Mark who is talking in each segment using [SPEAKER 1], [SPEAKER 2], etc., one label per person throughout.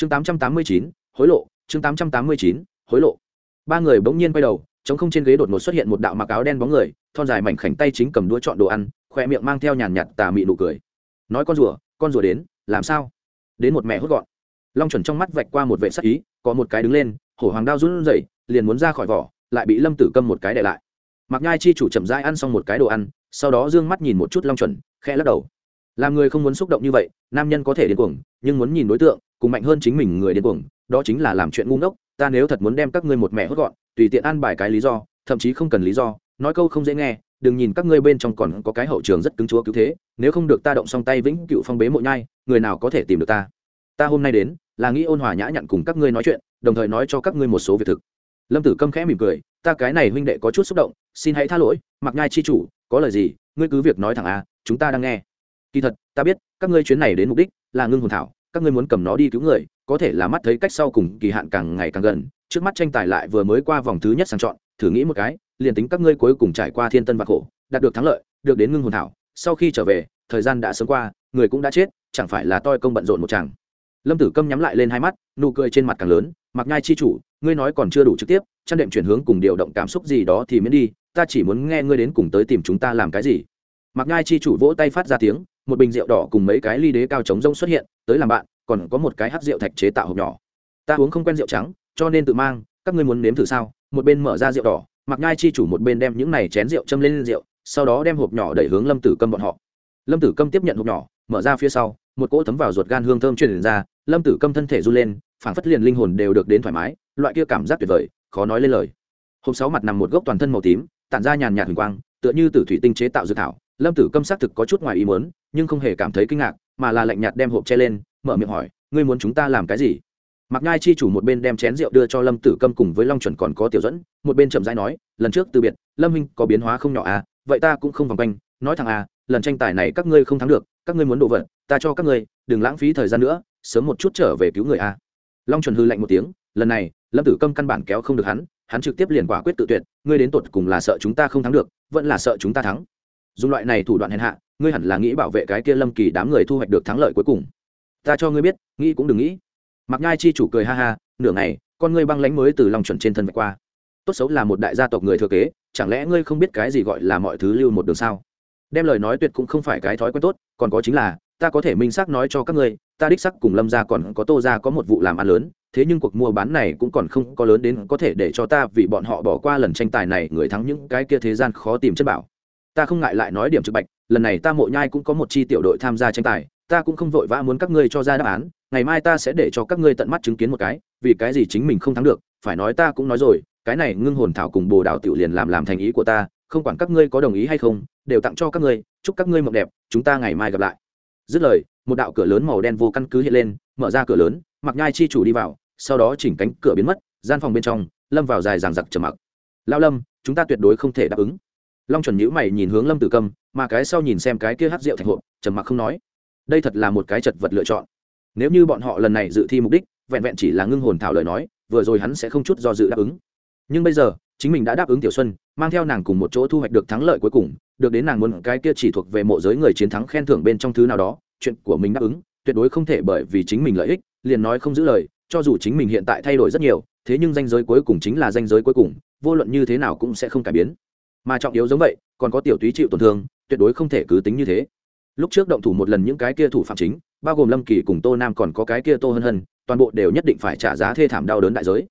[SPEAKER 1] chương tám trăm tám mươi chín, hối lộ, chương tám trăm tám mươi chín, hối lộ. Ba người bỗng nhiên quay đầu chống không trên ghế đột ngột xuất hiện một đạo mặc áo đen bóng người, thon dài mảnh khảnh tay chính cầm đũa chọn đồ ăn, khoe miệng mang theo nhàn nhạt tà mị nụ cười. Nói con rùa con rùa đến, làm sao? Đến một mẹ hốt gọn. Long chuẩn trong mắt vạch qua một vệ sắc ý, có một cái đứng lên, hổ hoàng đao run rẩy, liền muốn ra khỏi vỏ, lại bị lâm tử câm một cái để lại. Mặc nhai chi chủ chậm rãi ăn xong một cái đồ ăn, sau đó d ư ơ n g mắt nhìn một chút long chuẩn, khẽ lắc đầu. Làm người không muốn xúc động như vậy, nam nhân có thể điên cuồng, nhưng muốn nhìn đối tượng cùng mạnh hơn chính mình người điên cuồng, đó chính là làm chuyện ngu ngốc, ta nếu thật muốn đem các ngươi một mẹ hốt gọn, tùy tiện ăn bài cái lý do, thậm chí không cần lý do, nói câu không dễ nghe, đừng nhìn các ngươi bên trong còn có cái hậu trường rất cứng chúa cứu thế, nếu không được ta động xong tay vĩnh cựu phong bế mộ nhai, người nào có thể tìm được ta? Ta hôm nay đến, là nghĩ ôn hòa nhã nhặn cùng các ngươi nói chuyện, đồng thời nói cho các ngươi một số việc thực. Lâm tử câm khẽ mỉm cười, ta cái này huynh đệ có chút xúc động, xin hãy tha lỗi, mặc nhai chi chủ, có lời gì, ngươi cứ việc nói thẳng à chúng ta đang nghe. Kỳ thật, ta biết, các ngươi chuyến này đến mục đích là ngưng hồn thảo các ngươi muốn cầm nó đi cứu người, có thể là mắt thấy cách sau cùng kỳ hạn càng ngày càng gần, trước mắt tranh tài lại vừa mới qua vòng thứ nhất sang chọn, thử nghĩ một cái, liền tính các ngươi cuối cùng trải qua thiên tân và khổ, đạt được thắng lợi, được đến ngưng hồn thảo, sau khi trở về, thời gian đã sớm qua, người cũng đã chết, chẳng phải là toi công bận rộn một chàng. Lâm tử câm nhắm lại lên hai mắt, nụ cười trên mặt càng lớn, mặc nhai chi chủ, ngươi nói còn chưa đủ trực tiếp, chăn đệm chuyển hướng cùng điều động cảm xúc gì đó thì miễn đi, ta chỉ muốn nghe ngươi đến cùng tới tìm chúng ta làm cái gì. Mặc nhai chi chủ vỗ tay phát ra tiếng một bình rượu đỏ cùng mấy cái ly đế cao trống rông xuất hiện, tới làm bạn, còn có một cái hát rượu thạch chế tạo hộp nhỏ. Ta uống không quen rượu trắng, cho nên tự mang, các ngươi muốn nếm thử sao? Một bên mở ra rượu đỏ mặc nhai chi chủ một bên đem những này chén rượu châm lên rượu, sau đó đem hộp nhỏ đẩy hướng lâm tử câm bọn họ. Lâm tử câm tiếp nhận hộp nhỏ, mở ra phía sau, một cỗ thấm vào ruột gan hương thơm truyền ra, lâm tử câm thân thể run lên, phảng phất liền linh hồn đều được đến thoải mái, loại kia cảm giác tuyệt vời, khó nói lên lời. Hộp sáu mặt nằm một gốc toàn thân màu tím, tản ra nhàn nhạt huỳnh quang tựa như tử thủy tinh chế tạo dược thảo, lâm tử câm xác thực có chút ngoài ý muốn, nhưng không hề cảm thấy kinh ngạc, mà là lạnh nhạt đem hộp che lên, mở miệng hỏi, ngươi muốn chúng ta làm cái gì? Mặc nhai chi chủ một bên đem chén rượu đưa cho lâm tử câm cùng với long chuẩn còn có tiểu dẫn một bên chậm rãi nói, lần trước từ biệt, lâm minh có biến hóa không nhỏ à vậy ta cũng không vòng quanh, nói thằng à lần tranh tài này các ngươi không thắng được, các ngươi muốn đồ vật ta cho các ngươi, đừng lãng phí thời gian nữa, sớm một chút trở về cứu người a long chuẩn hư lạnh một tiếng, lần này, lâm tử câm căn bản kéo không được hắn hắn trực tiếp liền quả quyết tự tuyệt, ngươi đến tột cùng là sợ chúng ta không thắng được, vẫn là sợ chúng ta thắng. Dùng loại này thủ đoạn hèn hạ, ngươi hẳn là nghĩ bảo vệ cái kia lâm kỳ đám người thu hoạch được thắng lợi cuối cùng. Ta cho ngươi biết, nghĩ cũng đừng nghĩ. Mặc nhai chi chủ cười ha ha, nửa ngày, con ngươi băng lánh mới từ lòng chuẩn trên thân vạch qua. Tốt xấu là một đại gia tộc người thừa kế, chẳng lẽ ngươi không biết cái gì gọi là mọi thứ lưu một đường sao? Đem lời nói tuyệt cũng không phải cái thói quen tốt, còn có chính là, ta có thể minh xác nói cho các ngươi, ta đích sắc cùng lâm gia còn có tô gia có một vụ làm ăn lớn thế nhưng cuộc mua bán này cũng còn không có lớn đến có thể để cho ta vì bọn họ bỏ qua lần tranh tài này, người thắng những cái kia thế gian khó tìm chất bảo. Ta không ngại lại nói điểm trực bạch, lần này ta mộ nhai cũng có một chi tiểu đội tham gia tranh tài, ta cũng không vội vã muốn các ngươi cho ra đáp án, ngày mai ta sẽ để cho các ngươi tận mắt chứng kiến một cái, vì cái gì chính mình không thắng được, phải nói ta cũng nói rồi, cái này ngưng hồn thảo cùng bồ đào tiểu liền làm làm thành ý của ta, không quản các ngươi có đồng ý hay không, đều tặng cho các ngươi, chúc các ngươi mộng đẹp, chúng ta ngày mai gặp lại. Dứt lời, một đạo cửa lớn màu đen vô căn cứ hiện lên, mở ra cửa lớn mặc nhai chi chủ đi vào sau đó chỉnh cánh cửa biến mất, gian phòng bên trong, lâm vào dài ràng giặc trầm mặc. Lao lâm, chúng ta tuyệt đối không thể đáp ứng. Long chuẩn nhữ mày nhìn hướng lâm tử câm mà cái sau nhìn xem cái kia hát rượu thành hộp, trầm mặc không nói. Đây thật là một cái chật vật lựa chọn. Nếu như bọn họ lần này dự thi mục đích, vẹn vẹn chỉ là ngưng hồn thảo lời nói, vừa rồi hắn sẽ không chút do dự đáp ứng. Nhưng bây giờ, chính mình đã đáp ứng tiểu xuân, mang theo nàng cùng một chỗ thu hoạch được thắng lợi cuối cùng, được đến nàng muốn cái kia chỉ thuộc về mộ giới người chiến thắng khen thưởng bên trong thứ nào đó, chuyện của mình đáp ứng, tuyệt đối không thể bởi vì chính mình lợi ích, liền nói không giữ lời cho dù chính mình hiện tại thay đổi rất nhiều, thế nhưng danh giới cuối cùng chính là danh giới cuối cùng, vô luận như thế nào cũng sẽ không cải biến. Mà trọng yếu giống vậy, còn có tiểu túy chịu tổn thương, tuyệt đối không thể cứ tính như thế. Lúc trước động thủ một lần những cái kia thủ phạm chính, bao gồm lâm kỳ cùng tô nam còn có cái kia tô hân hân, toàn bộ đều nhất định phải trả giá thê thảm đau đớn đại giới.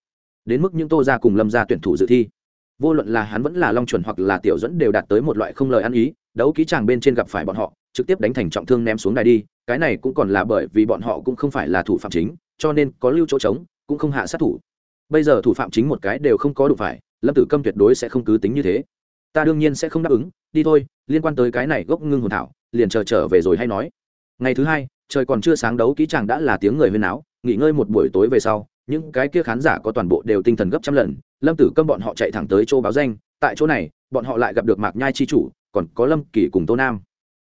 [SPEAKER 1] Đến mức những tô ra cùng lâm ra tuyển thủ dự thi. Vô luận là hắn vẫn là long chuẩn hoặc là tiểu dẫn đều đạt tới một loại không lời ăn ý, đấu ký tràng bên trên gặp phải bọn họ, trực tiếp đánh thành trọng thương ném xuống đài đi, cái này cũng còn là bởi vì bọn họ cũng không phải là thủ phạm chính cho nên có lưu chỗ trống, cũng không hạ sát thủ. Bây giờ thủ phạm chính một cái đều không có đủ phải, lâm tử câm tuyệt đối sẽ không cứ tính như thế. Ta đương nhiên sẽ không đáp ứng, đi thôi, liên quan tới cái này gốc ngưng hồn thảo, liền chờ trở về rồi hay nói. Ngày thứ hai, trời còn chưa sáng đấu kỹ chàng đã là tiếng người huyên áo nghỉ ngơi một buổi tối về sau, những cái kia khán giả có toàn bộ đều tinh thần gấp trăm lần, lâm tử câm bọn họ chạy thẳng tới chỗ báo danh, tại chỗ này, bọn họ lại gặp được mạc nhai chi chủ, còn có lâm kỳ cùng tô nam.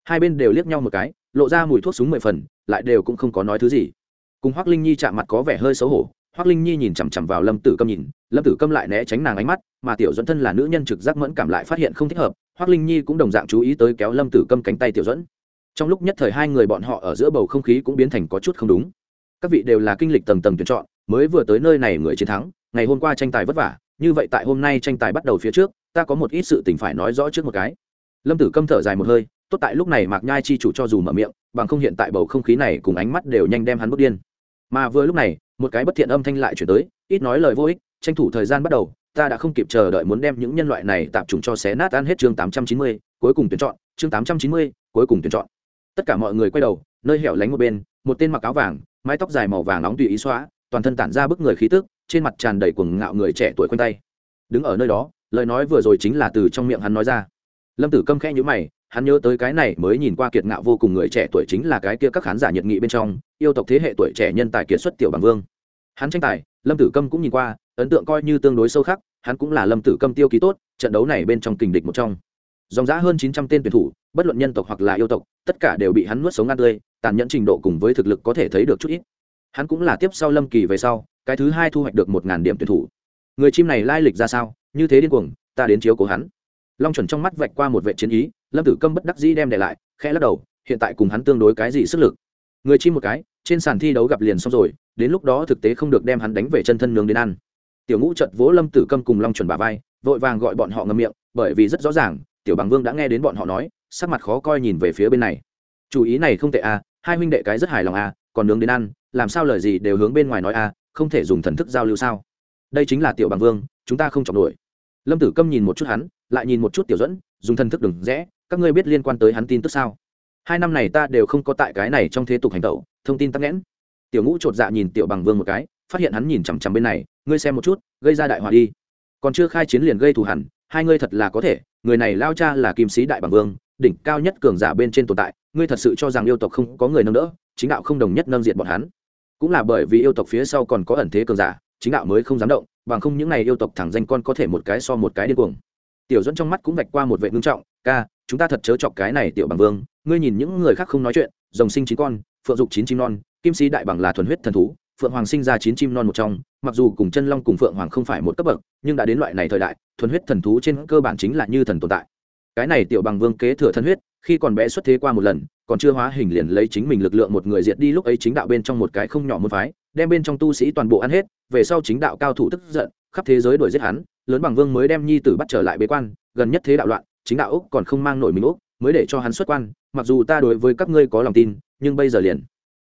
[SPEAKER 1] Hai bên đều liếc nhau một cái, lộ ra mùi thuốc súng mười phần, lại đều cũng không có nói thứ gì cùng hoác linh nhi chạm mặt có vẻ hơi xấu hổ hoác linh nhi nhìn chằm chằm vào lâm tử câm nhìn lâm tử câm lại né tránh nàng ánh mắt mà tiểu dẫn thân là nữ nhân trực giác mẫn cảm lại phát hiện không thích hợp hoác linh nhi cũng đồng dạng chú ý tới kéo lâm tử câm cánh tay tiểu dẫn trong lúc nhất thời hai người bọn họ ở giữa bầu không khí cũng biến thành có chút không đúng các vị đều là kinh lịch tầng tầng tuyển chọn mới vừa tới nơi này người chiến thắng ngày hôm qua tranh tài vất vả như vậy tại hôm nay tranh tài bắt đầu phía trước ta có một ít sự tình phải nói rõ trước một cái lâm tử câm thở dài một hơi tốt tại lúc này mạc nhai chi chủ cho dù mở miệng, bằng không hiện tại bầu không khí này cùng ánh mắt đều nhanh đem hắn bước điên. Mà vừa lúc này, một cái bất thiện âm thanh lại chuyển tới, ít nói lời vô ích, tranh thủ thời gian bắt đầu, ta đã không kịp chờ đợi muốn đem những nhân loại này tạp trùng cho xé nát ăn hết chương tám trăm chín mươi, cuối cùng tuyển chọn, chương tám trăm chín mươi, cuối cùng tuyển chọn. Tất cả mọi người quay đầu, nơi hẻo lánh một bên, một tên mặc áo vàng, mái tóc dài màu vàng nóng tùy ý xóa, toàn thân tản ra bức người khí tức, trên mặt tràn đầy cuồng ngạo người trẻ tuổi quanh tay. Đứng ở nơi đó, lời nói vừa rồi chính là từ trong miệng hắn nói ra. Lâm tử câm khẽ nhữ mày hắn nhớ tới cái này mới nhìn qua kiệt ngạo vô cùng người trẻ tuổi chính là cái kia các khán giả nhiệt nghị bên trong, yêu tộc thế hệ tuổi trẻ nhân tài kiệt xuất tiểu bằng vương. Hắn tranh tài, lâm tử câm cũng nhìn qua, ấn tượng coi như tương đối sâu khắc, hắn cũng là lâm tử câm tiêu ký tốt, trận đấu này bên trong kình địch một trong. Dòng giã hơn chín trăm tên tuyển thủ, bất luận nhân tộc hoặc là yêu tộc, tất cả đều bị hắn nuốt sống ăn tươi, tàn nhẫn trình độ cùng với thực lực có thể thấy được chút ít. Hắn cũng là tiếp sau lâm kỳ về sau, cái thứ hai thu hoạch được một ngàn điểm tuyển thủ. Người chim này lai lịch ra sao? Như thế điên cuồng, ta đến chiếu cố hắn. Long chuẩn trong mắt vạch qua một vệ chiến ý lâm tử câm bất đắc dĩ đem để lại, khẽ lắc đầu, hiện tại cùng hắn tương đối cái gì sức lực? Người chi một cái, trên sàn thi đấu gặp liền xong rồi, đến lúc đó thực tế không được đem hắn đánh về chân thân nướng đến ăn. Tiểu ngũ chợt vỗ lâm tử câm cùng long chuẩn bà vai, vội vàng gọi bọn họ ngâm miệng, bởi vì rất rõ ràng, tiểu bằng vương đã nghe đến bọn họ nói, sắc mặt khó coi nhìn về phía bên này. Chủ ý này không tệ à hai huynh đệ cái rất hài lòng à còn nướng đến ăn, làm sao lời gì đều hướng bên ngoài nói à không thể dùng thần thức giao lưu sao? Đây chính là tiểu bằng vương, chúng ta không chọc nổi. Lâm tử câm nhìn một chút hắn, lại nhìn một chút tiểu dẫn dùng thần thức đừng rẽ các ngươi biết liên quan tới hắn tin tức sao? Hai năm này ta đều không có tại cái này trong thế tục hành tẩu, thông tin tắc nghẽn. Tiểu ngũ chột dạ nhìn tiểu bằng vương một cái, phát hiện hắn nhìn chằm chằm bên này, ngươi xem một chút, gây ra đại họa đi. Còn chưa khai chiến liền gây thù hẳn, hai ngươi thật là có thể, người này lao cha là kim sĩ đại bằng vương, đỉnh cao nhất cường giả bên trên tồn tại, ngươi thật sự cho rằng yêu tộc không có người nâng đỡ, chính đạo không đồng nhất nâng diện bọn hắn. Cũng là bởi vì yêu tộc phía sau còn có ẩn thế cường giả, chính đạo mới không dám động, bằng không những n à y yêu tộc thẳng danh con có thể một cái so một cái điên cuồng. Tiểu dẫn trong mắt cũng vạch qua một vệ ngưng trọng ca, chúng ta thật chớ chọc cái này tiểu bằng vương, ngươi nhìn những người khác không nói chuyện, rồng sinh chín con, phượng dục chín chim non, kim sĩ đại bằng là thuần huyết thần thú, phượng hoàng sinh ra chín chim non một trong, mặc dù cùng chân long cùng phượng hoàng không phải một cấp bậc, nhưng đã đến loại này thời đại, thuần huyết thần thú trên cơ bản chính là như thần tồn tại. Cái này tiểu bằng vương kế thừa thân huyết, khi còn bé xuất thế qua một lần, còn chưa hóa hình liền lấy chính mình lực lượng một người diệt đi lúc ấy chính đạo bên trong một cái không nhỏ môn phái, đem bên trong tu sĩ toàn bộ ăn hết, về sau chính đạo cao thủ tức giận, khắp thế giới đuổi giết hắn, lớn bằng vương mới đem nhi tử bắt trở lại bế quan, gần nhất thế đạo loạn chính đạo úc còn không mang nổi mình úc, mới để cho hắn xuất quan, mặc dù ta đối với các ngươi có lòng tin, nhưng bây giờ liền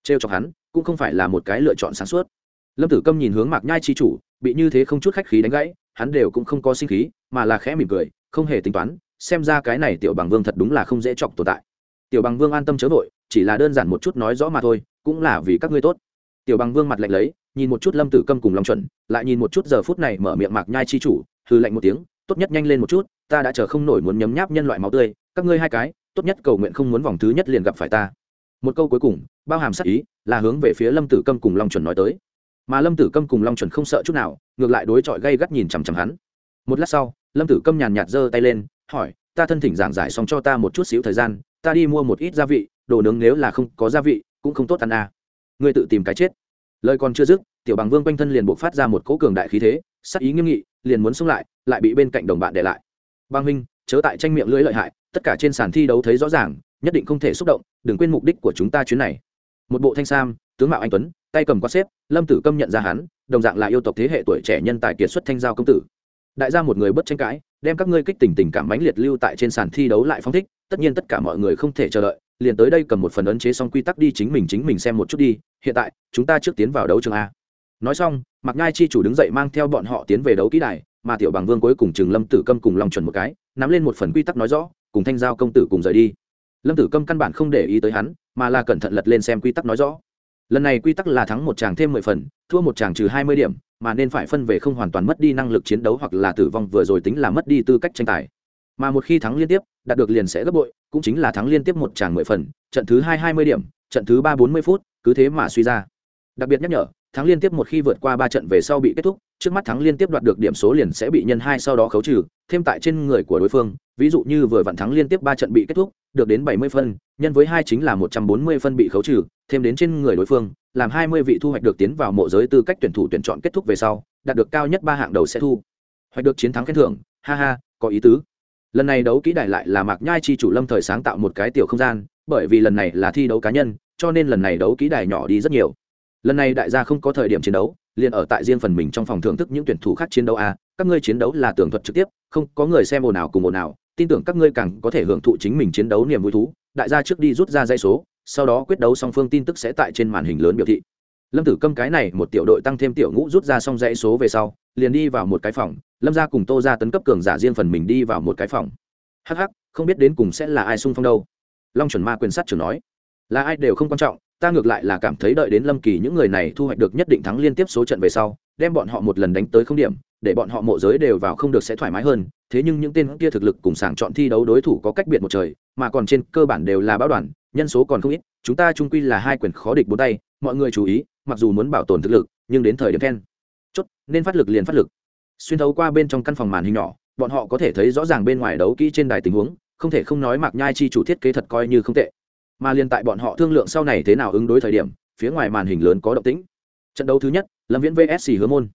[SPEAKER 1] trêu chọc hắn cũng không phải là một cái lựa chọn sáng suốt. Lâm tử câm nhìn hướng mạc nhai chi chủ, bị như thế không chút khách khí đánh gãy, hắn đều cũng không có sinh khí, mà là khẽ mỉm cười, không hề tính toán, xem ra cái này tiểu bằng vương thật đúng là không dễ chọc tồn tại. Tiểu bằng vương an tâm chớ vội, chỉ là đơn giản một chút nói rõ mà thôi, cũng là vì các ngươi tốt. Tiểu bằng vương mặt lạnh lấy, nhìn một chút lâm tử câm cùng lòng chuẩn, lại nhìn một chút giờ phút này mở miệng mạc nhai chi chủ hư lạnh một tiếng, tốt nhất nhanh lên một chút ta đã chờ không nổi muốn nhấm nháp nhân loại máu tươi, các ngươi hai cái, tốt nhất cầu nguyện không muốn vòng thứ nhất liền gặp phải ta. Một câu cuối cùng, bao hàm sắc ý, là hướng về phía lâm tử câm cùng long chuẩn nói tới. Mà lâm tử câm cùng long chuẩn không sợ chút nào, ngược lại đối chọi gây gắt nhìn chằm chằm hắn. Một lát sau, lâm tử câm nhàn nhạt giơ tay lên, hỏi, ta thân thỉnh giảng giải xong cho ta một chút xíu thời gian, ta đi mua một ít gia vị, đồ nướng nếu là không có gia vị, cũng không tốt ăn à. ngươi tự tìm cái chết. Lời còn chưa dứt, tiểu bằng vương quanh thân liền buộc phát ra một cỗ cường đại khí thế sắc ý nghiêm nghị, liền muốn xông lại lại bị bên cạnh đồng bạn để lại bang huynh, chớ tại tranh miệng lưỡi lợi hại, tất cả trên sàn thi đấu thấy rõ ràng, nhất định không thể xúc động, đừng quên mục đích của chúng ta chuyến này. Một bộ thanh sam, tướng mạo anh tuấn, tay cầm quát xếp, lâm tử câm nhận ra hắn, đồng dạng là yêu tộc thế hệ tuổi trẻ nhân tài kiệt xuất thanh giao công tử. Đại gia một người bất tranh cãi, đem các ngươi kích tình tình cảm mãnh liệt lưu tại trên sàn thi đấu lại phong thích, tất nhiên tất cả mọi người không thể chờ đợi, liền tới đây cầm một phần ấn chế xong quy tắc đi chính mình chính mình xem một chút đi, hiện tại, chúng ta trước tiến vào đấu trường a. Nói xong mặc ngai chi chủ đứng dậy mang theo bọn họ tiến về đấu kỹ đài mà tiểu bằng vương cuối cùng trường lâm tử câm cùng lòng chuẩn một cái, nắm lên một phần quy tắc nói rõ, cùng thanh giao công tử cùng rời đi. Lâm tử câm căn bản không để ý tới hắn, mà là cẩn thận lật lên xem quy tắc nói rõ. Lần này quy tắc là thắng một chàng thêm mười phần, thua một chàng trừ hai mươi điểm, mà nên phải phân về không hoàn toàn mất đi năng lực chiến đấu hoặc là tử vong vừa rồi tính là mất đi tư cách tranh tài. Mà một khi thắng liên tiếp, đạt được liền sẽ gấp bội, cũng chính là thắng liên tiếp một chàng mười phần, trận thứ hai hai mươi điểm, trận thứ ba bốn mươi phút, cứ thế mà suy ra. Đặc biệt nhắc nhở, thắng liên tiếp một khi vượt qua ba trận về sau bị kết thúc trước mắt thắng liên tiếp đoạt được điểm số liền sẽ bị nhân hai sau đó khấu trừ, thêm tại trên người của đối phương, ví dụ như vừa vặn thắng liên tiếp ba trận bị kết thúc, được đến bảy mươi phân, nhân với hai chính là một trăm bốn mươi phân bị khấu trừ, thêm đến trên người đối phương, làm hai mươi vị thu hoạch được tiến vào mộ giới tư cách tuyển thủ tuyển chọn kết thúc về sau, đạt được cao nhất ba hạng đầu sẽ thu. Hoạch được chiến thắng khen thưởng, ha ha, có ý tứ. Lần này đấu kỹ đại lại là mạc nhai chi chủ lâm thời sáng tạo một cái tiểu không gian, bởi vì lần này là thi đấu cá nhân, cho nên lần này đấu kỹ đài nhỏ đi rất nhiều. Lần này đại gia không có thời điểm chiến đấu liền ở tại riêng phần mình trong phòng thưởng thức những tuyển thủ khác chiến đấu à các ngươi chiến đấu là tường thuật trực tiếp, không có người xem ồn nào cùng ồn nào tin tưởng các ngươi càng có thể hưởng thụ chính mình chiến đấu niềm vui thú. Đại gia trước đi rút ra dây số, sau đó quyết đấu song phương tin tức sẽ tại trên màn hình lớn biểu thị. Lâm tử câm cái này một tiểu đội tăng thêm tiểu ngũ rút ra xong dãy số về sau, liền đi vào một cái phòng. Lâm ra cùng tô ra tấn cấp cường giả riêng phần mình đi vào một cái phòng. Hh không biết đến cùng sẽ là ai xung phong đâu. Long chuẩn ma quyền sát trưởng nói, là ai đều không quan trọng ta ngược lại là cảm thấy đợi đến lâm kỳ những người này thu hoạch được nhất định thắng liên tiếp số trận về sau, đem bọn họ một lần đánh tới không điểm, để bọn họ mộ giới đều vào không được sẽ thoải mái hơn. Thế nhưng những tên kia thực lực cùng sàng chọn thi đấu đối thủ có cách biệt một trời, mà còn trên cơ bản đều là báo đoàn, nhân số còn không ít, chúng ta trung quy là hai quyền khó địch bốn tay, mọi người chú ý, mặc dù muốn bảo tồn thực lực, nhưng đến thời điểm then. Chốt, nên phát lực liền phát lực. Xuyên thấu qua bên trong căn phòng màn hình nhỏ, bọn họ có thể thấy rõ ràng bên ngoài đấu kỹ trên đài tình huống, không thể không nói mạc nhai chi chủ thiết kế thật coi như không tệ mà liên tại bọn họ thương lượng sau này thế nào ứng đối thời điểm phía ngoài màn hình lớn có động tĩnh. Trận đấu thứ nhất lâm viễn vsc hứa môn.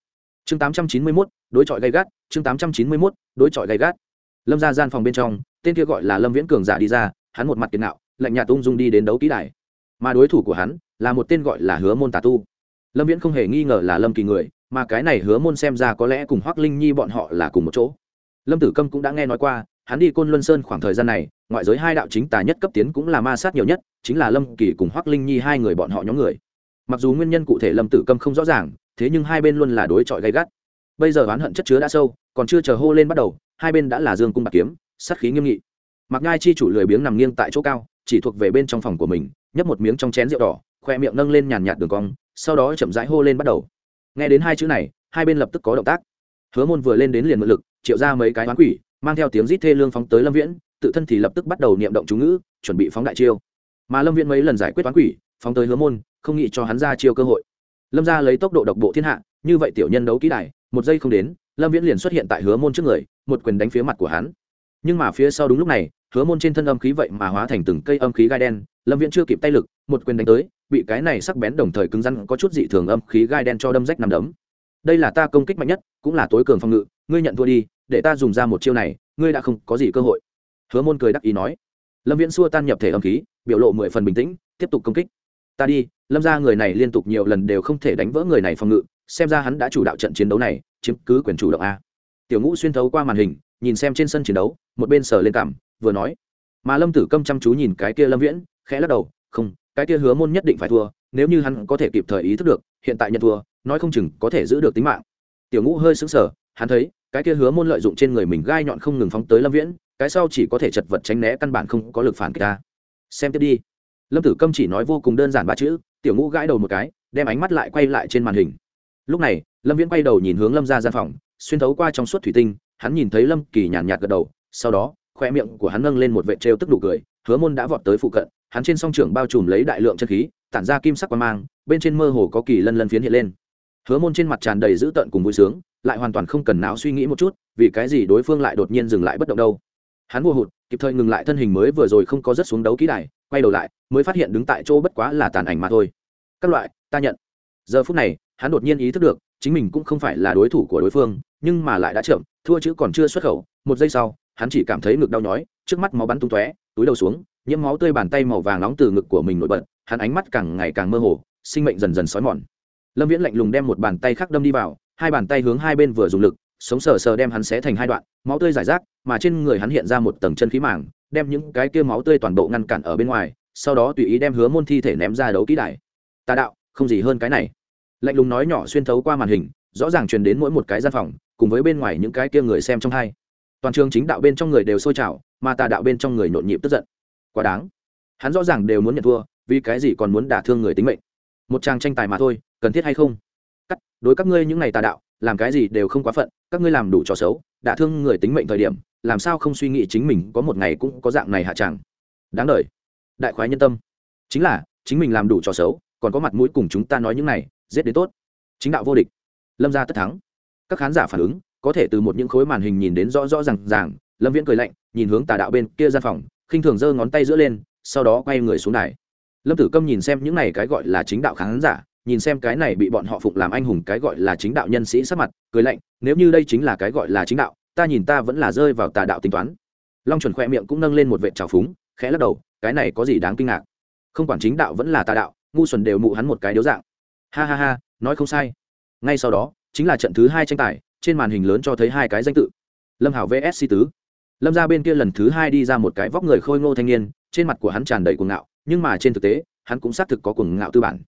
[SPEAKER 1] Chương 891, đối chọi gay gắt chương 891, đối chọi gay gắt. Lâm ra gian phòng bên trong tên kia gọi là lâm viễn cường giả đi ra hắn một mặt kiệt nạo lạnh nhạt ung dung đi đến đấu kỹ đài. Mà đối thủ của hắn là một tên gọi là hứa môn tà tu. Lâm viễn không hề nghi ngờ là lâm kỳ người mà cái này hứa môn xem ra có lẽ cùng hoác linh nhi bọn họ là cùng một chỗ. Lâm tử câm cũng đã nghe nói qua hắn đi côn luân sơn khoảng thời gian này, ngoại giới hai đạo chính tà nhất cấp tiến cũng là ma sát nhiều nhất, chính là lâm kỳ cùng hoác linh nhi hai người bọn họ nhóm người. Mặc dù nguyên nhân cụ thể lâm tử câm không rõ ràng, thế nhưng hai bên luôn là đối chọi gay gắt. Bây giờ oán hận chất chứa đã sâu, còn chưa chờ hô lên bắt đầu, hai bên đã là dương cung bạc kiếm, sát khí nghiêm nghị. Mặc ngai chi chủ lười biếng nằm nghiêng tại chỗ cao, chỉ thuộc về bên trong phòng của mình, nhấp một miếng trong chén rượu đỏ, khoe miệng nâng lên nhàn nhạt đường cong, sau đó chậm rãi hô lên bắt đầu. Nghe đến hai chữ này, hai bên lập tức có động tác. Hứa môn vừa lên đến liền mượn lực, triệu ra mấy cái oán quỷ mang theo tiếng rít thê lương phóng tới lâm viễn, tự thân thì lập tức bắt đầu niệm động chú ngữ, chuẩn bị phóng đại chiêu. Mà lâm viễn mấy lần giải quyết toán quỷ, phóng tới hứa môn, không nghĩ cho hắn ra chiêu cơ hội. Lâm ra lấy tốc độ độc bộ thiên hạ, như vậy tiểu nhân đấu kỹ đài, một giây không đến, lâm viễn liền xuất hiện tại hứa môn trước người, một quyền đánh phía mặt của hắn. Nhưng mà phía sau đúng lúc này, hứa môn trên thân âm khí vậy mà hóa thành từng cây âm khí gai đen, lâm viễn chưa kịp tay lực, một quyền đánh tới, bị cái này sắc bén đồng thời cứng rắn có chút dị thường âm khí gai đen cho đâm rách nằm đấm. Đây là ta công kích mạnh nhất, cũng là tối cường phòng ngự, ngươi nhận thua đi để ta dùng ra một chiêu này, ngươi đã không có gì cơ hội. Hứa môn cười đắc ý nói. Lâm viễn xua tan nhập thể âm khí, biểu lộ mười phần bình tĩnh, tiếp tục công kích. Ta đi, lâm ra người này liên tục nhiều lần đều không thể đánh vỡ người này phòng ngự, xem ra hắn đã chủ đạo trận chiến đấu này, chiếm cứ quyền chủ động a. Tiểu ngũ xuyên thấu qua màn hình, nhìn xem trên sân chiến đấu, một bên sờ lên cảm, vừa nói. Mà lâm tử câm chăm chú nhìn cái kia lâm viễn, khẽ lắc đầu, không, cái kia hứa môn nhất định phải thua, nếu như hắn có thể kịp thời ý thức được, hiện tại nhận thua, nói không chừng có thể giữ được tính mạng. Tiểu ngũ hơi sững sờ, hắn thấy cái kia hứa môn lợi dụng trên người mình gai nhọn không ngừng phóng tới lâm viễn, cái sau chỉ có thể chật vật tránh né, căn bản không có lực phản kích ta. Xem tiếp đi. Lâm tử câm chỉ nói vô cùng đơn giản ba chữ, tiểu ngũ gãi đầu một cái, đem ánh mắt lại quay lại trên màn hình. Lúc này, lâm viễn quay đầu nhìn hướng lâm ra gian phòng, xuyên thấu qua trong suốt thủy tinh, hắn nhìn thấy lâm kỳ nhàn nhạt gật đầu, sau đó khoe miệng của hắn nâng lên một vệ trêu tức đủ cười, hứa môn đã vọt tới phụ cận, hắn trên song trường bao trùm lấy đại lượng chân khí, tản ra kim sắc quang mang, bên trên mơ hồ có kỳ lân lân phiến hiện lên. Hứa môn trên mặt tràn đầy dữ tợn cùng vui sướng lại hoàn toàn không cần não suy nghĩ một chút, vì cái gì đối phương lại đột nhiên dừng lại bất động đâu? Hắn vô hụt, kịp thời ngừng lại thân hình mới vừa rồi không có rất xuống đấu kỹ đài, quay đầu lại, mới phát hiện đứng tại chỗ bất quá là tàn ảnh mà thôi. Các loại, ta nhận. Giờ phút này, hắn đột nhiên ý thức được, chính mình cũng không phải là đối thủ của đối phương, nhưng mà lại đã chậm, thua chữ còn chưa xuất khẩu. Một giây sau, hắn chỉ cảm thấy ngực đau nhói, trước mắt máu bắn tung tóe, túi đầu xuống, nhiễm máu tươi bàn tay màu vàng nóng từ ngực của mình nổi bật, hắn ánh mắt càng ngày càng mơ hồ, sinh mệnh dần dần xói mòn. Lâm viễn lạnh lùng đem một bàn tay khác đâm đi vào hai bàn tay hướng hai bên vừa dùng lực, sống sờ sờ đem hắn xé thành hai đoạn, máu tươi giải rác, mà trên người hắn hiện ra một tầng chân khí màng, đem những cái kia máu tươi toàn bộ ngăn cản ở bên ngoài, sau đó tùy ý đem hứa môn thi thể ném ra đấu kỹ đài. Tà đạo, không gì hơn cái này. Lạnh lùng nói nhỏ xuyên thấu qua màn hình, rõ ràng truyền đến mỗi một cái gian phòng, cùng với bên ngoài những cái kia người xem trong hai. Toàn trường chính đạo bên trong người đều sôi trào, mà tà đạo bên trong người nhộn nhịp tức giận. Quá đáng. Hắn rõ ràng đều muốn nhận thua, vì cái gì còn muốn đả thương người tính mệnh? Một trang tranh tài mà thôi, cần thiết hay không? Đối các ngươi những ngày tà đạo, làm cái gì đều không quá phận, các ngươi làm đủ trò xấu, đã thương người tính mệnh thời điểm, làm sao không suy nghĩ chính mình có một ngày cũng có dạng này hạ tràng đáng đời đại khoái nhân tâm. Chính là, chính mình làm đủ trò xấu, còn có mặt mũi cùng chúng ta nói những này, giết đến tốt. Chính đạo vô địch. Lâm ra tất thắng. Các khán giả phản ứng, có thể từ một những khối màn hình nhìn đến rõ rõ r à n g ràng, lâm viễn cười lạnh, nhìn hướng tà đạo bên kia gian phòng, khinh thường giơ ngón tay giữa lên, sau đó quay người xuống đài. Lâm tử câm nhìn xem những này cái gọi là chính đạo khán giả nhìn xem cái này bị bọn họ phục làm anh hùng cái gọi là chính đạo nhân sĩ sắc mặt, cười lạnh, nếu như đây chính là cái gọi là chính đạo, ta nhìn ta vẫn là rơi vào tà đạo tính toán. Long chuẩn khoe miệng cũng nâng lên một vệ trào phúng, khẽ lắc đầu, cái này có gì đáng kinh ngạc? Không quản chính đạo vẫn là tà đạo, ngu xuẩn đều mụ hắn một cái điếu dạng. Ha ha ha, nói không sai. Ngay sau đó, chính là trận thứ hai tranh tài, trên màn hình lớn cho thấy hai cái danh tự. Lâm hảo vs tứ. Lâm ra bên kia lần thứ hai đi ra một cái vóc người khôi ngô thanh niên, trên mặt của hắn tràn đầy cuồng ngạo, nhưng mà trên thực tế, hắn cũng xác thực có cuồng ngạo tư bản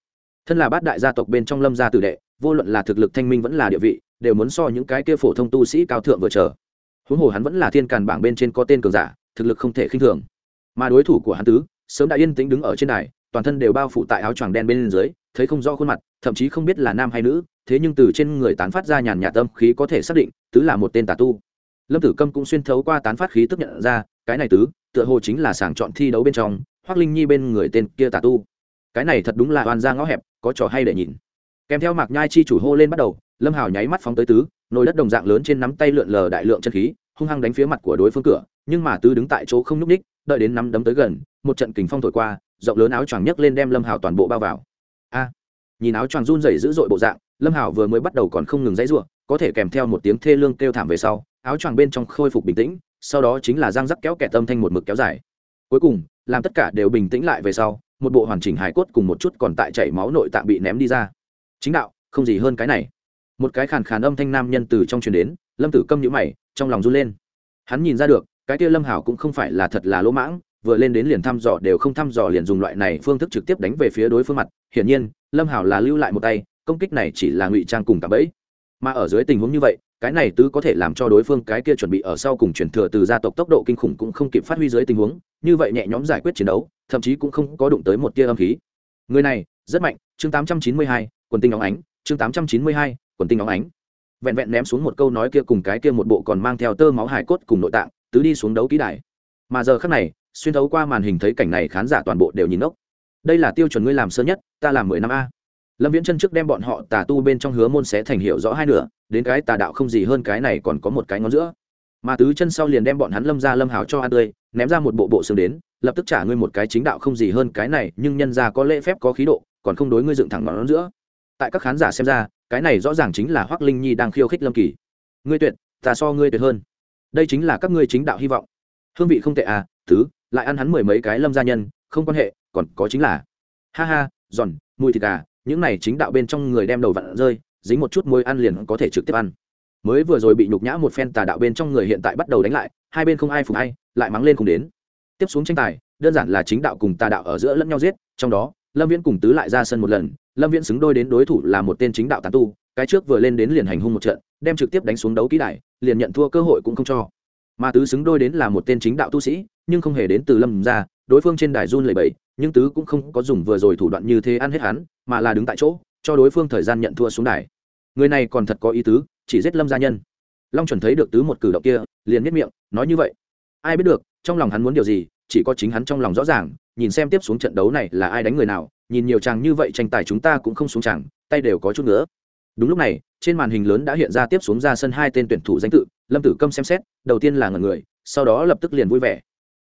[SPEAKER 1] thân là bát đại gia tộc bên trong lâm gia tử đệ, vô luận là thực lực thanh minh vẫn là địa vị, đều muốn so những cái kia phổ thông tu sĩ cao thượng vừa chờ. Huống hồ hắn vẫn là thiên càn bảng bên trên có tên cường giả, thực lực không thể khinh thường. Mà đối thủ của hắn tứ, sớm đã yên tĩnh đứng ở trên đài, toàn thân đều bao phủ tại áo choàng đen bên dưới, thấy không rõ khuôn mặt, thậm chí không biết là nam hay nữ, thế nhưng từ trên người tán phát ra nhàn nhạt tâm khí có thể xác định, tứ là một tên tà tu. Lâm tử câm cũng xuyên thấu qua tán phát khí tức nhận ra, cái này tứ, tựa hồ chính là sàng chọn thi đấu bên trong hoác linh nhi bên người tên kia tà tu. Cái này thật đúng là oan ra ngõ hẹp có trò hay để nhìn. Kèm theo mạc nhai chi chủ hô lên bắt đầu, lâm hào nháy mắt phóng tới tứ, nồi đất đồng dạng lớn trên nắm tay lượn lờ đại lượng chân khí, hung hăng đánh phía mặt của đối phương cửa, nhưng mà tứ đứng tại chỗ không n ú c ních đợi đến nắm đấm tới gần, một trận kình phong thổi qua, rộng lớn áo choàng nhấc lên đem lâm hào toàn bộ bao vào. A! Nhìn áo choàng run rẩy dữ dội bộ dạng, lâm hào vừa mới bắt đầu còn không ngừng dãy ruộng có thể kèm theo một tiếng thê lương kêu thảm về sau, áo choàng bên trong khôi phục bình tĩnh, sau đó chính là răng rắc kéo kẻ tâm thanh một mực kéo dài. Cuối cùng, làm tất cả đều bình tĩnh lại về sau một bộ hoàn chỉnh hải cốt cùng một chút còn tại chảy máu nội tạng bị ném đi ra. Chính đạo, không gì hơn cái này. Một cái khàn khàn âm thanh nam nhân từ trong truyền đến, lâm tử câm nhữ mày, trong lòng run lên. Hắn nhìn ra được, cái kia lâm hảo cũng không phải là thật là lỗ mãng, vừa lên đến liền thăm dò đều không thăm dò liền dùng loại này phương thức trực tiếp đánh về phía đối phương mặt. Hiển nhiên, lâm hảo là lưu lại một tay, công kích này chỉ là ngụy trang cùng cả bẫy. Mà ở dưới tình huống như vậy cái này tứ có thể làm cho đối phương cái kia chuẩn bị ở sau cùng chuyển thừa từ gia tộc tốc độ kinh khủng cũng không kịp phát huy dưới tình huống như vậy nhẹ nhõm giải quyết chiến đấu thậm chí cũng không có đụng tới một tia âm khí. Người này rất mạnh chương 892, quần tinh óng ánh chương 892, quần tinh óng ánh. Vẹn vẹn ném xuống một câu nói kia cùng cái kia một bộ còn mang theo tơ máu hải cốt cùng nội tạng tứ đi xuống đấu ký đài. Mà giờ khắc này xuyên thấu qua màn hình thấy cảnh này khán giả toàn bộ đều nhìn ốc đây là tiêu chuẩn ngươi làm sơ nhất ta làm mười năm a lâm viễn chân trước đem bọn họ tà tu bên trong hứa môn sẽ thành hiệu rõ hai nửa đến cái tà đạo không gì hơn cái này còn có một cái ngón giữa. Mà tứ chân sau liền đem bọn hắn lâm ra lâm hào cho ăn tươi ném ra một bộ bộ xương đến lập tức trả ngươi một cái chính đạo không gì hơn cái này nhưng nhân ra có lễ phép có khí độ còn không đối ngươi dựng thẳng ngón giữa. Tại các khán giả xem ra cái này rõ ràng chính là hoác linh nhi đang khiêu khích lâm kỳ. Ngươi tuyệt ta so ngươi tuyệt hơn. Đây chính là các ngươi chính đạo hy vọng. Hương vị không tệ à thứ, lại ăn hắn mười mấy cái lâm gia nhân không quan hệ còn có chính là. Ha ha giòn mùi thịt gà những này chính đạo bên trong người đem đầu vặn rơi, dính một chút môi ăn liền có thể trực tiếp ăn. Mới vừa rồi bị nhục nhã một phen tà đạo bên trong người hiện tại bắt đầu đánh lại, hai bên không ai phục hay lại mắng lên cùng đến. Tiếp xuống tranh tài, đơn giản là chính đạo cùng tà đạo ở giữa lẫn nhau giết, trong đó, lâm viễn cùng tứ lại ra sân một lần, lâm viễn xứng đôi đến đối thủ là một tên chính đạo tàn tu, cái trước vừa lên đến liền hành hung một trận, đem trực tiếp đánh xuống đấu kỹ đại liền nhận thua cơ hội cũng không cho. Mà tứ xứng đôi đến là một tên chính đạo tu sĩ, nhưng không hề đến từ lâm ra, đối phương trên đài run lầy bẫy nhưng tứ cũng không có dùng vừa rồi thủ đoạn như thế ăn hết hắn, mà là đứng tại chỗ, cho đối phương thời gian nhận thua xuống đài. Người này còn thật có ý tứ, chỉ giết lâm gia nhân. Long chuẩn thấy được tứ một cử động kia, liền miết miệng, nói như vậy. Ai biết được, trong lòng hắn muốn điều gì, chỉ có chính hắn trong lòng rõ ràng, nhìn xem tiếp xuống trận đấu này là ai đánh người nào, nhìn nhiều chàng như vậy tranh tài chúng ta cũng không xuống chàng, tay đều có chút nữa đúng lúc này, trên màn hình lớn đã hiện ra tiếp xuống ra sân hai tên tuyển thủ danh tự, lâm tử câm xem xét, đầu tiên là ngần người, sau đó lập tức liền vui vẻ.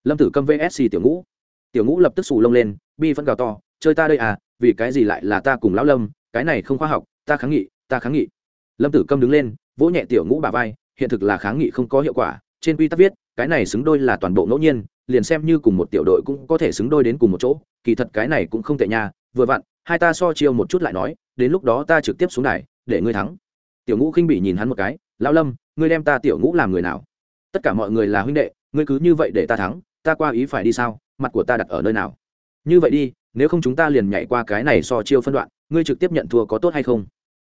[SPEAKER 1] Lâm tử câm vsc tiểu ngũ tiểu ngũ lập tức xù lông lên, bi vẫn gào to, chơi ta đây à vì cái gì lại là ta cùng lão lâm, cái này không khoa học, ta kháng nghị, ta kháng nghị. Lâm tử câm đứng lên, vỗ nhẹ tiểu ngũ bà vai, hiện thực là kháng nghị không có hiệu quả, trên quy tắc viết, cái này xứng đôi là toàn bộ ngẫu nhiên, liền xem như cùng một tiểu đội cũng có thể xứng đôi đến cùng một chỗ, kỳ thật cái này cũng không tệ nha, vừa vặn, hai ta so chiêu một chút lại nói, đến lúc đó ta trực tiếp xuống đài, để ngươi thắng. Tiểu ngũ khinh bị nhìn hắn một cái, lão lâm, ngươi đem ta tiểu ngũ làm người nào? Tất cả mọi người là huynh đệ, ngươi cứ như vậy để ta thắng, ta qua ý phải đi sao? Mặt của ta đặt ở nơi nào? Như vậy đi, nếu không chúng ta liền nhảy qua cái này so chiêu phân đoạn, ngươi trực tiếp nhận thua có tốt hay không?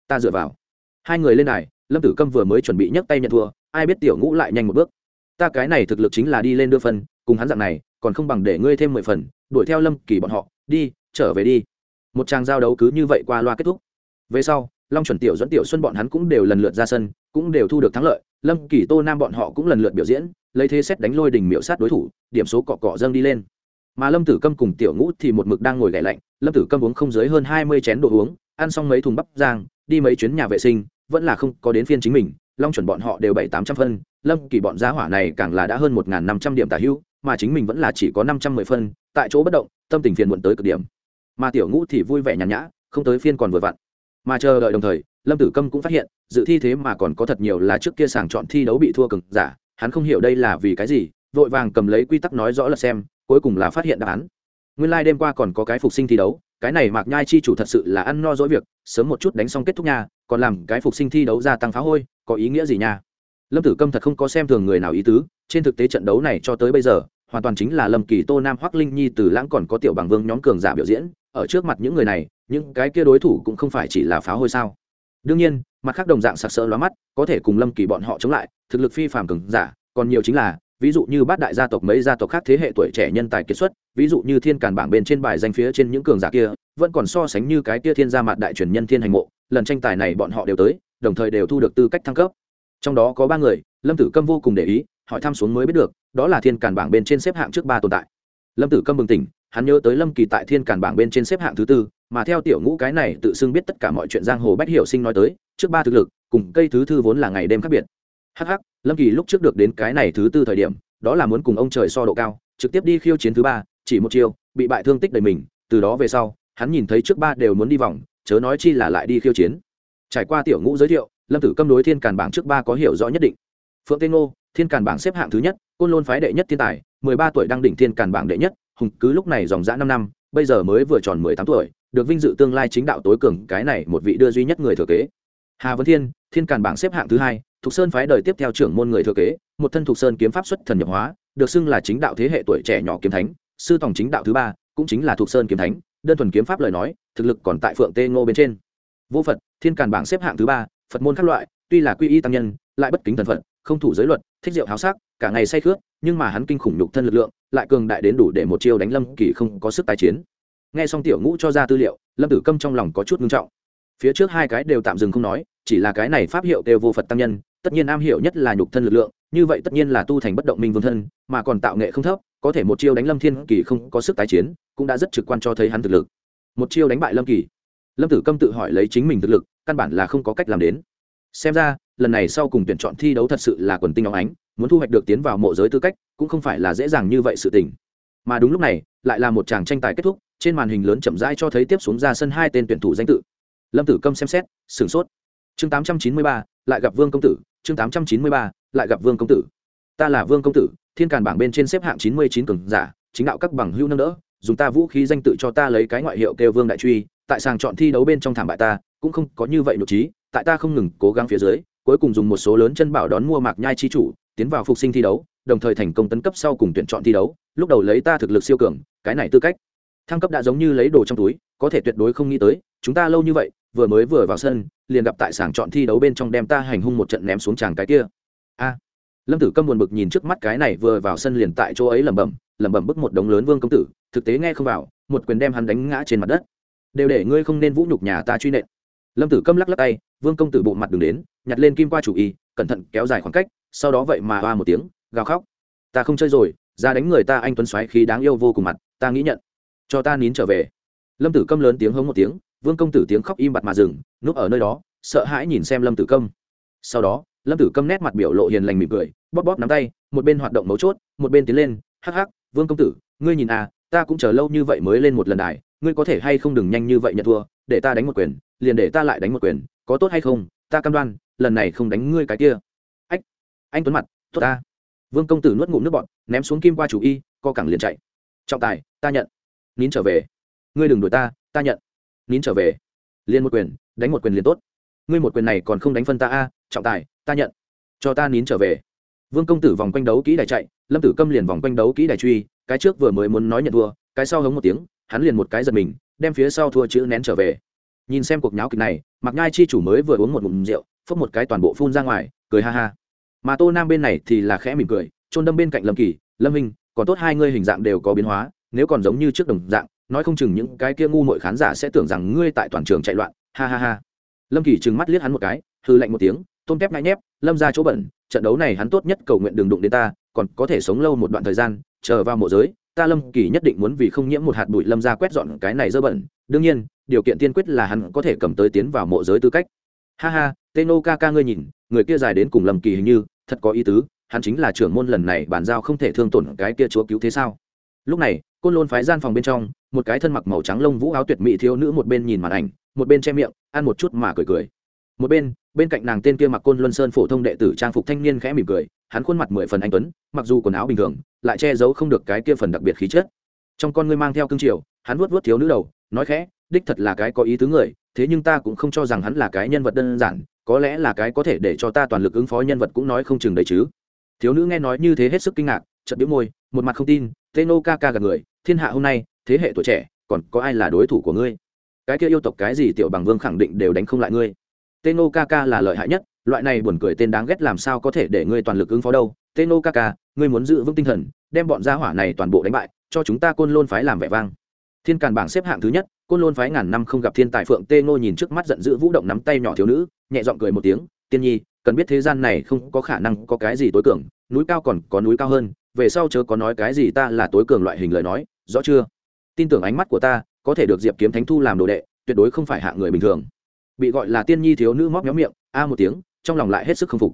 [SPEAKER 1] Ta dựa vào. Hai người lên này lâm tử câm vừa mới chuẩn bị nhấc tay nhận thua, ai biết tiểu ngũ lại nhanh một bước. Ta cái này thực lực chính là đi lên đưa phân, cùng hắn dạng này, còn không bằng để ngươi thêm mười phần, đuổi theo lâm kỳ bọn họ, đi, trở về đi. Một tràng giao đấu cứ như vậy qua loa kết thúc. Về sau, long chuẩn tiểu dẫn tiểu xuân bọn hắn cũng đều lần lượt ra sân, cũng đều thu được thắng lợi, lâm kỳ tô nam bọn họ cũng lần lượt biểu diễn, lấy thế xét đánh lôi đình miệu sát đối thủ, điểm số cọ cọ dâng đi lên mà lâm tử câm cùng tiểu ngũ thì một mực đang ngồi gậy lạnh, lâm tử câm uống không dưới hơn hai mươi chén đồ uống, ăn xong mấy thùng bắp giang đi mấy chuyến nhà vệ sinh, vẫn là không có đến phiên chính mình, long chuẩn bọn họ đều bảy tám trăm phân, lâm kỳ bọn giá hỏa này càng là đã hơn một năm trăm điểm tả hữu, mà chính mình vẫn là chỉ có năm trăm mười phân, tại chỗ bất động, tâm tình phiền muộn tới cực điểm. Mà tiểu ngũ thì vui vẻ nhàn nhã, không tới phiên còn vừa vặn. Mà chờ đợi đồng thời, lâm tử câm cũng phát hiện, dự thi thế mà còn có thật nhiều là trước kia sàng chọn thi đấu bị thua cực giả, hắn không hiểu đây là vì cái gì, vội vàng cầm lấy quy tắc nói rõ là xem cuối cùng là phát hiện đáp án. Nguyên lai、like、đêm qua còn có cái phục sinh thi đấu, cái này mạc nhai chi chủ thật sự là ăn no dỗi việc, sớm một chút đánh xong kết thúc nha, còn làm cái phục sinh thi đấu gia tăng phá hôi, có ý nghĩa gì nha? Lâm tử câm thật không có xem thường người nào ý tứ, trên thực tế trận đấu này cho tới bây giờ, hoàn toàn chính là lâm kỳ tô nam hoắc linh nhi từ lãng còn có tiểu bằng vương nhóm cường giả biểu diễn, ở trước mặt những người này, những cái kia đối thủ cũng không phải chỉ là phá hôi sao? Đương nhiên, mặt khác đồng dạng sặc sỡ lóa mắt, có thể cùng lâm kỳ bọn họ chống lại, thực lực phi phàm cường giả, còn nhiều chính là ví dụ như bát đại gia tộc mấy gia tộc khác thế hệ tuổi trẻ nhân tài kiệt xuất, ví dụ như thiên càn bảng bên trên bài danh phía trên những cường giả kia, vẫn còn so sánh như cái kia thiên gia mặt đại truyền nhân thiên hành mộ, lần tranh tài này bọn họ đều tới, đồng thời đều thu được tư cách thăng cấp. Trong đó có ba người, lâm tử câm vô cùng để ý, hỏi thăm xuống mới biết được, đó là thiên càn bảng bên trên xếp hạng trước ba tồn tại. Lâm tử câm bừng tỉnh, hắn nhớ tới lâm kỳ tại thiên càn bảng bên trên xếp hạng thứ tư, mà theo tiểu ngũ cái này tự xưng biết tất cả mọi chuyện giang hồ bách hiểu sinh nói tới, trước ba thực lực, cùng cây thứ thư vốn là ngày đêm khác biệt. Hh lâm kỳ lúc trước được đến cái này thứ tư thời điểm, đó là muốn cùng ông trời so độ cao, trực tiếp đi khiêu chiến thứ ba, chỉ một chiêu, bị bại thương tích đầy mình, từ đó về sau, hắn nhìn thấy trước ba đều muốn đi vòng, chớ nói chi là lại đi khiêu chiến. Trải qua tiểu ngũ giới thiệu, lâm tử câm đối thiên càn bảng trước ba có hiểu rõ nhất định. Phượng tây ngô, thiên càn bảng xếp hạng thứ nhất, côn lôn phái đệ nhất thiên tài, mười ba tuổi đăng đỉnh thiên càn bảng đệ nhất, hùng cứ lúc này dòng dã năm năm, bây giờ mới vừa tròn mười tám tuổi, được vinh dự tương lai chính đạo tối cường, cái này một vị đưa duy nhất người thừa kế. Hà vân thiên thiên càn bảng xếp hạng thứ hai thục sơn phái đời tiếp theo trưởng môn người thừa kế, một thân thục sơn kiếm pháp xuất thần nhập hóa, được xưng là chính đạo thế hệ tuổi trẻ nhỏ kiếm thánh, sư tòng chính đạo thứ ba, cũng chính là thục sơn kiếm thánh, đơn thuần kiếm pháp lời nói, thực lực còn tại phượng tê ngô bên trên. Vô phật, thiên càn bảng xếp hạng thứ ba, phật môn các loại, tuy là quy y tăng nhân, lại bất kính thần phận không thủ giới luật, thích rượu háo sắc, cả ngày say khướt, nhưng mà hắn kinh khủng nhục thân lực lượng, lại cường đại đến đủ để một chiêu đánh lâm kỳ không có sức tái chiến. Nghe xong tiểu ngũ cho ra tư liệu, lâm tử câm trong lòng có chút ngưng trọng. Phía trước hai cái đều tạm dừng không nói chỉ là cái này pháp hiệu đều vô phật tăng nhân, tất nhiên am hiểu nhất là nhục thân lực lượng, như vậy tất nhiên là tu thành bất động minh vương thân, mà còn tạo nghệ không thấp, có thể một chiêu đánh lâm thiên kỳ không có sức tái chiến, cũng đã rất trực quan cho thấy hắn thực lực. Một chiêu đánh bại lâm kỳ. Lâm tử câm tự hỏi lấy chính mình thực lực, căn bản là không có cách làm đến. Xem ra, lần này sau cùng tuyển chọn thi đấu thật sự là quần tinh óng ánh, muốn thu hoạch được tiến vào mộ giới tư cách, cũng không phải là dễ dàng như vậy sự tình. Mà đúng lúc này, lại là một chàng tranh tài kết thúc, trên màn hình lớn chậm rãi cho thấy tiếp xuống ra sân hai tên tuyển thủ danh tự. Lâm tử câm xem xét, sửng sốt chương tám trăm chín mươi ba, lại gặp vương công tử, chương tám trăm chín mươi ba, lại gặp vương công tử. Ta là vương công tử, thiên càn bảng bên trên xếp hạng chín mươi chín cường giả, chính đạo các bằng hưu nâng đỡ, dùng ta vũ khí danh tự cho ta lấy cái ngoại hiệu kêu vương đại truy, tại sàng chọn thi đấu bên trong thảm bại ta, cũng không có như vậy nội trí, tại ta không ngừng cố gắng phía dưới, cuối cùng dùng một số lớn chân bảo đón mua mạc nhai chi chủ, tiến vào phục sinh thi đấu, đồng thời thành công tấn cấp sau cùng tuyển chọn thi đấu, lúc đầu lấy ta thực lực siêu cường, cái này tư cách. Thăng cấp đã giống như lấy đồ trong túi, có thể tuyệt đối không nghĩ tới, chúng ta lâu như vậy vừa mới vừa vào sân, liền gặp tại sàng chọn thi đấu bên trong đem ta hành hung một trận ném xuống tràng cái kia. A. Lâm tử câm buồn bực nhìn trước mắt cái này vừa vào sân liền tại chỗ ấy lẩm bẩm lẩm bẩm bức một đống lớn vương công tử, thực tế nghe không vào, một quyền đem hắn đánh ngã trên mặt đất. Đều để ngươi không nên vũ nhục nhà ta truy nện. Lâm tử câm lắc lắc tay, vương công tử bộ mặt đường đến, nhặt lên kim qua chủ y, cẩn thận kéo dài khoảng cách, sau đó vậy mà hoa một tiếng, gào khóc. Ta không chơi rồi, ra đánh người ta anh tuấn xoáy khí đáng yêu vô cùng mặt, ta nghĩ nhận. Cho ta nín trở về. Lâm tử câm lớn tiếng hống một tiếng vương công tử tiếng khóc im bặt mà dừng núp ở nơi đó sợ hãi nhìn xem lâm tử câm. Sau đó lâm tử câm nét mặt biểu lộ hiền lành mỉm cười bóp bóp nắm tay một bên hoạt động mấu chốt một bên tiến lên hắc hắc vương công tử ngươi nhìn à ta cũng chờ lâu như vậy mới lên một lần đài ngươi có thể hay không đừng nhanh như vậy nhận thua để ta đánh một quyền liền để ta lại đánh một quyền có tốt hay không ta cam đoan lần này không đánh ngươi cái kia. Ách anh tuấn mặt tốt ta. Vương công tử nuốt ngụm nước bọt, ném xuống kim qua chủ y co cẳng liền chạy. Trọng tài ta nhận. Nín trở về. Ngươi đừng đuổi ta ta nhận nín trở về. Liền một quyền, đánh một quyền liền tốt. Ngươi một quyền này còn không đánh phân ta a, trọng tài, ta nhận. Cho ta nín trở về. Vương công tử vòng quanh đấu kỹ đài chạy, lâm tử câm liền vòng quanh đấu kỹ đài truy, cái trước vừa mới muốn nói nhận thua, cái sau hống một tiếng, hắn liền một cái giật mình, đem phía sau thua chữ nén trở về. Nhìn xem cuộc nháo kịch này mặc nhai chi chủ mới vừa uống một ngụm rượu, phốc một cái toàn bộ phun ra ngoài, cười ha ha. Mà tô nam bên này thì là khẽ mỉm cười trôn đâm bên cạnh lâm kỳ, lâm minh còn tốt hai ngươi hình dạng đều có biến hóa, nếu còn giống như trước đồng dạng nói không chừng những cái kia ngu mội khán giả sẽ tưởng rằng ngươi tại toàn trường chạy loạn, ha ha ha. Lâm kỳ trừng mắt liếc hắn một cái hư lạnh một tiếng, tôm tép ngại nhép, lâm ra chỗ bẩn, trận đấu này hắn tốt nhất cầu nguyện đường đụng đến ta, còn có thể sống lâu một đoạn thời gian, chờ vào mộ giới, ta lâm kỳ nhất định muốn vì không nhiễm một hạt bụi lâm ra quét dọn cái này dơ bẩn. Đương nhiên, điều kiện tiên quyết là hắn có thể cầm tới tiến vào mộ giới tư cách. Ha ha, tên ô ca ca ngươi nhìn, người kia dài đến cùng lâm kỳ hình như, thật có ý tứ, hắn chính là trưởng môn lần này bàn giao không thể thương tổn cái kia chúa cứu thế sao? Lúc này côn lôn phái gian phòng bên trong, một cái thân mặc màu trắng lông vũ áo tuyệt mỹ thiếu nữ một bên nhìn màn ảnh, một bên che miệng, ăn một chút mà cười cười. Một bên bên cạnh nàng tên kia mặc côn luân sơn phổ thông đệ tử trang phục thanh niên khẽ mỉm cười, hắn khuôn mặt mười phần anh tuấn, mặc dù quần áo bình thường, lại che giấu không được cái kia phần đặc biệt khí chất. Trong con ngươi mang theo cương triều, hắn vuốt vuốt thiếu nữ đầu, nói khẽ, đích thật là cái có ý tứ người, thế nhưng ta cũng không cho rằng hắn là cái nhân vật đơn giản, có lẽ là cái có thể để cho ta toàn lực ứng phó nhân vật cũng nói không chừng đấy chứ. Thiếu nữ nghe nói như thế hết sức kinh ngạc, chợt biếu môi một mặt không tin tên nô ca ca gặp người, thiên hạ hôm nay, thế hệ tuổi trẻ, còn có ai là đối thủ của ngươi? Cái kia yêu tộc cái gì tiểu bằng vương khẳng định đều đánh không lại ngươi. Tên nô ca ca là lợi hại nhất, loại này buồn cười tên đáng ghét làm sao có thể để ngươi toàn lực ứng phó đâu? Tên nô ca ca, ngươi muốn giữ vững tinh thần, đem bọn gia hỏa này toàn bộ đánh bại, cho chúng ta côn lôn phái làm vẻ vang. Thiên càn bảng xếp hạng thứ nhất, côn lôn phái ngàn năm không gặp thiên tài phượng tê nô nhìn trước mắt giận dữ vũ động nắm tay nhỏ thiếu nữ, nhẹ giọng cười một tiếng, tiên nhi, cần biết thế gian này không có khả năng có cái gì tối cường, núi cao còn có núi cao hơn về sau chớ có nói cái gì ta là tối cường loại hình lời nói, rõ chưa? Tin tưởng ánh mắt của ta, có thể được diệp kiếm thánh thu làm đồ đệ, tuyệt đối không phải hạ người bình thường. Bị gọi là tiên nhi thiếu nữ móc nhóm miệng, a một tiếng, trong lòng lại hết sức k phục.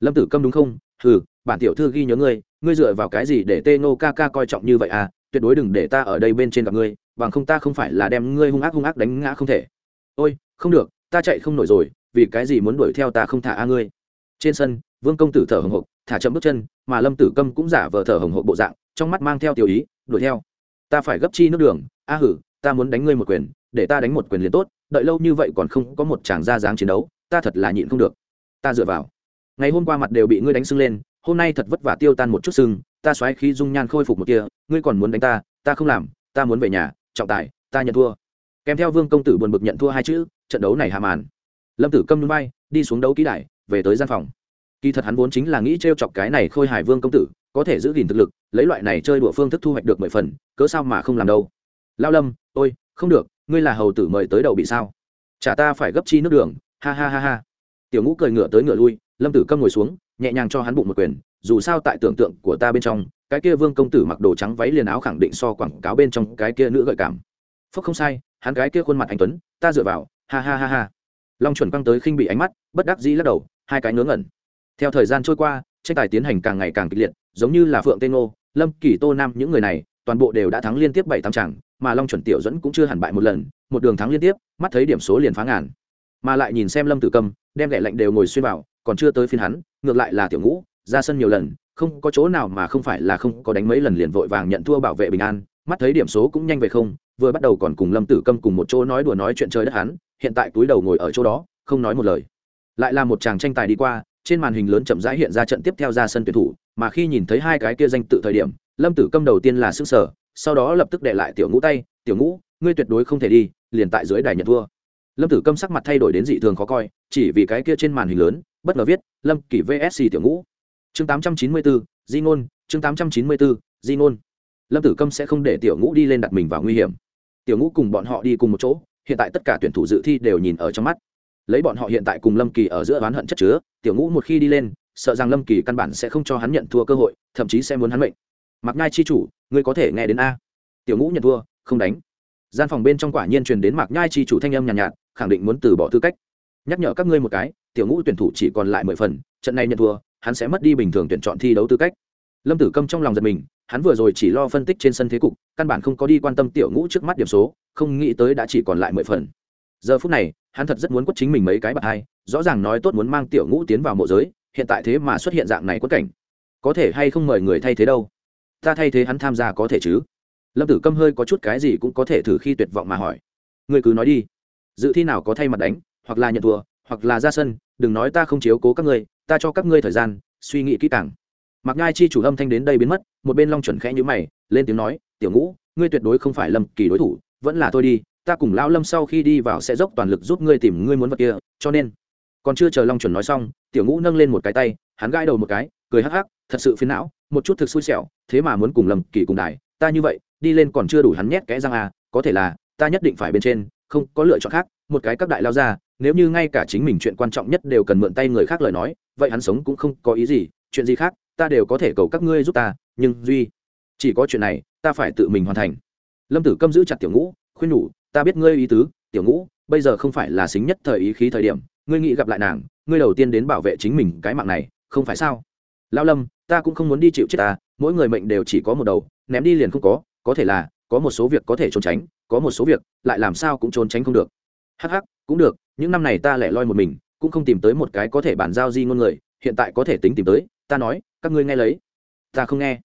[SPEAKER 1] Lâm tử câm đúng không? Ừ bản tiểu thư ghi nhớ ngươi ngươi dựa vào cái gì để tê nô ca ca coi trọng như vậy à? Tuyệt đối đừng để ta ở đây bên trên gặp ngươi, bằng không ta không phải là đem ngươi hung ác hung ác đánh ngã không thể. Ôi, không được, ta chạy không nổi rồi, vì cái gì muốn đuổi theo ta không thả a ngươi? Trên sân vương công tử thở hồng hộc, thả chậm bước chân, mà lâm tử câm cũng giả vờ thở hồng hộc bộ dạng, trong mắt mang theo tiểu ý, đuổi theo. Ta phải gấp chi nước đường, a à hử, ta muốn đánh ngươi một quyền, để ta đánh một quyền liền tốt, đợi lâu như vậy còn không có một chàng ra dáng chiến đấu, ta thật là nhịn không được. Ta dựa vào. Ngày hôm qua mặt đều bị ngươi đánh sưng lên, hôm nay thật vất vả tiêu tan một chút sưng, ta xoáy khí dung nhan khôi phục một kia, ngươi còn muốn đánh ta ta không làm, ta muốn về nhà, trọng tài, ta nhận thua. Kèm theo vương công tử buồn bực nhận thua hai chữ, trận đấu này hà màn. Lâm tử câm núi bay đi xuống đấu ký đại về tới gian phòng kỳ thật hắn vốn chính là nghĩ t r e o chọc cái này khôi hải vương công tử, có thể giữ gìn thực lực, lấy loại này chơi đùa phương thức thu hoạch được mười phần, cớ sao mà không làm đâu? Lao lâm, ôi, không được, ngươi là hầu tử mời tới đầu bị sao? Chả ta phải gấp chi nước đường, ha ha ha ha. Tiểu ngũ cười ngựa tới ngựa lui, lâm tử câm ngồi xuống, nhẹ nhàng cho hắn bụng một quyền, dù sao tại tưởng tượng của ta bên trong, cái kia vương công tử mặc đồ trắng váy liền áo khẳng định so quảng cáo bên trong cái kia nữ gợi cảm. Phúc không sai, hắn cái kia khuôn mặt anh tuấn, ta dựa vào, ha ha ha ha. Long chuẩn băng tới khinh bị ánh mắt, bất đắc dĩ lắc đầu, hai cái ngớ ngẩn theo thời gian trôi qua tranh tài tiến hành càng ngày càng kịch liệt giống như là phượng Tên ngô lâm kỳ tô nam những người này toàn bộ đều đã thắng liên tiếp bảy tám tràng, mà long chuẩn tiểu dẫn cũng chưa hẳn bại một lần một đường thắng liên tiếp mắt thấy điểm số liền phá ngàn. Mà lại nhìn xem lâm tử cầm đem gậy lạnh đều ngồi xuyên vào còn chưa tới phiên hắn ngược lại là tiểu ngũ ra sân nhiều lần không có chỗ nào mà không phải là không có đánh mấy lần liền vội vàng nhận thua bảo vệ bình an mắt thấy điểm số cũng nhanh về không vừa bắt đầu còn cùng lâm tử câm cùng một chỗ nói đùa nói chuyện chơi đất hắn hiện tại túi đầu ngồi ở chỗ đó không nói một lời. Lại là một chàng tranh tài đi qua trên màn hình lớn chậm rãi hiện ra trận tiếp theo ra sân tuyển thủ, mà khi nhìn thấy hai cái kia danh tự thời điểm, lâm tử câm đầu tiên là sức sở sau đó lập tức để lại tiểu ngũ tay, tiểu ngũ, ngươi tuyệt đối không thể đi, liền tại dưới đài nhận thua. Lâm tử câm sắc mặt thay đổi đến dị thường khó coi, chỉ vì cái kia trên màn hình lớn, bất ngờ viết, lâm kỷ vsc tiểu ngũ. Chương tám trăm chín mươi bốn di ngôn, chương tám trăm chín mươi bốn di ngôn. Lâm tử câm sẽ không để tiểu ngũ đi lên đặt mình vào nguy hiểm. Tiểu ngũ cùng bọn họ đi cùng một chỗ, hiện tại tất cả tuyển thủ dự thi đều nhìn ở trong mắt lấy bọn họ hiện tại cùng lâm kỳ ở giữa oán hận chất chứa tiểu ngũ một khi đi lên sợ rằng lâm kỳ căn bản sẽ không cho hắn nhận thua cơ hội thậm chí sẽ muốn hắn mệnh. Mặc nhai chi chủ ngươi có thể nghe đến a. Tiểu ngũ nhận thua không đánh. Gian phòng bên trong quả nhiên truyền đến mạc nhai chi chủ thanh âm nhàn nhạt, nhạt khẳng định muốn từ bỏ tư cách. Nhắc nhở các ngươi một cái tiểu ngũ tuyển thủ chỉ còn lại mười phần trận này nhận thua hắn sẽ mất đi bình thường tuyển chọn thi đấu tư cách. Lâm tử câm trong lòng giật mình hắn vừa rồi chỉ lo phân tích trên sân thế cục căn bản không có đi quan tâm tiểu ngũ trước mắt điểm số không nghĩ tới đã chỉ còn lại mười phần giờ phút này, hắn thật rất muốn quất chính mình mấy cái bạc hai, rõ ràng nói tốt muốn mang tiểu ngũ tiến vào mộ giới, hiện tại thế mà xuất hiện dạng này quất cảnh. Có thể hay không mời người thay thế đâu? Ta thay thế hắn tham gia có thể chứ? Lâm tử câm hơi có chút cái gì cũng có thể thử khi tuyệt vọng mà hỏi. Người cứ nói đi. Dự thi nào có thay mặt đánh, hoặc là nhận thua, hoặc là ra sân, đừng nói ta không chiếu cố các ngươi, ta cho các ngươi thời gian, suy nghĩ kỹ càng. Mặc ngai chi chủ âm thanh đến đây biến mất, một bên long chuẩn khẽ nhữ mày, lên tiếng nói, tiểu ngũ, ngươi tuyệt đối không phải lâm kỳ đối thủ, vẫn là tôi đi ta cùng lão lâm sau khi đi vào sẽ dốc toàn lực giúp ngươi tìm ngươi muốn vật kia, cho nên, còn chưa chờ long chuẩn nói xong, tiểu ngũ nâng lên một cái tay, hắn gãi đầu một cái, cười hắc hắc, thật sự phiền não, một chút thực xui xẻo, thế mà muốn cùng lâm kỳ cùng đài, ta như vậy, đi lên còn chưa đủ hắn nhét kẽ răng à có thể là, ta nhất định phải bên trên, không, có lựa chọn khác, một cái các đại lao ra, nếu như ngay cả chính mình chuyện quan trọng nhất đều cần mượn tay người khác lời nói, vậy hắn sống cũng không có ý gì, chuyện gì khác, ta đều có thể cầu các ngươi giúp ta, nhưng duy, chỉ có chuyện này, ta phải tự mình hoàn thành. Lâm tử câm giữ chặt tiểu ngũ, khuyên nhủ ta biết ngươi ý tứ, tiểu ngũ, bây giờ không phải là xính nhất thời ý khí thời điểm, ngươi nghĩ gặp lại nàng, ngươi đầu tiên đến bảo vệ chính mình cái mạng này, không phải sao? Lao lâm, ta cũng không muốn đi chịu chết ta, mỗi người mệnh đều chỉ có một đầu, ném đi liền không có có thể là, có một số việc có thể trốn tránh, có một số việc, lại làm sao cũng trốn tránh không được. Hắc hắc, cũng được, những năm này ta lẻ loi một mình, cũng không tìm tới một cái có thể bàn giao di ngôn người, hiện tại có thể tính tìm tới, ta nói, các ngươi nghe lấy. Ta không nghe.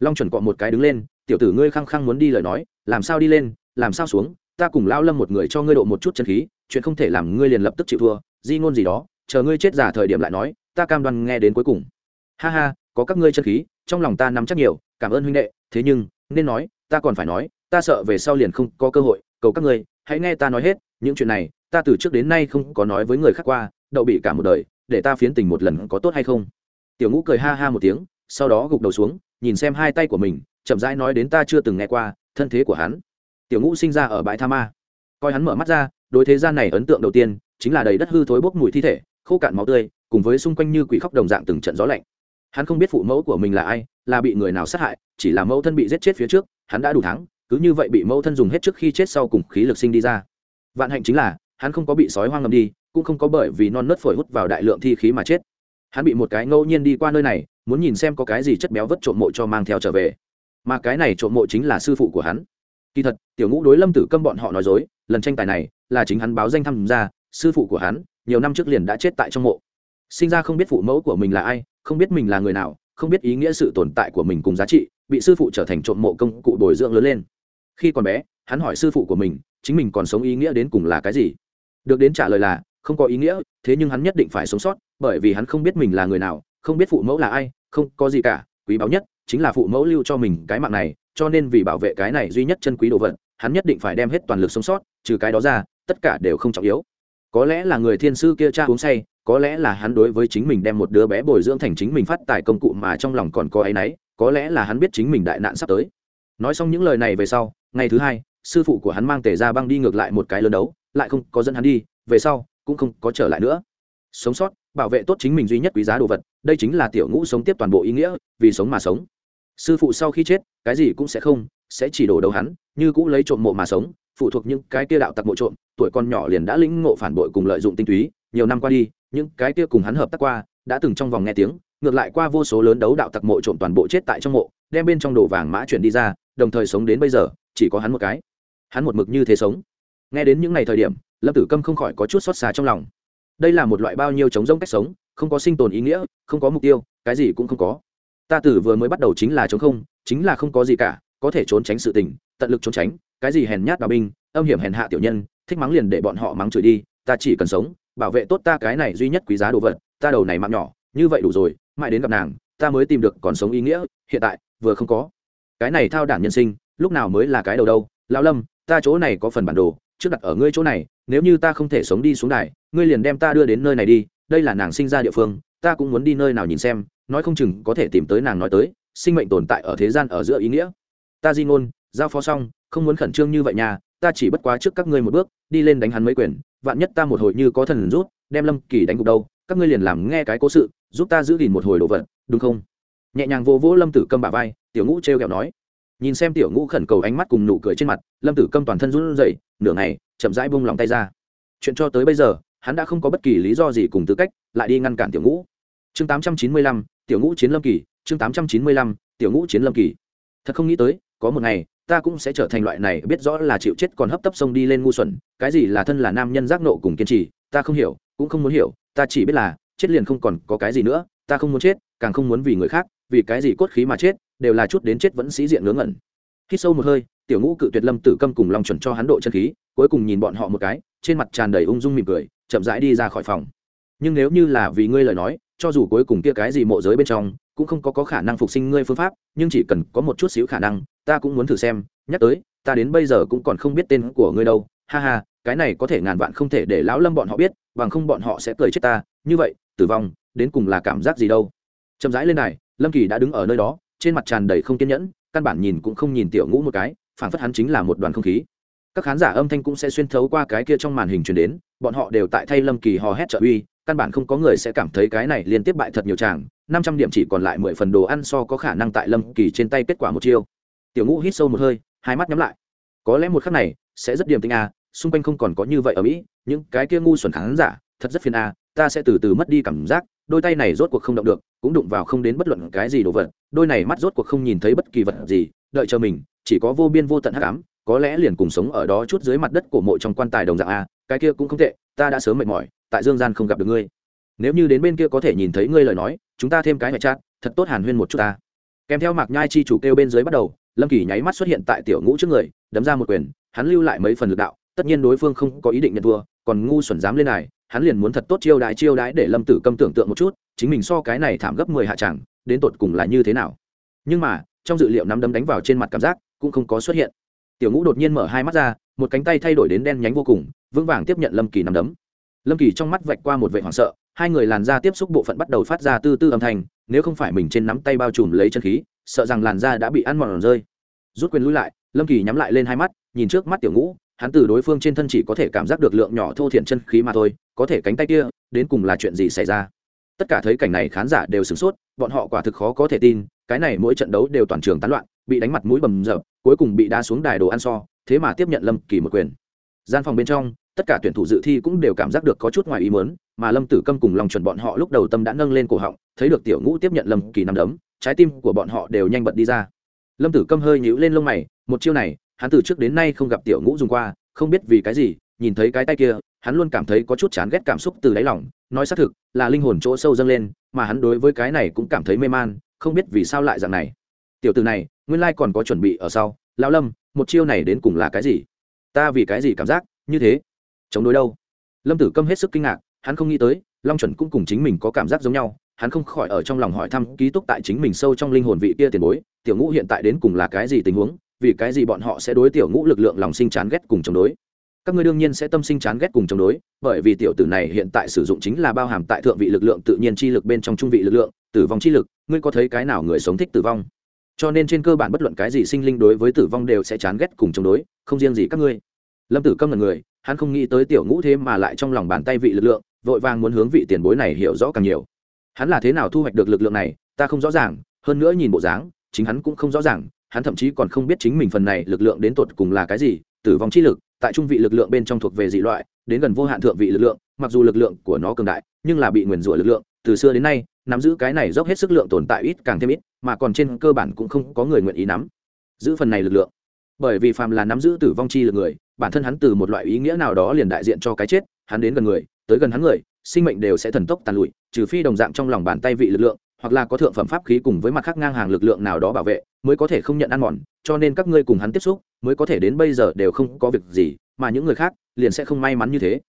[SPEAKER 1] Long chuẩn cọ một cái đứng lên, tiểu tử ngươi khăng khăng muốn đi lời nói, làm sao đi lên, làm sao xuống ta cùng lao lâm một người cho ngươi độ một chút chân khí, chuyện không thể làm ngươi liền lập tức chịu thua, di ngôn gì đó, chờ ngươi chết giả thời điểm lại nói, ta cam đoan nghe đến cuối cùng. Ha ha, có các ngươi chân khí, trong lòng ta nắm chắc nhiều, cảm ơn huynh đệ, thế nhưng, nên nói, ta còn phải nói, ta sợ về sau liền không có cơ hội, cầu các ngươi, hãy nghe ta nói hết, những chuyện này, ta từ trước đến nay không có nói với người khác qua, đậu bị cả một đời, để ta phiến tình một lần có tốt hay không? Tiểu ngũ cười ha ha một tiếng, sau đó gục đầu xuống, nhìn xem hai tay của mình, chậm rãi nói đến ta chưa từng nghe qua, thân thế của hắn tiểu ngũ sinh ra ở bãi tha ma. Coi hắn mở mắt ra, đối thế gian này ấn tượng đầu tiên chính là đầy đất hư thối bốc mùi thi thể, khô cạn máu tươi, cùng với xung quanh như quỷ khóc đồng dạng từng trận gió lạnh. Hắn không biết phụ mẫu của mình là ai, là bị người nào sát hại, chỉ là mẫu thân bị giết chết phía trước, hắn đã đủ thắng, cứ như vậy bị mẫu thân dùng hết trước khi chết sau cùng khí lực sinh đi ra. Vạn hạnh chính là, hắn không có bị sói hoang ngầm đi, cũng không có bởi vì non nớt phổi hút vào đại lượng thi khí mà chết. Hắn bị một cái ngẫu nhiên đi qua nơi này, muốn nhìn xem có cái gì chất béo vất trộm mộ cho mang theo trở về. Mà cái này trộm mộ chính là sư phụ của hắn kỳ thật, tiểu ngũ đối lâm tử câm bọn họ nói dối, lần tranh tài này là chính hắn báo danh tham gia, sư phụ của hắn, nhiều năm trước liền đã chết tại trong mộ. Sinh ra không biết phụ mẫu của mình là ai, không biết mình là người nào, không biết ý nghĩa sự tồn tại của mình cùng giá trị, bị sư phụ trở thành trộm mộ công cụ bồi dưỡng lớn lên. Khi còn bé, hắn hỏi sư phụ của mình, chính mình còn sống ý nghĩa đến cùng là cái gì? Được đến trả lời là, không có ý nghĩa, thế nhưng hắn nhất định phải sống sót, bởi vì hắn không biết mình là người nào, không biết phụ mẫu là ai, không có gì cả, quý báu nhất chính là phụ mẫu lưu cho mình cái mạng này cho nên vì bảo vệ cái này duy nhất chân quý đồ vật, hắn nhất định phải đem hết toàn lực sống sót, trừ cái đó ra, tất cả đều không trọng yếu. Có lẽ là người thiên sư kia cha uống say, có lẽ là hắn đối với chính mình đem một đứa bé bồi dưỡng thành chính mình phát tài công cụ mà trong lòng còn có áy náy, có lẽ là hắn biết chính mình đại nạn sắp tới. Nói xong những lời này về sau, ngày thứ hai, sư phụ của hắn mang tề ra băng đi ngược lại một cái lớn đấu, lại không có dẫn hắn đi, về sau, cũng không có trở lại nữa. Sống sót, bảo vệ tốt chính mình duy nhất quý giá đồ vật, đây chính là tiểu ngũ sống tiếp toàn bộ ý nghĩa, vì sống mà sống sư phụ sau khi chết, cái gì cũng sẽ không, sẽ chỉ đổ đầu hắn, như cũng lấy trộm mộ mà sống, phụ thuộc những cái kia đạo tặc mộ trộm, tuổi con nhỏ liền đã lĩnh ngộ phản bội cùng lợi dụng tinh túy, nhiều năm qua đi, những cái kia cùng hắn hợp tác qua, đã từng trong vòng nghe tiếng, ngược lại qua vô số lớn đấu đạo tặc mộ trộm toàn bộ chết tại trong mộ, đem bên trong đồ vàng mã chuyển đi ra, đồng thời sống đến bây giờ, chỉ có hắn một cái. Hắn một mực như thế sống. Nghe đến những ngày thời điểm, lâm tử câm không khỏi có chút xót xa trong lòng. Đây là một loại bao nhiêu chống rông cách sống, không có sinh tồn ý nghĩa, không có mục tiêu, cái gì cũng không có ta tử vừa mới bắt đầu chính là chống không, chính là không có gì cả, có thể trốn tránh sự tình, tận lực trốn tránh, cái gì hèn nhát bà binh, âm hiểm hèn hạ tiểu nhân, thích mắng liền để bọn họ mắng chửi đi, ta chỉ cần sống, bảo vệ tốt ta cái này duy nhất quý giá đồ vật, ta đầu này mạng nhỏ, như vậy đủ rồi, mãi đến gặp nàng, ta mới tìm được còn sống ý nghĩa, hiện tại, vừa không có. Cái này thao đản nhân sinh, lúc nào mới là cái đầu đâu, lão lâm, ta chỗ này có phần bản đồ, trước đặt ở ngươi chỗ này, nếu như ta không thể sống đi xuống đài, ngươi liền đem ta đưa đến nơi này đi, đây là nàng sinh ra địa phương, ta cũng muốn đi nơi nào nhìn xem nói không chừng có thể tìm tới nàng nói tới, sinh mệnh tồn tại ở thế gian ở giữa ý nghĩa. Ta di ngôn, giao phó xong, không muốn khẩn trương như vậy nhà ta chỉ bất quá trước các ngươi một bước, đi lên đánh hắn mấy quyền, vạn nhất ta một hồi như có thần rút, đem lâm kỳ đánh gục đâu, các ngươi liền làm nghe cái cố sự, giúp ta giữ gìn một hồi đồ vật, đúng không? Nhẹ nhàng vô vỗ lâm tử câm bà vai, tiểu ngũ t r e o kẹo nói. Nhìn xem tiểu ngũ khẩn cầu ánh mắt cùng nụ cười trên mặt, lâm tử câm toàn thân run rẩy, nửa ngày, chậm rãi bung lòng tay ra. Chuyện cho tới bây giờ, hắn đã không có bất kỳ lý do gì cùng tư cách, lại đi ngăn cản tiểu ngũ. Chương tám trăm chín mươi lăm tiểu ngũ chiến lâm kỳ, chương tám trăm chín mươi lăm, tiểu ngũ chiến lâm kỳ. Thật không nghĩ tới, có một ngày, ta cũng sẽ trở thành loại này biết rõ là chịu chết còn hấp tấp sông đi lên ngu xuẩn, cái gì là thân là nam nhân giác nộ cùng kiên trì, ta không hiểu, cũng không muốn hiểu, ta chỉ biết là, chết liền không còn có cái gì nữa, ta không muốn chết, càng không muốn vì người khác, vì cái gì cốt khí mà chết, đều là chút đến chết vẫn sĩ diện ngớ ngẩn. Khi sâu một hơi, tiểu ngũ cự tuyệt lâm tử câm cùng long chuẩn cho hắn độ chân khí, cuối cùng nhìn bọn họ một cái, trên mặt tràn đầy ung dung mỉm cười, chậm rãi đi ra khỏi phòng. Nhưng nếu như là vì ngươi lời nói cho dù cuối cùng kia cái gì mộ giới bên trong cũng không có, có khả năng phục sinh ngươi phương pháp nhưng chỉ cần có một chút xíu khả năng ta cũng muốn thử xem nhắc tới ta đến bây giờ cũng còn không biết tên của ngươi đâu. Ha ha cái này có thể ngàn vạn không thể để lão lâm bọn họ biết bằng không bọn họ sẽ cười chết ta. Như vậy tử vong đến cùng là cảm giác gì đâu? Chậm rãi lên này lâm kỳ đã đứng ở nơi đó trên mặt tràn đầy không kiên nhẫn căn bản nhìn cũng không nhìn tiểu ngũ một cái phản phất hắn chính là một đoàn không khí. Các khán giả âm thanh cũng sẽ xuyên thấu qua cái kia trong màn hình truyền đến bọn họ đều tại thay lâm kỳ hò hét trợ uy căn bản không có người sẽ cảm thấy cái này liên tiếp bại thật nhiều chàng, năm trăm điểm chỉ còn lại mười phần đồ ăn so có khả năng tại lâm kỳ trên tay kết quả một chiêu. Tiểu ngũ hít sâu một hơi, hai mắt nhắm lại. Có lẽ một khắc này, sẽ rất điềm tinh a, xung quanh không còn có như vậy ở mỹ, những cái kia ngu xuẩn khán giả, thật rất phiền a, ta sẽ từ từ mất đi cảm giác, đôi tay này rốt cuộc không động được, cũng đụng vào không đến bất luận cái gì đồ vật, đôi này mắt rốt cuộc không nhìn thấy bất kỳ vật gì, đợi chờ mình, chỉ có vô biên vô tận hắc ám, có lẽ liền cùng sống ở đó chút dưới mặt đất của mộ trong quan tài đồng dạng a, cái kia cũng không tệ, ta đã sớm mệt mỏi tại dương gian không gặp được ngươi. Nếu như đến bên kia có thể nhìn thấy ngươi lời nói, chúng ta thêm cái ngoại chat thật tốt hàn huyên một chút ta. Kèm theo mạc nhai chi chủ kêu bên dưới bắt đầu, lâm kỳ nháy mắt xuất hiện tại tiểu ngũ trước người, đấm ra một quyền, hắn lưu lại mấy phần lực đạo, tất nhiên đối phương không có ý định nhận thua, còn ngu xuẩn dám lên này, hắn liền muốn thật tốt chiêu đãi chiêu đãi để lâm tử câm tưởng tượng một chút, chính mình so cái này thảm gấp mười hạ chẳng, đến tột cùng là như thế nào. Nhưng mà, trong dự liệu nắm đấm đánh vào trên mặt cảm giác, cũng không có xuất hiện. Tiểu ngũ đột nhiên mở hai mắt ra, một cánh tay thay đổi đến đen nhánh vô cùng, vững vàng tiếp nhận lâm kỳ nắm đấm lâm kỳ trong mắt vạch qua một vệ hoảng sợ, hai người làn da tiếp xúc bộ phận bắt đầu phát ra tư tư âm thanh, nếu không phải mình trên nắm tay bao trùm lấy chân khí, sợ rằng làn da đã bị ăn mòn rơi. Rút quyền lui lại, lâm kỳ nhắm lại lên hai mắt, nhìn trước mắt tiểu ngũ, hắn từ đối phương trên thân chỉ có thể cảm giác được lượng nhỏ thô thiện chân khí mà thôi, có thể cánh tay kia, đến cùng là chuyện gì xảy ra? Tất cả thấy cảnh này khán giả đều sửng sốt, bọn họ quả thực khó có thể tin, cái này mỗi trận đấu đều toàn trường tán loạn, bị đánh mặt mũi bầm dập, cuối cùng bị đá xuống đài đồ ăn so, thế mà tiếp nhận lâm kỳ một quyền. Gian phòng bên trong tất cả tuyển thủ dự thi cũng đều cảm giác được có chút ngoài ý mớn mà lâm tử câm cùng lòng chuẩn bọn họ lúc đầu tâm đã nâng lên cổ họng, thấy được tiểu ngũ tiếp nhận lâm kỳ nằm đấm, trái tim của bọn họ đều nhanh bật đi ra. Lâm tử câm hơi nhíu lên lông mày, một chiêu này, hắn từ trước đến nay không gặp tiểu ngũ dùng qua, không biết vì cái gì, nhìn thấy cái tay kia, hắn luôn cảm thấy có chút chán ghét cảm xúc từ đáy lòng, nói xác thực, là linh hồn chỗ sâu dâng lên, mà hắn đối với cái này cũng cảm thấy mê man, không biết vì sao lại dạng này. Tiểu từ này, nguyên lai còn có chuẩn bị ở sau. Lão lâm, một chiêu này đến cùng là cái gì? Ta vì cái gì cảm giác như thế? Chống đối đâu. Lâm tử câm hết sức kinh ngạc, hắn không nghĩ tới, long chuẩn cũng cùng chính mình có cảm giác giống nhau, hắn không khỏi ở trong lòng hỏi thăm ký túc tại chính mình sâu trong linh hồn vị kia tiền bối, tiểu ngũ hiện tại đến cùng là cái gì tình huống, vì cái gì bọn họ sẽ đối tiểu ngũ lực lượng lòng sinh chán ghét cùng chống đối. Các ngươi đương nhiên sẽ tâm sinh chán ghét cùng chống đối, bởi vì tiểu tử này hiện tại sử dụng chính là bao hàm tại thượng vị lực lượng tự nhiên chi lực bên trong trung vị lực lượng, tử vong chi lực, ngươi có thấy cái nào người sống thích tử vong? Cho nên trên cơ bản bất luận cái gì sinh linh đối với tử vong đều sẽ chán ghét cùng chống đối, không riêng gì các ngươi lâm tử câm là người, hắn không nghĩ tới tiểu ngũ thế mà lại trong lòng bàn tay vị lực lượng, vội vàng muốn hướng vị tiền bối này hiểu rõ càng nhiều. Hắn là thế nào thu hoạch được lực lượng này, ta không rõ ràng, hơn nữa nhìn bộ dáng, chính hắn cũng không rõ ràng, hắn thậm chí còn không biết chính mình phần này lực lượng đến tột cùng là cái gì, tử vong chi lực, tại trung vị lực lượng bên trong thuộc về dị loại, đến gần vô hạn thượng vị lực lượng, mặc dù lực lượng của nó cường đại, nhưng là bị nguyền rủa lực lượng, từ xưa đến nay, nắm giữ cái này dốc hết sức lượng tồn tại ít càng thêm ít, mà còn trên cơ bản cũng không có người nguyện ý nắm giữ phần này lực lượng. Bởi vì phàm là nắm giữ tử vong chi lực người bản thân hắn từ một loại ý nghĩa nào đó liền đại diện cho cái chết, hắn đến gần người, tới gần hắn người, sinh mệnh đều sẽ thần tốc tàn lụi, trừ phi đồng dạng trong lòng bàn tay vị lực lượng, hoặc là có thượng phẩm pháp khí cùng với mặt khác ngang hàng lực lượng nào đó bảo vệ, mới có thể không nhận ăn mòn, cho nên các ngươi cùng hắn tiếp xúc, mới có thể đến bây giờ đều không có việc gì, mà những người khác liền sẽ không may mắn như thế.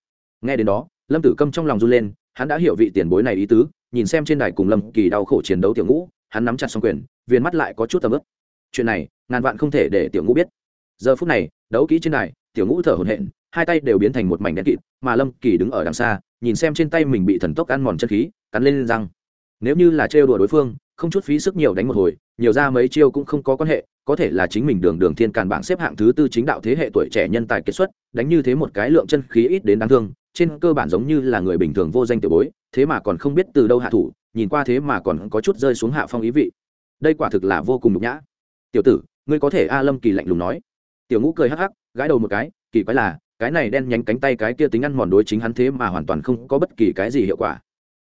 [SPEAKER 1] Nghe đến đó, lâm tử câm trong lòng run lên, hắn đã hiểu vị tiền bối này ý tứ, nhìn xem trên đài cùng lâm kỳ đau khổ chiến đấu tiểu ngũ, hắn nắm chặt xong quyền viên mắt lại có chút tầm ướp chuyện này, ngàn vạn không thể để tiểu ngũ biết giờ phút này, đấu kỹ trên đài, tiểu ngũ thở hổn hển, hai tay đều biến thành một mảnh đen kịt, mà lâm kỳ đứng ở đằng xa, nhìn xem trên tay mình bị thần tốc ăn mòn chân khí, cắn lên răng. Nếu như là trêu đùa đối phương, không chút phí sức nhiều đánh một hồi, nhiều ra mấy chiêu cũng không có quan hệ, có thể là chính mình đường đường thiên càn bảng xếp hạng thứ tư chính đạo thế hệ tuổi trẻ nhân tài kết xuất, đánh như thế một cái lượng chân khí ít đến đáng thương, trên cơ bản giống như là người bình thường vô danh tiểu bối, thế mà còn không biết từ đâu hạ thủ, nhìn qua thế mà còn có chút rơi xuống hạ phong ý vị. Đây quả thực là vô cùng nhục nhã. Tiểu tử, ngươi có thể a lâm kỳ lạnh lùng nói tiểu ngũ cười hắc hắc, gãi đầu một cái, kỳ quái là, cái này đen nhánh cánh tay cái kia tính ăn mòn đối chính hắn thế mà hoàn toàn không có bất kỳ cái gì hiệu quả.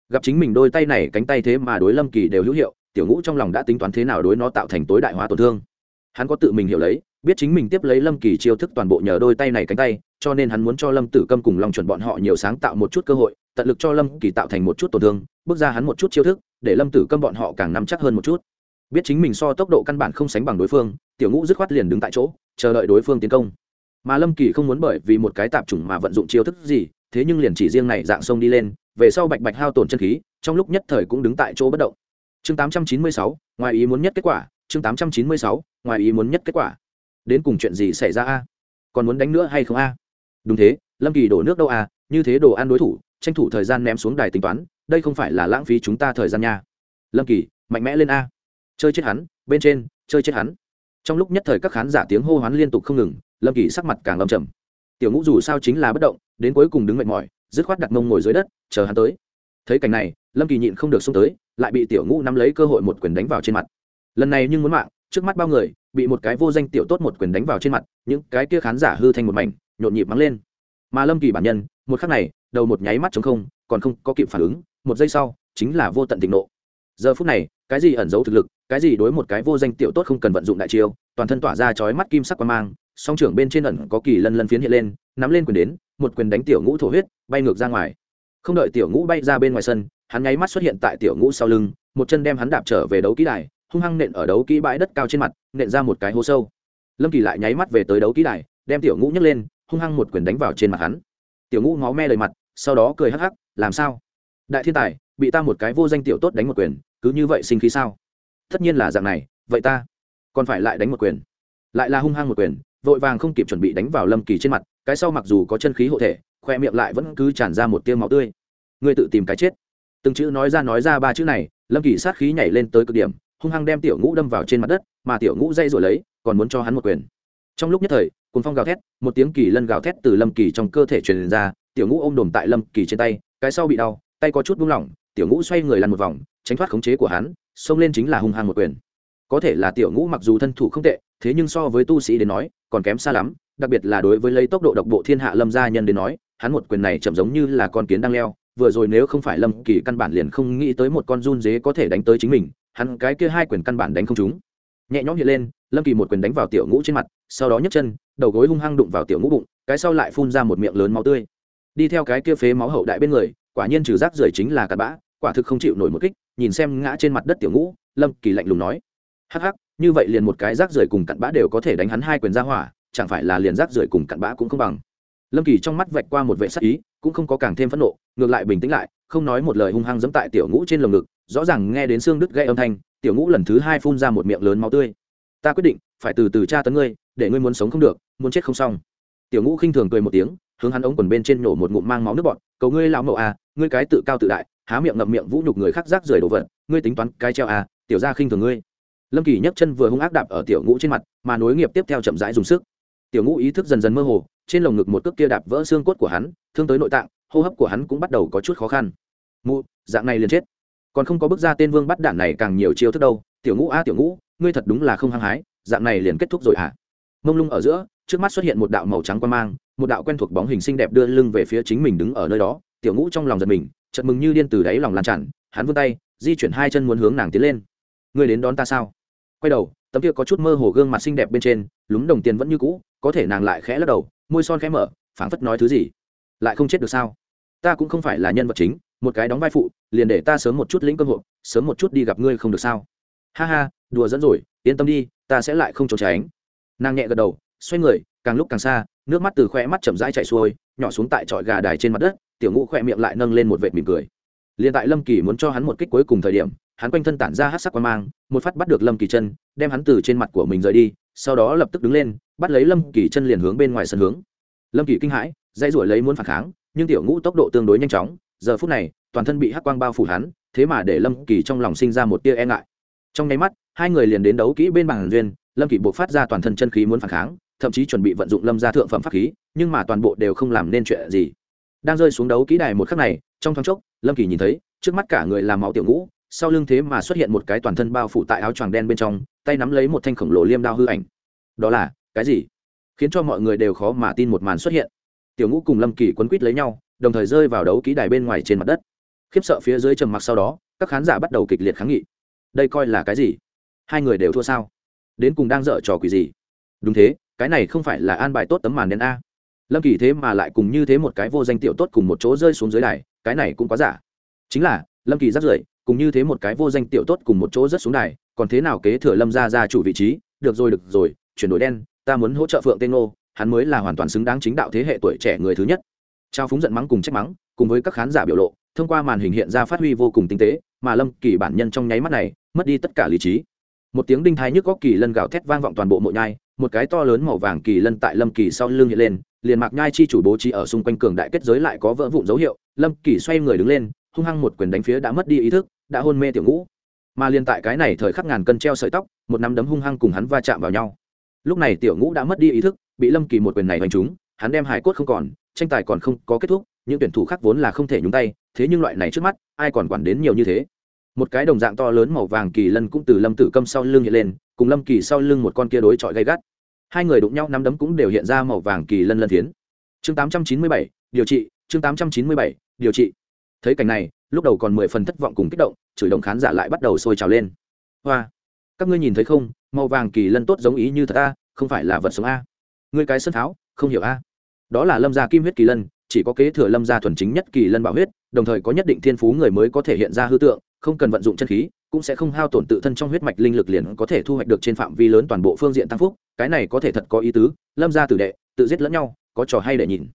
[SPEAKER 1] Gặp chính mình đôi tay này cánh tay thế mà đối lâm kỳ đều hữu hiệu, tiểu ngũ trong lòng đã tính toán thế nào đối nó tạo thành tối đại hóa tổn thương. Hắn có tự mình hiểu lấy, biết chính mình tiếp lấy lâm kỳ chiêu thức toàn bộ nhờ đôi tay này cánh tay, cho nên hắn muốn cho lâm tử câm cùng lòng chuẩn bọn họ nhiều sáng tạo một chút cơ hội, tận lực cho lâm kỳ tạo thành một chút tổn thương, bước ra hắn một chút chiêu thức, để lâm tử câm bọn họ càng nắm chắc hơn một chút. Biết chính mình so tốc độ căn bản không sánh bằng đối phương, tiểu ngũ dứt khoát liền đứng tại chỗ chờ đợi đối phương tiến công. Mà lâm kỳ không muốn bởi vì một cái tạp chủng mà vận dụng chiêu thức gì thế nhưng liền chỉ riêng này dạng sông đi lên về sau bạch bạch hao tổn chân khí trong lúc nhất thời cũng đứng tại chỗ bất động. Chương 896, ngoài ý muốn nhất kết quả chương 896, ngoài ý muốn nhất kết quả. Đến cùng chuyện gì xảy ra a? Còn muốn đánh nữa hay không a? Đúng thế lâm kỳ đổ nước đâu a? Như thế đồ ăn đối thủ tranh thủ thời gian ném xuống đài tính toán đây không phải là lãng phí chúng ta thời gian nha. Lâm kỳ mạnh mẽ lên a. Chơi chết hắn bên trên chơi chết hắn trong lúc nhất thời các khán giả tiếng hô hoán liên tục không ngừng, lâm kỳ sắc mặt càng lâm trầm. Tiểu ngũ dù sao chính là bất động, đến cuối cùng đứng mệt mỏi, dứt khoát đặt mông ngồi dưới đất, chờ hắn tới. Thấy cảnh này, lâm kỳ nhịn không được xông tới, lại bị tiểu ngũ nắm lấy cơ hội một quyền đánh vào trên mặt. Lần này nhưng muốn mạng, trước mắt bao người, bị một cái vô danh tiểu tốt một quyền đánh vào trên mặt, những cái kia khán giả hư thành một mảnh, nhộn nhịp mắng lên. Mà lâm kỳ bản nhân, một khắc này, đầu một nháy mắt chống không, còn không có kịp phản ứng, một giây sau, chính là vô tận tình nộ. Giờ phút này, cái gì ẩn giấu thực lực cái gì đối một cái vô danh tiểu tốt không cần vận dụng đại chiêu, toàn thân tỏa ra chói mắt kim sắc quan mang, song trưởng bên trên ẩn có kỳ lân lân phiến hiện lên, nắm lên quyền đến, một quyền đánh tiểu ngũ thổ huyết, bay ngược ra ngoài. Không đợi tiểu ngũ bay ra bên ngoài sân, hắn nháy mắt xuất hiện tại tiểu ngũ sau lưng, một chân đem hắn đạp trở về đấu kỹ đài, hung hăng nện ở đấu kỹ bãi đất cao trên mặt, nện ra một cái hố sâu. Lâm kỳ lại nháy mắt về tới đấu kỹ đài, đem tiểu ngũ nhấc lên, hung hăng một quyền đánh vào trên mặt hắn. Tiểu ngũ ngó me lời mặt, sau đó cười hắc hắc, làm sao? Đại thiên tài, bị ta một cái vô danh tiểu tốt đánh một quyền, cứ như vậy sinh khí sao? Tất nhiên là dạng này, vậy ta còn phải lại đánh một quyền. Lại là hung hăng một quyền, vội vàng không kịp chuẩn bị đánh vào lâm kỳ trên mặt, cái sau mặc dù có chân khí hộ thể, khoe miệng lại vẫn cứ tràn ra một tiêu máu tươi. Ngươi tự tìm cái chết. Từng chữ nói ra nói ra ba chữ này, lâm kỳ sát khí nhảy lên tới cực điểm, hung hăng đem tiểu ngũ đâm vào trên mặt đất, mà tiểu ngũ dây rồi lấy, còn muốn cho hắn một quyền. Trong lúc nhất thời cồn phong gào thét, một tiếng kỳ lân gào thét từ lâm kỳ trong cơ thể truyền ra, tiểu ngũ ôm đồm tại lâm kỳ trên tay, cái sau bị đau, tay có chút buông lỏng, tiểu ngũ xoay người lăn một vòng, tránh thoát khống chế của hắn xông lên chính là hung hăng một quyền. Có thể là tiểu ngũ mặc dù thân thủ không tệ, thế nhưng so với tu sĩ đến nói, còn kém xa lắm, đặc biệt là đối với lấy tốc độ độc bộ thiên hạ lâm gia nhân đến nói, hắn một quyền này chậm giống như là con kiến đang leo, vừa rồi nếu không phải lâm kỳ căn bản liền không nghĩ tới một con run dế có thể đánh tới chính mình, hắn cái kia hai quyền căn bản đánh không trúng. Nhẹ nhõm hiện lên, lâm kỳ một quyền đánh vào tiểu ngũ trên mặt, sau đó nhấc chân, đầu gối hung hăng đụng vào tiểu ngũ bụng, cái sau lại phun ra một miệng lớn máu tươi. Đi theo cái kia phế máu hậu đại bên người, quả nhiên trừ rác rưởi chính là cặn bã, quả thực không chịu nổi một kích nhìn xem ngã trên mặt đất tiểu ngũ, lâm kỳ lạnh lùng nói, hắc hắc, như vậy liền một cái rác rưởi cùng cặn bã đều có thể đánh hắn hai quyền ra hỏa, chẳng phải là liền rác rưởi cùng cặn bã cũng không bằng? Lâm kỳ trong mắt vạch qua một vệ sắc ý, cũng không có càng thêm phẫn nộ, ngược lại bình tĩnh lại, không nói một lời hung hăng dẫm tại tiểu ngũ trên lồng ngực, rõ ràng nghe đến xương đứt gây âm thanh, tiểu ngũ lần thứ hai phun ra một miệng lớn máu tươi. Ta quyết định, phải từ từ tra tấn ngươi, để ngươi muốn sống không được, muốn chết không xong. Tiểu ngũ khinh thường cười một tiếng, hướng hắn ống quần bên trên nổ một ngụm mang máu nước bọt, cầu ngươi lão mậu à ngươi cái tự cao tự đại há miệng ngậm miệng vũ nhục người khác rác rưởi đồ vật, ngươi tính toán cái treo à tiểu gia khinh thường ngươi. Lâm kỳ nhấc chân vừa hung ác đạp ở tiểu ngũ trên mặt, mà nối nghiệp tiếp theo chậm rãi dùng sức. Tiểu ngũ ý thức dần dần mơ hồ, trên lồng ngực một cước kia đạp vỡ xương cốt của hắn, thương tới nội tạng, hô hấp của hắn cũng bắt đầu có chút khó khăn. Mụ, dạng này liền chết. Còn không có bước ra tên vương bắt đạn này càng nhiều chiêu thức đâu, tiểu ngũ a, tiểu ngũ, ngươi thật đúng là không hăng hái, dạng này liền kết thúc rồi hả? À? mông lung ở giữa, trước mắt xuất hiện một đạo màu trắng quan mang, một đạo quen thuộc bóng hình xinh đẹp đưa lưng về phía chính mình đứng ở nơi đó, tiểu ngũ trong lòng giật mình chật mừng như điên từ đáy lòng lan tràn, hắn vươn tay, di chuyển hai chân muốn hướng nàng tiến lên. Ngươi đến đón ta sao? Quay đầu, tấm kia có chút mơ hồ gương mặt xinh đẹp bên trên, lúng đồng tiền vẫn như cũ, có thể nàng lại khẽ lắc đầu, môi son khẽ mở, phảng phất nói thứ gì, lại không chết được sao? Ta cũng không phải là nhân vật chính, một cái đóng vai phụ, liền để ta sớm một chút lĩnh cơ hội sớm một chút đi gặp ngươi không được sao? Ha ha, đùa dẫn rồi, yên tâm đi, ta sẽ lại không trốn tránh. Nàng nhẹ gật đầu, xoay người, càng lúc càng xa nước mắt từ khoe mắt chậm rãi chạy xuôi, nhỏ xuống tại trọi gà đài trên mặt đất, tiểu ngũ khoe miệng lại nâng lên một vệt mỉm cười. Liền tại lâm kỳ muốn cho hắn một kích cuối cùng thời điểm, hắn quanh thân tản ra hát sắc quan mang, một phát bắt được lâm kỳ chân, đem hắn từ trên mặt của mình rời đi, sau đó lập tức đứng lên, bắt lấy lâm kỳ chân liền hướng bên ngoài sân hướng. Lâm kỳ kinh hãi, dãy ruổi lấy muốn phản kháng, nhưng tiểu ngũ tốc độ tương đối nhanh chóng, giờ phút này, toàn thân bị hắc quang bao phủ hắn, thế mà để lâm kỳ trong lòng sinh ra một tia e ngại. Trong nháy mắt, hai người liền đến đấu kỹ bên bàn duyên, lâm kỳ buộc phát ra toàn thân chân khí muốn phản kháng thậm chí chuẩn bị vận dụng lâm gia thượng phẩm pháp khí, nhưng mà toàn bộ đều không làm nên chuyện gì. Đang rơi xuống đấu kỹ đài một khắc này, trong thoáng chốc, lâm kỳ nhìn thấy, trước mắt cả người làm máu tiểu ngũ, sau lưng thế mà xuất hiện một cái toàn thân bao phủ tại áo choàng đen bên trong, tay nắm lấy một thanh khổng lồ liêm đao hư ảnh. Đó là, cái gì? Khiến cho mọi người đều khó mà tin một màn xuất hiện. Tiểu ngũ cùng lâm kỳ quấn quýt lấy nhau, đồng thời rơi vào đấu ký đài bên ngoài trên mặt đất. Khiếp sợ phía dưới trầm mặc sau đó, các khán giả bắt đầu kịch liệt kháng nghị. Đây coi là cái gì? Hai người đều thua sao? Đến cùng đang dở trò quỷ gì? Đúng thế cái này không phải là an bài tốt tấm màn đen a. Lâm kỳ thế mà lại cùng như thế một cái vô danh tiểu tốt cùng một chỗ rơi xuống dưới đài, cái này cũng quá giả. Chính là, lâm kỳ rất rưởi, cùng như thế một cái vô danh tiểu tốt cùng một chỗ rất xuống đài, còn thế nào kế thừa lâm ra ra chủ vị trí? Được rồi được rồi, chuyển đổi đen, ta muốn hỗ trợ phượng tên ngô, hắn mới là hoàn toàn xứng đáng chính đạo thế hệ tuổi trẻ người thứ nhất. Trao phúng giận mắng cùng trách mắng, cùng với các khán giả biểu lộ, thông qua màn hình hiện ra phát huy vô cùng tinh tế, mà lâm kỳ bản nhân trong nháy mắt này, mất đi tất cả lý trí. Một tiếng đinh thái nhức góc kỳ lân gào thét vang vọng toàn bộ mộ nhai một cái to lớn màu vàng kỳ lân tại lâm kỳ sau lưng hiện lên, liền mạc nhai chi chủ bố trí ở xung quanh cường đại kết giới lại có vỡ vụn dấu hiệu, lâm kỳ xoay người đứng lên, hung hăng một quyền đánh phía đã mất đi ý thức, đã hôn mê tiểu ngũ. Mà liền tại cái này thời khắc ngàn cân treo sợi tóc, một nắm đấm hung hăng cùng hắn va chạm vào nhau. Lúc này tiểu ngũ đã mất đi ý thức, bị lâm kỳ một quyền này đánh trúng, hắn đem hải cốt không còn, tranh tài còn không có kết thúc, những tuyển thủ khác vốn là không thể nhúng tay, thế nhưng loại này trước mắt, ai còn quản đến nhiều như thế? Một cái đồng dạng to lớn màu vàng kỳ lân cũng từ lâm tử câm sau lưng hiện lên cùng lâm kỳ sau lưng một con kia đối chọi gay gắt. Hai người đụng nhau nắm đấm cũng đều hiện ra màu vàng kỳ lân lân thiến chương tám trăm chín mươi bảy, điều trị, chương tám trăm chín mươi bảy, điều trị. Thấy cảnh này, lúc đầu còn mười phần thất vọng cùng kích động, chửi động khán giả lại bắt đầu sôi trào lên. Hoa, các ngươi nhìn thấy không, màu vàng kỳ lân tốt giống ý như thật a, không phải là vật sống a. Ngươi cái sân tháo, không hiểu a. Đó là lâm gia kim huyết kỳ lân, chỉ có kế thừa lâm gia thuần chính nhất kỳ lân bảo huyết đồng thời có nhất định thiên phú người mới có thể hiện ra hư tượng, không cần vận dụng chân khí, cũng sẽ không hao tổn tự thân trong huyết mạch linh lực liền có thể thu hoạch được trên phạm vi lớn toàn bộ phương diện tăng phúc, cái này có thể thật có ý tứ, lâm gia tử đệ, tự giết lẫn nhau, có trò hay để nhìn.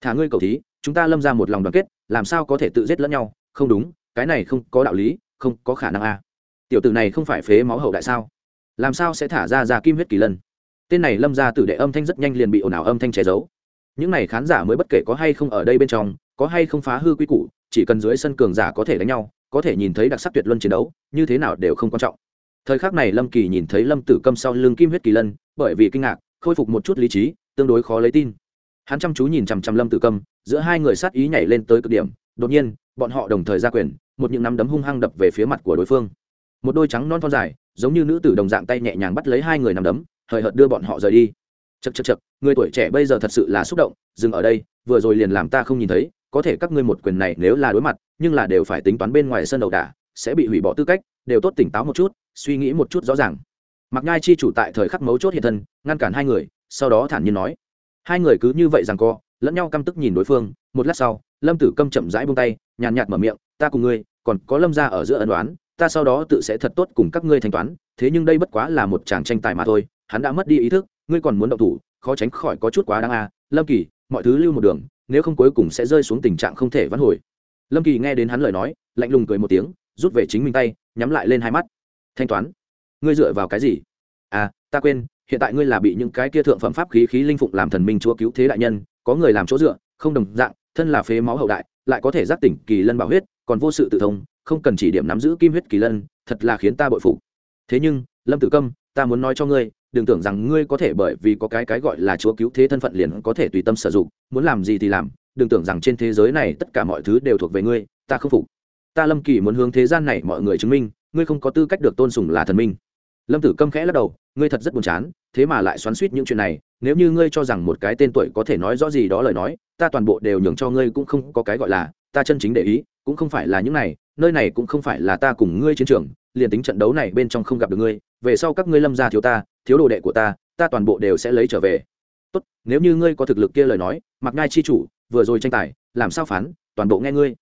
[SPEAKER 1] Thả ngươi cầu thí, chúng ta lâm ra một lòng đoàn kết, làm sao có thể tự giết lẫn nhau? Không đúng, cái này không có đạo lý, không có khả năng a. Tiểu tử này không phải phế máu hậu đại sao? Làm sao sẽ thả ra ra kim huyết kỳ lân? Tên này lâm ra tử đệ âm thanh rất nhanh liền bị ồn ào âm thanh che giấu. Những này khán giả mới bất kể có hay không ở đây bên trong, có hay không phá hư quy củ chỉ cần dưới sân cường giả có thể đánh nhau, có thể nhìn thấy đặc sắc tuyệt luân chiến đấu, như thế nào đều không quan trọng. Thời khắc này lâm kỳ nhìn thấy lâm tử câm sau lưng kim huyết kỳ lân, bởi vì kinh ngạc, khôi phục một chút lý trí, tương đối khó lấy tin. Hắn chăm chú nhìn chằm chằm lâm tử câm, giữa hai người sát ý nhảy lên tới cực điểm, đột nhiên, bọn họ đồng thời ra quyền, một những nắm đấm hung hăng đập về phía mặt của đối phương. Một đôi trắng non thon dài, giống như nữ tử đồng dạng tay nhẹ nhàng bắt lấy hai người nằm đấm, hời hợt đưa bọn họ rời đi. Chật chật chật người tuổi trẻ bây giờ thật sự là xúc động, dừng ở đây, vừa rồi liền làm ta không nhìn thấy có thể các ngươi một quyền này nếu là đối mặt, nhưng là đều phải tính toán bên ngoài sân đầu đả, sẽ bị hủy bỏ tư cách, đều tốt tỉnh táo một chút, suy nghĩ một chút rõ ràng. Mặc nhai chi chủ tại thời khắc mấu chốt hiện thân, ngăn cản hai người, sau đó thản nhiên nói. Hai người cứ như vậy rằng co, lẫn nhau căm tức nhìn đối phương, một lát sau, lâm tử câm chậm rãi buông tay, nhàn nhạt mở miệng, ta cùng ngươi, còn có lâm ra ở giữa ân đoán ta sau đó tự sẽ thật tốt cùng các ngươi thanh toán, thế nhưng đây bất quá là một chàng tranh tài mà thôi, hắn đã mất đi ý thức, ngươi còn muốn động thủ, khó tránh khỏi có chút quá đáng à lâm kỳ, mọi thứ lưu một đường nếu không cuối cùng sẽ rơi xuống tình trạng không thể vãn hồi. Lâm kỳ nghe đến hắn lời nói, lạnh lùng cười một tiếng, rút về chính mình tay, nhắm lại lên hai mắt. Thanh toán, ngươi dựa vào cái gì? À ta quên, hiện tại ngươi là bị những cái kia thượng phẩm pháp khí khí linh phụng làm thần minh chúa cứu thế đại nhân, có người làm chỗ dựa, không đồng dạng, thân là phế máu hậu đại, lại có thể giác tỉnh kỳ lân bảo huyết, còn vô sự tự thông, không cần chỉ điểm nắm giữ kim huyết kỳ lân, thật là khiến ta bội phục. Thế nhưng, lâm tử câm, ta muốn nói cho ngươi đừng tưởng rằng ngươi có thể bởi vì có cái cái gọi là chúa cứu thế thân phận liền có thể tùy tâm sử dụng, muốn làm gì thì làm, đừng tưởng rằng trên thế giới này tất cả mọi thứ đều thuộc về ngươi, ta không phục. Ta lâm kỳ muốn hướng thế gian này mọi người chứng minh, ngươi không có tư cách được tôn sùng là thần minh. Lâm tử câm khẽ lắc đầu, ngươi thật rất buồn chán, thế mà lại xoắn suýt những chuyện này, nếu như ngươi cho rằng một cái tên tuổi có thể nói rõ gì đó lời nói, ta toàn bộ đều nhường cho ngươi cũng không có cái gọi là, ta chân chính để ý, cũng không phải là những này, nơi này cũng không phải là ta cùng ngươi chiến trường liền tính trận đấu này bên trong không gặp được ngươi, về sau các ngươi lâm gia thiếu ta, thiếu đồ đệ của ta ta toàn bộ đều sẽ lấy trở về. Tốt, nếu như ngươi có thực lực kia lời nói mặc ngai chi chủ, vừa rồi tranh tài, làm sao phán, toàn bộ nghe ngươi.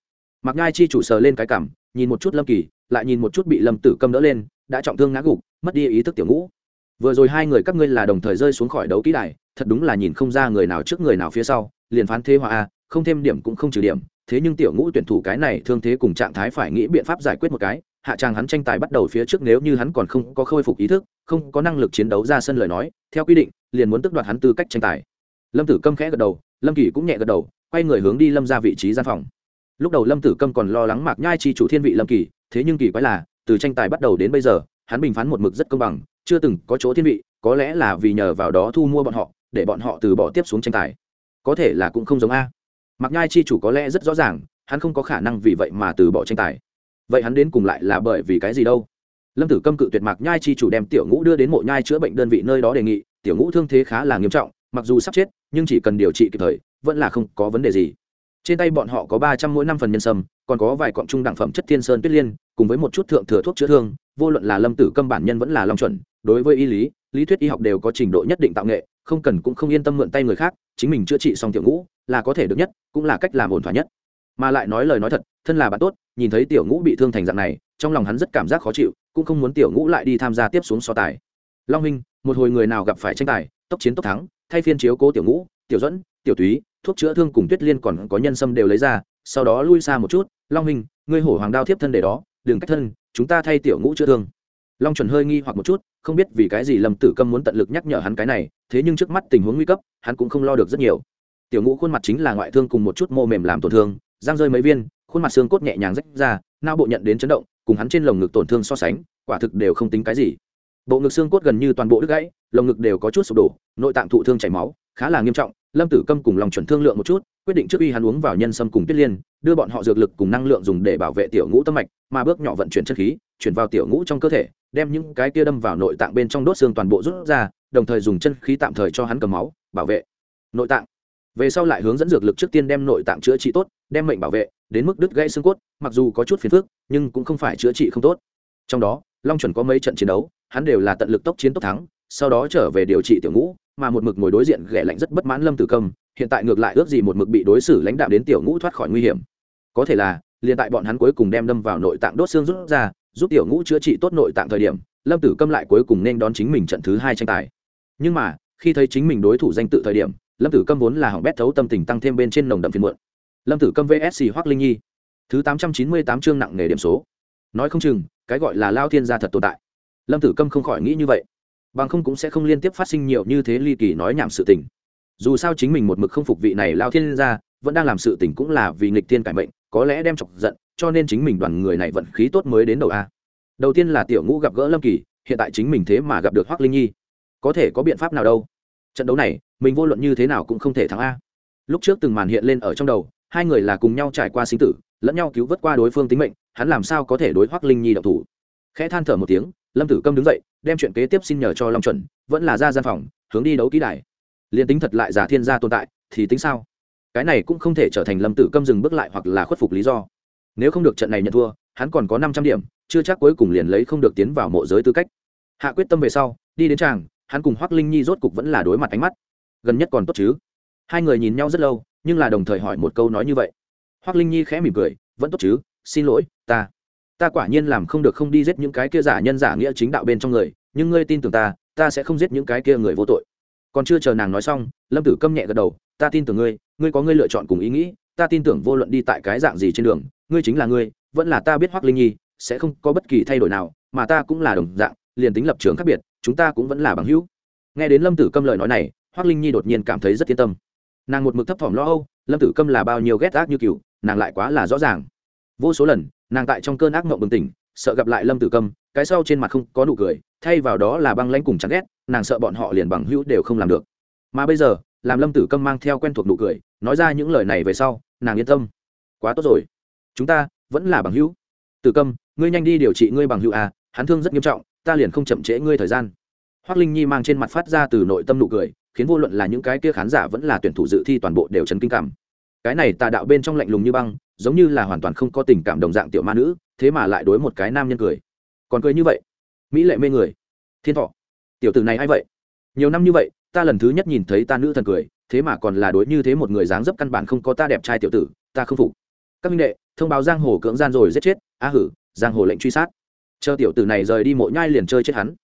[SPEAKER 1] Mặc ngai chi chủ sờ lên cái cảm, nhìn một chút lâm kỳ, lại nhìn một chút bị lâm tử câm đỡ lên, đã trọng thương ngã gục, mất đi ý thức tiểu ngũ. Vừa rồi hai người các ngươi là đồng thời rơi xuống khỏi đấu kỹ đài, thật đúng là nhìn không ra người nào trước người nào phía sau, liền phán thế hòa a, không thêm điểm cũng không trừ điểm, thế nhưng tiểu ngũ tuyển thủ cái này thương thế cùng trạng thái phải nghĩ biện pháp giải quyết một cái hạ tràng hắn tranh tài bắt đầu phía trước nếu như hắn còn không có khôi phục ý thức, không có năng lực chiến đấu ra sân lời nói, theo quy định, liền muốn tước đoạt hắn tư cách tranh tài. Lâm tử câm khẽ gật đầu, lâm kỳ cũng nhẹ gật đầu, quay người hướng đi lâm ra vị trí gian phòng. Lúc đầu lâm tử câm còn lo lắng mạc nhai chi chủ thiên vị lâm kỳ, thế nhưng kỳ quái là, từ tranh tài bắt đầu đến bây giờ, hắn bình phán một mực rất công bằng, chưa từng có chỗ thiên vị, có lẽ là vì nhờ vào đó thu mua bọn họ, để bọn họ từ bỏ tiếp xuống tranh tài. Có thể là cũng không giống a. Mạc nhai chi chủ có lẽ rất rõ ràng, hắn không có khả năng vì vậy mà từ bỏ tranh tài vậy hắn đến cùng lại là bởi vì cái gì đâu? Lâm tử câm cự tuyệt mạc nhai chi chủ đem tiểu ngũ đưa đến mộ nhai chữa bệnh đơn vị nơi đó đề nghị, tiểu ngũ thương thế khá là nghiêm trọng, mặc dù sắp chết, nhưng chỉ cần điều trị kịp thời, vẫn là không có vấn đề gì. Trên tay bọn họ có ba trăm mỗi năm phần nhân sâm, còn có vài cọng trung đẳng phẩm chất thiên sơn tuyết liên, cùng với một chút thượng thừa thuốc chữa thương, vô luận là lâm tử câm bản nhân vẫn là long chuẩn, đối với y lý lý thuyết y học đều có trình độ nhất định tạo nghệ, không cần cũng không yên tâm mượn tay người khác, chính mình chữa trị xong tiểu ngũ, là có thể được nhất, cũng là cách làm ổn thỏa nhất mà lại nói lời nói thật, thân là bạn tốt, nhìn thấy tiểu ngũ bị thương thành dạng này, trong lòng hắn rất cảm giác khó chịu, cũng không muốn tiểu ngũ lại đi tham gia tiếp xuống so tài. Long minh một hồi người nào gặp phải tranh tài, tốc chiến tốc thắng, thay phiên chiếu cố tiểu ngũ, tiểu dẫn tiểu túy, thuốc chữa thương cùng tuyết liên còn có nhân sâm đều lấy ra, sau đó lui xa một chút, long minh ngươi hổ hoàng đao thiếp thân để đó, đừng cách thân, chúng ta thay tiểu ngũ chữa thương. Long chuẩn hơi nghi hoặc một chút, không biết vì cái gì lâm tử câm muốn tận lực nhắc nhở hắn cái này, thế nhưng trước mắt tình huống nguy cấp, hắn cũng không lo được rất nhiều. Tiểu ngũ khuôn mặt chính là ngoại thương cùng một chút mô mềm làm tổn thương giang rơi mấy viên, khuôn mặt xương cốt nhẹ nhàng rách ra nao bộ nhận đến chấn động, cùng hắn trên lồng ngực tổn thương so sánh, quả thực đều không tính cái gì. Bộ ngực xương cốt gần như toàn bộ đứt gãy, lồng ngực đều có chút sụp đổ, nội tạng thụ thương chảy máu, khá là nghiêm trọng. Lâm tử câm cùng lòng chuẩn thương lượng một chút, quyết định trước khi hắn uống vào nhân sâm cùng tuyết liên, đưa bọn họ dược lực cùng năng lượng dùng để bảo vệ tiểu ngũ tâm mạch, mà bước nhỏ vận chuyển chân khí, chuyển vào tiểu ngũ trong cơ thể, đem những cái kia đâm vào nội tạng bên trong đốt xương toàn bộ rút ra, đồng thời dùng chân khí tạm thời cho hắn cầm máu, bảo vệ nội tạng về sau lại hướng dẫn dược lực trước tiên đem nội tạng chữa trị tốt, đem mệnh bảo vệ, đến mức đứt gãy xương cốt, mặc dù có chút phiền phức, nhưng cũng không phải chữa trị không tốt. Trong đó, long chuẩn có mấy trận chiến đấu, hắn đều là tận lực tốc chiến tốc thắng, sau đó trở về điều trị tiểu ngũ, mà một mực ngồi đối diện ghẻ lạnh rất bất mãn lâm tử công hiện tại ngược lại ước gì một mực bị đối xử lãnh đạo đến tiểu ngũ thoát khỏi nguy hiểm. Có thể là, liền tại bọn hắn cuối cùng đem đâm vào nội tạng đốt xương rút ra, giúp tiểu ngũ chữa trị tốt nội tạng thời điểm, lâm tử câm lại cuối cùng nên đón chính mình trận thứ hai tranh tài. Nhưng mà, khi thấy chính mình đối thủ danh tự thời điểm lâm tử câm vốn là hỏng bét thấu tâm tình tăng thêm bên trên nồng đậm phiền muộn. Lâm tử câm vsc hoác linh nhi, thứ tám trăm chín mươi tám chương nặng nghề điểm số. Nói không chừng, cái gọi là lao thiên gia thật tồn tại. Lâm tử câm không khỏi nghĩ như vậy. Bằng không cũng sẽ không liên tiếp phát sinh nhiều như thế ly kỳ nói nhảm sự tình. Dù sao chính mình một mực không phục vị này lao thiên gia, vẫn đang làm sự tình cũng là vì nghịch thiên cải mệnh, có lẽ đem chọc giận, cho nên chính mình đoàn người này vận khí tốt mới đến đầu a. Đầu tiên là tiểu ngũ gặp gỡ lâm kỳ, hiện tại chính mình thế mà gặp được hoác linh nhi. Có thể có biện pháp nào đâu. Trận đấu này mình vô luận như thế nào cũng không thể thắng a. Lúc trước từng màn hiện lên ở trong đầu, hai người là cùng nhau trải qua sinh tử, lẫn nhau cứu vớt qua đối phương tính mệnh, hắn làm sao có thể đối hoác linh nhi độc thủ? Khẽ than thở một tiếng, lâm tử câm đứng dậy, đem chuyện kế tiếp xin nhờ cho long chuẩn, vẫn là ra gian phòng, hướng đi đấu ký đài. Liền tính thật lại giả thiên gia tồn tại, thì tính sao? Cái này cũng không thể trở thành lâm tử câm dừng bước lại hoặc là khuất phục lý do. Nếu không được trận này nhận thua, hắn còn có năm trăm điểm, chưa chắc cuối cùng liền lấy không được tiến vào mộ giới tư cách. Hạ quyết tâm về sau, đi đến tràng, hắn cùng hoác linh nhi rốt cục vẫn là đối mặt ánh mắt gần nhất còn tốt chứ? Hai người nhìn nhau rất lâu, nhưng là đồng thời hỏi một câu nói như vậy. Hoác linh nhi khẽ mỉm cười, vẫn tốt chứ, xin lỗi, ta ta quả nhiên làm không được không đi giết những cái kia giả nhân giả nghĩa chính đạo bên trong người, nhưng ngươi tin tưởng ta ta sẽ không giết những cái kia người vô tội. Còn chưa chờ nàng nói xong, lâm tử câm nhẹ gật đầu, ta tin tưởng ngươi ngươi có ngươi lựa chọn cùng ý nghĩ, ta tin tưởng vô luận đi tại cái dạng gì trên đường, ngươi chính là ngươi, vẫn là ta biết hoác linh nhi sẽ không có bất kỳ thay đổi nào, mà ta cũng là đồng dạng, liền tính lập trường khác biệt, chúng ta cũng vẫn là bằng hữu. Nghe đến lâm tử câm lời nói này hoác linh nhi đột nhiên cảm thấy rất yên tâm. Nàng một mực thấp thỏm lo âu, lâm tử câm là bao nhiêu ghét ác như cựu nàng lại quá là rõ ràng. Vô số lần, nàng tại trong cơn ác mộng bừng tỉnh, sợ gặp lại lâm tử câm, cái sau trên mặt không có nụ cười, thay vào đó là băng lãnh cùng chán ghét, nàng sợ bọn họ liền bằng hữu đều không làm được. Mà bây giờ, làm lâm tử câm mang theo quen thuộc nụ cười, nói ra những lời này về sau, nàng yên tâm. Quá tốt rồi. Chúng ta vẫn là bằng hữu. Tử câm, ngươi nhanh đi điều trị ngươi bằng hữu à hắn thương rất nghiêm trọng, ta liền không chậm trễ ngươi thời gian. Hoác linh nhi mang trên mặt phát ra từ nội tâm nụ cười khiến vô luận là những cái kia khán giả vẫn là tuyển thủ dự thi toàn bộ đều chấn kinh cảm. Cái này tà đạo bên trong lạnh lùng như băng, giống như là hoàn toàn không có tình cảm đồng dạng tiểu ma nữ, thế mà lại đối một cái nam nhân cười. Còn cười như vậy? Mỹ lệ mê người. Thiên thọ. Tiểu tử này a i vậy? Nhiều năm như vậy, ta lần thứ nhất nhìn thấy ta nữ thần cười, thế mà còn là đối như thế một người dáng dấp căn bản không có ta đẹp trai tiểu tử, ta không phục. Các minh đệ, thông báo giang hồ cưỡng gian rồi giết chết, á hử, giang hồ lệnh truy sát. Chờ tiểu tử này rời đi mộ nhai liền chơi chết hắn.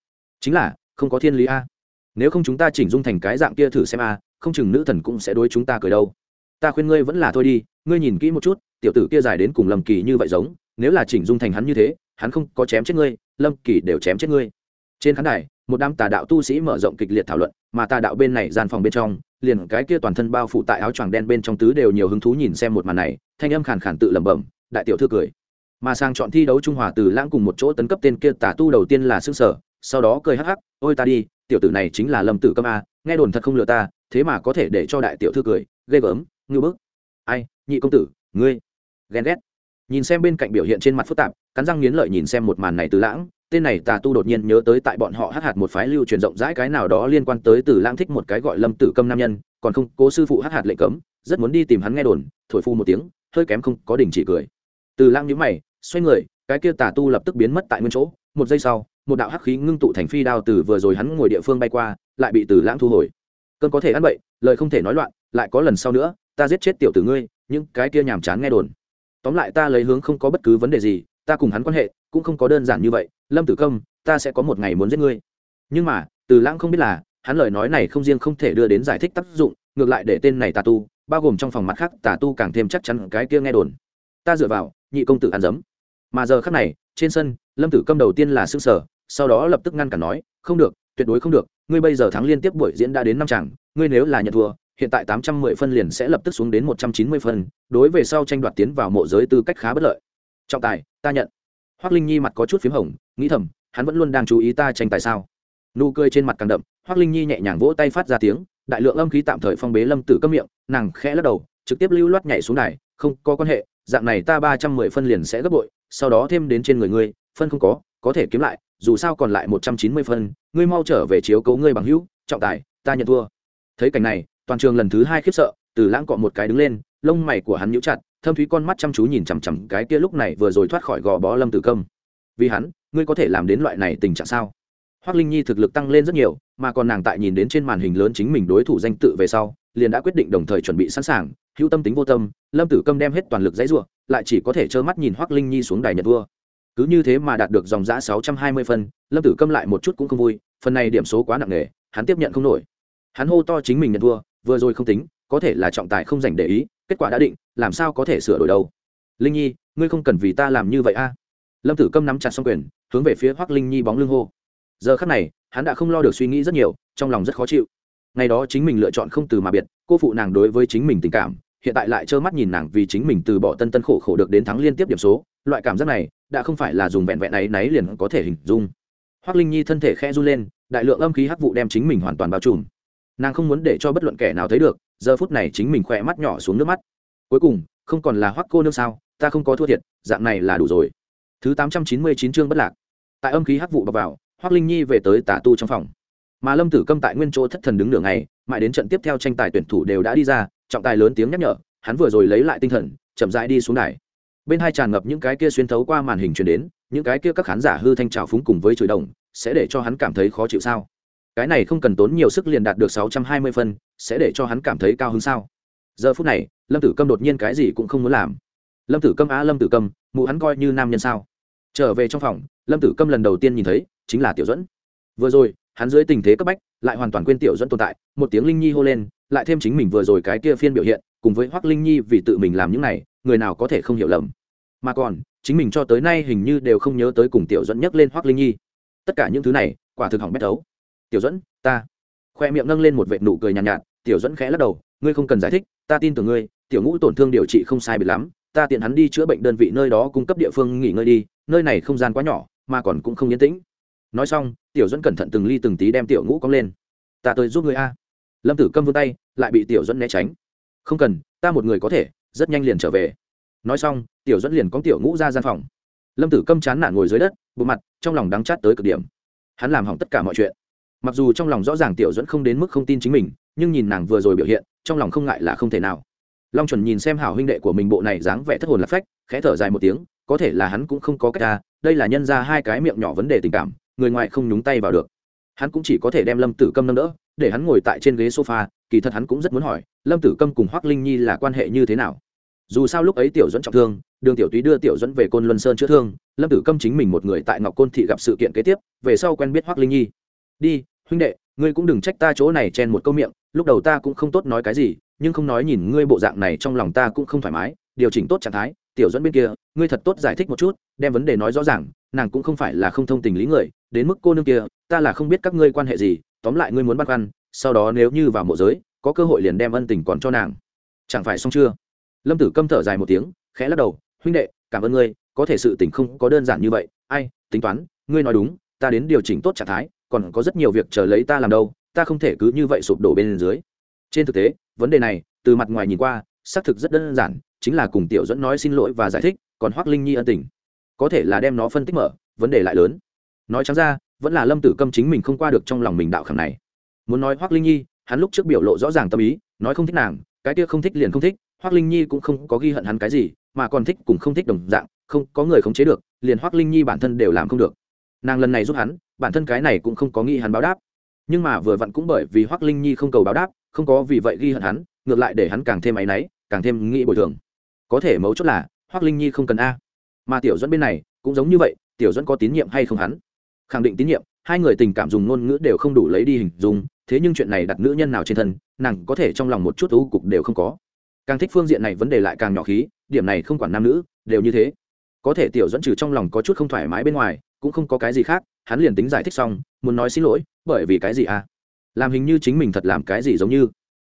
[SPEAKER 1] Chính là, không có thiên lý a nếu không chúng ta chỉnh dung thành cái dạng kia thử xem a, không chừng nữ thần cũng sẽ đối chúng ta cười đâu. Ta khuyên ngươi vẫn là thôi đi, ngươi nhìn kỹ một chút, tiểu tử kia dài đến cùng lâm kỳ như vậy giống, nếu là chỉnh dung thành hắn như thế, hắn không có chém chết ngươi, lâm kỳ đều chém chết ngươi. Trên khán đài, một đám tà đạo tu sĩ mở rộng kịch liệt thảo luận, mà tà đạo bên này gian phòng bên trong, liền cái kia toàn thân bao phủ tại áo choàng đen bên trong tứ đều nhiều hứng thú nhìn xem một màn này, thanh âm khàn khàn tự lẩm bẩm, đại tiểu thư cười. Mà sang chọn thi đấu trung hòa từ lãng cùng một chỗ tấn cấp tên kia tà tu đầu tiên là xương sở, sau đó cười hắc hắc, ôi ta đi tiểu tử này chính là lâm tử câm a, nghe đồn thật không lừa ta, thế mà có thể để cho đại tiểu thư cười, ghê gớm, ngưu bức. Ai, nhị công tử, ngươi, ghen ghét. Nhìn xem bên cạnh biểu hiện trên mặt phức tạp, cắn răng nghiến lợi nhìn xem một màn này từ lãng, tên này tà tu đột nhiên nhớ tới tại bọn họ hát hạt một phái lưu truyền rộng rãi cái nào đó liên quan tới từ lãng thích một cái gọi lâm tử câm nam nhân, còn không, cố sư phụ hát hạt lệnh cấm, rất muốn đi tìm hắn nghe đồn, thổi phu một tiếng, hơi kém không, có đình chỉ cười. Từ lãng nhíu mày, xoay người, cái kia tà tu lập tức biến mất tại nguyên chỗ, một giây sau một đạo hắc khí ngưng tụ thành phi đao từ vừa rồi hắn ngồi địa phương bay qua, lại bị từ lãng thu hồi. Cơn có thể ăn bậy, lời không thể nói loạn, lại có lần sau nữa, ta giết chết tiểu tử ngươi, những cái kia nhàm chán nghe đồn. Tóm lại ta lấy hướng không có bất cứ vấn đề gì, ta cùng hắn quan hệ cũng không có đơn giản như vậy, lâm tử công, ta sẽ có một ngày muốn giết ngươi. Nhưng mà, từ lãng không biết là, hắn lời nói này không riêng không thể đưa đến giải thích tác dụng, ngược lại để tên này tà tu, bao gồm trong phòng mặt khác tà tu càng thêm chắc chắn cái kia nghe đồn. Ta dựa vào, nhị công tử ăn dấm. Mà giờ khác này, trên sân, lâm tử công đầu tiên là xương sở sau đó lập tức ngăn cản nói, không được, tuyệt đối không được, ngươi bây giờ thắng liên tiếp buổi diễn đã đến năm chẳng ngươi nếu là nhận thua, hiện tại tám trăm mười phân liền sẽ lập tức xuống đến một trăm chín mươi phân, đối về sau tranh đoạt tiến vào mộ giới tư cách khá bất lợi. Trọng tài, ta nhận. Hoác linh nhi mặt có chút p h í m hồng, nghĩ thầm, hắn vẫn luôn đang chú ý ta tranh tài sao. Nụ cười trên mặt càng đậm hoác linh nhi nhẹ nhàng vỗ tay phát ra tiếng, đại lượng âm khí tạm thời phong bế lâm tử cấm miệng, nàng khẽ lắc đầu, trực tiếp lưu loát nhảy xuống đài, không có quan hệ, dạng này ta ba trăm mười phân liền sẽ gấp bội, sau đó thêm đến trên người ngươi, phân không có có thể kiếm lại dù sao còn lại một trăm chín mươi phân, ngươi mau trở về chiếu cấu ngươi bằng hữu, trọng tài, ta nhận thua. Thấy cảnh này, toàn trường lần thứ hai khiếp sợ, từ lãng cọ một cái đứng lên, lông mày của hắn nhíu chặt, thâm thúy con mắt chăm chú nhìn chằm chằm cái kia lúc này vừa rồi thoát khỏi gò bó lâm tử công. Vì hắn, ngươi có thể làm đến loại này tình trạng sao? Hoác linh nhi thực lực tăng lên rất nhiều, mà còn nàng tại nhìn đến trên màn hình lớn chính mình đối thủ danh tự về sau, liền đã quyết định đồng thời chuẩn bị sẵn sàng, hữu tâm tính vô tâm, lâm tử câm đem hết toàn lực dãy ruộng lại chỉ có thể trơ mắt nhìn hoác linh nhi xuống đài nhật vua cứ như thế mà đạt được dòng giã sáu trăm hai mươi phân, lâm tử câm lại một chút cũng không vui, phần này điểm số quá nặng nề, hắn tiếp nhận không nổi. Hắn hô to chính mình nhận thua, vừa rồi không tính, có thể là trọng tài không dành để ý, kết quả đã định, làm sao có thể sửa đổi đâu? Linh nhi, ngươi không cần vì ta làm như vậy a. Lâm tử câm nắm chặt song quyền, hướng về phía Hoắc linh nhi bóng lưng hô. Giờ khắc này, hắn đã không lo được suy nghĩ rất nhiều, trong lòng rất khó chịu. Ngày đó chính mình lựa chọn không từ mà biệt, cô phụ nàng đối với chính mình tình cảm, hiện tại lại trơ mắt nhìn nàng vì chính mình từ bỏ tân tân khổ khổ được đến thắng liên tiếp điểm số loại cảm giác này đã không phải là dùng vẹn vẹn ấy náy liền có thể hình dung. Hoác linh nhi thân thể khe run lên, đại lượng âm khí hắc vụ đem chính mình hoàn toàn bao trùm. Nàng không muốn để cho bất luận kẻ nào thấy được, giờ phút này chính mình khỏe mắt nhỏ xuống nước mắt. Cuối cùng, không còn là hoác cô nương sao, ta không có thua thiệt, dạng này là đủ rồi. Thứ tám trăm chín mươi chín chương bất lạc. Tại âm khí hắc vụ bọc vào hoác linh nhi về tới tà tu trong phòng. Mà lâm tử câm tại nguyên chỗ thất thần đứng nửa ngày, mãi đến trận tiếp theo tranh tài tuyển thủ đều đã đi ra, trọng tài lớn tiếng nhắc nhở, hắn vừa rồi lấy lại tinh thần, chậm rãi đi xuống đài bên hai tràn ngập những cái kia xuyên thấu qua màn hình truyền đến, những cái kia các khán giả hư thanh trào phúng cùng với chửi đồng, sẽ để cho hắn cảm thấy khó chịu sao? Cái này không cần tốn nhiều sức liền đạt được sáu trăm hai mươi phân, sẽ để cho hắn cảm thấy cao hứng sao? Giờ phút này, lâm tử câm đột nhiên cái gì cũng không muốn làm. Lâm tử câm á, lâm tử câm, mụ hắn coi như nam nhân sao? Trở về trong phòng, lâm tử câm lần đầu tiên nhìn thấy, chính là tiểu dẫn vừa rồi, hắn dưới tình thế cấp bách, lại hoàn toàn quên tiểu dẫn tồn tại, một tiếng linh nhi hô lên, lại thêm chính mình vừa rồi cái kia phiên biểu hiện, cùng với hoắc linh nhi vì tự mình làm những này, người nào có thể không hiểu lầm? Mà còn chính mình cho tới nay hình như đều không nhớ tới cùng tiểu dẫn nhắc lên hoắc linh nhi. Tất cả những thứ này quả thực hỏng bét đấu tiểu dẫn ta. Khoe miệng nâng lên một vệt nụ cười nhàn nhạt, nhạt tiểu dẫn khẽ lắc đầu ngươi không cần giải thích ta tin tưởng ngươi tiểu ngũ tổn thương điều trị không sai biệt lắm ta tiện hắn đi chữa bệnh đơn vị nơi đó cung cấp địa phương nghỉ ngơi đi nơi này không gian quá nhỏ mà còn cũng không yên tĩnh. Nói xong tiểu dẫn cẩn thận từng ly từng tí đem tiểu ngũ cong lên. Ta tới giúp người a. Lâm tử câm vươn tay lại bị tiểu dẫn né tránh. Không cần ta một người có thể rất nhanh liền trở về nói xong, tiểu dẫn liền có tiểu ngũ ra gian phòng. Lâm tử câm chán nản ngồi dưới đất, bộ mặt trong lòng đắng chát tới cực điểm. Hắn làm hỏng tất cả mọi chuyện. Mặc dù trong lòng rõ ràng tiểu dẫn không đến mức không tin chính mình, nhưng nhìn nàng vừa rồi biểu hiện, trong lòng không ngại là không thể nào. Long chuẩn nhìn xem hảo huynh đệ của mình bộ này dáng vẻ thất hồn lạc phách, khẽ thở dài một tiếng, có thể là hắn cũng không có cách ra đây là nhân ra hai cái miệng nhỏ vấn đề tình cảm, người ngoài không nhúng tay vào được. Hắn cũng chỉ có thể đem lâm tử câm nâng đỡ, để hắn ngồi tại trên ghế sofa, kỳ thật hắn cũng rất muốn hỏi, lâm tử câm cùng hoác linh nhi là quan hệ như thế nào? Dù sao lúc ấy tiểu dẫn trọng thương, đường tiểu túy đưa tiểu dẫn về côn luân sơn chữa thương, lâm tử câm chính mình một người tại ngọc côn thị gặp sự kiện kế tiếp, về sau quen biết hoác linh nhi. Đi, huynh đệ, ngươi cũng đừng trách ta chỗ này chen một câu miệng, lúc đầu ta cũng không tốt nói cái gì, nhưng không nói nhìn ngươi bộ dạng này trong lòng ta cũng không thoải mái, điều chỉnh tốt trạng thái, tiểu dẫn bên kia, ngươi thật tốt giải thích một chút, đem vấn đề nói rõ ràng, nàng cũng không phải là không thông tình lý người, đến mức cô nương kia, ta là không biết các ngươi quan hệ gì, tóm lại ngươi muốn băn khoăn, sau đó nếu như vào mộ giới, có cơ hội liền đem ân tình còn cho nàng. Chẳng phải xong chưa? Lâm tử câm thở dài một tiếng, khẽ lắc đầu, huynh đệ, cảm ơn ngươi, có thể sự tình không có đơn giản như vậy. Ai, tính toán, ngươi nói đúng, ta đến điều chỉnh tốt trạng thái, còn có rất nhiều việc chờ lấy ta làm đâu, ta không thể cứ như vậy sụp đổ bên dưới. Trên thực tế, vấn đề này, từ mặt ngoài nhìn qua, xác thực rất đơn giản, chính là cùng tiểu dẫn nói xin lỗi và giải thích, còn hoác linh nhi ân tình. Có thể là đem nó phân tích mở, vấn đề lại lớn. Nói chẳng ra, vẫn là lâm tử câm chính mình không qua được trong lòng mình đạo khảm này. Muốn nói hoác linh nhi, hắn lúc trước biểu lộ rõ ràng tâm ý, nói không thích nàng, cái kia không thích liền không thích hoác linh nhi cũng không có ghi hận hắn cái gì, mà còn thích cũng không thích đồng dạng, không, có người khống chế được, liền hoác linh nhi bản thân đều làm không được. Nàng lần này giúp hắn, bản thân cái này cũng không có nghĩ hắn báo đáp. Nhưng mà vừa vặn cũng bởi vì hoác linh nhi không cầu báo đáp, không có vì vậy ghi hận hắn, ngược lại để hắn càng thêm áy náy, càng thêm nghĩ bồi thường. Có thể mấu chốt là hoác linh nhi không cần a. Mà tiểu dẫn bên này, cũng giống như vậy, tiểu dẫn có tín nhiệm hay không hắn? Khẳng định tín nhiệm, hai người tình cảm dùng ngôn ngữ đều không đủ lấy đi hình dung, thế nhưng chuyện này đặt nữ nhân nào trên thân, nàng có thể trong lòng một chút ưu cục đều không có càng thích phương diện này vấn đề lại càng nhỏ khí, điểm này không quản nam nữ, đều như thế. Có thể tiểu dẫn trừ trong lòng có chút không thoải mái bên ngoài, cũng không có cái gì khác, hắn liền tính giải thích xong, muốn nói xin lỗi, bởi vì cái gì à? Làm hình như chính mình thật làm cái gì giống như.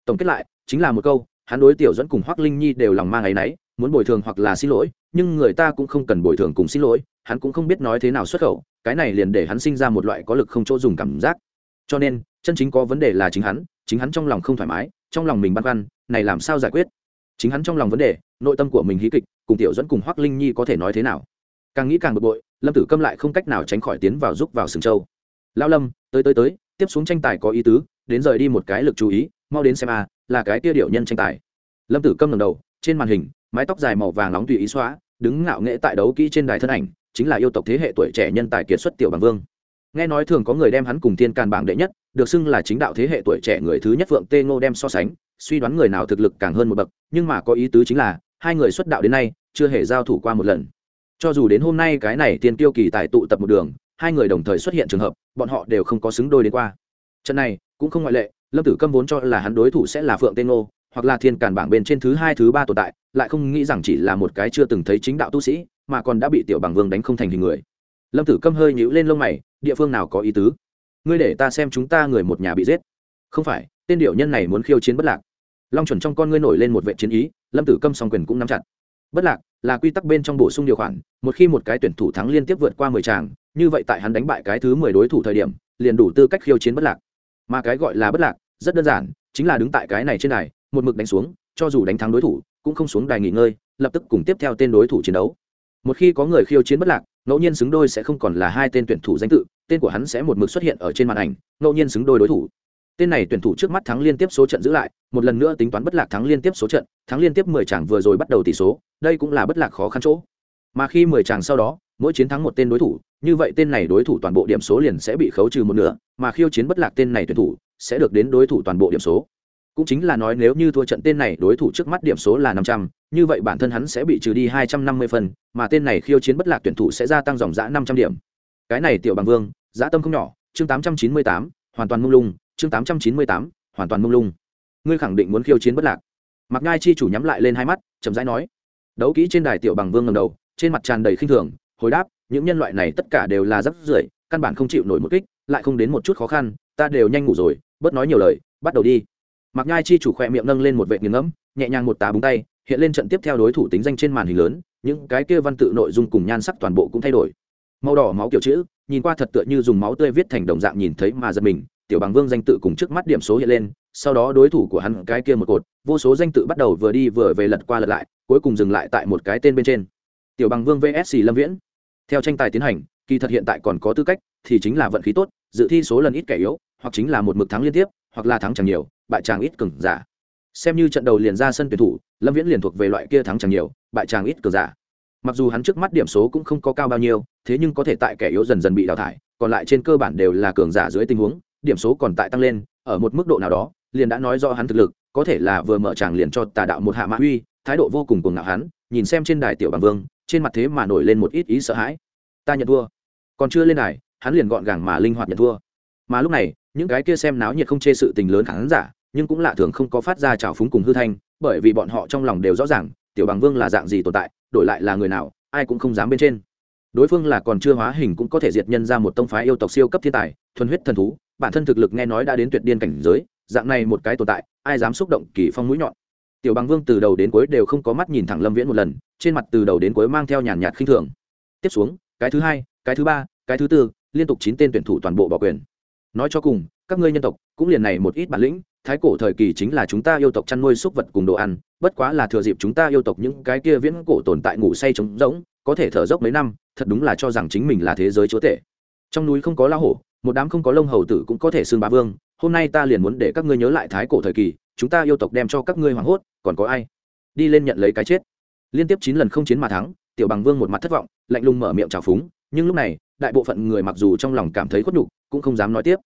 [SPEAKER 1] Tổng kết lại, chính là một câu, hắn đối tiểu dẫn cùng hoác linh nhi đều lòng mang áy náy, muốn bồi thường hoặc là xin lỗi, nhưng người ta cũng không cần bồi thường cùng xin lỗi, hắn cũng không biết nói thế nào xuất khẩu, cái này liền để hắn sinh ra một loại có lực không chỗ dùng cảm giác. Cho nên, chân chính có vấn đề là chính hắn chính hắn trong lòng không thoải mái, trong lòng mình băn khoăn, này làm sao giải quyết? Chính hắn trong lòng vấn đề, nội tâm của mình hí kịch, cùng tiểu dẫn cùng hoác linh nhi có thể nói thế nào? Càng nghĩ càng bực bội, lâm tử câm lại không cách nào tránh khỏi tiến vào giúp vào sừng châu. Lao lâm, tới tới tới, tiếp xuống tranh tài có ý tứ, đến rời đi một cái lực chú ý, mau đến xem a, là cái tia điệu nhân tranh tài. Lâm tử câm ngầm đầu, trên màn hình, mái tóc dài màu vàng nóng tùy ý xóa, đứng ngạo nghệ tại đấu kỹ trên đài thân ảnh, chính là yêu tộc thế hệ tuổi trẻ nhân tài kiệt xuất tiểu bằng vương nghe nói thường có người đem hắn cùng thiên càn bảng đệ nhất, được xưng là chính đạo thế hệ tuổi trẻ người thứ nhất phượng tê ngô đem so sánh, suy đoán người nào thực lực càng hơn một bậc, nhưng mà có ý tứ chính là, hai người xuất đạo đến nay, chưa hề giao thủ qua một lần. Cho dù đến hôm nay cái này tiên tiêu kỳ tài tụ tập một đường, hai người đồng thời xuất hiện trường hợp, bọn họ đều không có xứng đôi đến qua. Trận này, cũng không ngoại lệ, lâm tử câm vốn cho là hắn đối thủ sẽ là phượng tên ngô, hoặc là thiên càn bảng bên trên thứ hai, thứ ba tồn tại, lại không nghĩ rằng chỉ là một cái chưa từng thấy chính đạo tu sĩ, mà còn đã bị tiểu bằng vương đánh không thành hình người lâm tử câm hơi nhíu lên lông mày, địa phương nào có ý tứ? Ngươi để ta xem chúng ta người một nhà bị giết. Không phải, tên điệu nhân này muốn khiêu chiến bất lạc. Long chuẩn trong con ngươi nổi lên một vệ chiến ý, lâm tử câm song quyền cũng nắm chặt. Bất lạc là quy tắc bên trong bổ sung điều khoản, một khi một cái tuyển thủ thắng liên tiếp vượt qua mười tràng, như vậy tại hắn đánh bại cái thứ mười đối thủ thời điểm, liền đủ tư cách khiêu chiến bất lạc. Mà cái gọi là bất lạc rất đơn giản, chính là đứng tại cái này trên đài, một mực đánh xuống, cho dù đánh thắng đối thủ, cũng không xuống đài nghỉ ngơi, lập tức cùng tiếp theo tên đối thủ chiến đấu. Một khi có người khiêu chiến bất lạc ngẫu nhiên xứng đôi sẽ không còn là hai tên tuyển thủ danh tự, tên của hắn sẽ một mực xuất hiện ở trên màn ảnh, ngẫu nhiên xứng đôi đối thủ. Tên này tuyển thủ trước mắt thắng liên tiếp số trận giữ lại, một lần nữa tính toán bất lạc thắng liên tiếp số trận, thắng liên tiếp mười tràng vừa rồi bắt đầu tỷ số, đây cũng là bất lạc khó khăn chỗ. Mà khi mười tràng sau đó, mỗi chiến thắng một tên đối thủ, như vậy tên này đối thủ toàn bộ điểm số liền sẽ bị khấu trừ một nửa, mà khiêu chiến bất lạc tên này tuyển thủ sẽ được đến đối thủ toàn bộ điểm số cũng chính là nói nếu như thua trận tên này, đối thủ trước mắt điểm số là năm trăm, như vậy bản thân hắn sẽ bị trừ đi hai trăm năm mươi phần, mà tên này khiêu chiến bất lạc tuyển thủ sẽ gia tăng dòng giã năm trăm điểm. Cái này tiểu bằng vương giã tâm không nhỏ, chương tám trăm chín mươi tám, hoàn toàn mông lung, chương tám trăm chín mươi tám, hoàn toàn mông lung. Ngươi khẳng định muốn khiêu chiến bất lạc. Mặc ngai chi chủ nhắm lại lên hai mắt, chậm rãi nói. Đấu kỹ trên đài tiểu bằng vương ngầm đầu, trên mặt tràn đầy khinh thường, hồi đáp, những nhân loại này tất cả đều là rắc rưởi, căn bản không chịu nổi một kích, lại không đến một chút khó khăn, ta đều nhanh ngủ rồi, bớt nói nhiều lời, bắt đầu đi mặc nhai chi chủ khỏe miệng nâng lên một vệ nghiền ngẫm, nhẹ nhàng một tá búng tay, hiện lên trận tiếp theo đối thủ tính danh trên màn hình lớn, những cái kia văn tự nội dung cùng nhan sắc toàn bộ cũng thay đổi. Màu đỏ máu kiểu chữ, nhìn qua thật tựa như dùng máu tươi viết thành đồng dạng nhìn thấy mà giật mình, tiểu bằng vương danh tự cùng trước mắt điểm số hiện lên, sau đó đối thủ của hắn cái kia một cột, vô số danh tự bắt đầu vừa đi vừa về lật qua lật lại, cuối cùng dừng lại tại một cái tên bên trên. Tiểu bằng vương vsc lâm viễn. Theo tranh tài tiến hành, kỳ thật hiện tại còn có tư cách, thì chính là vận khí tốt, dự thi số lần ít kẻ yếu, hoặc chính là một mực thắng liên tiếp hoặc là thắng chẳng nhiều, bại chàng ít cường giả. Xem như trận đầu liền ra sân tuyển thủ, lâm viễn liền thuộc về loại kia thắng chẳng nhiều, bại chàng ít cường giả. Mặc dù hắn trước mắt điểm số cũng không có cao bao nhiêu, thế nhưng có thể tại kẻ yếu dần dần bị đào thải, còn lại trên cơ bản đều là cường giả dưới tình huống, điểm số còn tại tăng lên, ở một mức độ nào đó, liền đã nói do hắn thực lực, có thể là vừa mở tràng liền cho tà đạo một hạ mã uy, thái độ vô cùng cuồng ngạo hắn, nhìn xem trên đài tiểu bằng vương, trên mặt thế mà nổi lên một ít ý sợ hãi. Ta nhận thua. Còn chưa lên đài, hắn liền gọn gàng mà linh hoạt nhận thua. Mà lúc này những cái kia xem náo nhiệt không chê sự tình lớn khán giả, nhưng cũng lạ thường không có phát ra trào phúng cùng hư thanh, bởi vì bọn họ trong lòng đều rõ ràng, tiểu bằng vương là dạng gì tồn tại, đổi lại là người nào, ai cũng không dám bên trên. Đối phương là còn chưa hóa hình cũng có thể diệt nhân ra một tông phái yêu tộc siêu cấp thiên tài, thuần huyết thần thú, bản thân thực lực nghe nói đã đến tuyệt điên cảnh giới, dạng này một cái tồn tại, ai dám xúc động kỳ phong mũi nhọn. Tiểu bằng vương từ đầu đến cuối đều không có mắt nhìn thẳng lâm viễn một lần, trên mặt từ đầu đến cuối mang theo nhàn nhạt khinh thường. Tiếp xuống, cái thứ hai, cái thứ ba, cái thứ tư, liên tục chín tên tuyển thủ toàn bộ bỏ quyền nói cho cùng, các ngươi nhân tộc cũng liền này một ít bản lĩnh, thái cổ thời kỳ chính là chúng ta yêu tộc chăn nuôi súc vật cùng đồ ăn, bất quá là thừa dịp chúng ta yêu tộc những cái kia viễn cổ tồn tại ngủ say trống rỗng, có thể thở dốc mấy năm, thật đúng là cho rằng chính mình là thế giới chúa tể. Trong núi không có la hổ, một đám không có lông hầu tử cũng có thể xưng bá vương, hôm nay ta liền muốn để các ngươi nhớ lại thái cổ thời kỳ, chúng ta yêu tộc đem cho các ngươi hoảng hốt, còn có ai? Đi lên nhận lấy cái chết. Liên tiếp chín lần không chiến mà thắng, tiểu bằng vương một mặt thất vọng, lạnh lùng mở miệng trào phúng nhưng lúc này, đại bộ phận người mặc dù trong lòng cảm thấy khuất nhục, cũng không dám nói tiếp.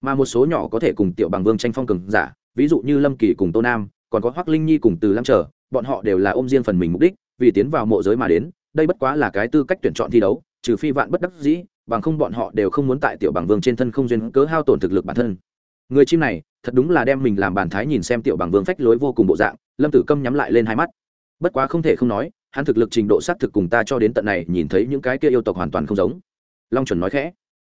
[SPEAKER 1] Mà một số nhỏ có thể cùng tiểu bằng vương tranh phong cường giả, ví dụ như lâm kỳ cùng tô nam, còn có hoác linh nhi cùng từ lam trở, bọn họ đều là ôm riêng phần mình mục đích, vì tiến vào mộ giới mà đến, đây bất quá là cái tư cách tuyển chọn thi đấu, trừ phi vạn bất đắc dĩ, bằng không bọn họ đều không muốn tại tiểu bằng vương trên thân không duyên cớ hao tổn thực lực bản thân. Người chim này, thật đúng là đem mình làm bàn thái nhìn xem tiểu bằng vương phách lối vô cùng bộ dạng, lâm tử câm nhắm lại lên hai mắt. Bất quá không thể không nói hắn thực lực trình độ xác thực cùng ta cho đến tận này nhìn thấy những cái kia yêu tộc hoàn toàn không giống. Long chuẩn nói khẽ.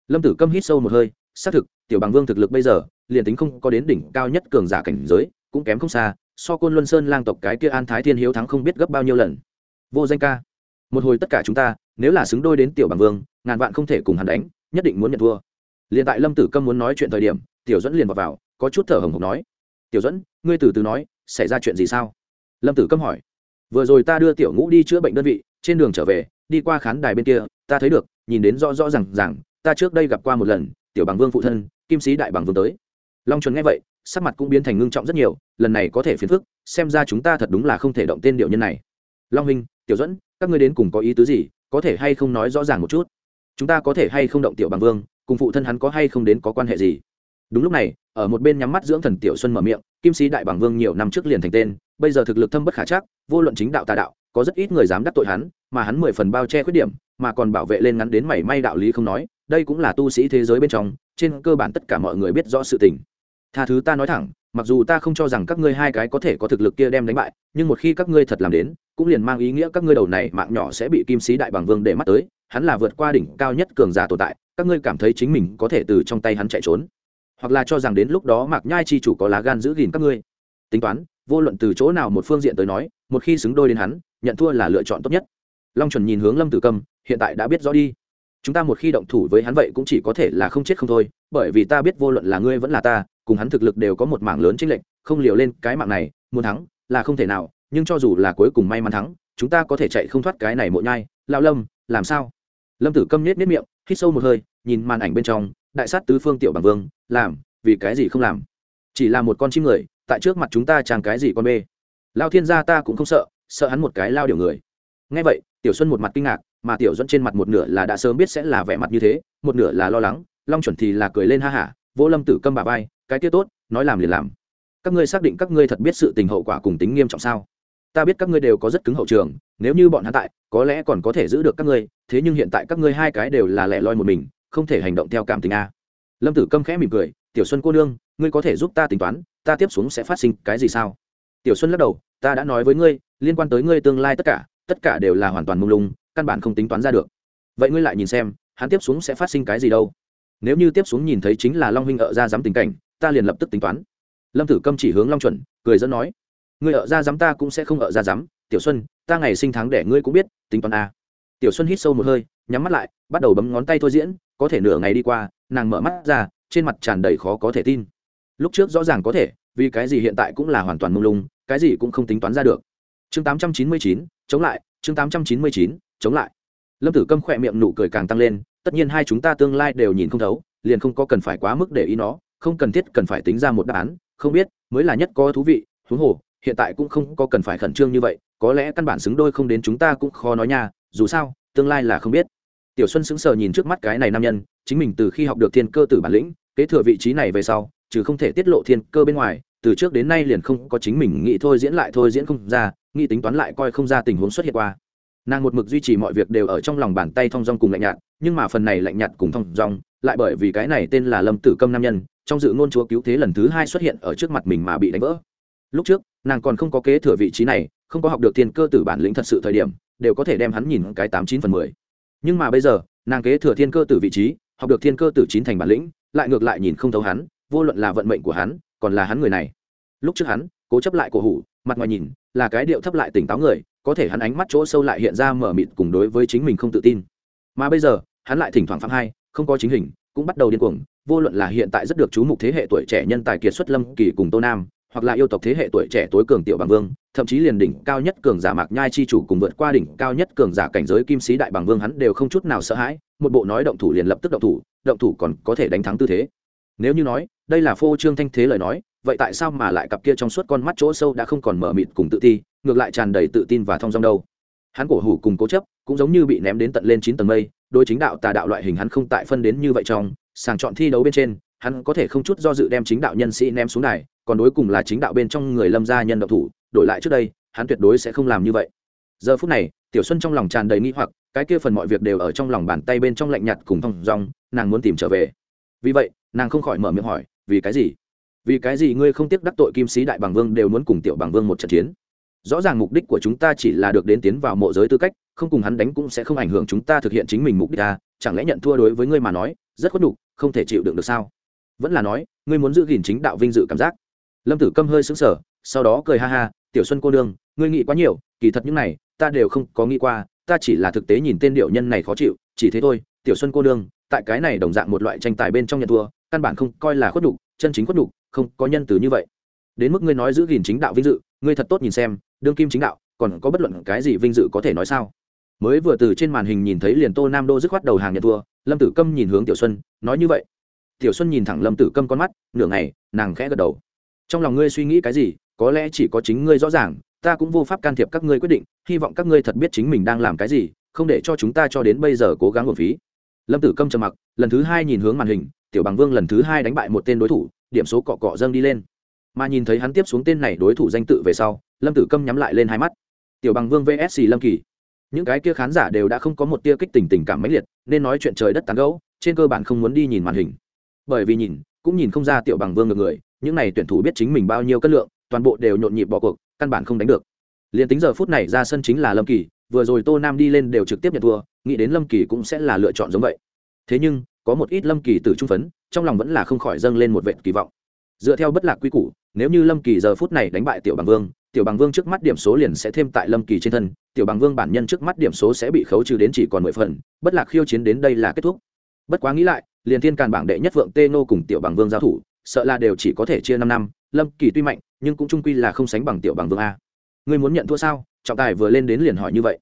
[SPEAKER 1] Lâm tử câm hít sâu một hơi xác thực tiểu bằng vương thực lực bây giờ liền tính không có đến đỉnh cao nhất cường giả cảnh giới cũng kém không xa so côn luân sơn lang tộc cái kia an thái thiên hiếu thắng không biết gấp bao nhiêu lần. Vô danh ca. Một hồi tất cả chúng ta nếu là xứng đôi đến tiểu bằng vương ngàn vạn không thể cùng hắn đánh nhất định muốn nhận thua. Liền tại lâm tử câm muốn nói chuyện thời điểm tiểu dẫn liền vào, vào có chút thở hồng hộc nói. Tiểu dẫn ngươi từ từ nói xảy ra chuyện gì sao? Lâm tử câm hỏi vừa rồi ta đưa tiểu ngũ đi chữa bệnh đơn vị, trên đường trở về, đi qua khán đài bên kia, ta thấy được, nhìn đến rõ rõ r à n g rằng ta trước đây gặp qua một lần, tiểu bằng vương phụ thân, kim sĩ đại bằng vương tới. Long chuẩn nghe vậy, sắc mặt cũng biến thành ngưng trọng rất nhiều, lần này có thể phiền phức, xem ra chúng ta thật đúng là không thể động tên điệu nhân này. Long huynh, tiểu dẫn các ngươi đến cùng có ý tứ gì, có thể hay không nói rõ ràng một chút? Chúng ta có thể hay không động tiểu bằng vương, cùng phụ thân hắn có hay không đến có quan hệ gì? Đúng lúc này, ở một bên nhắm mắt dưỡng thần tiểu xuân mở miệng, kim sĩ đại bằng vương nhiều năm trước liền thành tên bây giờ thực lực thâm bất khả chắc, vô luận chính đạo tà đạo, có rất ít người dám đắc tội hắn, mà hắn mười phần bao che khuyết điểm, mà còn bảo vệ lên ngắn đến mảy may đạo lý không nói, đây cũng là tu sĩ thế giới bên trong, trên cơ bản tất cả mọi người biết rõ sự tình. Tha thứ ta nói thẳng, mặc dù ta không cho rằng các ngươi hai cái có thể có thực lực kia đem đánh bại, nhưng một khi các ngươi thật làm đến, cũng liền mang ý nghĩa các ngươi đầu này mạng nhỏ sẽ bị kim sĩ đại bằng vương để mắt tới, hắn là vượt qua đỉnh cao nhất cường giả tồn tại, các ngươi cảm thấy chính mình có thể từ trong tay hắn chạy trốn. Hoặc là cho rằng đến lúc đó mạc nhai chi chủ có lá gan giữ gìn các ngươi. Tính toán vô luận từ chỗ nào một phương diện tới nói, một khi xứng đôi đến hắn, nhận thua là lựa chọn tốt nhất. Long chuẩn nhìn hướng lâm tử câm, hiện tại đã biết rõ đi. Chúng ta một khi động thủ với hắn vậy cũng chỉ có thể là không chết không thôi, bởi vì ta biết vô luận là ngươi vẫn là ta, cùng hắn thực lực đều có một mảng lớn chênh lệch, không liều lên cái mạng này, muốn thắng là không thể nào, nhưng cho dù là cuối cùng may mắn thắng, chúng ta có thể chạy không thoát cái này mộ nhai. Lao lâm, làm sao? Lâm tử câm nết nết miệng, hít sâu một hơi, nhìn màn ảnh bên trong, đại sát tứ phương tiểu bằng vương, làm vì cái gì không làm? Chỉ là một con chim người tại trước mặt chúng ta chàng cái gì con bê? Lao thiên gia ta cũng không sợ sợ hắn một cái lao điều người. Ngay vậy, tiểu xuân một mặt kinh ngạc, mà tiểu dẫn trên mặt một nửa là đã sớm biết sẽ là vẻ mặt như thế, một nửa là lo lắng, long chuẩn thì là cười lên ha hả vỗ lâm tử câm bà vai, cái tiết tốt, nói làm liền làm. Các ngươi xác định các ngươi thật biết sự tình hậu quả cùng tính nghiêm trọng sao? Ta biết các ngươi đều có rất cứng hậu trường, nếu như bọn hắn tại, có lẽ còn có thể giữ được các ngươi, thế nhưng hiện tại các ngươi hai cái đều là lẻ loi một mình, không thể hành động theo cảm tình a. Lâm tử câm khẽ mỉm cười tiểu xuân cô nương, ngươi có thể giúp ta tính toán, ta tiếp xuống sẽ phát sinh cái gì sao? Tiểu xuân lắc đầu, ta đã nói với ngươi, liên quan tới ngươi tương lai tất cả tất cả đều là hoàn toàn mông lung, căn bản không tính toán ra được. Vậy ngươi lại nhìn xem, hắn tiếp xuống sẽ phát sinh cái gì đâu? Nếu như tiếp xuống nhìn thấy chính là long huynh ở ra dám tình cảnh, ta liền lập tức tính toán. Lâm tử câm chỉ hướng long chuẩn, cười dẫn nói, ngươi ở ra dám ta cũng sẽ không ở ra dám tiểu xuân, ta ngày sinh tháng để ngươi cũng biết, tính toán a. Tiểu xuân hít sâu một hơi, nhắm mắt lại, bắt đầu bấm ngón tay thôi diễn, có thể nửa ngày đi qua, nàng mở mắt ra trên mặt tràn đầy khó có thể tin. Lúc trước rõ ràng có thể, vì cái gì hiện tại cũng là hoàn toàn mông lung, cái gì cũng không tính toán ra được. Chương tám trăm chín mươi chín, chống lại, chương tám trăm chín mươi chín, chống lại. Lâm tử câm khỏe miệng nụ cười càng tăng lên, tất nhiên hai chúng ta tương lai đều nhìn không thấu, liền không có cần phải quá mức để ý nó, không cần thiết cần phải tính ra một đáp án, không biết, mới là nhất có thú vị, huống hồ, hiện tại cũng không có cần phải khẩn trương như vậy, có lẽ căn bản xứng đôi không đến chúng ta cũng khó nói nha, dù sao, tương lai là không biết. Tiểu xuân sững sờ nhìn trước mắt cái này nam nhân, chính mình từ khi học được thiên cơ tử bản lĩnh kế thừa vị trí này về sau, chứ không thể tiết lộ thiên cơ bên ngoài, từ trước đến nay liền không có chính mình nghĩ thôi diễn lại thôi diễn không ra, nghĩ tính toán lại coi không ra tình huống xuất hiện qua. Nàng một mực duy trì mọi việc đều ở trong lòng bàn tay thong dong cùng lạnh nhạt, nhưng mà phần này lạnh nhạt cùng thong dong, lại bởi vì cái này tên là lâm tử câm nam nhân, trong dự ngôn chúa cứu thế lần thứ hai xuất hiện ở trước mặt mình mà bị đánh vỡ. Lúc trước, nàng còn không có kế thừa vị trí này, không có học được thiên cơ tử bản lĩnh thật sự thời điểm, đều có thể đem hắn nhìn cái tám chín phần mười. Nhưng mà bây giờ, nàng kế thừa thiên cơ tử vị trí, học được thiên cơ tử chín thành bản lĩnh lại ngược lại nhìn không thấu hắn, vô luận là vận mệnh của hắn, còn là hắn người này. Lúc trước hắn, cố chấp lại cổ hủ, mặt ngoài nhìn, là cái điệu thấp lại tỉnh táo người, có thể hắn ánh mắt chỗ sâu lại hiện ra mở mịt cùng đối với chính mình không tự tin. Mà bây giờ, hắn lại thỉnh thoảng phạm hai, không có chính hình, cũng bắt đầu điên cuồng, vô luận là hiện tại rất được chú mục thế hệ tuổi trẻ nhân tài kiệt xuất lâm kỳ cùng tô nam, hoặc là yêu tộc thế hệ tuổi trẻ tối cường tiểu bằng vương, thậm chí liền đỉnh cao nhất cường giả mạc nhai chi chủ cùng vượt qua đỉnh cao nhất cường giả cảnh giới kim sĩ đại bằng vương hắn đều không chút nào sợ hãi một bộ nói động thủ liền lập tức động thủ động thủ còn có thể đánh thắng tư thế. Nếu như nói, đây là phô trương thanh thế lời nói, vậy tại sao mà lại cặp kia trong suốt con mắt chỗ sâu đã không còn mở mịt cùng tự ti, ngược lại tràn đầy tự tin và thong dong đâu? Hắn cổ hủ cùng cố chấp cũng giống như bị ném đến tận lên chín tầng mây đôi chính đạo tà đạo loại hình hắn không tại phân đến như vậy trong, sàng chọn thi đấu bên trên, hắn có thể không chút do dự đem chính đạo nhân sĩ ném xuống này còn đối cùng là chính đạo bên trong người lâm gia nhân độc thủ, đổi lại trước đây, hắn tuyệt đối sẽ không làm như vậy. Giờ phút này, tiểu xuân trong lòng tràn đầy nghi hoặc cái kia phần mọi việc đều ở trong lòng bàn tay bên trong lạnh nhạt cùng thong dong, nàng muốn tìm trở về. Vì vậy, nàng không khỏi mở miệng hỏi, vì cái gì? Vì cái gì ngươi không tiếc đắc tội kim sĩ đại bằng vương đều muốn cùng tiểu bằng vương một trận chiến? Rõ ràng mục đích của chúng ta chỉ là được đến tiến vào mộ giới tư cách, không cùng hắn đánh cũng sẽ không ảnh hưởng chúng ta thực hiện chính mình mục đích ta chẳng lẽ nhận thua đối với ngươi mà nói, rất khuất nhục, không thể chịu đựng được sao? Vẫn là nói, ngươi muốn giữ gìn chính đạo vinh dự cảm giác. Lâm tử câm hơi xứng sở sau đó cười ha ha, tiểu xuân cô nương, ngươi nghĩ quá nhiều, kỳ thật những này, ta đều không có nghĩ qua ta chỉ là thực tế nhìn tên điệu nhân này khó chịu, chỉ thế thôi, tiểu xuân cô đương tại cái này đồng dạng một loại tranh tài bên trong nhận thua, căn bản không coi là khuất đục chân chính khuất đục không có nhân từ như vậy. Đến mức ngươi nói giữ gìn chính đạo vinh dự, ngươi thật tốt nhìn xem, đương kim chính đạo, còn có bất luận cái gì vinh dự có thể nói sao? Mới vừa từ trên màn hình nhìn thấy liền tô nam đô dứt khoát đầu hàng nhận thua, lâm tử câm nhìn hướng tiểu xuân, nói như vậy. Tiểu xuân nhìn thẳng lâm tử câm con mắt, nửa ngày, nàng khẽ gật đầu. Trong lòng ngươi suy nghĩ cái gì, có lẽ chỉ có chính ngươi rõ ràng ta cũng vô pháp can thiệp các ngươi quyết định, hy vọng các ngươi thật biết chính mình đang làm cái gì, không để cho chúng ta cho đến bây giờ cố gắng một phí. Lâm tử câm trầm mặc, lần thứ hai nhìn hướng màn hình, tiểu bằng vương lần thứ hai đánh bại một tên đối thủ, điểm số cọ cọ dâng đi lên. Mà nhìn thấy hắn tiếp xuống tên này đối thủ danh tự về sau, lâm tử câm nhắm lại lên hai mắt. Tiểu bằng vương vsc lâm kỳ. Những cái kia khán giả đều đã không có một tia kích tình tình cảm mãnh liệt, nên nói chuyện trời đất tán gẫu, trên cơ bản không muốn đi nhìn màn hình. Bởi vì nhìn, cũng nhìn không ra tiểu bằng vương ngược người, những này tuyển thủ biết chính mình bao nhiêu cân lượng toàn bộ đều nhộn nhịp bỏ cuộc, căn bản không đánh được. Liền tính giờ phút này ra sân chính là lâm kỳ, vừa rồi tô nam đi lên đều trực tiếp nhận thua, nghĩ đến lâm kỳ cũng sẽ là lựa chọn giống vậy. Thế nhưng, có một ít lâm kỳ từ trung phấn, trong lòng vẫn là không khỏi dâng lên một vệt kỳ vọng. Dựa theo bất lạc quy củ, nếu như lâm kỳ giờ phút này đánh bại tiểu bằng vương, tiểu bằng vương trước mắt điểm số liền sẽ thêm tại lâm kỳ trên thân, tiểu bằng vương bản nhân trước mắt điểm số sẽ bị khấu trừ đến chỉ còn mười phần, bất lạc khiêu chiến đến đây là kết thúc. Bất quá nghĩ lại, liền thiên càn bảng đệ nhất vượng tê nô cùng tiểu bằng vương giao thủ, sợ là đều chỉ có thể chia năm năm lâm kỳ tuy mạnh, nhưng cũng trung quy là không sánh bằng tiểu bằng vương a. Ngươi muốn nhận thua sao? Trọng tài vừa lên đến liền hỏi như vậy.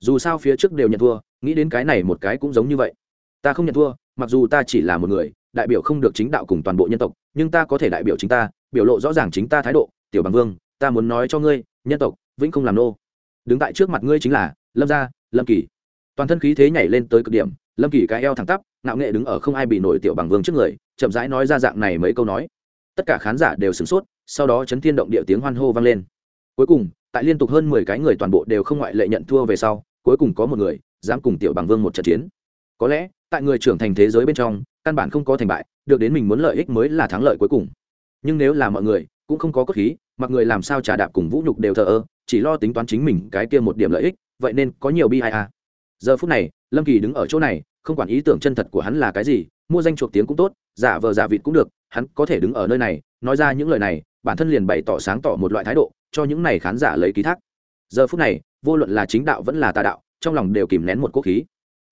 [SPEAKER 1] Dù sao phía trước đều nhận thua, nghĩ đến cái này một cái cũng giống như vậy. Ta không nhận thua, mặc dù ta chỉ là một người, đại biểu không được chính đạo cùng toàn bộ nhân tộc, nhưng ta có thể đại biểu chính ta, biểu lộ rõ ràng chính ta thái độ. Tiểu bằng vương, ta muốn nói cho ngươi, nhân tộc, vĩnh không làm nô. Đứng tại trước mặt ngươi chính là lâm gia, lâm kỳ. Toàn thân khí thế nhảy lên tới cực điểm, lâm kỳ cái eo thẳng tắp nạo nghệ đứng ở không ai bị nổi tiểu bằng vương trước người, chậm rãi nói ra dạng này mấy câu nói tất cả khán giả đều sửng sốt, sau đó chấn thiên động địa tiếng hoan hô vang lên. Cuối cùng, tại liên tục hơn mười cái người toàn bộ đều không ngoại lệ nhận thua về sau, cuối cùng có một người dám cùng tiểu bằng vương một trận chiến. Có lẽ, tại người trưởng thành thế giới bên trong, căn bản không có thành bại, được đến mình muốn lợi ích mới là thắng lợi cuối cùng. Nhưng nếu là mọi người, cũng không có cốt khí, mặc người làm sao trả đạp cùng vũ nhục đều thờ ơ, chỉ lo tính toán chính mình cái kia một điểm lợi ích, vậy nên có nhiều bi ai a. Giờ phút này, lâm kỳ đứng ở chỗ này, không quản ý tưởng chân thật của hắn là cái gì, mua danh chuộc tiếng cũng tốt, giả vờ giả vịt cũng được hắn có thể đứng ở nơi này, nói ra những lời này, bản thân liền bày tỏ sáng tỏ một loại thái độ, cho những này khán giả lấy ký thác. Giờ phút này, vô luận là chính đạo vẫn là tà đạo, trong lòng đều kìm nén một quốc khí.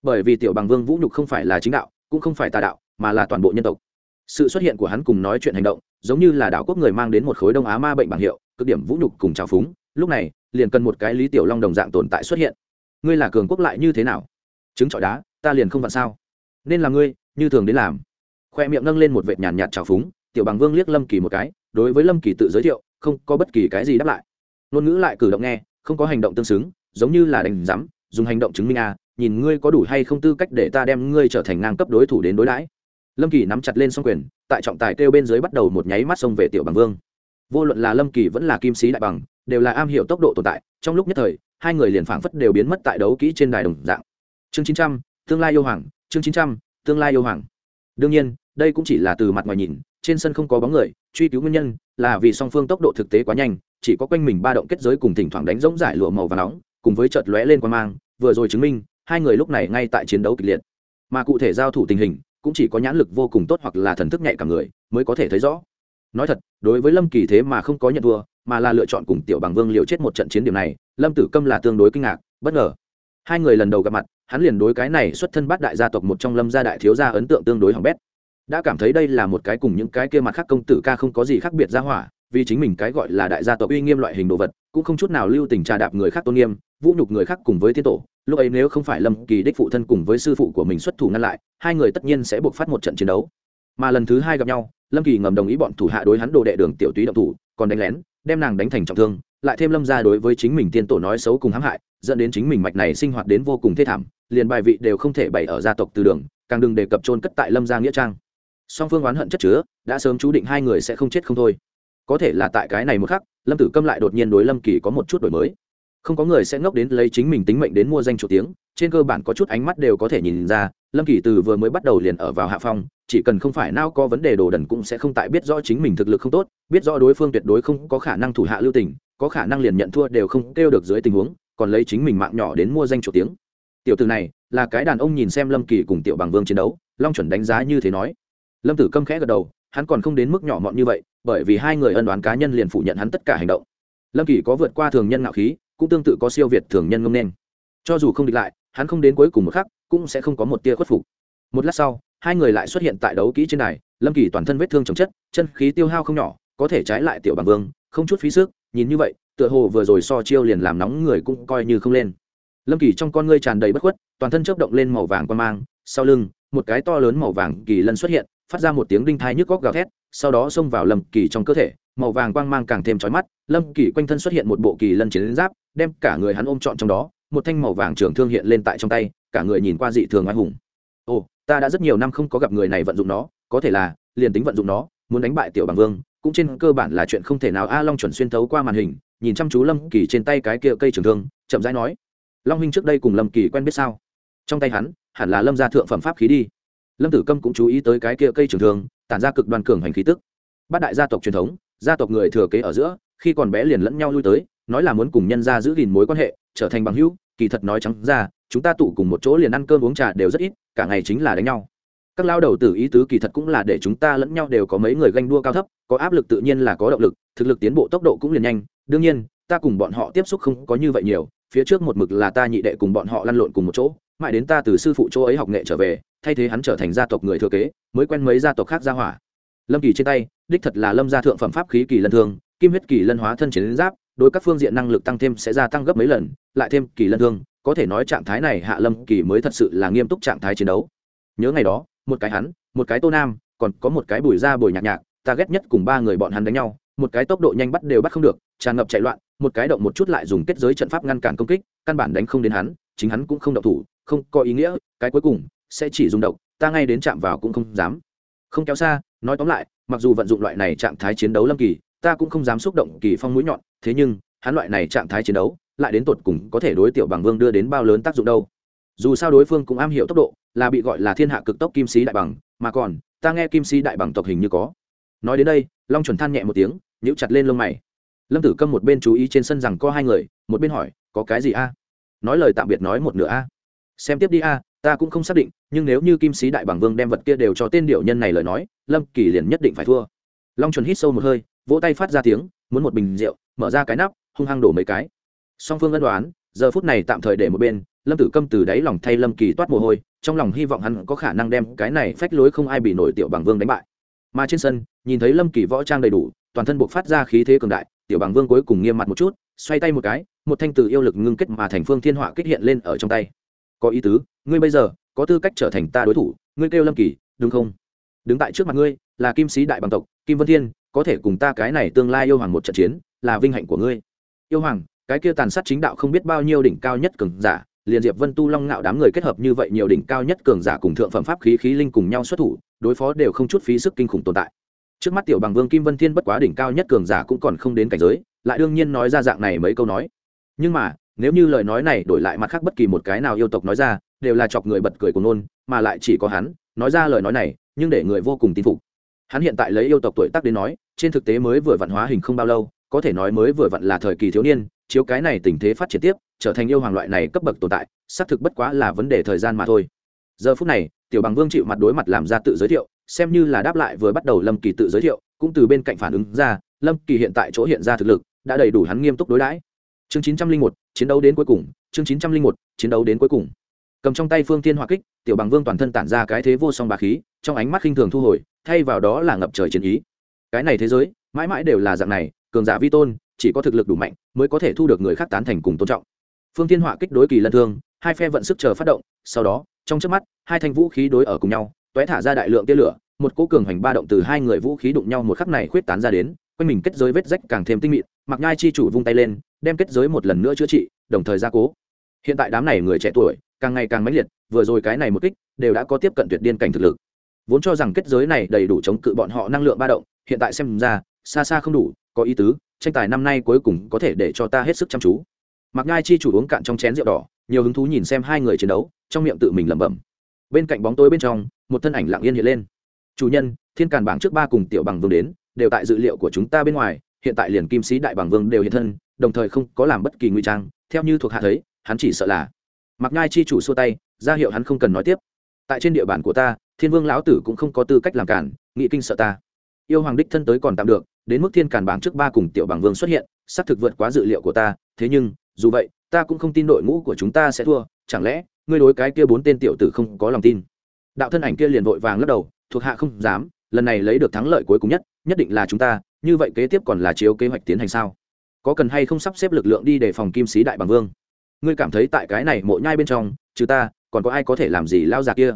[SPEAKER 1] Bởi vì tiểu bằng vương vũ nhục không phải là chính đạo, cũng không phải tà đạo, mà là toàn bộ nhân tộc. Sự xuất hiện của hắn cùng nói chuyện hành động, giống như là đạo quốc người mang đến một khối đông á ma bệnh bằng hiệu, cực điểm vũ nhục cùng trào phúng, lúc này, liền cần một cái lý tiểu long đồng dạng tồn tại xuất hiện. Ngươi là cường quốc lại như thế nào? Chứng trọi đá, ta liền không vặn sao? Nên là ngươi, như thường đến làm khoe miệng nâng lên một vệt nhàn nhạt trào phúng, tiểu bằng vương liếc lâm kỳ một cái, đối với lâm kỳ tự giới thiệu, không có bất kỳ cái gì đáp lại. Ngôn ngữ lại cử động nghe, không có hành động tương xứng, giống như là đánh giám dùng hành động chứng minh a nhìn ngươi có đủ hay không tư cách để ta đem ngươi trở thành ngang cấp đối thủ đến đối đãi. Lâm kỳ nắm chặt lên s quyền, tại trọng tài kêu bên dưới bắt đầu một nháy mắt xông về tiểu bằng vương. Vô luận là lâm kỳ vẫn là kim sĩ đại bằng, đều là am hiểu tốc độ tồn tại, trong lúc nhất thời, hai người liền phảng phất đều biến mất tại đấu kỹ trên đài đồng dạng. Chương chín trăm, tương lai yêu hoàng, chương chín trăm, tương lai yêu hoàng. Đương nhiên đây cũng chỉ là từ mặt ngoài nhìn, trên sân không có bóng người, truy cứu nguyên nhân là vì song phương tốc độ thực tế quá nhanh, chỉ có quanh mình ba động kết giới cùng thỉnh thoảng đánh rỗng giải lụa màu và nóng, cùng với chợt lóe lên quan mang, vừa rồi chứng minh, hai người lúc này ngay tại chiến đấu kịch liệt. Mà cụ thể giao thủ tình hình, cũng chỉ có nhãn lực vô cùng tốt hoặc là thần thức nhạy cả người, mới có thể thấy rõ. Nói thật, đối với lâm kỳ thế mà không có nhận thua, mà là lựa chọn cùng tiểu bằng vương liều chết một trận chiến điểm này, lâm tử câm là tương đối kinh ngạc, bất ngờ. Hai người lần đầu gặp mặt, hắn liền đối cái này xuất thân bát đại gia tộc một trong lâm gia đại thiếu gia ấn tượng tương đối hỏng bét đã cảm thấy đây là một cái cùng những cái kia mặt khác công tử ca không có gì khác biệt ra hỏa, vì chính mình cái gọi là đại gia tộc uy nghiêm loại hình đồ vật, cũng không chút nào lưu tình trà đạp người khác tôn nghiêm, vũ nhục người khác cùng với thiên tổ. Lúc ấy nếu không phải lâm kỳ đích phụ thân cùng với sư phụ của mình xuất thủ ngăn lại, hai người tất nhiên sẽ buộc phát một trận chiến đấu. Mà lần thứ hai gặp nhau, lâm kỳ ngầm đồng ý bọn thủ hạ đối hắn đồ đệ đường tiểu túy động thủ, còn đánh lén, đem nàng đánh thành trọng thương, lại thêm lâm ra đối với chính mình tiên tổ nói xấu cùng hãm hại, dẫn đến chính mình mạch này sinh hoạt đến vô cùng thê thảm, liền bài vị đều không thể bày ở gia tộc từ đường, càng đừng đề cập trôn cất tại lâm gia nghĩa trang song phương oán hận chất chứa, đã sớm chú định hai người sẽ không chết không thôi. Có thể là tại cái này một khắc, lâm tử câm lại đột nhiên đối lâm kỳ có một chút đổi mới. Không có người sẽ ngốc đến lấy chính mình tính mệnh đến mua danh chủ tiếng, trên cơ bản có chút ánh mắt đều có thể nhìn ra, lâm kỳ từ vừa mới bắt đầu liền ở vào hạ phong, chỉ cần không phải nao có vấn đề đồ đần cũng sẽ không tại biết rõ chính mình thực lực không tốt, biết rõ đối phương tuyệt đối không có khả năng thủ hạ lưu tình, có khả năng liền nhận thua đều không kêu được dưới tình huống, còn lấy chính mình mạng nhỏ đến mua danh chủ tiếng. Tiểu từ này, là cái đàn ông nhìn xem lâm kỳ cùng tiểu bằng vương chiến đấu, long chuẩn đánh giá như thế nói lâm tử câm khẽ gật đầu, hắn còn không đến mức nhỏ mọn như vậy, bởi vì hai người ân đoán cá nhân liền phủ nhận hắn tất cả hành động. Lâm kỳ có vượt qua thường nhân ngạo khí, cũng tương tự có siêu việt thường nhân ngâm nên cho dù không địch lại, hắn không đến cuối cùng một khắc, cũng sẽ không có một tia khuất phục. Một lát sau, hai người lại xuất hiện tại đấu kỹ trên này lâm kỳ toàn thân vết thương chồng chất, chân khí tiêu hao không nhỏ, có thể trái lại tiểu bằng vương, không chút phí sức, nhìn như vậy, tựa hồ vừa rồi so chiêu liền làm nóng người cũng coi như không lên. Lâm kỳ trong con ngươi tràn đầy bất khuất, toàn thân chớp động lên màu vàng quan mang, sau lưng, một cái to lớn màu vàng kỳ lân xuất hiện phát ra một tiếng đinh thai nhức góc gào thét, sau đó xông vào lâm kỳ trong cơ thể, màu vàng quang mang càng thêm chói mắt, lâm kỳ quanh thân xuất hiện một bộ kỳ lân chiến giáp, đem cả người hắn ôm trọn trong đó, một thanh màu vàng trường thương hiện lên tại trong tay, cả người nhìn qua dị thường oai hùng. Ồ, ta đã rất nhiều năm không có gặp người này vận dụng nó, có thể là, liền tính vận dụng nó, muốn đánh bại tiểu bằng vương, cũng trên cơ bản là chuyện không thể nào. A long chuẩn xuyên thấu qua màn hình, nhìn chăm chú lâm kỳ trên tay cái kia cây trường thương, chậm rãi nói, long huynh trước đây cùng lâm kỳ quen biết sao? Trong tay hắn, hẳn là lâm gia thượng phẩm pháp khí đi lâm tử câm cũng chú ý tới cái kia cây trường thương, tản ra cực đoan cường hành khí tức. Bát đại gia tộc truyền thống, gia tộc người thừa kế ở giữa, khi còn bé liền lẫn nhau lui tới, nói là muốn cùng nhân gia giữ gìn mối quan hệ, trở thành bằng hữu, kỳ thật nói trắng ra, chúng ta tụ cùng một chỗ liền ăn cơm uống trà đều rất ít, cả ngày chính là đánh nhau. Các lao đầu tử ý tứ kỳ thật cũng là để chúng ta lẫn nhau đều có mấy người ganh đua cao thấp, có áp lực tự nhiên là có động lực, thực lực tiến bộ tốc độ cũng liền nhanh. Đương nhiên, ta cùng bọn họ tiếp xúc không có như vậy nhiều, phía trước một mực là ta nhị đệ cùng bọn họ lăn lộn cùng một chỗ mãi đến ta từ sư phụ chỗ ấy học nghệ trở về, thay thế hắn trở thành gia tộc người thừa kế, mới quen mấy gia tộc khác gia hỏa. Lâm kỳ trên tay, đích thật là lâm gia thượng phẩm pháp khí kỳ lân thương, kim huyết kỳ lân hóa thân chiến giáp, đối các phương diện năng lực tăng thêm sẽ gia tăng gấp mấy lần, lại thêm kỳ lân thương, có thể nói trạng thái này hạ lâm kỳ mới thật sự là nghiêm túc trạng thái chiến đấu. Nhớ ngày đó, một cái hắn, một cái tô nam, còn có một cái bùi da bùi nhạc nhạc, ta ghét nhất cùng ba người bọn hắn đánh nhau, một cái tốc độ nhanh bắt đều bắt không được, tràn ngập chạy loạn, một cái động một chút lại dùng kết giới trận pháp ngăn cản công kích, căn bản đánh không đến hắn, chính hắn cũng không động thủ không có ý nghĩa, cái cuối cùng sẽ chỉ dùng độc, ta ngay đến chạm vào cũng không dám. Không kéo xa, nói tóm lại, mặc dù vận dụng loại này trạng thái chiến đấu lâm kỳ, ta cũng không dám xúc động kỳ phong mũi nhọn, thế nhưng, hắn loại này trạng thái chiến đấu, lại đến tột cùng có thể đối tiểu bằng vương đưa đến bao lớn tác dụng đâu. Dù sao đối phương cũng am hiểu tốc độ, là bị gọi là thiên hạ cực tốc kim sĩ đại bằng, mà còn, ta nghe kim sĩ đại bằng tộc hình như có. Nói đến đây, long chuẩn than nhẹ một tiếng, nhíu chặt lên lông mày. Lâm tử câm một bên chú ý trên sân rằng có hai người, một bên hỏi, có cái gì a? Nói lời tạm biệt nói một nửa a xem tiếp đi a, ta cũng không xác định, nhưng nếu như kim sĩ đại bảng vương đem vật kia đều cho tên điệu nhân này lời nói, lâm kỳ liền nhất định phải thua. Long chuẩn hít sâu một hơi, vỗ tay phát ra tiếng, muốn một bình rượu, mở ra cái nắp, hung hăng đổ mấy cái. Song phương ân đoán, giờ phút này tạm thời để một bên, lâm tử câm từ đáy lòng thay lâm kỳ toát mồ hôi, trong lòng hy vọng hắn có khả năng đem cái này phách lối không ai bị nổi tiểu bằng vương đánh bại. Mà trên sân, nhìn thấy lâm kỳ võ trang đầy đủ, toàn thân buộc phát ra khí thế cường đại, tiểu bằng vương cuối cùng nghiêm mặt một chút, xoay tay một cái, một thanh từ yêu lực ngưng kết mà thành phương thiên họa kích hiện lên ở trong tay có ý tứ, ngươi bây giờ có tư cách trở thành ta đối thủ, ngươi kêu lâm kỳ, đúng không? Đứng tại trước mặt ngươi là kim sĩ đại bằng tộc, kim vân thiên, có thể cùng ta cái này tương lai yêu hoàng một trận chiến, là vinh hạnh của ngươi. Yêu hoàng, cái kia tàn sát chính đạo không biết bao nhiêu đỉnh cao nhất cường giả, liền diệp vân tu long ngạo đám người kết hợp như vậy nhiều đỉnh cao nhất cường giả cùng thượng phẩm pháp khí khí linh cùng nhau xuất thủ, đối phó đều không chút phí sức kinh khủng tồn tại. Trước mắt tiểu bằng vương kim vân thiên bất quá đỉnh cao nhất cường giả cũng còn không đến cảnh giới, lại đương nhiên nói ra dạng này mấy câu nói. Nhưng mà nếu như lời nói này đổi lại mặt khác bất kỳ một cái nào yêu tộc nói ra, đều là chọc người bật cười của nôn, mà lại chỉ có hắn, nói ra lời nói này, nhưng để người vô cùng tin phục. Hắn hiện tại lấy yêu tộc tuổi tác đến nói, trên thực tế mới vừa vặn hóa hình không bao lâu, có thể nói mới vừa vặn là thời kỳ thiếu niên, chiếu cái này tình thế phát triển tiếp, trở thành yêu hoàng loại này cấp bậc tồn tại, xác thực bất quá là vấn đề thời gian mà thôi. Giờ phút này, tiểu bằng vương chịu mặt đối mặt làm ra tự giới thiệu, xem như là đáp lại vừa bắt đầu lâm kỳ tự giới thiệu, cũng từ bên cạnh phản ứng ra, lâm kỳ hiện tại chỗ hiện ra thực lực, đã đầy đủ hắn nghiêm túc đối đãi. Chương chín trăm linh một chiến đấu đến cuối cùng, chương chín trăm linh một, chiến đấu đến cuối cùng. Cầm trong tay phương tiên hỏa kích, tiểu bằng vương toàn thân tản ra cái thế vô song bà khí, trong ánh mắt khinh thường thu hồi, thay vào đó là ngập trời chiến ý. Cái này thế giới, mãi mãi đều là dạng này, cường giả vi tôn, chỉ có thực lực đủ mạnh, mới có thể thu được người khác tán thành cùng tôn trọng. Phương tiên họa kích đối kỳ lân thương, hai phe vận sức chờ phát động, sau đó, trong trước mắt, hai thanh vũ khí đối ở cùng nhau t thả ra đại lượng tia lửa, một cỗ cường hành ba động từ hai người vũ khí đụng nhau một khắc này khuyết tán ra đến, quanh mình kết giới vết rách càng thêm tinh mịn mặc nhai chi chủ vung tay lên, đem kết giới một lần nữa chữa trị, đồng thời gia cố. Hiện tại đám này người trẻ tuổi, càng ngày càng mãnh liệt, vừa rồi cái này một kích, đều đã có tiếp cận tuyệt điên cảnh thực lực. Vốn cho rằng kết giới này đầy đủ chống cự bọn họ năng lượng ba động, hiện tại xem ra, xa xa không đủ, có ý tứ, tranh tài năm nay cuối cùng có thể để cho ta hết sức chăm chú. Mặc ngai chi chủ uống cạn trong chén rượu đỏ, nhiều hứng thú nhìn xem hai người chiến đấu, trong miệng tự mình lẩm bẩm. Bên cạnh bóng tối bên trong, một thân ảnh lặng yên hiện lên. Chủ nhân, thiên càn bảng trước ba cùng tiểu bằng vương đến, đều tại dự liệu của chúng ta bên ngoài hiện tại liền kim sĩ đại bằng vương đều hiện thân, đồng thời không có làm bất kỳ nguy trang, theo như thuộc hạ thấy, hắn chỉ sợ là mặc ngai chi chủ xua tay, ra hiệu hắn không cần nói tiếp. Tại trên địa bàn của ta, thiên vương lão tử cũng không có tư cách làm cản, nghị kinh sợ ta. Yêu hoàng đích thân tới còn tạm được, đến mức thiên càn bảng trước ba cùng tiểu bằng vương xuất hiện, xác thực vượt quá dự liệu của ta, thế nhưng, dù vậy, ta cũng không tin đội ngũ của chúng ta sẽ thua, chẳng lẽ, ngươi đối cái kia bốn tên tiểu tử không có lòng tin? Đạo thân ảnh kia liền vội vàng lắc đầu, thuộc hạ không dám, lần này lấy được thắng lợi cuối cùng nhất nhất định là chúng ta, như vậy kế tiếp còn là chiếu kế hoạch tiến hành sao? Có cần hay không sắp xếp lực lượng đi để phòng kim sĩ đại bằng vương? Ngươi cảm thấy tại cái này mộ nhai bên trong chứ ta, còn có ai có thể làm gì lao già kia?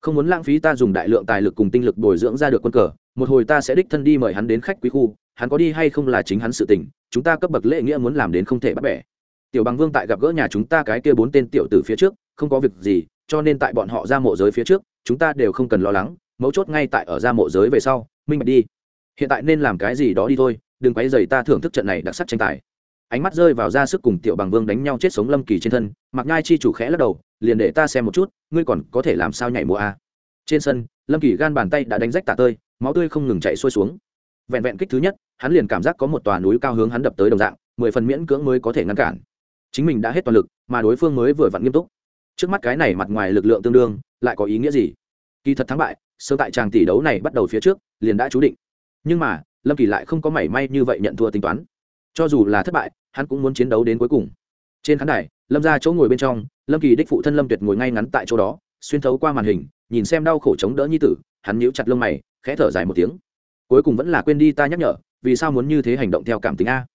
[SPEAKER 1] Không muốn lãng phí ta dùng đại lượng tài lực cùng tinh lực bồi dưỡng ra được quân cờ, một hồi ta sẽ đích thân đi mời hắn đến khách quý khu, hắn có đi hay không là chính hắn sự tình, chúng ta cấp bậc lễ nghĩa muốn làm đến không thể bắt bẻ. Tiểu bằng vương tại gặp gỡ nhà chúng ta cái kia bốn tên tiểu từ phía trước, không có việc gì, cho nên tại bọn họ ra mộ giới phía trước, chúng ta đều không cần lo lắng, mấu chốt ngay tại ở ra mộ giới về sau, minh bạch đi hiện tại nên làm cái gì đó đi thôi, đừng quấy dày ta thưởng thức trận này đặc sắc tranh tài. Ánh mắt rơi vào ra sức cùng tiểu bằng vương đánh nhau chết sống lâm kỳ trên thân mặc nhai chi chủ khẽ lắc đầu, liền để ta xem một chút, ngươi còn có thể làm sao nhảy mùa a à? trên sân, lâm kỳ gan bàn tay đã đánh rách tả tơi, máu tươi không ngừng chạy xuôi xuống. Vẹn vẹn kích thứ nhất, hắn liền cảm giác có một tòa núi cao hướng hắn đập tới đồng dạng, mười phần miễn cưỡng mới có thể ngăn cản. Chính mình đã hết toàn lực, mà đối phương mới vừa vặn nghiêm túc. Trước mắt cái này mặt ngoài lực lượng tương đương, lại có ý nghĩa gì? Kỳ thật thắng bại sơ tại tràng tỷ đấu này bắt đầu phía trước, liền đã chú định nhưng mà, lâm kỳ lại không có mảy may như vậy nhận thua tính toán. Cho dù là thất bại, hắn cũng muốn chiến đấu đến cuối cùng. Trên khán đài, lâm ra chỗ ngồi bên trong, lâm kỳ đích phụ thân lâm tuyệt ngồi ngay ngắn tại chỗ đó, xuyên thấu qua màn hình, nhìn xem đau khổ chống đỡ nhi tử, hắn nhíu chặt lông mày, khẽ thở dài một tiếng. Cuối cùng vẫn là quên đi ta nhắc nhở, vì sao muốn như thế hành động theo cảm tính a.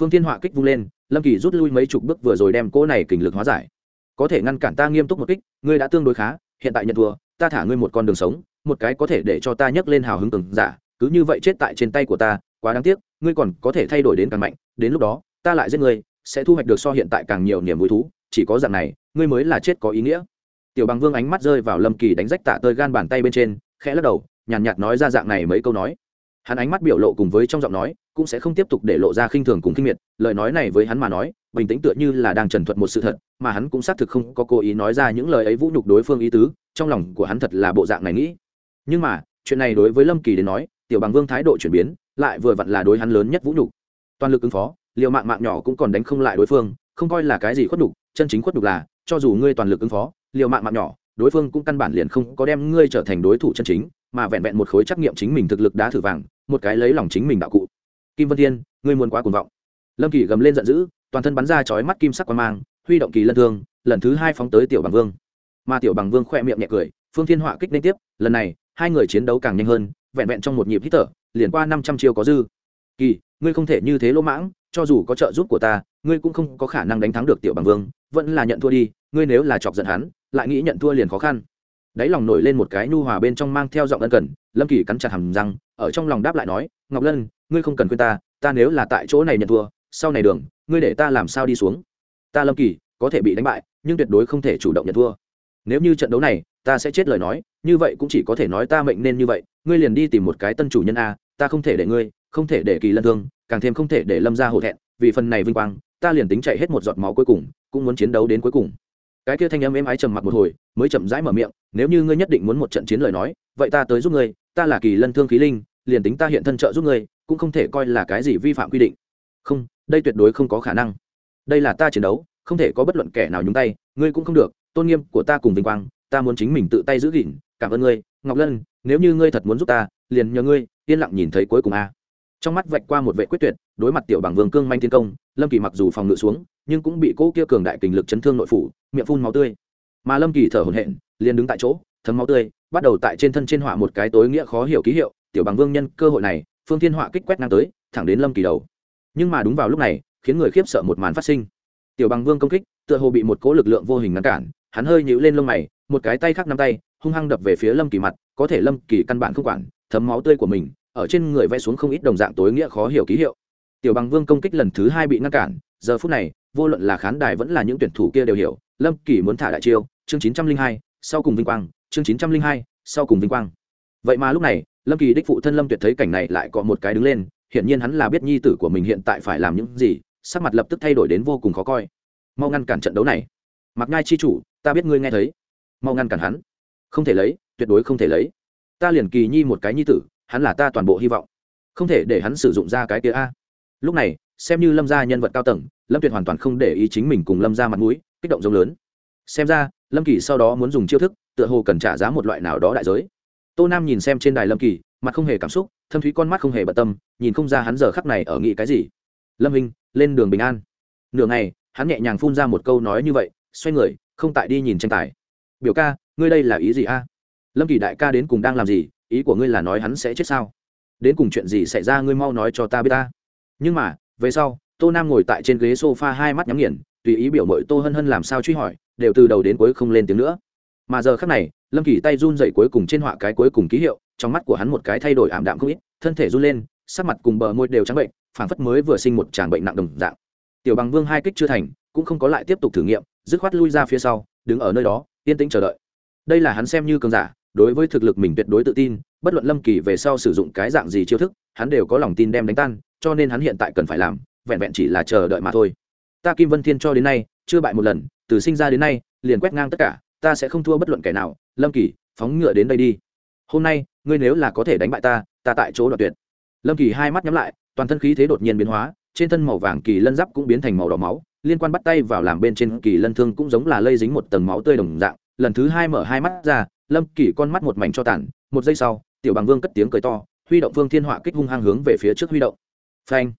[SPEAKER 1] Phương thiên họa kích vung lên, lâm kỳ rút lui mấy chục bước vừa rồi đem cỗ này kình lực hóa giải. Có thể ngăn cản ta nghiêm túc một kích, ngươi đã tương đối khá, hiện tại nhận thua, ta thả ngươi một con đường sống, một cái có thể để cho ta nhấc lên hào hứng từng giả cứ như vậy chết tại trên tay của ta quá đáng tiếc ngươi còn có thể thay đổi đến càng mạnh đến lúc đó ta lại giết ngươi sẽ thu hoạch được so hiện tại càng nhiều niềm vui thú chỉ có dạng này ngươi mới là chết có ý nghĩa. Tiểu bằng vương ánh mắt rơi vào lâm kỳ đánh rách tạ tơi gan bàn tay bên trên khẽ lắc đầu nhàn nhạt, nhạt nói ra dạng này mấy câu nói. Hắn ánh mắt biểu lộ cùng với trong giọng nói cũng sẽ không tiếp tục để lộ ra khinh thường cùng kinh miệt lời nói này với hắn mà nói bình tĩnh tựa như là đang trần thuật một sự thật mà hắn cũng xác thực không có cố ý nói ra những lời ấy vũ nhục đối phương ý tứ trong lòng của hắn thật là bộ dạng này nghĩ. Nhưng mà chuyện này đối với lâm kỳ đến nói tiểu bằng vương thái độ chuyển biến, lại vừa vặn là đối hắn lớn nhất vũ nhục. Toàn lực ứng phó, liều mạng mạng nhỏ cũng còn đánh không lại đối phương, không coi là cái gì khuất nhục, chân chính khuất nhục là, cho dù ngươi toàn lực ứng phó, liều mạng mạng nhỏ, đối phương cũng căn bản liền không có đem ngươi trở thành đối thủ chân chính, mà vẹn vẹn một khối trắc nghiệm chính mình thực lực đá thử vàng, một cái lấy lòng chính mình đạo cụ. Kim vân thiên, ngươi muốn quá cuồng vọng. Lâm kỳ gầm lên giận dữ, toàn thân bắn ra chói mắt kim sắc quan mang, huy động kỳ lân thương, lần thứ hai phóng tới tiểu bằng vương. Mà tiểu bằng vương khoe miệng nhẹ cười, phương thiên họa kích liên tiếp, lần này, hai người chiến đấu càng nhanh hơn vẹn vẹn trong một nhịp hít thở, liền qua năm trăm chiêu có dư. Kỳ, ngươi không thể như thế lỗ mãng, cho dù có trợ giúp của ta, ngươi cũng không có khả năng đánh thắng được tiểu bằng vương, vẫn là nhận thua đi, ngươi nếu là chọc giận hắn, lại nghĩ nhận thua liền khó khăn. Đáy lòng nổi lên một cái nhu hòa bên trong mang theo giọng ân cần, lâm kỳ cắn chặt hầm răng, ở trong lòng đáp lại nói, ngọc lân, ngươi không cần khuyên ta ta nếu là tại chỗ này nhận thua, sau này đường, ngươi để ta làm sao đi xuống? Ta lâm kỳ, có thể bị đánh bại, nhưng tuyệt đối không thể chủ động nhận thua. Nếu như trận đấu này, ta sẽ chết lời nói, như vậy cũng chỉ có thể nói ta mệnh nên như vậy ngươi liền đi tìm một cái tân chủ nhân a, ta không thể để ngươi, không thể để kỳ lân thương, càng thêm không thể để lâm ra hổ thẹn, vì phần này vinh quang, ta liền tính chạy hết một giọt máu cuối cùng, cũng muốn chiến đấu đến cuối cùng. Cái kia thanh âm êm ái trầm mặc một hồi, mới chậm rãi mở miệng, nếu như ngươi nhất định muốn một trận chiến lời nói, vậy ta tới giúp ngươi, ta là kỳ lân thương khí linh, liền tính ta hiện thân trợ giúp ngươi, cũng không thể coi là cái gì vi phạm quy định. Không, đây tuyệt đối không có khả năng. Đây là ta chiến đấu, không thể có bất luận kẻ nào nhúng tay, ngươi cũng không được, tôn nghiêm của ta cùng vinh quang, ta muốn chính mình tự tay giữ gìn, cảm ơn ngươi, ngọc lân nếu như ngươi thật muốn giúp ta, liền nhờ ngươi, yên lặng nhìn thấy cuối cùng a. Trong mắt vạch qua một vệ quyết tuyệt, đối mặt tiểu bằng vương cương manh thiên công, lâm kỳ mặc dù phòng ngự xuống, nhưng cũng bị cỗ kia cường đại kình lực chấn thương nội phủ, miệng phun máu tươi. Mà lâm kỳ thở hổn hển, liền đứng tại chỗ, thấm máu tươi, bắt đầu tại trên thân trên họa một cái tối nghĩa khó hiểu ký hiệu, tiểu bằng vương nhân, cơ hội này, phương thiên họa kích quét ngang tới, thẳng đến lâm kỳ đầu. Nhưng mà đúng vào lúc này, khiến người khiếp sợ một màn phát sinh. Tiểu bằng vương công kích, tựa hồ bị một cỗ lực lượng vô hình ngăn cản, hắn hơi nhíu lên lông mày, một cái tay khác nắm tay, hung hăng đập về phía lâm kỳ mặt có thể lâm kỳ căn bản không quản, thấm máu tươi của mình, ở trên người vẽ xuống không ít đồng dạng tối nghĩa khó hiểu ký hiệu. Tiểu bằng vương công kích lần thứ hai bị ngăn cản, giờ phút này, vô luận là khán đài vẫn là những tuyển thủ kia đều hiểu, lâm kỳ muốn thả đại chiêu, chương chín trăm linh hai, sau cùng vinh quang, chương chín trăm linh hai, sau cùng vinh quang. Vậy mà lúc này, lâm kỳ đích phụ thân lâm tuyệt thấy cảnh này lại có một cái đứng lên, hiển nhiên hắn là biết nhi tử của mình hiện tại phải làm những gì, sắc mặt lập tức thay đổi đến vô cùng khó coi. Mau ngăn cản trận đấu này. Mặc ngai chi chủ, ta biết ngươi nghe thấy. Mau ngăn cản hắn. Không thể lấy tuyệt đối không thể lấy. Ta liền kỳ nhi một cái nhi tử, hắn là ta toàn bộ hy vọng. Không thể để hắn sử dụng ra cái kia a. Lúc này, xem như lâm gia nhân vật cao tầng, lâm tuyệt hoàn toàn không để ý chính mình cùng lâm ra mặt mũi, kích động rông lớn. Xem ra, lâm kỳ sau đó muốn dùng chiêu thức, tựa hồ cần trả giá một loại nào đó đại giới. Tô nam nhìn xem trên đài lâm kỳ, mặt không hề cảm xúc, thâm thúy con mắt không hề bận tâm, nhìn không ra hắn giờ khắc này ở nghĩ cái gì. Lâm hình lên đường bình an. Nửa ngày, hắn nhẹ nhàng phun ra một câu nói như vậy, xoay người, không tại đi nhìn tranh tài. Biểu ca, ngươi đây là ý gì a? Lâm kỳ đại ca đến cùng đang làm gì? Ý của ngươi là nói hắn sẽ chết sao? Đến cùng chuyện gì xảy ra ngươi mau nói cho ta biết ta. Nhưng mà, về sau, tô nam ngồi tại trên ghế s o f a hai mắt nhắm nghiền, tùy ý biểu mội tô hân hân làm sao truy hỏi, đều từ đầu đến cuối không lên tiếng nữa. Mà giờ khác này, lâm kỳ tay run dậy cuối cùng trên họa cái cuối cùng ký hiệu, trong mắt của hắn một cái thay đổi ảm đạm không ít, thân thể run lên, sắc mặt cùng bờ môi đều trắng bệnh, phảng phất mới vừa sinh một tràng bệnh nặng đồng dạng. Tiểu bằng vương hai kích chưa thành, cũng không có lại tiếp tục thử nghiệm, dứt khoát lui ra phía sau, đứng ở nơi đó, yên tĩnh chờ đợi. Đây là hắn xem như cường giả đối với thực lực mình tuyệt đối tự tin, bất luận lâm kỳ về sau sử dụng cái dạng gì chiêu thức, hắn đều có lòng tin đem đánh tan, cho nên hắn hiện tại cần phải làm, vẹn vẹn chỉ là chờ đợi mà thôi. Ta kim vân thiên cho đến nay, chưa bại một lần, từ sinh ra đến nay, liền quét ngang tất cả, ta sẽ không thua bất luận kẻ nào. Lâm kỳ, phóng ngựa đến đây đi. Hôm nay, ngươi nếu là có thể đánh bại ta ta tại chỗ đoạt tuyệt. Lâm kỳ hai mắt nhắm lại, toàn thân khí thế đột nhiên biến hóa, trên thân màu vàng kỳ lân giáp cũng biến thành màu đỏ máu, liên quan bắt tay vào làm bên trên kỳ lân thương cũng giống là lây dính một tầng máu tươi đồng dạng. Lần thứ hai mở hai mắt ra lâm kỳ con mắt một mảnh cho tản một giây sau, tiểu bằng vương cất tiếng cười to, huy động vương thiên họa kích hung hăng hướng về phía trước huy động. Phanh!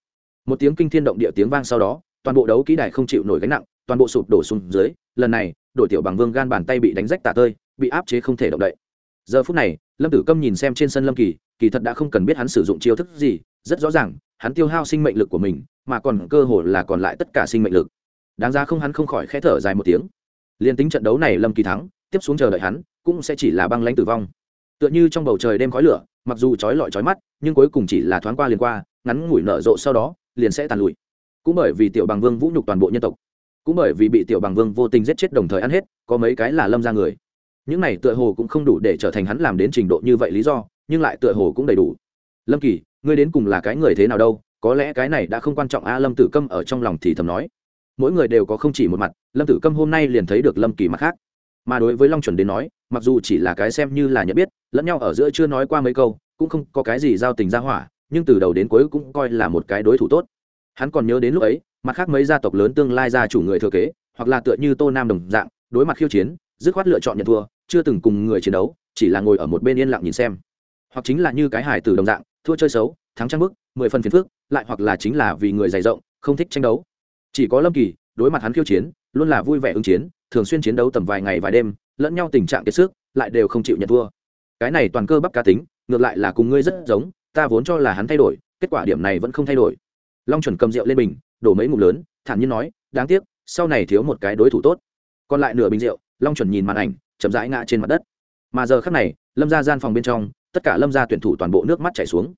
[SPEAKER 1] Một tiếng kinh thiên động địa tiếng vang sau đó, toàn bộ đấu kỹ đài không chịu nổi gánh nặng, toàn bộ sụp đổ xuống dưới, lần này, đội tiểu bằng vương gan bàn tay bị đánh rách tả tơi, bị áp chế không thể động đậy. Giờ phút này, lâm tử câm nhìn xem trên sân lâm kỳ kỳ thật đã không cần biết hắn sử dụng chiêu thức gì, rất rõ ràng, hắn tiêu hao sinh mệnh lực của mình, mà còn cơ hội là còn lại tất cả sinh mệnh lực. Đáng ra không, hắn không khỏi khẽ thở dài một tiếng. Liên tính trận đấu này lâm kỳ thắng tiếp xuống chờ đợi hắn, cũng sẽ chỉ là băng lãnh tử vong. Tựa như trong bầu trời đêm khói lửa, mặc dù chói lọi chói mắt, nhưng cuối cùng chỉ là thoáng qua liền qua, ngắn ngủi nở rộ sau đó, liền sẽ tàn lụi. Cũng bởi vì tiểu bằng vương vũ nhục toàn bộ nhân tộc, cũng bởi vì bị tiểu bằng vương vô tình giết chết đồng thời ăn hết, có mấy cái là lâm ra người. Những này tựa hồ cũng không đủ để trở thành hắn làm đến trình độ như vậy lý do, nhưng lại tựa hồ cũng đầy đủ. Lâm kỳ, ngươi đến cùng là cái người thế nào đâu, có lẽ cái này đã không quan trọng a lâm tử câm ở trong lòng thì thầm nói. Mỗi người đều có không chỉ một mặt, lâm tử câm hôm nay liền thấy được lâm kỳ mặt khác mà đối với long chuẩn đến nói, mặc dù chỉ là cái xem như là nhận biết, lẫn nhau ở giữa chưa nói qua mấy câu, cũng không có cái gì giao tình ra hỏa, nhưng từ đầu đến cuối cũng coi là một cái đối thủ tốt. Hắn còn nhớ đến lúc ấy, mặt khác mấy gia tộc lớn tương lai gia chủ người thừa kế, hoặc là tựa như tô nam đồng dạng, đối mặt khiêu chiến, dứt khoát lựa chọn nhận thua, chưa từng cùng người chiến đấu, chỉ là ngồi ở một bên yên lặng nhìn xem. Hoặc chính là như cái hải tử đồng dạng, thua chơi xấu, thắng trang bức, mười phần phiền phước lại hoặc là chính là vì người dày rộng, không thích tranh đấu. Chỉ có lâm kỳ, đối mặt hắn khiêu chiến luôn là vui vẻ ứng chiến, thường xuyên chiến đấu tầm vài ngày vài đêm, lẫn nhau tình trạng kiệt sức, lại đều không chịu nhận thua. Cái này toàn cơ bắp cá tính, ngược lại là cùng ngươi rất giống, ta vốn cho là hắn thay đổi, kết quả điểm này vẫn không thay đổi. Long chuẩn cầm rượu lên bình, đổ mấy ngụm lớn, thản nhiên nói, đáng tiếc, sau này thiếu một cái đối thủ tốt. Còn lại nửa bình rượu, long chuẩn nhìn màn ảnh, chậm rãi ngã trên mặt đất. Mà giờ khắc này, lâm ra gian phòng bên trong, tất cả lâm ra tuyển thủ toàn bộ nước mắt chảy xuống.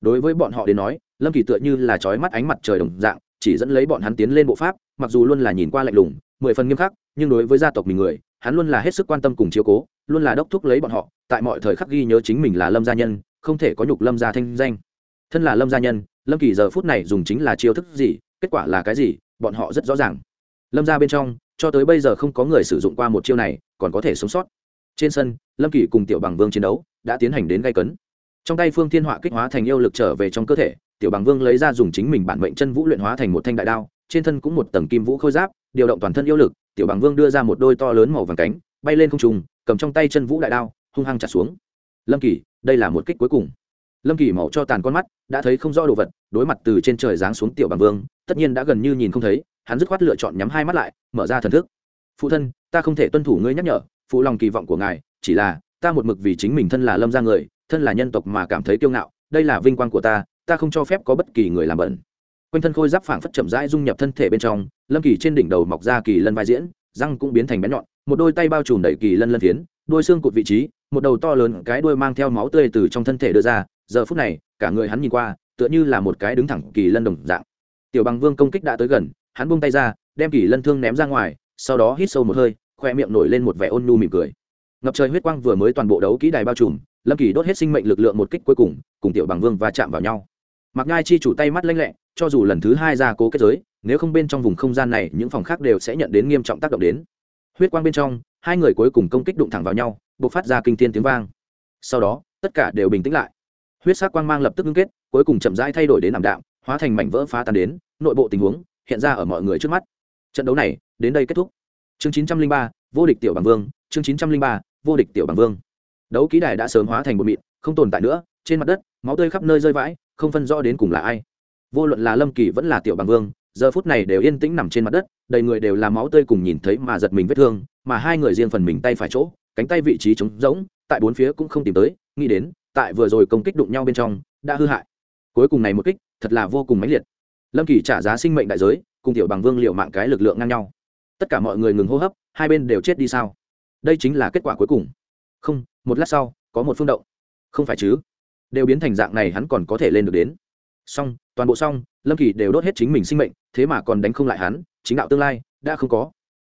[SPEAKER 1] Đối với bọn họ đến nói, lâm kỳ tựa như là trói mắt ánh mặt trời đồng dạng, chỉ dẫn lấy bọn hắn tiến lên bộ pháp mặc dù luôn là nhìn qua lạnh lùng, mười phần nghiêm khắc, nhưng đối với gia tộc mình người, hắn luôn là hết sức quan tâm cùng chiếu cố, luôn là đốc thúc lấy bọn họ, tại mọi thời khắc ghi nhớ chính mình là lâm gia nhân, không thể có nhục lâm gia thanh danh. Thân là lâm gia nhân, lâm kỳ giờ phút này dùng chính là chiêu thức gì, kết quả là cái gì, bọn họ rất rõ ràng. Lâm gia bên trong, cho tới bây giờ không có người sử dụng qua một chiêu này, còn có thể sống sót. Trên sân, lâm kỳ cùng tiểu bằng vương chiến đấu, đã tiến hành đến gây cấn. Trong tay phương thiên họa kích hóa thành yêu lực trở về trong cơ thể, tiểu bằng vương lấy ra dùng chính mình bản mệnh chân vũ luyện hóa thành một thanh đại đao trên thân cũng một tầng kim vũ khôi giáp, điều động toàn thân yêu lực, tiểu bằng vương đưa ra một đôi to lớn màu vàng cánh, bay lên không trùng cầm trong tay chân vũ đại đao, hung hăng trả xuống. Lâm kỳ, đây là một kích cuối cùng. Lâm kỳ màu cho tàn con mắt, đã thấy không rõ đồ vật, đối mặt từ trên trời giáng xuống tiểu bằng vương, tất nhiên đã gần như nhìn không thấy, hắn dứt khoát lựa chọn nhắm hai mắt lại, mở ra thần thức. Phụ thân, ta không thể tuân thủ ngươi nhắc nhở, phụ lòng kỳ vọng của ngài, chỉ là, ta một mực vì chính mình thân là lâm ra người, thân là nhân tộc mà cảm thấy kiêu ngạo, đây là vinh quang của ta ta không cho phép có bất kỳ người làm bẩn quanh thân khôi giáp phảng phất chậm rãi dung nhập thân thể bên trong, lâm kỳ trên đỉnh đầu mọc ra kỳ lân vai diễn, răng cũng biến thành bén nhọn, một đôi tay bao trùm đẩy kỳ lân lân phiến, đôi xương cụt vị trí, một đầu to lớn, cái đuôi mang theo máu tươi từ trong thân thể đưa ra, giờ phút này, cả người hắn nhìn qua, tựa như là một cái đứng thẳng kỳ lân đồng dạng. Tiểu bằng vương công kích đã tới gần, hắn buông tay ra, đem kỳ lân thương ném ra ngoài, sau đó hít sâu một hơi khoe miệng nổi lên một vẻ ôn nhu mỉm cười. Ngập trời huyết quang vừa mới toàn bộ đấu kỹ đài bao trùm, lâm kỳ đốt hết sinh mệnh lực lượng một kích cuối cùng cùng tiểu bằng vương va chạm vào nhau mặc ngai chi chủ tay mắt lanh lẹ, cho dù lần thứ hai ra cố kết giới, nếu không bên trong vùng không gian này, những phòng khác đều sẽ nhận đến nghiêm trọng tác động đến. Huyết quang bên trong, hai người cuối cùng công kích đụng thẳng vào nhau b ộ c phát ra kinh thiên tiếng vang. Sau đó, tất cả đều bình tĩnh lại. Huyết sắc quang mang lập tức ngưng kết, cuối cùng chậm rãi thay đổi đến ảm đạm, hóa thành mảnh vỡ phá tan đến, nội bộ tình huống hiện ra ở mọi người trước mắt. Trận đấu này, đến đây kết thúc. Chương chín trăm linh ba, vô địch tiểu bằng vương, chương chín trăm linh ba, vô địch tiểu bằng vương. Đấu ký đài đã sớm hóa thành một mịn, không tồn tại nữa, trên mặt đất, máu tươi khắp nơi rơi vãi không phân rõ đến cùng là ai. Vô luận là lâm kỳ vẫn là tiểu bằng vương, giờ phút này đều yên tĩnh nằm trên mặt đất, đầy người đều là máu tươi cùng nhìn thấy mà giật mình vết thương, mà hai người riêng phần mình tay phải chỗ, cánh tay vị trí trống rỗng, tại bốn phía cũng không tìm tới, nghĩ đến, tại vừa rồi công kích đụng nhau bên trong, đã hư hại. Cuối cùng này một kích, thật là vô cùng mãnh liệt. Lâm kỳ trả giá sinh mệnh đại giới, cùng tiểu bằng vương liệu mạng cái lực lượng ngang nhau. Tất cả mọi người ngừng hô hấp, hai bên đều chết đi sao? Đây chính là kết quả cuối cùng. Không, một lát sau, có một phương động. Không phải chứ? Đều biến thành dạng này hắn còn có thể lên được đến. Xong, toàn bộ xong, lâm kỳ đều đốt hết chính mình sinh mệnh, thế mà còn đánh không lại hắn, chính đạo tương lai, đã không có.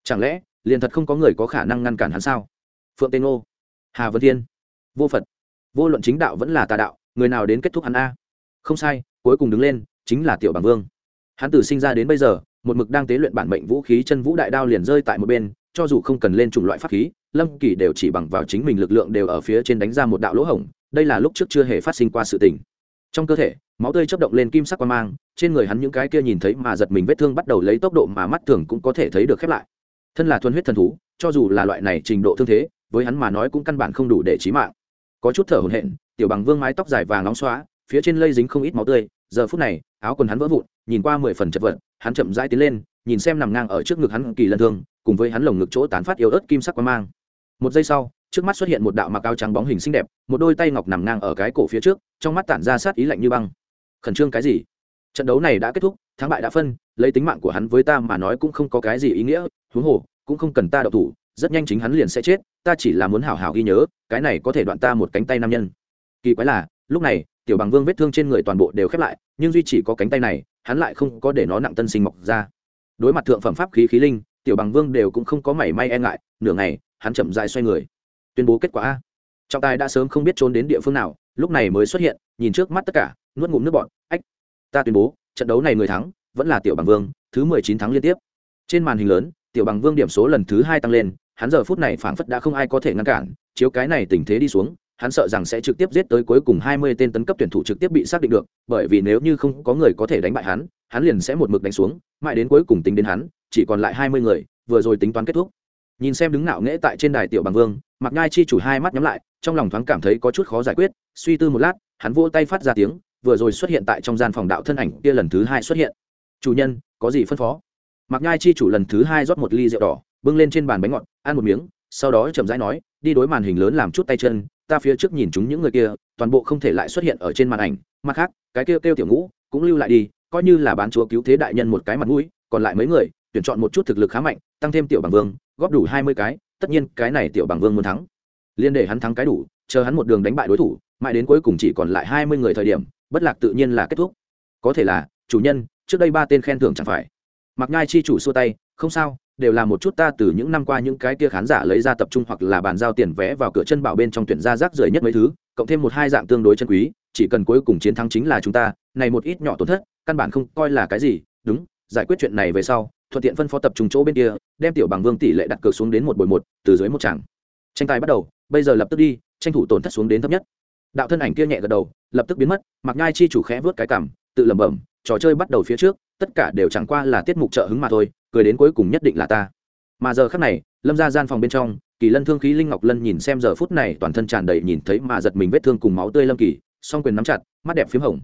[SPEAKER 1] Chẳng lẽ, liền thật không có người có khả năng ngăn cản hắn sao? Phượng tê ngô, hà vân thiên, vô phật, vô luận chính đạo vẫn là tà đạo, người nào đến kết thúc hắn a? Không sai, cuối cùng đứng lên, chính là tiểu bằng vương. Hắn từ sinh ra đến bây giờ, một mực đang tế luyện bản mệnh vũ khí chân vũ đại đao liền rơi tại một bên cho dù không cần lên chủng loại pháp khí, lâm kỳ đều chỉ bằng vào chính mình lực lượng đều ở phía trên đánh ra một đạo lỗ hổng, đây là lúc trước chưa hề phát sinh qua sự tình. Trong cơ thể, máu tươi chấp động lên kim sắc quang mang, trên người hắn những cái kia nhìn thấy mà giật mình vết thương bắt đầu lấy tốc độ mà mắt thường cũng có thể thấy được khép lại. Thân là thuần huyết thần thú, cho dù là loại này trình độ thương thế, với hắn mà nói cũng căn bản không đủ để trí mạng. Có chút thở hổn hển, tiểu bằng vương mái tóc dài vàng nóng xóa, phía trên lây dính không ít máu tươi, giờ phút này, áo quần hắn vỡ vụn, nhìn qua mười phần chật vật, hắn chậm rãi tiến lên, nhìn xem nằm ngang ở trước ngực hắn kỳ lân thương cùng với hắn lồng ngực chỗ tán phát yếu ớt kim sắc quang mang. Một giây sau, trước mắt xuất hiện một đạo mặc áo trắng bóng hình xinh đẹp, một đôi tay ngọc nằm ngang ở cái cổ phía trước, trong mắt tản ra sát ý lạnh như băng. Khẩn trương cái gì? Trận đấu này đã kết thúc, thắng bại đã phân, lấy tính mạng của hắn với ta mà nói cũng không có cái gì ý nghĩa, huống hồ, cũng không cần ta đậu thủ, rất nhanh chính hắn liền sẽ chết, ta chỉ là muốn hảo hảo ghi nhớ, cái này có thể đoạn ta một cánh tay nam nhân. Kỳ quái là, lúc này, tiểu bằng vương vết thương trên người toàn bộ đều khép lại, nhưng duy chỉ có cánh tay này, hắn lại không có để nó nặng tân sinh mọc ra. Đối mặt thượng phẩm pháp khí khí linh tiểu bằng vương đều cũng không có mảy may e ngại nửa ngày hắn chậm dài xoay người. Tuyên bố kết quả a. Trọng tài đã sớm không biết trốn đến địa phương nào lúc này mới xuất hiện nhìn trước mắt tất cả nuốt ngụm nước bọn ách ta tuyên bố trận đấu này người thắng vẫn là tiểu bằng vương thứ mười chín tháng liên tiếp. Trên màn hình lớn tiểu bằng vương điểm số lần thứ hai tăng lên hắn giờ phút này phảng phất đã không ai có thể ngăn cản chiếu cái này tình thế đi xuống hắn sợ rằng sẽ trực tiếp giết tới cuối cùng hai mươi tên tấn cấp tuyển thủ trực tiếp bị xác định được, bởi vì nếu như không có người có thể đánh bại hắn, hắn liền sẽ một mực đánh xuống, mãi đến cuối cùng tính đến hắn, chỉ còn lại hai mươi người, vừa rồi tính toán kết thúc. Nhìn xem đứng nạo nghễ tại trên đài tiểu bằng vương, Mặc Nhai chi chủ hai mắt nhắm lại, trong lòng thoáng cảm thấy có chút khó giải quyết, suy tư một lát, hắn vỗ tay phát ra tiếng, vừa rồi xuất hiện tại trong gian phòng đạo thân ảnh kia lần thứ hai xuất hiện. "Chủ nhân, có gì phân phó?" Mặc Nhai chi chủ lần thứ hai rót một ly rượu đỏ, bưng lên trên bàn bánh ngọt, ăn một miếng, sau đó chậm rãi nói, "Đi đối màn hình lớn làm chút tay chân, ta phía trước nhìn chúng những người kia toàn bộ không thể lại xuất hiện ở trên màn ảnh mặt khác cái kêu kêu tiểu ngũ cũng lưu lại đi coi như là bán chúa cứu thế đại nhân một cái mặt mũi còn lại mấy người tuyển chọn một chút thực lực khá mạnh, tăng thêm tiểu bằng vương, góp đủ hai mươi cái, tất nhiên cái này tiểu bằng vương muốn thắng. Liên để hắn thắng cái đủ, chờ hắn một đường đánh bại đối thủ, mãi đến cuối cùng chỉ còn lại hai mươi người thời điểm, bất lạc tự nhiên là kết thúc. Có thể là, chủ nhân, trước đây ba tên khen thưởng chẳng phải. Mặc ngai chi chủ xua tay, không sao, đều là một chút ta từ những năm qua những cái kia khán giả lấy ra tập trung hoặc là bàn giao tiền vé vào cửa chân bảo bên trong tuyển ra rác rưởi nhất mấy thứ, cộng thêm một hai dạng tương đối chân quý, chỉ cần cuối cùng chiến thắng chính là chúng ta, này một ít nhỏ tổn thất, căn bản không coi là cái gì, đúng, giải quyết chuyện này về sau thuận tiện phân phó tập trung chỗ bên kia, đem tiểu bằng vương tỷ lệ đặt cược xuống đến một bồi một, từ dưới một tràng. Tranh tài bắt đầu, bây giờ lập tức đi, tranh thủ tổn thất xuống đến thấp nhất. Đạo thân ảnh kia nhẹ gật đầu, lập tức biến mất, mặc nhai chi chủ khẽ vớt cái cảm tự lẩm bẩm, trò chơi bắt đầu phía trước, tất cả đều chẳng qua là tiết mục trợ hứng mà thôi, cười đến cuối cùng nhất định là ta. Mà giờ khắc này, lâm ra gian phòng bên trong, kỳ lân thương khí linh ngọc lân nhìn xem giờ phút này toàn thân tràn đầy nhìn thấy mà giật mình vết thương cùng máu tươi lâm kỳ, song quyền nắm chặt, mắt đẹp p h í m hồng.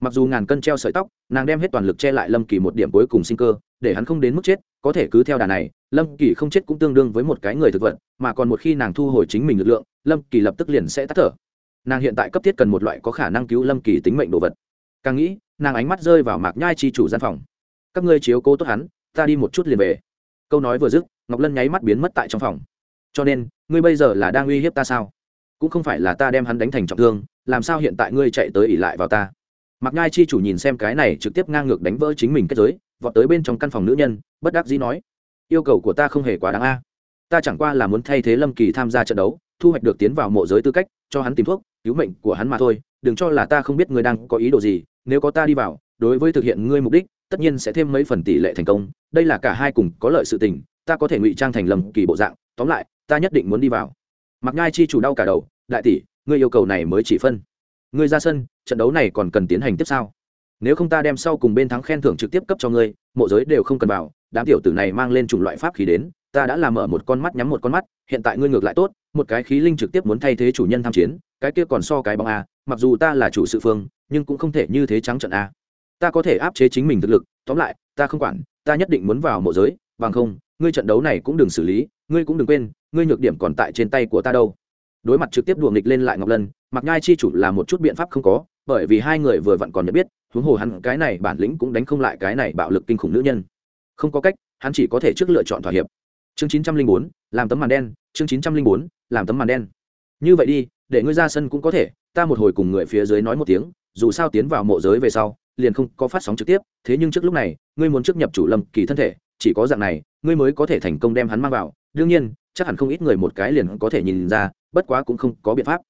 [SPEAKER 1] Mặc dù ngàn cân treo sợi tóc, nàng đem hết toàn lực che lại lâm kỳ một điểm cuối cùng sinh cơ để hắn không đến mức chết, có thể cứ theo đà này, lâm kỳ không chết cũng tương đương với một cái người thực vật, mà còn một khi nàng thu hồi chính mình lực lượng, lâm kỳ lập tức liền sẽ tắt thở. Nàng hiện tại cấp thiết cần một loại có khả năng cứu lâm kỳ tính mệnh đồ vật. Càng nghĩ, nàng ánh mắt rơi vào mạc nhai chi chủ gian phòng. Các ngươi chiếu cố tốt hắn, ta đi một chút liền về. Câu nói vừa dứt, ngọc lân nháy mắt biến mất tại trong phòng. Cho nên, ngươi bây giờ là đang uy hiếp ta sao? Cũng không phải là ta đem hắn đánh thành trọng thương, làm sao hiện tại ngươi chạy tới ỉ lại vào ta? Mạc nhai chi chủ nhìn xem cái này trực tiếp ngang ngược đánh vỡ chính mình kết giới vọt tới bên trong căn phòng nữ nhân, bất đắc dĩ nói, yêu cầu của ta không hề quá đáng a. Ta chẳng qua là muốn thay thế lâm kỳ tham gia trận đấu, thu hoạch được tiến vào mộ giới tư cách, cho hắn tìm thuốc, cứu mệnh của hắn mà thôi, đừng cho là ta không biết ngươi đang có ý đồ gì, nếu có ta đi vào, đối với thực hiện ngươi mục đích, tất nhiên sẽ thêm mấy phần tỷ lệ thành công, đây là cả hai cùng có lợi sự tình, ta có thể ngụy trang thành lầm kỳ bộ dạng, tóm lại, ta nhất định muốn đi vào. Mặc ngai chi chủ đau cả đầu, đại tỷ, ngươi yêu cầu này mới chỉ phân. Ngươi ra sân, trận đấu này còn cần tiến hành tiếp sau nếu không ta đem sau cùng bên thắng khen thưởng trực tiếp cấp cho ngươi, mộ giới đều không cần vào, đám tiểu tử này mang lên chủng loại pháp khí đến, ta đã làm mở một con mắt nhắm một con mắt, hiện tại ngươi ngược lại tốt, một cái khí linh trực tiếp muốn thay thế chủ nhân tham chiến, cái kia còn so cái bóng a, mặc dù ta là chủ sự phương, nhưng cũng không thể như thế trắng trận a. Ta có thể áp chế chính mình thực lực, tóm lại, ta không quản, ta nhất định muốn vào mộ giới, bằng không, ngươi trận đấu này cũng đừng xử lý, ngươi cũng đừng quên, ngươi nhược điểm còn tại trên tay của ta đâu. Đối mặt trực tiếp đùa nghịch lên lại ngọc lân mặc nhai chi chủ là một chút biện pháp không có bởi vì hai người vừa vặn còn nhận biết, huống hồ hắn cái này bản lĩnh cũng đánh không lại cái này bạo lực kinh khủng nữ nhân. Không có cách, hắn chỉ có thể trước lựa chọn thỏa hiệp. Chương chín trăm linh bốn, làm tấm màn đen, chương chín trăm linh bốn, làm tấm màn đen. Như vậy đi, để ngươi ra sân cũng có thể, ta một hồi cùng người phía dưới nói một tiếng, dù sao tiến vào mộ giới về sau, liền không có phát sóng trực tiếp, thế nhưng trước lúc này, ngươi muốn trước nhập chủ lâm kỳ thân thể, chỉ có dạng này, ngươi mới có thể thành công đem hắn mang vào. Đương nhiên, chắc hẳn không ít người một cái liền có thể nhìn ra, bất quá cũng không có biện pháp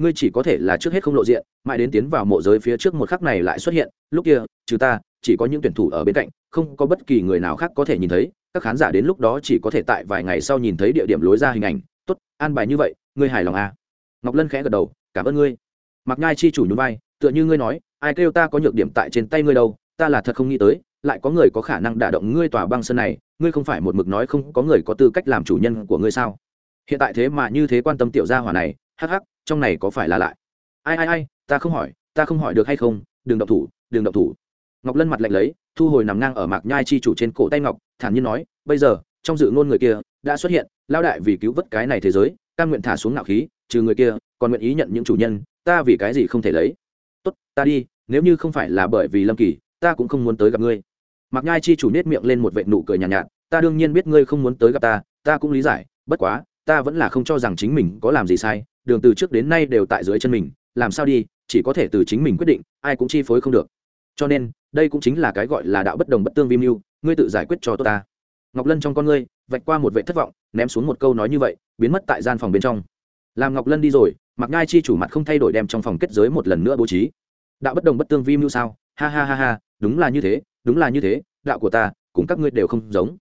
[SPEAKER 1] ngươi chỉ có thể là trước hết không lộ diện, mãi đến tiến vào mộ giới phía trước một khắc này lại xuất hiện, lúc kia, trừ ta, chỉ có những tuyển thủ ở bên cạnh, không có bất kỳ người nào khác có thể nhìn thấy, các khán giả đến lúc đó chỉ có thể tại vài ngày sau nhìn thấy địa điểm lối ra hình ảnh. Tốt, an bài như vậy, ngươi hài lòng à? Ngọc lân khẽ gật đầu, cảm ơn ngươi. Mặc nhai chi chủ nhún vai, tựa như ngươi nói, ai kêu ta có nhược điểm tại trên tay ngươi đâu, ta là thật không nghĩ tới, lại có người có khả năng đả động ngươi tòa băng sơn này, ngươi không phải một mực nói không có người có tư cách làm chủ nhân của ngươi sao? Hiện tại thế mà như thế quan tâm tiểu gia hỏa này, hắc hắc trong này có phải là lại? Ai ai ai ta không hỏi ta không hỏi được hay không đừng động thủ đừng động thủ. Ngọc lân mặt lạnh lấy thu hồi nằm ngang ở mạc nhai chi chủ trên cổ tay ngọc thản nhiên nói bây giờ trong dự ngôn người kia đã xuất hiện lao đại vì cứu vớt cái này thế giới căn nguyện thả xuống nạo khí trừ người kia còn nguyện ý nhận những chủ nhân ta vì cái gì không thể lấy? Tốt ta đi nếu như không phải là bởi vì lâm kỳ ta cũng không muốn tới gặp ngươi. Mạc nhai chi chủ nết miệng lên một vệ nụ cười nhàn nhạt, nhạt ta đương nhiên biết ngươi không muốn tới gặp ta ta cũng lý giải bất quá ta vẫn là không cho rằng chính mình có làm gì sai đường từ trước đến nay đều tại dưới chân mình, làm sao đi, chỉ có thể từ chính mình quyết định, ai cũng chi phối không được. Cho nên, đây cũng chính là cái gọi là đạo bất đồng bất tương vi mưu, ngươi tự giải quyết cho tôi ta. Ngọc lân trong con ngươi, vạch qua một vệ thất vọng, ném xuống một câu nói như vậy, biến mất tại gian phòng bên trong. Làm ngọc lân đi rồi mặc ngai chi chủ mặt không thay đổi đem trong phòng kết giới một lần nữa bố trí. Đạo bất đồng bất tương vi mưu sao? Ha ha ha ha, đúng là như thế, đúng là như thế, đạo của ta, cùng các ngươi đều không giống.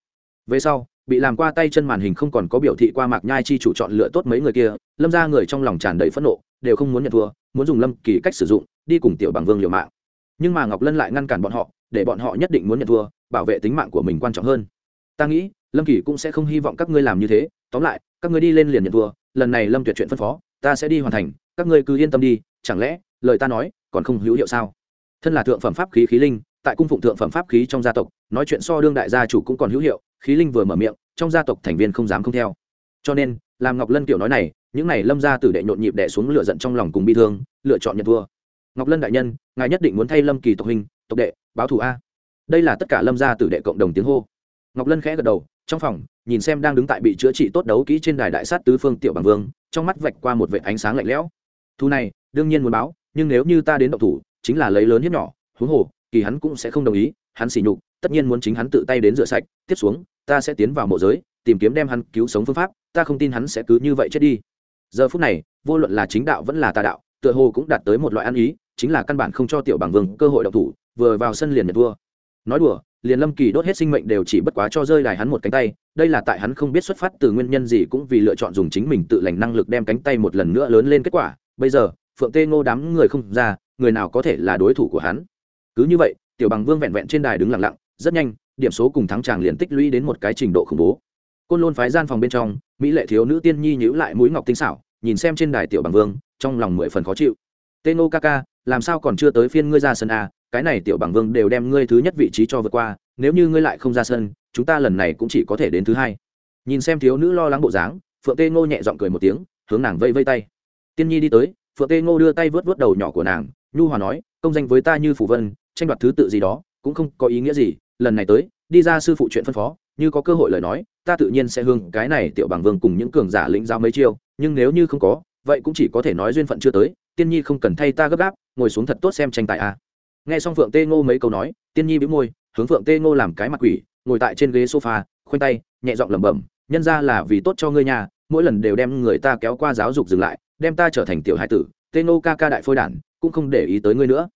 [SPEAKER 1] Về sau bị làm qua tay chân màn hình không còn có biểu thị qua mạc nhai chi chủ chọn lựa tốt mấy người kia, lâm ra người trong lòng tràn đầy phẫn nộ, đều không muốn nhận thua, muốn dùng lâm kỳ cách sử dụng, đi cùng tiểu bằng vương liều mạng. Nhưng mà ngọc lân lại ngăn cản bọn họ, để bọn họ nhất định muốn nhận thua, bảo vệ tính mạng của mình quan trọng hơn. Ta nghĩ, lâm kỳ cũng sẽ không hy vọng các ngươi làm như thế, tóm lại, các ngươi đi lên liền nhận thua, lần này lâm tuyệt chuyện phân phó, ta sẽ đi hoàn thành, các ngươi cứ yên tâm đi, chẳng lẽ, lời ta nói, còn không hữu hiệu sao? Thân là thượng phẩm pháp khí khí linh, tại cung phụng thượng phẩm pháp khí trong gia tộc nói chuyện so đương đại gia chủ cũng còn hữu hiệu, khí linh vừa mở miệng, trong gia tộc thành viên không dám không theo. Cho nên, làm ngọc lân kiểu nói này, những này lâm gia tử đệ nhộn nhịp đẻ xuống lửa giận trong lòng cùng bi thương, lựa chọn nhận thua. Ngọc lân đại nhân, ngài nhất định muốn thay lâm kỳ tộc hình tộc đệ, báo thù a. Đây là tất cả lâm gia tử đệ cộng đồng tiếng hô. Ngọc lân khẽ gật đầu, trong phòng, nhìn xem đang đứng tại bị chữa trị tốt đấu kỹ trên đài đại sát tứ phương tiểu bằng vương, trong mắt vạch qua một vệ ánh sáng lạnh lẽo. Thu này, đương nhiên muốn báo, nhưng nếu như ta đến động thủ, chính là lấy lớn hiếp nhỏ, huống hồ, kỳ hắn cũng sẽ không đồng ý hắn xỉ nhục, tất nhiên muốn chính hắn tự tay đến rửa sạch, tiếp xuống, ta sẽ tiến vào mộ giới, tìm kiếm đem hắn cứu sống phương pháp, ta không tin hắn sẽ cứ như vậy chết đi. Giờ phút này, vô luận là chính đạo vẫn là tà đạo, tựa hồ cũng đạt tới một loại ăn ý, chính là căn bản không cho tiểu bằng vương cơ hội độc thủ, vừa vào sân liền nhật vua nói đùa, liền lâm kỳ đốt hết sinh mệnh đều chỉ bất quá cho rơi đài hắn một cánh tay, đây là tại hắn không biết xuất phát từ nguyên nhân gì cũng vì lựa chọn dùng chính mình tự lành năng lực đem cánh tay một lần nữa lớn lên kết quả. Bây giờ, phượng tê ngô đám người không ra, người nào có thể là đối thủ của hắn? Cứ như vậy tiểu bằng vương vẹn vẹn trên đài đứng lặng lặng, rất nhanh, điểm số cùng thắng tràng liền tích lũy đến một cái trình độ khủng bố. Côn lôn phái gian phòng bên trong, mỹ lệ thiếu nữ tiên nhi nhữ lại mũi ngọc tinh xảo, nhìn xem trên đài tiểu bằng vương, trong lòng mười phần khó chịu. Tê ô ca ca, làm sao còn chưa tới phiên ngươi ra sân a cái này tiểu bằng vương đều đem ngươi thứ nhất vị trí cho vượt qua, nếu như ngươi lại không ra sân, chúng ta lần này cũng chỉ có thể đến thứ hai. Nhìn xem thiếu nữ lo lắng bộ dáng, phượng tê ngô nhẹ g i ọ n g cười một tiếng, hướng nàng vây vây tay. Tiên nhi đi tới, phượng tê ngô đưa tay vớt vớt đầu nhỏ của nàng, nhu hòa nói, công danh với ta như phủ vân tranh đoạt thứ tự gì đó, cũng không có ý nghĩa gì, lần này tới, đi ra sư phụ chuyện phân phó, như có cơ hội lời nói, ta tự nhiên sẽ hương cái này tiểu bằng vương cùng những cường giả lĩnh giáo mấy chiêu, nhưng nếu như không có, vậy cũng chỉ có thể nói duyên phận chưa tới, tiên nhi không cần thay ta gấp gáp, ngồi xuống thật tốt xem tranh tài a à. nghe xong phượng tê ngô mấy câu nói, tiên nhi bĩu môi, hướng phượng tê ngô làm cái mặt quỷ, ngồi tại trên ghế sofa, khoanh tay, nhẹ giọng lẩm bẩm, nhân ra là vì tốt cho ngươi nhà, mỗi lần đều đem người ta kéo qua giáo dục dừng lại, đem ta trở thành tiểu hai tử, tê ngô ca ca đại phôi đản, cũng không để ý tới ngươi nữa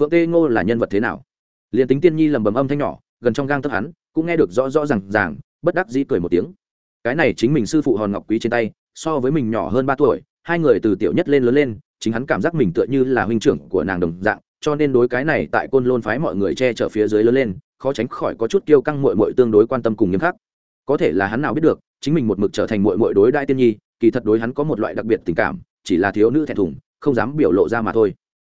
[SPEAKER 1] phượng tê ngô là nhân vật thế nào? Liền tính tiên nhi lẩm bẩm âm thanh nhỏ, gần trong gang tấc hắn, cũng nghe được rõ rõ rằng ràng, bất đắc dĩ cười một tiếng. Cái này chính mình sư phụ hòn ngọc quý trên tay, so với mình nhỏ hơn ba tuổi, hai người từ tiểu nhất lên lớn lên, chính hắn cảm giác mình tựa như là huynh trưởng của nàng đồng dạng, cho nên đối cái này tại côn lôn phái mọi người che chở phía dưới lớn lên, khó tránh khỏi có chút kiêu căng mội mội tương đối quan tâm cùng nghiêm khắc. Có thể là hắn nào biết được, chính mình một mực trở thành mội mội đối đại tiên nhi, kỳ thật đối hắn có một loại đặc biệt tình cảm, chỉ là thiếu nữ thẹn thùng, không dám biểu lộ ra mà thôi.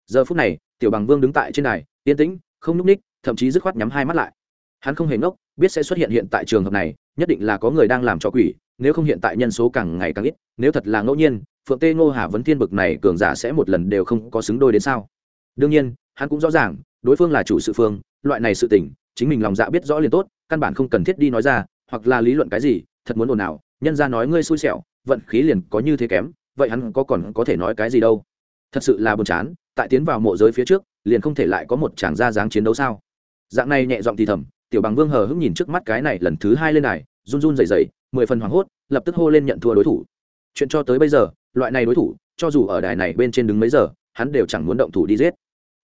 [SPEAKER 1] Giờ phút này tiểu bằng vương đứng tại trên đài, yên tĩnh, không n ú c ních, thậm chí dứt khoát nhắm hai mắt lại. Hắn không hề ngốc, biết sẽ xuất hiện hiện tại trường hợp này, nhất định là có người đang làm trò quỷ, nếu không hiện tại nhân số càng ngày càng ít, nếu thật là ngẫu nhiên, phượng tê ngô hà vấn thiên bực này cường giả sẽ một lần đều không có xứng đôi đến sao? Đương nhiên, hắn cũng rõ ràng, đối phương là chủ sự phương, loại này sự tình, chính mình lòng dạ biết rõ liền tốt, căn bản không cần thiết đi nói ra, hoặc là lý luận cái gì, thật muốn ồn ào, nhân ra nói ngươi xui xẻo, vận khí liền có như thế kém, vậy hắn có còn có thể nói cái gì đâu? Thật sự là buồn chán, tại tiến vào mộ giới phía trước, liền không thể lại có một chàng gia dáng chiến đấu sao? Dạng này nhẹ giọng thì thầm, tiểu bằng vương hờ hững nhìn trước mắt cái này lần thứ hai lên này run run dày dày mười phần hoảng hốt, lập tức hô lên nhận thua đối thủ. Chuyện cho tới bây giờ, loại này đối thủ, cho dù ở đài này bên trên đứng mấy giờ, hắn đều chẳng muốn động thủ đi giết.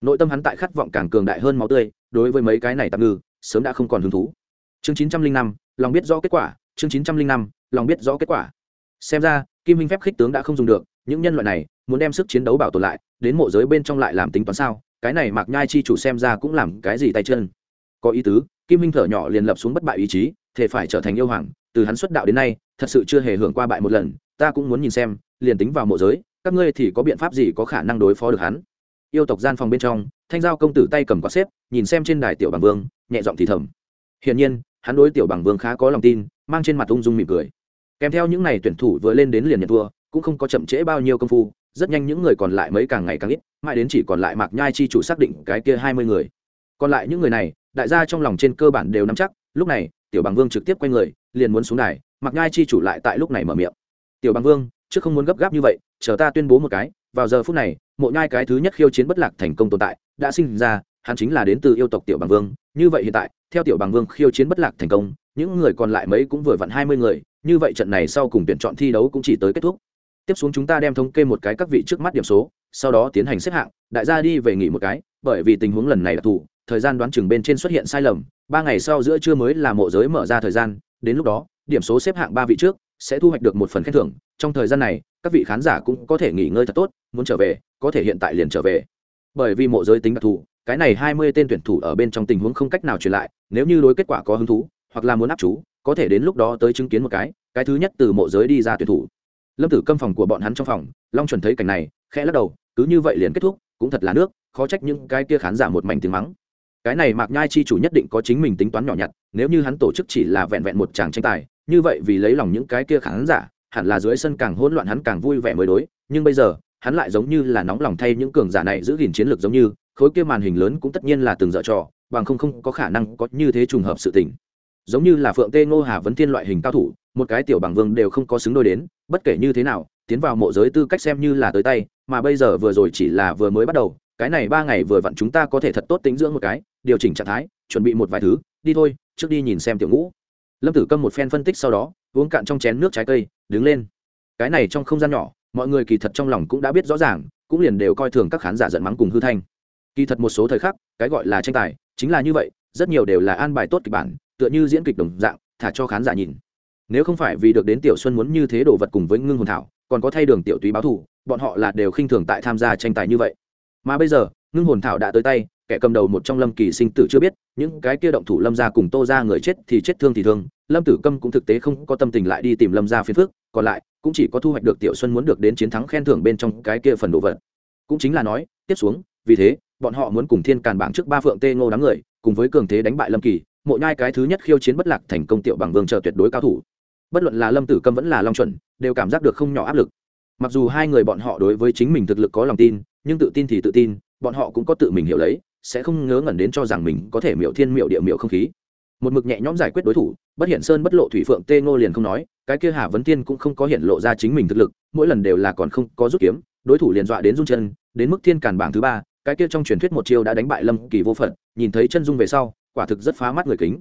[SPEAKER 1] Nội tâm hắn tại khát vọng càng cường đại hơn máu tươi, đối với mấy cái này tạm ngư, sớm đã không còn hứng thú. Chương chín trăm linh năm, lòng biết rõ kết quả, chương chín trăm linh năm, lòng biết rõ kết quả. Xem ra, kim minh phép khích tướng đã không dùng được, những nhân loại này muốn đem sức chiến đấu bảo tồn lại, đến mộ giới bên trong lại làm tính toán sao? Cái này mạc nhai chi chủ xem ra cũng làm cái gì tay chân? Có ý tứ, kim minh thở nhỏ liền lập xuống bất bại ý chí thể phải trở thành yêu hoàng, từ hắn xuất đạo đến nay, thật sự chưa hề hưởng qua bại một lần, ta cũng muốn nhìn xem, liền tính vào mộ giới, các ngươi thì có biện pháp gì có khả năng đối phó được hắn? Yêu tộc gian phòng bên trong, thanh giao công tử tay cầm quạt xếp, nhìn xem trên đài tiểu bằng vương, nhẹ giọng thì thầm. Hiển nhiên, hắn đối tiểu bằng vương khá có lòng tin, mang trên mặt ung dung mỉm cười. Kèm theo những n à y tuyển thủ vừa lên đến liền nhận thua, cũng không có chậm trễ bao nhiêu công phu rất nhanh những người còn lại mấy càng ngày càng ít, mãi đến chỉ còn lại mạc nhai chi chủ xác định cái kia hai mươi người. Còn lại những người này, đại gia trong lòng trên cơ bản đều nắm chắc, lúc này, tiểu bằng vương trực tiếp quay người, liền muốn xuống đài, mạc nhai chi chủ lại tại lúc này mở miệng. Tiểu bằng vương, trước không muốn gấp gáp như vậy, chờ ta tuyên bố một cái, vào giờ phút này, mộ nhai cái thứ nhất khiêu chiến bất lạc thành công tồn tại, đã sinh ra, hắn chính là đến từ yêu tộc tiểu bằng vương, như vậy hiện tại, theo tiểu bằng vương khiêu chiến bất lạc thành công, những người còn lại mấy cũng vừa vặn hai mươi người, như vậy trận này sau cùng tuyển chọn thi đấu cũng chỉ tới kết thúc tiếp xuống chúng ta đem thống kê một cái các vị trước mắt điểm số sau đó tiến hành xếp hạng đại gia đi về nghỉ một cái bởi vì tình huống lần này đặc thù, thời gian đoán chừng bên trên xuất hiện sai lầm ba ngày sau giữa trưa mới là mộ giới mở ra thời gian đến lúc đó điểm số xếp hạng ba vị trước sẽ thu hoạch được một phần khen thưởng trong thời gian này các vị khán giả cũng có thể nghỉ ngơi thật tốt muốn trở về có thể hiện tại liền trở về. Bởi vì mộ giới tính đặc thù cái này hai mươi tên tuyển thủ ở bên trong tình huống không cách nào truyền lại nếu như đối kết quả có hứng thú hoặc là muốn áp chú có thể đến lúc đó tới chứng kiến một cái cái thứ nhất từ mộ giới đi ra tuyển thủ lâm tử câm phòng của bọn hắn trong phòng, long chuẩn thấy cảnh này, khẽ lắc đầu, cứ như vậy liền kết thúc, cũng thật là nước, khó trách những cái kia khán giả một mảnh tiếng mắng. Cái này mạc nhai chi chủ nhất định có chính mình tính toán nhỏ nhặt, nếu như hắn tổ chức chỉ là vẹn vẹn một tràng tranh tài, như vậy vì lấy lòng những cái kia khán giả, hẳn là dưới sân càng hỗn loạn hắn càng vui vẻ mới đối, nhưng bây giờ, hắn lại giống như là nóng lòng thay những cường giả này giữ gìn chiến lược giống như, khối kia màn hình lớn cũng tất nhiên là từng dở trò, bằng không không có khả năng có như thế trùng hợp sự tình. Giống như là phượng tê ngô hà vấn thiên loại hình cao thủ một cái tiểu bằng vương đều không có xứng đôi đến, bất kể như thế nào, tiến vào mộ giới tư cách xem như là tới tay, mà bây giờ vừa rồi chỉ là vừa mới bắt đầu, cái này ba ngày vừa vặn chúng ta có thể thật tốt tính dưỡng một cái, điều chỉnh trạng thái, chuẩn bị một vài thứ, đi thôi, trước đi nhìn xem tiểu ngũ. Lâm tử câm một phen phân tích sau đó, uống cạn trong chén nước trái cây, đứng lên. Cái này trong không gian nhỏ, mọi người kỳ thật trong lòng cũng đã biết rõ ràng, cũng liền đều coi thường các khán giả giận mắng cùng hư thanh. Kỳ thật một số thời khắc, cái gọi là tranh tài, chính là như vậy, rất nhiều đều là an bài tốt kịch bản, tựa như diễn kịch đồng dạng, thả cho khán giả nhìn nếu không phải vì được đến tiểu xuân muốn như thế đồ vật cùng với ngưng hồn thảo còn có thay đường tiểu túy báo Thủ, bọn họ là đều khinh thường tại tham gia tranh tài như vậy. Mà bây giờ ngưng hồn thảo đã tới tay kẻ cầm đầu một trong lâm kỳ sinh tử chưa biết những cái kia động thủ lâm ra cùng tô ra người chết thì chết thương thì thương lâm tử câm cũng thực tế không có tâm tình lại đi tìm lâm ra phiền phước còn lại cũng chỉ có thu hoạch được tiểu xuân muốn được đến chiến thắng khen thưởng bên trong cái kia phần đồ vật. Cũng chính là nói tiếp xuống vì thế bọn họ muốn cùng thiên càn bảng trước ba phượng tê ngô đám người cùng với cường thế đánh bại lâm kỳ mộ nhai cái thứ nhất khiêu chiến bất lạc thành công tiểu bằng vương chờ tuyệt đối cao thủ bất luận là lâm tử câm vẫn là long chuẩn, đều cảm giác được không nhỏ áp lực. Mặc dù hai người bọn họ đối với chính mình thực lực có lòng tin, nhưng tự tin thì tự tin, bọn họ cũng có tự mình hiểu lấy, sẽ không ngớ ngẩn đến cho rằng mình có thể miệu thiên miệu địa miệu không khí. Một mực nhẹ nhõm giải quyết đối thủ, bất hiện sơn, bất lộ thủy phượng, tê ngô liền không nói, cái kia hà vấn thiên cũng không có hiện lộ ra chính mình thực lực, mỗi lần đều là còn không có rút kiếm, đối thủ liền dọa đến run chân, đến mức thiên càn bảng thứ ba, cái kia trong truyền thuyết một chiêu đã đánh bại lâm kỳ vô phận nhìn thấy chân dung về sau, quả thực rất phá mắt người kính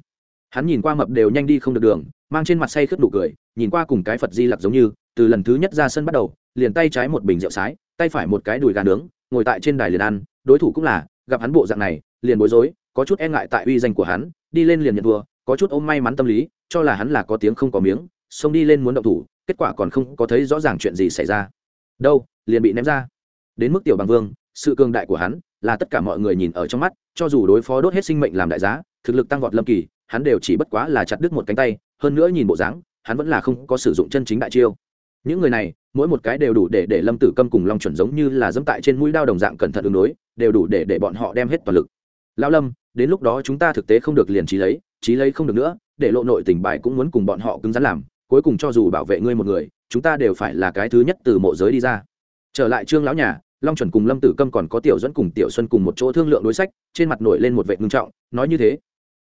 [SPEAKER 1] hắn nhìn qua mập đều nhanh đi không được đường, mang trên mặt say khướt nụ cười, nhìn qua cùng cái phật di lặc giống như, từ lần thứ nhất ra sân bắt đầu, liền tay trái một bình rượu sái, tay phải một cái đùi gà nướng, ngồi tại trên đài liền ăn, đối thủ cũng là, gặp hắn bộ dạng này, liền bối rối, có chút e ngại tại uy danh của hắn, đi lên liền nhận thua, có chút ôm may mắn tâm lý, cho là hắn là có tiếng không có miếng, xông đi lên muốn động thủ, kết quả còn không có thấy rõ ràng chuyện gì xảy ra. Đâu, liền bị ném ra. Đến mức tiểu bằng vương, sự cường đại của hắn là tất cả mọi người nhìn ở trong mắt, cho dù đối phó đốt hết sinh mệnh làm đại giá, thực lực tăng vọt lâm kỳ hắn đều chỉ bất quá là chặt đứt một cánh tay, hơn nữa nhìn bộ dáng, hắn vẫn là không có sử dụng chân chính đại chiêu. Những người này, mỗi một cái đều đủ để để lâm tử câm cùng long chuẩn giống như là dẫm tại trên mũi đao đồng dạng cẩn thận ứng đối, đều đủ để để bọn họ đem hết toàn lực. Lao lâm, đến lúc đó chúng ta thực tế không được liền trí lấy trí lấy không được nữa, để lộ nội tình bài cũng muốn cùng bọn họ cứng rắn làm, cuối cùng cho dù bảo vệ ngươi một người, chúng ta đều phải là cái thứ nhất từ mộ giới đi ra. Trở lại trương lão nhà, long chuẩn cùng lâm tử câm còn có tiểu dẫn cùng tiểu xuân cùng một chỗ thương lượng đối sách, trên mặt nổi lên một vệ ngưng trọng, nói như thế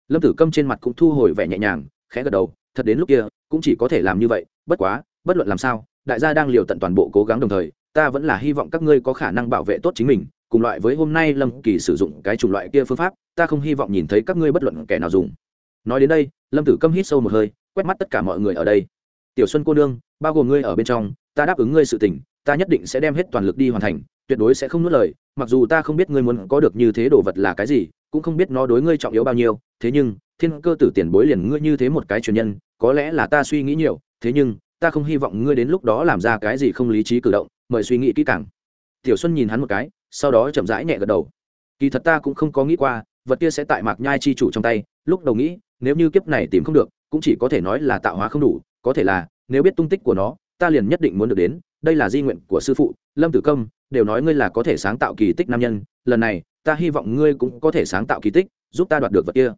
[SPEAKER 1] lâm tử câm trên mặt cũng thu hồi vẻ nhẹ nhàng, khẽ gật đầu, thật đến lúc kia, cũng chỉ có thể làm như vậy, bất quá, bất luận làm sao, đại gia đang liều tận toàn bộ cố gắng đồng thời, ta vẫn là hy vọng các ngươi có khả năng bảo vệ tốt chính mình, cùng loại với hôm nay lâm kỳ sử dụng cái chủng loại kia phương pháp, ta không hy vọng nhìn thấy các ngươi bất luận kẻ nào dùng. Nói đến đây, lâm tử câm hít sâu một hơi, quét mắt tất cả mọi người ở đây. Tiểu xuân cô nương, bao gồm ngươi ở bên trong, ta đáp ứng ngươi sự tình, ta nhất định sẽ đem hết toàn lực đi hoàn thành, tuyệt đối sẽ không nuốt lời, mặc dù ta không biết ngươi muốn có được như thế đồ vật là cái gì cũng không biết nó đối ngươi trọng yếu bao nhiêu, thế nhưng, thiên cơ tử tiền bối liền ngươi như thế một cái truyền nhân, có lẽ là ta suy nghĩ nhiều, thế nhưng, ta không hy vọng ngươi đến lúc đó làm ra cái gì không lý trí cử động, mời suy nghĩ kỹ càng. Tiểu xuân nhìn hắn một cái, sau đó chậm rãi nhẹ gật đầu. Kỳ thật ta cũng không có nghĩ qua, vật kia sẽ tại mạc nhai chi chủ trong tay, lúc đầu nghĩ, nếu như kiếp này tìm không được, cũng chỉ có thể nói là tạo hóa không đủ, có thể là, nếu biết tung tích của nó, ta liền nhất định muốn được đến, đây là di nguyện của sư phụ, lâm tử công, đều nói ngươi là có thể sáng tạo kỳ tích nam nhân, lần này ta hy vọng ngươi cũng có thể sáng tạo kỳ tích, giúp ta đoạt được vật kia.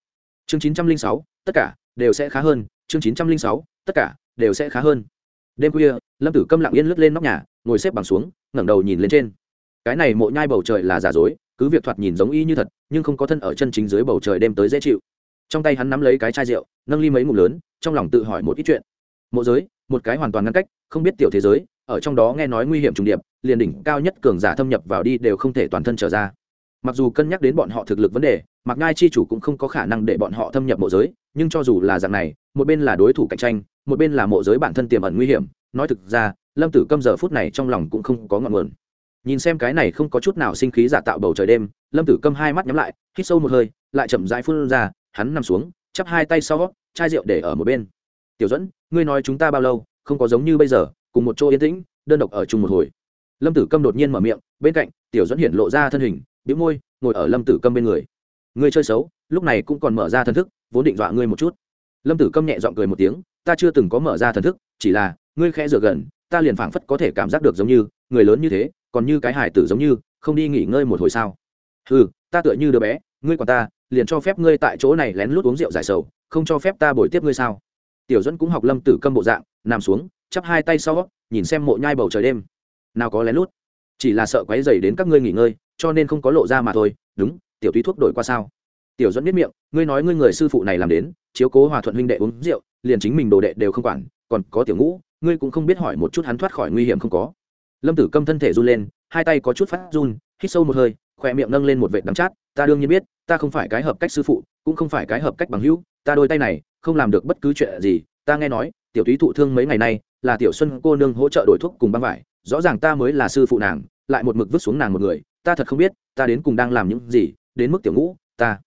[SPEAKER 1] Chương chín trăm linh sáu, tất cả đều sẽ khá hơn. Chương chín trăm linh sáu, tất cả đều sẽ khá hơn. Đêm khuya, lâm tử câm lặng yên lướt lên nóc nhà, ngồi xếp bằng xuống, ngẩng đầu nhìn lên trên. Cái này mộ nhai bầu trời là giả dối, cứ việc thoạt nhìn giống y như thật, nhưng không có thân ở chân chính dưới bầu trời đêm tới dễ chịu. Trong tay hắn nắm lấy cái chai rượu, nâng ly mấy ngụm lớn, trong lòng tự hỏi một ít chuyện. Mộ giới, một cái hoàn toàn ngăn cách, không biết tiểu thế giới, ở trong đó nghe nói nguy hiểm trùng điệp, liền đỉnh cao nhất cường giả thâm nhập vào đi đều không thể toàn thân trở ra mặc dù cân nhắc đến bọn họ thực lực vấn đề mặc ngai chi chủ cũng không có khả năng để bọn họ thâm nhập mộ giới, nhưng cho dù là dạng này, một bên là đối thủ cạnh tranh, một bên là mộ giới bản thân tiềm ẩn nguy hiểm, nói thực ra, lâm tử câm giờ phút này trong lòng cũng không có ngọn nguồn. Nhìn xem cái này không có chút nào sinh khí giả tạo bầu trời đêm, lâm tử câm hai mắt nhắm lại, hít sâu một hơi, lại chậm rãi phun ra, hắn nằm xuống, chắp hai tay sau, chai rượu để ở một bên. Tiểu dẫn ngươi nói chúng ta bao lâu, không có giống như bây giờ, cùng một chỗ yên tĩnh, đơn độc ở chung một hồi. Lâm tử câm đột nhiên mở miệng, bên cạnh, tiểu dẫn hiện lộ ra thân hình bĩu môi, ngồi ở lâm tử câm bên người. Ngươi chơi xấu, lúc này cũng còn mở ra thần thức, vốn định dọa ngươi một chút. Lâm tử câm nhẹ giọng cười một tiếng, ta chưa từng có mở ra thần thức, chỉ là, ngươi khẽ rửa gần, ta liền phảng phất có thể cảm giác được giống như, người lớn như thế, còn như cái hải tử giống như, không đi nghỉ ngơi một hồi sao? Ừ ta tựa như đứa bé, ngươi còn ta, liền cho phép ngươi tại chỗ này lén lút uống rượu giải sầu, không cho phép ta bồi tiếp ngươi sao? Tiểu dẫn cũng học lâm tử câm bộ dạng, nằm xuống, chắp hai tay sau, nhìn xem mộ nhai bầu trời đêm. Nào có lén lút, chỉ là sợ quấy dày đến các ngươi nghỉ ngơi cho nên không có lộ ra mà thôi, đúng, tiểu túy thuốc đổi qua sao? Tiểu dẫn biết miệng, ngươi nói ngươi người sư phụ này làm đến, chiếu cố hòa thuận huynh đệ uống rượu, liền chính mình đồ đệ đều không quản, còn có tiểu ngũ, ngươi cũng không biết hỏi một chút hắn thoát khỏi nguy hiểm không có. Lâm tử câm thân thể run lên, hai tay có chút phát run, hít sâu một hơi khỏe miệng nâng lên một vệt đắm chát, ta đương nhiên biết, ta không phải cái hợp cách sư phụ, cũng không phải cái hợp cách bằng hữu, ta đôi tay này không làm được bất cứ chuyện gì, ta nghe nói, tiểu túy thụ thương mấy ngày nay, là tiểu xuân cô nương hỗ trợ đổi thuốc cùng băng vải, rõ ràng ta mới là sư phụ nàng, lại một mực vứt xuống nàng một người ta thật không biết, ta đến cùng đang làm những gì, đến mức tiểu ngũ, ta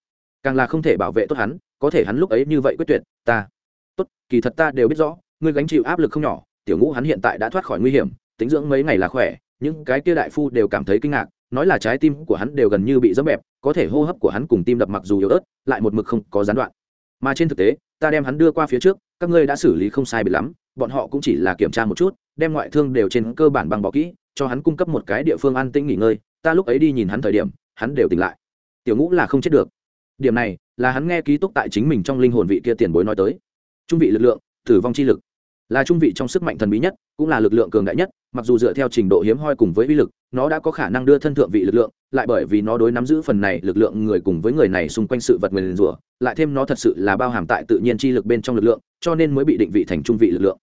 [SPEAKER 1] càng là không thể bảo vệ tốt hắn, có thể hắn lúc ấy như vậy quyết tuyệt, ta. Tốt, kỳ thật ta đều biết rõ, ngươi gánh chịu áp lực không nhỏ, tiểu ngũ hắn hiện tại đã thoát khỏi nguy hiểm, tính dưỡng mấy ngày là khỏe, những cái kia đại phu đều cảm thấy kinh ngạc, nói là trái tim của hắn đều gần như bị dẫm bẹp, có thể hô hấp của hắn cùng tim đập mặc dù yếu ớt, lại một mực không có gián đoạn. Mà trên thực tế, ta đem hắn đưa qua phía trước, các ngươi đã xử lý không sai bị lắm, bọn họ cũng chỉ là kiểm tra một chút, đem ngoại thương đều trên cơ bản bằng bỏ kỹ, cho hắn cung cấp một cái địa phương an tĩnh nghỉ ngơi ta lúc ấy đi nhìn hắn thời điểm, hắn đều tỉnh lại. Tiểu ngũ là không chết được. Điểm này là hắn nghe ký túc tại chính mình trong linh hồn vị kia tiền bối nói tới. Trung vị lực lượng, tử vong chi lực. Là trung vị trong sức mạnh thần bí nhất, cũng là lực lượng cường đại nhất, mặc dù dựa theo trình độ hiếm hoi cùng với uy lực, nó đã có khả năng đưa thân thượng vị lực lượng, lại bởi vì nó đối nắm giữ phần này lực lượng người cùng với người này xung quanh sự vật người liền rủa, lại thêm nó thật sự là bao hàm tại tự nhiên chi lực bên trong lực lượng, cho nên mới bị định vị thành trung vị lực lượng.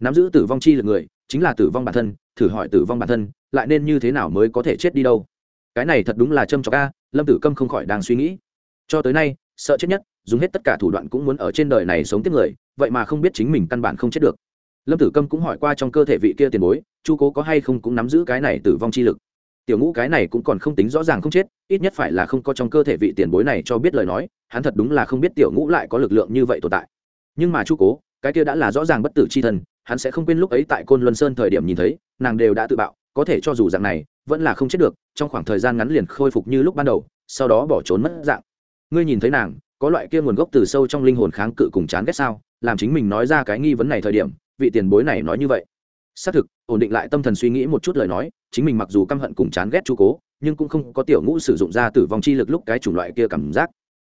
[SPEAKER 1] Nắm giữ tử vong chi lực người chính là tử vong bản thân, thử hỏi tử vong bản thân, lại nên như thế nào mới có thể chết đi đâu? Cái này thật đúng là châm cho ca lâm tử câm không khỏi đang suy nghĩ. Cho tới nay, sợ chết nhất, dùng hết tất cả thủ đoạn cũng muốn ở trên đời này sống tiếp người, vậy mà không biết chính mình căn bản không chết được. Lâm tử câm cũng hỏi qua trong cơ thể vị kia tiền bối, chu cố có hay không cũng nắm giữ cái này tử vong chi lực? Tiểu ngũ cái này cũng còn không tính rõ ràng không chết, ít nhất phải là không có trong cơ thể vị tiền bối này cho biết lời nói, hắn thật đúng là không biết tiểu ngũ lại có lực lượng như vậy tồn tại. Nhưng mà chu cố, cái kia đã là rõ ràng bất tử c h i thân hắn sẽ không quên lúc ấy tại côn luân sơn thời điểm nhìn thấy, nàng đều đã tự bạo, có thể cho dù dạng này, vẫn là không chết được, trong khoảng thời gian ngắn liền khôi phục như lúc ban đầu, sau đó bỏ trốn mất dạng. Ngươi nhìn thấy nàng, có loại kia nguồn gốc từ sâu trong linh hồn kháng cự cùng chán ghét sao? Làm chính mình nói ra cái nghi vấn này thời điểm, vị tiền bối này nói như vậy. Xác thực, ổn định lại tâm thần suy nghĩ một chút lời nói, chính mình mặc dù căm hận cùng chán ghét chu cố, nhưng cũng không có tiểu ngũ sử dụng ra tử vong chi lực lúc cái chủng loại kia cảm giác.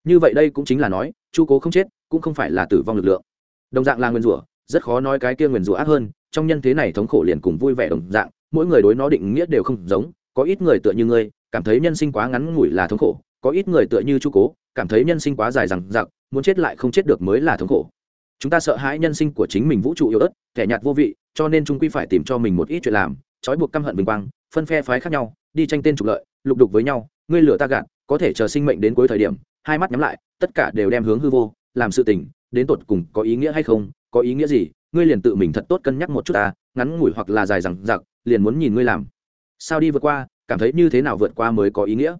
[SPEAKER 1] Như vậy đây cũng chính là nói, chu cố không chết, cũng không phải là tử vong lực lượng. Đồng dạng là nguyên rủa rất khó nói cái kia nguyên rủa ác hơn, trong nhân thế này thống khổ liền cùng vui vẻ đồng dạng, mỗi người đối nó định nghĩa đều không giống, có ít người tựa như ngươi, cảm thấy nhân sinh quá ngắn ngủi là thống khổ, có ít người tựa như chu cố, cảm thấy nhân sinh quá dài rằng giặc muốn chết lại không chết được mới là thống khổ. Chúng ta sợ hãi nhân sinh của chính mình vũ trụ yếu ớt, kẻ nhạt vô vị, cho nên chúng quy phải tìm cho mình một ít chuyện làm, trói buộc căm hận bình quang, phân phe phái khác nhau, đi tranh tên trục lợi, lục đục với nhau, ngươi lửa ta gạt, có thể chờ sinh mệnh đến cuối thời điểm, hai mắt nhắm lại, tất cả đều đem hướng hư vô, làm sự tình, đến tột cùng có ý nghĩa hay không có ý nghĩa gì? Ngươi liền tự mình thật tốt cân nhắc một chút ta, ngắn ngủi hoặc là dài rằng giặc liền muốn nhìn ngươi làm. Sao đi vượt qua, cảm thấy như thế nào vượt qua mới có ý nghĩa?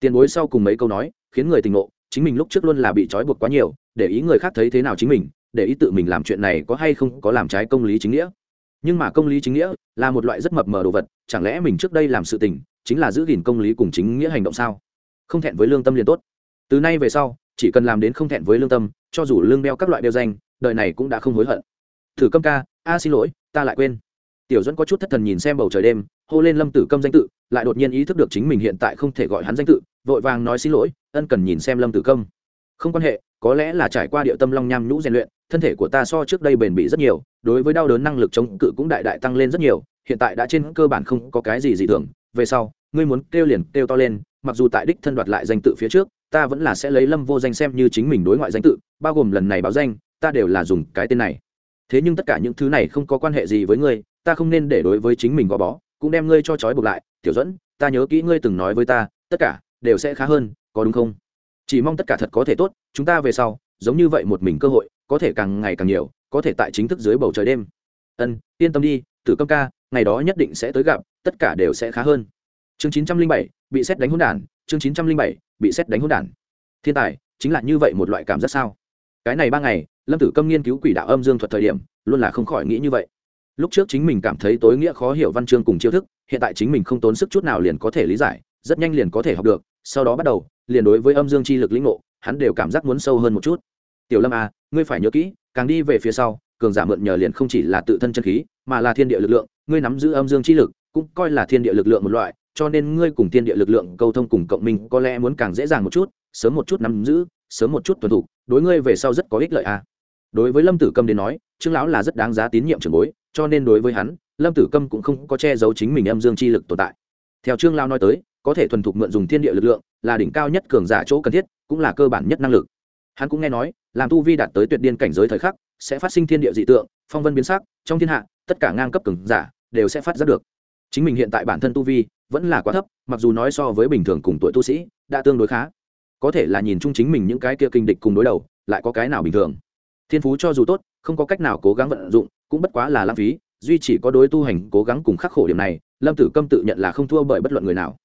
[SPEAKER 1] Tiền bối sau cùng mấy câu nói, khiến người tình ngộ, chính mình lúc trước luôn là bị trói buộc quá nhiều, để ý người khác thấy thế nào chính mình, để ý tự mình làm chuyện này có hay không có làm trái công lý chính nghĩa. Nhưng mà công lý chính nghĩa là một loại rất mập mờ đồ vật, chẳng lẽ mình trước đây làm sự tình chính là giữ gìn công lý cùng chính nghĩa hành động sao? Không thẹn với lương tâm liền tốt. Từ nay về sau chỉ cần làm đến không thẹn với lương tâm, cho dù lương đeo các loại đeo danh, đời này cũng đã không hối hận. Thử câm ca, a xin lỗi, ta lại quên. Tiểu dẫn có chút thất thần nhìn xem bầu trời đêm, hô lên lâm tử câm danh tự, lại đột nhiên ý thức được chính mình hiện tại không thể gọi hắn danh tự, vội vàng nói xin lỗi, ân cần nhìn xem lâm tử câm. Không quan hệ, có lẽ là trải qua địa tâm long nham nhũ rèn luyện, thân thể của ta so trước đây bền bỉ rất nhiều, đối với đau đớn năng lực chống cự cũng đại đại tăng lên rất nhiều, hiện tại đã trên cơ bản không có cái gì dị thường, về sau, ngươi muốn kêu liền kêu to lên, mặc dù tại đích thân đoạt lại danh tự phía trước ta vẫn là sẽ lấy lâm vô danh xem như chính mình đối ngoại danh tự, bao gồm lần này báo danh, ta đều là dùng cái tên này. Thế nhưng tất cả những thứ này không có quan hệ gì với ngươi, ta không nên để đối với chính mình gò bó, cũng đem ngươi cho trói buộc lại. Tiểu dẫn ta nhớ kỹ ngươi từng nói với ta, tất cả đều sẽ khá hơn, có đúng không? Chỉ mong tất cả thật có thể tốt, chúng ta về sau, giống như vậy một mình cơ hội, có thể càng ngày càng nhiều, có thể tại chính thức dưới bầu trời đêm. Ân, yên tâm đi, tử câm ca, ngày đó nhất định sẽ tới gặp, tất cả đều sẽ khá hơn. Chương chín trăm linh bảy, bị xét đánh hôn đản, chương chín trăm linh bảy bị xét đánh hỗn đản. Thiên tài, chính là như vậy một loại cảm giác sao? Cái này ba ngày, lâm tử câm nghiên cứu quỷ đạo âm dương thuật thời điểm, luôn là không khỏi nghĩ như vậy. Lúc trước chính mình cảm thấy tối nghĩa khó hiểu văn chương cùng chiêu thức, hiện tại chính mình không tốn sức chút nào liền có thể lý giải, rất nhanh liền có thể học được, sau đó bắt đầu, liền đối với âm dương chi lực lĩnh ngộ, hắn đều cảm giác muốn sâu hơn một chút. Tiểu lâm à ngươi phải nhớ kỹ, càng đi về phía sau, cường giả mượn nhờ liền không chỉ là tự thân chân khí, mà là thiên địa lực lượng, ngươi nắm giữ âm dương chi lực, cũng coi là thiên địa lực lượng một loại cho nên ngươi cùng thiên địa lực lượng câu thông cùng cộng minh có lẽ muốn càng dễ dàng một chút, sớm một chút nắm giữ, sớm một chút tuân thủ, đối ngươi về sau rất có ích lợi à. Đối với lâm tử câm đến nói, trương lão là rất đáng giá tín nhiệm trường bối, cho nên đối với hắn, lâm tử câm cũng không có che giấu chính mình âm dương chi lực tồn tại. Theo trương lão nói tới, có thể thuần thục mượn dùng thiên địa lực lượng, là đỉnh cao nhất cường giả chỗ cần thiết, cũng là cơ bản nhất năng lực. Hắn cũng nghe nói, làm tu vi đạt tới tuyệt điên cảnh giới thời khắc, sẽ phát sinh thiên địa dị tượng, phong vân biến sắc, trong thiên hạ, tất cả ngang cấp cường giả, đều sẽ phát giác được. Chính mình hiện tại bản thân tu vi vẫn là quá thấp, mặc dù nói so với bình thường cùng tuổi tu sĩ, đã tương đối khá. Có thể là nhìn chung chính mình những cái kia kinh địch cùng đối đầu, lại có cái nào bình thường. Thiên phú cho dù tốt, không có cách nào cố gắng vận dụng, cũng bất quá là lãng phí, duy chỉ có đối tu hành cố gắng cùng khắc khổ điểm này, lâm tử câm tự nhận là không thua bởi bất luận người nào.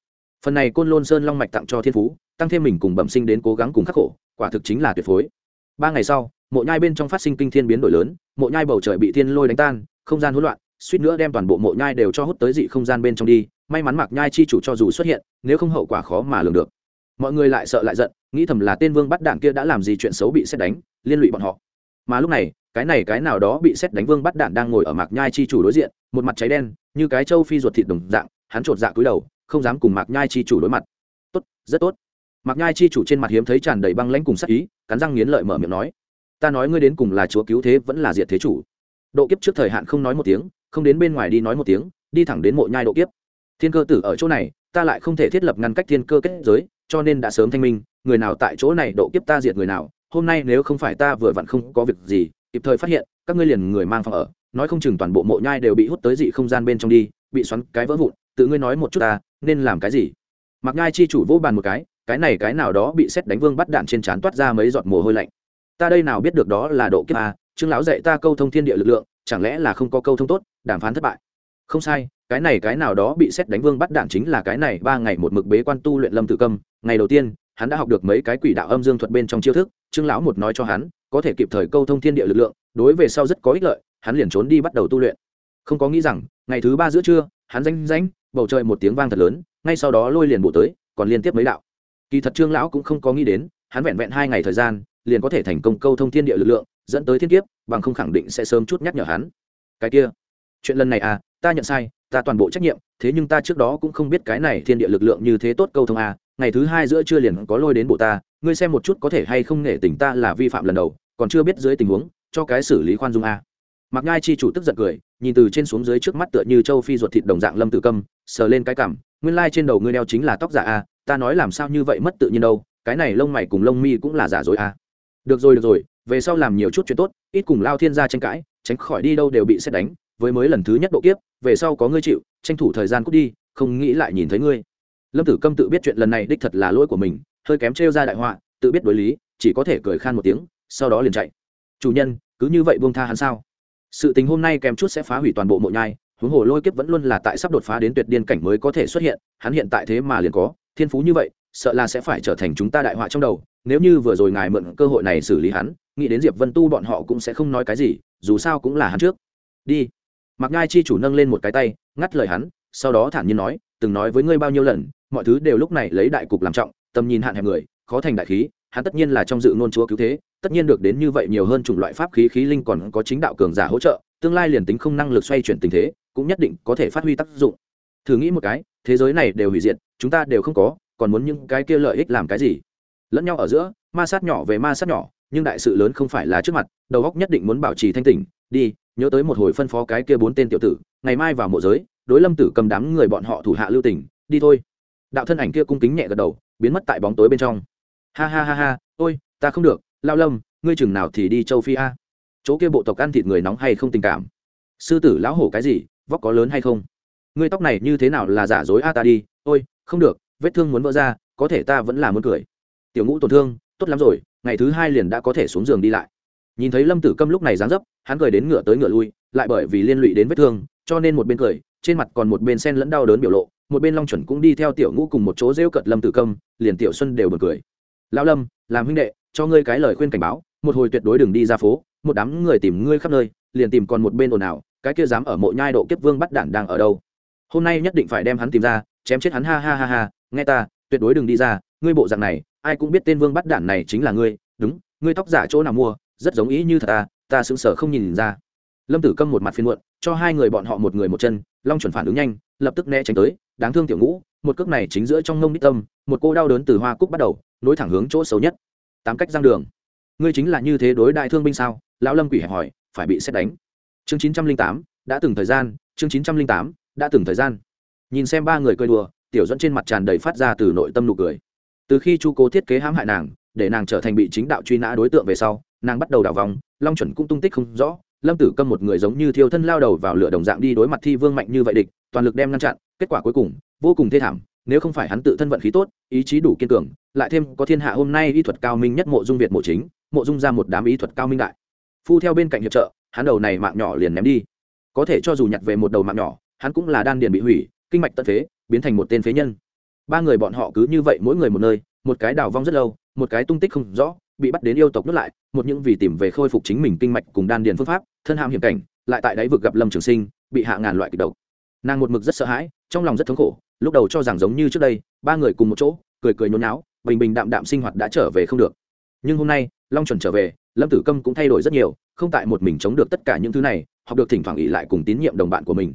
[SPEAKER 1] Phần này côn lôn sơn long mạch tặng cho thiên phú, tăng thêm mình cùng bẩm sinh đến cố gắng cùng khắc khổ, quả thực chính là tuyệt phối. Ba ngày sau, mộ nhai bên trong phát sinh kinh thiên biến đổi lớn, mộ nhai bầu trời bị thiên lôi đánh tan, không gian hỗn loạn, suýt nữa đem toàn bộ mộ nhai đều cho hút tới dị không gian bên trong đi may mắn mặc nhai chi chủ cho dù xuất hiện, nếu không hậu quả khó mà lường được. Mọi người lại sợ lại giận, nghĩ thầm là tên vương bắt đạn kia đã làm gì chuyện xấu bị xét đánh, liên lụy bọn họ. Mà lúc này, cái này cái nào đó bị xét đánh vương bắt đạn đang ngồi ở mạc nhai chi chủ đối diện, một mặt cháy đen, như cái châu phi ruột thịt đồng dạng, hắn chột dạ cúi đầu, không dám cùng mạc nhai chi chủ đối mặt. Tốt, rất tốt. Mạc nhai chi chủ trên mặt hiếm thấy tràn đầy băng lãnh cùng sắc ý, cắn răng nghiến lợi mở miệng nói, ta nói ngươi đến cùng là chúa cứu thế vẫn là diệt thế chủ. Độ kiếp trước thời hạn không nói một tiếng, không đến bên ngoài đi nói một tiếng, đi thẳng đến mộ nhai độ kiếp thiên cơ tử ở chỗ này, ta lại không thể thiết lập ngăn cách thiên cơ kết giới, cho nên đã sớm thanh minh, người nào tại chỗ này độ kiếp ta diệt người nào, hôm nay nếu không phải ta vừa vặn không có việc gì, kịp thời phát hiện, các ngươi liền người mang phòng ở, nói không chừng toàn bộ mộ nhai đều bị hút tới dị không gian bên trong đi, bị xoắn cái vỡ vụn, tự ngươi nói một chút ta, nên làm cái gì? Mặc nhai chi chủ vỗ bàn một cái cái này cái nào đó bị xét đánh vương bắt đạn trên trán toát ra mấy giọt mồ hôi lạnh. Ta đây nào biết được đó là độ kiếp a, trương lão dạy ta câu thông thiên địa lực lượng, chẳng lẽ là không có câu thông tốt, đàm phán thất bại? Không sai, cái này cái nào đó bị xét đánh vương bắt đạn chính là cái này ba ngày một mực bế quan tu luyện lâm tự câm. Ngày đầu tiên, hắn đã học được mấy cái quỷ đạo âm dương thuật bên trong chiêu thức, trương lão một nói cho hắn, có thể kịp thời câu thông thiên địa lực lượng, đối về sau rất có ích lợi, hắn liền trốn đi bắt đầu tu luyện. Không có nghĩ rằng, ngày thứ ba giữa trưa, hắn danh danh bầu trời một tiếng vang thật lớn, ngay sau đó lôi liền bộ tới, còn liên tiếp mấy đạo. Kỳ thật trương lão cũng không có nghĩ đến, hắn vẹn vẹn hai ngày thời gian, liền có thể thành công câu thông thiên địa lực lượng, dẫn tới thiên kiếp, bằng không khẳng định sẽ sớm chút nhắc nhở hắn. Cái kia chuyện lần này à ta nhận sai, ta toàn bộ trách nhiệm, thế nhưng ta trước đó cũng không biết cái này thiên địa lực lượng như thế tốt câu thông à ngày thứ hai giữa trưa liền có lôi đến bộ ta, ngươi xem một chút có thể hay không nể tình ta là vi phạm lần đầu, còn chưa biết dưới tình huống, cho cái xử lý khoan dung à. mặc ngai chi chủ tức giận cười, nhìn từ trên xuống dưới trước mắt tựa như châu phi ruột thịt đồng dạng lâm tử câm, sờ lên cái cảm nguyên lai trên đầu ngươi đeo chính là tóc giả à. ta nói làm sao như vậy mất tự nhiên đâu, cái này lông mày cùng lông mi cũng là giả rồi à. được rồi được rồi, về sau làm nhiều chút chuyện tốt, ít cùng lao thiên gia tranh cãi, tránh khỏi đi đâu đều bị xét đánh với mới lần thứ nhất độ kiếp, về sau có ngươi chịu, tranh thủ thời gian cút đi, không nghĩ lại nhìn thấy ngươi. Lâm tử câm tự biết chuyện lần này đích thật là lỗi của mình, hơi kém trêu ra đại họa, tự biết đối lý, chỉ có thể cười khan một tiếng, sau đó liền chạy. Chủ nhân, cứ như vậy buông tha hắn sao? Sự tình hôm nay kèm chút sẽ phá hủy toàn bộ mộ nhai, huống hồ lôi kiếp vẫn luôn là tại sắp đột phá đến tuyệt điên cảnh mới có thể xuất hiện, hắn hiện tại thế mà liền có, thiên phú như vậy, sợ là sẽ phải trở thành chúng ta đại họa trong đầu, nếu như vừa rồi ngài mượn cơ hội này xử lý hắn, nghĩ đến diệp vân tu bọn họ cũng sẽ không nói cái gì, dù sao cũng là hắn trước. Đi. Mạc ngai chi chủ nâng lên một cái tay, ngắt lời hắn, sau đó thản nhiên nói, từng nói với ngươi bao nhiêu lần, mọi thứ đều lúc này lấy đại cục làm trọng, tầm nhìn hạn hẹp người, khó thành đại khí, hắn tất nhiên là trong dự ngôn chúa cứu thế, tất nhiên được đến như vậy nhiều hơn chủng loại pháp khí khí linh còn có chính đạo cường giả hỗ trợ, tương lai liền tính không năng lực xoay chuyển tình thế, cũng nhất định có thể phát huy tác dụng. Thử nghĩ một cái, thế giới này đều hủy diệt, chúng ta đều không có, còn muốn những cái kia lợi ích làm cái gì? Lẫn nhau ở giữa, ma sát nhỏ về ma sát nhỏ, nhưng đại sự lớn không phải là trước mặt, đầu góc nhất định muốn bảo trì thanh tỉnh, đi nhớ tới một hồi phân phó cái kia bốn tên tiểu tử, ngày mai vào mộ giới, đối lâm tử cầm đám người bọn họ thủ hạ lưu tỉnh đi thôi. Đạo thân ảnh kia cung kính nhẹ gật đầu, biến mất tại bóng tối bên trong. Ha ha ha ha, ôi, ta không được, lao lâm, ngươi chừng nào thì đi châu phi a. Chỗ kia bộ tộc ăn thịt người nóng hay không tình cảm? Sư tử lão hổ cái gì, vóc có lớn hay không? Ngươi tóc này như thế nào là giả dối a ta đi, ôi, không được, vết thương muốn vỡ ra, có thể ta vẫn là muốn cười. Tiểu ngũ tổn thương, tốt lắm rồi, ngày thứ hai liền đã có thể xuống giường đi lại nhìn thấy lâm tử câm lúc này dáng dấp, hắn cười đến ngựa tới ngựa lui, lại bởi vì liên lụy đến vết thương, cho nên một bên cười, trên mặt còn một bên sen lẫn đau đớn biểu lộ, một bên long chuẩn cũng đi theo tiểu ngũ cùng một chỗ rêu cợt lâm tử câm, liền tiểu xuân đều bật cười. Lão lâm, làm huynh đệ, cho ngươi cái lời khuyên cảnh báo, một hồi tuyệt đối đừng đi ra phố, một đám người tìm ngươi khắp nơi, liền tìm còn một bên ồn ào, cái kia dám ở mộ nhai độ kiếp vương bắt đản đang ở đâu. Hôm nay nhất định phải đem hắn tìm ra, chém chết hắn ha ha ha ha, nghe ta, tuyệt đối đừng đi ra, ngươi bộ dạng này, ai cũng biết tên vương bắt đản này chính là ngươi, đúng, ngươi tóc giả chỗ nào mua rất giống ý như thật ta ta sững sờ không nhìn ra. Lâm tử câm một mặt phiên muộn, cho hai người bọn họ một người một chân, long chuẩn phản ứng nhanh, lập tức né tránh tới, đáng thương tiểu ngũ, một cước này chính giữa trong ngông đích tâm, một cô đau đớn từ hoa cúc bắt đầu, nối thẳng hướng chỗ xấu nhất. Tám cách giang đường. Ngươi chính là như thế đối đại thương binh sao? Lão lâm quỷ hẹp hỏi, phải bị xét đánh. Chương chín trăm linh tám, đã từng thời gian, chương chín trăm linh tám, đã từng thời gian. Nhìn xem ba người cười đùa, tiểu dẫn trên mặt tràn đầy phát ra từ nội tâm nụ cười. Từ khi chu cố thiết kế hãm hại nàng để nàng trở thành bị chính đạo truy nã đối tượng về sau, nàng bắt đầu đảo vòng, long chuẩn cũng tung tích không rõ, lâm tử câm một người giống như thiêu thân lao đầu vào lửa đồng dạng đi đối mặt thi vương mạnh như vậy địch, toàn lực đem ngăn chặn, kết quả cuối cùng, vô cùng thê thảm, nếu không phải hắn tự thân vận khí tốt, ý chí đủ kiên cường, lại thêm có thiên hạ hôm nay y thuật cao minh nhất mộ dung việt mộ chính, mộ dung ra một đám ý thuật cao minh đại. Phu theo bên cạnh hiệp trợ, hắn đầu này mạng nhỏ liền ném đi. Có thể cho dù nhặt về một đầu mạng nhỏ, hắn cũng là đan điền bị hủy, kinh mạch tận phế, biến thành một tên phế nhân. Ba người bọn họ cứ như vậy mỗi người một nơi, một cái đào vong rất lâu một cái tung tích không rõ, bị bắt đến yêu tộc nuốt lại, một những vì tìm về khôi phục chính mình kinh mạch cùng đan điền phương pháp, thân hàm hiểm cảnh, lại tại đáy vực gặp lâm trường sinh, bị hạ ngàn loại kịch độc. Nàng một mực rất sợ hãi, trong lòng rất thống khổ, lúc đầu cho rằng giống như trước đây, ba người cùng một chỗ, cười cười nhốn náo bình bình đạm đạm sinh hoạt đã trở về không được. Nhưng hôm nay, long chuẩn trở về, lâm tử câm cũng thay đổi rất nhiều, không tại một mình chống được tất cả những thứ này, học được thỉnh thoảng ỉ lại cùng tín nhiệm đồng bạn của mình.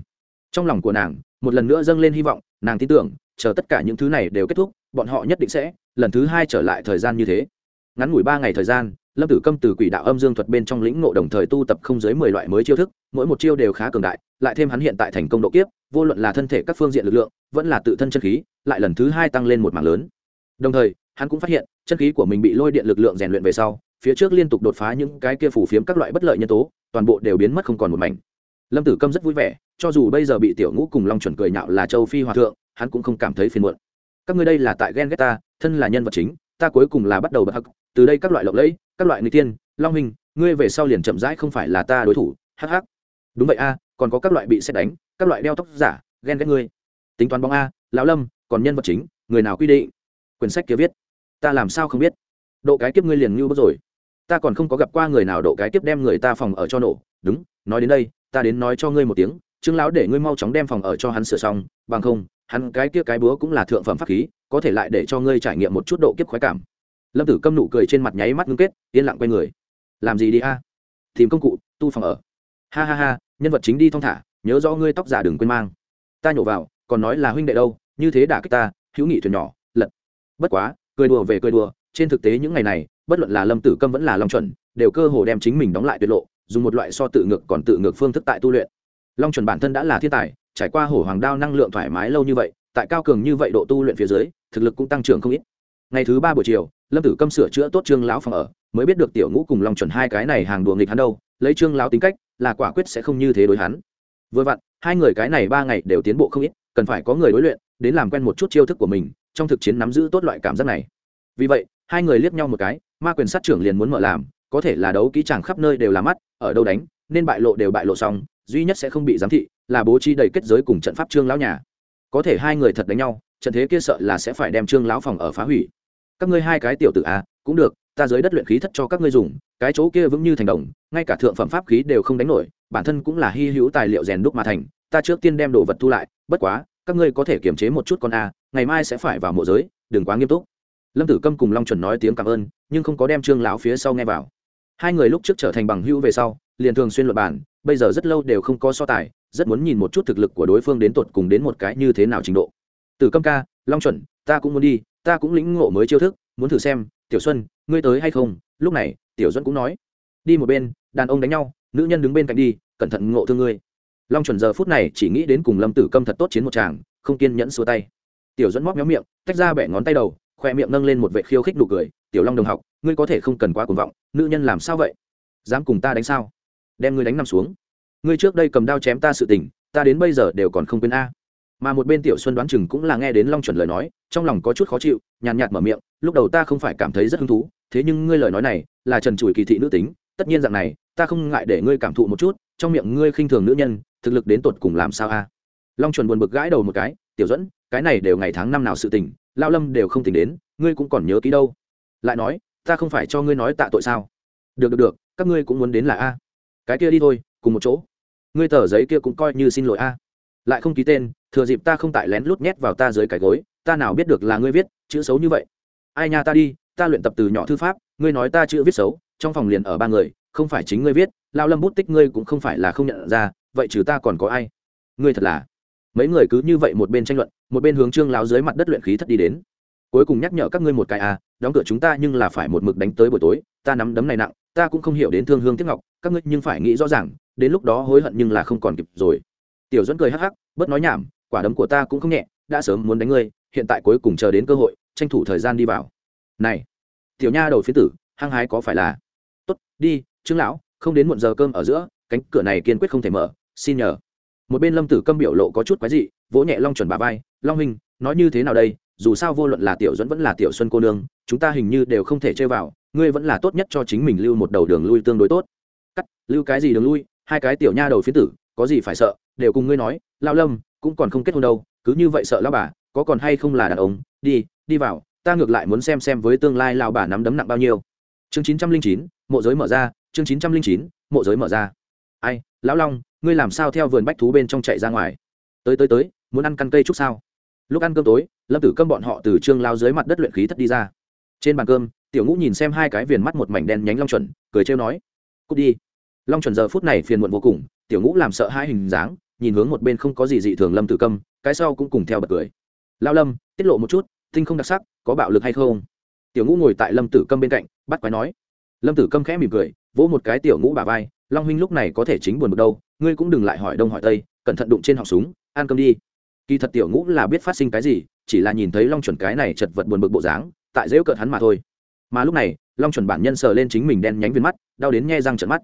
[SPEAKER 1] Trong lòng của nàng, một lần nữa dâng lên hy vọng, nàng tin tưởng, chờ tất cả những thứ này đều kết thúc, bọn họ nhất định sẽ lần thứ hai trở lại thời gian như thế. Ngắn ngủi ba ngày thời gian, lâm tử câm từ quỷ đạo âm dương thuật bên trong lĩnh ngộ đồng thời tu tập không dưới mười loại mới chiêu thức, mỗi một chiêu đều khá cường đại, lại thêm hắn hiện tại thành công độ kiếp, vô luận là thân thể các phương diện lực lượng, vẫn là tự thân chân khí, lại lần thứ hai tăng lên một mảng lớn. Đồng thời, hắn cũng phát hiện, chân khí của mình bị lôi điện lực lượng rèn luyện về sau, phía trước liên tục đột phá những cái kia phủ phiếm các loại bất lợi nhân tố, toàn bộ đều biến mất không còn một mảnh. Lâm tử câm rất vui vẻ, cho dù bây giờ bị tiểu ngũ cùng long chuẩn cười nhạo là châu phi hòa thượng, hắn cũng không cảm thấy phiền muộn. Các ngươi đây là tại ghen ghét ta thân là nhân vật chính, ta cuối cùng là bắt đầu bật hắc, từ đây các loại lộng lẫy, các loại người tiên long hình, ngươi về sau liền chậm rãi không phải là ta đối thủ, hắc hắc. Đúng vậy a, còn có các loại bị xét đánh, các loại đeo tóc giả, ghen ghét ngươi. Tính toán bóng a, lão lâm, còn nhân vật chính, người nào quy định? Quyển sách kia viết. Ta làm sao không biết? Độ cái kiếp ngươi liền như bước rồi. Ta còn không có gặp qua người nào độ cái kiếp đem người ta phòng ở cho nổ. Đúng, nói đến đây, ta đến nói cho ngươi một tiếng, trương lão để ngươi mau chóng đem phòng ở cho hắn sửa xong, bằng không, hắn cái kia cái búa cũng là thượng phẩm pháp khí có thể lại để cho ngươi trải nghiệm một chút độ kiếp khoái cảm. Lâm tử câm nụ cười trên mặt nháy mắt ngưng kết, yên lặng quay người. Làm gì đi a? Tìm công cụ, tu phòng ở. Ha ha ha, nhân vật chính đi thong thả, nhớ rõ ngươi tóc giả đừng quên mang. Ta nhổ vào, còn nói là huynh đệ đâu, như thế đả kích ta, hữu nghị thuyền nhỏ, lật. Bất quá, cười đùa về cười đùa, trên thực tế những ngày này, bất luận là lâm tử câm vẫn là long chuẩn, đều cơ hồ đem chính mình đóng lại tuyệt lộ, dùng một loại so tự ngược còn tự ngược phương thức tại tu luyện. Long chuẩn bản thân đã là thiên tài, trải qua hổ hoàng đao năng lượng thoải mái lâu như vậy, tại cao cường như vậy độ tu luyện phía dưới thực lực cũng tăng trưởng không ít. Ngày thứ ba buổi chiều, lâm tử câm sửa chữa tốt trương lão phòng ở, mới biết được tiểu ngũ cùng long chuẩn hai cái này hàng đùa nghịch hắn đâu, lấy trương lão tính cách, là quả quyết sẽ không như thế đối hắn. Vừa vặn, hai người cái này ba ngày đều tiến bộ không ít, cần phải có người đối luyện, đến làm quen một chút chiêu thức của mình, trong thực chiến nắm giữ tốt loại cảm giác này. Vì vậy, hai người liếc nhau một cái, ma quyền sát trưởng liền muốn mở làm, có thể là đấu kỹ chàng khắp nơi đều là mắt, ở đâu đánh, nên bại lộ đều bại lộ xong, duy nhất sẽ không bị giám thị, là bố trí đầy kết giới cùng trận pháp trương lão nhà. Có thể hai người thật đánh nhau trận thế kia sợ là sẽ phải đem trương lão phòng ở phá hủy. Các ngươi hai cái tiểu tử à cũng được, ta dưới đất luyện khí thất cho các ngươi dùng, cái chỗ kia vững như thành đồng, ngay cả thượng phẩm pháp khí đều không đánh nổi, bản thân cũng là hy hữu tài liệu rèn đúc mà thành, ta trước tiên đem đồ vật thu lại, bất quá, các ngươi có thể kiềm chế một chút con a, ngày mai sẽ phải vào mộ giới, đừng quá nghiêm túc. Lâm tử câm cùng long chuẩn nói tiếng cảm ơn, nhưng không có đem trương lão phía sau nghe vào. Hai người lúc trước trở thành bằng hữu về sau, liền thường xuyên luật bản bây giờ rất lâu đều không có so tài, rất muốn nhìn một chút thực lực của đối phương đến tột cùng đến một cái như thế nào trình độ tử câm ca, long chuẩn, ta cũng muốn đi, ta cũng lĩnh ngộ mới chiêu thức, muốn thử xem, tiểu xuân, ngươi tới hay không? Lúc này, tiểu duẫn cũng nói. Đi một bên, đàn ông đánh nhau, nữ nhân đứng bên cạnh đi, cẩn thận ngộ thương ngươi. Long chuẩn giờ phút này chỉ nghĩ đến cùng lâm tử câm thật tốt chiến một chàng không kiên nhẫn xua tay. Tiểu dẫn móc méo miệng, tách ra bẻ ngón tay đầu, khoe miệng nâng lên một vệ khiêu khích nụ cười. Tiểu long đồng học, ngươi có thể không cần quá cuồng vọng, nữ nhân làm sao vậy? Dám cùng ta đánh sao? Đem ngươi đánh nằm xuống. Ngươi trước đây cầm đao chém ta sự tình, ta đến bây giờ đều còn không quên a mà một bên tiểu xuân đoán chừng cũng là nghe đến long chuẩn lời nói, trong lòng có chút khó chịu, nhàn nhạt mở miệng, lúc đầu ta không phải cảm thấy rất hứng thú, thế nhưng ngươi lời nói này là trần trụi kỳ thị nữ tính, tất nhiên dạng này, ta không ngại để ngươi cảm thụ một chút, trong miệng ngươi khinh thường nữ nhân, thực lực đến tột cùng làm sao a? Long chuẩn buồn bực gãi đầu một cái, tiểu dẫn cái này đều ngày tháng năm nào sự tình lao lâm đều không tỉnh đến, ngươi cũng còn nhớ ký đâu. Lại nói, ta không phải cho ngươi nói tạ tội sao? Được được được, các ngươi cũng muốn đến là a. Cái kia đi thôi, cùng một chỗ. Ngươi tờ giấy kia cũng coi như xin lỗi a. Lại không ký tên thừa dịp ta không tại lén lút nhét vào ta dưới cái gối, ta nào biết được là ngươi viết chữ xấu như vậy. Ai nha ta đi, ta luyện tập từ nhỏ thư pháp, ngươi nói ta chữ viết xấu, trong phòng liền ở ba người, không phải chính ngươi viết, lao lâm bút tích ngươi cũng không phải là không nhận ra, vậy trừ ta còn có ai? Ngươi thật là. Mấy người cứ như vậy một bên tranh luận, một bên hướng trương láo dưới mặt đất luyện khí thất đi đến. Cuối cùng nhắc nhở các ngươi một cái à đóng cửa chúng ta nhưng là phải một mực đánh tới buổi tối, ta nắm đấm này nặng, ta cũng không hiểu đến thương hương tiếc ngọc, các ngươi nhưng phải nghĩ rõ ràng, đến lúc đó hối hận nhưng là không còn kịp rồi. Tiểu dẫn cười hắc hắc, bớt nói nhảm quả đấm của ta cũng không nhẹ, đã sớm muốn đánh ngươi, hiện tại cuối cùng chờ đến cơ hội, tranh thủ thời gian đi vào. Này, tiểu nha đầu phía tử, hăng hái có phải là? Tốt, đi, trương lão, không đến muộn giờ cơm ở giữa, cánh cửa này kiên quyết không thể mở, xin nhờ. Một bên lâm tử câm biểu lộ có chút quái dị, vỗ nhẹ long chuẩn bà vai, long huynh, nói như thế nào đây? Dù sao vô luận là tiểu dẫn vẫn là tiểu xuân cô nương, chúng ta hình như đều không thể chơi vào, ngươi vẫn là tốt nhất cho chính mình lưu một đầu đường lui tương đối tốt. Cắt, lưu cái gì đường lui? Hai cái tiểu nha đầu phía tử, có gì phải sợ? Đều cùng ngươi nói, lao lâm cũng còn không kết hôn đâu, cứ như vậy sợ lao bà, có còn hay không là đàn ông, đi đi vào, ta ngược lại muốn xem xem với tương lai lao bà nắm đấm nặng bao nhiêu. Chương chín trăm linh chín, mộ giới mở ra, chương chín trăm linh chín, mộ giới mở ra. Ai, lão long, ngươi làm sao theo vườn bách thú bên trong chạy ra ngoài? Tới tới tới, muốn ăn căn cây trúc sao? Lúc ăn cơm tối, lâm tử cơm bọn họ từ trương lao dưới mặt đất luyện khí thất đi ra. Trên bàn cơm, tiểu ngũ nhìn xem hai cái viền mắt một mảnh đen nhánh long chuẩn, cười trêu nói. Cút đi. Long chuẩn giờ phút này phiền muộn vô cùng, tiểu ngũ làm sợ hai hình dáng nhìn hướng một bên không có gì dị thường lâm tử câm, cái sau cũng cùng theo bật cười. Lao lâm, tiết lộ một chút, tinh không đặc sắc, có bạo lực hay không? Tiểu ngũ ngồi tại lâm tử câm bên cạnh, bắt quái nói. Lâm tử câm khẽ mỉm cười, vỗ một cái tiểu ngũ bà vai, long huynh lúc này có thể chính buồn bực đâu, ngươi cũng đừng lại hỏi đông hỏi tây, cẩn thận đụng trên họng súng, ăn cơm đi. Kỳ thật tiểu ngũ là biết phát sinh cái gì, chỉ là nhìn thấy long chuẩn cái này chật vật buồn bực bộ dáng, tại dễu cợt hắn mà thôi. Mà lúc này, long chuẩn bản nhân sờ lên chính mình đen nhánh viên mắt, đau đến nghe răng trận mắt.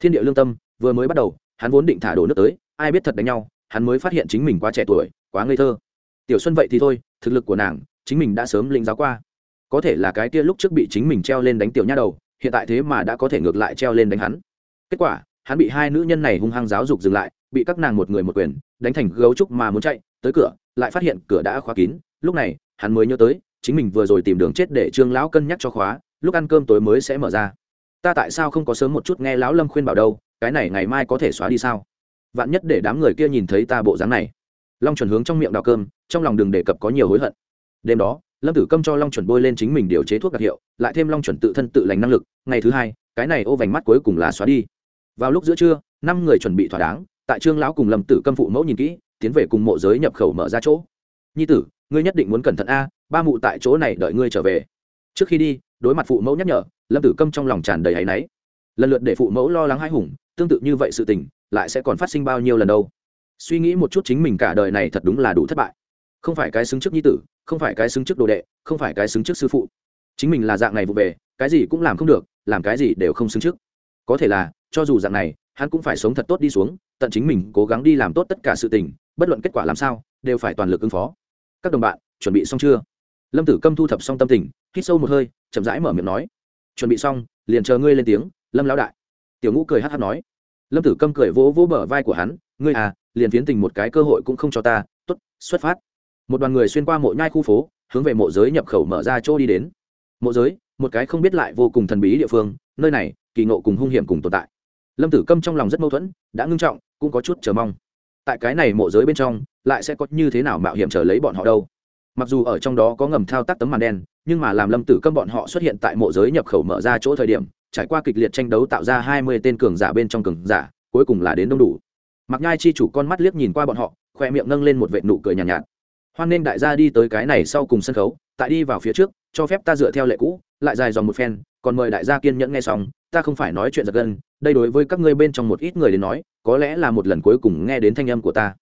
[SPEAKER 1] Thiên địa lương tâm, vừa mới bắt đầu, hắn vốn định thả đổ nước tới ai biết thật đánh nhau, hắn mới phát hiện chính mình quá trẻ tuổi, quá ngây thơ. Tiểu xuân vậy thì thôi, thực lực của nàng, chính mình đã sớm lĩnh giáo qua. Có thể là cái kia lúc trước bị chính mình treo lên đánh tiểu nha đầu, hiện tại thế mà đã có thể ngược lại treo lên đánh hắn. Kết quả, hắn bị hai nữ nhân này hung hăng giáo dục dừng lại, bị các nàng một người một quyền, đánh thành gấu trúc mà muốn chạy, tới cửa, lại phát hiện cửa đã khóa kín. Lúc này, hắn mới nhớ tới, chính mình vừa rồi tìm đường chết để trương lão cân nhắc cho khóa, lúc ăn cơm tối mới sẽ mở ra. Ta tại sao không có sớm một chút nghe lão lâm khuyên bảo đâu, cái này ngày mai có thể xóa đi sao? Vạn nhất để đám người kia nhìn thấy ta bộ dáng này. Long chuẩn hướng trong miệng đào cơm, trong lòng đừng đề cập có nhiều hối hận. Đêm đó, lâm tử câm cho long chuẩn bôi lên chính mình điều chế thuốc đặc hiệu, lại thêm long chuẩn tự thân tự lành năng lực, ngày thứ hai, cái này ô vành mắt cuối cùng là xóa đi. Vào lúc giữa trưa, năm người chuẩn bị thỏa đáng, tại trương lão cùng lâm tử câm phụ mẫu nhìn kỹ, tiến về cùng mộ giới nhập khẩu mở ra chỗ. Nhi tử, ngươi nhất định muốn cẩn thận a, ba mụ tại chỗ này đợi ngươi trở về. Trước khi đi, đối mặt phụ mẫu nhắc nhở, lâm tử câm trong lòng tràn đầy áy náy. Lần lượt để phụ mẫu lo lắng hai hùng tương tự như vậy sự tình, lại sẽ còn phát sinh bao nhiêu lần đâu? Suy nghĩ một chút chính mình cả đời này thật đúng là đủ thất bại. Không phải cái xứng trước nhi tử, không phải cái xứng trước đồ đệ, không phải cái xứng trước sư phụ. Chính mình là dạng này vụ về, cái gì cũng làm không được, làm cái gì đều không xứng trước. Có thể là, cho dù dạng này, hắn cũng phải sống thật tốt đi xuống, tận chính mình cố gắng đi làm tốt tất cả sự tình, bất luận kết quả làm sao, đều phải toàn lực ứng phó. Các đồng bạn, chuẩn bị xong chưa? Lâm tử câm thu thập xong tâm tình, hít sâu một hơi, chậm rãi mở miệng nói. Chuẩn bị xong, liền chờ ngươi lên tiếng, lâm lão đại tiểu ngũ cười hát hát nói, lâm tử câm cười vỗ vỗ bờ vai của hắn, ngươi à liền phiến tình một cái cơ hội cũng không cho ta t ố t xuất phát. Một đoàn người xuyên qua mộ nhai khu phố, hướng về mộ giới nhập khẩu mở ra chỗ đi đến. Mộ giới, một cái không biết lại vô cùng thần bí địa phương, nơi này, kỳ ngộ cùng hung hiểm cùng tồn tại. Lâm tử câm trong lòng rất mâu thuẫn, đã ngưng trọng, cũng có chút chờ mong. Tại cái này mộ giới bên trong, lại sẽ có như thế nào mạo hiểm trở lấy bọn họ đâu? Mặc dù ở trong đó có ngầm thao tác tấm màn đen, nhưng mà làm lâm tử câm bọn họ xuất hiện tại mộ giới nhập khẩu mở ra chỗ thời điểm trải qua kịch liệt tranh đấu tạo ra hai mươi tên cường giả bên trong cường giả cuối cùng là đến đông đủ. Mặc nhai chi chủ con mắt liếc nhìn qua bọn họ khoe miệng nâng lên một vệ nụ cười nhàn nhạt, nhạt. Hoan nên đại gia đi tới cái này sau cùng sân khấu tại đi vào phía trước cho phép ta dựa theo lệ cũ lại dài dòng một phen còn mời đại gia kiên nhẫn nghe xong ta không phải nói chuyện giật gân đây đối với các ngươi bên trong một ít người đến nói có lẽ là một lần cuối cùng nghe đến thanh âm của ta.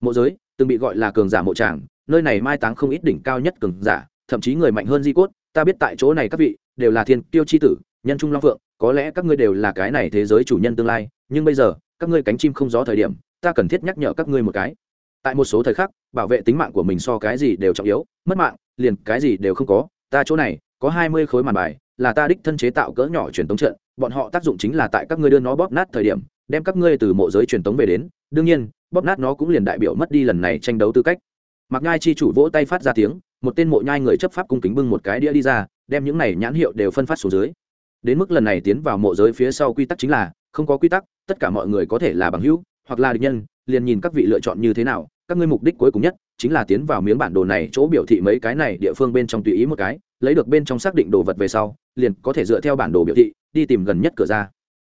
[SPEAKER 1] Mộ giới từng bị gọi là cường giả mộ tràng nơi này mai táng không ít đỉnh cao nhất cường giả thậm chí người mạnh hơn di cốt ta biết tại chỗ này các vị đều là thiên tiêu chi tử nhân trung long phượng, có lẽ các ngươi đều là cái này thế giới chủ nhân tương lai, nhưng bây giờ, các ngươi cánh chim không gió thời điểm, ta cần thiết nhắc nhở các ngươi một cái. Tại một số thời khắc, bảo vệ tính mạng của mình so cái gì đều trọng yếu, mất mạng, liền cái gì đều không có. Ta chỗ này, có hai mươi khối màn bài, là ta đích thân chế tạo cỡ nhỏ truyền tống trận, bọn họ tác dụng chính là tại các ngươi đưa nó bóp nát thời điểm, đem các ngươi từ mộ giới truyền tống về đến. Đương nhiên, bóp nát nó cũng liền đại biểu mất đi lần này tranh đấu tư cách. Mặc nhai chi chủ vỗ tay phát ra tiếng, một tên mộ nhai người chấp pháp cung kính bưng một cái đĩa đi ra, đem những này nhãn hiệu đều phân phát xuống dưới đến mức lần này tiến vào mộ giới phía sau quy tắc chính là, không có quy tắc, tất cả mọi người có thể là bằng hữu, hoặc là địch nhân, liền nhìn các vị lựa chọn như thế nào, các ngươi mục đích cuối cùng nhất chính là tiến vào miếng bản đồ này chỗ biểu thị mấy cái này địa phương bên trong tùy ý một cái, lấy được bên trong xác định đồ vật về sau, liền có thể dựa theo bản đồ biểu thị, đi tìm gần nhất cửa ra.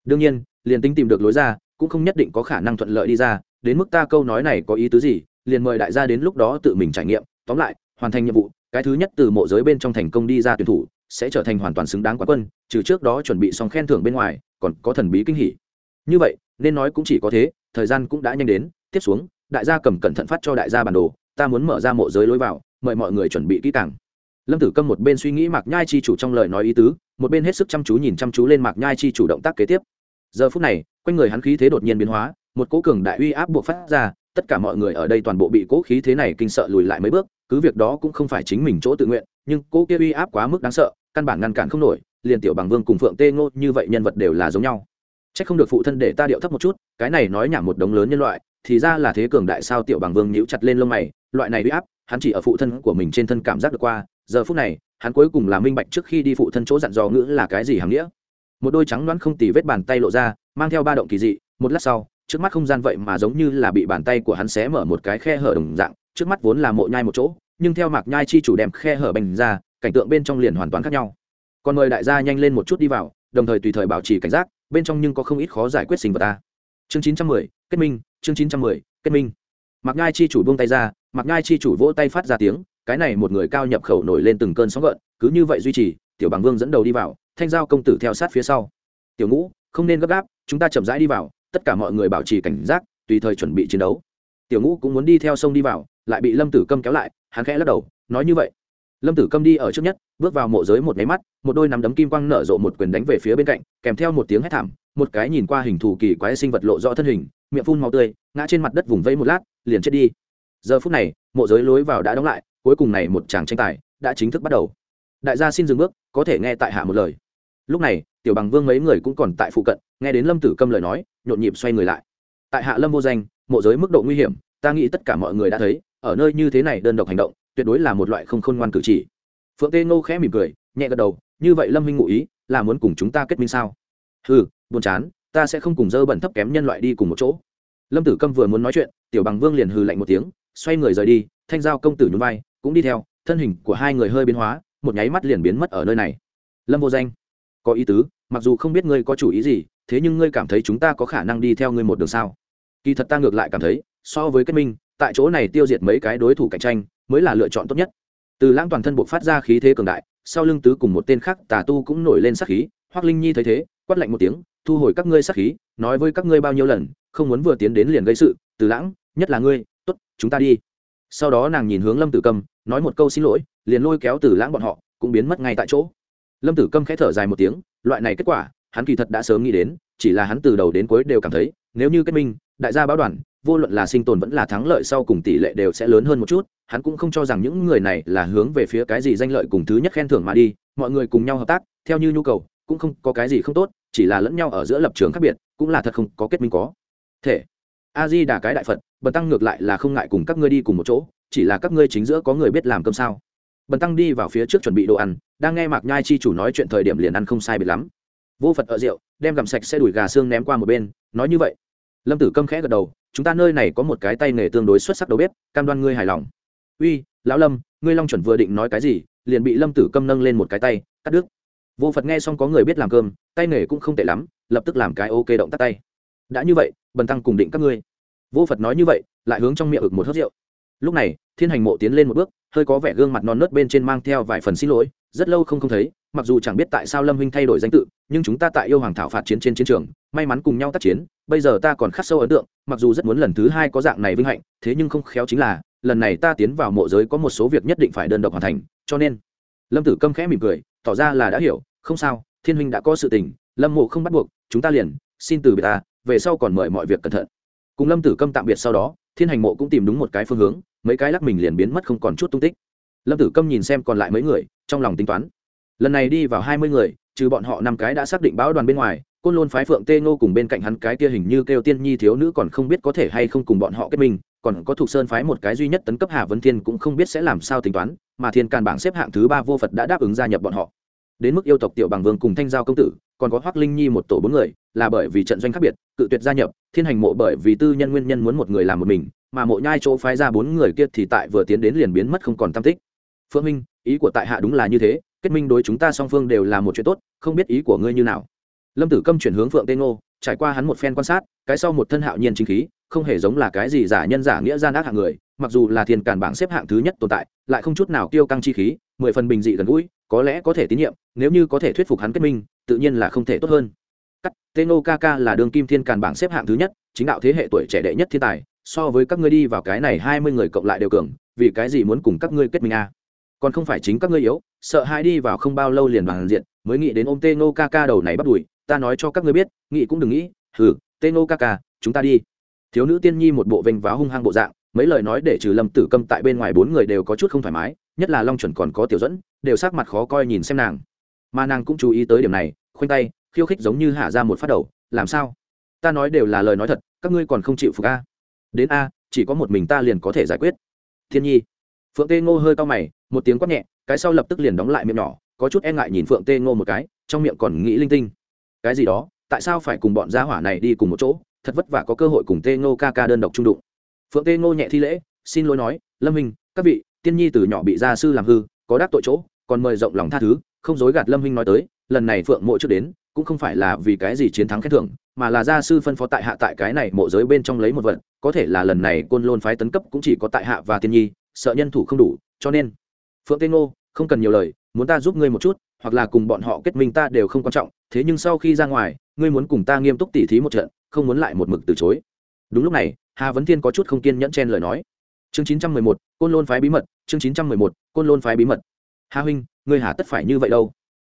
[SPEAKER 1] Đương nhiên, liền tính tìm được lối ra, cũng không nhất định có khả năng thuận lợi đi ra, đến mức ta câu nói này có ý tứ gì, liền mời đại gia đến lúc đó tự mình trải nghiệm. Tóm lại, hoàn thành nhiệm vụ, cái thứ nhất từ mộ giới bên trong thành công đi ra tuyển thủ sẽ trở thành hoàn toàn xứng đáng quán quân, trừ trước đó chuẩn bị xong khen thưởng bên ngoài, còn có thần bí kinh hỉ. Như vậy, nên nói cũng chỉ có thế, thời gian cũng đã nhanh đến. Tiếp xuống, đại gia cầm cẩn thận phát cho đại gia bản đồ, ta muốn mở ra mộ giới lối vào, mời mọi người chuẩn bị kỹ càng. Lâm tử câm một bên suy nghĩ mạc nhai chi chủ trong lời nói ý tứ, một bên hết sức chăm chú nhìn chăm chú lên mạc nhai chi chủ động tác kế tiếp. Giờ phút này, quanh người hắn khí thế đột nhiên biến hóa, một cỗ cường đại uy áp buộc phát ra, tất cả mọi người ở đây toàn bộ bị cỗ khí thế này kinh sợ lùi lại mấy bước, cứ việc đó cũng không phải chính mình chỗ tự nguyện nhưng cỗ kia uy áp quá mức đáng sợ, căn bản ngăn cản không nổi, liền tiểu bằng vương cùng phượng tê ngô như vậy nhân vật đều là giống nhau. C h ắ c không được phụ thân để ta điệu thấp một chút, cái này nói nhảm một đống lớn nhân loại, thì ra là thế cường đại sao tiểu bằng vương nhíu chặt lên lông mày, loại này uy áp, hắn chỉ ở phụ thân của mình trên thân cảm giác được qua, giờ phút này, hắn cuối cùng là minh bạch trước khi đi phụ thân chỗ dặn dò ngữ là cái gì hàm nghĩa. Một đôi trắng đoán không tì vết bàn tay lộ ra, mang theo ba động kỳ dị, một lát sau, trước mắt không gian vậy mà giống như là bị bàn tay của hắn xé mở một cái khe hở đồng dạng, trước mắt vốn là mộ nhai một chỗ nhưng theo mạc nhai chi chủ đem khe hở bành ra, cảnh tượng bên trong liền hoàn toàn khác nhau. Còn mời đại gia nhanh lên một chút đi vào, đồng thời tùy thời bảo trì cảnh giác, bên trong nhưng có không ít khó giải quyết sinh vật ta. Chương chín trăm mười, kết minh, chương chín trăm mười, kết minh. Mạc nhai chi chủ buông tay ra, mạc nhai chi chủ vỗ tay phát ra tiếng, cái này một người cao nhập khẩu nổi lên từng cơn sóng gợn, cứ như vậy duy trì, tiểu bằng vương dẫn đầu đi vào, thanh giao công tử theo sát phía sau. Tiểu ngũ, không nên gấp gáp, chúng ta chậm rãi đi vào, tất cả mọi người bảo trì cảnh giác, tùy thời chuẩn bị chiến đấu. Tiểu ngũ cũng muốn đi theo sông đi vào, lại bị lâm tử câm kéo lại hắn khẽ lắc đầu, nói như vậy. Lâm tử câm đi ở trước nhất, bước vào mộ giới một máy mắt, một đôi nắm đấm kim quang nở rộ một quyền đánh về phía bên cạnh, kèm theo một tiếng hét thảm, một cái nhìn qua hình thù kỳ quái sinh vật lộ rõ thân hình, miệng phun màu tươi, ngã trên mặt đất vùng vẫy một lát, liền chết đi. Giờ phút này, mộ giới lối vào đã đóng lại, cuối cùng này một tràng tranh tài đã chính thức bắt đầu. Đại gia xin dừng bước, có thể nghe tại hạ một lời. Lúc này, tiểu bằng vương mấy người cũng còn tại phụ cận, nghe đến lâm tử câm lời nói, nhộn nhịp xoay người lại. Tại hạ lâm vô danh, mộ giới mức độ nguy hiểm, ta nghĩ tất cả mọi người đã thấy ở nơi như thế này đơn độc hành động, tuyệt đối là một loại không khôn ngoan cử chỉ. Phượng tê ngô khẽ mỉm cười, nhẹ gật đầu, như vậy lâm minh ngụ ý là muốn cùng chúng ta kết minh sao? Ừ buồn chán, ta sẽ không cùng dơ bẩn thấp kém nhân loại đi cùng một chỗ. Lâm tử câm vừa muốn nói chuyện, tiểu bằng vương liền hừ lạnh một tiếng, xoay người rời đi, thanh giao công tử nhún vai, cũng đi theo, thân hình của hai người hơi biến hóa, một nháy mắt liền biến mất ở nơi này. Lâm vô danh, có ý tứ, mặc dù không biết ngươi có chủ ý gì, thế nhưng ngươi cảm thấy chúng ta có khả năng đi theo ngươi một đường sao? Kỳ thật ta ngược lại cảm thấy, so với kết minh tại chỗ này tiêu diệt mấy cái đối thủ cạnh tranh mới là lựa chọn tốt nhất. Từ lãng toàn thân buộc phát ra khí thế cường đại sau lưng tứ cùng một tên khác tà tu cũng nổi lên sắc khí hoắc linh nhi thấy thế quát lạnh một tiếng thu hồi các ngươi sắc khí nói với các ngươi bao nhiêu lần không muốn vừa tiến đến liền gây sự từ lãng nhất là ngươi tốt chúng ta đi. Sau đó nàng nhìn hướng lâm tử Cầm, nói một câu xin lỗi liền lôi kéo từ lãng bọn họ cũng biến mất ngay tại chỗ. Lâm tử Cầm khẽ thở dài một tiếng loại này kết quả hắn kỳ thật đã sớm nghĩ đến chỉ là hắn từ đầu đến cuối đều cảm thấy nếu như kết minh đại gia báo đoàn vô luận là sinh tồn vẫn là thắng lợi sau cùng tỷ lệ đều sẽ lớn hơn một chút, hắn cũng không cho rằng những người này là hướng về phía cái gì danh lợi cùng thứ nhất khen thưởng mà đi, mọi người cùng nhau hợp tác, theo như nhu cầu, cũng không có cái gì không tốt, chỉ là lẫn nhau ở giữa lập trường khác biệt, cũng là thật không có kết minh có thể. A di đà cái đại phật, bần tăng ngược lại là không ngại cùng các ngươi đi cùng một chỗ, chỉ là các ngươi chính giữa có người biết làm cơm sao? Bần tăng đi vào phía trước chuẩn bị đồ ăn, đang nghe mạc nhai chi chủ nói chuyện thời điểm liền ăn không sai biệt lắm. Vô phật ở rượu, đem gặm sạch xe đùi gà xương ném qua một bên, nói như vậy. Lâm tử câm khẽ gật đầu chúng ta nơi này có một cái tay nghề tương đối xuất sắc đầu bếp, cam đoan ngươi hài lòng. Uy, lão lâm, ngươi long chuẩn vừa định nói cái gì, liền bị lâm tử câm nâng lên một cái tay, cắt đứt. Vô phật nghe xong có người biết làm cơm, tay nghề cũng không tệ lắm, lập tức làm cái ok động tắt tay. Đã như vậy, bần tăng cùng định các ngươi. Vô phật nói như vậy, lại hướng trong miệng ực một hớt rượu. Lúc này, thiên hành mộ tiến lên một bước, hơi có vẻ gương mặt non nớt bên trên mang theo vài phần xin lỗi, rất lâu không không thấy, mặc dù chẳng biết tại sao lâm huynh thay đổi danh tự nhưng chúng ta tại yêu hoàng thảo phạt chiến trên chiến trường, may mắn cùng nhau tác chiến, bây giờ ta còn khắc sâu ấn tượng, mặc dù rất muốn lần thứ hai có dạng này vinh hạnh, thế nhưng không khéo chính là, lần này ta tiến vào mộ giới có một số việc nhất định phải đơn độc hoàn thành, cho nên, lâm tử câm khẽ mỉm cười, tỏ ra là đã hiểu, không sao, thiên huynh đã có sự tình, lâm mộ không bắt buộc, chúng ta liền, xin từ biệt ta, về sau còn mời mọi việc cẩn thận. Cùng lâm tử câm tạm biệt sau đó, thiên hành mộ cũng tìm đúng một cái phương hướng, mấy cái lắc mình liền biến mất không còn chút tung tích. Lâm tử câm nhìn xem còn lại mấy người, trong lòng tính toán. Lần này đi vào hai mươi người trừ bọn họ năm cái đã xác định báo đoàn bên ngoài, côn lôn phái phượng tê ngô cùng bên cạnh hắn cái kia hình như kêu tiên nhi thiếu nữ còn không biết có thể hay không cùng bọn họ kết minh, còn có thuộc sơn phái một cái duy nhất tấn cấp hà vấn thiên cũng không biết sẽ làm sao tính toán, mà thiên càn bảng xếp hạng thứ ba vô phật đã đáp ứng gia nhập bọn họ. Đến mức yêu tộc tiểu bằng vương cùng thanh giao công tử, còn có hoác linh nhi một tổ bốn người, là bởi vì trận doanh khác biệt, cự tuyệt gia nhập, thiên hành mộ bởi vì tư nhân nguyên nhân muốn một người làm một mình, mà mộ nhai chỗ phái ra bốn người kia thì tại vừa tiến đến liền biến mất không còn tam tích. Phương minh, ý của tại hạ đúng là như thế kết minh đối chúng ta song phương đều là một chuyện tốt, không biết ý của ngươi như nào lâm tử câm chuyển hướng phượng tê ngô, trải qua hắn một phen quan sát, cái sau một thân hạo nhiên chính khí, không hề giống là cái gì giả nhân giả nghĩa gian ác hạng người, mặc dù là thiên cản bảng xếp hạng thứ nhất tồn tại, lại không chút nào tiêu căng chi khí, mười phần bình dị gần gũi, có lẽ có thể tín nhiệm, nếu như có thể thuyết phục hắn kết minh, tự nhiên là không thể tốt hơn cắt, tê ngô ca ca là đường kim thiên càn bảng xếp hạng thứ nhất, chính đạo thế hệ tuổi trẻ đệ nhất thiên tài, so với các ngươi đi vào cái này hai mươi người cộng lại đều cường, vì cái gì muốn cùng các ngươi kết minh a à? Còn không phải chính các ngươi yếu, sợ hai đi vào không bao lâu liền bằng diện mới nghĩ đến ôm tê ngô ca ca đầu này bắt đùi ta nói cho các ngươi biết, nghĩ cũng đừng nghĩ, hừ, tê ngô ca ca, chúng ta đi. Thiếu nữ tiên nhi một bộ vênh váo hung hăng bộ dạng, mấy lời nói để trừ lâm tử câm tại bên ngoài bốn người đều có chút không thoải mái, nhất là long chuẩn còn có tiểu dẫn đều sắc mặt khó coi nhìn xem nàng. Mà nàng cũng chú ý tới điểm này, khoanh tay, khiêu khích giống như hạ ra một phát đầu, làm sao? Ta nói đều là lời nói thật, các ngươi còn không chịu phục a? Đến a, chỉ có một mình ta liền có thể giải quyết. Thiên nhi phượng tê ngô hơi cao mày, một tiếng quát nhẹ, cái sau lập tức liền đóng lại miệng nhỏ, có chút e ngại nhìn phượng tê ngô một cái, trong miệng còn nghĩ linh tinh. Cái gì đó? Tại sao phải cùng bọn gia hỏa này đi cùng một chỗ? Thật vất vả có cơ hội cùng tê ngô ca ca đơn độc trung đụng. Phượng tê ngô nhẹ thi lễ, xin lỗi nói, lâm minh các vị, tiên nhi từ nhỏ bị gia sư làm hư, có đắc tội chỗ, còn mời rộng lòng tha thứ, không dối gạt lâm minh nói tới, lần này phượng mộ trước đến, cũng không phải là vì cái gì chiến thắng khen thưởng, mà là gia sư phân phó tại hạ tại cái này mộ giới bên trong lấy một vật, có thể là lần này côn lôn phái tấn cấp cũng chỉ có tại hạ và tiên nhi sợ nhân thủ không đủ, cho nên, phượng tây ngô, không cần nhiều lời, muốn ta giúp ngươi một chút, hoặc là cùng bọn họ kết minh ta đều không quan trọng, thế nhưng sau khi ra ngoài, ngươi muốn cùng ta nghiêm túc tỉ thí một trận, không muốn lại một mực từ chối. Đúng lúc này, hà vấn thiên có chút không kiên nhẫn chen lời nói. Chương chín trăm mười một, côn lôn phái bí mật, chương chín trăm mười một, côn lôn phái bí mật. Hà huynh, ngươi hà tất phải như vậy đâu?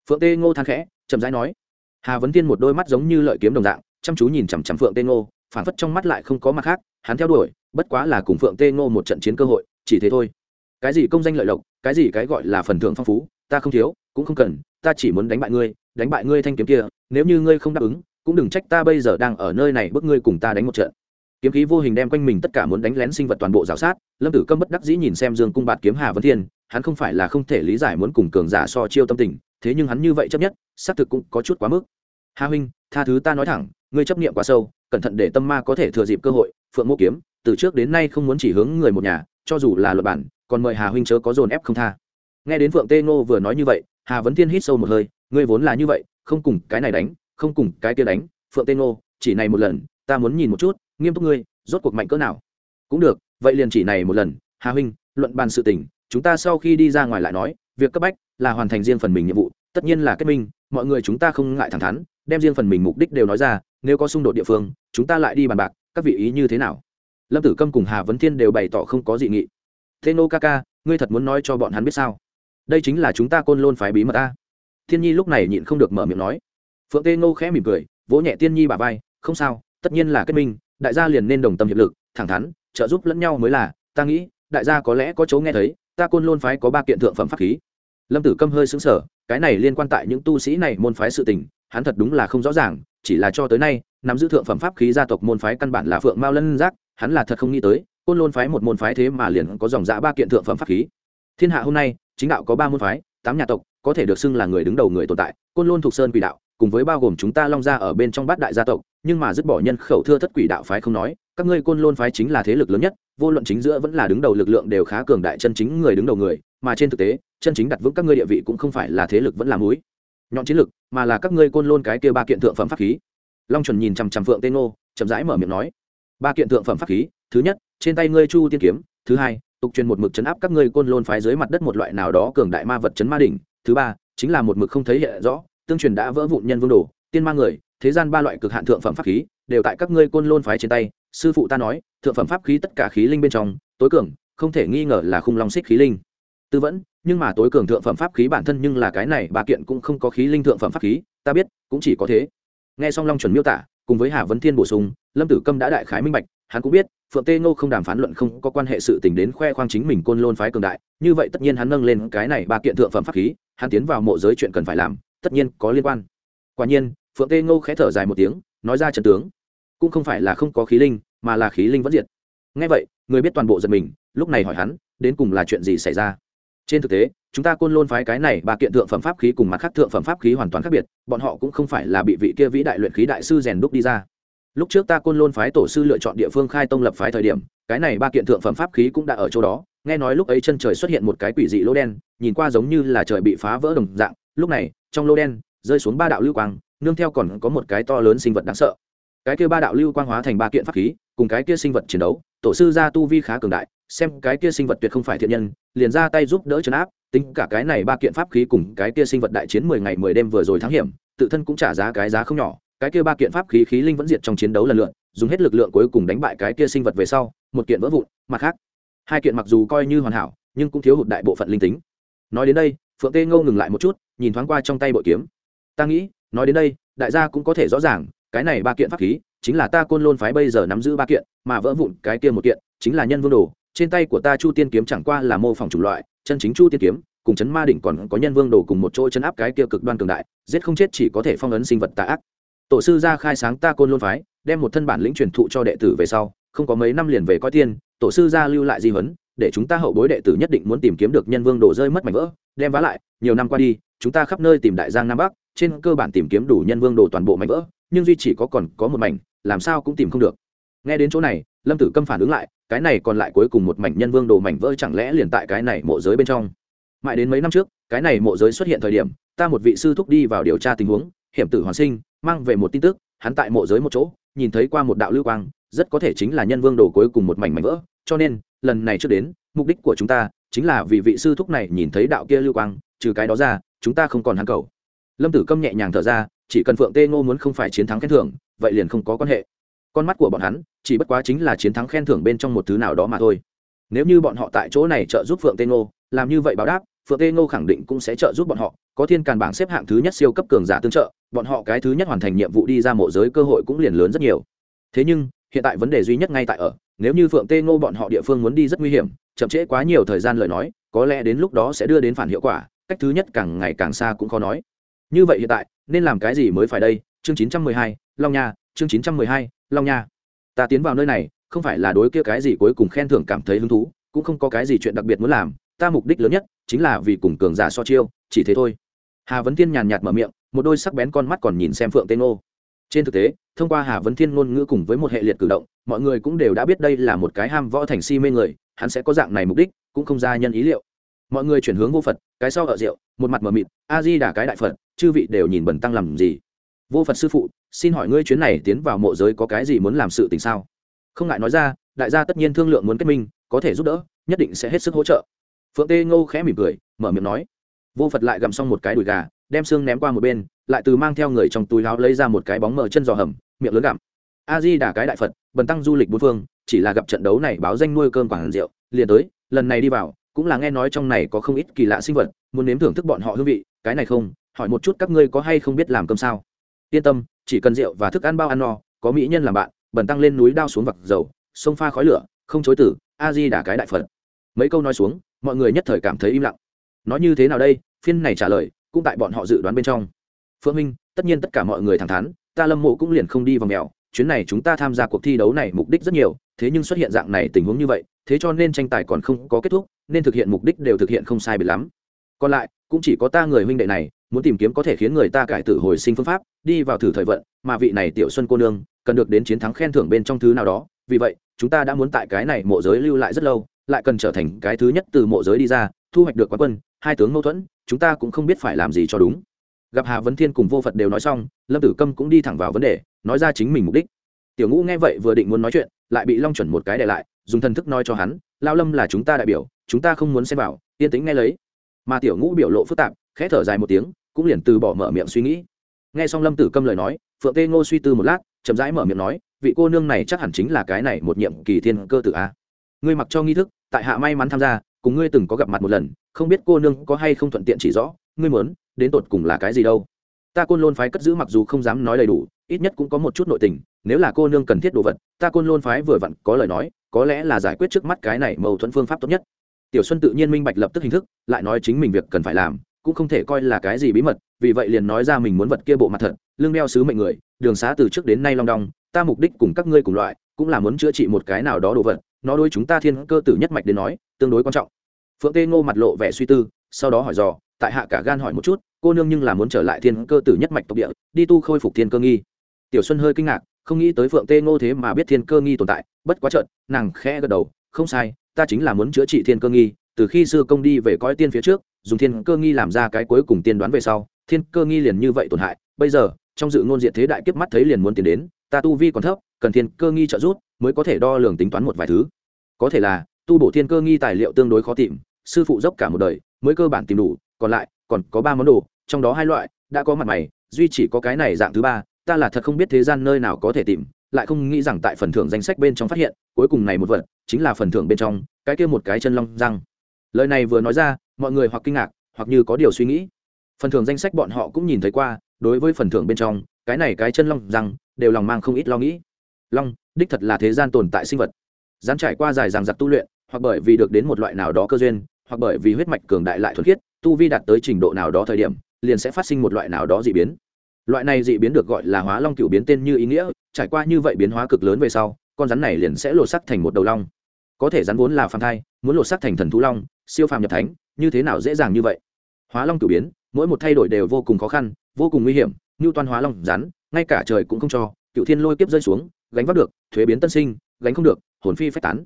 [SPEAKER 1] Phượng tê ngô than khẽ, chậm rãi nói. Hà vấn thiên một đôi mắt giống như lợi kiếm đồng dạng, chăm chú nhìn chằm chằm phượng tê ngô phản phất trong mắt lại không có mặt khác, hắn theo đuổi, bất quá là cùng phượng tê ngô một trận chiến cơ hội chỉ thế thôi. Cái gì công danh lợi lộc, cái gì cái gọi là phần thưởng phong phú, ta không thiếu, cũng không cần, ta chỉ muốn đánh bại ngươi, đánh bại ngươi thanh kiếm kia, nếu như ngươi không đáp ứng, cũng đừng trách ta bây giờ đang ở nơi này bức ngươi cùng ta đánh một trận. Kiếm khí vô hình đem quanh mình tất cả muốn đánh lén sinh vật toàn bộ rào sát, lâm tử câm bất đắc dĩ nhìn xem dương cung bạt kiếm hà vấn thiên, hắn không phải là không thể lý giải muốn cùng cường giả so chiêu tâm tình, thế nhưng hắn như vậy chấp nhất, xác thực cũng có chút quá mức. Hà huynh, tha thứ ta nói thẳng, ngươi chấp niệm quá sâu, cẩn thận để tâm ma có thể thừa dịp cơ hội, phượng mô kiếm, từ trước đến nay không muốn chỉ hướng người một nhà cho dù là luật bản, còn mời hà huynh chớ có dồn ép không tha. Nghe đến phượng tê ngô vừa nói như vậy, hà vấn thiên hít sâu một hơi, ngươi vốn là như vậy, không cùng cái này đánh, không cùng cái kia đánh, phượng tê ngô, chỉ này một lần, ta muốn nhìn một chút, nghiêm túc ngươi, rốt cuộc mạnh cỡ nào? Cũng được, vậy liền chỉ này một lần, hà huynh, luận bàn sự tình, chúng ta sau khi đi ra ngoài lại nói, việc cấp bách là hoàn thành riêng phần mình nhiệm vụ, tất nhiên là kết minh, mọi người chúng ta không ngại thẳng thắn, đem riêng phần mình mục đích đều nói ra, nếu có xung đột địa phương, chúng ta lại đi bàn bạc, các vị ý như thế nào? Lâm tử câm cùng hà vấn thiên đều bày tỏ không có dị nghị. Thế nô ca ca, ngươi thật muốn nói cho bọn hắn biết sao? Đây chính là chúng ta côn lôn phái bí mật ta. Thiên nhi lúc này nhịn không được mở miệng nói. Phượng tê ngô khẽ mỉm cười, vỗ nhẹ tiên nhi bà vai, không sao, tất nhiên là kết minh, đại gia liền nên đồng tâm hiệp lực, thẳng thắn, trợ giúp lẫn nhau mới là, ta nghĩ, đại gia có lẽ có chỗ nghe thấy, ta côn lôn phái có ba kiện thượng phẩm pháp khí. Lâm tử câm hơi xứng sở cái này liên quan tại những tu sĩ này môn phái sự tình, hắn thật đúng là không rõ ràng, chỉ là cho tới nay, nắm giữ thượng phẩm pháp khí gia tộc môn phái căn bản là phượng mao lân giác hắn là thật không nghĩ tới, côn lôn phái một môn phái thế mà liền có dòng giã ba kiện thượng phẩm pháp khí. Thiên hạ hôm nay, chính đạo có ba môn phái, tám nhà tộc, có thể được xưng là người đứng đầu người tồn tại, côn lôn thuộc sơn quỷ đạo, cùng với bao gồm chúng ta long gia ở bên trong bát đại gia tộc, nhưng mà dứt bỏ nhân khẩu thưa thất quỷ đạo phái không nói, các ngươi côn lôn phái chính là thế lực lớn nhất, vô luận chính giữa vẫn là đứng đầu lực lượng đều khá cường đại chân chính người đứng đầu người, mà trên thực tế, chân chính đặt vững các ngươi địa vị cũng không phải là thế lực vẫn là múi nhọn chiến lực, mà là các ngươi côn lôn cái kia ba kiện thượng phẩm pháp khí. Long chuẩn nhìn chằm chằm phượng tên ngô, chậm rãi mở miệng nói ba kiện thượng phẩm pháp khí, thứ nhất, trên tay ngươi chu tiên kiếm, thứ hai, tục truyền một mực chấn áp các ngươi côn lôn phái dưới mặt đất một loại nào đó cường đại ma vật chấn ma đỉnh, thứ ba, chính là một mực không thấy hiện rõ, tương truyền đã vỡ vụn nhân vương đồ, tiên ma người, thế gian ba loại cực hạn thượng phẩm pháp khí, đều tại các ngươi côn lôn phái trên tay, sư phụ ta nói, thượng phẩm pháp khí tất cả khí linh bên trong, tối cường, không thể nghi ngờ là khung long xích khí linh. Tư vẫn nhưng mà tối cường thượng phẩm pháp khí bản thân nhưng là cái này, ba kiện cũng không có khí linh thượng phẩm pháp khí, ta biết, cũng chỉ có thế. Nghe xong long chuẩn miêu tả cùng với hà vấn thiên bổ sung, lâm tử câm đã đại khái minh bạch, hắn cũng biết, phượng tê ngô không đàm phán luận không có quan hệ sự tình đến khoe khoang chính mình côn lôn phái cường đại, như vậy tất nhiên hắn nâng lên cái này ba kiện thượng phẩm pháp khí, hắn tiến vào mộ giới chuyện cần phải làm, tất nhiên có liên quan. Quả nhiên, phượng tê ngô khẽ thở dài một tiếng, nói ra trận tướng. Cũng không phải là không có khí linh, mà là khí linh vẫn diệt. Ngay vậy, người biết toàn bộ giật mình, lúc này hỏi hắn, đến cùng là chuyện gì xảy ra? Trên thực tế, chúng ta côn lôn phái cái này ba kiện thượng phẩm pháp khí cùng mặt khác thượng phẩm pháp khí hoàn toàn khác biệt, bọn họ cũng không phải là bị vị kia vĩ đại luyện khí đại sư rèn đúc đi ra. Lúc trước ta côn lôn phái tổ sư lựa chọn địa phương khai tông lập phái thời điểm, cái này ba kiện thượng phẩm pháp khí cũng đã ở chỗ đó. Nghe nói lúc ấy chân trời xuất hiện một cái quỷ dị lỗ đen, nhìn qua giống như là trời bị phá vỡ đồng dạng. Lúc này, trong lỗ đen, rơi xuống ba đạo lưu quang, nương theo còn có một cái to lớn sinh vật đáng sợ cái kia ba đạo lưu quang hóa thành ba kiện pháp khí, cùng cái kia sinh vật chiến đấu, tổ sư gia tu vi khá cường đại, xem cái kia sinh vật tuyệt không phải thiện nhân, liền ra tay giúp đỡ chấn áp, tính cả cái này ba kiện pháp khí cùng cái kia sinh vật đại chiến mười ngày mười đêm vừa rồi thắng hiểm, tự thân cũng trả giá cái giá không nhỏ, cái kia ba kiện pháp khí khí linh vẫn diệt trong chiến đấu lần lượt, dùng hết lực lượng cuối cùng đánh bại cái kia sinh vật về sau, một kiện vỡ vụn, mặt khác, hai kiện mặc dù coi như hoàn hảo, nhưng cũng thiếu hụt đại bộ phận linh tính. Nói đến đây, phượng tê ngô ngừng lại một chút, nhìn thoáng qua trong tay bội kiếm. Ta nghĩ, nói đến đây, đại gia cũng có thể rõ ràng cái này ba kiện pháp khí, chính là ta côn lôn phái bây giờ nắm giữ ba kiện, mà vỡ vụn cái kia một kiện, chính là nhân vương đồ. Trên tay của ta chu tiên kiếm chẳng qua là mô phỏng chủng loại, chân chính chu tiên kiếm, cùng chấn ma đỉnh còn có nhân vương đồ cùng một chỗ chấn áp cái kia cực đoan cường đại, giết không chết chỉ có thể phong ấn sinh vật tà ác. Tổ sư ra khai sáng ta côn lôn phái, đem một thân bản lĩnh truyền thụ cho đệ tử về sau, không có mấy năm liền về coi tiên, tổ sư ra lưu lại di huấn, để chúng ta hậu bối đệ tử nhất định muốn tìm kiếm được nhân vương đồ rơi mất mảnh vỡ, đem vá lại, nhiều năm qua đi, chúng ta khắp nơi tìm đại giang nam bắc, trên cơ bản tìm kiếm đủ nhân vương đồ toàn bộ mảnh vỡ nhưng duy chỉ có còn có một mảnh, làm sao cũng tìm không được. Nghe đến chỗ này, lâm tử câm phản ứng lại, cái này còn lại cuối cùng một mảnh nhân vương đồ mảnh vỡ chẳng lẽ liền tại cái này mộ giới bên trong? Mãi đến mấy năm trước, cái này mộ giới xuất hiện thời điểm, ta một vị sư thúc đi vào điều tra tình huống, hiểm tử hoàn sinh, mang về một tin tức, hắn tại mộ giới một chỗ, nhìn thấy qua một đạo lưu quang, rất có thể chính là nhân vương đồ cuối cùng một mảnh mảnh vỡ, cho nên, lần này trước đến, mục đích của chúng ta chính là vì vị sư thúc này nhìn thấy đạo kia lưu quang, trừ cái đó ra, chúng ta không còn hắn cầu. Lâm tử câm nhẹ nhàng thở ra chỉ cần phượng tê ngô muốn không phải chiến thắng khen thưởng, vậy liền không có quan hệ. Con mắt của bọn hắn chỉ bất quá chính là chiến thắng khen thưởng bên trong một thứ nào đó mà thôi. Nếu như bọn họ tại chỗ này trợ giúp phượng tê ngô, làm như vậy báo đáp, phượng tê ngô khẳng định cũng sẽ trợ giúp bọn họ, có thiên càn bảng xếp hạng thứ nhất siêu cấp cường giả tương trợ, bọn họ cái thứ nhất hoàn thành nhiệm vụ đi ra mộ giới cơ hội cũng liền lớn rất nhiều. Thế nhưng, hiện tại vấn đề duy nhất ngay tại ở, nếu như phượng tê ngô bọn họ địa phương muốn đi rất nguy hiểm, chậm trễ quá nhiều thời gian lời nói, có lẽ đến lúc đó sẽ đưa đến phản hiệu quả, cách thứ nhất càng ngày càng xa cũng khó nói. Như vậy hiện tại nên làm cái gì mới phải đây? Chương chín trăm mười hai, long nha, chương chín trăm mười hai, long nha. Ta tiến vào nơi này, không phải là đối kia cái gì cuối cùng khen thưởng cảm thấy hứng thú, cũng không có cái gì chuyện đặc biệt muốn làm. Ta mục đích lớn nhất chính là vì cùng cường giả so chiêu, chỉ thế thôi. Hà vấn thiên nhàn nhạt mở miệng, một đôi sắc bén con mắt còn nhìn xem phượng tên ô trên thực tế, thông qua hà vấn thiên ngôn ngữ cùng với một hệ liệt cử động, mọi người cũng đều đã biết đây là một cái ham võ thành si mê người, hắn sẽ có dạng này mục đích, cũng không ra nhân ý liệu mọi người chuyển hướng vô phật, cái sau ở rượu, một mặt mờ mịt a di đà cái đại phật, chư vị đều nhìn bẩn tăng làm gì? Vô phật sư phụ, xin hỏi ngươi chuyến này tiến vào mộ giới có cái gì muốn làm sự tình sao? Không ngại nói ra, đại gia tất nhiên thương lượng muốn kết minh, có thể giúp đỡ, nhất định sẽ hết sức hỗ trợ. Phượng tê ngô khẽ mỉm cười, mở miệng nói. Vô phật lại gầm xong một cái đùi gà, đem xương ném qua một bên, lại từ mang theo người trong túi láo lấy ra một cái bóng mở chân giò hầm, miệng lớn gặm. A di đà cái đại phật, bần tăng du lịch bốn phương, chỉ là gặp trận đấu này báo danh nuôi cơm quảng rượu, liền tới, lần này đi vào cũng là nghe nói trong này có không ít kỳ lạ sinh vật, muốn nếm thưởng thức bọn họ hương vị, cái này không, hỏi một chút các ngươi có hay không biết làm cơm sao? Yên tâm, chỉ cần rượu và thức ăn bao ăn no, có mỹ nhân làm bạn bần tăng lên núi đao xuống vặt dầu, sông pha khói lửa, không chối tử, a di đả cái đại phật. Mấy câu nói xuống, mọi người nhất thời cảm thấy im lặng. Nói như thế nào đây? Phiên này trả lời, cũng tại bọn họ dự đoán bên trong. Phượng minh, tất nhiên tất cả mọi người thẳng thắn, ta lâm mộ cũng liền không đi vào mèo, chuyến này chúng ta tham gia cuộc thi đấu này mục đích rất nhiều thế nhưng xuất hiện dạng này tình huống như vậy, thế cho nên tranh tài còn không có kết thúc, nên thực hiện mục đích đều thực hiện không sai biệt lắm. Còn lại, cũng chỉ có ta người huynh đệ này, muốn tìm kiếm có thể khiến người ta cải tử hồi sinh phương pháp, đi vào thử thời vận, mà vị này tiểu xuân cô nương, cần được đến chiến thắng khen thưởng bên trong thứ nào đó. Vì vậy, chúng ta đã muốn tại cái này mộ giới lưu lại rất lâu, lại cần trở thành cái thứ nhất từ mộ giới đi ra, thu hoạch được quán quân, hai tướng mâu thuẫn, chúng ta cũng không biết phải làm gì cho đúng. Gặp hà vấn thiên cùng vô phật đều nói xong, lâm tử câm cũng đi thẳng vào vấn đề, nói ra chính mình mục đích. Tiểu ngũ nghe vậy vừa định muốn nói chuyện lại bị long chuẩn một cái để lại, dùng thần thức nói cho hắn lao lâm là chúng ta đại biểu, chúng ta không muốn xem vào, yên tĩnh nghe lấy. Mà tiểu ngũ biểu lộ phức tạp, khẽ thở dài một tiếng, cũng liền từ bỏ mở miệng suy nghĩ. Nghe xong lâm tử câm lời nói, phượng tê ngô suy tư một lát, chậm rãi mở miệng nói, vị cô nương này chắc hẳn chính là cái này một nhiệm kỳ thiên cơ tử a. Ngươi mặc cho nghi thức, tại hạ may mắn tham gia, cùng ngươi từng có gặp mặt một lần, không biết cô nương có hay không thuận tiện chỉ rõ, ngươi muốn, đến tột cùng là cái gì đâu? Ta côn lôn phái cất giữ mặc dù không dám nói đầy đủ, ít nhất cũng có một chút nội tình, nếu là cô nương cần thiết đồ vật, ta côn lôn phái vừa vặn có lời nói, có lẽ là giải quyết trước mắt cái này mâu thuẫn phương pháp tốt nhất. Tiểu xuân tự nhiên minh bạch lập tức hình thức, lại nói chính mình việc cần phải làm, cũng không thể coi là cái gì bí mật, vì vậy liền nói ra mình muốn vật kia bộ mặt thật, lương đeo sứ mệnh người, đường xá từ trước đến nay long đong, ta mục đích cùng các ngươi cùng loại, cũng là muốn chữa trị một cái nào đó đồ vật, nó đối chúng ta thiên cơ tử nhất mạch đến nói, tương đối quan trọng. Phượng tê ngô mặt lộ vẻ suy tư, sau đó hỏi dò tại hạ cả gan hỏi một chút, cô nương nhưng là muốn trở lại thiên cơ tử nhất mạch tộc địa, đi tu khôi phục thiên cơ nghi. Tiểu xuân hơi kinh ngạc, không nghĩ tới phượng tê ngô thế mà biết thiên cơ nghi tồn tại, bất quá trợn nàng khẽ gật đầu, không sai, ta chính là muốn chữa trị thiên cơ nghi, từ khi sư công đi về coi tiên phía trước, dùng thiên cơ nghi làm ra cái cuối cùng tiên đoán về sau, thiên cơ nghi liền như vậy tổn hại, bây giờ, trong dự ngôn diện thế đại kiếp mắt thấy liền muốn tiến đến, ta tu vi còn thấp, cần thiên cơ nghi trợ giúp, mới có thể đo lường tính toán một vài thứ. Có thể là, tu bổ thiên cơ nghi tài liệu tương đối khó tìm, sư phụ dốc cả một đời, mới cơ bản tìm đủ còn lại, còn có ba món đồ, trong đó hai loại, đã có mặt mày, duy chỉ có cái này dạng thứ ba, ta là thật không biết thế gian nơi nào có thể tìm, lại không nghĩ rằng tại phần thưởng danh sách bên trong phát hiện, cuối cùng này một vật, chính là phần thưởng bên trong, cái kia một cái chân long răng. Lời này vừa nói ra, mọi người hoặc kinh ngạc, hoặc như có điều suy nghĩ. Phần thưởng danh sách bọn họ cũng nhìn thấy qua, đối với phần thưởng bên trong, cái này cái chân long răng, đều lòng mang không ít lo nghĩ. Long, đích thật là thế gian tồn tại sinh vật. Dám trải qua dài dằng dặc tu luyện, hoặc bởi vì được đến một loại nào đó cơ duyên, hoặc bởi vì huyết mạch cường đại lại thuần khiết tu vi đạt tới trình độ nào đó thời điểm, liền sẽ phát sinh một loại nào đó dị biến. Loại này dị biến được gọi là hóa long cựu biến tên như ý nghĩa, trải qua như vậy biến hóa cực lớn về sau, con rắn này liền sẽ lột sắc thành một đầu long. Có thể rắn vốn là phàm thai, muốn lột sắc thành thần thú long, siêu phàm nhập thánh, như thế nào dễ dàng như vậy? Hóa long cựu biến, mỗi một thay đổi đều vô cùng khó khăn, vô cùng nguy hiểm, như toàn hóa long rắn, ngay cả trời cũng không cho cựu thiên lôi kiếp rơi xuống, gánh vác được, thuế biến tân sinh, gánh không được, hồn phi phách tán.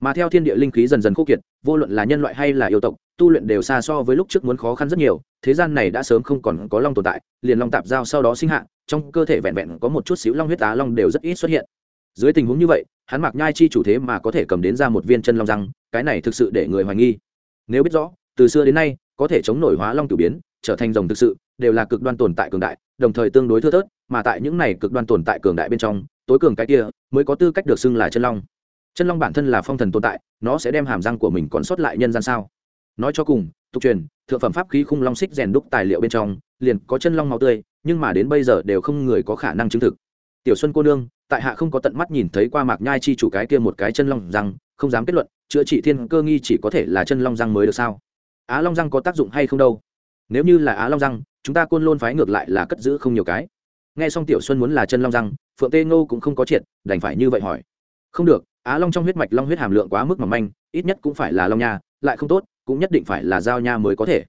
[SPEAKER 1] Mà theo thiên địa linh khí dần dần khô kiệt, vô luận là nhân loại hay là yêu tộc tu luyện đều xa so với lúc trước muốn khó khăn rất nhiều, thế gian này đã sớm không còn có long tồn tại, liền long tạp giao sau đó sinh hạ, trong cơ thể vẹn vẹn có một chút xíu long huyết tá long đều rất ít xuất hiện. Dưới tình huống như vậy, hắn mặc nhai chi chủ thế mà có thể cầm đến ra một viên chân long răng, cái này thực sự để người hoài nghi. Nếu biết rõ, từ xưa đến nay, có thể chống nổi hóa long cửu biến, trở thành rồng thực sự, đều là cực đoan tồn tại cường đại, đồng thời tương đối thưa thớt, mà tại những này cực đoan tồn tại cường đại bên trong, tối cường cái kia, mới có tư cách được xưng là chân long. Chân long bản thân là phong thần tồn tại, nó sẽ đem hàm răng của mình còn sót lại nhân gian sao? Nói cho cùng, tục truyền, thượng phẩm pháp khí khung long xích rèn đúc tài liệu bên trong, liền có chân long máu tươi, nhưng mà đến bây giờ đều không người có khả năng chứng thực. Tiểu xuân cô nương, tại hạ không có tận mắt nhìn thấy qua mạc nhai chi chủ cái kia một cái chân long răng, không dám kết luận, chữa trị thiên cơ nghi chỉ có thể là chân long răng mới được sao? Á long răng có tác dụng hay không đâu? Nếu như là á long răng, chúng ta côn lôn phái ngược lại là cất giữ không nhiều cái. Nghe xong tiểu xuân muốn là chân long răng, phượng tê ngô cũng không có triệt, đành phải như vậy hỏi. Không được, á long trong huyết mạch long huyết hàm lượng quá mức mỏng manh, ít nhất cũng phải là long nha, lại không tốt cũng nhất định phải là giao nha mới có thể.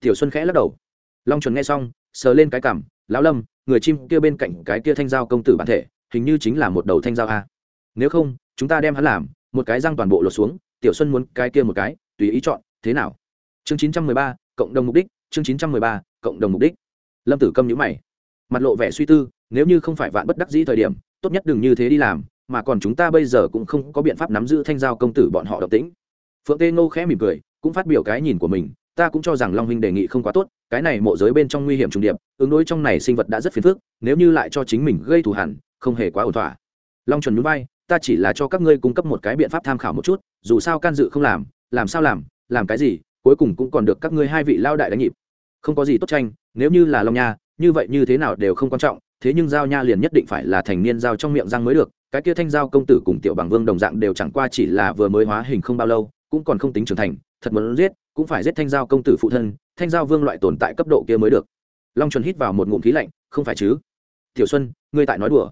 [SPEAKER 1] Tiểu xuân khẽ lắc đầu. Long chuẩn nghe xong, sờ lên cái cảm lão lâm, người chim kia bên cạnh cái kia thanh giao công tử bản thể, hình như chính là một đầu thanh giao a. Nếu không, chúng ta đem hắn làm, một cái răng toàn bộ lột xuống, tiểu xuân muốn cái kia một cái, tùy ý chọn, thế nào? Chương chín trăm mười ba, cộng đồng mục đích, chương chín trăm mười ba, cộng đồng mục đích. Lâm tử câm nhữ mày. Mặt lộ vẻ suy tư, nếu như không phải vạn bất đắc dĩ thời điểm, tốt nhất đừng như thế đi làm, mà còn chúng ta bây giờ cũng không có biện pháp nắm giữ thanh giao công tử bọn họ độc tĩnh. Phượng tê ngô khẽ mỉm cười cũng phát biểu cái nhìn của mình, ta cũng cho rằng long huynh đề nghị không quá tốt, cái này mộ giới bên trong nguy hiểm trùng điệp, ứng đối trong này sinh vật đã rất phiền phức, nếu như lại cho chính mình gây thù hẳn, không hề quá ổn thỏa. Long chuẩn núi bay ta chỉ là cho các ngươi cung cấp một cái biện pháp tham khảo một chút, dù sao can dự không làm làm sao làm làm cái gì, cuối cùng cũng còn được các ngươi hai vị lao đại đánh nhịp. Không có gì tốt tranh, nếu như là long nha, như vậy như thế nào đều không quan trọng, thế nhưng giao nha liền nhất định phải là thành niên giao trong miệng răng mới được, cái kia thanh giao công tử cùng tiểu bằng vương đồng dạng đều chẳng qua chỉ là vừa mới hóa hình không bao lâu, cũng còn không tính trưởng thành thật muốn giết, cũng phải giết thanh giao công tử phụ thân, thanh giao vương loại tồn tại cấp độ kia mới được. Long chuẩn hít vào một ngụm khí lạnh, không phải chứ? Tiểu xuân, ngươi tại nói đùa.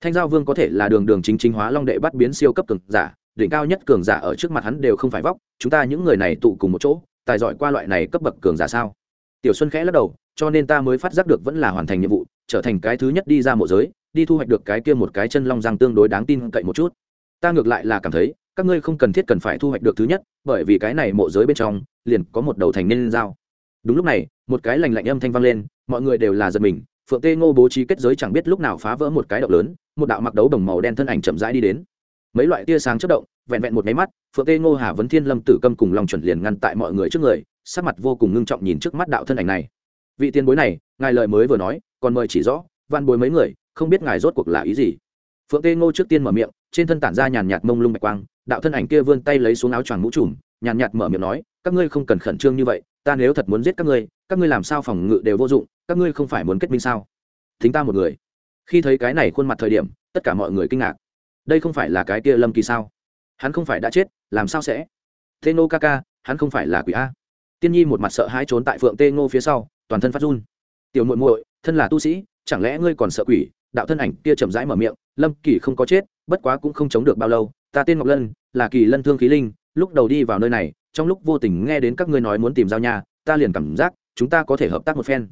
[SPEAKER 1] Thanh giao vương có thể là đường đường chính chính hóa long đệ bắt biến siêu cấp cường giả, đỉnh cao nhất cường giả ở trước mặt hắn đều không phải vóc, chúng ta những người này tụ cùng một chỗ, tài giỏi qua loại này cấp bậc cường giả sao? Tiểu xuân khẽ lắc đầu, cho nên ta mới phát giác được vẫn là hoàn thành nhiệm vụ, trở thành cái thứ nhất đi ra mộ giới, đi thu hoạch được cái kia một cái chân long răng tương đối đáng tin cậy một chút ta ngược lại là cảm thấy, các ngươi không cần thiết cần phải thu hoạch được thứ nhất, bởi vì cái này mộ giới bên trong, liền có một đầu thành niên dao đúng lúc này, một cái lành lạnh âm thanh vang lên, mọi người đều là giật mình, phượng tê ngô bố trí kết giới chẳng biết lúc nào phá vỡ một cái động lớn, một đạo mặc đấu đồng màu đen thân ảnh chậm rãi đi đến. Mấy loại tia sáng chất động, vẹn vẹn một máy mắt, phượng tê ngô, hà vấn thiên, lâm tử câm cùng lòng chuẩn liền ngăn tại mọi người trước người, sắc mặt vô cùng ngưng trọng nhìn trước mắt đạo thân ảnh này. Vị tiền bối này, ngài lời mới vừa nói, còn mời chỉ rõ văn bối mấy người, không biết ngài rốt cuộc là ý gì. Phượng tê ngô trước tiên mở miệng trên thân tản ra nhàn nhạt mông lung bạch quang, đạo thân ảnh kia vươn tay lấy xuống áo choàng mũ trùm, nhàn nhạt mở miệng nói, các ngươi không cần khẩn trương như vậy, ta nếu thật muốn giết các ngươi các ngươi làm sao phòng ngự đều vô dụng, các ngươi không phải muốn kết minh sao? Thính ta một người. Khi thấy cái này khuôn mặt thời điểm, tất cả mọi người kinh ngạc. Đây không phải là cái kia lâm kỳ sao? Hắn không phải đã chết, làm sao sẽ? Thế nô ca ca, hắn không phải là quỷ a. Tiên nhi một mặt sợ hãi trốn tại phượng tê ngô phía sau, toàn thân phát run. Tiểu muội muội, thân là tu sĩ, chẳng lẽ ngươi còn sợ quỷ? Đạo thân ảnh kia chậm rãi mở miệng, lâm kỳ không có chết bất quá cũng không chống được bao lâu, ta tên ngọc lân, là kỳ lân thương khí linh, lúc đầu đi vào nơi này, trong lúc vô tình nghe đến các ngươi nói muốn tìm giao nha, ta liền cảm giác chúng ta có thể hợp tác một phen.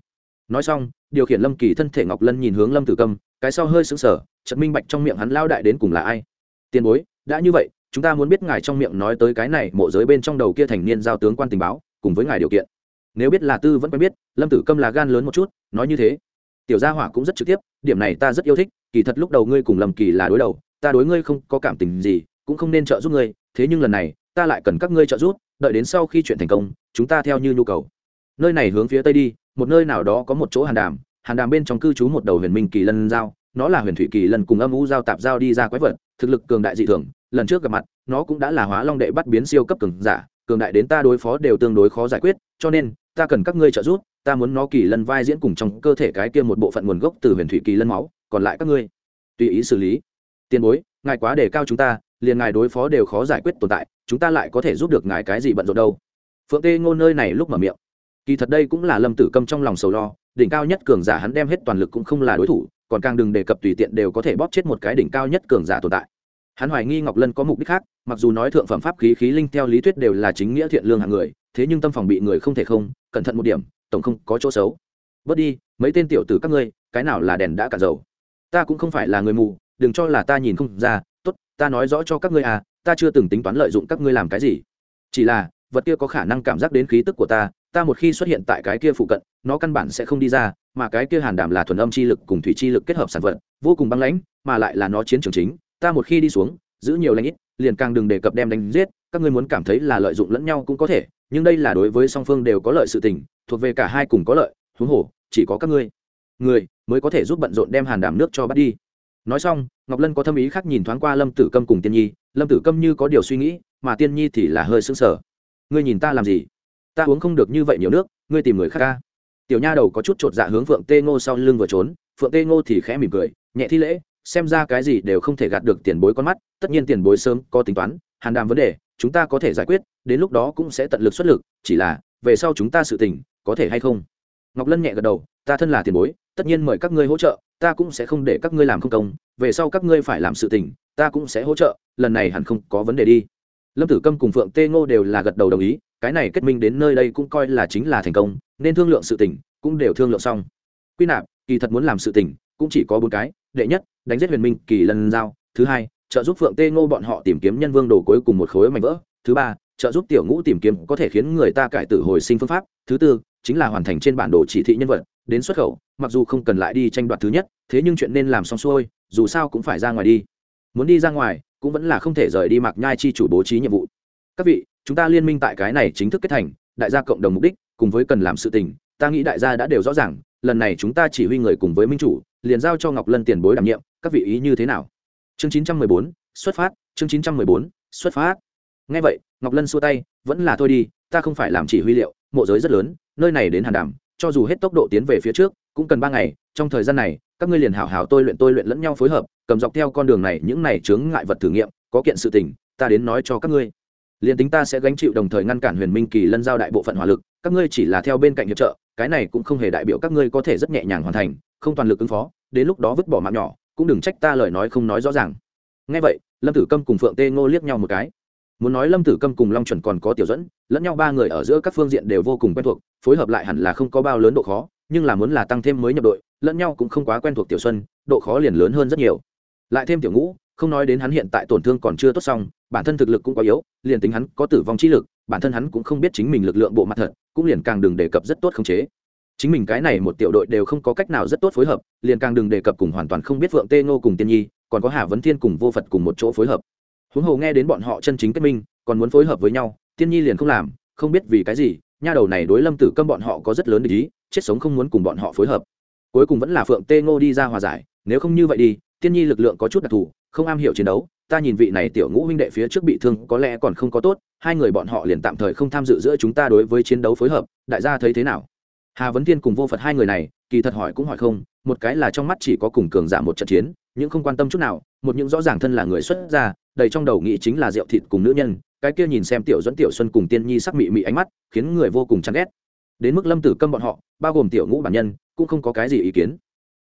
[SPEAKER 1] Nói xong, điều khiển lâm kỳ thân thể ngọc lân nhìn hướng lâm tử câm cái sau hơi sững sờ chật minh bạch trong miệng hắn lao đại đến cùng là ai. Tiền bối, đã như vậy, chúng ta muốn biết ngài trong miệng nói tới cái này mộ giới bên trong đầu kia thành niên giao tướng quan tình báo, cùng với ngài điều kiện. Nếu biết là tư vẫn quen biết, lâm tử câm là gan lớn một chút, nói như thế. Tiểu gia hỏa cũng rất trực tiếp, điểm này ta rất yêu thích, kỳ thật lúc đầu ngươi cùng lâm kỳ là đối đầu ta đối ngươi không có cảm tình gì, cũng không nên trợ giúp ngươi, thế nhưng lần này, ta lại cần các ngươi trợ giúp, đợi đến sau khi chuyện thành công, chúng ta theo như nhu cầu. Nơi này hướng phía tây đi, một nơi nào đó có một chỗ hàn đàm hàn đàm bên trong cư trú một đầu huyền minh kỳ lân giao, nó là huyền thủy kỳ lân cùng âm u giao tạp giao đi ra quái vật, thực lực cường đại dị thường, lần trước gặp mặt, nó cũng đã là hóa long đệ bắt biến siêu cấp cường giả, cường đại đến ta đối phó đều tương đối khó giải quyết, cho nên, ta cần các ngươi trợ giúp, ta muốn nó kỳ lân vai diễn cùng trong cơ thể cái kia một bộ phận nguồn gốc từ huyền thủy kỳ lân máu, còn lại các ngươi, tùy ý xử lý tiền bối, ngài quá đề cao chúng ta, liền ngài đối phó đều khó giải quyết tồn tại, chúng ta lại có thể giúp được ngài cái gì bận rộn đâu. Phượng tê ngôn nơi này lúc mở miệng. Kỳ thật đây cũng là lâm tử câm trong lòng sầu lo, đỉnh cao nhất cường giả hắn đem hết toàn lực cũng không là đối thủ, còn càng đừng đề cập tùy tiện đều có thể bóp chết một cái đỉnh cao nhất cường giả tồn tại. Hắn hoài nghi ngọc lân có mục đích khác, mặc dù nói thượng phẩm pháp khí khí linh theo lý thuyết đều là chính nghĩa thiện lương hàng người, thế nhưng tâm phòng bị người không thể không, cẩn thận một điểm, tổng không có chỗ xấu. Bớt đi, mấy tên tiểu tử các ngươi, cái nào là đèn đã cả dầu? Ta cũng không phải là người mù đừng cho là ta nhìn không ra, tốt, ta nói rõ cho các ngươi à ta chưa từng tính toán lợi dụng các ngươi làm cái gì. Chỉ là, vật kia có khả năng cảm giác đến khí tức của ta ta một khi xuất hiện tại cái kia phụ cận, nó căn bản sẽ không đi ra, mà cái kia hàn đảm là thuần âm chi lực cùng thủy chi lực kết hợp sản vật, vô cùng băng lãnh, mà lại là nó chiến trường chính, ta một khi đi xuống, giữ nhiều lãnh ít, liền càng đừng đề cập đem đánh giết, các ngươi muốn cảm thấy là lợi dụng lẫn nhau cũng có thể, nhưng đây là đối với song phương đều có lợi sự tình, thuộc về cả hai cùng có lợi, huống hồ, chỉ có các ngươi, người mới có thể giúp bận rộn đem hàn đảm nước cho bắt đi nói xong, ngọc lân có thâm ý khác nhìn thoáng qua lâm tử câm cùng tiên nhi, lâm tử câm như có điều suy nghĩ, mà tiên nhi thì là hơi sững sờ. Ngươi nhìn ta làm gì? Ta uống không được như vậy nhiều nước, ngươi tìm người khác ca. Tiểu nha đầu có chút chột dạ hướng phượng tê ngô sau lưng vừa trốn, phượng tê ngô thì khẽ mỉm cười, nhẹ thi lễ, xem ra cái gì đều không thể gạt được tiền bối con mắt, tất nhiên tiền bối sớm có tính toán, hàn đàm vấn đề, chúng ta có thể giải quyết, đến lúc đó cũng sẽ tận lực xuất lực, chỉ là, về sau chúng ta sự tình, có thể hay không? Ngọc lân nhẹ gật đầu, ta thân là tiền bối tất nhiên mời các ngươi hỗ trợ, ta cũng sẽ không để các ngươi làm không công, về sau các ngươi phải làm sự tình, ta cũng sẽ hỗ trợ, lần này hẳn không có vấn đề đi. Lâm tử câm cùng phượng tê ngô đều là gật đầu đồng ý, cái này kết minh đến nơi đây cũng coi là chính là thành công, nên thương lượng sự tình, cũng đều thương lượng xong. Quy nạp, kỳ thật muốn làm sự tình, cũng chỉ có bốn cái, đệ nhất, đánh giết huyền minh, kỳ lần giao, thứ hai, trợ giúp phượng tê ngô bọn họ tìm kiếm nhân vương đồ cuối cùng một khối mảnh vỡ, thứ ba, trợ giúp tiểu ngũ tìm kiếm có thể khiến người ta cải tử hồi sinh phương pháp, thứ tư, chính là hoàn thành trên bản đồ chỉ thị nhân vật đến xuất khẩu, mặc dù không cần lại đi tranh đoạt thứ nhất, thế nhưng chuyện nên làm xong xuôi, dù sao cũng phải ra ngoài đi. Muốn đi ra ngoài, cũng vẫn là không thể rời đi mặc nhai chi chủ bố trí nhiệm vụ. Các vị, chúng ta liên minh tại cái này chính thức kết thành, đại gia cộng đồng mục đích, cùng với cần làm sự tình, ta nghĩ đại gia đã đều rõ ràng, lần này chúng ta chỉ huy người cùng với minh chủ, liền giao cho ngọc lân tiền bối đảm nhiệm, các vị ý như thế nào? Chương chín trăm mười bốn, xuất phát, chương chín trăm mười bốn, xuất phát. Ngay vậy, ngọc lân xua tay, vẫn là thôi đi, ta không phải làm chỉ huy liệu, mộ giới rất lớn, nơi này đến hàn đàm cho dù hết tốc độ tiến về phía trước, cũng cần ba ngày, trong thời gian này, các ngươi liền hảo hảo tôi luyện tôi luyện lẫn nhau phối hợp, cầm dọc theo con đường này những này chướng ngại vật thử nghiệm, có kiện sự tình, ta đến nói cho các ngươi. Liền tính ta sẽ gánh chịu đồng thời ngăn cản huyền minh kỳ lân giao đại bộ phận hỏa lực, các ngươi chỉ là theo bên cạnh hiệp trợ, cái này cũng không hề đại biểu các ngươi có thể rất nhẹ nhàng hoàn thành, không toàn lực ứng phó, đến lúc đó vứt bỏ mạng nhỏ, cũng đừng trách ta lời nói không nói rõ ràng. Ngay vậy, lâm tử câm cùng phượng tê ngô liếc nhau một cái muốn nói lâm tử câm cùng long chuẩn còn có tiểu dẫn, lẫn nhau ba người ở giữa các phương diện đều vô cùng quen thuộc, phối hợp lại hẳn là không có bao lớn độ khó, nhưng là muốn là tăng thêm mới nhập đội, lẫn nhau cũng không quá quen thuộc tiểu xuân, độ khó liền lớn hơn rất nhiều. Lại thêm tiểu ngũ, không nói đến hắn hiện tại tổn thương còn chưa tốt xong, bản thân thực lực cũng quá yếu, liền tính hắn có tử vong trí lực, bản thân hắn cũng không biết chính mình lực lượng bộ mặt thật, cũng liền càng đừng đề cập rất tốt khống chế. Chính mình cái này một tiểu đội đều không có cách nào rất tốt phối hợp, liền càng đừng đề cập cùng hoàn toàn không biết vượng tê ngô cùng tiên nhi, còn có hà vấn thiên cùng vô phật cùng một chỗ phối hợp huống hồ nghe đến bọn họ chân chính kết minh, còn muốn phối hợp với nhau tiên nhi liền không làm, không biết vì cái gì, nha đầu này đối lâm tử câm bọn họ có rất lớn ý, chết sống không muốn cùng bọn họ phối hợp. Cuối cùng vẫn là phượng tê ngô đi ra hòa giải, nếu không như vậy đi tiên nhi lực lượng có chút đặc thù, không am hiểu chiến đấu, ta nhìn vị này tiểu ngũ huynh đệ phía trước bị thương, có lẽ còn không có tốt, hai người bọn họ liền tạm thời không tham dự giữa chúng ta đối với chiến đấu phối hợp, đại gia thấy thế nào? Hà vấn thiên cùng vô phật hai người này, kỳ thật hỏi cũng hỏi không, một cái là trong mắt chỉ có cùng cường giả một trận chiến nhưng không quan tâm chút nào, một những rõ ràng thân là người xuất gia, đầy trong đầu nghĩ chính là rượu thịt cùng nữ nhân, cái kia nhìn xem tiểu dẫn tiểu xuân cùng tiên nhi sắc mị mị ánh mắt, khiến người vô cùng chán ghét. Đến mức lâm tử câm bọn họ, bao gồm tiểu ngũ bản nhân, cũng không có cái gì ý kiến.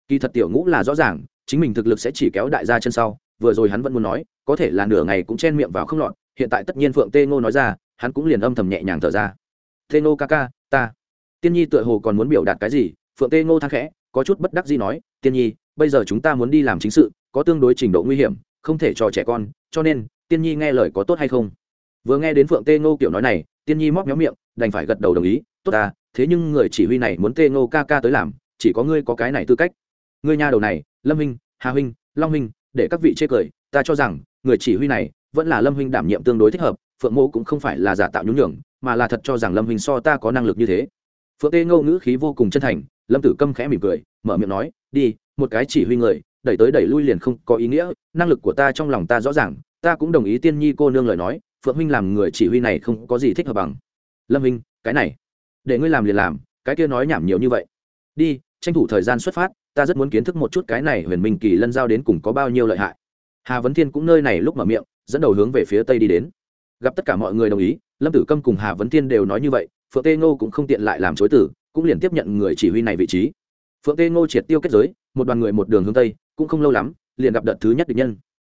[SPEAKER 1] Kỳ thật tiểu ngũ là rõ ràng, chính mình thực lực sẽ chỉ kéo đại gia chân sau, vừa rồi hắn vẫn muốn nói, có thể là nửa ngày cũng chen miệng vào không lọt, hiện tại tất nhiên phượng tê ngô nói ra, hắn cũng liền âm thầm nhẹ nhàng thở ra. Tê ngô ca ca, ta tiên nhi tựa hồ còn muốn biểu đạt cái gì, phượng tê ngô thang khẽ, có chút bất đắc gì nói, tiên nhi, bây giờ chúng ta muốn đi làm chính sự, có tương đối trình độ nguy hiểm, không thể cho trẻ con, cho nên, tiên nhi nghe lời có tốt hay không? Vừa nghe đến phượng tê ngô kiểu nói này, tiên nhi móc méo miệng, đành phải gật đầu đồng ý, tốt ta, thế nhưng người chỉ huy này muốn tê ngô ca ca tới làm, chỉ có ngươi có cái này tư cách. Ngươi nhà đầu này, lâm huynh, hà huynh, long huynh, để các vị chê cười, ta cho rằng, người chỉ huy này vẫn là lâm huynh đảm nhiệm tương đối thích hợp, phượng mô cũng không phải là giả tạo nhún nhường, mà là thật cho rằng lâm huynh so ta có năng lực như thế phượng tê ngô ngữ khí vô cùng chân thành, lâm tử câm khẽ mỉm cười, mở miệng nói, đi, một cái chỉ huy người, đẩy tới đẩy lui liền không có ý nghĩa, năng lực của ta trong lòng ta rõ ràng, ta cũng đồng ý tiên nhi cô nương lời nói, phượng huynh làm người chỉ huy này không có gì thích hợp bằng. Lâm huynh, cái này, để ngươi làm liền làm, cái kia nói nhảm nhiều như vậy. Đi, tranh thủ thời gian xuất phát, ta rất muốn kiến thức một chút cái này huyền minh kỳ lân giao đến cùng có bao nhiêu lợi hại. Hà vấn thiên cũng nơi này lúc mở miệng, dẫn đầu hướng về phía tây đi đến. Gặp tất cả mọi người đồng ý, lâm tử câm cùng hà vấn thiên đều nói như vậy phượng tê ngô cũng không tiện lại làm chối tử cũng liền tiếp nhận người chỉ huy này vị trí. Phượng tê ngô triệt tiêu kết giới, một đoàn người một đường hướng tây, cũng không lâu lắm, liền gặp đợt thứ nhất địch nhân.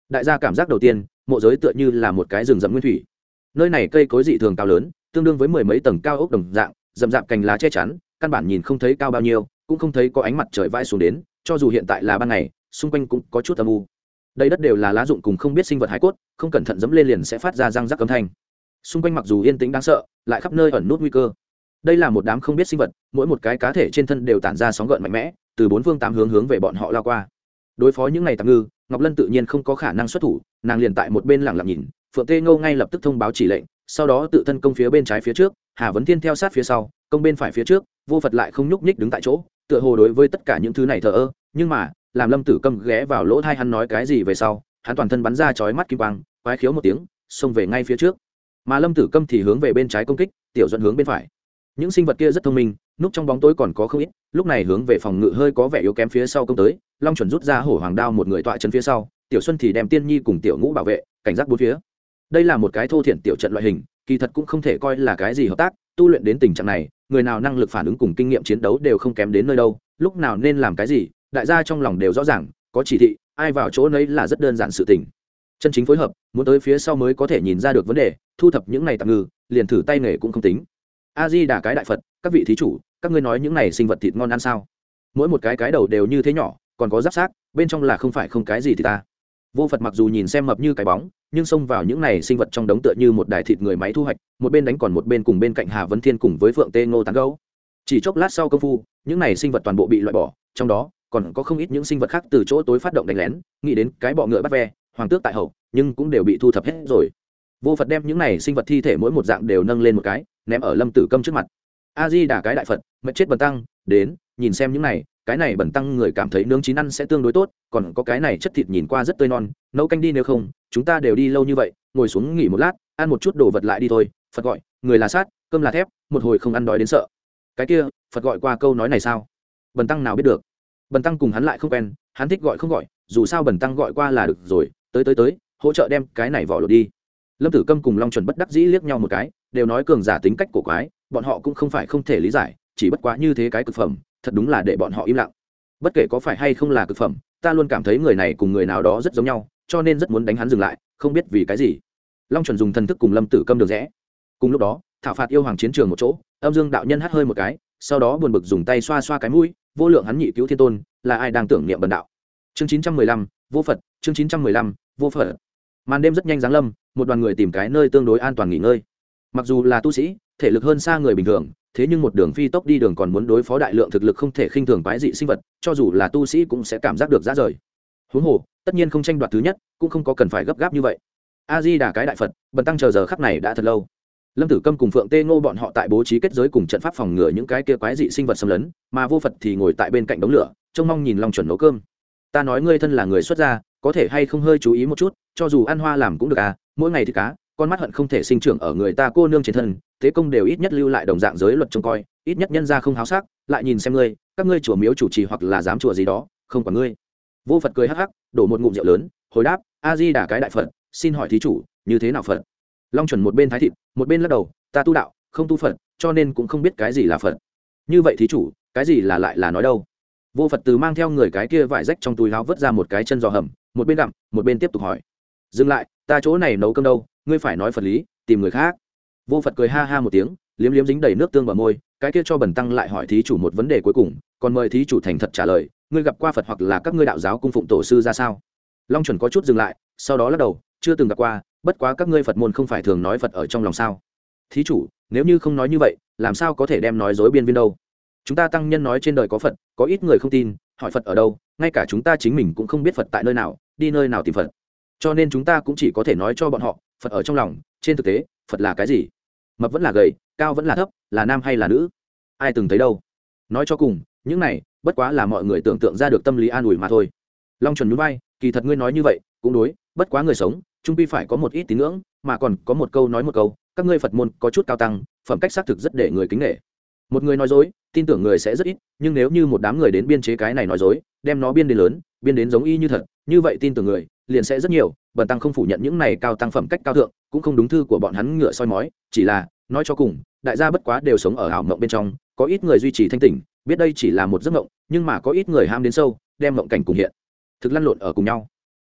[SPEAKER 1] Đại gia cảm giác đầu tiên, mộ giới tựa như là một cái rừng rậm nguyên thủy. Nơi này cây cối dị thường cao lớn, tương đương với mười mấy tầng cao ốc đồng dạng, rậm rạp cành lá che chắn, căn bản nhìn không thấy cao bao nhiêu, cũng không thấy có ánh mặt trời vãi xuống đến, cho dù hiện tại là ban ngày, xung quanh cũng có chút âm u. Đây đất đều là lá dụng cùng không biết sinh vật hải cốt, không cẩn thận dẫm lên liền sẽ phát ra răng rắc âm thanh xung quanh mặc dù yên tĩnh đáng sợ, lại khắp nơi ẩn nút nguy cơ. Đây là một đám không biết sinh vật, mỗi một cái cá thể trên thân đều tản ra sóng gợn mạnh mẽ, từ bốn phương tám hướng hướng về bọn họ lao qua. Đối phó những ngày tạm ngư, ngọc lân tự nhiên không có khả năng xuất thủ, nàng liền tại một bên lặng lặng nhìn, phượng tê ngô ngay lập tức thông báo chỉ lệnh, sau đó tự thân công phía bên trái phía trước, hà vấn thiên theo sát phía sau, công bên phải phía trước, vô phật lại không nhúc nhích đứng tại chỗ, tựa hồ đối với tất cả những thứ này thờ ơ, nhưng mà, làm lâm tử câm ghé vào lỗ thai hắn nói cái gì về sau, hắn toàn thân bắn ra chói mắt kim quang, quái khiếu một tiếng, xông về ngay phía trước mà lâm tử câm thì hướng về bên trái công kích, tiểu dẫn hướng bên phải. Những sinh vật kia rất thông minh, núp trong bóng tối còn có không ít, lúc này hướng về phòng ngự hơi có vẻ yếu kém phía sau công tới, long chuẩn rút ra hổ hoàng đao một người tọa chân phía sau, tiểu xuân thì đem tiên nhi cùng tiểu ngũ bảo vệ, cảnh giác bốn phía. Đây là một cái thô thiện tiểu trận loại hình, kỳ thật cũng không thể coi là cái gì hợp tác, tu luyện đến tình trạng này, người nào năng lực phản ứng cùng kinh nghiệm chiến đấu đều không kém đến nơi đâu, lúc nào nên làm cái gì, đại gia trong lòng đều rõ ràng, có chỉ thị, ai vào chỗ nấy là rất đơn giản sự tình chân chính phối hợp, muốn tới phía sau mới có thể nhìn ra được vấn đề, thu thập những này tạm ngư, liền thử tay nghề cũng không tính. A di đà cái đại phật, các vị thí chủ, các ngươi nói những này sinh vật thịt ngon ăn sao? Mỗi một cái cái đầu đều như thế nhỏ, còn có giáp sát bên trong là không phải không cái gì thì ta. Vô phật mặc dù nhìn xem mập như cái bóng, nhưng xông vào những này sinh vật trong đống tựa như một đài thịt người máy thu hoạch, một bên đánh còn một bên cùng bên cạnh hà vấn thiên cùng với phượng tê ngô tán gấu chỉ chốc lát sau công phu, những này sinh vật toàn bộ bị loại bỏ, trong đó còn có không ít những sinh vật khác từ chỗ tối phát động đánh lén, nghĩ đến cái bọ ngựa bắt ve hoàng tước tại hậu, nhưng cũng đều bị thu thập hết rồi. Vô phật đem những này sinh vật thi thể mỗi một dạng đều nâng lên một cái, ném ở lâm tử câm trước mặt. A di đà cái đại phật mất chết bần tăng, đến, nhìn xem những này, cái này bẩn tăng người cảm thấy nướng chín ăn sẽ tương đối tốt, còn có cái này chất thịt nhìn qua rất tươi non, nấu canh đi nếu không, chúng ta đều đi lâu như vậy, ngồi xuống nghỉ một lát, ăn một chút đồ vật lại đi thôi, phật gọi, người là sát, cơm là thép, một hồi không ăn đói đến sợ. Cái kia, phật gọi qua câu nói này sao? Bần tăng nào biết được? Bần tăng cùng hắn lại không quen, hắn thích gọi không gọi, dù sao bần tăng gọi qua là được rồi tới tới tới, hỗ trợ đem cái này vỏ lột đi. Lâm tử câm cùng long chuẩn bất đắc dĩ liếc nhau một cái, đều nói cường giả tính cách của quái, bọn họ cũng không phải không thể lý giải, chỉ bất quá như thế cái cực phẩm, thật đúng là để bọn họ im lặng. Bất kể có phải hay không là cực phẩm, ta luôn cảm thấy người này cùng người nào đó rất giống nhau, cho nên rất muốn đánh hắn dừng lại, không biết vì cái gì. Long chuẩn dùng thần thức cùng lâm tử câm được rẽ. Cùng lúc đó, thảo phạt yêu hoàng chiến trường một chỗ, âm dương đạo nhân hát hơi một cái, sau đó buồn bực dùng tay xoa xoa cái mũi, vô lượng hắn nhị cứu thiên tôn, là ai đang tưởng niệm bần đạo? Chương chín trăm mười lăm, vô phật, chương chín trăm mười lăm vô phật màn đêm rất nhanh giáng lâm, một đoàn người tìm cái nơi tương đối an toàn nghỉ ngơi. Mặc dù là tu sĩ, thể lực hơn xa người bình thường, thế nhưng một đường phi tốc đi đường còn muốn đối phó đại lượng thực lực không thể khinh thường quái dị sinh vật, cho dù là tu sĩ cũng sẽ cảm giác được ra rời. Huống hồ, tất nhiên không tranh đoạt thứ nhất, cũng không có cần phải gấp gáp như vậy. A di đà cái đại phật, bần tăng chờ giờ khắc này đã thật lâu. Lâm tử câm cùng phượng tê ngô bọn họ tại bố trí kết giới cùng trận pháp phòng ngừa những cái kia quái dị sinh vật xâm lấn, mà vô phật thì ngồi tại bên cạnh đống lửa, trông mong nhìn lòng chuẩn nấu cơm ta nói ngươi thân là người xuất gia, có thể hay không hơi chú ý một chút, cho dù ăn hoa làm cũng được à mỗi ngày thì cá, con mắt hận không thể sinh trưởng ở người ta cô nương trên thân, thế công đều ít nhất lưu lại đồng dạng giới luật trông coi, ít nhất nhân ra không háo sắc, lại nhìn xem ngươi, các ngươi chùa miếu chủ trì hoặc là dám chùa gì đó, không còn ngươi. Vô phật cười hắc hắc, đổ một ngụm rượu lớn, hồi đáp, a di đà cái đại phật, xin hỏi thí chủ, như thế nào phật? Long chuẩn một bên thái thịt, một bên lắc đầu, ta tu đạo, không tu phật, cho nên cũng không biết cái gì là phật. Như vậy thí chủ, cái gì là lại là nói đâu? Vô phật từ mang theo người cái kia vải rách trong túi láo vớt ra một cái chân giò hầm, một bên gặm, một bên tiếp tục hỏi. Dừng lại, ta chỗ này nấu cơm đâu? Ngươi phải nói phật lý, tìm người khác. Vô phật cười ha ha một tiếng, liếm liếm dính đầy nước tương vào môi, cái kia cho bẩn tăng lại hỏi thí chủ một vấn đề cuối cùng, còn mời thí chủ thành thật trả lời, ngươi gặp qua phật hoặc là các ngươi đạo giáo cung phụng tổ sư ra sao? Long chuẩn có chút dừng lại, sau đó lắc đầu, chưa từng gặp qua, bất quá các ngươi phật môn không phải thường nói phật ở trong lòng sao? Thí chủ, nếu như không nói như vậy, làm sao có thể đem nói dối biên viên đâu? Chúng ta tăng nhân nói trên đời có phật, có ít người không tin, hỏi phật ở đâu, ngay cả chúng ta chính mình cũng không biết phật tại nơi nào, đi nơi nào tìm phật. Cho nên chúng ta cũng chỉ có thể nói cho bọn họ, phật ở trong lòng, trên thực tế, phật là cái gì? Mập vẫn là gầy, cao vẫn là thấp, là nam hay là nữ? Ai từng thấy đâu? Nói cho cùng, những này, bất quá là mọi người tưởng tượng ra được tâm lý an ủi mà thôi. Long chuẩn núi bay kỳ thật ngươi nói như vậy, cũng đối, bất quá người sống, trung pi phải có một ít tín ngưỡng, mà còn có một câu nói một câu, các ngươi phật môn có chút cao tăng, phẩm cách xác thực rất để người kính nghệ một người nói dối, tin tưởng người sẽ rất ít, nhưng nếu như một đám người đến biên chế cái này nói dối, đem nó biên đến lớn, biên đến giống y như thật, như vậy tin tưởng người, liền sẽ rất nhiều, bần tăng không phủ nhận những này cao tăng phẩm cách cao thượng, cũng không đúng thư của bọn hắn ngựa soi mói, chỉ là, nói cho cùng, đại gia bất quá đều sống ở ảo mộng bên trong, có ít người duy trì thanh tỉnh, biết đây chỉ là một giấc mộng, nhưng mà có ít người ham đến sâu, đem mộng cảnh cùng hiện, thực lăn lộn ở cùng nhau.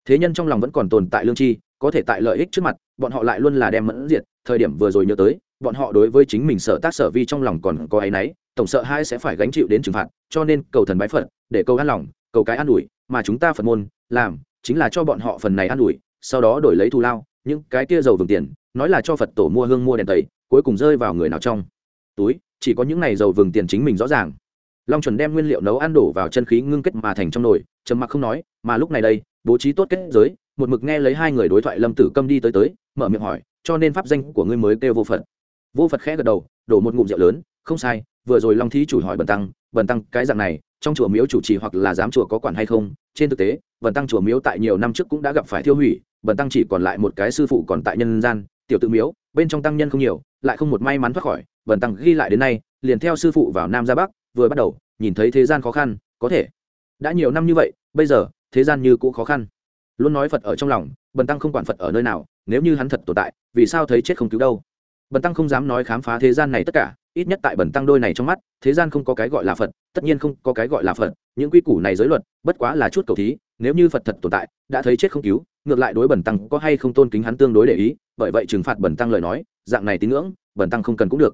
[SPEAKER 1] Thế nhân trong lòng vẫn còn tồn tại lương tri, có thể tại lợi ích trước mặt, bọn họ lại luôn là đem mẫn diệt, thời điểm vừa rồi nhớ tới bọn họ đối với chính mình sở tác sở vi trong lòng còn có áy náy, tổng sợ hai sẽ phải gánh chịu đến trừng phạt, cho nên cầu thần bái phật, để cầu an lòng, cầu cái an ủi, mà chúng ta phật môn, làm chính là cho bọn họ phần này an ủi, sau đó đổi lấy thù lao, những cái kia giàu vừng tiền, nói là cho phật tổ mua hương mua đèn tẩy, cuối cùng rơi vào người nào trong túi, chỉ có những này giàu vừng tiền chính mình rõ ràng. Long chuẩn đem nguyên liệu nấu ăn đổ vào chân khí ngưng kết mà thành trong nồi, trầm mặc không nói, mà lúc này đây, bố trí tốt kết giới, một mực nghe lấy hai người đối thoại lâm tử câm đi tới tới, mở miệng hỏi, cho nên pháp danh của ngươi mới kêu vô phật vô phật khẽ gật đầu, đổ một ngụm rượu lớn, không sai, vừa rồi long thí chủ hỏi bần tăng bần tăng, cái dạng này, trong chùa miếu chủ trì hoặc là giám chùa có quản hay không? Trên thực tế, bần tăng chùa miếu tại nhiều năm trước cũng đã gặp phải thiêu hủy, bần tăng chỉ còn lại một cái sư phụ còn tại nhân gian, tiểu tự miếu, bên trong tăng nhân không nhiều, lại không một may mắn thoát khỏi. Bần tăng ghi lại đến nay, liền theo sư phụ vào nam ra bắc, vừa bắt đầu, nhìn thấy thế gian khó khăn, có thể. Đã nhiều năm như vậy, bây giờ, thế gian như cũ khó khăn. Luôn nói phật ở trong lòng, bần tăng không quản phật ở nơi nào, nếu như hắn thật tồn tại, vì sao thấy chết không cứu đâu? Bần tăng không dám nói khám phá thế gian này tất cả, ít nhất tại bần tăng đôi này trong mắt, thế gian không có cái gọi là phật, tất nhiên không có cái gọi là phật, những quy củ này giới luật, bất quá là chút cầu thí, nếu như phật thật tồn tại, đã thấy chết không cứu, ngược lại đối bần tăng có hay không tôn kính hắn tương đối để ý, bởi vậy trừng phạt bần tăng lời nói, dạng này tín ngưỡng, bần tăng không cần cũng được.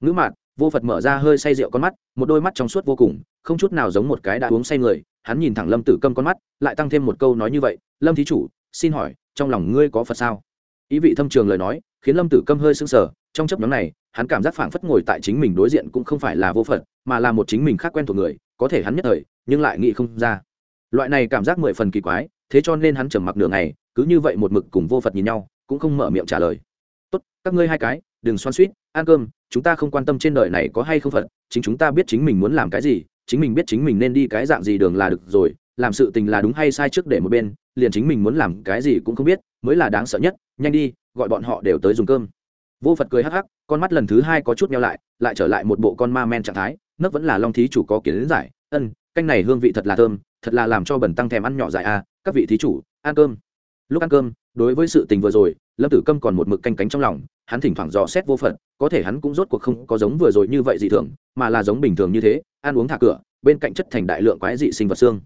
[SPEAKER 1] Ngữ mạn, vô phật mở ra hơi say rượu con mắt, một đôi mắt trong suốt vô cùng, không chút nào giống một cái đã uống say người, hắn nhìn thẳng lâm tử câm con mắt, lại tăng thêm một câu nói như vậy, lâm thí chủ, xin hỏi, trong lòng ngươi có phật sao? Ý vị thâm trường lời nói khiến lâm tử câm hơi sưng sờ. Trong chấp nhóm này, hắn cảm giác phảng phất ngồi tại chính mình đối diện cũng không phải là vô phận mà là một chính mình khác quen thuộc người, có thể hắn nhất thời, nhưng lại nghĩ không ra. Loại này cảm giác mười phần kỳ quái, thế cho nên hắn trầm mặc nửa ngày, cứ như vậy một mực cùng vô phật nhìn nhau, cũng không mở miệng trả lời. Tốt, các ngươi hai cái, đừng xoan suýt ăn cơm, chúng ta không quan tâm trên đời này có hay không phật, chính chúng ta biết chính mình muốn làm cái gì, chính mình biết chính mình nên đi cái dạng gì đường là được rồi làm sự tình là đúng hay sai trước để một bên liền chính mình muốn làm cái gì cũng không biết mới là đáng sợ nhất nhanh đi gọi bọn họ đều tới dùng cơm. Vô phật cười hắc hắc con mắt lần thứ hai có chút nhau lại lại trở lại một bộ con ma men trạng thái nấc vẫn là long thí chủ có kiến giải ân canh này hương vị thật là thơm thật là làm cho bẩn tăng thèm ăn nhỏ dại a à, các vị thí chủ ăn cơm. Lúc ăn cơm đối với sự tình vừa rồi lâm tử câm còn một mực canh cánh trong lòng hắn thỉnh thoảng dò xét vô phận có thể hắn cũng rốt cuộc không có giống vừa rồi như vậy dị thường mà là giống bình thường như thế ăn uống thả cửa bên cạnh chất thành đại lượng quái dị sinh vật xương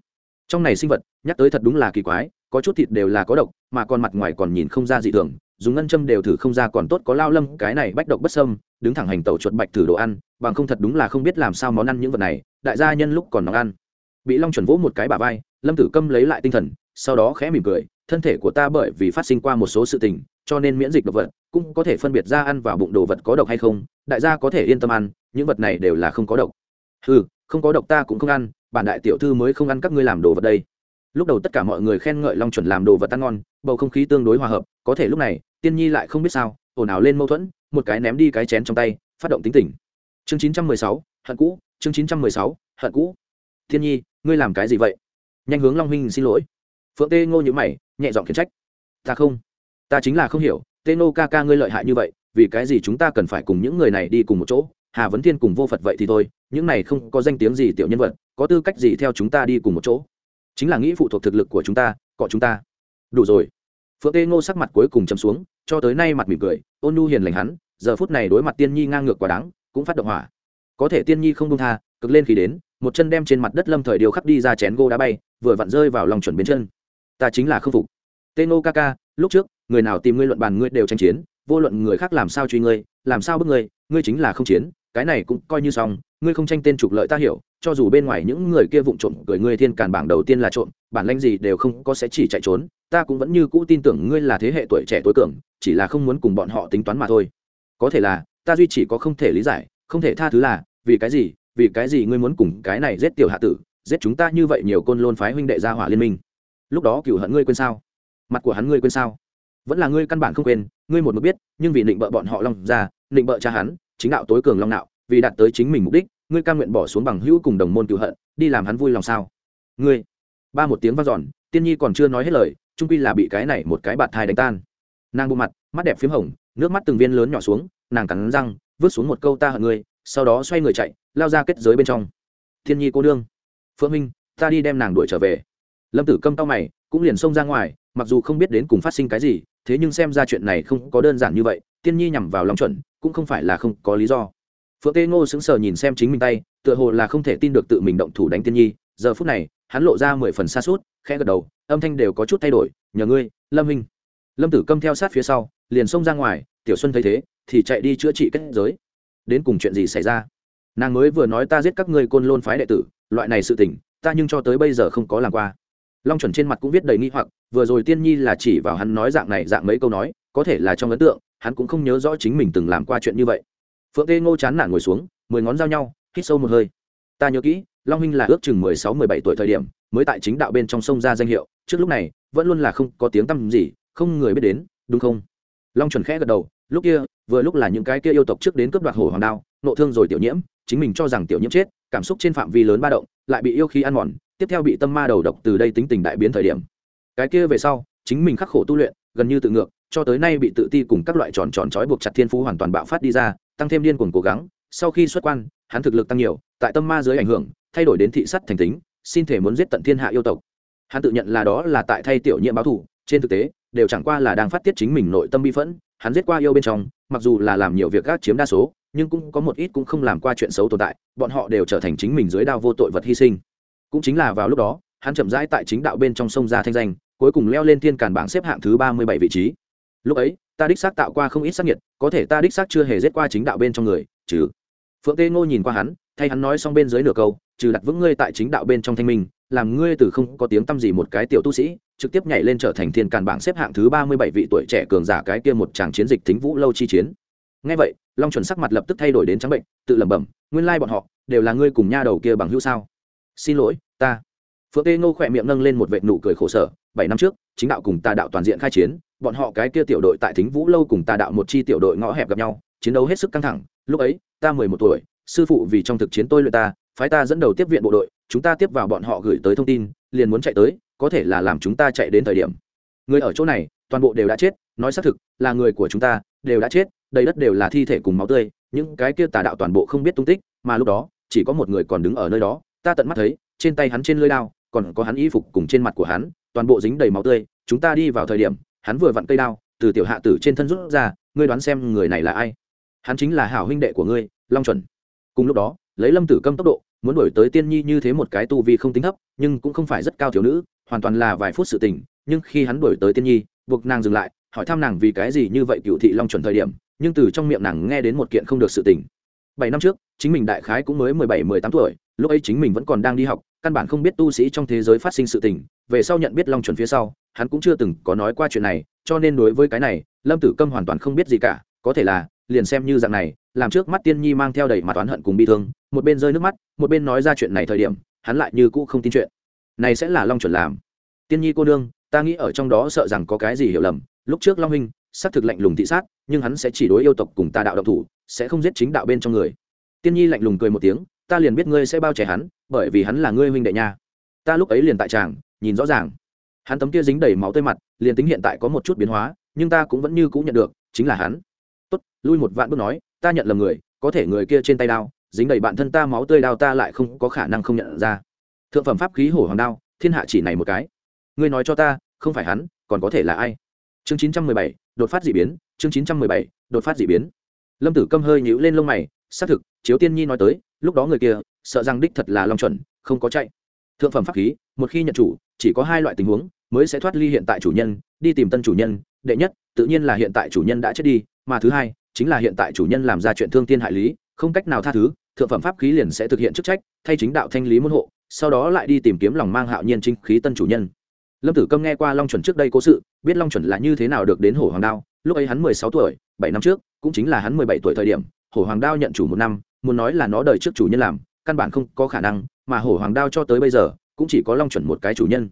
[SPEAKER 1] trong này sinh vật, nhắc tới thật đúng là kỳ quái, có chút thịt đều là có độc, mà còn mặt ngoài còn nhìn không ra dị thường, dùng ngân châm đều thử không ra còn tốt có lao lâm, cái này bách độc bất sâm đứng thẳng hành tẩu chuột bạch thử đồ ăn, bằng không thật đúng là không biết làm sao món ăn những vật này, đại gia nhân lúc còn nóng ăn. Bị long chuẩn vỗ một cái bà vai, lâm tử câm lấy lại tinh thần, sau đó khẽ mỉm cười, thân thể của ta bởi vì phát sinh qua một số sự tình, cho nên miễn dịch độc vật, cũng có thể phân biệt ra ăn vào bụng đồ vật có độc hay không, đại gia có thể yên tâm ăn, những vật này đều là không có độc. Ừ không có độc ta cũng không ăn bản đại tiểu thư mới không ăn các ngươi làm đồ vật đây. Lúc đầu tất cả mọi người khen ngợi long chuẩn làm đồ vật ăn ngon, bầu không khí tương đối hòa hợp, có thể lúc này, tiên nhi lại không biết sao, ồn ào lên mâu thuẫn, một cái ném đi cái chén trong tay, phát động tính tình. Chương chín trăm mười sáu, hận cũ, chương chín trăm mười sáu, hận cũ. Thiên nhi, ngươi làm cái gì vậy? Nhanh hướng long huynh xin lỗi. Phượng tê ngô nhữ mày, nhẹ giọng khiển trách. Ta không, ta chính là không hiểu, tê nô ca ca ngươi lợi hại như vậy, vì cái gì chúng ta cần phải cùng những người này đi cùng một chỗ? Hà vấn thiên cùng vô phật vậy thì thôi, những này không có danh tiếng gì tiểu nhân vật, có tư cách gì theo chúng ta đi cùng một chỗ? Chính là nghĩ phụ thuộc thực lực của chúng ta, cọ chúng ta. Đủ rồi. Phượng tê ngô sắc mặt cuối cùng chấm xuống, cho tới nay mặt mỉm cười, ôn nhu hiền lành hắn, giờ phút này đối mặt tiên nhi ngang ngược quá đáng, cũng phát động hỏa. Có thể tiên nhi không công tha, cực lên khi đến, một chân đem trên mặt đất lâm thời điều khắc đi ra chén gô đá bay, vừa vặn rơi vào lòng chuẩn biến chân. Ta chính là không phục. Tê Ngô ca ca, lúc trước, người nào tìm ngươi luận bàn ngươi đều tranh chiến, vô luận người khác làm sao truy ngươi, làm sao bức ngươi ngươi chính là không chiến cái này cũng coi như xong, ngươi không tranh tên trục lợi ta hiểu, cho dù bên ngoài những người kia vụng trộm gửi ngươi thiên càn bảng đầu tiên là trộm, bản lãnh gì đều không có sẽ chỉ chạy trốn, ta cũng vẫn như cũ tin tưởng ngươi là thế hệ tuổi trẻ tối cường, chỉ là không muốn cùng bọn họ tính toán mà thôi. Có thể là, ta duy chỉ có không thể lý giải, không thể tha thứ là, vì cái gì, vì cái gì ngươi muốn cùng cái này giết tiểu hạ tử, giết chúng ta như vậy nhiều côn lôn phái huynh đệ gia hỏa liên minh. Lúc đó cựu hận ngươi quên sao? Mặt của hắn ngươi quên sao? Vẫn là ngươi căn bản không quên, ngươi một mực biết, nhưng vì định bợ bọn họ long ra định bợ cha hắn chính đạo tối cường long nạo, vì đạt tới chính mình mục đích, ngươi cam nguyện bỏ xuống bằng hữu cùng đồng môn cựu hận, đi làm hắn vui lòng sao? Ngươi, ba một tiếng v a n tiên nhi còn chưa nói hết lời, trung quy là bị cái này một cái bạt thai đánh tan. Nàng bộ mặt, mắt đẹp p h í m hồng, nước mắt từng viên lớn nhỏ xuống, nàng cắn răng, vứt xuống một câu ta hận ngươi, sau đó xoay người chạy, lao ra kết giới bên trong. Thiên nhi cô đương phượng minh, ta đi đem nàng đuổi trở về. Lâm tử câm tao mày, cũng liền xông ra ngoài, mặc dù không biết đến cùng phát sinh cái gì, thế nhưng xem ra chuyện này không có đơn giản như vậy, tiên nhi nhằm vào lòng chuẩn cũng không phải là không có lý do. Phượng tê ngô sững sờ nhìn xem chính mình tay, tựa hồ là không thể tin được tự mình động thủ đánh tiên nhi. Giờ phút này, hắn lộ ra mười phần xa suốt khẽ gật đầu, âm thanh đều có chút thay đổi. Nhờ ngươi, lâm minh lâm tử câm theo sát phía sau, liền xông ra ngoài. Tiểu xuân thấy thế, thì chạy đi chữa trị kết giới. Đến cùng chuyện gì xảy ra? Nàng mới vừa nói ta giết các ngươi côn lôn phái đệ tử, loại này sự tình, ta nhưng cho tới bây giờ không có làm qua. Long chuẩn trên mặt cũng viết đầy nghi hoặc, vừa rồi tiên nhi là chỉ vào hắn nói dạng này dạng mấy câu nói, có thể là trong ấn tượng hắn cũng không nhớ rõ chính mình từng làm qua chuyện như vậy. Phượng tê ngô chán nản ngồi xuống, mười ngón giao nhau, hít sâu một hơi. Ta nhớ kỹ, long huynh là ước chừng mười sáu, mười bảy tuổi thời điểm, mới tại chính đạo bên trong sông ra danh hiệu, trước lúc này, vẫn luôn là không có tiếng tăm gì, không người biết đến, đúng không? Long chuẩn khẽ gật đầu, lúc kia, vừa lúc là những cái kia yêu tộc trước đến cướp đoạt hổ hoàng đao, nộ thương rồi tiểu nhiễm, chính mình cho rằng tiểu nhiễm chết, cảm xúc trên phạm vi lớn ba động, lại bị yêu khí ăn mòn, tiếp theo bị tâm ma đầu độc từ đây tính tình đại biến thời điểm. Cái kia về sau, chính mình khắc khổ tu luyện, gần như tự ngược cho tới nay bị tự ti cùng các loại tròn tròn trói buộc chặt thiên phú hoàn toàn bạo phát đi ra, tăng thêm điên cuồng cố gắng, sau khi xuất quan, hắn thực lực tăng nhiều, tại tâm ma dưới ảnh hưởng, thay đổi đến thị sắt thành tính, xin thể muốn giết tận thiên hạ yêu tộc. Hắn tự nhận là đó là tại thay tiểu nhiệm báo thủ trên thực tế, đều chẳng qua là đang phát tiết chính mình nội tâm bi phẫn, hắn giết qua yêu bên trong, mặc dù là làm nhiều việc gác chiếm đa số, nhưng cũng có một ít cũng không làm qua chuyện xấu tồn tại, bọn họ đều trở thành chính mình dưới đao vô tội vật hy sinh. Cũng chính là vào lúc đó, hắn chậm rãi tại chính đạo bên trong sông ra thanh danh, cuối cùng leo lên thiên càn bảng xếp hạng thứ ba mươi bảy vị trí lúc ấy, ta đích xác tạo qua không ít sắc nhiệt có thể ta đích xác chưa hề giết qua chính đạo bên trong người, trừ. Phượng tê ngô nhìn qua hắn, thay hắn nói xong bên dưới nửa câu, trừ đặt vững ngươi tại chính đạo bên trong thanh minh, làm ngươi từ không có tiếng t gì một cái tiểu tu sĩ, trực tiếp nhảy lên trở thành thiên càn bảng xếp hạng thứ ba mươi bảy vị tuổi trẻ cường giả cái kia một tràng chiến dịch thính vũ lâu chi chiến. Ngay vậy, long chuẩn sắc mặt lập tức thay đổi đến trắng bệnh, tự lẩm bẩm, nguyên lai bọn họ, đều là ngươi cùng nha đầu kia bằng hữu sao? Xin lỗi, ta. Phượng tê ngô khỏe miệng nâng lên một vệ nụ cười khổ sở, bảy năm trước, chính đạo cùng tà đạo toàn diện khai chiến bọn họ cái kia tiểu đội tại thính vũ lâu cùng tà đạo một chi tiểu đội ngõ hẹp gặp nhau, chiến đấu hết sức căng thẳng. Lúc ấy, ta mười một tuổi, sư phụ vì trong thực chiến tôi luyện ta, phái ta dẫn đầu tiếp viện bộ đội, chúng ta tiếp vào bọn họ gửi tới thông tin, liền muốn chạy tới, có thể là làm chúng ta chạy đến thời điểm. Người ở chỗ này, toàn bộ đều đã chết, nói xác thực, là người của chúng ta, đều đã chết, đầy đất đều là thi thể cùng máu tươi, những cái kia tà đạo toàn bộ không biết tung tích, mà lúc đó, chỉ có một người còn đứng ở nơi đó, ta tận mắt thấy, trên tay hắn trên lưới lao còn có hắn y phục cùng trên mặt của hắn, toàn bộ dính đầy máu tươi, chúng ta đi vào thời điểm hắn vừa vặn cây đao, từ tiểu hạ tử trên thân rút ra, ngươi đoán xem người này là ai? Hắn chính là hảo huynh đệ của ngươi, long chuẩn. Cùng lúc đó, lấy lâm tử câm tốc độ, muốn đổi tới tiên nhi như thế một cái tu vi không tính thấp, nhưng cũng không phải rất cao thiếu nữ, hoàn toàn là vài phút sự tình, nhưng khi hắn đổi tới tiên nhi, buộc nàng dừng lại, hỏi thăm nàng vì cái gì như vậy cựu thị long chuẩn thời điểm, nhưng từ trong miệng nàng nghe đến một kiện không được sự tình. Bảy năm trước, chính mình đại khái cũng mới mười bảy, mười tám tuổi, lúc ấy chính mình vẫn còn đang đi học, căn bản không biết tu sĩ trong thế giới phát sinh sự tình về sau nhận biết long chuẩn phía sau, hắn cũng chưa từng có nói qua chuyện này, cho nên đối với cái này, lâm tử câm hoàn toàn không biết gì cả, có thể là, liền xem như dạng này, làm trước mắt tiên nhi mang theo đầy mặt oán hận cùng bi thương, một bên rơi nước mắt, một bên nói ra chuyện này thời điểm, hắn lại như cũ không tin chuyện. Này sẽ là long chuẩn làm. Tiên nhi cô nương, ta nghĩ ở trong đó sợ rằng có cái gì hiểu lầm, lúc trước long huynh, xác thực lạnh lùng thị sát, nhưng hắn sẽ chỉ đối yêu tộc cùng ta đạo độc thủ, sẽ không giết chính đạo bên trong người. Tiên nhi lạnh lùng cười một tiếng, ta liền biết ngươi sẽ bao trẻ hắn, bởi vì hắn là ngươi huynh đệ nha. Ta lúc ấy liền tại tràng nhìn rõ ràng. Hắn tấm kia dính đầy máu tơi mặt, liền tính hiện tại có một chút biến hóa, nhưng ta cũng vẫn như cũng nhận được, chính là hắn. Tốt, lui một vạn bước nói, ta nhận lầm người, có thể người kia trên tay đao, dính đầy bản thân ta máu tươi đao ta lại không có khả năng không nhận ra. Thượng phẩm pháp khí hổ hoàng đao, thiên hạ chỉ này một cái. Ngươi nói cho ta, không phải hắn, còn có thể là ai? Chương chín trăm mười bảy, đột phát d ị biến, chương chín trăm mười bảy, đột phát d ị biến. Lâm tử câm hơi nhíu lên lông mày, xác thực, chiếu tiên nhi nói tới, lúc đó người kia, sợ rằng đích thật là long chuẩn, không có chạy. Thượng phẩm pháp khí một khi nhận chủ, chỉ có hai loại tình huống, mới sẽ thoát ly hiện tại chủ nhân, đi tìm tân chủ nhân, đệ nhất, tự nhiên là hiện tại chủ nhân đã chết đi, mà thứ hai, chính là hiện tại chủ nhân làm ra chuyện thương tiên hại lý, không cách nào tha thứ, thượng phẩm pháp khí liền sẽ thực hiện chức trách, thay chính đạo thanh lý môn hộ, sau đó lại đi tìm kiếm lòng mang hạo nhiên trinh khí tân chủ nhân. Lâm tử câm nghe qua long chuẩn trước đây cố sự, biết long chuẩn là như thế nào được đến hổ hoàng đao, lúc ấy hắn mười sáu tuổi, bảy năm trước, cũng chính là hắn mười bảy tuổi thời điểm, hổ hoàng đao nhận chủ một năm, muốn nói là nó đời trước chủ nhân làm, căn bản không có khả năng, mà hổ hoàng đao cho tới bây giờ cũng chỉ có long chuẩn một cái chủ nhân.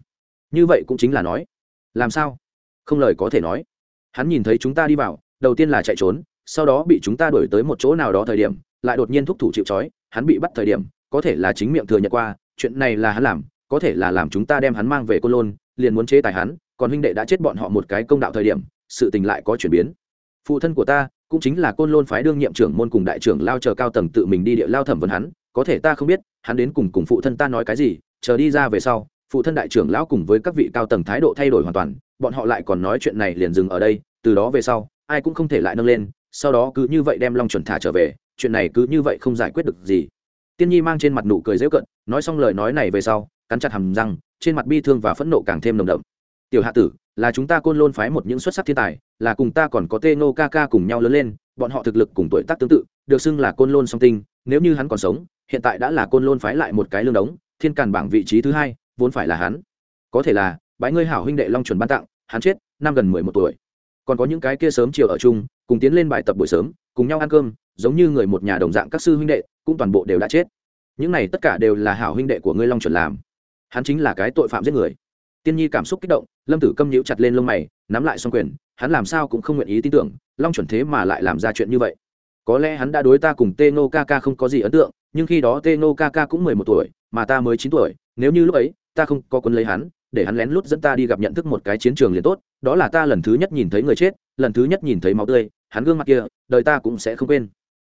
[SPEAKER 1] Như vậy cũng chính là nói, làm sao? Không lời có thể nói. Hắn nhìn thấy chúng ta đi vào, đầu tiên là chạy trốn, sau đó bị chúng ta đuổi tới một chỗ nào đó thời điểm, lại đột nhiên thúc thủ chịu trói, hắn bị bắt thời điểm, có thể là chính miệng thừa nhận qua, chuyện này là hắn làm, có thể là làm chúng ta đem hắn mang về côn lôn, liền muốn chế tài hắn, còn huynh đệ đã chết bọn họ một cái công đạo thời điểm, sự tình lại có chuyển biến. Phụ thân của ta, cũng chính là côn lôn phái đương nhiệm trưởng môn cùng đại trưởng lao chờ cao tầng tự mình đi địa lao thẩm vấn hắn, có thể ta không biết, hắn đến cùng cùng phụ thân ta nói cái gì chờ đi ra về sau, phụ thân đại trưởng lão cùng với các vị cao tầng thái độ thay đổi hoàn toàn, bọn họ lại còn nói chuyện này liền dừng ở đây, từ đó về sau, ai cũng không thể lại nâng lên, sau đó cứ như vậy đem long chuẩn thả trở về, chuyện này cứ như vậy không giải quyết được gì. Tiên nhi mang trên mặt nụ cười dễu cận nói xong lời nói này về sau, cắn chặt hầm răng, trên mặt bi thương và phẫn nộ càng thêm nồng đậm. Tiểu hạ tử, là chúng ta côn lôn phái một những xuất sắc thiên tài, là cùng ta còn có tê nô ca ca cùng nhau lớn lên, bọn họ thực lực cùng tuổi tác tương tự, được xưng là côn lôn song tinh, nếu như hắn còn sống, hiện tại đã là côn lôn phái lại một cái lương đống thiên càn bảng vị trí thứ hai, vốn phải là hắn. Có thể là bãi ngươi hảo huynh đệ long chuẩn ban tặng, hắn chết, năm gần mười một tuổi. Còn có những cái kia sớm chiều ở chung, cùng tiến lên bài tập buổi sớm, cùng nhau ăn cơm, giống như người một nhà đồng dạng các sư huynh đệ, cũng toàn bộ đều đã chết. Những này tất cả đều là hảo huynh đệ của ngươi long chuẩn làm. Hắn chính là cái tội phạm giết người. Tiên nhi cảm xúc kích động, lâm tử câm nhíu chặt lên lông mày, nắm lại xong quyền, hắn làm sao cũng không nguyện ý tin tưởng, long chuẩn thế mà lại làm ra chuyện như vậy. Có lẽ hắn đã đối ta cùng tê nô ca ca không có gì ấn tượng nhưng khi đó tê nô ca ca cũng mười một tuổi, mà ta mới chín tuổi, nếu như lúc ấy, ta không có quân lấy hắn, để hắn lén lút dẫn ta đi gặp nhận thức một cái chiến trường liền tốt, đó là ta lần thứ nhất nhìn thấy người chết, lần thứ nhất nhìn thấy máu tươi, hắn gương mặt kia, đời ta cũng sẽ không quên.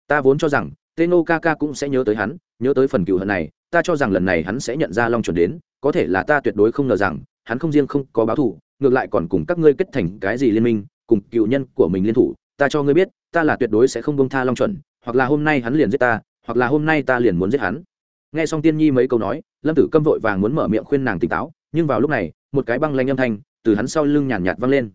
[SPEAKER 1] Ta vốn cho rằng, tê nô ca ca cũng sẽ nhớ tới hắn, nhớ tới phần cựu hận này, ta cho rằng lần này hắn sẽ nhận ra long chuẩn đến, có thể là ta tuyệt đối không ngờ rằng, hắn không riêng không có báo thù, ngược lại còn cùng các ngươi kết thành cái gì liên minh, cùng cựu nhân của mình liên thủ, ta cho ngươi biết, ta là tuyệt đối sẽ không bông tha long chuẩn, hoặc là hôm nay hắn liền giết ta hoặc là hôm nay ta liền muốn giết hắn. Nghe xong tiên nhi mấy câu nói lâm tử câm vội vàng muốn mở miệng khuyên nàng tỉnh táo nhưng vào lúc này một cái băng lanh âm thanh từ hắn sau lưng nhàn nhạt, nhạt vang lên.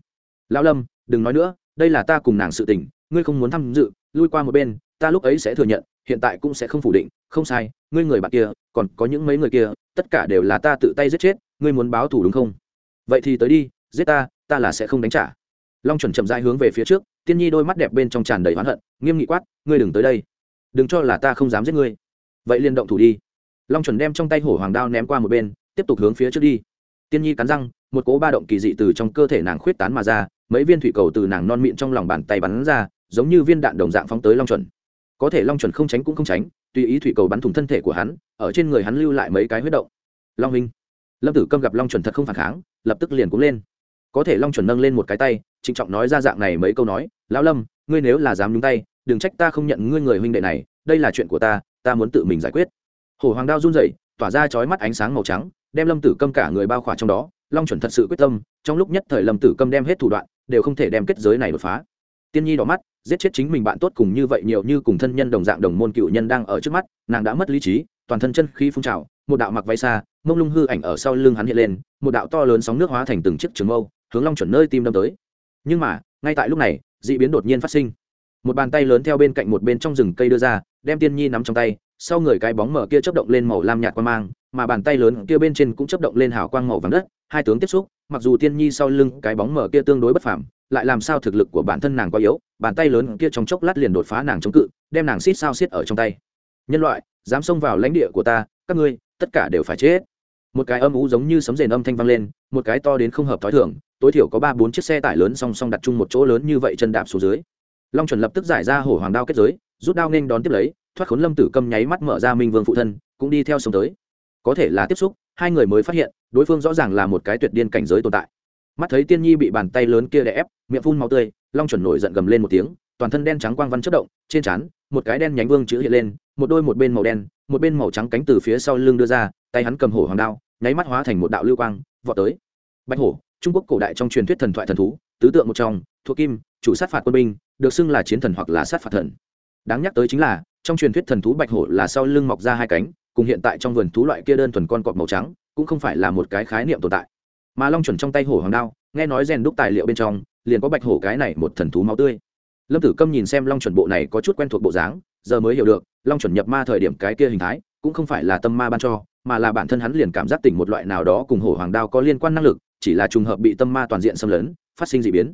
[SPEAKER 1] Lão lâm đừng nói nữa đây là ta cùng nàng sự tình ngươi không muốn tham dự lui qua một bên ta lúc ấy sẽ thừa nhận hiện tại cũng sẽ không phủ định không sai ngươi người bạn kia còn có những mấy người kia tất cả đều là ta tự tay giết chết ngươi muốn báo thù đúng không? Vậy thì tới đi giết ta ta là sẽ không đánh trả. Long chuẩn chậm dai hướng về phía trước tiên nhi đôi mắt đẹp bên trong tràn đầy oán hận nghiêm nghị quát ngươi đừng tới đây đừng cho là ta không dám giết ngươi. Vậy liền động thủ đi. Long chuẩn đem trong tay hổ hoàng đao ném qua một bên, tiếp tục hướng phía trước đi. Tiên nhi cắn răng, một cố ba động kỳ dị từ trong cơ thể nàng khuyết tán mà ra, mấy viên thủy cầu từ nàng non mịn trong lòng bàn tay bắn ra, giống như viên đạn đồng dạng phóng tới long chuẩn. Có thể long chuẩn không tránh cũng không tránh, tùy ý thủy cầu bắn thủng thân thể của hắn, ở trên người hắn lưu lại mấy cái huyết động. Long minh. Lâm tử câm gặp long chuẩn thật không phản kháng, lập tức liền cũng lên. Có thể long chuẩn nâng lên một cái tay, trịnh trọng nói ra dạng này mấy câu nói, lão lâm, ngươi nếu là dám nhúng tay đừng trách ta không nhận ngươi người huynh đệ này, đây là chuyện của ta ta muốn tự mình giải quyết. Hổ hoàng đao run rẩy, tỏa ra chói mắt ánh sáng màu trắng, đem lâm tử câm cả người bao khỏa trong đó, long chuẩn thật sự quyết tâm, trong lúc nhất thời lâm tử câm đem hết thủ đoạn, đều không thể đem kết giới này đột phá. Tiên nhi đỏ mắt, giết chết chính mình bạn tốt cùng như vậy nhiều như cùng thân nhân đồng dạng đồng môn cựu nhân đang ở trước mắt, nàng đã mất lý trí, toàn thân chân khi phun trào, một đạo mặc váy xa mông lung hư ảnh ở sau lưng hắn hiện lên, một đạo to lớn sóng nước hóa thành từng chiếc trường mâu, hướng long chuẩn nơi tim đâm tới. Nhưng mà, ngay tại lúc này d ị biến đột nhiên phát sinh một bàn tay lớn theo bên cạnh một bên trong rừng cây đưa ra, đem tiên nhi nắm trong tay, sau người cái bóng mở kia chớp động lên màu lam nhạt qua mang, mà bàn tay lớn kia bên trên cũng chấp động lên hào quang màu vàng đất, hai tướng tiếp xúc, mặc dù tiên nhi sau lưng cái bóng mở kia tương đối bất phàm, lại làm sao thực lực của bản thân nàng quá yếu, bàn tay lớn kia trong chốc lát liền đột phá nàng chống cự, đem nàng xít sao xiết ở trong tay. Nhân loại, dám xông vào lãnh địa của ta, các ngươi, tất cả đều phải chết. Một cái âm ú giống như sấm rền âm thanh vang lên, một cái to đến không hợp thói thường, tối thiểu có ba bốn chiếc xe tải lớn song song đặt chung một chỗ lớn như vậy chân đạp xuống dưới long chuẩn lập tức giải ra hổ hoàng đao kết giới, rút đao nên đón tiếp lấy, thoát khốn lâm tử câm nháy mắt mở ra minh vương phụ thân, cũng đi theo sống tới. Có thể là tiếp xúc, hai người mới phát hiện, đối phương rõ ràng là một cái tuyệt điên cảnh giới tồn tại. Mắt thấy tiên nhi bị bàn tay lớn kia đè ép, miệng phun máu tươi, long chuẩn nổi giận gầm lên một tiếng, toàn thân đen trắng quang văn chất động, trên trán, một cái đen nhánh vương chữ hiện lên, một đôi một bên màu đen, một bên màu trắng cánh từ phía sau lưng đưa ra, tay hắn cầm hổ hoàng đao, nháy mắt hóa thành một đạo lưu quang, vọt tới. Bạch hổ, trung quốc cổ đại trong truyền thuyết thần thoại thần thú tứ tượng một trong, thuộc kim, chủ sát phạt quân binh, được xưng là chiến thần hoặc là sát phạt thần. Đáng nhắc tới chính là, trong truyền thuyết thần thú bạch hổ là sau lưng mọc ra hai cánh, cùng hiện tại trong vườn thú loại kia đơn thuần con cọp màu trắng, cũng không phải là một cái khái niệm tồn tại. Mà long chuẩn trong tay hổ hoàng đao, nghe nói rèn đúc tài liệu bên trong, liền có bạch hổ cái này một thần thú máu tươi. Lâm tử câm nhìn xem long chuẩn bộ này có chút quen thuộc bộ dáng, giờ mới hiểu được, long chuẩn nhập ma thời điểm cái kia hình thái, cũng không phải là tâm ma ban cho, mà là bản thân hắn liền cảm giác tỉnh một loại nào đó cùng hổ hoàng đao có liên quan năng lực, chỉ là trùng hợp bị tâm ma toàn diện xâm lấn phát sinh d ị biến.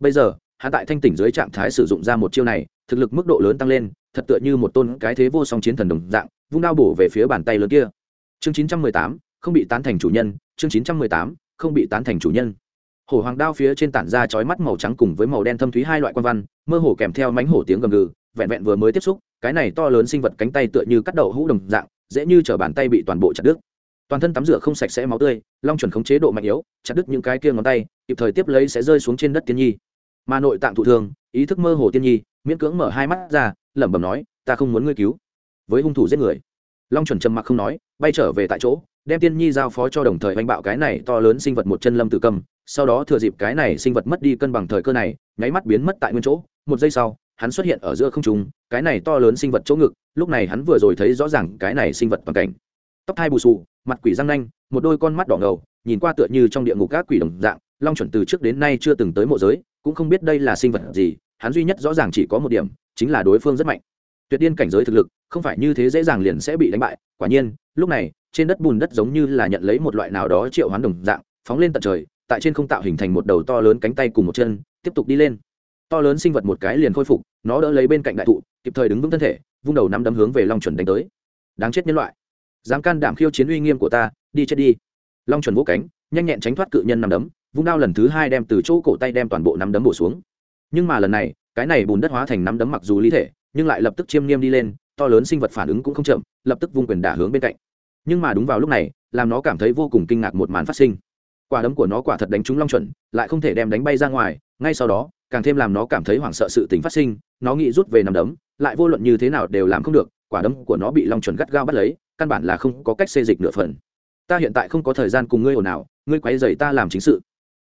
[SPEAKER 1] Bây giờ, hắn tại thanh tỉnh dưới trạng thái sử dụng ra một chiêu này, thực lực mức độ lớn tăng lên, thật tựa như một tôn cái thế vô song chiến thần đồng dạng, vung đao bổ về phía bàn tay lớn kia. Chương chín trăm mười tám, không bị tán thành chủ nhân, chương chín trăm mười tám, không bị tán thành chủ nhân. Hổ hoàng đao phía trên tản ra chói mắt màu trắng cùng với màu đen thâm thúy hai loại quan văn, mơ hồ kèm theo mánh hổ tiếng gầm gừ, vẹn vẹn vừa mới tiếp xúc, cái này to lớn sinh vật cánh tay tựa như cắt đậu hũ đồng dạng, dễ như chở bàn tay bị toàn bộ chặt đứt. Toàn thân tắm rửa không sạch sẽ máu tươi, long chuẩn khống chế độ mạnh yếu, chặt đứt những cái kia ngón tay kịp thời tiếp lấy sẽ rơi xuống trên đất tiên nhi. Mà nội tạng thụ thương ý thức mơ hồ tiên nhi, miễn cưỡng mở hai mắt ra, lẩm bẩm nói, ta không muốn ngươi cứu. Với hung thủ giết người, long chuẩn trầm mặc không nói, bay trở về tại chỗ, đem tiên nhi giao phó cho đồng thời oanh bạo cái này to lớn sinh vật một chân lâm tự cầm, sau đó thừa dịp cái này sinh vật mất đi cân bằng thời cơ này, nháy mắt biến mất tại nguyên chỗ. Một giây sau, hắn xuất hiện ở giữa không trung, cái này to lớn sinh vật chỗ ngực, lúc này hắn vừa rồi thấy rõ ràng cái này sinh vật toàn cảnh. Tóc hai bù xù, mặt quỷ răng nanh, một đôi con mắt đỏ ngầu, nhìn qua tựa như trong địa ngục các quỷ đồng dạng long chuẩn từ trước đến nay chưa từng tới mộ giới, cũng không biết đây là sinh vật gì, hắn duy nhất rõ ràng chỉ có một điểm, chính là đối phương rất mạnh. Tuyệt điên cảnh giới thực lực, không phải như thế dễ dàng liền sẽ bị đánh bại, quả nhiên, lúc này, trên đất bùn đất giống như là nhận lấy một loại nào đó triệu hoán đồng dạng, phóng lên tận trời, tại trên không tạo hình thành một đầu to lớn cánh tay cùng một chân, tiếp tục đi lên. To lớn sinh vật một cái liền khôi phục, nó đỡ lấy bên cạnh đại thụ, kịp thời đứng vững thân thể, vung đầu nắm đấm hướng về long chuẩn đánh tới. Đáng chết nhân loại. Dám can đảm khiêu chiến uy nghiêm của ta, đi chết đi. Long chuẩn vỗ cánh, nhanh nhẹn tránh thoát cự nhân nắm đấm vung đao lần thứ hai đem từ chỗ cổ tay đem toàn bộ nắm đấm bổ xuống. Nhưng mà lần này, cái này bùn đất hóa thành nắm đấm mặc dù lý thể, nhưng lại lập tức chiêm nghiêm đi lên, to lớn sinh vật phản ứng cũng không chậm, lập tức vung quyền đả hướng bên cạnh. Nhưng mà đúng vào lúc này, làm nó cảm thấy vô cùng kinh ngạc một màn phát sinh. Quả đấm của nó quả thật đánh trúng long chuẩn, lại không thể đem đánh bay ra ngoài, ngay sau đó, càng thêm làm nó cảm thấy hoảng sợ sự tình phát sinh, nó nghĩ rút về nằm đấm, lại vô luận như thế nào đều làm không được, quả đấm của nó bị long chuẩn gắt gao bắt lấy, căn bản là không có cách xê dịch nửa phần. Ta hiện tại không có thời gian cùng ngươi ồn ào, ngươi quấy dày ta làm chính sự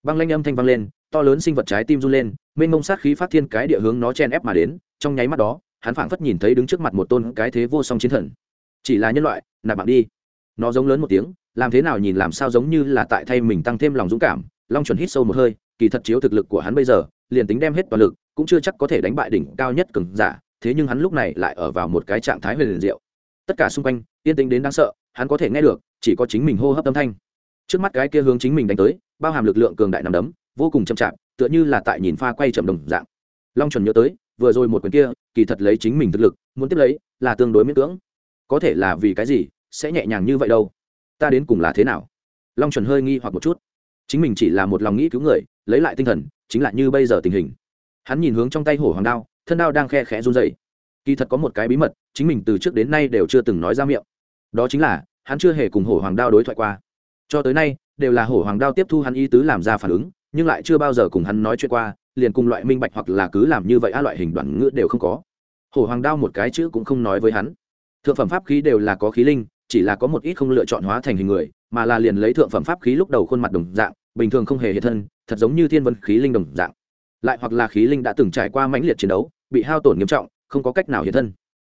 [SPEAKER 1] băng lanh âm thanh vang lên, to lớn sinh vật trái tim run lên, mênh mông sát khí phát thiên cái địa hướng nó chen ép mà đến, trong nháy mắt đó, hắn phảng phất nhìn thấy đứng trước mặt một tôn cái thế vô song chiến thần. Chỉ là nhân loại, nạp mạng đi. Nó giống lớn một tiếng, làm thế nào nhìn làm sao giống như là tại thay mình tăng thêm lòng dũng cảm, long chuẩn hít sâu một hơi, kỳ thật chiếu thực lực của hắn bây giờ, liền tính đem hết toàn lực, cũng chưa chắc có thể đánh bại đỉnh cao nhất cường giả, thế nhưng hắn lúc này lại ở vào một cái trạng thái huyền liền diệu. Tất cả xung quanh, yên tĩnh đến đáng sợ, hắn có thể nghe được, chỉ có chính mình hô hấp âm thanh. Trước mắt cái kia hướng chính mình đánh tới bao hàm lực lượng cường đại nằm đấm, vô cùng chậm chạp, tựa như là tại nhìn pha quay chậm đồng dạng. Long chuẩn nhớ tới, vừa rồi một quyền kia, kỳ thật lấy chính mình thực lực, muốn tiếp lấy, là tương đối miễn cưỡng. Có thể là vì cái gì, sẽ nhẹ nhàng như vậy đâu? Ta đến cùng là thế nào? Long chuẩn hơi nghi hoặc một chút. Chính mình chỉ là một lòng nghĩ cứu người, lấy lại tinh thần, chính là như bây giờ tình hình. Hắn nhìn hướng trong tay hổ hoàng đao, thân đao đang khe khẽ run dày kỳ thật có một cái bí mật, chính mình từ trước đến nay đều chưa từng nói ra miệng. Đó chính là, hắn chưa hề cùng hổ hoàng đao đối thoại qua cho tới nay, đều là hổ hoàng đao tiếp thu hắn ý tứ làm ra phản ứng, nhưng lại chưa bao giờ cùng hắn nói chuyện qua, liền cùng loại minh bạch hoặc là cứ làm như vậy a loại hình đoạn ngữ đều không có. Hổ hoàng đao một cái chữ cũng không nói với hắn. Thượng phẩm pháp khí đều là có khí linh, chỉ là có một ít không lựa chọn hóa thành hình người, mà là liền lấy thượng phẩm pháp khí lúc đầu khuôn mặt đồng dạng, bình thường không hề hiện thân, thật giống như thiên vân khí linh đồng dạng. Lại hoặc là khí linh đã từng trải qua mãnh liệt chiến đấu, bị hao tổn nghiêm trọng, không có cách nào hiện thân.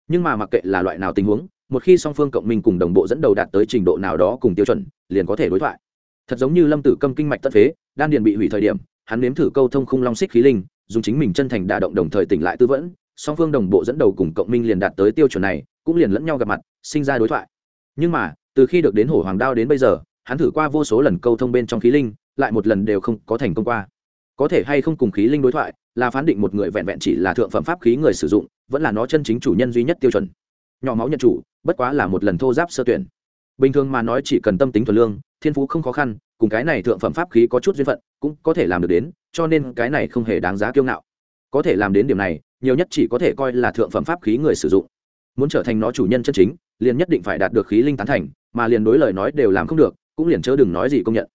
[SPEAKER 1] Nhưng mà mặc kệ là loại nào tình huống một khi song phương cộng minh cùng đồng bộ dẫn đầu đạt tới trình độ nào đó cùng tiêu chuẩn, liền có thể đối thoại. Thật giống như lâm tử câm kinh mạch tất phế, đan điền bị hủy thời điểm, hắn nếm thử câu thông khung long xích khí linh, dùng chính mình chân thành đả động đồng thời tỉnh lại tư vẫn, song phương đồng bộ dẫn đầu cùng cộng minh liền đạt tới tiêu chuẩn này, cũng liền lẫn nhau gặp mặt, sinh ra đối thoại. Nhưng mà, từ khi được đến hổ hoàng đao đến bây giờ, hắn thử qua vô số lần câu thông bên trong khí linh, lại một lần đều không có thành công qua. Có thể hay không cùng khí linh đối thoại, là phán định một người vẹn vẹn chỉ là thượng phẩm pháp khí người sử dụng, vẫn là nó chân chính chủ nhân duy nhất tiêu chuẩn nhỏ máu nhận chủ, bất quá là một lần thô giáp sơ tuyển. Bình thường mà nói chỉ cần tâm tính thuần lương, thiên phú không khó khăn, cùng cái này thượng phẩm pháp khí có chút duyên phận, cũng có thể làm được đến, cho nên cái này không hề đáng giá kiêu ngạo. Có thể làm đến điểm này, nhiều nhất chỉ có thể coi là thượng phẩm pháp khí người sử dụng. Muốn trở thành nó chủ nhân chân chính, liền nhất định phải đạt được khí linh tán thành, mà liền đối lời nói đều làm không được, cũng liền chớ đừng nói gì công nhận.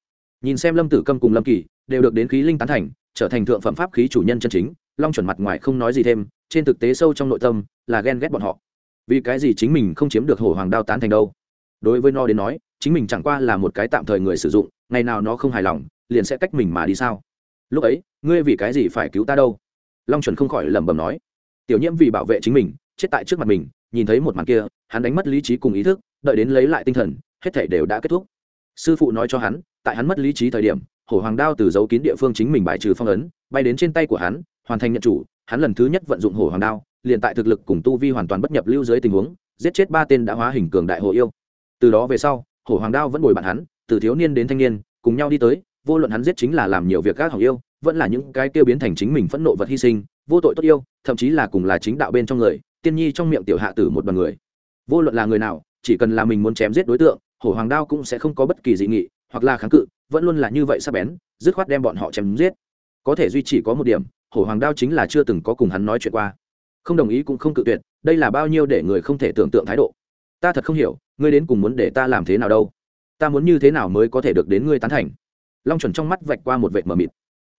[SPEAKER 1] Nhìn xem lâm tử câm cùng lâm kỳ, đều được đến khí linh tán thành, trở thành thượng phẩm pháp khí chủ nhân chân chính, long chuẩn mặt ngoài không nói gì thêm, trên thực tế sâu trong nội tâm là ghen ghét bọn họ vì cái gì chính mình không chiếm được hổ hoàng đao tán thành đâu? Đối với nó đến nói, chính mình chẳng qua là một cái tạm thời người sử dụng, ngày nào nó không hài lòng, liền sẽ cách mình mà đi sao? Lúc ấy, ngươi vì cái gì phải cứu ta đâu? Long chuẩn không khỏi lẩm bẩm nói. Tiểu nhiễm vì bảo vệ chính mình, chết tại trước mặt mình, nhìn thấy một màn kia, hắn đánh mất lý trí cùng ý thức, đợi đến lấy lại tinh thần, hết thể đều đã kết thúc. Sư phụ nói cho hắn, tại hắn mất lý trí thời điểm, hổ hoàng đao từ dấu kín địa phương chính mình bài trừ phong ấn, bay đến trên tay của hắn, hoàn thành nhận chủ, hắn lần thứ nhất vận dụng hổ hoàng đao liền tại thực lực cùng tu vi hoàn toàn bất nhập lưu dưới tình huống, giết chết ba tên đã hóa hình cường đại hồ yêu. Từ đó về sau, hổ hoàng đao vẫn bồi bạn hắn, từ thiếu niên đến thanh niên, cùng nhau đi tới, vô luận hắn giết chính là làm nhiều việc các hỏng yêu, vẫn là những cái tiêu biến thành chính mình phẫn nộ vật hy sinh, vô tội tốt yêu, thậm chí là cùng là chính đạo bên trong người, tiên nhi trong miệng tiểu hạ tử một đoàn người. Vô luận là người nào, chỉ cần là mình muốn chém giết đối tượng, hổ hoàng đao cũng sẽ không có bất kỳ dị nghị, hoặc là kháng cự, vẫn luôn là như vậy sắp bén, dứt khoát đem bọn họ chém giết. Có thể duy chỉ có một điểm, hổ hoàng đao chính là chưa từng có cùng hắn nói chuyện qua không đồng ý cũng không cự tuyệt, đây là bao nhiêu để người không thể tưởng tượng thái độ. Ta thật không hiểu, ngươi đến cùng muốn để ta làm thế nào đâu? Ta muốn như thế nào mới có thể được đến ngươi tán thành? Long chuẩn trong mắt vạch qua một vệt mờ mịt.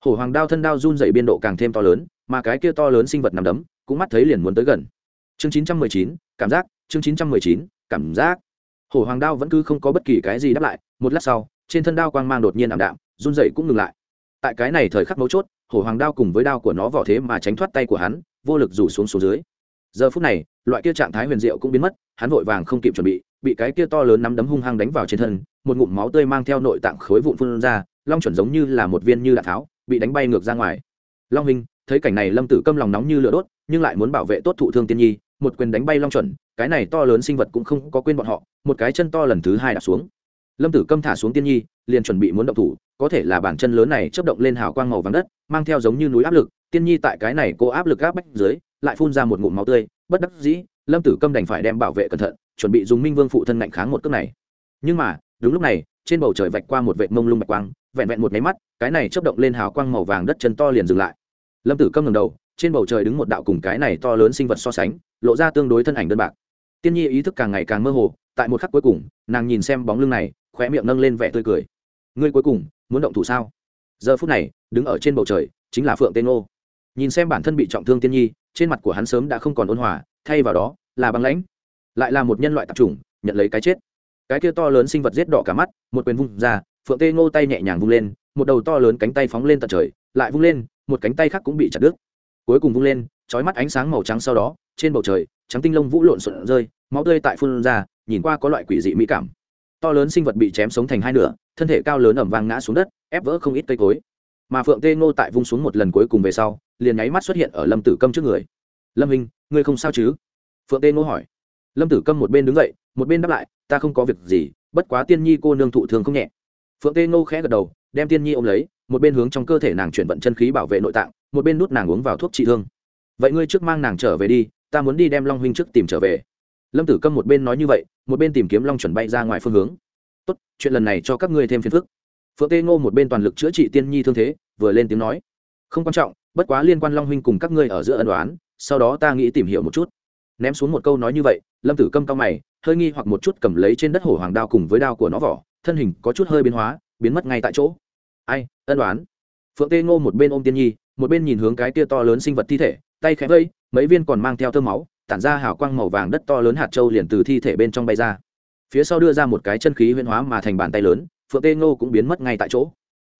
[SPEAKER 1] Hổ hoàng đao thân đao run dày biên độ càng thêm to lớn, mà cái kia to lớn sinh vật nằm đấm, cũng mắt thấy liền muốn tới gần. Chương chín trăm mười chín, cảm giác, chương chín trăm mười chín, cảm giác. Hổ hoàng đao vẫn cứ không có bất kỳ cái gì đáp lại, một lát sau, trên thân đao quang mang đột nhiên ảm đạm, run dậy cũng ngừng lại. Tại cái này thời khắc mấu chốt, hổ hoàng đao cùng với đao của nó vỏ thế mà tránh thoát tay của hắn vô lực rủ xuống xuống dưới. Giờ phút này, loại kia trạng thái huyền diệu cũng biến mất, hắn vội vàng không kịp chuẩn bị bị cái kia to lớn nắm đấm hung hăng đánh vào trên thân, một ngụm máu tươi mang theo nội tạng khối vụn phun ra, long chuẩn giống như là một viên như đạn tháo, bị đánh bay ngược ra ngoài. Long hình thấy cảnh này lâm tử câm lòng nóng như lửa đốt, nhưng lại muốn bảo vệ tốt thụ thương tiên nhi, một quyền đánh bay long chuẩn, cái này to lớn sinh vật cũng không có quên bọn họ, một cái chân to lần thứ hai đạp xuống. Lâm tử câm thả xuống tiên nhi, liền chuẩn bị muốn động thủ, có thể là bàn chân lớn này chấp động lên hào quang màu vàng đất, mang theo giống như núi áp lực tiên nhi tại cái này cô áp lực áp bách dưới, lại phun ra một ngụm máu tươi, bất đắc dĩ, lâm tử câm đành phải đem bảo vệ cẩn thận, chuẩn bị dùng minh vương phụ thân ngạnh kháng một cước này. Nhưng mà, đúng lúc này, trên bầu trời vạch qua một vệt mông lung bạch quang, vẹn vẹn một máy mắt, cái này chấp động lên hào quang màu vàng đất chân to liền dừng lại. Lâm tử câm ngầm đầu, trên bầu trời đứng một đạo cùng cái này to lớn sinh vật so sánh, lộ ra tương đối thân ảnh đơn bạc. Tiên nhi ý thức càng ngày càng mơ hồ, tại một khắc cuối cùng, nàng nhìn xem bóng lưng này, khóe miệng nâng lên vẻ tươi cười. Ngươi cuối cùng muốn động thủ sao? Giờ phút này, đứng ở trên bầu trời, chính là phượng tên ô nhìn xem bản thân bị trọng thương tiên nhi, trên mặt của hắn sớm đã không còn ôn hòa, thay vào đó là băng lãnh, lại là một nhân loại tạp chủng, nhận lấy cái chết. Cái kia to lớn sinh vật giết đỏ cả mắt, một quyền vung ra, phượng tê ngô tay nhẹ nhàng vung lên, một đầu to lớn cánh tay phóng lên tận trời, lại vung lên, một cánh tay khác cũng bị chặt đứt. Cuối cùng vung lên trói mắt ánh sáng màu trắng sau đó, trên bầu trời, trắng tinh lông vũ lộn xộn rơi, máu tươi tại phun ra, nhìn qua có loại quỷ dị mỹ cảm. To lớn sinh vật bị chém sống thành hai nửa, thân thể cao lớn ẩm vang ngã xuống đất, ép vỡ không ít cây cối mà phượng tê ngô tại vung xuống một lần cuối cùng về sau, liền nháy mắt xuất hiện ở lâm tử câm trước người. Lâm hình ngươi không sao chứ? Phượng tê ngô hỏi. Lâm tử câm một bên đứng dậy, một bên đáp lại, ta không có việc gì, bất quá tiên nhi cô nương thụ thường không nhẹ. Phượng tê ngô khẽ gật đầu, đem tiên nhi ôm lấy, một bên hướng trong cơ thể nàng chuyển vận chân khí bảo vệ nội tạng, một bên nút nàng uống vào thuốc trị thương. Vậy ngươi trước mang nàng trở về đi, ta muốn đi đem long huynh trước tìm trở về. Lâm tử câm một bên nói như vậy, một bên tìm kiếm long chuẩn bay ra ngoài phương hướng. Tốt, chuyện lần này cho các ngươi thêm phiền phức phượng tê ngô một bên toàn lực chữa trị tiên nhi thương thế, vừa lên tiếng nói. Không quan trọng, bất quá liên quan long huynh cùng các ngươi ở giữa ân đoán sau đó ta nghĩ tìm hiểu một chút. Ném xuống một câu nói như vậy, lâm tử câm cao mày, hơi nghi hoặc một chút cầm lấy trên đất hổ hoàng đao cùng với đao của nó vỏ, thân hình có chút hơi biến hóa, biến mất ngay tại chỗ. Ai, ân đoán phượng tê ngô một bên ôm tiên nhi, một bên nhìn hướng cái tia to lớn sinh vật thi thể, tay khẽ vây, mấy viên còn mang theo thơ máu, tản ra hào quang màu vàng đất to lớn hạt trâu liền từ thi thể bên trong bay ra. Phía sau đưa ra một cái chân khí huyễn hóa mà thành bàn tay lớn phượng tê ngô cũng biến mất ngay tại chỗ.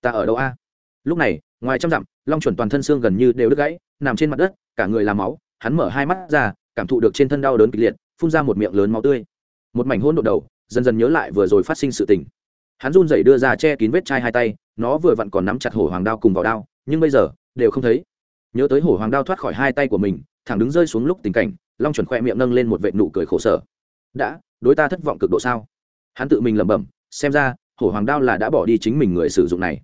[SPEAKER 1] Ta ở đâu a? Lúc này, ngoài trăm dặm, long chuẩn toàn thân xương gần như đều đứt gãy, nằm trên mặt đất, cả người làm máu, hắn mở hai mắt ra, cảm thụ được trên thân đau đớn kịch liệt, phun ra một miệng lớn máu tươi. Một mảnh hôn đột đầu, dần dần nhớ lại vừa rồi phát sinh sự tình. Hắn run rẩy đưa ra che kín vết chai hai tay, nó vừa vặn còn nắm chặt hổ hoàng đao cùng vào đao, nhưng bây giờ, đều không thấy. Nhớ tới hổ hoàng đao thoát khỏi hai tay của mình, thẳng đứng rơi xuống lúc tình cảnh, long chuẩn khoe miệng nâng lên một vệ nụ cười khổ sở. Đã, đối ta thất vọng cực độ sao? Hắn tự mình lẩm bẩm, xem ra hổ hoàng đao là đã bỏ đi chính mình người sử dụng này.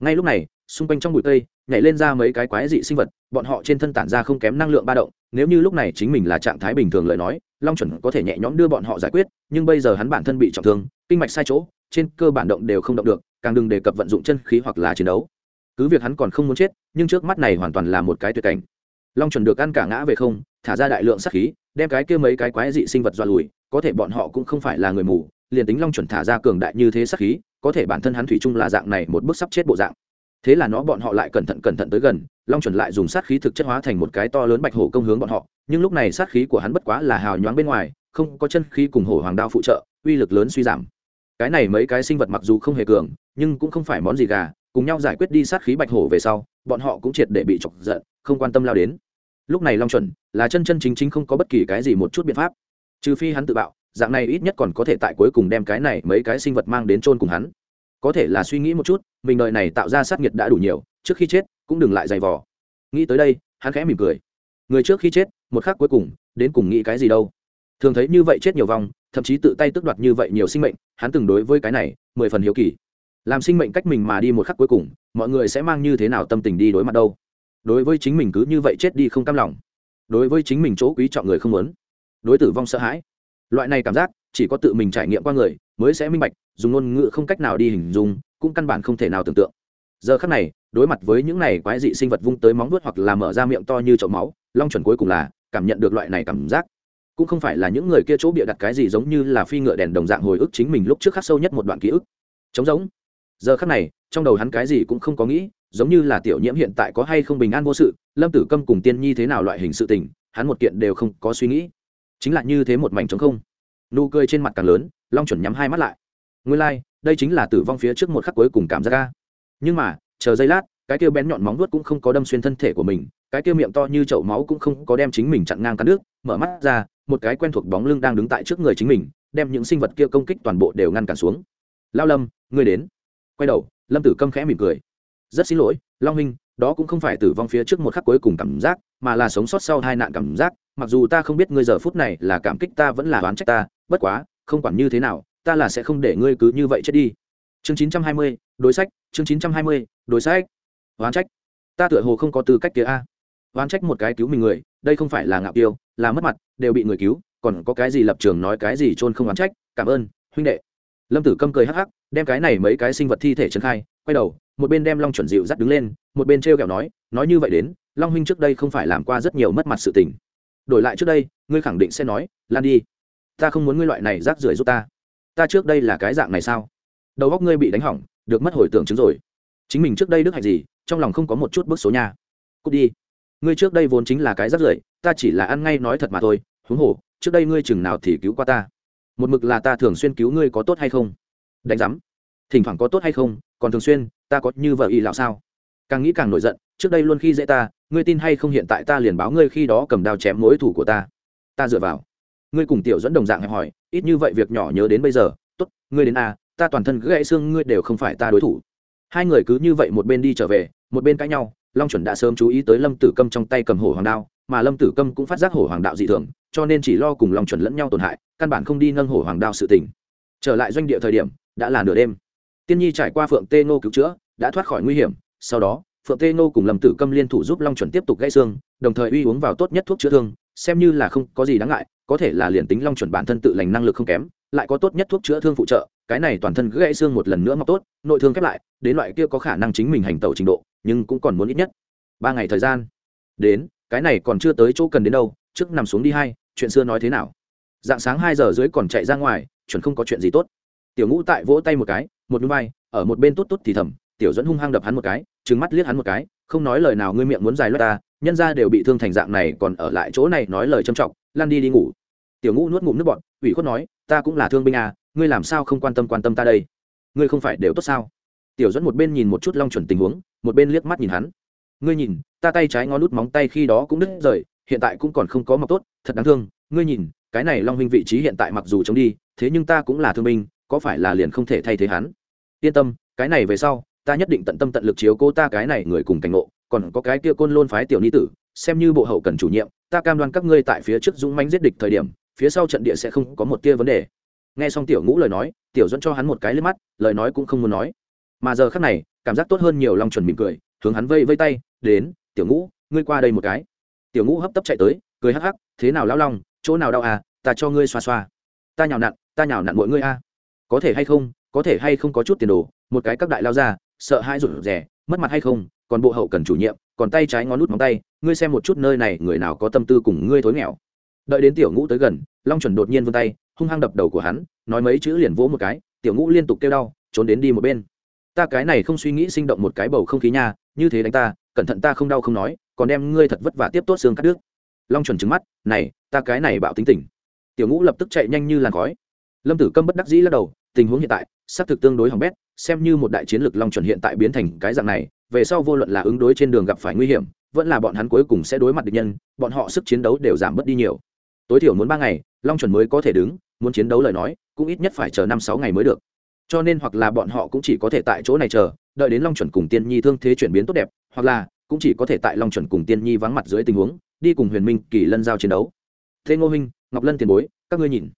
[SPEAKER 1] Ngay lúc này, xung quanh trong bụi cây nhảy lên ra mấy cái quái dị sinh vật, bọn họ trên thân tản ra không kém năng lượng ba động, nếu như lúc này chính mình là trạng thái bình thường lời nói, long chuẩn có thể nhẹ nhõm đưa bọn họ giải quyết, nhưng bây giờ hắn bản thân bị trọng thương, kinh mạch sai chỗ, trên cơ bản động đều không động được, càng đừng đề cập vận dụng chân khí hoặc là chiến đấu. Cứ việc hắn còn không muốn chết, nhưng trước mắt này hoàn toàn là một cái tuyệt cảnh. Long chuẩn được ăn cả ngã về không, thả ra đại lượng sát khí, đem cái kia mấy cái quái dị sinh vật dọa lùi, có thể bọn họ cũng không phải là người mù liền tính long chuẩn thả ra cường đại như thế sát khí, có thể bản thân hắn thủy chung là dạng này một bước sắp chết bộ dạng. Thế là nó bọn họ lại cẩn thận cẩn thận tới gần, long chuẩn lại dùng sát khí thực chất hóa thành một cái to lớn bạch hổ công hướng bọn họ, nhưng lúc này sát khí của hắn bất quá là hào nhoáng bên ngoài, không có chân khí cùng hổ hoàng đao phụ trợ, uy lực lớn suy giảm. Cái này mấy cái sinh vật mặc dù không hề cường, nhưng cũng không phải món gì gà, cùng nhau giải quyết đi sát khí bạch hổ về sau, bọn họ cũng triệt để bị chọc giận, không quan tâm lao đến. Lúc này long chuẩn là chân chân chính chính không có bất kỳ cái gì một chút biện pháp, trừ phi hắn tự bạo dạng này ít nhất còn có thể tại cuối cùng đem cái này mấy cái sinh vật mang đến chôn cùng hắn. Có thể là suy nghĩ một chút, mình đời này tạo ra sát nhiệt đã đủ nhiều, trước khi chết cũng đừng lại dày vò. Nghĩ tới đây, hắn khẽ mỉm cười. Người trước khi chết, một khắc cuối cùng, đến cùng nghĩ cái gì đâu? Thường thấy như vậy chết nhiều vòng thậm chí tự tay tước đoạt như vậy nhiều sinh mệnh, hắn từng đối với cái này, mười phần hiếu kỳ. Làm sinh mệnh cách mình mà đi một khắc cuối cùng, mọi người sẽ mang như thế nào tâm tình đi đối mặt đâu? Đối với chính mình cứ như vậy chết đi không cam lòng. Đối với chính mình chỗ quý trọng người không muốn. Đối tử vong sợ hãi loại này cảm giác, chỉ có tự mình trải nghiệm qua người mới sẽ minh bạch, dùng ngôn ngữ không cách nào đi hình dung, cũng căn bản không thể nào tưởng tượng. Giờ khắc này, đối mặt với những này quái dị sinh vật vung tới móng vuốt hoặc là mở ra miệng to như chậu máu, long chuẩn cuối cùng là cảm nhận được loại này cảm giác. Cũng không phải là những người kia chỗ bịa đặt cái gì giống như là phi ngựa đèn đồng dạng hồi ức chính mình lúc trước khắc sâu nhất một đoạn ký ức. Trống giống giờ khắc này, trong đầu hắn cái gì cũng không có nghĩ, giống như là tiểu nhiễm hiện tại có hay không bình an vô sự, lâm tử câm cùng tiên nhi thế nào loại hình sự tình, hắn một kiện đều không có suy nghĩ chính là như thế một mảnh trống không. Nụ cười trên mặt càng lớn long chuẩn nhắm hai mắt lại. Nguyên lai、like, đây chính là tử vong phía trước một khắc cuối cùng cảm giác ca nhưng mà chờ giây lát cái kia bén nhọn móng vuốt cũng không có đâm xuyên thân thể của mình cái kia miệng to như chậu máu cũng không có đem chính mình chặn ngang cắn nước mở mắt ra một cái quen thuộc bóng lưng đang đứng tại trước người chính mình đem những sinh vật kia công kích toàn bộ đều ngăn cản xuống. Lao lâm ngươi đến. Quay đầu lâm tử câm khẽ mỉm cười. Rất xin lỗi long minh đó cũng không phải tử vong phía trước một khắc cuối cùng cảm giác mà là sống sót sau hai nạn cảm giác mặc dù ta không biết ngươi giờ phút này là cảm kích ta vẫn là oán trách ta, bất quá, không quản như thế nào, ta là sẽ không để ngươi cứ như vậy chết đi. Chương chín trăm hai mươi, đối sách, chương chín trăm hai mươi, đối sách. Oán trách. Ta tựa hồ không có tư cách kia a. Oán trách một cái cứu mình người, đây không phải là ngạo kiêu, là mất mặt, đều bị người cứu, còn có cái gì lập trường nói cái gì trôn không oán trách, cảm ơn, huynh đệ. Lâm tử câm cười hắc hắc, đem cái này mấy cái sinh vật thi thể trấn khai, quay đầu, một bên đem long chuẩn dịu dắt đứng lên, một bên t r e o kẹo nói nói như vậy đến, long huynh trước đây không phải làm qua rất nhiều mất mặt sự tình đổi lại trước đây, ngươi khẳng định sẽ nói, lan đi, ta không muốn ngươi loại này rác rưởi giúp ta. Ta trước đây là cái dạng này sao? Đầu góc ngươi bị đánh hỏng, được mất hồi tưởng chứng rồi. Chính mình trước đây đức hạnh gì, trong lòng không có một chút bức số nhà cút đi. Ngươi trước đây vốn chính là cái rác rưởi, ta chỉ là ăn ngay nói thật mà thôi, huống hồ, trước đây ngươi chừng nào thì cứu qua ta. Một mực là ta thường xuyên cứu ngươi có tốt hay không? Đánh giám. Thỉnh thoảng có tốt hay không? Còn thường xuyên, ta có như vợ y lão sao? Càng nghĩ càng nổi giận, trước đây luôn khi dễ ta ngươi tin hay không hiện tại ta liền báo ngươi khi đó cầm đao chém mối thủ của ta. Ta dựa vào. Ngươi cùng tiểu dẫn đồng dạng hẹp hỏi, ít như vậy việc nhỏ nhớ đến bây giờ, tốt, ngươi đến a, ta toàn thân gãy xương ngươi đều không phải ta đối thủ. Hai người cứ như vậy một bên đi trở về, một bên cãi nhau, long chuẩn đã sớm chú ý tới lâm tử câm trong tay cầm hổ hoàng đao, mà lâm tử câm cũng phát giác hổ hoàng đạo dị thường, cho nên chỉ lo cùng long chuẩn lẫn nhau tổn hại, căn bản không đi nâng hổ hoàng đao sự tình. Trở lại doanh địa thời điểm, đã là nửa đêm. Tiên nhi trải qua phượng tê ngô cứu chữa, đã thoát khỏi nguy hiểm, sau đó phượng tê ngô cùng lâm tử câm liên thủ giúp long chuẩn tiếp tục gãy xương, đồng thời uy uống vào tốt nhất thuốc chữa thương, xem như là không có gì đáng ngại, có thể là liền tính long chuẩn bản thân tự lành năng lực không kém, lại có tốt nhất thuốc chữa thương phụ trợ, cái này toàn thân gãy xương một lần nữa mọc tốt, nội thương khép lại, đến loại kia có khả năng chính mình hành tẩu trình độ, nhưng cũng còn muốn ít nhất ba ngày thời gian. Đến, cái này còn chưa tới chỗ cần đến đâu, trước nằm xuống đi hai, chuyện xưa nói thế nào? Dạng sáng hai giờ dưới còn chạy ra ngoài, chuẩn không có chuyện gì tốt. Tiểu ngũ tại vỗ tay một cái, một núi bay, ở một bên tốt tốt thì thầm tiểu dẫn hung hăng đập hắn một cái, trừng mắt liếc hắn một cái, không nói lời nào, ngươi miệng muốn dài loát ta, nhân ra đều bị thương thành dạng này, còn ở lại chỗ này nói lời châm trọng lan đi đi ngủ. Tiểu ngũ nuốt ngụm nước bọn ủy khuất nói, ta cũng là thương binh à ngươi làm sao không quan tâm quan tâm ta đây? Ngươi không phải đều tốt sao? Tiểu dẫn một bên nhìn một chút long chuẩn tình huống, một bên liếc mắt nhìn hắn. Ngươi nhìn, ta tay trái ngón nút móng tay khi đó cũng đứt rời, hiện tại cũng còn không có mọc tốt, thật đáng thương. Ngươi nhìn, cái này long huynh vị trí hiện tại mặc dù chống đi, thế nhưng ta cũng là thương binh, có phải là liền không thể thay thế hắn? Yên tâm, cái này về sau ta nhất định tận tâm tận lực chiếu cô ta cái này người cùng cảnh ngộ, còn có cái kia côn lôn phái tiểu ni tử, xem như bộ hậu cần chủ nhiệm, ta cam đoan các ngươi tại phía trước dũng mãnh giết địch thời điểm, phía sau trận địa sẽ không có một tia vấn đề. Nghe xong tiểu ngũ lời nói, tiểu dẫn cho hắn một cái lên mắt, lời nói cũng không muốn nói. Mà giờ khắc này, cảm giác tốt hơn nhiều long chuẩn mỉm cười, hướng hắn vây vây tay, đến, tiểu ngũ, ngươi qua đây một cái. Tiểu ngũ hấp tấp chạy tới, cười hắc hắc, thế nào lão long, chỗ nào đau à ta cho ngươi xoa xoa. Ta nhào nặn, ta nhào nặn mỗi ngươi a. Có thể hay không, có thể hay không có chút tiền đồ, một cái các đại lao ra sợ hai rụt rè, mất mặt hay không, còn bộ hậu cần chủ nhiệm, còn tay trái ngón nút móng tay, ngươi xem một chút nơi này, người nào có tâm tư cùng ngươi thối nghèo. Đợi đến tiểu ngũ tới gần, long chuẩn đột nhiên vươn tay, hung hăng đập đầu của hắn, nói mấy chữ liền vỗ một cái, tiểu ngũ liên tục kêu đau, trốn đến đi một bên. Ta cái này không suy nghĩ sinh động một cái bầu không khí nha, như thế đánh ta, cẩn thận ta không đau không nói, còn đem ngươi thật vất vả tiếp tốt xương cắt đứt. Long chuẩn trứng mắt, này, ta cái này bạo tính tình. Tiểu ngũ lập tức chạy nhanh như làn khói lâm tử câm bất đắc dĩ lắc đầu, tình huống hiện tại, xác thực tương đối hỏng bét, xem như một đại chiến lược long chuẩn hiện tại biến thành cái dạng này, về sau vô luận là ứng đối trên đường gặp phải nguy hiểm, vẫn là bọn hắn cuối cùng sẽ đối mặt địch nhân, bọn họ sức chiến đấu đều giảm bớt đi nhiều. Tối thiểu muốn ba ngày, long chuẩn mới có thể đứng, muốn chiến đấu lời nói, cũng ít nhất phải chờ năm sáu ngày mới được. Cho nên hoặc là bọn họ cũng chỉ có thể tại chỗ này chờ, đợi đến long chuẩn cùng tiên nhi thương thế chuyển biến tốt đẹp, hoặc là cũng chỉ có thể tại long chuẩn cùng tiên nhi vắng mặt dưới tình huống, đi cùng huyền minh, kỳ lân giao chiến đấu. Thế ngô minh ngọc lân tiền bối, các ngươi nhìn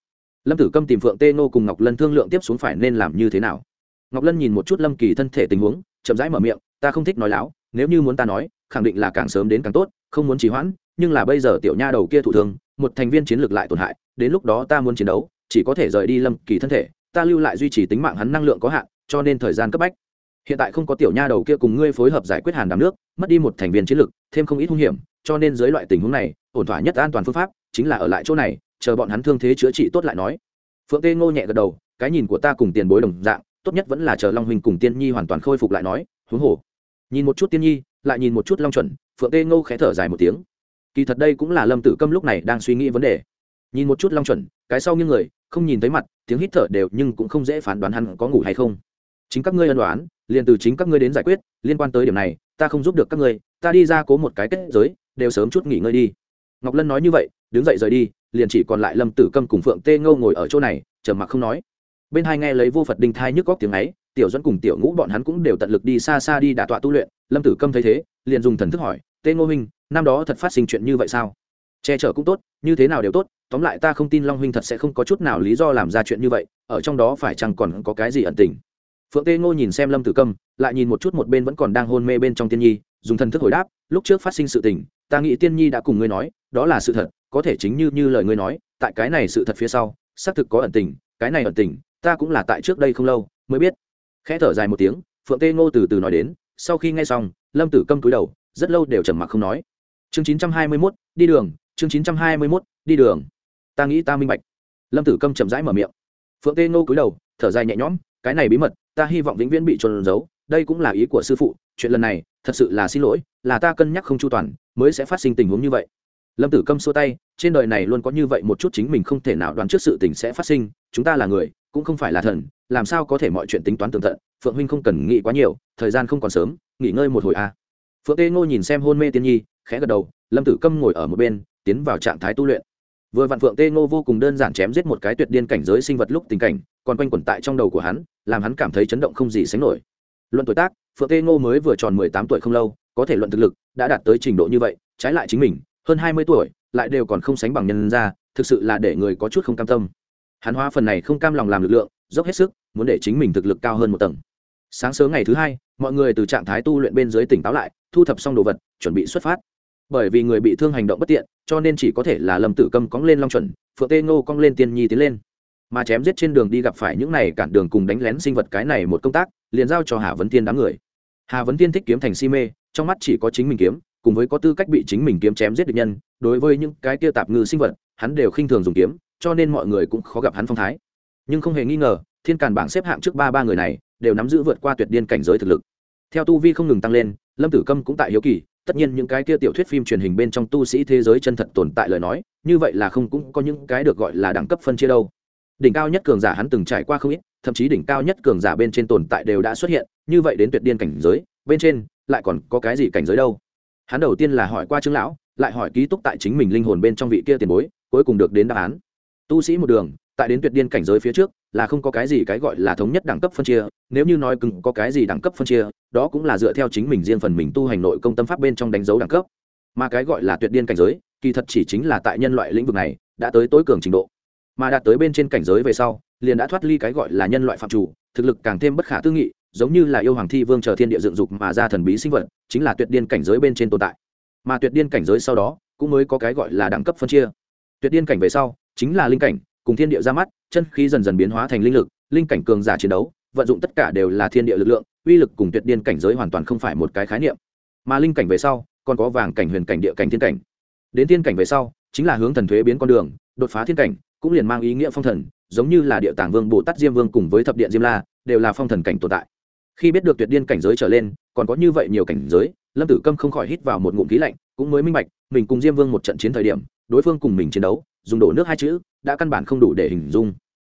[SPEAKER 1] lâm tử câm tìm phượng tê nô cùng ngọc lân thương lượng tiếp xuống phải nên làm như thế nào. Ngọc lân nhìn một chút lâm kỳ thân thể tình huống, chậm rãi mở miệng, ta không thích nói láo, nếu như muốn ta nói, khẳng định là càng sớm đến càng tốt, không muốn trì hoãn, nhưng là bây giờ tiểu nha đầu kia thủ thương, một thành viên chiến lược lại tổn hại, đến lúc đó ta muốn chiến đấu, chỉ có thể rời đi lâm kỳ thân thể, ta lưu lại duy trì tính mạng hắn năng lượng có hạn, cho nên thời gian cấp bách. Hiện tại không có tiểu nha đầu kia cùng ngươi phối hợp giải quyết hàn đàm nước, mất đi một thành viên chiến lược, thêm không ít hung hiểm, cho nên dưới loại tình huống này, ổn thỏa nhất an toàn phương pháp chính là ở lại chỗ này chờ bọn hắn thương thế chữa trị tốt lại nói. Phượng tê ngô nhẹ gật đầu, cái nhìn của ta cùng tiền bối đồng dạng, tốt nhất vẫn là chờ long huynh cùng tiên nhi hoàn toàn khôi phục lại nói, huống hồ. Nhìn một chút tiên nhi, lại nhìn một chút long chuẩn, phượng tê ngô khẽ thở dài một tiếng. Kỳ thật đây cũng là lâm tử câm lúc này đang suy nghĩ vấn đề. Nhìn một chút long chuẩn, cái sau như người, không nhìn thấy mặt, tiếng hít thở đều nhưng cũng không dễ phán đoán hắn có ngủ hay không. Chính các ngươi ân đoán liền từ chính các ngươi đến giải quyết, liên quan tới điểm này, ta không giúp được các ngươi, ta đi ra cố một cái kết giới, đều sớm chút nghỉ ngơi đi. Ngọc lân nói như vậy đứng dậy rời đi, liền chỉ còn lại lâm tử câm cùng phượng tê ngô ngồi ở chỗ này, trầm mặc không nói. Bên hai nghe lấy vô phật đinh thai nhức góc tiếng ấy, tiểu dẫn cùng tiểu ngũ bọn hắn cũng đều tận lực đi xa xa đi đả tọa tu luyện. Lâm tử câm thấy thế, liền dùng thần thức hỏi, tê ngô huynh, năm đó thật phát sinh chuyện như vậy sao? Che chở cũng tốt, như thế nào đều tốt, tóm lại ta không tin long huynh thật sẽ không có chút nào lý do làm ra chuyện như vậy, ở trong đó phải chăng còn có cái gì ẩn tình? Phượng tê ngô nhìn xem lâm tử câm, lại nhìn một chút một bên vẫn còn đang hôn mê bên trong tiên nhi, dùng thần thức hồi đáp, lúc trước phát sinh sự tình ta nghĩ tiên nhi đã cùng ngươi nói, đó là sự thật, có thể chính như như lời ngươi nói, tại cái này sự thật phía sau, xác thực có ẩn tình, cái này ẩn tình, ta cũng là tại trước đây không lâu, mới biết. Khẽ thở dài một tiếng, phượng tê ngô từ từ nói đến, sau khi nghe xong, lâm tử câm cúi đầu, rất lâu đều trầm mặc không nói. Chương chín trăm hai mươi mốt, đi đường, chương chín trăm hai mươi mốt, đi đường. Ta nghĩ ta minh bạch. Lâm tử câm chậm rãi mở miệng. Phượng tê ngô cúi đầu, thở dài nhẹ nhõm, cái này bí mật, ta hy vọng vĩnh viễn bị trôn giấu, đây cũng là ý của sư phụ, chuyện lần này thật sự là xin lỗi, là ta cân nhắc không chu toàn, mới sẽ phát sinh tình huống như vậy. Lâm tử câm xua tay, trên đời này luôn có như vậy một chút chính mình không thể nào đoán trước sự tình sẽ phát sinh, chúng ta là người, cũng không phải là thần, làm sao có thể mọi chuyện tính toán tường tận, phượng huynh không cần nghĩ quá nhiều, thời gian không còn sớm, nghỉ ngơi một hồi a à. phượng tê ngô nhìn xem hôn mê tiên nhi, khẽ gật đầu, lâm tử câm ngồi ở một bên, tiến vào trạng thái tu luyện. Vừa vạn phượng tê ngô vô cùng đơn giản chém giết một cái tuyệt điên cảnh giới sinh vật lúc tình cảnh, còn quanh quẩn tại trong đầu của hắn, làm hắn cảm thấy chấn động không gì sánh nổi luận tuổi tác, phượng tê ngô mới vừa tròn mười tám tuổi không lâu, có thể luận thực lực, đã đạt tới trình độ như vậy, trái lại chính mình, hơn hai mươi tuổi, lại đều còn không sánh bằng nhân ra thực sự là để người có chút không cam tâm. Hắn hóa phần này không cam lòng làm lực lượng, dốc hết sức, muốn để chính mình thực lực cao hơn một tầng. Sáng sớm ngày thứ hai, mọi người từ trạng thái tu luyện bên dưới tỉnh táo lại, thu thập xong đồ vật, chuẩn bị xuất phát. Bởi vì người bị thương hành động bất tiện, cho nên chỉ có thể là lâm tử câm cóng lên long chuẩn, phượng tê ngô cong lên tiên nhi tiến lên mà chém giết trên đường đi gặp phải những này cản đường cùng đánh lén sinh vật cái này một công tác, liền giao cho hà vấn tiên đám người. Hà vấn tiên thích kiếm thành si mê, trong mắt chỉ có chính mình kiếm, cùng với có tư cách bị chính mình kiếm chém giết địch nhân, đối với những cái kia tạp ngư sinh vật, hắn đều khinh thường dùng kiếm, cho nên mọi người cũng khó gặp hắn phong thái. Nhưng không hề nghi ngờ, thiên càn bảng xếp hạng trước ba ba người này, đều nắm giữ vượt qua tuyệt điên cảnh giới thực lực. Theo tu vi không ngừng tăng lên, lâm tử câm cũng tại hiếu kỳ, tất nhiên những cái kia tiểu thuyết phim truyền hình bên trong tu sĩ thế giới chân thật tồn tại lời nói, như vậy là không cũng có những cái được gọi là đẳng cấp phân chia đâu đỉnh cao nhất cường giả hắn từng trải qua không ít, thậm chí đỉnh cao nhất cường giả bên trên tồn tại đều đã xuất hiện, như vậy đến tuyệt điên cảnh giới, bên trên lại còn có cái gì cảnh giới đâu? Hắn đầu tiên là hỏi qua trương lão, lại hỏi ký túc tại chính mình linh hồn bên trong vị kia tiền bối, cuối cùng được đến đáp án. Tu sĩ một đường, tại đến tuyệt điên cảnh giới phía trước, là không có cái gì cái gọi là thống nhất đẳng cấp phân chia, nếu như nói cứng có cái gì đẳng cấp phân chia, đó cũng là dựa theo chính mình riêng phần mình tu hành nội công tâm pháp bên trong đánh dấu đẳng cấp. Mà cái gọi là tuyệt điên cảnh giới, kỳ thật chỉ chính là tại nhân loại lĩnh vực này, đã tới tối cường trình độ mà đạt tới bên trên cảnh giới về sau, liền đã thoát ly cái gọi là nhân loại phạm chủ, thực lực càng thêm bất khả tư nghị, giống như là yêu hoàng thi vương chờ thiên địa dựng dục mà ra thần bí sinh vật, chính là tuyệt điên cảnh giới bên trên tồn tại. Mà tuyệt điên cảnh giới sau đó, cũng mới có cái gọi là đẳng cấp phân chia. Tuyệt điên cảnh về sau, chính là linh cảnh, cùng thiên địa ra mắt, chân khí dần dần biến hóa thành linh lực, linh cảnh cường giả chiến đấu, vận dụng tất cả đều là thiên địa lực lượng, uy lực cùng tuyệt điên cảnh giới hoàn toàn không phải một cái khái niệm. Mà linh cảnh về sau, còn có vàng cảnh, huyền cảnh, địa cảnh, thiên cảnh. Đến thiên cảnh về sau, chính là hướng thần thuế biến con đường, đột phá thiên cảnh cũng liền mang ý nghĩa phong thần, giống như là địa tàng vương bồ tát diêm vương cùng với thập điện diêm la, đều là phong thần cảnh tồn tại. Khi biết được tuyệt điên cảnh giới trở lên, còn có như vậy nhiều cảnh giới, lâm tử câm không khỏi hít vào một ngụm khí lạnh, cũng mới minh bạch, mình cùng diêm vương một trận chiến thời điểm, đối phương cùng mình chiến đấu, dùng đổ nước hai chữ, đã căn bản không đủ để hình dung.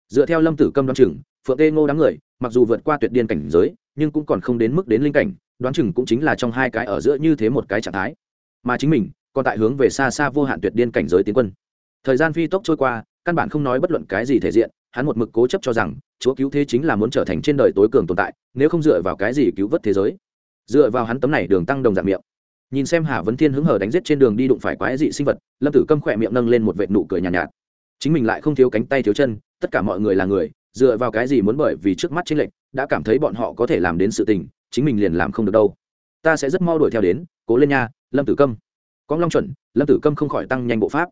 [SPEAKER 1] Dựa theo lâm tử câm đoán chừng, phượng tê ngô đám người, mặc dù vượt qua tuyệt điên cảnh giới, nhưng cũng còn không đến mức đến linh cảnh, đoán chừng cũng chính là trong hai cái ở giữa như thế một cái trạng thái. Mà chính mình, còn tại hướng về xa xa vô hạn tuyệt điên cảnh giới tiến quân. Thời gian phi tốc trôi qua căn bản không nói bất luận cái gì thể diện hắn một mực cố chấp cho rằng chúa cứu thế chính là muốn trở thành trên đời tối cường tồn tại nếu không dựa vào cái gì cứu vớt thế giới. Dựa vào hắn tấm này đường tăng đồng dạng miệng. Nhìn xem hà vấn thiên hứng hờ đánh giết trên đường đi đụng phải quái dị sinh vật lâm tử câm khỏe miệng nâng lên một vệ nụ cười nhàn nhạt, nhạt. Chính mình lại không thiếu cánh tay thiếu chân tất cả mọi người là người dựa vào cái gì muốn bởi vì trước mắt chính lệnh đã cảm thấy bọn họ có thể làm đến sự tình chính mình liền làm không được đâu. Ta sẽ rất mau đuổi theo đến cố lên nha lâm tử câm. Con long chuẩn lâm tử câm không khỏi tăng nhanh bộ pháp.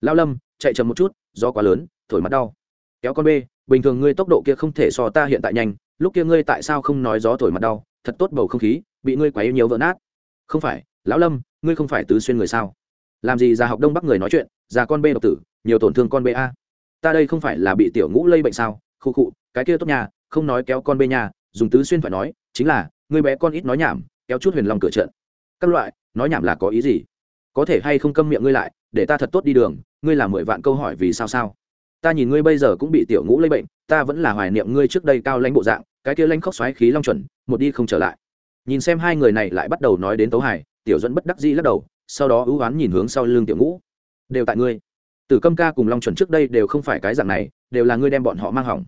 [SPEAKER 1] Lao lâm chạy chậm một chút, do quá lớn, thổi mặt đau. Kéo con b bình thường ngươi tốc độ kia không thể so ta hiện tại nhanh, lúc kia ngươi tại sao không nói gió thổi mặt đau, thật tốt bầu không khí, bị ngươi quấy nhiều vỡ nát. Không phải, lão lâm, ngươi không phải tứ xuyên người sao? Làm gì ra học đông bắc người nói chuyện, già con b độc tử, nhiều tổn thương con b a. Ta đây không phải là bị tiểu ngũ lây bệnh sao? Khu khụ cái kia tốt nhà, không nói kéo con b nhà, dùng tứ xuyên phải nói, chính là, ngươi bé con ít nói nhảm, kéo chút huyền lòng cửa trận. Các loại, nói nhảm là có ý gì? Có thể hay không câm miệng ngươi lại để ta thật tốt đi đường, ngươi làm mười vạn câu hỏi vì sao sao? Ta nhìn ngươi bây giờ cũng bị tiểu ngũ lây bệnh, ta vẫn là hoài niệm ngươi trước đây cao lãnh bộ dạng, cái kia lãnh khóc xoáy khí long chuẩn, một đi không trở lại. Nhìn xem hai người này lại bắt đầu nói đến tấu hải tiểu dẫn bất đắc dĩ lắc đầu, sau đó ưu oán nhìn hướng sau lưng tiểu ngũ. Đều tại ngươi. Tử câm ca cùng long chuẩn trước đây đều không phải cái dạng này, đều là ngươi đem bọn họ mang hỏng.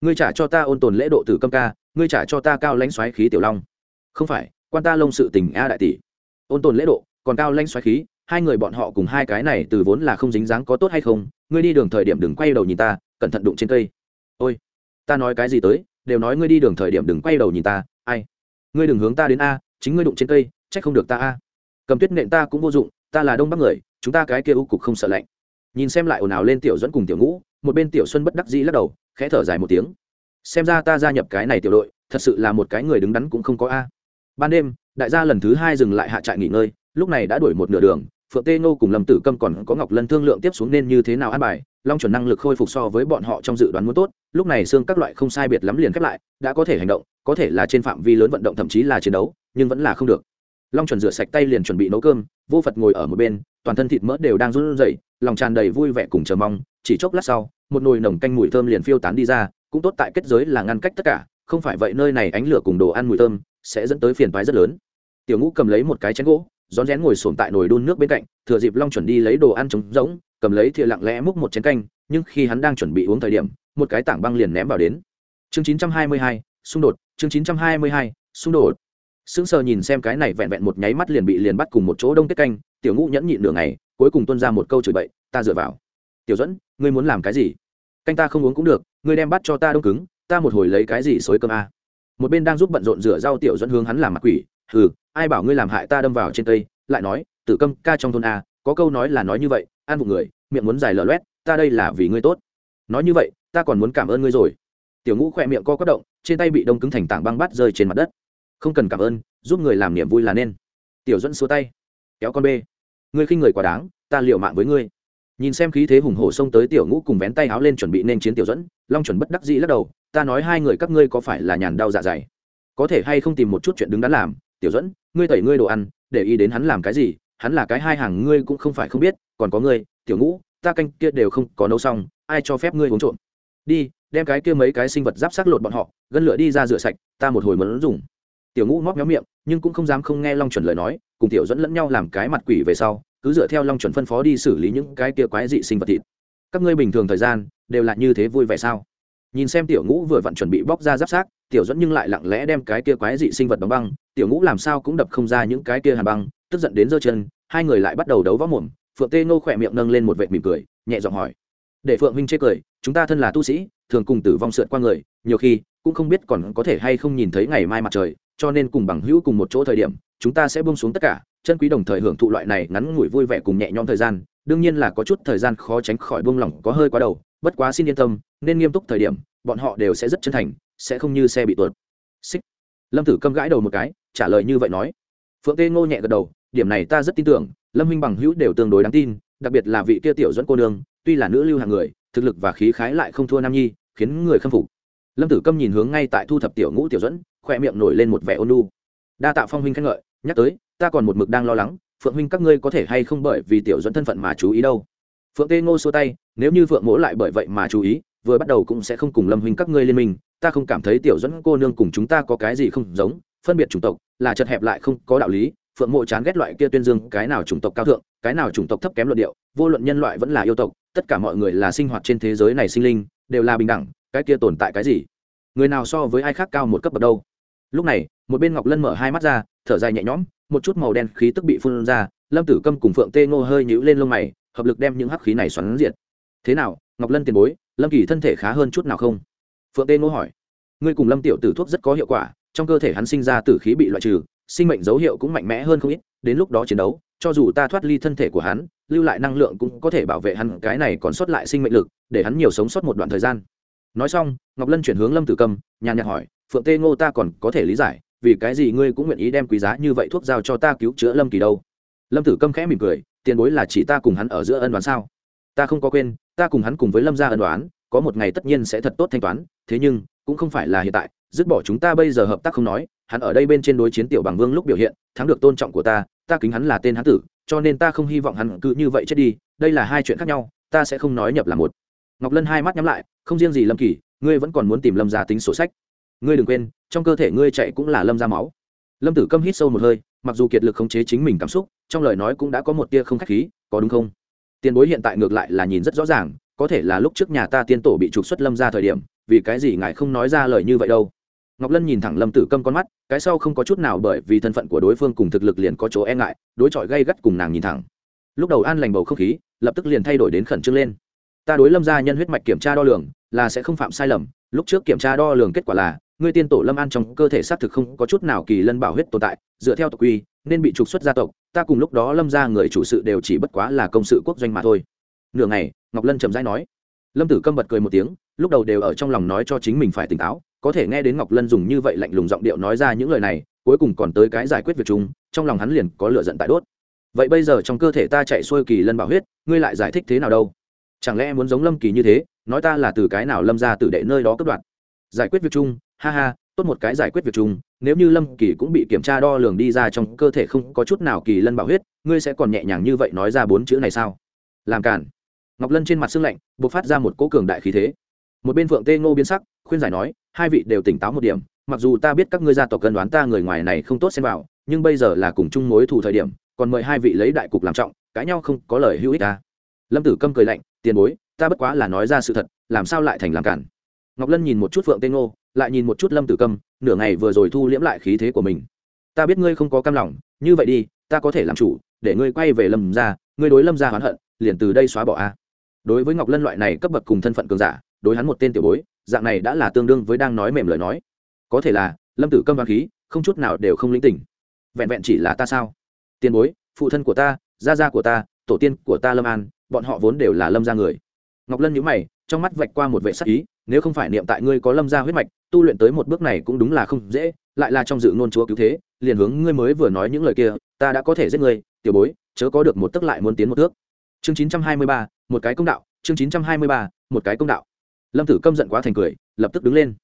[SPEAKER 1] Ngươi trả cho ta ôn tồn lễ độ tử câm ca, ngươi trả cho ta cao lãnh xoáy khí tiểu long. Không phải, quan ta lông sự tình a đại tỷ. Ôn tồn lễ độ, còn cao lãnh xoáy khí hai người bọn họ cùng hai cái này từ vốn là không dính dáng có tốt hay không, ngươi đi đường thời điểm đừng quay đầu nhìn ta, cẩn thận đụng trên cây. Ôi, ta nói cái gì tới, đều nói ngươi đi đường thời điểm đừng quay đầu nhìn ta, ai? Ngươi đừng hướng ta đến a, chính ngươi đụng trên cây, trách không được ta a. Cầm tuyết nện ta cũng vô dụng, ta là đông bắc người, chúng ta cái kia u cục không sợ lạnh. Nhìn xem lại ồn ào lên tiểu dẫn cùng tiểu ngũ, một bên tiểu xuân bất đắc dĩ lắc đầu, khẽ thở dài một tiếng. Xem ra ta gia nhập cái này tiểu đội, thật sự là một cái người đứng đắn cũng không có a. Ban đêm, đại gia lần thứ hai dừng lại hạ trại nghỉ ngơi, lúc này đã đuổi một nửa đường phượng tê Nô cùng lâm tử câm còn có ngọc lân thương lượng tiếp xuống nên như thế nào an bài, long chuẩn năng lực khôi phục so với bọn họ trong dự đoán muốn tốt, lúc này xương các loại không sai biệt lắm liền khép lại, đã có thể hành động, có thể là trên phạm vi lớn vận động thậm chí là chiến đấu, nhưng vẫn là không được. Long chuẩn rửa sạch tay liền chuẩn bị nấu cơm, vô phật ngồi ở một bên, toàn thân thịt mỡ đều đang run rẩy, lòng tràn đầy vui vẻ cùng chờ mong, chỉ chốc lát sau, một nồi nồng canh mùi thơm liền phiêu tán đi ra, cũng tốt tại kết giới là ngăn cách tất cả, không phải vậy nơi này ánh lửa cùng đồ ăn mùi thơm sẽ dẫn tới phiền toái rất lớn. Tiểu ngũ cầm lấy một cái chén gỗ rón rén ngồi sồn tại nồi đun nước bên cạnh thừa dịp long chuẩn đi lấy đồ ăn trống rỗng cầm lấy thìa lặng lẽ múc một chén canh nhưng khi hắn đang chuẩn bị uống thời điểm một cái tảng băng liền ném vào đến. Chương 922, xung đột chương 922, xung đột. Sững sờ nhìn xem cái này vẹn vẹn một nháy mắt liền bị liền bắt cùng một chỗ đông kết canh tiểu ngũ nhẫn nhịn nửa ngày cuối cùng tuôn ra một câu chửi bậy ta dựa vào. Tiểu dẫn ngươi muốn làm cái gì? Canh ta không uống cũng được ngươi đem bắt cho ta đông cứng ta một hồi lấy cái gì xối cơm a? Một bên đang giúp bận rộn rửa rau tiểu dẫn hướng hắn làm mặt quỷ hừ ai bảo ngươi làm hại ta đâm vào trên cây, lại nói, tử câm, ca trong thôn a, có câu nói là nói như vậy, an vụ người, miệng muốn dài lở loét, ta đây là vì ngươi tốt. Nói như vậy, ta còn muốn cảm ơn ngươi rồi. Tiểu ngũ khỏe miệng co quất động, trên tay bị đông cứng thành tảng băng bắt rơi trên mặt đất. Không cần cảm ơn, giúp người làm niềm vui là nên. Tiểu dẫn xua tay. Kéo con bê. Ngươi khinh người quá đáng, ta liều mạng với ngươi. Nhìn xem khí thế hùng hổ xông tới tiểu ngũ cùng vén tay áo lên chuẩn bị nên chiến tiểu dẫn long chuẩn bất đắc dĩ lắc đầu, ta nói hai người các ngươi có phải là nhàn đau dạ dày? Có thể hay không tìm một chút chuyện đứng đắn làm? Tiểu dẫn ngươi tẩy ngươi đồ ăn, để ý đến hắn làm cái gì, hắn là cái hai hàng ngươi cũng không phải không biết, còn có ngươi, tiểu ngũ, ta canh kia đều không có nấu xong, ai cho phép ngươi uống trộm? Đi, đem cái kia mấy cái sinh vật giáp sát lột bọn họ, gân lửa đi ra rửa sạch, ta một hồi muốn dùng. Tiểu ngũ móc méo miệng, nhưng cũng không dám không nghe long chuẩn lời nói, cùng tiểu dẫn lẫn nhau làm cái mặt quỷ về sau, cứ dựa theo long chuẩn phân phó đi xử lý những cái kia quái dị sinh vật thịt. Các ngươi bình thường thời gian đều là như thế vui vẻ sao? Nhìn xem tiểu ngũ vừa vặn chuẩn bị bóc ra giáp sát tiểu dẫn nhưng lại lặng lẽ đem cái kia quái dị sinh vật đóng băng. Tiểu ngũ làm sao cũng đập không ra những cái kia hàn băng, tức giận đến giơ chân, hai người lại bắt đầu đấu võ mồm. Phượng tê ngô khỏe miệng nâng lên một vệt mỉm cười, nhẹ giọng hỏi. Để phượng huynh chê cười, chúng ta thân là tu sĩ, thường cùng tử vong sượt qua người, nhiều khi cũng không biết còn có thể hay không nhìn thấy ngày mai mặt trời, cho nên cùng bằng hữu cùng một chỗ thời điểm, chúng ta sẽ buông xuống tất cả, chân quý đồng thời hưởng thụ loại này ngắn ngủi vui vẻ cùng nhẹ nhõm thời gian. Đương nhiên là có chút thời gian khó tránh khỏi buông lỏng, có hơi quá đầu bất quá xin yên tâm, nên nghiêm túc thời điểm, bọn họ đều sẽ rất chân thành, sẽ không như xe bị tuột. Xích. Lâm tử câm gãi đầu một cái, trả lời như vậy nói. Phượng tê ngô nhẹ gật đầu, điểm này ta rất tin tưởng, lâm minh bằng hữu đều tương đối đáng tin, đặc biệt là vị kia tiểu dẫn cô nương, tuy là nữ lưu hàng người, thực lực và khí khái lại không thua nam nhi, khiến người khâm phục. Lâm tử câm nhìn hướng ngay tại thu thập tiểu ngũ tiểu dẫn khoe miệng nổi lên một vẻ ôn lu đa tạ phong huynh khen ngợi, nhắc tới, ta còn một mực đang lo lắng, phượng huynh các ngươi có thể hay không bởi vì tiểu dẫn thân phận mà chú ý đâu phượng tê ngô xua tay, nếu như phượng mỗ lại bởi vậy mà chú ý, vừa bắt đầu cũng sẽ không cùng lâm huynh các ngươi liên minh. Ta không cảm thấy tiểu dẫn cô nương cùng chúng ta có cái gì không giống, phân biệt chủng tộc là chật hẹp lại không có đạo lý. Phượng mộ chán ghét loại kia tuyên dương, cái nào chủng tộc cao thượng, cái nào chủng tộc thấp kém luận điệu, vô luận nhân loại vẫn là yêu tộc, tất cả mọi người là sinh hoạt trên thế giới này sinh linh, đều là bình đẳng, cái kia tồn tại cái gì? Người nào so với ai khác cao một cấp bậc đâu? Lúc này, một bên ngọc lân mở hai mắt ra, thở dài nhẹ nhõm, một chút màu đen khí tức bị phun ra, lâm tử câm cùng phượng tê ngô hơi nhũ lên lông mày hợp lực đem những hắc khí này xoắn diệt. Thế nào, ngọc lân tiền bối, lâm kỳ thân thể khá hơn chút nào không? Phượng tê ngô hỏi. Ngươi cùng lâm tiểu tử thuốc rất có hiệu quả, trong cơ thể hắn sinh ra tử khí bị loại trừ, sinh mệnh dấu hiệu cũng mạnh mẽ hơn không ít, đến lúc đó chiến đấu, cho dù ta thoát ly thân thể của hắn, lưu lại năng lượng cũng có thể bảo vệ hắn, cái này còn sót lại sinh mệnh lực, để hắn nhiều sống sót một đoạn thời gian. Nói xong, ngọc lân chuyển hướng lâm tử cầm, nhàn nhạt hỏi, phượng tê ngô ta còn có thể lý giải, vì cái gì ngươi cũng nguyện ý đem quý giá như vậy thuốc giao cho ta cứu chữa lâm kỳ đâu? Lâm tử câm khẽ mỉm cười tiền bối là chỉ ta cùng hắn ở giữa ân đoán sao? Ta không có quên, ta cùng hắn cùng với lâm gia ân đoán, có một ngày tất nhiên sẽ thật tốt thanh toán, thế nhưng, cũng không phải là hiện tại, dứt bỏ chúng ta bây giờ hợp tác không nói, hắn ở đây bên trên đối chiến tiểu bằng vương lúc biểu hiện, thắng được tôn trọng của ta ta kính hắn là tên hắn tử, cho nên ta không hy vọng hắn cứ như vậy chết đi, đây là hai chuyện khác nhau, ta sẽ không nói nhập là một. Ngọc lân hai mắt nhắm lại, không riêng gì lâm kỳ, ngươi vẫn còn muốn tìm lâm gia tính sổ sách. Ngươi đừng quên, trong cơ thể ngươi chạy cũng là lâm ra máu. Lâm tử câm hít sâu một hơi, mặc dù kiệt lực khống chế chính mình cảm xúc trong lời nói cũng đã có một tia không khách khí, có đúng không? Tiền bối hiện tại ngược lại là nhìn rất rõ ràng, có thể là lúc trước nhà ta tiên tổ bị trục xuất lâm ra thời điểm, vì cái gì ngài không nói ra lời như vậy đâu? Ngọc lân nhìn thẳng lâm tử câm con mắt, cái sau không có chút nào bởi vì thân phận của đối phương cùng thực lực liền có chỗ e ngại, đối chọi gây gắt cùng nàng nhìn thẳng. Lúc đầu an lành bầu không khí, lập tức liền thay đổi đến khẩn trương lên. Ta đối lâm gia nhân huyết mạch kiểm tra đo lường, là sẽ không phạm sai lầm, lúc trước kiểm tra đo lường kết quả là ngươi tiên tổ lâm an trong cơ thể xác thực không có chút nào kỳ lân bảo huyết tồn tại, dựa theo tộc quy, nên bị trục xuất gia tộc, ta cùng lúc đó lâm ra người chủ sự đều chỉ bất quá là công sự quốc doanh mà thôi. Nửa ngày, ngọc lân chậm rãi nói. Lâm tử câm bật cười một tiếng, lúc đầu đều ở trong lòng nói cho chính mình phải tỉnh táo, có thể nghe đến ngọc lân dùng như vậy lạnh lùng giọng điệu nói ra những lời này, cuối cùng còn tới cái giải quyết việc chung, trong lòng hắn liền có lựa giận tại đốt. Vậy bây giờ trong cơ thể ta chạy xuôi kỳ lân bảo huyết, ngươi lại giải thích thế nào đâu? Chẳng lẽ muốn giống lâm kỳ như thế, nói ta là từ cái nào lâm ra từ đệ nơi đó cướp đoạn giải quyết việc chung ha ha, tốt một cái giải quyết việc chung, nếu như lâm kỳ cũng bị kiểm tra đo lường đi ra trong cơ thể không có chút nào kỳ lân bảo huyết, ngươi sẽ còn nhẹ nhàng như vậy nói ra bốn chữ này sao? Làm cản ngọc lân trên mặt xương lạnh b ộ c phát ra một cỗ cường đại khí thế. Một bên phượng tê ngô biến sắc, khuyên giải nói, hai vị đều tỉnh táo một điểm, mặc dù ta biết các ngươi gia tộc cân đoán ta người ngoài này không tốt xem vào, nhưng bây giờ là cùng chung mối thù thời điểm, còn mời hai vị lấy đại cục làm trọng, cãi nhau không có lời hữu ích ta. Lâm tử câm cười lạnh, tiền bối, ta bất quá là nói ra sự thật, làm sao lại thành làm cản ngọc lân nhìn một chút phượng tê ngô lại nhìn một chút lâm tử câm, nửa ngày vừa rồi thu liễm lại khí thế của mình. Ta biết ngươi không có cam lòng, như vậy đi, ta có thể làm chủ, để ngươi quay về lâm ra ngươi đối lâm ra hoán hận, liền từ đây xóa bỏ a. Đối với ngọc lân loại này cấp bậc cùng thân phận cường giả, đối hắn một tên tiểu bối, dạng này đã là tương đương với đang nói mềm lời nói. Có thể là, lâm tử câm và khí, không chút nào đều không linh tỉnh vẹn vẹn chỉ là ta sao? Tiền bối, phụ thân của ta, gia gia của ta, tổ tiên của ta lâm an, bọn họ vốn đều là lâm gia người. Ngọc lân nhíu mày, trong mắt vạch qua một vệ sắc ý, nếu không phải niệm tại ngươi có lâm gia huyết mạch tu luyện tới một bước này cũng đúng là không dễ, lại là trong dự ngôn chúa cứu thế, liền hướng ngươi mới vừa nói những lời kia, ta đã có thể giết ngươi, tiểu bối, chớ có được một tức lại muốn tiến một thước. Chương chín trăm hai mươi ba, một cái công đạo, chương chín trăm hai mươi ba, một cái công đạo. Lâm tử câm giận quá thành cười, lập tức đứng lên.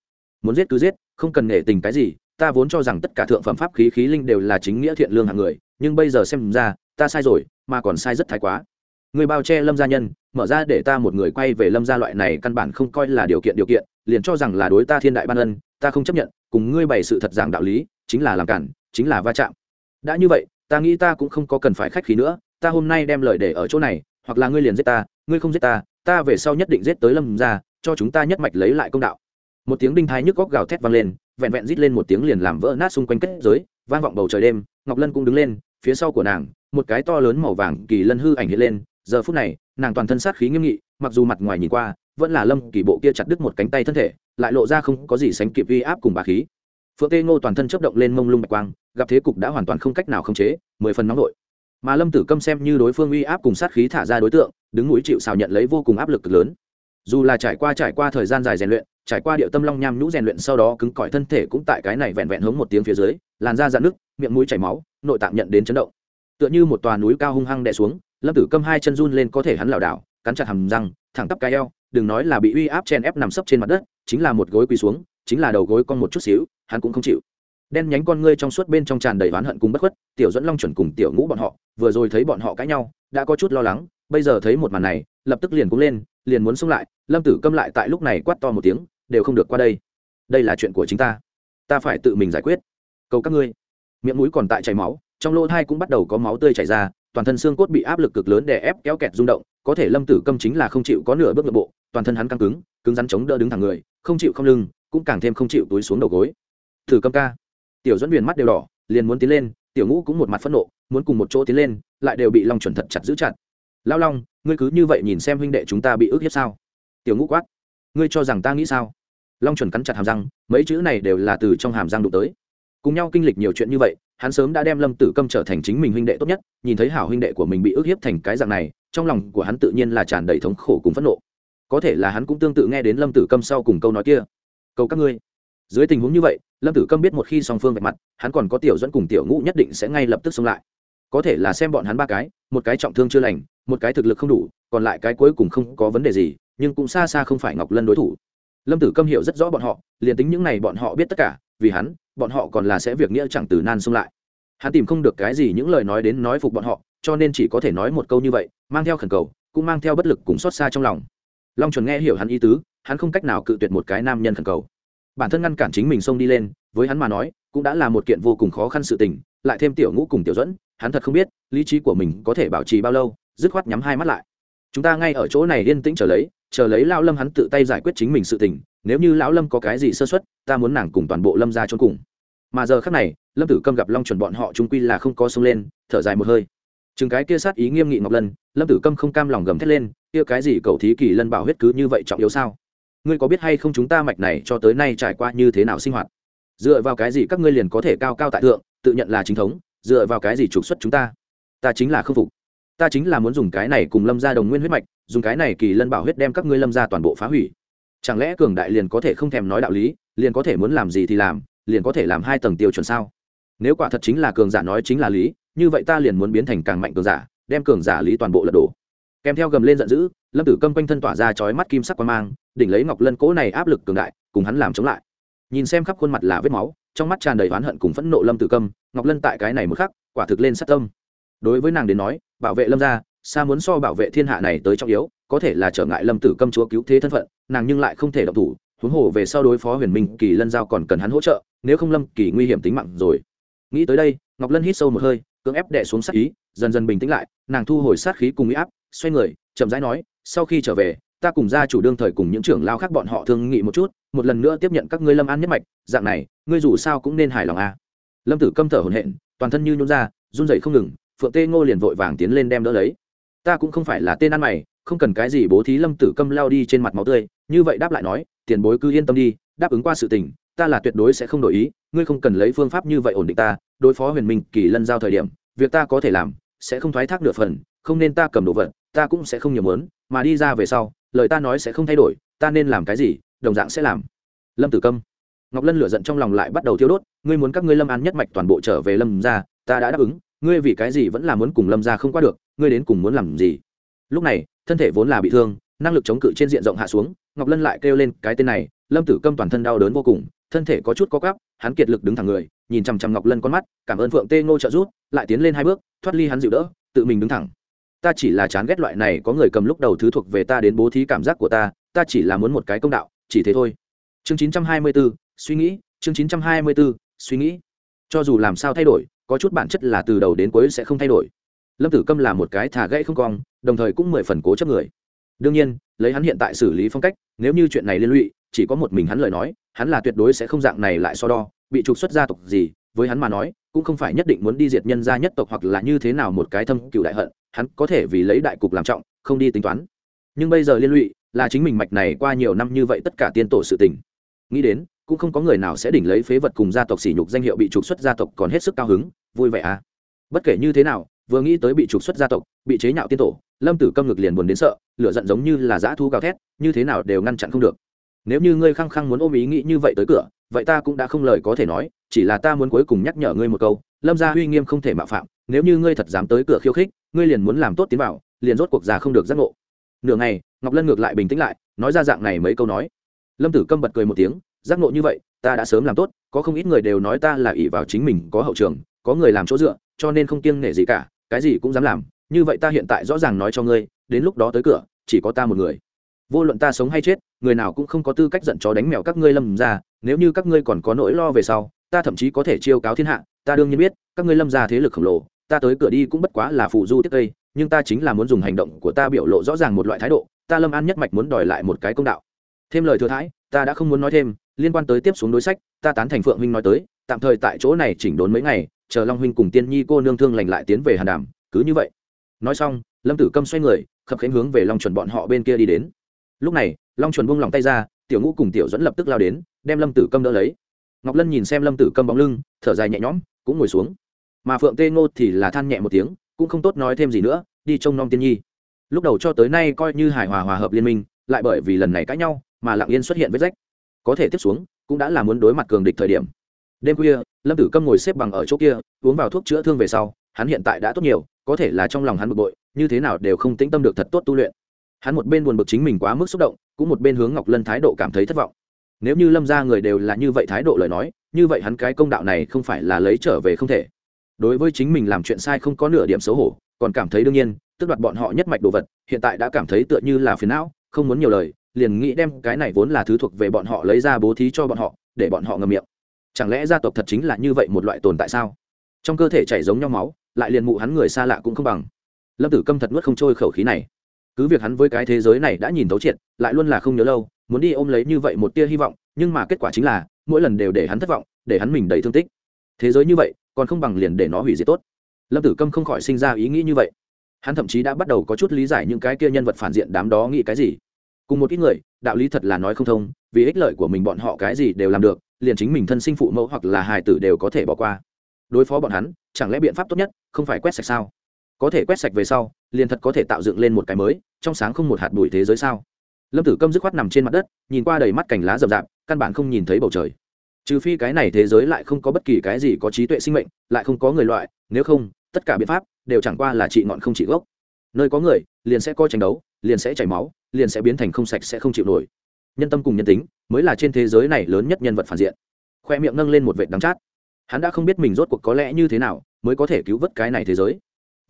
[SPEAKER 1] Muốn giết cứ giết, không cần nể tình cái gì, ta vốn cho rằng tất cả thượng phẩm pháp khí khí linh đều là chính nghĩa thiện lương hạng người, nhưng bây giờ xem ra, ta sai rồi, mà còn sai rất thái quá. Người bao che lâm gia nhân, mở ra để ta một người quay về lâm gia loại này căn bản không coi là điều kiện điều kiện liền cho rằng là đối ta thiên đại ban ân ta không chấp nhận cùng ngươi bày sự thật giảng đạo lý chính là làm cản chính là va chạm. Đã như vậy ta nghĩ ta cũng không có cần phải khách khí nữa ta hôm nay đem lời để ở chỗ này hoặc là ngươi liền giết ta ngươi không giết ta ta về sau nhất định giết tới lâm ra, cho chúng ta nhất mạch lấy lại công đạo. Một tiếng đinh thái nhức góc gào thét vang lên vẹn vẹn rít lên một tiếng liền làm vỡ nát xung quanh kết giới vang vọng bầu trời đêm ngọc lân cũng đứng lên phía sau của nàng một cái to lớn màu vàng kỳ lân hư ảnh hiện lên giờ phút này nàng toàn thân sát khí nghiêm nghị mặc dù mặt ngoài nhìn qua, vẫn là lâm kỳ bộ kia chặt đứt một cánh tay thân thể, lại lộ ra không có gì sánh kịp uy áp cùng bà khí. Phượng tê ngô toàn thân chấp động lên mông lung bạch quang, gặp thế cục đã hoàn toàn không cách nào khống chế, mười phần nóng nổi mà lâm tử câm xem như đối phương uy áp cùng sát khí thả ra đối tượng, đứng núi chịu xào nhận lấy vô cùng áp lực lớn. Dù là trải qua trải qua thời gian dài rèn luyện, trải qua điệu tâm long nham nhũ rèn luyện sau đó cứng cỏi thân thể cũng tại cái này vẹn vẹn hướng một tiếng phía dưới, làn da dạn nước miệng mũi chảy máu, nội tạng nhận đến chấn động. Tựa như một tòa núi cao hung hăng đè xuống, lâm tử câm hai chân run lên có thể hắn lảo đảo cắn chặt hầm răng, thẳng tắp cái eo, đừng nói là bị uy áp chen ép nằm sấp trên mặt đất, chính là một gối quỳ xuống, chính là đầu gối con một chút xíu, hắn cũng không chịu. Đen nhánh con ngươi trong suốt bên trong tràn đầy oán hận cùng bất khuất, tiểu dẫn long chuẩn cùng tiểu ngũ bọn họ, vừa rồi thấy bọn họ cãi nhau, đã có chút lo lắng, bây giờ thấy một màn này, lập tức liền cũng lên, liền muốn xông lại, lâm tử câm lại tại lúc này quát to một tiếng, đều không được qua đây. Đây là chuyện của chính ta. Ta phải tự mình giải quyết. Cầu các ngươi. Miệng mũi còn tại chảy máu, trong lỗ thai cũng bắt đầu có máu tươi chảy ra, toàn thân xương cốt bị áp lực cực lớn để ép kéo kẹt rung động có thể lâm tử câm chính là không chịu có nửa bước nội bộ, toàn thân hắn căng cứng cứng rắn chống đỡ đứng thẳng người, không chịu không lưng, cũng càng thêm không chịu túi xuống đầu gối. Thử câm ca. Tiểu dẫn huyền mắt đều đỏ, liền muốn tiến lên, tiểu ngũ cũng một mặt phẫn nộ, muốn cùng một chỗ tiến lên, lại đều bị long chuẩn thật chặt giữ chặt. Lao long, ngươi cứ như vậy nhìn xem huynh đệ chúng ta bị ức hiếp sao? Tiểu ngũ quát. Ngươi cho rằng ta nghĩ sao? Long chuẩn cắn chặt hàm răng, mấy chữ này đều là từ trong hàm răng đụng tới. Cùng nhau kinh lịch nhiều chuyện như vậy, hắn sớm đã đem lâm tử câm trở thành chính mình huynh đệ tốt nhất, nhìn thấy hảo huynh đệ của mình bị ức hiếp thành cái dạng này trong lòng của hắn tự nhiên là tràn đầy thống khổ cùng phẫn nộ. Có thể là hắn cũng tương tự nghe đến lâm tử câm sau cùng câu nói kia. Câu các ngươi. Dưới tình huống như vậy, lâm tử câm biết một khi song phương vạch mặt, hắn còn có tiểu dẫn cùng tiểu ngũ nhất định sẽ ngay lập tức xông lại. Có thể là xem bọn hắn ba cái, một cái trọng thương chưa lành, một cái thực lực không đủ, còn lại cái cuối cùng không có vấn đề gì, nhưng cũng xa xa không phải ngọc lân đối thủ. Lâm tử câm hiểu rất rõ bọn họ, liền tính những này bọn họ biết tất cả, vì hắn, bọn họ còn là sẽ việc nghĩa chẳng từ nan xông lại. Hắn tìm không được cái gì những lời nói đến nói phục bọn họ cho nên chỉ có thể nói một câu như vậy, mang theo khẩn cầu, cũng mang theo bất lực cùng xót xa trong lòng. Long chuẩn nghe hiểu hắn ý tứ, hắn không cách nào cự tuyệt một cái nam nhân khẩn cầu. Bản thân ngăn cản chính mình xông đi lên, với hắn mà nói, cũng đã là một kiện vô cùng khó khăn sự tình, lại thêm tiểu ngũ cùng tiểu dẫn hắn thật không biết, lý trí của mình có thể bảo trì bao lâu, dứt khoát nhắm hai mắt lại. Chúng ta ngay ở chỗ này yên tĩnh chờ lấy chờ lấy lão lâm hắn tự tay giải quyết chính mình sự tình, nếu như lão lâm có cái gì sơ xuất ta muốn nàng cùng toàn bộ lâm ra trốn cùng. Mà giờ khắc này, lâm tử câm gặp long chuẩn bọn họ trung quy là không có sông lên, thở dài một hơi chừng cái kia sát ý nghiêm nghị ngọc lân, lâm tử câm không cam lòng gầm thét lên, kia cái gì cầu thí kỳ lân bảo huyết cứ như vậy trọng yếu sao? Ngươi có biết hay không chúng ta mạch này cho tới nay trải qua như thế nào sinh hoạt? Dựa vào cái gì các ngươi liền có thể cao cao tại thượng, tự nhận là chính thống, dựa vào cái gì trục xuất chúng ta? Ta chính là khâm phục. Ta chính là muốn dùng cái này cùng lâm ra đồng nguyên huyết mạch, dùng cái này kỳ lân bảo huyết đem các ngươi lâm ra toàn bộ phá hủy. Chẳng lẽ cường đại liền có thể không thèm nói đạo lý, liền có thể muốn làm gì thì làm, liền có thể làm hai tầng tiêu chuẩn sao? Nếu quả thật chính là cường giả nói chính là lý như vậy ta liền muốn biến thành càng mạnh cường giả, đem cường giả lý toàn bộ lật đổ. Kèm theo gầm lên giận dữ, lâm tử câm quanh thân tỏa ra chói mắt kim sắc quang mang, đỉnh lấy ngọc lân cỗ này áp lực cường đại, cùng hắn làm chống lại. Nhìn xem khắp khuôn mặt là vết máu, trong mắt tràn đầy oán hận cùng phẫn nộ lâm tử câm, ngọc lân tại cái này một khắc, quả thực lên sát tâm. Đối với nàng đến nói, bảo vệ lâm gia, xa muốn so bảo vệ thiên hạ này tới trọng yếu, có thể là trở ngại lâm tử câm chúa cứu thế thân phận, nàng nhưng lại không thể động thủ, huống hồ về sau đối phó huyền minh, kỳ lân giao còn cần hắn hỗ trợ, nếu không lâm kỳ nguy hiểm tính mạng rồi. Nghĩ tới đây, ngọc lân hít sâu một hơi cưỡng ép đè xuống sát ý, dần dần bình tĩnh lại, nàng thu hồi sát khí cùng ý áp, xoay người, chậm rãi nói, sau khi trở về, ta cùng gia chủ đương thời cùng những trưởng lao khác bọn họ thương nghị một chút, một lần nữa tiếp nhận các ngươi lâm an nhất mạch, dạng này, ngươi dù sao cũng nên hài lòng a à. lâm tử câm thở hồn hện toàn thân như nhún ra, run rẩy không ngừng, phượng tê ngô liền vội vàng tiến lên đem đỡ lấy ta cũng không phải là tên ăn mày, không cần cái gì bố thí lâm tử câm lao đi trên mặt máu tươi, như vậy đáp lại nói, tiền bối cứ yên tâm đi, đáp ứng qua sự tình ta là tuyệt đối sẽ không đổi ý, ngươi không cần lấy phương pháp như vậy ổn định ta, đối phó huyền minh kỳ lân giao thời điểm, việc ta có thể làm, sẽ không thoái thác nửa phần, không nên ta cầm đồ vật, ta cũng sẽ không nhiều mớn mà đi ra về sau, lời ta nói sẽ không thay đổi, ta nên làm cái gì, đồng dạng sẽ làm. Lâm tử câm. Ngọc lân lửa giận trong lòng lại bắt đầu thiêu đốt, ngươi muốn các ngươi lâm an nhất mạch toàn bộ trở về lâm ra ta đã đáp ứng, ngươi vì cái gì vẫn là muốn cùng lâm ra không qua được, ngươi đến cùng muốn làm gì? Lúc này, thân thể vốn là bị thương, năng lực chống cự trên diện rộng hạ xuống, ngọc lân lại kêu lên cái tên này, lâm tử câm toàn thân đau đớn vô cùng thân thể có chút có quắp, hắn kiệt lực đứng thẳng người nhìn chằm chằm ngọc lân con mắt cảm ơn phượng tê ngô trợ rút lại tiến lên hai bước thoát ly hắn dịu đỡ tự mình đứng thẳng. Ta chỉ là chán ghét loại này có người cầm lúc đầu thứ thuộc về ta đến bố thí cảm giác của ta ta chỉ là muốn một cái công đạo chỉ thế thôi. Chương 924, suy nghĩ chương 924, suy nghĩ. Cho dù làm sao thay đổi có chút bản chất là từ đầu đến cuối sẽ không thay đổi. Lâm tử câm là một cái thả gãy không cong đồng thời cũng mười phần cố chấp người. Đương nhiên lấy hắn hiện tại xử lý phong cách nếu như chuyện này liên lụy chỉ có một mình hắn lời nói, hắn là tuyệt đối sẽ không dạng này lại so đo, bị trục xuất gia tộc gì, với hắn mà nói, cũng không phải nhất định muốn đi diệt nhân gia nhất tộc hoặc là như thế nào một cái thâm cựu đại hận, hắn có thể vì lấy đại cục làm trọng, không đi tính toán. Nhưng bây giờ liên lụy, là chính mình mạch này qua nhiều năm như vậy tất cả tiên tổ sự tình. Nghĩ đến, cũng không có người nào sẽ đỉnh lấy phế vật cùng gia tộc sỉ nhục danh hiệu bị trục xuất gia tộc còn hết sức cao hứng, vui vẻ à. Bất kể như thế nào, vừa nghĩ tới bị trục xuất gia tộc, bị chế nhạo tiên tổ, lâm tử câm ngực liền buồn đến sợ, lửa giận giống như là dã thu gào thét, như thế nào đều ngăn chặn không được nếu như ngươi khăng khăng muốn ôm ý nghĩ như vậy tới cửa, vậy ta cũng đã không lời có thể nói, chỉ là ta muốn cuối cùng nhắc nhở ngươi một câu, lâm gia uy nghiêm không thể mạo phạm, nếu như ngươi thật dám tới cửa khiêu khích, ngươi liền muốn làm tốt tiến vào, liền rốt cuộc già không được giác ngộ. Nửa ngày, ngọc lân ngược lại bình tĩnh lại, nói ra dạng này mấy câu nói. Lâm tử câm bật cười một tiếng, giác ngộ như vậy, ta đã sớm làm tốt, có không ít người đều nói ta là ỷ vào chính mình, có hậu trường, có người làm chỗ dựa, cho nên không kiêng nể gì cả, cái gì cũng dám làm, như vậy ta hiện tại rõ ràng nói cho ngươi, đến lúc đó tới cửa, chỉ có ta một người vô luận ta sống hay chết, người nào cũng không có tư cách giận chó đánh mèo các ngươi lâm ra, nếu như các ngươi còn có nỗi lo về sau, ta thậm chí có thể chiêu cáo thiên hạ, ta đương nhiên biết, các ngươi lâm ra thế lực khổng lồ, ta tới cửa đi cũng bất quá là phụ du tiếp đây nhưng ta chính là muốn dùng hành động của ta biểu lộ rõ ràng một loại thái độ, ta lâm an nhất mạch muốn đòi lại một cái công đạo. Thêm lời thừa thãi, ta đã không muốn nói thêm, liên quan tới tiếp xuống đối sách, ta tán thành phượng huynh nói tới, tạm thời tại chỗ này chỉnh đốn mấy ngày, chờ long huynh cùng tiên nhi cô nương thương lành lại tiến về hàn đàm, cứ như vậy. Nói xong, lâm tử câm xoay người, khập khánh hướng về long chuẩn bọn họ bên kia đi đến lúc này, long chuẩn buông lòng tay ra, tiểu ngũ cùng tiểu dẫn lập tức lao đến, đem lâm tử câm đỡ lấy. Ngọc lân nhìn xem lâm tử câm bóng lưng, thở dài nhẹ nhõm, cũng ngồi xuống. Mà phượng tê ngô thì là than nhẹ một tiếng, cũng không tốt nói thêm gì nữa, đi trông nom tiên nhi. Lúc đầu cho tới nay coi như hài hòa hòa hợp liên minh, lại bởi vì lần này cãi nhau mà lặng yên xuất hiện vết rách. Có thể tiếp xuống, cũng đã là muốn đối mặt cường địch thời điểm. Đêm khuya, lâm tử câm ngồi xếp bằng ở chỗ kia, uống vào thuốc chữa thương về sau, hắn hiện tại đã tốt nhiều, có thể là trong lòng hắn bực bội, như thế nào đều không tĩnh tâm được thật tốt tu luyện hắn một bên buồn bực chính mình quá mức xúc động, cũng một bên hướng ngọc lân thái độ cảm thấy thất vọng. Nếu như lâm ra người đều là như vậy thái độ lời nói, như vậy hắn cái công đạo này không phải là lấy trở về không thể. Đối với chính mình làm chuyện sai không có nửa điểm xấu hổ, còn cảm thấy đương nhiên, tức đoạt bọn họ nhất mạch đồ vật, hiện tại đã cảm thấy tựa như là phiền não, không muốn nhiều lời, liền nghĩ đem cái này vốn là thứ thuộc về bọn họ lấy ra bố thí cho bọn họ, để bọn họ ngầm miệng. Chẳng lẽ gia tộc thật chính là như vậy một loại tồn tại sao? Trong cơ thể chảy giống nhau máu, lại liền mụ hắn người xa lạ cũng không bằng. Lâm tử câm thật nuốt không trôi khẩu khí này cứ việc hắn với cái thế giới này đã nhìn thấu triệt, lại luôn là không nhớ lâu, muốn đi ôm lấy như vậy một tia hy vọng, nhưng mà kết quả chính là, mỗi lần đều để hắn thất vọng, để hắn mình đầy thương tích. Thế giới như vậy, còn không bằng liền để nó hủy diệt tốt. Lâm tử câm không khỏi sinh ra ý nghĩ như vậy. Hắn thậm chí đã bắt đầu có chút lý giải những cái kia nhân vật phản diện đám đó nghĩ cái gì. Cùng một ít người, đạo lý thật là nói không thông, vì ích lợi của mình bọn họ cái gì đều làm được, liền chính mình thân sinh phụ mẫu hoặc là hài tử đều có thể bỏ qua. Đối phó bọn hắn, chẳng lẽ biện pháp tốt nhất không phải quét sạch sao? Có thể quét sạch về sau liền thật có thể tạo dựng lên một cái mới, trong sáng không một hạt bụi thế giới sao? Lâm tử câm dứt khoát nằm trên mặt đất, nhìn qua đầy mắt cành lá rậm rạp, căn bản không nhìn thấy bầu trời. Trừ phi cái này thế giới lại không có bất kỳ cái gì có trí tuệ sinh mệnh, lại không có người loại, nếu không, tất cả biện pháp đều chẳng qua là trị ngọn không trị gốc. Nơi có người, liền sẽ coi tranh đấu, liền sẽ chảy máu, liền sẽ biến thành không sạch sẽ không chịu nổi. Nhân tâm cùng nhân tính mới là trên thế giới này lớn nhất nhân vật phản diện. Khoe miệng nâng lên một vệt đắng chát. Hắn đã không biết mình rốt cuộc có lẽ như thế nào mới có thể cứu vớt cái này thế giới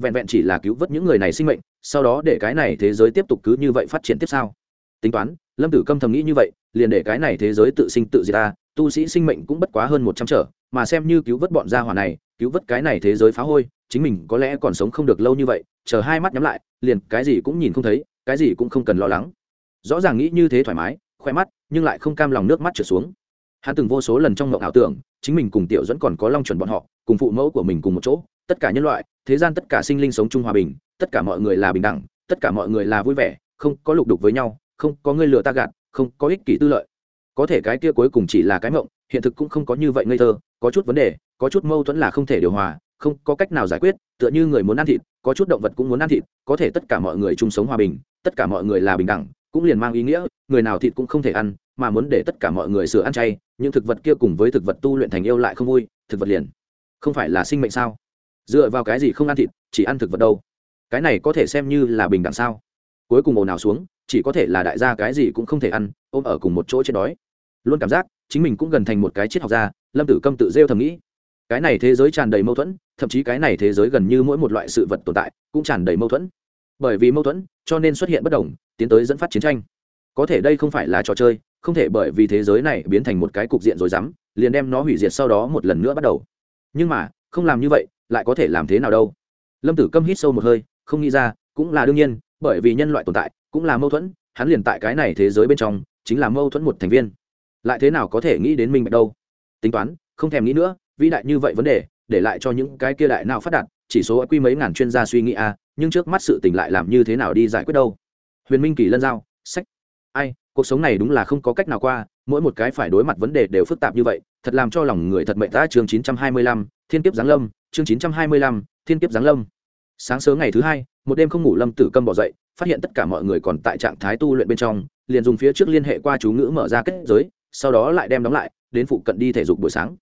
[SPEAKER 1] vẹn vẹn chỉ là cứu vớt những người này sinh mệnh, sau đó để cái này thế giới tiếp tục cứ như vậy phát triển tiếp sau. Tính toán, lâm tử câm thầm nghĩ như vậy, liền để cái này thế giới tự sinh tự diệt ta, tu sĩ sinh mệnh cũng bất quá hơn một trăm trở, mà xem như cứu vớt bọn gia hỏa này, cứu vớt cái này thế giới phá hôi, chính mình có lẽ còn sống không được lâu như vậy, chờ hai mắt nhắm lại, liền cái gì cũng nhìn không thấy, cái gì cũng không cần lo lắng. Rõ ràng nghĩ như thế thoải mái, khoe mắt, nhưng lại không cam lòng nước mắt trở xuống. Hắn từng vô số lần trong ngộng ảo tưởng, chính mình cùng tiểu dẫn còn có long chuẩn bọn họ, cùng phụ mẫu của mình cùng một chỗ tất cả nhân loại, thế gian tất cả sinh linh sống chung hòa bình, tất cả mọi người là bình đẳng, tất cả mọi người là vui vẻ, không có lục đục với nhau, không có người lừa ta gạt, không có ích kỷ tư lợi. Có thể cái kia cuối cùng chỉ là cái mộng, hiện thực cũng không có như vậy ngây thơ, có chút vấn đề, có chút mâu thuẫn là không thể điều hòa, không có cách nào giải quyết, tựa như người muốn ăn thịt, có chút động vật cũng muốn ăn thịt, có thể tất cả mọi người chung sống hòa bình, tất cả mọi người là bình đẳng, cũng liền mang ý nghĩa, người nào thịt cũng không thể ăn, mà muốn để tất cả mọi người sửa ăn chay, những thực vật kia cùng với thực vật tu luyện thành yêu lại không vui, thực vật liền không phải là sinh mệnh sao? Dựa vào cái gì không ăn thịt, chỉ ăn thực vật đâu? Cái này có thể xem như là bình đẳng sao? Cuối cùng ồn nào xuống, chỉ có thể là đại gia cái gì cũng không thể ăn, ôm ở cùng một chỗ chết đói. Luôn cảm giác, chính mình cũng gần thành một cái triết học gia, lâm tử câm tự rêu thầm nghĩ. Cái này thế giới tràn đầy mâu thuẫn, thậm chí cái này thế giới gần như mỗi một loại sự vật tồn tại, cũng tràn đầy mâu thuẫn. Bởi vì mâu thuẫn, cho nên xuất hiện bất đồng, tiến tới dẫn phát chiến tranh. Có thể đây không phải là trò chơi, không thể bởi vì thế giới này biến thành một cái cục diện rồi dám, liền đem nó hủy diệt sau đó một lần nữa bắt đầu. Nhưng mà, không làm như vậy lại có thể làm thế nào đâu. Lâm tử câm hít sâu một hơi không nghĩ ra cũng là đương nhiên bởi vì nhân loại tồn tại cũng là mâu thuẫn hắn liền tại cái này thế giới bên trong chính là mâu thuẫn một thành viên. Lại thế nào có thể nghĩ đến mình bạch đâu? Tính toán không thèm nghĩ nữa vĩ đại như vậy vấn đề để lại cho những cái kia đại nào phát đạt chỉ số quy mấy ngàn chuyên gia suy nghĩ à, nhưng trước mắt sự tình lại làm như thế nào đi giải quyết đâu? Huyền minh kỳ lân giao sách. Ai cuộc sống này đúng là không có cách nào qua mỗi một cái phải đối mặt vấn đề đều phức tạp như vậy thật làm cho lòng người thật mệnh ta chương chín trăm hai mươi lăm thiên kiếp giáng lâm chương chín trăm hai mươi lăm, thiên kiếp giáng lâm. Sáng sớm ngày thứ hai, một đêm không ngủ lâm tử câm bỏ dậy, phát hiện tất cả mọi người còn tại trạng thái tu luyện bên trong, liền dùng phía trước liên hệ qua chú ngữ mở ra kết giới, sau đó lại đem đóng lại, đến phụ cận đi thể dục buổi sáng.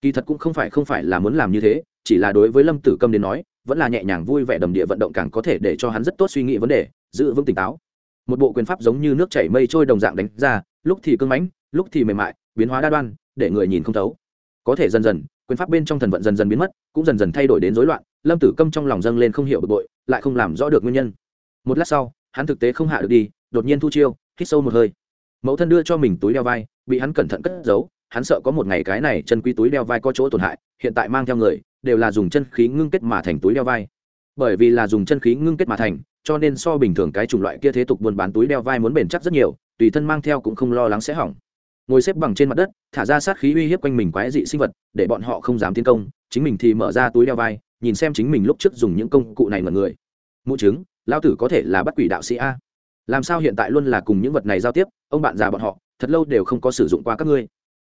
[SPEAKER 1] Kỳ thật cũng không phải không phải là muốn làm như thế, chỉ là đối với lâm tử câm đến nói, vẫn là nhẹ nhàng vui vẻ đầm địa vận động càng có thể để cho hắn rất tốt suy nghĩ vấn đề, giữ vững tỉnh táo. Một bộ quyền pháp giống như nước chảy mây trôi đồng dạng đánh ra, lúc thì cưng mãnh, lúc thì mềm mại, biến hóa đa đoan, để người nhìn không thấu. Có thể dần dần quyền pháp bên trong thần vận dần dần biến mất, cũng dần dần thay đổi đến rối loạn, lâm tử câm trong lòng dâng lên không hiểu bực bội, lại không làm rõ được nguyên nhân. Một lát sau, hắn thực tế không hạ được đi, đột nhiên thu chiêu, hít sâu một hơi. Mẫu thân đưa cho mình túi đeo vai, bị hắn cẩn thận cất giấu, hắn sợ có một ngày cái này chân quý túi đeo vai có chỗ tổn hại, hiện tại mang theo người, đều là dùng chân khí ngưng kết mà thành túi đeo vai. Bởi vì là dùng chân khí ngưng kết mà thành, cho nên so bình thường cái chủng loại kia thế tục buôn bán túi đeo vai muốn bền chắc rất nhiều, tùy thân mang theo cũng không lo lắng sẽ hỏng ngồi xếp bằng trên mặt đất, thả ra sát khí uy hiếp quanh mình quái dị sinh vật, để bọn họ không dám tiến công, chính mình thì mở ra túi đeo vai, nhìn xem chính mình lúc trước dùng những công cụ này mật người. Mụ chứng lao tử có thể là bắt quỷ đạo sĩ a. Làm sao hiện tại luôn là cùng những vật này giao tiếp, ông bạn già bọn họ, thật lâu đều không có sử dụng qua các ngươi.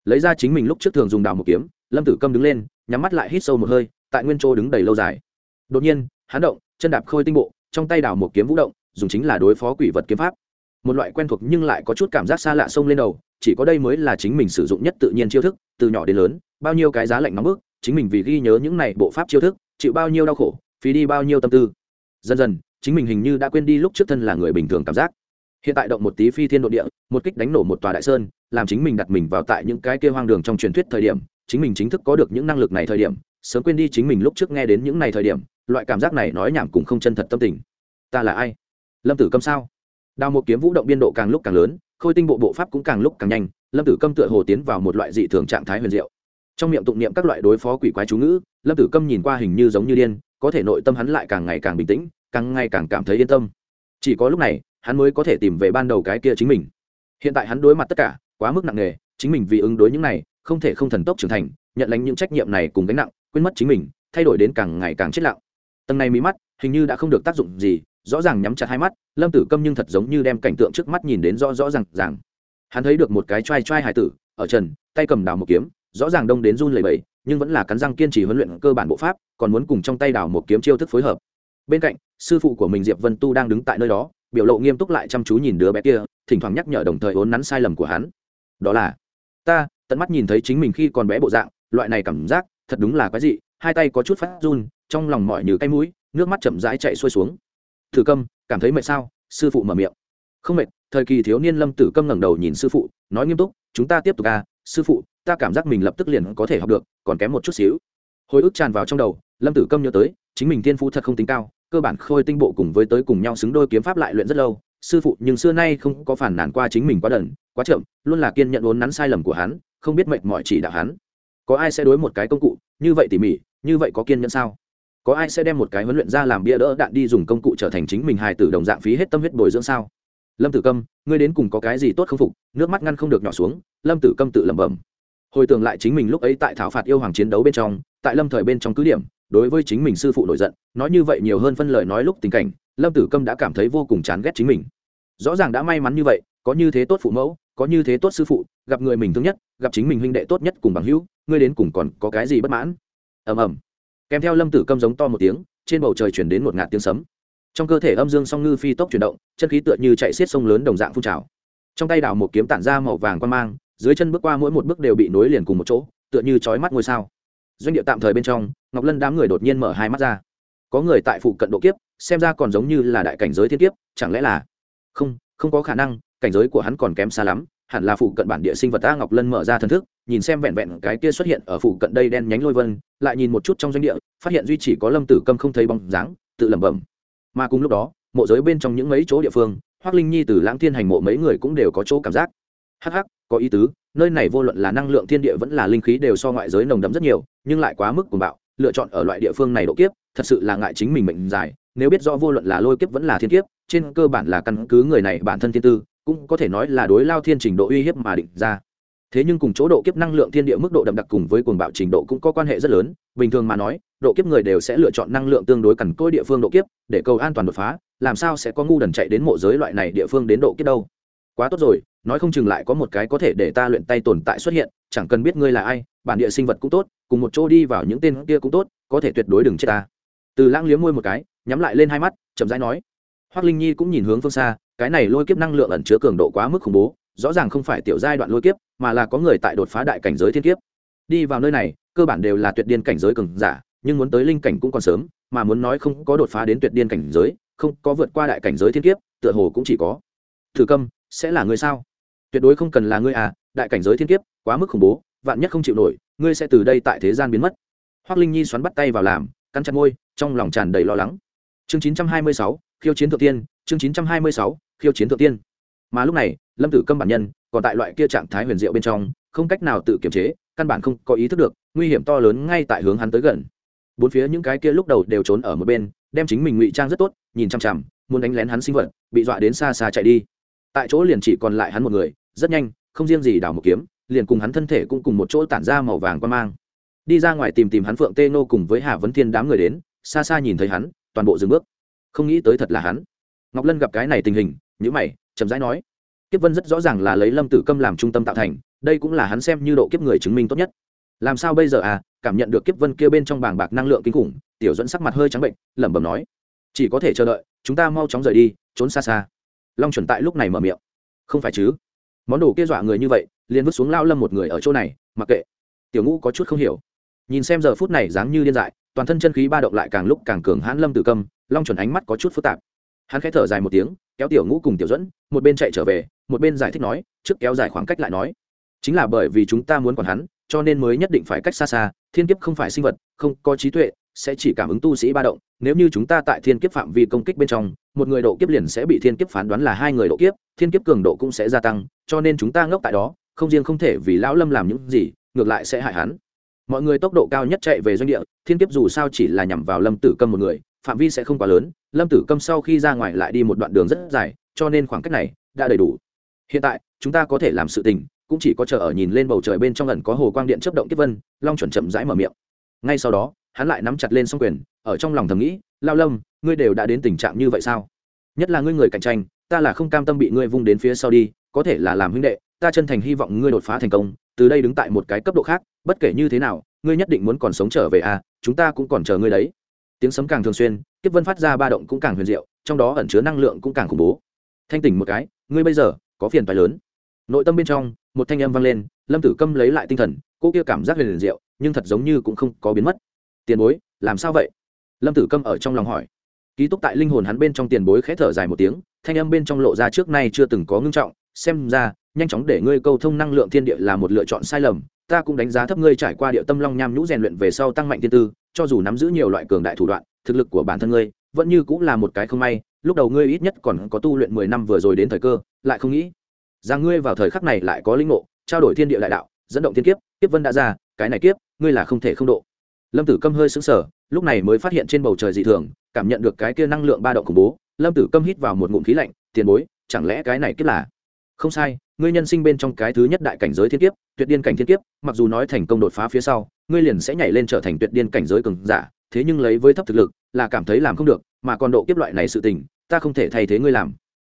[SPEAKER 1] Lấy ra chính mình lúc trước thường dùng đào một kiếm, lâm tử câm đứng lên, nhắm mắt lại hít sâu một hơi, tại nguyên chỗ đứng đầy lâu dài. Đột nhiên, hắn động, chân đạp khôi tinh bộ, trong tay đào một kiếm vũ động, dùng chính là đối phó quỷ vật kiếm pháp. Một loại quen thuộc nhưng lại có chút cảm giác xa lạ xông lên đầu chỉ có đây mới là chính mình sử dụng nhất tự nhiên chiêu thức, từ nhỏ đến lớn, bao nhiêu cái giá lạnh nóng bức, chính mình vì ghi nhớ những này bộ pháp chiêu thức, chịu bao nhiêu đau khổ, phí đi bao nhiêu tâm tư. Dần dần, chính mình hình như đã quên đi lúc trước thân là người bình thường cảm giác. Hiện tại động một tí phi thiên nội địa, một kích đánh nổ một tòa đại sơn, làm chính mình đặt mình vào tại những cái kia hoang đường trong truyền thuyết thời điểm, chính mình chính thức có được những năng lực này thời điểm, sớm quên đi chính mình lúc trước nghe đến những này thời điểm, loại cảm giác này nói nhảm cũng không chân thật tâm tình. Ta là ai? Lâm tử câm sao? Đào một kiếm vũ động biên độ càng lúc càng lớn khôi tinh bộ bộ pháp cũng càng lúc càng nhanh, lâm tử câm tựa hồ tiến vào một loại dị thường trạng thái huyền diệu. Trong miệng tụng niệm các loại đối phó quỷ quái chú ngữ, lâm tử câm nhìn qua hình như giống như điên, có thể nội tâm hắn lại càng ngày càng bình tĩnh, càng ngày càng cảm thấy yên tâm. Chỉ có lúc này, hắn mới có thể tìm về ban đầu cái kia chính mình. Hiện tại hắn đối mặt tất cả, quá mức nặng nề, chính mình vì ứng đối những này, không thể không thần tốc trưởng thành, nhận lãnh những trách nhiệm này cùng gánh nặng, quên mất chính mình, thay đổi đến càng ngày càng chết lặng. Tầng này mí mắt, hình như đã không được tác dụng gì rõ ràng nhắm chặt hai mắt, lâm tử câm nhưng thật giống như đem cảnh tượng trước mắt nhìn đến rõ rõ r à n g ràng. Hắn thấy được một cái t r a i t r a i hải tử, ở trần, tay cầm đào một kiếm, rõ ràng đông đến run lầy bầy nhưng vẫn là cắn răng kiên trì huấn luyện cơ bản bộ pháp, còn muốn cùng trong tay đào một kiếm chiêu thức phối hợp. Bên cạnh, sư phụ của mình diệp vân tu đang đứng tại nơi đó, biểu lộ nghiêm túc lại chăm chú nhìn đứa bé kia, thỉnh thoảng nhắc nhở đồng thời ốn nắn sai lầm của hắn. Đó là, ta, tận mắt nhìn thấy chính mình khi còn bé bộ dạng, loại này cảm giác, thật đúng là cái gì hai tay có chút phát run, trong lòng mọi như cái mũi, nước mắt chậm rãi chạy xuôi xuống thử câm, cảm thấy mệt sao? Sư phụ mở miệng. Không mệt, thời kỳ thiếu niên lâm tử câm ngẩng đầu nhìn sư phụ, nói nghiêm túc, chúng ta tiếp tục à sư phụ, ta cảm giác mình lập tức liền có thể học được, còn kém một chút xíu. Hồi ức tràn vào trong đầu, lâm tử câm nhớ tới, chính mình thiên phú thật không tính cao, cơ bản khôi tinh bộ cùng với tới cùng nhau xứng đôi kiếm pháp lại luyện rất lâu. Sư phụ, nhưng xưa nay không có phản nản qua chính mình quá đần, quá chậm, luôn là kiên nhận uốn nắn sai lầm của hắn, không biết mệnh mọi chỉ đạo hắn. Có ai sẽ đối một cái công cụ như vậy tỉ mỉ, như vậy có kiên nhẫn sao? Có ai sẽ đem một cái huấn luyện ra làm bia đỡ đạn đi dùng công cụ trở thành chính mình hài tử đồng dạng phí hết tâm huyết bồi dưỡng sao? Lâm tử câm, ngươi đến cùng có cái gì tốt không phục? Nước mắt ngăn không được nhỏ xuống, lâm tử câm tự lẩm bẩm. Hồi tưởng lại chính mình lúc ấy tại thảo phạt yêu hoàng chiến đấu bên trong, tại lâm thời bên trong cứ điểm, đối với chính mình sư phụ nổi giận, nói như vậy nhiều hơn phân lời nói lúc tình cảnh, lâm tử câm đã cảm thấy vô cùng chán ghét chính mình. Rõ ràng đã may mắn như vậy, có như thế tốt phụ mẫu, có như thế tốt sư phụ, gặp người mình thương nhất, gặp chính mình huynh đệ tốt nhất cùng bằng hữu, ngươi đến cùng còn có cái gì bất mãn? Ầm ầm kèm theo lâm tử câm giống to một tiếng, trên bầu trời chuyển đến một ngạt tiếng sấm. Trong cơ thể âm dương song ngư phi tốc chuyển động, chân khí tựa như chạy xiết sông lớn đồng dạng phun trào. Trong tay đảo một kiếm tản ra màu vàng quan mang, dưới chân bước qua mỗi một bước đều bị nối liền cùng một chỗ, tựa như trói mắt ngôi sao. Doanh địa tạm thời bên trong, ngọc lân đám người đột nhiên mở hai mắt ra. Có người tại phụ cận độ kiếp, xem ra còn giống như là đại cảnh giới thiên kiếp, chẳng lẽ là? Không không có khả năng, cảnh giới của hắn còn kém xa lắm, hẳn là phụ cận bản địa sinh vật ta ngọc lân mở ra thần thức nhìn xem vẹn vẹn cái kia xuất hiện ở phụ cận đây đen nhánh lôi vân, lại nhìn một chút trong doanh địa, phát hiện duy chỉ có lâm tử câm không thấy bóng dáng, tự lẩm bẩm. Mà cùng lúc đó, mộ giới bên trong những mấy chỗ địa phương hoác linh nhi từ lãng thiên hành mộ mấy người cũng đều có chỗ cảm giác. Hắc có ý tứ, nơi này vô luận là năng lượng thiên địa vẫn là linh khí đều so ngoại giới nồng đấm rất nhiều, nhưng lại quá mức cuồng bạo, lựa chọn ở loại địa phương này độ kiếp, thật sự là ngại chính mình mệnh dài, nếu biết rõ vô luận là lôi kiếp vẫn là thiên kiếp, trên cơ bản là căn cứ người này bản thân thiên tư, cũng có thể nói là đối lao thiên trình độ uy hiếp mà định ra thế nhưng cùng chỗ độ kiếp năng lượng thiên địa mức độ đậm đặc cùng với cuồng bạo trình độ cũng có quan hệ rất lớn. Bình thường mà nói, độ kiếp người đều sẽ lựa chọn năng lượng tương đối cằn cỗi địa phương độ kiếp để cầu an toàn đột phá. Làm sao sẽ có ngu đần chạy đến mộ giới loại này địa phương đến độ kiếp đâu? Quá tốt rồi, nói không chừng lại có một cái có thể để ta luyện tay tồn tại xuất hiện. Chẳng cần biết ngươi là ai, bản địa sinh vật cũng tốt, cùng một chỗ đi vào những tên kia cũng tốt, có thể tuyệt đối đừng chết ta. Từ lãng liếm môi một cái, nhắm lại lên hai mắt, chậm rãi nói. Hoác linh nhi cũng nhìn hướng phương xa, cái này lôi kiếp năng lượng ẩn chứa cường độ quá mức khủng bố rõ ràng không phải tiểu giai đoạn lôi kiếp mà là có người tại đột phá đại cảnh giới thiên kiếp. Đi vào nơi này cơ bản đều là tuyệt điên cảnh giới cường giả nhưng muốn tới linh cảnh cũng còn sớm mà muốn nói không có đột phá đến tuyệt điên cảnh giới không có vượt qua đại cảnh giới thiên kiếp tựa hồ cũng chỉ có. Thử câm sẽ là người sao? Tuyệt đối không cần là ngươi à đại cảnh giới thiên kiếp quá mức khủng bố vạn nhất không chịu nổi ngươi sẽ từ đây tại thế gian biến mất. Hoác linh nhi xoắn bắt tay vào làm cắn chặt môi trong lòng tràn đầy lo lắng. Chương 926, khiêu chiến thượng tiên chương 926, khiêu chiến thượng tiên mà lúc này, lâm tử câm bản nhân còn tại loại kia trạng thái huyền diệu bên trong, không cách nào tự kiềm chế, căn bản không có ý thức được, nguy hiểm to lớn ngay tại hướng hắn tới gần. Bốn phía những cái kia lúc đầu đều trốn ở một bên, đem chính mình ngụy trang rất tốt, nhìn chằm chằm, muốn đánh lén hắn sinh vật, bị dọa đến xa xa chạy đi. Tại chỗ liền chỉ còn lại hắn một người, rất nhanh, không riêng gì đào một kiếm, liền cùng hắn thân thể cũng cùng một chỗ tản ra màu vàng quan mang. Đi ra ngoài tìm tìm hắn phượng tê nô cùng với hà vấn thiên đám người đến, xa xa nhìn thấy hắn, toàn bộ dừng bước. Không nghĩ tới thật là hắn. Ngọc lân gặp cái này tình hình nhữ mày chậm rãi nói, kiếp vân rất rõ ràng là lấy lâm tử câm làm trung tâm tạo thành, đây cũng là hắn xem như độ kiếp người chứng minh tốt nhất. Làm sao bây giờ à? Cảm nhận được kiếp vân kia bên trong bàng bạc năng lượng kinh khủng, tiểu dẫn sắc mặt hơi trắng bệnh, lẩm bẩm nói, chỉ có thể chờ đợi, chúng ta mau chóng rời đi, trốn xa xa. Long chuẩn tại lúc này mở miệng, không phải chứ? Món đồ kia dọa người như vậy, liền vứt xuống lao lâm một người ở chỗ này, mặc kệ. Tiểu ngũ có chút không hiểu. Nhìn xem giờ phút này dáng như điên dại, toàn thân chân khí ba động lại càng lúc càng cường hãn lâm tử câm, long chuẩn ánh mắt có chút phức tạp hắn khẽ thở dài một tiếng, kéo tiểu ngũ cùng tiểu dẫn một bên chạy trở về, một bên giải thích nói, trước kéo dài khoảng cách lại nói. Chính là bởi vì chúng ta muốn còn hắn, cho nên mới nhất định phải cách xa xa, thiên kiếp không phải sinh vật, không có trí tuệ, sẽ chỉ cảm ứng tu sĩ ba động. Nếu như chúng ta tại thiên kiếp phạm vi công kích bên trong, một người độ kiếp liền sẽ bị thiên kiếp phán đoán là hai người độ kiếp, thiên kiếp cường độ cũng sẽ gia tăng, cho nên chúng ta ngốc tại đó, không riêng không thể vì lão lâm làm những gì, ngược lại sẽ hại hắn. Mọi người tốc độ cao nhất chạy về doanh địa, thiên kiếp dù sao chỉ là nhằm vào lâm tử câm một người phạm vi sẽ không quá lớn, lâm tử câm sau khi ra ngoài lại đi một đoạn đường rất dài, cho nên khoảng cách này đã đầy đủ. Hiện tại, chúng ta có thể làm sự tình, cũng chỉ có chờ ở nhìn lên bầu trời bên trong lần có hồ quang điện chấp động tiếp vân, long chuẩn chậm rãi mở miệng. Ngay sau đó, hắn lại nắm chặt lên s quyền, ở trong lòng thầm nghĩ, lao lâm, ngươi đều đã đến tình trạng như vậy sao? Nhất là ngươi người cạnh tranh, ta là không cam tâm bị ngươi vung đến phía sau đi, có thể là làm huynh đệ, ta chân thành hy vọng ngươi đột phá thành công, từ đây đứng tại một cái cấp độ khác, bất kể như thế nào, ngươi nhất định muốn còn sống trở về à chúng ta cũng còn chờ ngươi đấy tiếng sấm càng thường xuyên, kiếp vân phát ra ba động cũng càng huyền diệu, trong đó ẩn chứa năng lượng cũng càng khủng bố. Thanh tỉnh một cái, ngươi bây giờ có phiền phái lớn. Nội tâm bên trong, một thanh âm vang lên, lâm tử câm lấy lại tinh thần, cô kia cảm giác huyền diệu, nhưng thật giống như cũng không có biến mất. Tiền bối, làm sao vậy? Lâm tử câm ở trong lòng hỏi. Ký túc tại linh hồn hắn bên trong tiền bối khẽ thở dài một tiếng, thanh âm bên trong lộ ra trước nay chưa từng có ngưng trọng, xem ra, nhanh chóng để ngươi câu thông năng lượng thiên địa là một lựa chọn sai lầm, ta cũng đánh giá thấp ngươi trải qua địa tâm long nham nhũ rèn luyện về sau tăng mạnh thiên tư cho dù nắm giữ nhiều loại cường đại thủ đoạn, thực lực của bản thân ngươi vẫn như cũng là một cái không may, lúc đầu ngươi ít nhất còn có tu luyện mười năm vừa rồi đến thời cơ, lại không nghĩ rằng ngươi vào thời khắc này lại có linh ngộ, trao đổi thiên địa đại đạo, dẫn động thiên kiếp kiếp vân đã ra, cái này kiếp, ngươi là không thể không độ. Lâm tử câm hơi sững sờ, lúc này mới phát hiện trên bầu trời dị thường, cảm nhận được cái kia năng lượng ba động khủng bố, lâm tử câm hít vào một ngụm khí lạnh, tiền bối, chẳng lẽ cái này kiếp là không sai, ngươi nhân sinh bên trong cái thứ nhất đại cảnh giới thiên kiếp, tuyệt điên cảnh thiên kiếp, mặc dù nói thành công đột phá phía sau, ngươi liền sẽ nhảy lên trở thành tuyệt điên cảnh giới cường giả, thế nhưng lấy với thấp thực lực, là cảm thấy làm không được, mà còn độ kiếp loại này sự tình, ta không thể thay thế ngươi làm.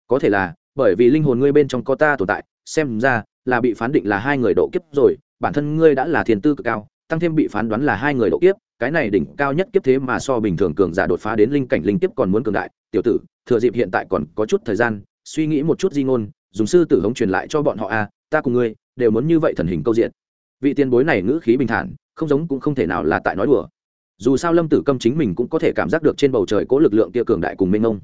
[SPEAKER 1] Có thể là, bởi vì linh hồn ngươi bên trong có ta tồn tại, xem ra là bị phán định là hai người độ kiếp rồi, bản thân ngươi đã là thiền tư cực cao, tăng thêm bị phán đoán là hai người độ kiếp, cái này đỉnh cao nhất kiếp thế mà so bình thường cường giả đột phá đến linh cảnh linh kiếp còn muốn cường đại. Tiểu tử, thừa dịp hiện tại còn có chút thời gian, suy nghĩ một chút di ngôn dùng sư tử hống truyền lại cho bọn họ a ta cùng ngươi đều muốn như vậy thần hình câu diện. Vị tiền bối này ngữ khí bình thản, không giống cũng không thể nào là tại nói đùa. Dù sao lâm tử câm chính mình cũng có thể cảm giác được trên bầu trời cố lực lượng kia cường đại cùng minh ông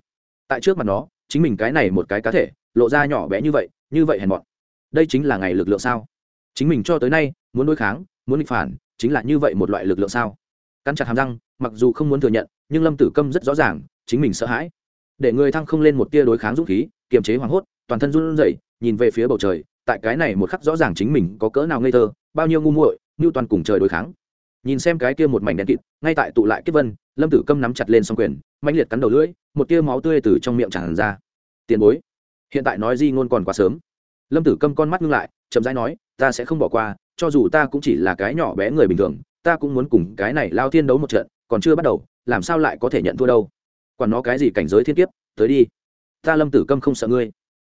[SPEAKER 1] tại trước mặt nó, chính mình cái này một cái cá thể, lộ ra nhỏ bé như vậy như vậy hèn mọn. Đây chính là ngày lực lượng sao? Chính mình cho tới nay, muốn đối kháng, muốn nghịch phản, chính là như vậy một loại lực lượng sao? Căn chặt hàm răng, mặc dù không muốn thừa nhận, nhưng lâm tử câm rất rõ ràng, chính mình sợ hãi. Để người thăng không lên một tia đối kháng dũng khí, kiềm chế hoảng hốt toàn thân run rẩy, nhìn về phía bầu trời, tại cái này một khắc rõ ràng chính mình có cỡ nào ngây thơ, bao nhiêu ngu muội, như toàn cùng trời đối kháng. Nhìn xem cái kia một mảnh đen kịt, ngay tại tụ lại kết vân, lâm tử câm nắm chặt lên s quyền mạnh liệt cắn đầu lưỡi, một tia máu tươi từ trong miệng tràn ra. Tiền bối, hiện tại nói di ngôn còn quá sớm. Lâm tử câm con mắt ngưng lại, chậm rãi nói, ta sẽ không bỏ qua, cho dù ta cũng chỉ là cái nhỏ bé người bình thường, ta cũng muốn cùng cái này lao thiên đấu một trận, còn chưa bắt đầu, làm sao lại có thể nhận thua đâu? Còn nó cái gì cảnh giới thiên kiếp, tới đi. Ta lâm tử câm không sợ ngươi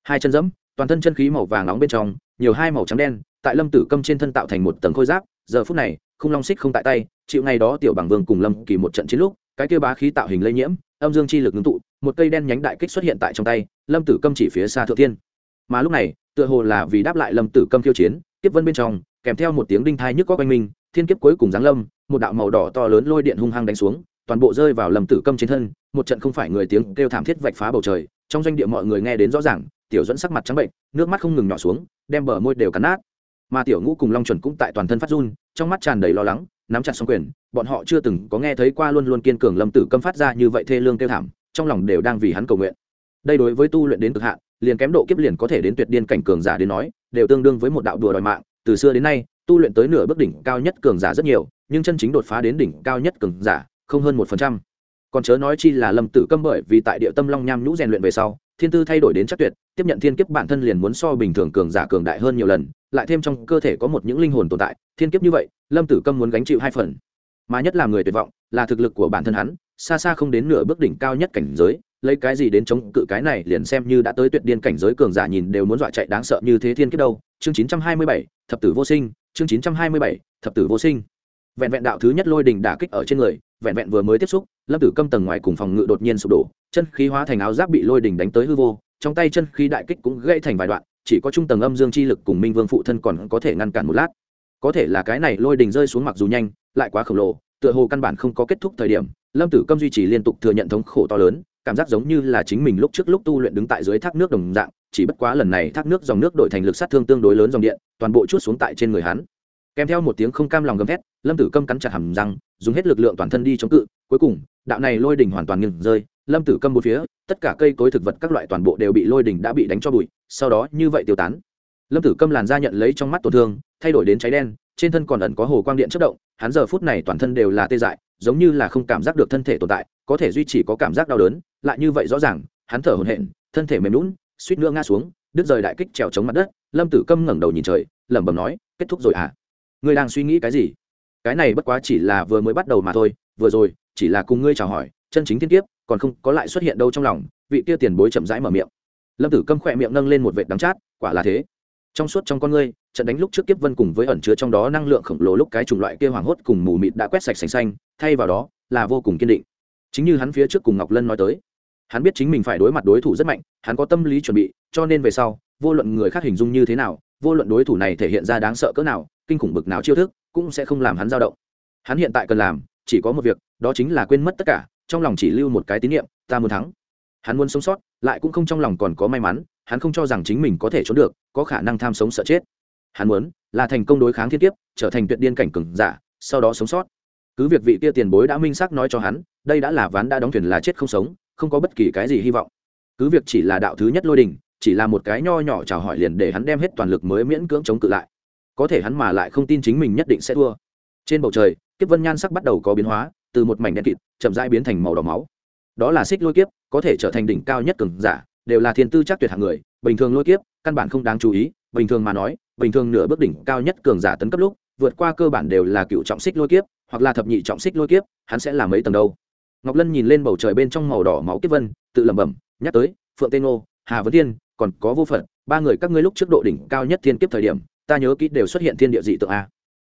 [SPEAKER 1] hai chân dẫm, toàn thân chân khí màu vàng nóng bên trong, nhiều hai màu trắng đen, tại lâm tử câm trên thân tạo thành một tầng khôi giáp giờ phút này, không long xích không tại tay, chịu ngày đó tiểu bằng vương cùng lâm kỳ một trận chiến lúc, cái kêu bá khí tạo hình lây nhiễm, âm dương chi lực ngưng tụ, một cây đen nhánh đại kích xuất hiện tại trong tay, lâm tử câm chỉ phía xa thượng thiên. mà lúc này, tựa hồ là vì đáp lại lâm tử câm khiêu chiến tiếp vân bên trong, kèm theo một tiếng đinh thai nhức có quanh mình, thiên kiếp cuối cùng giáng lâm, một đạo màu đỏ to lớn lôi điện hung hăng đánh xuống, toàn bộ rơi vào lâm tử câm trên thân, một trận không phải người tiếng kêu thảm thiết vạch phá bầu trời, trong doanh địa mọi người nghe đến rõ ràng tiểu dẫn sắc mặt trắng bệnh, nước mắt không ngừng nhỏ xuống, đem bờ môi đều cắn nát. Mà tiểu ngũ cùng long chuẩn cũng tại toàn thân phát run, trong mắt tràn đầy lo lắng, nắm chặt xong quyền, bọn họ chưa từng có nghe thấy qua luôn luôn kiên cường lâm tử câm phát ra như vậy thê lương kêu thảm, trong lòng đều đang vì hắn cầu nguyện. Đây đối với tu luyện đến cực hạn, liền kém độ kiếp liền có thể đến tuyệt điên cảnh cường giả đến nói, đều tương đương với một đạo đùa đòi mạng. Từ xưa đến nay, tu luyện tới nửa bước đỉnh cao nhất cường giả rất nhiều, nhưng chân chính đột phá đến đỉnh cao nhất cường giả không hơn một phần trăm còn chớ nói chi là lâm tử câm bởi vì tại địa tâm long nham nhũ rèn luyện về sau thiên tư thay đổi đến chắc tuyệt tiếp nhận thiên kiếp bản thân liền muốn so bình thường cường giả cường đại hơn nhiều lần lại thêm trong cơ thể có một những linh hồn tồn tại thiên kiếp như vậy lâm tử câm muốn gánh chịu hai phần. Mà nhất là người tuyệt vọng là thực lực của bản thân hắn xa xa không đến nửa bước đỉnh cao nhất cảnh giới lấy cái gì đến chống cự cái này liền xem như đã tới tuyệt điên cảnh giới cường giả nhìn đều muốn dọa chạy đáng sợ như thế thiên kiếp đâu. Chương 927, thập tử vô sinh chương 927, thập tử vô sinh vẹn vẹn đạo thứ nhất lôi đình đả kích ở trên người, vẹn vẹn vừa mới tiếp xúc, lâm tử câm tầng ngoài cùng phòng ngự đột nhiên sụp đổ, chân khí hóa thành áo giáp bị lôi đình đánh tới hư vô, trong tay chân khí đại kích cũng gãy thành vài đoạn, chỉ có trung tầng âm dương chi lực cùng minh vương phụ thân còn có thể ngăn cản một lát. Có thể là cái này lôi đình rơi xuống mặc dù nhanh, lại quá khổng lồ, tựa hồ căn bản không có kết thúc thời điểm, lâm tử câm duy trì liên tục thừa nhận thống khổ to lớn, cảm giác giống như là chính mình lúc trước lúc tu luyện đứng tại dưới thác nước đồng dạng, chỉ bất quá lần này thác nước dòng nước đổi thành lực sát thương tương đối lớn dòng điện, toàn bộ chút xuống tại trên người hắn kèm theo một tiếng không cam lòng gầm thét, lâm tử câm cắn chặt hầm răng, dùng hết lực lượng toàn thân đi chống cự, cuối cùng, đạo này lôi đỉnh hoàn toàn ngừng rơi, lâm tử câm một phía, tất cả cây cối thực vật các loại toàn bộ đều bị lôi đỉnh đã bị đánh cho bụi, sau đó như vậy tiêu tán. Lâm tử câm làn ra nhận lấy trong mắt tổn thương, thay đổi đến cháy đen, trên thân còn ẩn có hồ quang điện chất động, hắn giờ phút này toàn thân đều là tê dại, giống như là không cảm giác được thân thể tồn tại, có thể duy trì có cảm giác đau đớn, lại như vậy rõ ràng, hắn thở hổn hển, thân thể mềm lún suýt nữa ngã xuống, đứt rời đại kích trèo chống mặt đất, lâm tử câm ngẩng đầu nhìn trời, lẩm bẩm nói, kết thúc rồi à? Ngươi đang suy nghĩ cái gì? Cái này bất quá chỉ là vừa mới bắt đầu mà thôi, vừa rồi, chỉ là cùng ngươi chào hỏi, chân chính thiên kiếp, còn không có lại xuất hiện đâu trong lòng, vị kia tiền bối chậm rãi mở miệng. Lâm tử câm khỏe miệng nâng lên một vệt đắng chát, quả là thế. Trong suốt trong con ngươi, trận đánh lúc trước kiếp vân cùng với ẩn chứa trong đó năng lượng khổng lồ lúc cái chủng loại kia hoảng hốt cùng mù mịt đã quét sạch sành xanh, thay vào đó, là vô cùng kiên định. Chính như hắn phía trước cùng ngọc lân nói tới, hắn biết chính mình phải đối mặt đối thủ rất mạnh, hắn có tâm lý chuẩn bị, cho nên về sau, vô luận người khác hình dung như thế nào, vô luận đối thủ này thể hiện ra đáng sợ cỡ nào kinh khủng bực nào chiêu thức, cũng sẽ không làm hắn dao động. Hắn hiện tại cần làm, chỉ có một việc, đó chính là quên mất tất cả, trong lòng chỉ lưu một cái tín nhiệm ta muốn thắng. Hắn muốn sống sót, lại cũng không trong lòng còn có may mắn, hắn không cho rằng chính mình có thể trốn được, có khả năng tham sống sợ chết. Hắn muốn là thành công đối kháng thiên kiếp, trở thành tuyệt điên cảnh cừng giả, sau đó sống sót. Cứ việc vị kia tiền bối đã minh xác nói cho hắn, đây đã là ván đã đóng thuyền là chết không sống, không có bất kỳ cái gì hy vọng. Cứ việc chỉ là đạo thứ nhất lôi đình, chỉ là một cái nho nhỏ chào hỏi liền để hắn đem hết toàn lực mới miễn cưỡng chống cự lại có thể hắn mà lại không tin chính mình nhất định sẽ thua. Trên bầu trời, kiếp vân nhan sắc bắt đầu có biến hóa, từ một mảnh đen kịt, chậm rãi biến thành màu đỏ máu. Đó là xích lôi kiếp, có thể trở thành đỉnh cao nhất cường giả, đều là thiên tư chắc tuyệt hạng người, bình thường lôi kiếp, căn bản không đáng chú ý, bình thường mà nói, bình thường nửa bước đỉnh cao nhất cường giả tấn cấp lúc, vượt qua cơ bản đều là cựu trọng xích lôi kiếp, hoặc là thập nhị trọng xích lôi kiếp, hắn sẽ là mấy tầng đâu. Ngọc lân nhìn lên bầu trời bên trong màu đỏ máu kiếp vân, tự lẩm bẩm, nhắc tới, phượng tê ngô, hà vấn thiên, còn có vô phận ba người các ngươi lúc trước độ đỉnh cao nhất thiên kiếp thời điểm ta nhớ kỹ đều xuất hiện thiên địa dị tượng a.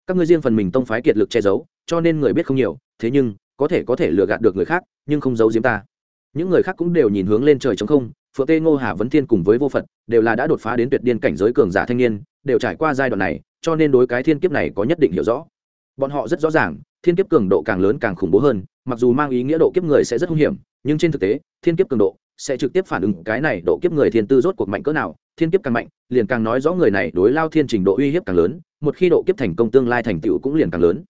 [SPEAKER 1] Các ngươi riêng phần mình tông phái kiệt lực che giấu, cho nên người biết không nhiều, thế nhưng, có thể có thể lừa gạt được người khác, nhưng không giấu giếm ta. Những người khác cũng đều nhìn hướng lên trời trống không, phượng tê ngô hà vấn thiên cùng với vô phật, đều là đã đột phá đến tuyệt điên cảnh giới cường giả thanh niên, đều trải qua giai đoạn này, cho nên đối cái thiên kiếp này có nhất định hiểu rõ. Bọn họ rất rõ ràng, thiên kiếp cường độ càng lớn càng khủng bố hơn, mặc dù mang ý nghĩa độ kiếp người sẽ rất hung hiểm, nhưng trên thực tế, thiên kiếp cường độ sẽ trực tiếp phản ứng cái này độ kiếp người thiên tư rốt cuộc mạnh cỡ nào, thiên kiếp càng mạnh, liền càng nói rõ người này đối lao thiên trình độ uy hiếp càng lớn, một khi độ kiếp thành công tương lai thành tựu cũng liền càng lớn.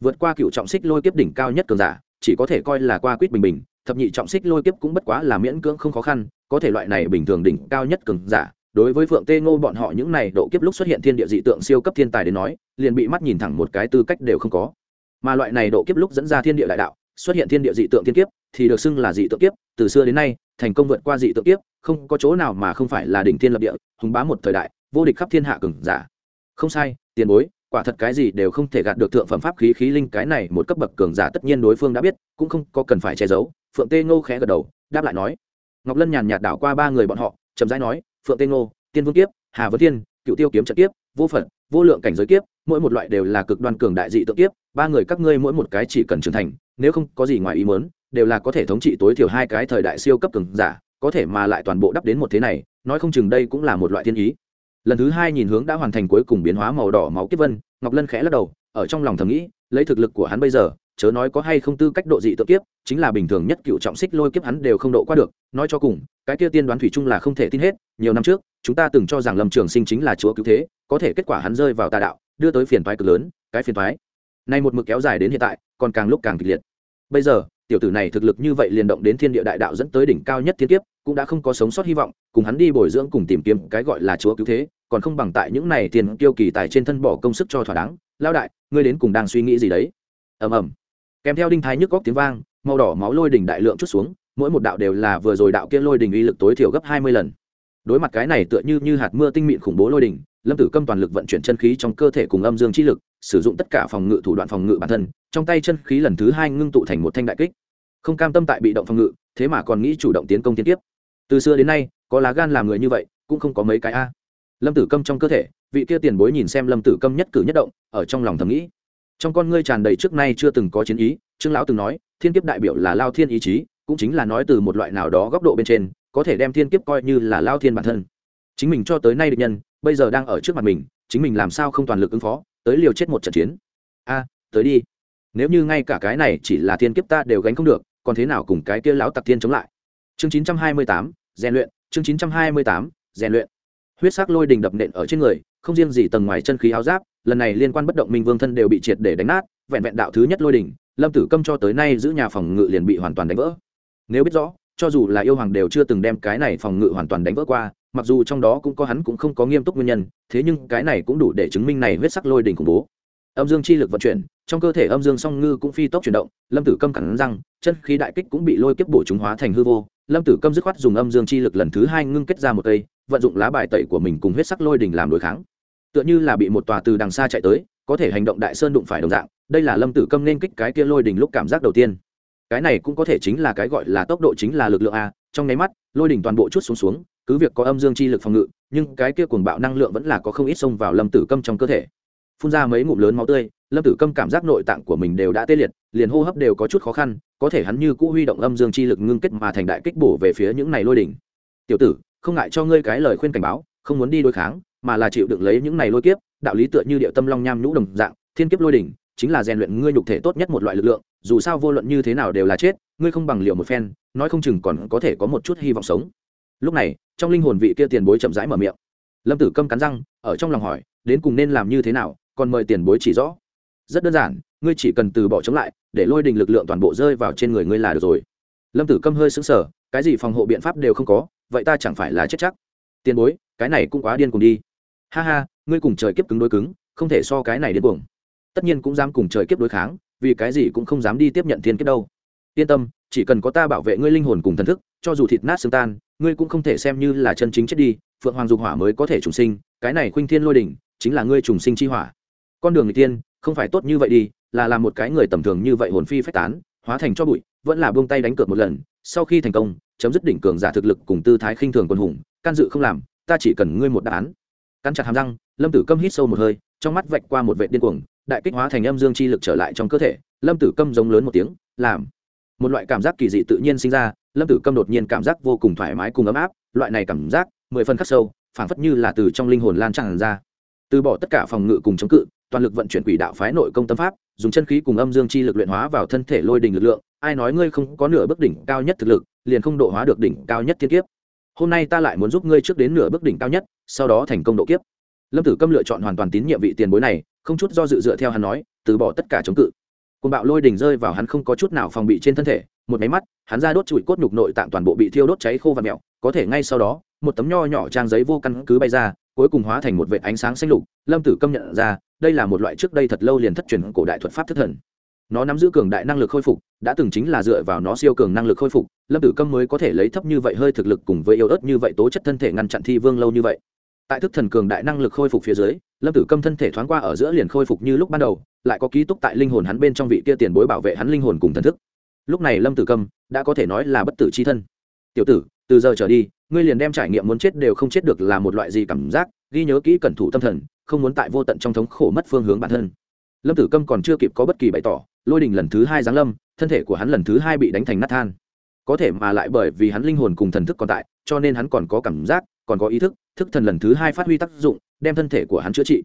[SPEAKER 1] Vượt qua cựu trọng xích lôi kiếp đỉnh cao nhất cường giả, chỉ có thể coi là qua quýt bình bình, thập nhị trọng xích lôi kiếp cũng bất quá là miễn cưỡng không khó khăn, có thể loại này bình thường đỉnh cao nhất cường giả, đối với phượng tê ngô bọn họ những này độ kiếp lúc xuất hiện thiên địa dị tượng siêu cấp thiên tài đến nói, liền bị mắt nhìn thẳng một cái tư cách đều không có. Mà loại này độ kiếp lúc dẫn ra thiên địa đại đạo xuất hiện thiên địa dị tượng thiên kiếp, thì được xưng là dị tượng kiếp, từ xưa đến nay, thành công vượt qua dị tượng kiếp, không có chỗ nào mà không phải là đỉnh thiên lập địa, hùng bá một thời đại, vô địch khắp thiên hạ cường giả. Không sai, tiền bối, quả thật cái gì đều không thể gạt được thượng phẩm pháp khí khí linh, cái này một cấp bậc cường giả tất nhiên đối phương đã biết, cũng không có cần phải che giấu. Phượng tê ngô khẽ gật đầu, đáp lại nói. Ngọc lân nhàn nhạt đảo qua ba người bọn họ, chậm rãi nói, phượng tê ngô, tiên vương kiếp, hà vấn thiên, cựu tiêu kiếm trận kiếp, vô phận vô lượng cảnh giới kiếp, mỗi một loại đều là cực đoan cường đại dị tượng kiếp, ba người các ngươi mỗi một cái chỉ cần trưởng thành nếu không có gì ngoài ý muốn, đều là có thể thống trị tối thiểu hai cái thời đại siêu cấp cường giả, có thể mà lại toàn bộ đắp đến một thế này, nói không chừng đây cũng là một loại thiên ý. Lần thứ hai nhìn hướng đã hoàn thành cuối cùng biến hóa màu đỏ máu kiếp vân, ngọc lân khẽ lắc đầu, ở trong lòng thầm nghĩ, lấy thực lực của hắn bây giờ, chớ nói có hay không tư cách độ dị tự kiếp, chính là bình thường nhất cựu trọng xích lôi kiếp hắn đều không độ qua được, nói cho cùng, cái kia tiên đoán thủy chung là không thể tin hết, nhiều năm trước, chúng ta từng cho rằng lâm trường sinh chính là chúa cứu thế, có thể kết quả hắn rơi vào tà đạo, đưa tới phiền toái cực lớn, cái phiền toái. Này một mực kéo dài đến hiện tại, còn càng lúc càng kịch liệt bây giờ, tiểu tử này thực lực như vậy liền động đến thiên địa đại đạo dẫn tới đỉnh cao nhất thiên kiếp, cũng đã không có sống sót hy vọng, cùng hắn đi bồi dưỡng cùng tìm kiếm cái gọi là chúa cứu thế, còn không bằng tại những này tiền tiêu kỳ tài trên thân bỏ công sức cho thỏa đáng. Lao đại, ngươi đến cùng đang suy nghĩ gì đấy? Ầm ầm. Kèm theo đinh thái nhức góc tiếng vang, màu đỏ máu lôi đỉnh đại lượng chút xuống, mỗi một đạo đều là vừa rồi đạo kia lôi đỉnh uy lực tối thiểu gấp hai mươi lần. Đối mặt cái này tựa như như hạt mưa tinh mịn khủng bố lôi đỉnh, lâm tử câm toàn lực vận chuyển chân khí trong cơ thể cùng âm dương chi lực sử dụng tất cả phòng ngự thủ đoạn phòng ngự bản thân, trong tay chân khí lần thứ hai ngưng tụ thành một thanh đại kích. Không cam tâm tại bị động phòng ngự, thế mà còn nghĩ chủ động tiến công tiến tiếp từ xưa đến nay, có lá gan làm người như vậy, cũng không có mấy cái a. Lâm tử câm trong cơ thể, vị kia tiền bối nhìn xem lâm tử câm nhất cử nhất động, ở trong lòng thầm nghĩ. Trong con ngươi tràn đầy trước nay chưa từng có chiến ý, trương lão từng nói, thiên kiếp đại biểu là lao thiên ý chí, cũng chính là nói từ một loại nào đó góc độ bên trên, có thể đem thiên kiếp coi như là lao thiên bản thân. Chính mình cho tới nay được nhân, bây giờ đang ở trước mặt mình, chính mình làm sao không toàn lực ứng phó? Tới liều chết một trận chiến. A tới đi. Nếu như ngay cả cái này chỉ là thiên kiếp ta đều gánh không được còn thế nào cùng cái kia lão tặc thiên chống lại? Chương 928, rèn luyện. Chương 928, rèn luyện. Huyết sắc lôi đình đập nện ở trên người không riêng gì tầng ngoài chân khí áo giáp lần này liên quan bất động minh vương thân đều bị triệt để đánh nát vẹn vẹn đạo thứ nhất lôi đình lâm tử câm cho tới nay giữ nhà phòng ngự liền bị hoàn toàn đánh vỡ. Nếu biết rõ cho dù là yêu hoàng đều chưa từng đem cái này phòng ngự hoàn toàn đánh vỡ qua, mặc dù trong đó cũng có hắn cũng không có nghiêm túc nguyên nhân, thế nhưng cái này cũng đủ để chứng minh này huyết sắc lôi đỉnh khủng bố. Âm dương chi lực vận chuyển, trong cơ thể âm dương song ngư cũng phi tốc chuyển động, lâm tử câm cẳng răng, chân khí đại kích cũng bị lôi kiếp bổ chúng hóa thành hư vô. Lâm tử câm dứt khoát dùng âm dương chi lực lần thứ hai ngưng kết ra một cây, vận dụng lá bài tẩy của mình cùng huyết sắc lôi đỉnh làm đối kháng. Tựa như là bị một tòa từ đằng xa chạy tới, có thể hành động đại sơn đụng phải đồng dạng, đây là lâm tử câm nên kích cái kia lôi đỉnh lúc cảm giác đầu tiên cái này cũng có thể chính là cái gọi là tốc độ chính là lực lượng a, trong nháy mắt, lôi đỉnh toàn bộ chút xuống xuống, cứ việc có âm dương chi lực phòng ngự, nhưng cái kia cuồng bạo năng lượng vẫn là có không ít xông vào lâm tử câm trong cơ thể. Phun ra mấy ngụm lớn máu tươi, lâm tử câm cảm giác nội tạng của mình đều đã tê liệt, liền hô hấp đều có chút khó khăn, có thể hắn như cũ huy động âm dương chi lực ngưng kết mà thành đại kích bổ về phía những này lôi đỉnh. Tiểu tử, không ngại cho ngươi cái lời khuyên cảnh báo, không muốn đi đối kháng, mà là chịu đựng lấy những này lôi kiếp, đạo lý tựa như điệu tâm long nham nhũ đồng dạng, thiên kiếp lôi đỉnh chính là rèn luyện ngươi nhục thể tốt nhất một loại lực lượng, dù sao vô luận như thế nào đều là chết, ngươi không bằng liệu một phen, nói không chừng còn có thể có một chút hy vọng sống. Lúc này, trong linh hồn vị kia tiền bối chậm rãi mở miệng. Lâm tử câm cắn răng, ở trong lòng hỏi, đến cùng nên làm như thế nào, còn mời tiền bối chỉ rõ. Rất đơn giản, ngươi chỉ cần từ bỏ chống lại, để lôi đình lực lượng toàn bộ rơi vào trên người ngươi là được rồi. Lâm tử câm hơi xứng sở cái gì phòng hộ biện pháp đều không có, vậy ta chẳng phải là chết chắc. Tiền bối, cái này cũng quá điên cùng đi. Ha ha, ngươi cùng trời kiếp cứng đối cứng, không thể so cái này điên cuồng tất nhiên cũng dám cùng trời kiếp đối kháng, vì cái gì cũng không dám đi tiếp nhận thiên kiếp đâu. Yên tâm, chỉ cần có ta bảo vệ ngươi linh hồn cùng thần thức, cho dù thịt nát xương tan, ngươi cũng không thể xem như là chân chính chết đi, phượng hoàng dục hỏa mới có thể trùng sinh, cái này khuynh thiên lôi đỉnh, chính là ngươi trùng sinh chi hỏa. Con đường người tiên không phải tốt như vậy đi, là làm một cái người tầm thường như vậy hồn phi phách tán, hóa thành cho bụi, vẫn là buông tay đánh cược một lần, sau khi thành công, chấm dứt đỉnh cường giả thực lực cùng tư thái khinh thường quân hùng, can dự không làm, ta chỉ cần ngươi một đáp án. Căn chặt hàm răng, lâm tử câm hít sâu một hơi trong mắt vạch qua một vệ điên cuồng, đại kích hóa thành âm dương chi lực trở lại trong cơ thể, lâm tử câm giống lớn một tiếng, làm. Một loại cảm giác kỳ dị tự nhiên sinh ra, lâm tử câm đột nhiên cảm giác vô cùng thoải mái cùng ấm áp, loại này cảm giác, mười phần khắc sâu, phảng phất như là từ trong linh hồn lan tràn ra. Từ bỏ tất cả phòng ngự cùng chống cự, toàn lực vận chuyển quỷ đạo phái nội công tâm pháp, dùng chân khí cùng âm dương chi lực luyện hóa vào thân thể lôi đình lực lượng, ai nói ngươi không có nửa bước đỉnh cao nhất thực lực, liền không độ hóa được đỉnh cao nhất thiên kiếp. Hôm nay ta lại muốn giúp ngươi trước đến nửa bước đỉnh cao nhất, sau đó thành công độ kiếp lâm tử câm lựa chọn hoàn toàn tín nhiệm vị tiền bối này, không chút do dự dựa theo hắn nói, từ bỏ tất cả chống cự. Côn bạo lôi đỉnh rơi vào hắn không có chút nào phòng bị trên thân thể, một máy mắt, hắn ra đốt trụi cốt nhục nội tạng toàn bộ bị thiêu đốt cháy khô và mẹo, có thể ngay sau đó, một tấm nho nhỏ trang giấy vô căn cứ bay ra, cuối cùng hóa thành một vệ ánh sáng xanh lục, lâm tử câm nhận ra, đây là một loại trước đây thật lâu liền thất truyền cổ đại thuật pháp thất thần. Nó nắm giữ cường đại năng lực khôi phục, đã từng chính là dựa vào nó siêu cường năng lực khôi phục, lâm tử câm mới có thể lấy thấp như vậy hơi thực lực cùng với yếu ớt như vậy tố chất thân thể ngăn chặn thi vương lâu như vậy tại thức thần cường đại năng lực khôi phục phía dưới, lâm tử câm thân thể thoáng qua ở giữa liền khôi phục như lúc ban đầu, lại có ký túc tại linh hồn hắn bên trong vị kia tiền bối bảo vệ hắn linh hồn cùng thần thức. Lúc này lâm tử câm đã có thể nói là bất tử c h i thân. Tiểu tử, từ giờ trở đi, ngươi liền đem trải nghiệm muốn chết đều không chết được là một loại gì cảm giác, ghi nhớ kỹ cẩn thủ tâm thần, không muốn tại vô tận trong thống khổ mất phương hướng bản thân. Lâm tử câm còn chưa kịp có bất kỳ bày tỏ, lôi đình lần thứ hai giáng lâm, thân thể của hắn lần thứ hai bị đánh thành nát than. Có thể mà lại bởi vì hắn linh hồn cùng thần thức còn tại, cho nên hắn còn có cảm giác còn có ý thức thức thần lần thứ hai phát huy tác dụng, đem thân thể của hắn chữa trị.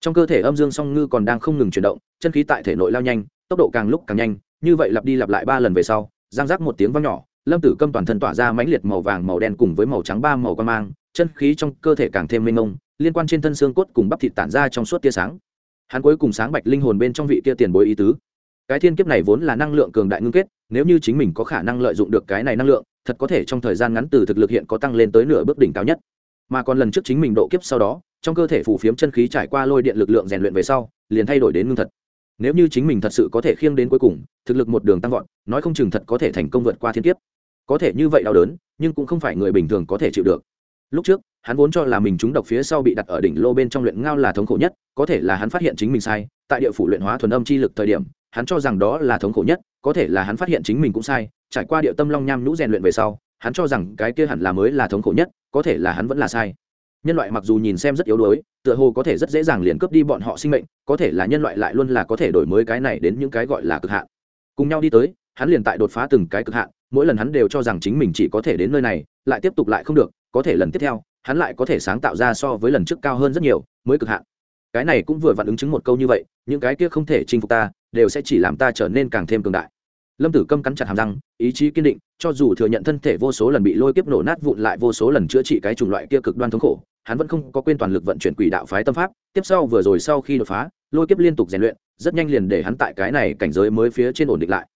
[SPEAKER 1] Trong cơ thể âm dương song ngư còn đang không ngừng chuyển động, chân khí tại thể nội lao nhanh, tốc độ càng lúc càng nhanh, như vậy lặp đi lặp lại ba lần về sau, giang giác một tiếng văng nhỏ, lâm tử câm toàn thân tỏa ra mãnh liệt màu vàng màu đen cùng với màu trắng ba màu quan mang, chân khí trong cơ thể càng thêm mênh mông, liên quan trên thân xương cốt cùng bắp thịt tản ra trong suốt tia sáng. Hắn cuối cùng sáng bạch linh hồn bên trong vị kia tiền bối ý tứ. Cái thiên kiếp này vốn là năng lượng cường đại ngưng kết, nếu như chính mình có khả năng lợi dụng được cái này năng lượng thật có thể trong thời gian ngắn từ thực lực hiện có tăng lên tới nửa bước đỉnh cao nhất. Mà còn lần trước chính mình độ kiếp sau đó, trong cơ thể phủ phiếm chân khí trải qua lôi điện lực lượng rèn luyện về sau, liền thay đổi đến ngưng thật. Nếu như chính mình thật sự có thể khiêng đến cuối cùng, thực lực một đường tăng vọt, nói không chừng thật có thể thành công vượt qua thiên kiếp. Có thể như vậy đau đớn, nhưng cũng không phải người bình thường có thể chịu được. Lúc trước, hắn vốn cho là mình trúng độc phía sau bị đặt ở đỉnh lô bên trong luyện ngao là thống khổ nhất, có thể là hắn phát hiện chính mình sai, tại địa phủ luyện hóa thuần âm chi lực thời điểm, hắn cho rằng đó là thống khổ nhất, có thể là hắn phát hiện chính mình cũng sai trải qua địa tâm long nham nhũ rèn luyện về sau, hắn cho rằng cái kia hẳn là mới là thống khổ nhất, có thể là hắn vẫn là sai. Nhân loại mặc dù nhìn xem rất yếu đuối, tựa hồ có thể rất dễ dàng liền cướp đi bọn họ sinh mệnh, có thể là nhân loại lại luôn là có thể đổi mới cái này đến những cái gọi là cực hạn. Cùng nhau đi tới, hắn liền tại đột phá từng cái cực hạn, mỗi lần hắn đều cho rằng chính mình chỉ có thể đến nơi này, lại tiếp tục lại không được, có thể lần tiếp theo, hắn lại có thể sáng tạo ra so với lần trước cao hơn rất nhiều, mới cực hạn. Cái này cũng vừa vặn ứng chứng một câu như vậy, những cái kia không thể chinh phục ta, đều sẽ chỉ làm ta trở nên càng thêm cường đại lâm tử câm cắn chặt hàm răng, ý chí kiên định, cho dù thừa nhận thân thể vô số lần bị lôi kiếp nổ nát vụn lại vô số lần chữa trị cái chủng loại kia cực đoan thống khổ, hắn vẫn không có quên toàn lực vận chuyển quỷ đạo phái tâm pháp, tiếp sau vừa rồi sau khi đột phá, lôi kiếp liên tục rèn luyện, rất nhanh liền để hắn tại cái này cảnh giới mới phía trên ổn định lại.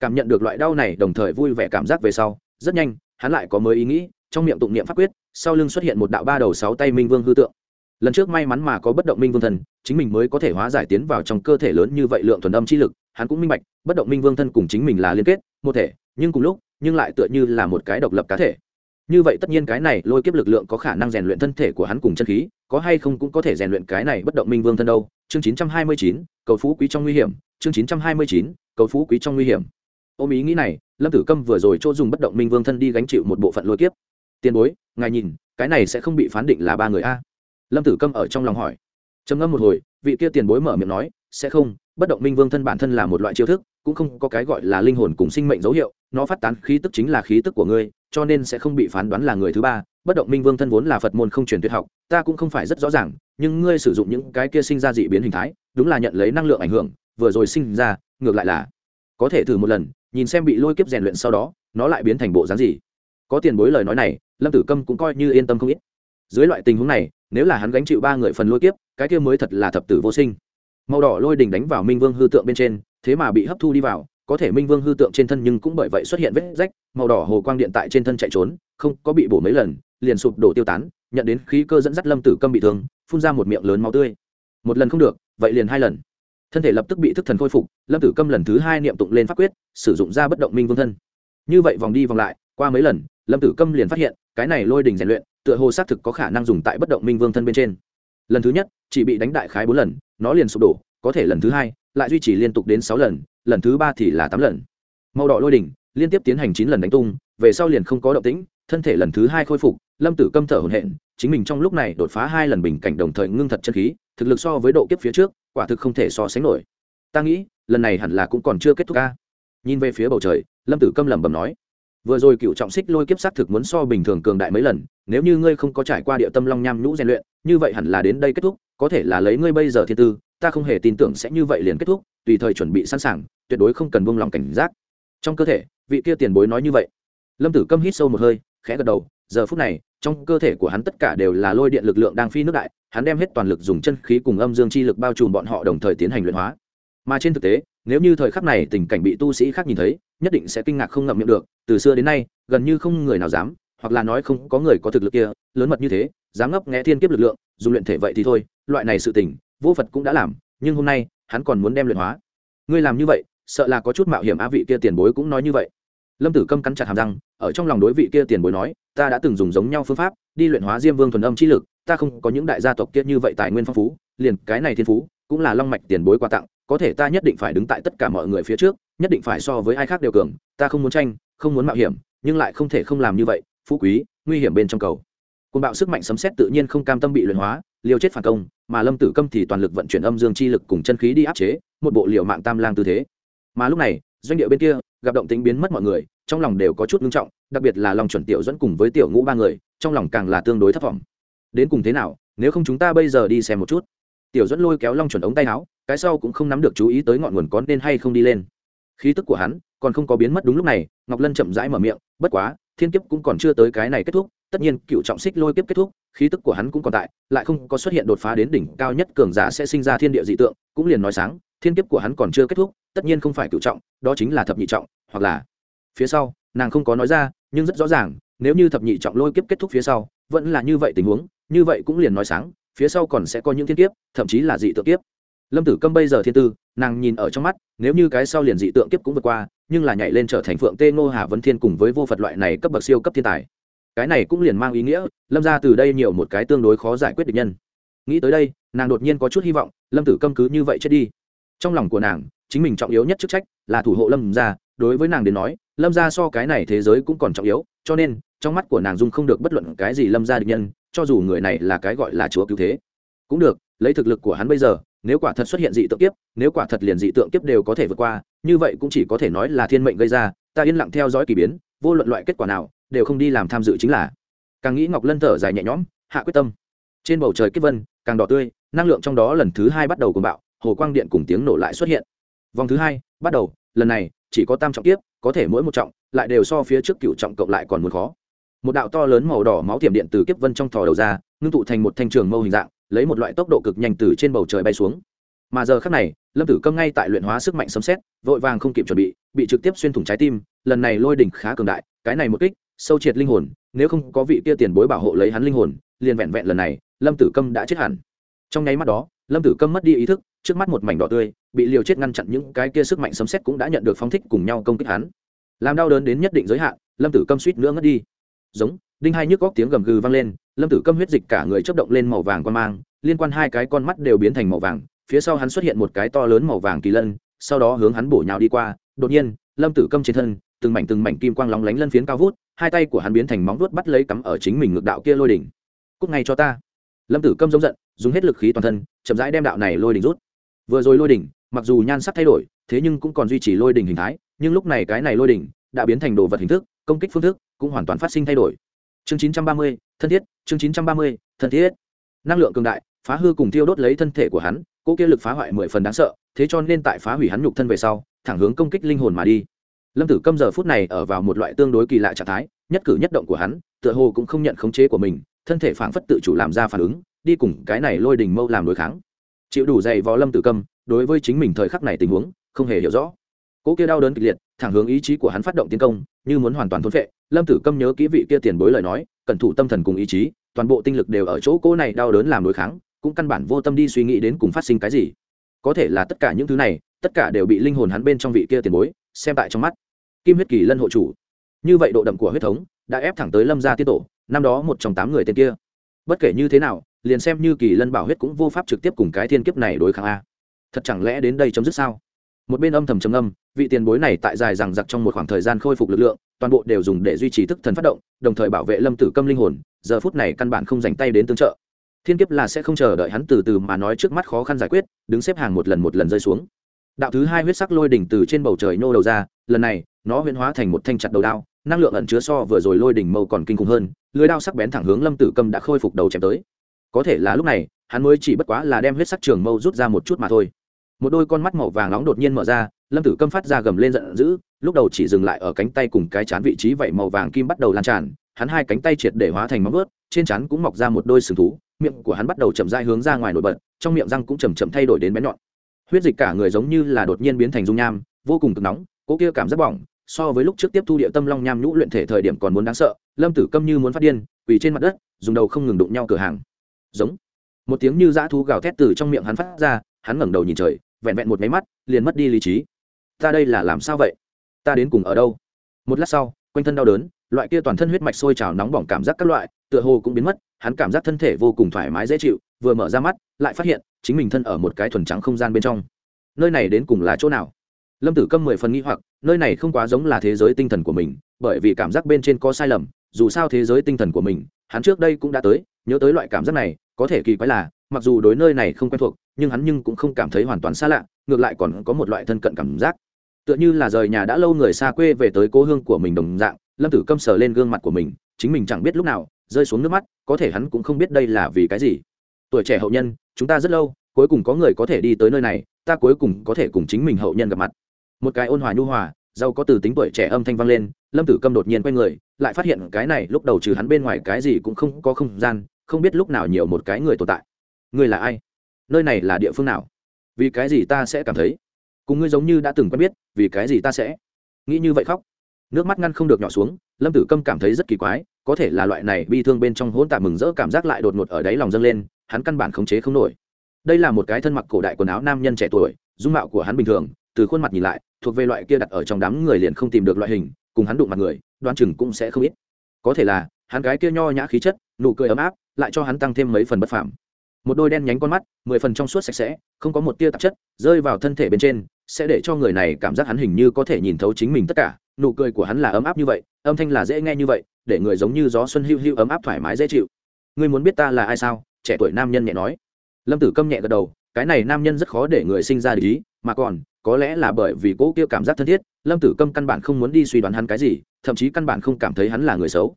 [SPEAKER 1] Cảm nhận được loại đau này, đồng thời vui vẻ cảm giác về sau, rất nhanh, hắn lại có mới ý nghĩ, trong miệng tụng niệm pháp quyết, sau lưng xuất hiện một đạo ba đầu sáu tay minh vương hư tượng. Lần trước may mắn mà có bất động minh vương thần, chính mình mới có thể hóa giải tiến vào trong cơ thể lớn như vậy lượng thuần âm chi lực hắn cũng minh bạch, bất động minh vương thân cùng chính mình là liên kết, một thể, nhưng cùng lúc, nhưng lại tựa như là một cái độc lập cá thể. Như vậy tất nhiên cái này lôi kiếp lực lượng có khả năng rèn luyện thân thể của hắn cùng chân khí, có hay không cũng có thể rèn luyện cái này bất động minh vương thân đâu. Chương chín trăm hai mươi chín, cầu phú quý trong nguy hiểm. Chương chín trăm hai mươi chín, cầu phú quý trong nguy hiểm. Ôm ý nghĩ này, lâm tử câm vừa rồi chỗ dùng bất động minh vương thân đi gánh chịu một bộ phận lôi kiếp. Tiền bối, ngài nhìn, cái này sẽ không bị phán định là ba người a? Lâm tử câm ở trong lòng hỏi. Trầm ngâm một hồi, vị kia tiền bối mở miệng nói, sẽ không bất động minh vương thân bản thân là một loại chiêu thức, cũng không có cái gọi là linh hồn cùng sinh mệnh dấu hiệu, nó phát tán khí tức chính là khí tức của ngươi, cho nên sẽ không bị phán đoán là người thứ ba. Bất động minh vương thân vốn là phật môn không truyền tuyệt học, ta cũng không phải rất rõ ràng, nhưng ngươi sử dụng những cái kia sinh ra dị biến hình thái, đúng là nhận lấy năng lượng ảnh hưởng, vừa rồi sinh ra, ngược lại là có thể thử một lần, nhìn xem bị lôi kiếp rèn luyện sau đó, nó lại biến thành bộ dáng gì. Có tiền bối lời nói này, lâm tử câm cũng coi như yên tâm không ít. Dưới loại tình huống này, nếu là hắn gánh chịu ba người phần lôi kiếp, cái kia mới thật là thập tử vô sinh màu đỏ lôi đình đánh vào minh vương hư tượng bên trên, thế mà bị hấp thu đi vào, có thể minh vương hư tượng trên thân nhưng cũng bởi vậy xuất hiện vết rách, màu đỏ hồ quang điện tại trên thân chạy trốn, không có bị bổ mấy lần, liền sụp đổ tiêu tán, nhận đến khí cơ dẫn dắt lâm tử câm bị thương, phun ra một miệng lớn máu tươi. Một lần không được, vậy liền hai lần. Thân thể lập tức bị thức thần khôi phục, lâm tử câm lần thứ hai niệm tụng lên pháp quyết, sử dụng ra bất động minh vương thân. Như vậy vòng đi vòng lại, qua mấy lần, lâm tử câm liền phát hiện, cái này lôi đình rèn luyện, tựa hồ xác thực có khả năng dùng tại bất động minh vương thân bên trên lần thứ nhất, chỉ bị đánh đại khái bốn lần, nó liền sụp đổ, có thể lần thứ hai, lại duy trì liên tục đến sáu lần lần thứ ba thì là tám lần. Màu đỏ lôi đỉnh, liên tiếp tiến hành chín lần đánh tung, về sau liền không có động tĩnh, thân thể lần thứ hai khôi phục, lâm tử câm thở hổn hển, chính mình trong lúc này đột phá hai lần bình cảnh đồng thời ngưng thật chân khí, thực lực so với độ kiếp phía trước, quả thực không thể so sánh nổi. Ta nghĩ, lần này hẳn là cũng còn chưa kết thúc ca. Nhìn về phía bầu trời, lâm tử câm lẩm bẩm nói vừa rồi cựu trọng xích lôi kiếp s á t thực muốn so bình thường cường đại mấy lần, nếu như ngươi không có trải qua địa tâm long nham nhũ rèn luyện, như vậy hẳn là đến đây kết thúc, có thể là lấy ngươi bây giờ thiên tư, ta không hề tin tưởng sẽ như vậy liền kết thúc, tùy thời chuẩn bị sẵn sàng, tuyệt đối không cần buông lòng cảnh giác. Trong cơ thể, vị kia tiền bối nói như vậy. Lâm tử câm hít sâu một hơi, khẽ gật đầu, giờ phút này, trong cơ thể của hắn tất cả đều là lôi điện lực lượng đang phi nước đại, hắn đem hết toàn lực dùng chân khí cùng âm dương chi lực bao trùm bọn họ đồng thời tiến hành luyện hóa. Mà trên thực tế, nếu như thời khắc này tình cảnh bị tu sĩ khác nhìn thấy nhất định sẽ kinh ngạc không ngậm miệng được, từ xưa đến nay, gần như không người nào dám, hoặc là nói không có người có thực lực kia, lớn mật như thế, dám ngấp nghẽ thiên kiếp lực lượng, dùng luyện thể vậy thì thôi, loại này sự tình, vô phật cũng đã làm, nhưng hôm nay, hắn còn muốn đem luyện hóa. Ngươi làm như vậy, sợ là có chút mạo hiểm á vị kia tiền bối cũng nói như vậy. Lâm tử câm cắn chặt hàm răng, ở trong lòng đối vị kia tiền bối nói, ta đã từng dùng giống nhau phương pháp, đi luyện hóa diêm vương thuần âm chi lực, ta không có những đại gia tộc kia như vậy tài nguyên phong phú, liền cái này thiên phú, cũng là long mạch tiền bối quà tặng có thể ta nhất định phải đứng tại tất cả mọi người phía trước, nhất định phải so với ai khác đều cường, ta không muốn tranh, không muốn mạo hiểm, nhưng lại không thể không làm như vậy, phú quý, nguy hiểm bên trong cầu. Côn bạo sức mạnh sấm xét tự nhiên không cam tâm bị luyện hóa, liều chết phản công, mà lâm tử câm thì toàn lực vận chuyển âm dương chi lực cùng chân khí đi áp chế, một bộ liệu mạng tam lang tư thế. Mà lúc này, doanh địa bên kia, gặp động tính biến mất mọi người, trong lòng đều có chút ngưng trọng, đặc biệt là lòng chuẩn tiểu dẫn cùng với tiểu ngũ ba người, trong lòng càng là tương đối thất vọng. Đến cùng thế nào, nếu không chúng ta bây giờ đi xem một chút tiểu dẫn lôi kéo long chuẩn ống tay áo, cái sau cũng không nắm được chú ý tới ngọn nguồn có nên hay không đi lên. Khí tức của hắn còn không có biến mất đúng lúc này, ngọc lân chậm rãi mở miệng, bất quá, thiên kiếp cũng còn chưa tới cái này kết thúc, tất nhiên cựu trọng xích lôi kiếp kết thúc, khí tức của hắn cũng còn tại, lại không có xuất hiện đột phá đến đỉnh cao nhất cường giả sẽ sinh ra thiên địa dị tượng, cũng liền nói sáng, thiên kiếp của hắn còn chưa kết thúc, tất nhiên không phải cựu trọng, đó chính là thập nhị trọng, hoặc là phía sau, nàng không có nói ra, nhưng rất rõ ràng, nếu như thập nhị trọng lôi kiếp kết thúc phía sau, vẫn là như vậy tình huống, như vậy cũng liền nói sáng phía sau còn sẽ có những thiên kiếp, thậm chí là dị tượng kiếp. Lâm tử câm bây giờ thiên tư, nàng nhìn ở trong mắt, nếu như cái sau liền dị tượng kiếp cũng vượt qua, nhưng là nhảy lên trở thành phượng tê ngô hà vấn thiên cùng với vô phật loại này cấp bậc siêu cấp thiên tài. Cái này cũng liền mang ý nghĩa, lâm ra từ đây nhiều một cái tương đối khó giải quyết được nhân. Nghĩ tới đây, nàng đột nhiên có chút hy vọng, lâm tử câm cứ như vậy chết đi. Trong lòng của nàng, chính mình trọng yếu nhất chức trách là thủ hộ lâm ra đối với nàng đến nói, lâm ra so cái này thế giới cũng còn trọng yếu, cho nên, trong mắt của nàng dung không được bất luận cái gì lâm ra được nhân cho dù người này là cái gọi là chúa cứu thế, cũng được, lấy thực lực của hắn bây giờ, nếu quả thật xuất hiện dị tượng kiếp, nếu quả thật liền dị tượng kiếp đều có thể vượt qua, như vậy cũng chỉ có thể nói là thiên mệnh gây ra, ta yên lặng theo dõi k ỳ biến, vô luận loại kết quả nào, đều không đi làm tham dự chính là. Càng nghĩ ngọc lân thở dài nhẹ nhõm, hạ quyết tâm. Trên bầu trời kiếp vân, càng đỏ tươi, năng lượng trong đó lần thứ hai bắt đầu cùng bạo, hồ quang điện cùng tiếng nổ lại xuất hiện. Vòng thứ hai, bắt đầu, lần này, chỉ có tam trọng kiếp, có thể mỗi một trọng, lại đều so phía trước cựu trọng cộng lại còn muốn khó một đạo to lớn màu đỏ máu tiệm điện từ kiếp vân trong thò đầu ra, ngưng tụ thành một thanh trường mâu hình dạng, lấy một loại tốc độ cực nhanh từ trên bầu trời bay xuống. Mà giờ khác này, lâm tử câm ngay tại luyện hóa sức mạnh sấm xét vội vàng không kịp chuẩn bị bị trực tiếp xuyên thủng trái tim, lần này lôi đỉnh khá cường đại, cái này một kích, sâu triệt linh hồn, nếu không có vị kia tiền bối bảo hộ lấy hắn linh hồn, liền vẹn vẹn lần này, lâm tử câm đã chết hẳn. Trong nháy mắt đó, lâm tử câm mất đi ý thức, trước mắt một mảnh đỏ tươi, bị liều chết ngăn chặn những cái kia sức mạnh sấm xét cũng đã nhận được phóng thích cùng nhau công kích hắn. Làm đau đớn đến nhất định giới hạn, lâm tử câm suýt nữa ngất đi giống, đinh hai nhức góc tiếng gầm gừ vang lên, lâm tử câm huyết dịch cả người chấp động lên màu vàng quan mang, liên quan hai cái con mắt đều biến thành màu vàng, phía sau hắn xuất hiện một cái to lớn màu vàng kỳ lân, sau đó hướng hắn bổ nhào đi qua, đột nhiên, lâm tử câm trên thân, từng mảnh từng mảnh kim quang lóng lánh lân phiến cao vút, hai tay của hắn biến thành móng vuốt bắt lấy cắm ở chính mình ngược đạo kia lôi đỉnh. Cúc ngay cho ta. Lâm tử câm giống giận, dùng hết lực khí toàn thân, chậm rãi đem đạo này lôi đỉnh rút. Vừa rồi lôi đỉnh, mặc dù nhan sắc thay đổi, thế nhưng cũng còn duy trì lôi đỉnh hình thái, nhưng lúc này cái này lôi đỉnh đã biến thành đồ vật hình thức công kích phương thức cũng hoàn toàn phát sinh thay đổi. Chương 930, thân thiết chương 930, thân thiết. Năng lượng cường đại phá hư cùng tiêu đốt lấy thân thể của hắn cỗ kia lực phá hoại mười phần đáng sợ thế cho nên tại phá hủy hắn nhục thân về sau thẳng hướng công kích linh hồn mà đi. Lâm tử câm giờ phút này ở vào một loại tương đối kỳ lạ trạng thái nhất cử nhất động của hắn tựa hồ cũng không nhận khống chế của mình thân thể phảng phất tự chủ làm ra phản ứng đi cùng cái này lôi đình mâu làm đối kháng. Chịu đủ dày vò lâm tử câm đối với chính mình thời khắc này tình huống không hề hiểu rõ. Cỗ kia đau đớn kịch liệt thẳng hướng ý chí của hắn phát động tiến công, như muốn hoàn toàn thốn vệ lâm tử câm nhớ kỹ vị kia tiền bối lời nói, cẩn thủ tâm thần cùng ý chí, toàn bộ tinh lực đều ở chỗ cỗ này đau đớn làm đối kháng, cũng căn bản vô tâm đi suy nghĩ đến cùng phát sinh cái gì. Có thể là tất cả những thứ này, tất cả đều bị linh hồn hắn bên trong vị kia tiền bối, xem tại trong mắt. Kim huyết kỳ lân hộ chủ. Như vậy độ đậm của huyết thống, đã ép thẳng tới lâm gia tiên tổ, năm đó một trong tám người tên kia. Bất kể như thế nào, liền xem như kỳ lân bảo huyết cũng vô pháp trực tiếp cùng cái thiên kiếp này đối kháng a. Thật chẳng lẽ đến đây chấm dứt sao? Một bên âm thầm trầm âm vị tiền bối này tại dài rằng giặc trong một khoảng thời gian khôi phục lực lượng, toàn bộ đều dùng để duy trì thức thần phát động, đồng thời bảo vệ lâm tử câm linh hồn, giờ phút này căn bản không dành tay đến tương trợ. Thiên kiếp là sẽ không chờ đợi hắn từ từ mà nói trước mắt khó khăn giải quyết, đứng xếp hàng một lần một lần rơi xuống. Đạo thứ hai huyết sắc lôi đỉnh từ trên bầu trời nô đầu ra, lần này, nó huyễn hóa thành một thanh chặt đầu đao, năng lượng ẩn chứa so vừa rồi lôi đỉnh mâu còn kinh khủng hơn, lưới đao sắc bén thẳng hướng lâm tử câm đã khôi phục đầu chém tới. Có thể là lúc này, hắn mới chỉ bất quá là đem huyết sắc trường mâu rút ra một chút mà thôi. Một đôi con mắt màu vàng nóng đột nhiên mở ra lâm tử câm phát ra gầm lên giận dữ, lúc đầu chỉ dừng lại ở cánh tay cùng cái chán vị trí vậy màu vàng kim bắt đầu lan tràn, hắn hai cánh tay triệt để hóa thành móng ướt trên chán cũng mọc ra một đôi sừng thú, miệng của hắn bắt đầu chậm dai hướng ra ngoài nổi bật, trong miệng răng cũng chầm chậm thay đổi đến bén nhọn. Huyết dịch cả người giống như là đột nhiên biến thành dung nham, vô cùng cực nóng, cỗ kia cảm giác bỏng, so với lúc trước tiếp thu địa tâm long nham nhũ luyện thể thời điểm còn muốn đáng sợ, lâm tử câm như muốn phát điên, quỳ trên mặt đất, dùng đầu không ngừng đụng nhau cửa hàng. Giống. Một tiếng như dã thú gào thét từ trong miệng hắn phát ra, hắn ngẩng đầu nhìn trời, vẹn vẹn một máy mắt, liền mất đi lý trí ta đây là làm sao vậy? Ta đến cùng ở đâu? Một lát sau, quanh thân đau đớn, loại kia toàn thân huyết mạch sôi trào nóng bỏng cảm giác các loại, tựa hồ cũng biến mất, hắn cảm giác thân thể vô cùng thoải mái dễ chịu, vừa mở ra mắt, lại phát hiện chính mình thân ở một cái thuần trắng không gian bên trong. Nơi này đến cùng là chỗ nào? Lâm tử câm mười phần nghĩ hoặc, nơi này không quá giống là thế giới tinh thần của mình, bởi vì cảm giác bên trên có sai lầm, dù sao thế giới tinh thần của mình, hắn trước đây cũng đã tới, nhớ tới loại cảm giác này, có thể kỳ quái là, mặc dù đối nơi này không quen thuộc, nhưng hắn nhưng cũng không cảm thấy hoàn toàn xa lạ, ngược lại còn có một loại thân cận cảm giác tựa như là rời nhà đã lâu người xa quê về tới cố hương của mình đồng dạng, lâm tử câm sờ lên gương mặt của mình, chính mình chẳng biết lúc nào, rơi xuống nước mắt, có thể hắn cũng không biết đây là vì cái gì. Tuổi trẻ hậu nhân, chúng ta rất lâu, cuối cùng có người có thể đi tới nơi này, ta cuối cùng có thể cùng chính mình hậu nhân gặp mặt. Một cái ôn hòa nhu hòa, giàu có từ tính tuổi trẻ âm thanh vang lên, lâm tử câm đột nhiên quay người, lại phát hiện cái này lúc đầu trừ hắn bên ngoài cái gì cũng không có không gian, không biết lúc nào nhiều một cái người tồn tại. Người là ai? Nơi này là địa phương nào? Vì cái gì ta sẽ cảm thấy? Cùng ngươi giống như đã từng quen biết, vì cái gì ta sẽ? Nghĩ như vậy khóc. Nước mắt ngăn không được nhỏ xuống, lâm tử câm cảm thấy rất kỳ quái, có thể là loại này bi thương bên trong hỗn tạp mừng rỡ cảm giác lại đột ngột ở đáy lòng dâng lên, hắn căn bản khống chế không nổi. Đây là một cái thân mặc cổ đại quần áo nam nhân trẻ tuổi, dung mạo của hắn bình thường, từ khuôn mặt nhìn lại, thuộc về loại kia đặt ở trong đám người liền không tìm được loại hình, cùng hắn đụng mặt người đoan chừng cũng sẽ không ít. Có thể là, hắn gái kia nho nhã khí chất, nụ cười ấm áp, lại cho hắn tăng thêm mấy phần bất phạm một đôi đen nhánh con mắt, mười phần trong suốt sạch sẽ, không có một tia tạp chất, rơi vào thân thể bên trên, sẽ để cho người này cảm giác hắn hình như có thể nhìn thấu chính mình tất cả. Nụ cười của hắn là ấm áp như vậy, âm thanh là dễ nghe như vậy, để người giống như gió xuân hiu hiu ấm áp thoải mái dễ chịu. Ngươi muốn biết ta là ai sao? Trẻ tuổi nam nhân nhẹ nói. Lâm tử câm nhẹ gật đầu, cái này nam nhân rất khó để người sinh ra lý mà còn, có lẽ là bởi vì cỗ kia cảm giác thân thiết, lâm tử câm căn bản không muốn đi suy đoán hắn cái gì, thậm chí căn bản không cảm thấy hắn là người xấu.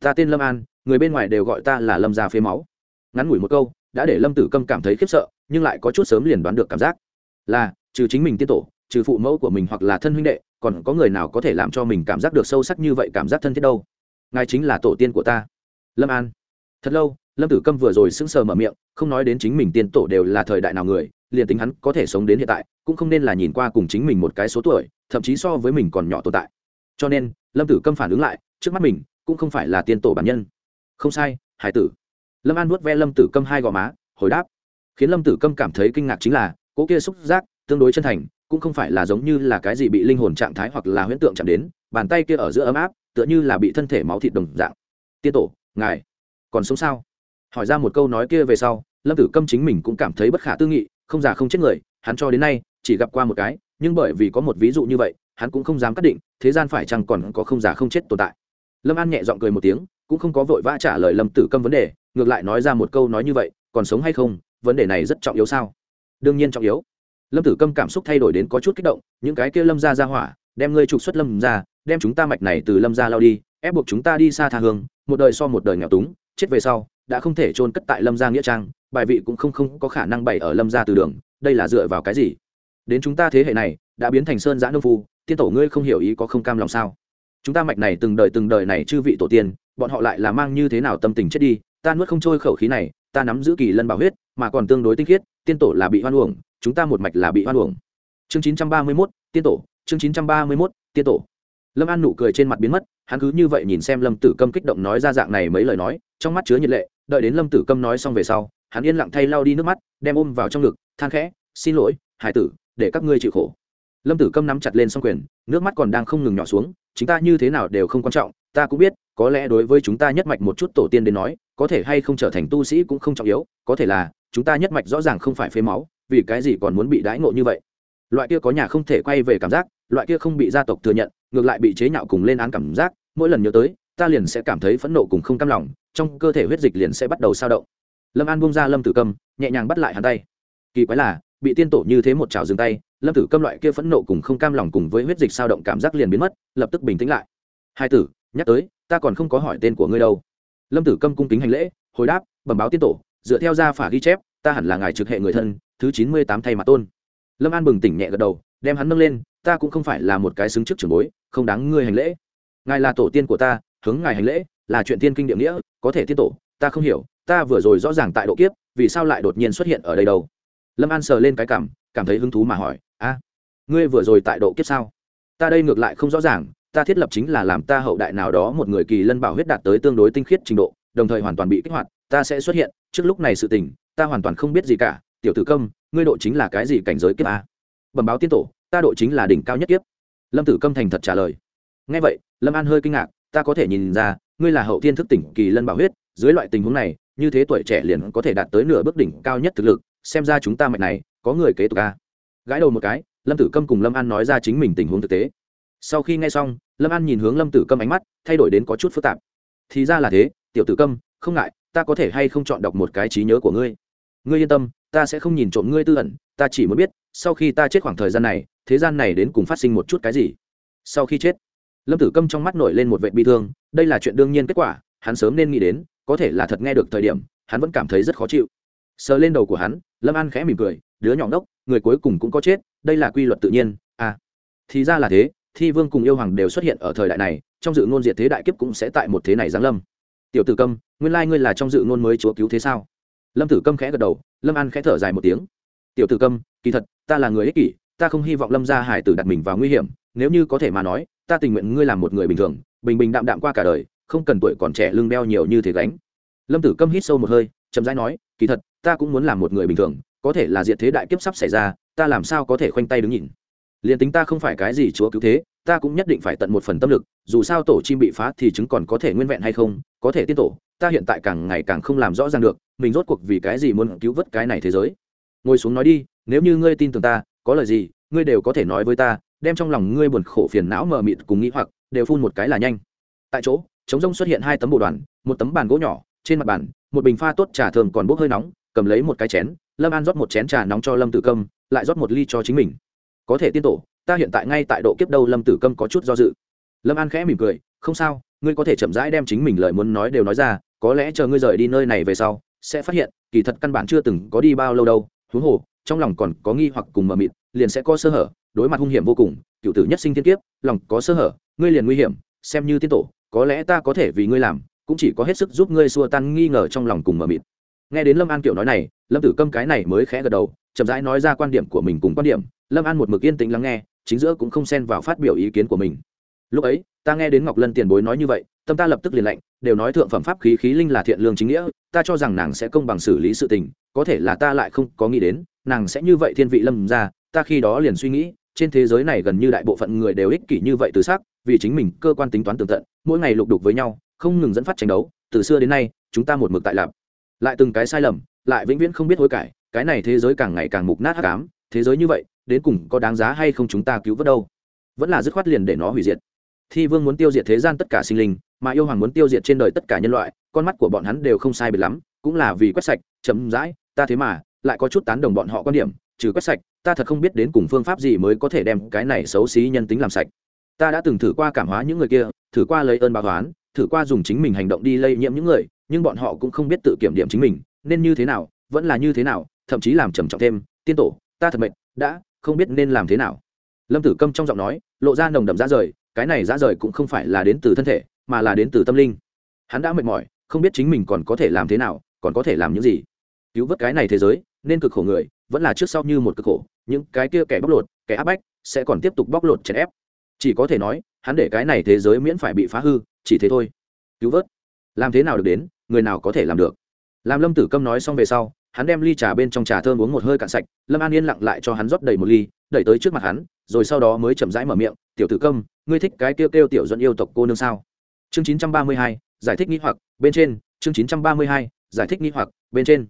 [SPEAKER 1] Ta tên lâm an, người bên ngoài đều gọi ta là lâm gia phế máu. Ngắn ngủi một câu đã để lâm tử câm cảm thấy khiếp sợ, nhưng lại có chút sớm liền đoán được cảm giác. Là, trừ chính mình tiên tổ, trừ phụ mẫu của mình hoặc là thân huynh đệ, còn có người nào có thể làm cho mình cảm giác được sâu sắc như vậy cảm giác thân thiết đâu? Ngài chính là tổ tiên của ta. Lâm an. Thật lâu, lâm tử câm vừa rồi sững sờ mở miệng, không nói đến chính mình tiên tổ đều là thời đại nào người, liền tính hắn có thể sống đến hiện tại, cũng không nên là nhìn qua cùng chính mình một cái số tuổi, thậm chí so với mình còn nhỏ tồn tại. Cho nên, lâm tử câm phản ứng lại, trước mắt mình, cũng không phải là tiên tổ bản nhân. Không sai, hải tử lâm an nuốt ve lâm tử câm hai gò má, hồi đáp. Khiến lâm tử câm cảm thấy kinh ngạc chính là, cỗ kia xúc giác, tương đối chân thành, cũng không phải là giống như là cái gì bị linh hồn trạng thái hoặc là huyễn tượng chạm đến, bàn tay kia ở giữa ấm áp, tựa như là bị thân thể máu thịt đồng dạng. Tiên tổ, ngài còn sống sao? Hỏi ra một câu nói kia về sau, lâm tử câm chính mình cũng cảm thấy bất khả tư nghị, không già không chết người, hắn cho đến nay chỉ gặp qua một cái, nhưng bởi vì có một ví dụ như vậy, hắn cũng không dám cắt định, thế gian phải chăng còn có không già không chết tồn tại? Lâm an nhẹ g i ọ n g cười một tiếng cũng không có vội vã trả lời lâm tử câm vấn đề, ngược lại nói ra một câu nói như vậy, còn sống hay không, vấn đề này rất trọng yếu sao? Đương nhiên trọng yếu. Lâm tử câm cảm xúc thay đổi đến có chút kích động, những cái kia lâm ra ra hỏa, đem ngươi trục xuất lâm ra đem chúng ta mạch này từ lâm ra lao đi, ép buộc chúng ta đi xa tha hương, một đời so một đời nghèo túng, chết về sau, đã không thể chôn cất tại lâm gia nghĩa trang, bài vị cũng không không có khả năng bày ở lâm gia từ đường, đây là dựa vào cái gì? Đến chúng ta thế hệ này, đã biến thành sơn giã nông phu, tiên tổ ngươi không hiểu ý có không cam lòng sao? Chúng ta mạch này từng đời từng đời này chư vị tổ tiên bọn họ lại là mang như thế nào tâm tình chết đi ta nuốt không trôi khẩu khí này ta nắm giữ kỳ lân bảo huyết mà còn tương đối tinh khiết tiên tổ là bị hoan uổng chúng ta một mạch là bị hoan uổng. Chương chín trăm ba mươi 931, tiên tổ chương chín trăm ba mươi 931, tiên tổ. Lâm an nụ cười trên mặt biến mất hắn cứ như vậy nhìn xem lâm tử câm kích động nói ra dạng này mấy lời nói trong mắt chứa nhiệt lệ đợi đến lâm tử câm nói xong về sau hắn yên lặng thay lau đi nước mắt đem ôm vào trong ngực than khẽ xin lỗi hải tử để các ngươi chịu khổ. Lâm tử câm nắm chặt lên s o n g quyền nước mắt còn đang không ngừng nhỏ xuống chính ta như thế nào đều không quan trọng ta cũng biết, có lẽ đối với chúng ta nhất mạch một chút tổ tiên đến nói, có thể hay không trở thành tu sĩ cũng không trọng yếu, có thể là, chúng ta nhất mạch rõ ràng không phải phế máu, vì cái gì còn muốn bị đãi ngộ như vậy? Loại kia có nhà không thể quay về cảm giác, loại kia không bị gia tộc thừa nhận, ngược lại bị chế nhạo cùng lên án cảm giác, mỗi lần nhớ tới, ta liền sẽ cảm thấy phẫn nộ cùng không cam lòng, trong cơ thể huyết dịch liền sẽ bắt đầu sao động. Lâm an bung ra lâm tử câm, nhẹ nhàng bắt lại hắn tay. Kỳ quái là, bị tiên tổ như thế một trào dừng tay, lâm tử câm loại kia phẫn nộ cùng không cam lòng cùng với huyết dịch sao động cảm giác liền biến mất, lập tức bình tĩnh lại. Hai tử nhắc tới, ta còn không có hỏi tên của ngươi đâu. Lâm tử câm cung kính hành lễ, hồi đáp, bẩm báo tiên tổ, dựa theo gia phả ghi chép, ta hẳn là ngài trực hệ người thân, thứ chín mươi tám thay mặt tôn. Lâm an bừng tỉnh nhẹ gật đầu, đem hắn nâng lên, ta cũng không phải là một cái xứng trước trường bối, không đáng ngươi hành lễ. Ngài là tổ tiên của ta, hướng ngài hành lễ, là chuyện tiên kinh địa nghĩa, có thể tiên tổ, ta không hiểu, ta vừa rồi rõ ràng tại độ kiếp, vì sao lại đột nhiên xuất hiện ở đây đâu? Lâm an sờ lên cái cảm cảm thấy hứng thú mà hỏi, a, ngươi vừa rồi tại độ kiếp sao? Ta đây ngược lại không rõ ràng ta thiết lập chính là làm ta hậu đại nào đó một người kỳ lân bảo huyết đạt tới tương đối tinh khiết trình độ, đồng thời hoàn toàn bị kích hoạt, ta sẽ xuất hiện, trước lúc này sự tình, ta hoàn toàn không biết gì cả, tiểu tử công ngươi độ chính là cái gì cảnh giới kiếp a? Bẩm báo tiên tổ, ta độ chính là đỉnh cao nhất kiếp. Lâm tử câm thành thật trả lời. Ngay vậy, lâm an hơi kinh ngạc, ta có thể nhìn ra, ngươi là hậu thiên thức tỉnh kỳ lân bảo huyết, dưới loại tình huống này, như thế tuổi trẻ liền có thể đạt tới nửa bước đỉnh cao nhất thực lực, xem ra chúng ta mạnh này, có người kế tục ca gãi đầu một cái, lâm tử câm cùng lâm an nói ra chính mình tình huống thực tế sau khi nghe xong, lâm an nhìn hướng lâm tử câm ánh mắt, thay đổi đến có chút phức tạp. Thì ra là thế, tiểu tử câm, không ngại, ta có thể hay không chọn đọc một cái trí nhớ của ngươi. Ngươi yên tâm, ta sẽ không nhìn trộm ngươi tư ẩn, ta chỉ muốn biết, sau khi ta chết khoảng thời gian này, thế gian này đến cùng phát sinh một chút cái gì? Sau khi chết, lâm tử câm trong mắt nổi lên một vệ bi thương, đây là chuyện đương nhiên kết quả, hắn sớm nên nghĩ đến, có thể là thật nghe được thời điểm, hắn vẫn cảm thấy rất khó chịu. Sờ lên đầu của hắn, lâm an khẽ mỉm cười, đứa nhỏ đốc người cuối cùng cũng có chết, đây là quy luật tự nhiên à. Thì ra là thế thi vương cùng yêu hoàng đều xuất hiện ở thời đại này, trong dự ngôn diệt thế đại kiếp cũng sẽ tại một thế này giáng lâm. Tiểu tử câm, nguyên lai ngươi là trong dự ngôn mới chúa cứu thế sao? Lâm tử câm khẽ gật đầu, lâm an khẽ thở dài một tiếng. Tiểu tử câm, kỳ thật, ta là người ích kỷ, ta không hy vọng lâm gia hải tử đặt mình vào nguy hiểm, nếu như có thể mà nói, ta tình nguyện ngươi làm một người bình thường, bình bình đạm đạm qua cả đời, không cần tuổi còn trẻ lưng đeo nhiều như thế gánh. Lâm tử câm hít sâu một hơi, chậm rãi nói, kỳ thật, ta cũng muốn làm một người bình thường, có thể là diệt thế đại kiếp sắp xảy ra, ta làm sao có thể khoanh tay đứng nhìn? Liền tính ta không phải cái gì chúa cứu thế, ta cũng nhất định phải tận một phần tâm lực, dù sao tổ chim bị phá thì chứng còn có thể nguyên vẹn hay không, có thể tiên tổ, ta hiện tại càng ngày càng không làm rõ ràng được, mình rốt cuộc vì cái gì muốn cứu vớt cái này thế giới. Ngồi xuống nói đi, nếu như ngươi tin tưởng ta, có lời gì, ngươi đều có thể nói với ta, đem trong lòng ngươi buồn khổ phiền não mờ mịt cùng nghĩ hoặc đều phun một cái là nhanh. Tại chỗ chống rông xuất hiện hai tấm bộ đoàn, một tấm bàn gỗ nhỏ, trên mặt bàn, một bình pha tốt trà thường còn bốc hơi nóng, cầm lấy một cái chén, lâm an rót một chén trà nóng cho lâm tử câm, lại rót một ly cho chính mình có thể tiên tổ, ta hiện tại ngay tại độ kiếp đâu, lâm tử câm có chút do dự. Lâm an khẽ mỉm cười, không sao, ngươi có thể chậm rãi đem chính mình lời muốn nói đều nói ra, có lẽ chờ ngươi rời đi nơi này về sau, sẽ phát hiện, kỳ thật căn bản chưa từng có đi bao lâu đâu, huống hồ, trong lòng còn có nghi hoặc cùng mờ mịt, liền sẽ có sơ hở, đối mặt hung hiểm vô cùng, cựu tử nhất sinh thiên kiếp, lòng có sơ hở, ngươi liền nguy hiểm, xem như tiên tổ, có lẽ ta có thể vì ngươi làm, cũng chỉ có hết sức giúp ngươi xua tan nghi ngờ trong lòng cùng mờ mịt. Nghe đến lâm an kiểu nói này, lâm tử câm cái này mới khẽ gật đầu, chậm rãi nói ra quan điểm của mình cùng quan điểm lâm an một mực yên tĩnh lắng nghe, chính giữa cũng không xen vào phát biểu ý kiến của mình. Lúc ấy, ta nghe đến ngọc lân tiền bối nói như vậy, tâm ta lập tức liền lạnh, đều nói thượng phẩm pháp khí khí linh là thiện lương chính nghĩa, ta cho rằng nàng sẽ công bằng xử lý sự tình, có thể là ta lại không có nghĩ đến, nàng sẽ như vậy thiên vị lâm ra ta khi đó liền suy nghĩ, trên thế giới này gần như đại bộ phận người đều ích kỷ như vậy từ xác vì chính mình cơ quan tính toán tường tận, mỗi ngày lục đục với nhau, không ngừng dẫn phát tranh đấu, từ xưa đến nay, chúng ta một mực tại lạp. Lại từng cái sai lầm, lại vĩnh viễn không biết hối cải, cái này thế giới càng ngày càng mục nát hắc ám, thế giới như vậy đến cùng có đáng giá hay không chúng ta cứu vớt đâu. Vẫn là dứt khoát liền để nó hủy diệt. Thi vương muốn tiêu diệt thế gian tất cả sinh linh, mà yêu hoàng muốn tiêu diệt trên đời tất cả nhân loại, con mắt của bọn hắn đều không sai biệt lắm, cũng là vì quét sạch chấm dãi ta thế mà, lại có chút tán đồng bọn họ quan điểm, trừ quét sạch, ta thật không biết đến cùng phương pháp gì mới có thể đem cái này xấu xí nhân tính làm sạch. Ta đã từng thử qua cảm hóa những người kia, thử qua lấy ơn báo toán thử qua dùng chính mình hành động đi lây nhiễm những người, nhưng bọn họ cũng không biết tự kiểm điểm chính mình, nên như thế nào, vẫn là như thế nào, thậm chí làm trầm trọng thêm, tiên tổ, ta thật mệnh đã không biết nên làm thế nào. Lâm tử câm trong giọng nói, lộ ra nồng đậm ra rời, cái này ra rời cũng không phải là đến từ thân thể, mà là đến từ tâm linh. Hắn đã mệt mỏi, không biết chính mình còn có thể làm thế nào, còn có thể làm những gì. Cứu vớt cái này thế giới, nên cực khổ người, vẫn là trước sau như một cực khổ, những cái kia kẻ bóc lột, kẻ áp bách, sẽ còn tiếp tục bóc lột chèn ép. Chỉ có thể nói, hắn để cái này thế giới miễn phải bị phá hư, chỉ thế thôi. Cứu vớt. Làm thế nào được đến, người nào có thể làm được? Làm lâm tử câm nói xong về sau hắn đem ly trà bên trong trà thơm uống một hơi cạn sạch, lâm an yên lặng lại cho hắn rót đầy một ly, đẩy tới trước mặt hắn, rồi sau đó mới chậm rãi mở miệng, tiểu tử câm, ngươi thích cái kêu kêu tiểu dẫn yêu tộc cô nương sao? Chương chín trăm ba mươi hai, giải thích nghĩ hoặc, bên trên, chương chín trăm ba mươi hai, giải thích nghĩ hoặc, bên trên.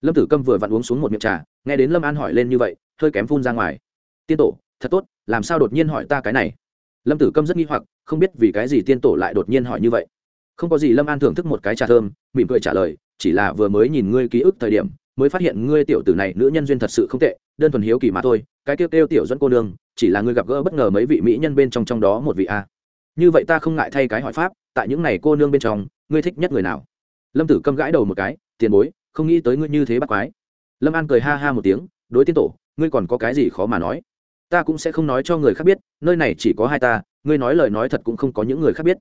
[SPEAKER 1] Lâm tử câm vừa vặn uống xuống một miệng trà, nghe đến lâm an hỏi lên như vậy, hơi kém phun ra ngoài. Tiên tổ, thật tốt, làm sao đột nhiên hỏi ta cái này? Lâm tử câm rất nghi hoặc, không biết vì cái gì tiên tổ lại đột nhiên hỏi như vậy. Không có gì lâm an thưởng thức một cái trà thơm, mỉm cười trả lời, chỉ là vừa mới nhìn ngươi ký ức thời điểm mới phát hiện ngươi tiểu tử này nữ nhân duyên thật sự không tệ, đơn thuần hiếu kỳ mà thôi, cái kêu kêu tiểu dẫn cô nương, chỉ là ngươi gặp gỡ bất ngờ mấy vị mỹ nhân bên trong trong đó một vị a. Như vậy ta không ngại thay cái hỏi pháp, tại những này cô nương bên trong, ngươi thích nhất người nào? Lâm tử câm gãi đầu một cái, tiền bối, không nghĩ tới ngươi như thế bắt quái. Lâm an cười ha ha một tiếng, đối tiên tổ, ngươi còn có cái gì khó mà nói? Ta cũng sẽ không nói cho người khác biết, nơi này chỉ có hai ta, ngươi nói lời nói thật cũng không có những người khác biết.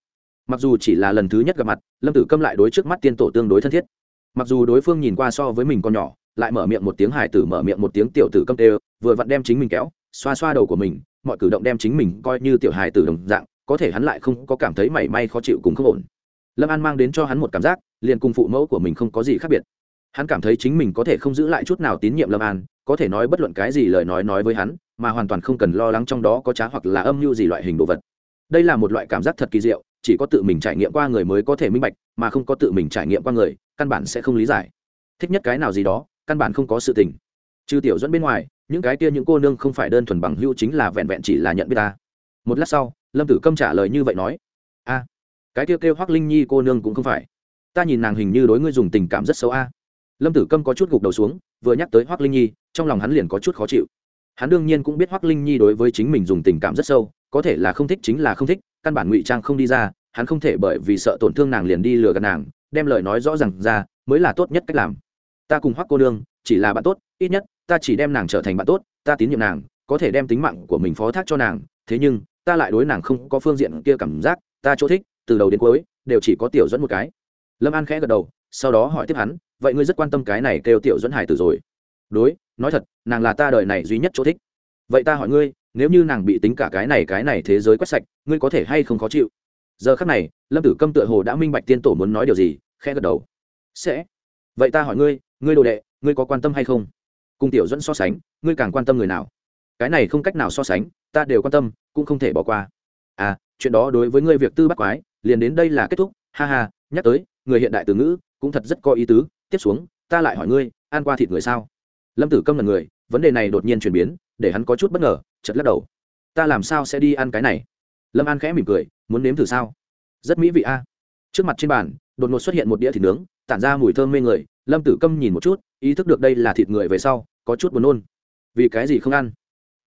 [SPEAKER 1] Mặc dù chỉ là lần thứ nhất gặp mặt, lâm tử câm lại đối trước mắt tiên tổ tương đối thân thiết mặc dù đối phương nhìn qua so với mình còn nhỏ, lại mở miệng một tiếng hải tử, mở miệng một tiếng tiểu tử câm tê, vừa vặn đem chính mình kéo, xoa xoa đầu của mình, mọi cử động đem chính mình coi như tiểu hải tử đồng dạng, có thể hắn lại không có cảm thấy mảy may khó chịu cùng không ổn. Lâm an mang đến cho hắn một cảm giác, liền cùng phụ mẫu của mình không có gì khác biệt. Hắn cảm thấy chính mình có thể không giữ lại chút nào tín nhiệm lâm an, có thể nói bất luận cái gì lời nói nói với hắn, mà hoàn toàn không cần lo lắng trong đó có trá hoặc là âm mưu gì loại hình đồ vật. Đây là một loại cảm giác thật kỳ diệu, chỉ có tự mình trải nghiệm qua người mới có thể minh bạch, mà không có tự mình trải nghiệm qua người căn bản sẽ không lý giải. Thích nhất cái nào gì đó căn bản không có sự tình. Trừ tiểu dẫn bên ngoài những cái kia những cô nương không phải đơn thuần bằng hữu chính là vẹn vẹn chỉ là nhận biết ta. Một lát sau lâm tử câm trả lời như vậy nói a cái kia kêu, kêu hoác linh nhi cô nương cũng không phải. Ta nhìn nàng hình như đối ngươi dùng tình cảm rất xấu a. Lâm tử câm có chút gục đầu xuống vừa nhắc tới hoác linh nhi trong lòng hắn liền có chút khó chịu. Hắn đương nhiên cũng biết hoác linh nhi đối với chính mình dùng tình cảm rất sâu có thể là không thích chính là không thích căn bản ngụy trang không đi ra hắn không thể bởi vì sợ tổn thương nàng liền đi lừa gạt nàng đem lời nói rõ r à n g ra, mới là tốt nhất cách làm. Ta cùng hoắc cô nương, chỉ là bạn tốt, ít nhất, ta chỉ đem nàng trở thành bạn tốt, ta tín nhiệm nàng, có thể đem tính mạng của mình phó thác cho nàng, thế nhưng, ta lại đối nàng không có phương diện kia cảm giác, ta chỗ thích, từ đầu đến cuối, đều chỉ có tiểu dẫn một cái. Lâm an khẽ gật đầu, sau đó hỏi tiếp hắn, vậy ngươi rất quan tâm cái này kêu tiểu dẫn hải tử rồi? Đối, nói thật, nàng là ta đời này duy nhất chỗ thích. Vậy ta hỏi ngươi, nếu như nàng bị tính cả cái này cái này thế giới quét sạch, ngươi có thể hay không khó chịu? Giờ khắc này, lâm tử câm tựa hồ đã minh bạch tiên tổ muốn nói điều gì, khẽ gật đầu. Sẽ. Vậy ta hỏi ngươi ngươi đồ đệ, ngươi có quan tâm hay không? Cùng tiểu dẫn so sánh, ngươi càng quan tâm người nào? Cái này không cách nào so sánh, ta đều quan tâm, cũng không thể bỏ qua. À chuyện đó đối với ngươi việc tư bắt quái, liền đến đây là kết thúc. Ha ha, nhắc tới, người hiện đại từ ngữ, cũng thật rất có ý tứ. Tiếp xuống, ta lại hỏi ngươi, ăn qua thịt người sao? Lâm tử câm là người, vấn đề này đột nhiên chuyển biến, để hắn có chút bất ngờ chật lắc đầu. Ta làm sao sẽ đi ăn cái này? Lâm an khẽ mỉm cười muốn nếm thử sao? Rất mỹ vị a. Trước mặt trên bàn, đột ngột xuất hiện một đĩa thịt nướng, tản ra mùi thơm mê người. Lâm tử câm nhìn một chút, ý thức được đây là thịt người về sau, có chút buồn nôn. Vì cái gì không ăn?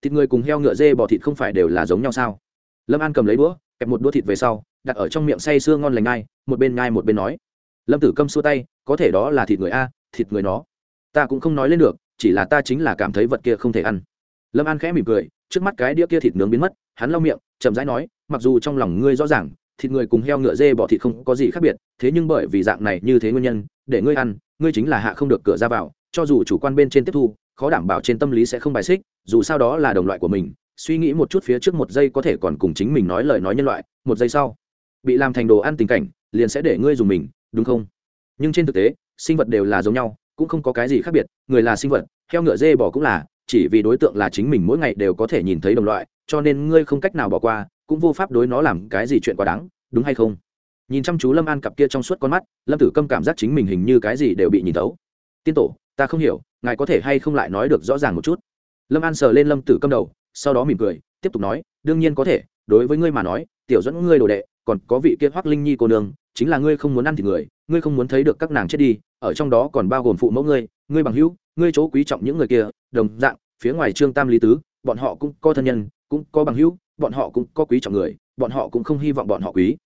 [SPEAKER 1] Thịt người cùng heo ngựa dê bò thịt không phải đều là giống nhau sao? Lâm an cầm lấy đũa, kẹp một đũa thịt về sau, đặt ở trong miệng say sưa ngon lành ngai một bên ngai một bên nói. Lâm tử câm xua tay, có thể đó là thịt người a, thịt người nó. Ta cũng không nói lên được, chỉ là ta chính là cảm thấy vật kia không thể ăn. Lâm an khẽ mỉm cười, trước mắt cái đĩa kia thịt nướng biến mất, hắn lau miệng chậm rãi nói, mặc dù trong lòng ngươi rõ ràng, thịt người cùng heo ngựa dê bỏ thịt không có gì khác biệt, thế nhưng bởi vì dạng này như thế nguyên nhân, để ngươi ăn, ngươi chính là hạ không được cửa ra vào, cho dù chủ quan bên trên tiếp thu, khó đảm bảo trên tâm lý sẽ không bài xích, dù sao đó là đồng loại của mình, suy nghĩ một chút phía trước một giây có thể còn cùng chính mình nói lời nói nhân loại, một giây sau, bị làm thành đồ ăn tình cảnh, liền sẽ để ngươi dùng mình, đúng không? Nhưng trên thực tế, sinh vật đều là giống nhau, cũng không có cái gì khác biệt, người là sinh vật, heo ngựa dê bò cũng là, chỉ vì đối tượng là chính mình mỗi ngày đều có thể nhìn thấy đồng loại cho nên ngươi không cách nào bỏ qua, cũng vô pháp đối nó làm cái gì chuyện quá đáng, đúng hay không nhìn chăm chú lâm an cặp kia trong suốt con mắt, lâm tử câm cảm giác chính mình hình như cái gì đều bị nhìn tấu. tiên tổ, ta không hiểu, ngài có thể hay không lại nói được rõ ràng một chút lâm an sờ lên lâm tử câm đầu, sau đó mỉm cười, tiếp tục nói, đương nhiên có thể, đối với ngươi mà nói, tiểu dẫn ngươi đồ đệ, còn có vị kia hoắc linh nhi cô nương, chính là ngươi không muốn ăn thì người, ngươi không muốn thấy được các nàng chết đi, ở trong đó còn bao gồm phụ mẫu ngươi ngươi bằng hữu, ngươi chỗ quý trọng những người kia, đồng dạng, phía ngoài trương tam lý tứ, bọn họ cũng có thân nhân cũng có bằng hữu, bọn họ cũng có quý trọng người, bọn họ cũng không hy vọng bọn họ quý.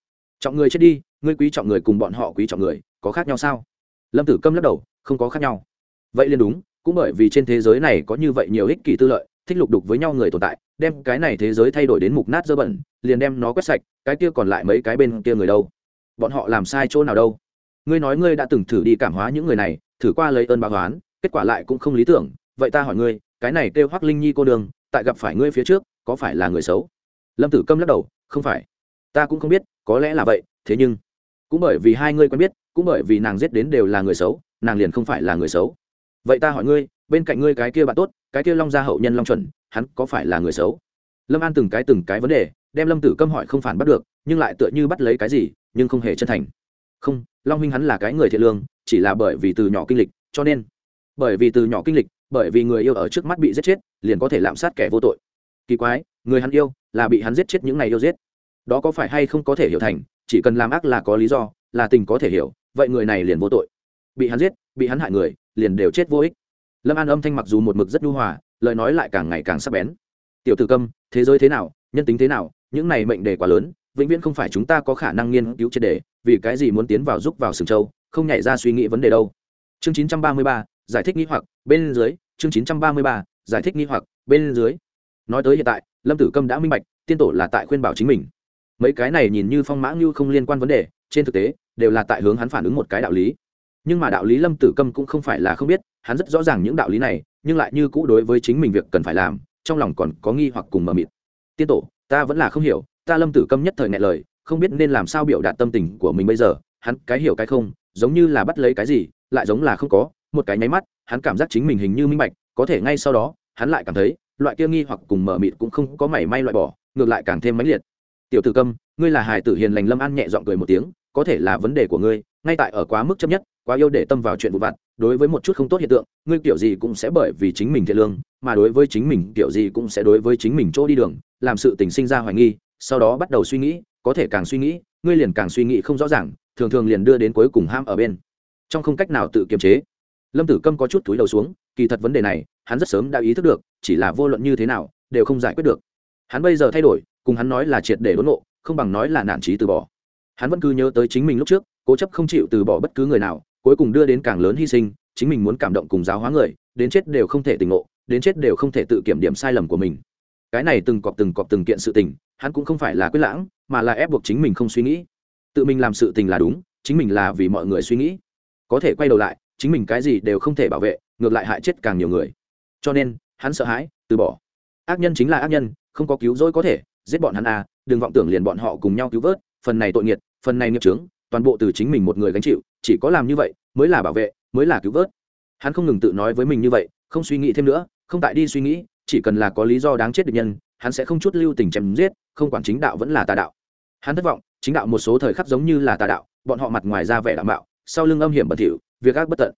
[SPEAKER 1] Trọng người chết đi, ngươi quý trọng người cùng bọn họ quý trọng người, có khác nhau sao? Lâm tử câm lắc đầu, không có khác nhau. Vậy liền đúng, cũng bởi vì trên thế giới này có như vậy nhiều ích kỷ tư lợi, thích lục đục với nhau người tồn tại, đem cái này thế giới thay đổi đến mục nát dơ bẩn, liền đem nó quét sạch, cái kia còn lại mấy cái bên kia người đâu? Bọn họ làm sai chỗ nào đâu? Ngươi nói ngươi đã từng thử đi cảm hóa những người này, thử qua lấy ơn báo oán, kết quả lại cũng không lý tưởng, vậy ta hỏi ngươi, cái này kêu hoắc linh nhi cô đường tại gặp phải ngươi phía trước có phải là người xấu? Lâm tử câm lắc đầu, không phải. Ta cũng không biết, có lẽ là vậy, thế nhưng, cũng bởi vì hai ngươi quen biết, cũng bởi vì nàng giết đến đều là người xấu, nàng liền không phải là người xấu. Vậy ta hỏi ngươi, bên cạnh ngươi cái kia bạn tốt, cái kia long gia hậu nhân long chuẩn, hắn có phải là người xấu? Lâm an từng cái từng cái vấn đề, đem lâm tử câm hỏi không phản bắt được, nhưng lại tựa như bắt lấy cái gì, nhưng không hề chân thành. Không, long huynh hắn là cái người thiện lương, chỉ là bởi vì từ nhỏ kinh lịch, cho nên, bởi vì từ nhỏ kinh lịch, bởi vì người yêu ở trước mắt bị giết chết, liền có thể lạm sát kẻ vô tội kỳ quái người hắn yêu là bị hắn giết chết những ngày yêu giết. Đó có phải hay không có thể hiểu thành chỉ cần làm ác là có lý do là tình có thể hiểu vậy người này liền vô tội. Bị hắn giết bị hắn hại người liền đều chết vô ích. Lâm an âm thanh mặc dù một mực rất nhu hòa lời nói lại càng ngày càng sắc bén. Tiểu tử câm thế giới thế nào nhân tính thế nào những này mệnh đề quá lớn vĩnh viễn không phải chúng ta có khả năng nghiên cứu triệt đề vì cái gì muốn tiến vào giúp vào sừng châu không nhảy ra suy nghĩ vấn đề đâu. Chương 933, giải thích nghi hoặc bên dưới chương 933, giải thích nghi hoặc bên dưới nói tới hiện tại, lâm tử câm đã minh bạch, tiên tổ là tại khuyên bảo chính mình. Mấy cái này nhìn như phong mã như không liên quan vấn đề, trên thực tế, đều là tại hướng hắn phản ứng một cái đạo lý. Nhưng mà đạo lý lâm tử câm cũng không phải là không biết, hắn rất rõ ràng những đạo lý này, nhưng lại như cũ đối với chính mình việc cần phải làm, trong lòng còn có nghi hoặc cùng mờ mịt. Tiên tổ, ta vẫn là không hiểu, ta lâm tử câm nhất thời ngại lời, không biết nên làm sao biểu đạt tâm tình của mình bây giờ, hắn cái hiểu cái không, giống như là bắt lấy cái gì, lại giống là không có, một cái nháy mắt, hắn cảm giác chính mình hình như minh bạch, có thể ngay sau đó, hắn lại cảm thấy loại kia nghi hoặc cùng mờ mịt cũng không có mảy may loại bỏ, ngược lại càng thêm mãnh liệt. Tiểu tử câm, ngươi là hài tử hiền lành lâm an nhẹ giọng cười một tiếng, có thể là vấn đề của ngươi, ngay tại ở quá mức chấp nhất, quá yêu để tâm vào chuyện vụ vặt, đối với một chút không tốt hiện tượng, ngươi kiểu gì cũng sẽ bởi vì chính mình thiện lương, mà đối với chính mình kiểu gì cũng sẽ đối với chính mình chỗ đi đường, làm sự tình sinh ra hoài nghi, sau đó bắt đầu suy nghĩ, có thể càng suy nghĩ, ngươi liền càng suy nghĩ không rõ ràng, thường thường liền đưa đến cuối cùng ham ở bên. Trong không cách nào tự kiềm chế. Lâm tử câm có chút túi đầu xuống, kỳ thật vấn đề này hắn rất sớm đã ý thức được, chỉ là vô luận như thế nào, đều không giải quyết được. Hắn bây giờ thay đổi, cùng hắn nói là triệt để đốn nộ không bằng nói là nản trí từ bỏ. Hắn vẫn cứ nhớ tới chính mình lúc trước, cố chấp không chịu từ bỏ bất cứ người nào, cuối cùng đưa đến càng lớn hy sinh, chính mình muốn cảm động cùng giáo hóa người, đến chết đều không thể tỉnh ngộ, đến chết đều không thể tự kiểm điểm sai lầm của mình. Cái này từng cọp từng cọp từng kiện sự tình, hắn cũng không phải là quyết lãng, mà là ép buộc chính mình không suy nghĩ. Tự mình làm sự tình là đúng, chính mình là vì mọi người suy nghĩ. Có thể quay đầu lại, chính mình cái gì đều không thể bảo vệ, ngược lại hại chết càng nhiều người cho nên hắn sợ hãi, từ bỏ. Ác nhân chính là ác nhân, không có cứu rỗi có thể, giết bọn hắn à đừng vọng tưởng liền bọn họ cùng nhau cứu vớt, phần này tội nghiệt, phần này nghiệp trướng toàn bộ từ chính mình một người gánh chịu, chỉ có làm như vậy mới là bảo vệ, mới là cứu vớt. Hắn không ngừng tự nói với mình như vậy, không suy nghĩ thêm nữa, không tại đi suy nghĩ, chỉ cần là có lý do đáng chết được nhân, hắn sẽ không chút lưu tình chém giết, không quản chính đạo vẫn là tà đạo. Hắn thất vọng, chính đạo một số thời khắc giống như là tà đạo, bọn họ mặt ngoài ra vẻ đảm bảo, sau lưng âm hiểm bẩn thỉu, việc ác bất tận.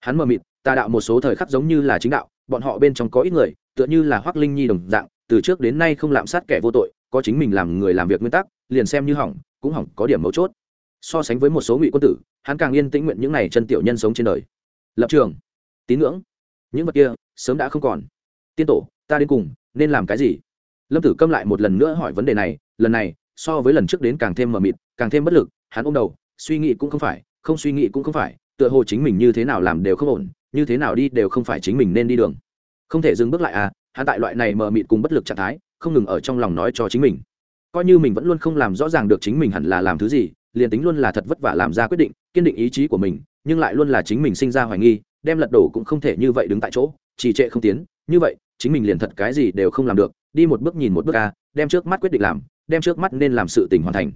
[SPEAKER 1] Hắn mờ mịt tà đạo một số thời khắc giống như là chính đạo, bọn họ bên trong có ít người, tựa như là hoắc linh nhi đồng dạng, từ trước đến nay không lạm sát kẻ vô tội, có chính mình làm người làm việc nguyên tắc, liền xem như hỏng, cũng hỏng có điểm mấu chốt. So sánh với một số ngụy quân tử, hắn càng yên tĩnh nguyện những này chân tiểu nhân sống trên đời. Lập trường, tín ngưỡng, những vật kia sớm đã không còn. Tiên tổ, ta đến cùng nên làm cái gì? Lâm tử câm lại một lần nữa hỏi vấn đề này, lần này, so với lần trước đến càng thêm mờ mịt, càng thêm bất lực, hắn ôm đầu, suy nghĩ cũng không phải, không suy nghĩ cũng không phải, tựa hồ chính mình như thế nào làm đều không ổn như thế nào đi đều không phải chính mình nên đi đường. Không thể dừng bước lại à hắn tại loại này mờ mịt cùng bất lực trạng thái, không ngừng ở trong lòng nói cho chính mình. Coi như mình vẫn luôn không làm rõ ràng được chính mình hẳn là làm thứ gì, liền tính luôn là thật vất vả làm ra quyết định, kiên định ý chí của mình, nhưng lại luôn là chính mình sinh ra hoài nghi, đem lật đổ cũng không thể như vậy đứng tại chỗ, trì trệ không tiến. Như vậy, chính mình liền thật cái gì đều không làm được, đi một bước nhìn một bước a đem trước mắt quyết định làm, đem trước mắt nên làm sự tình hoàn thành.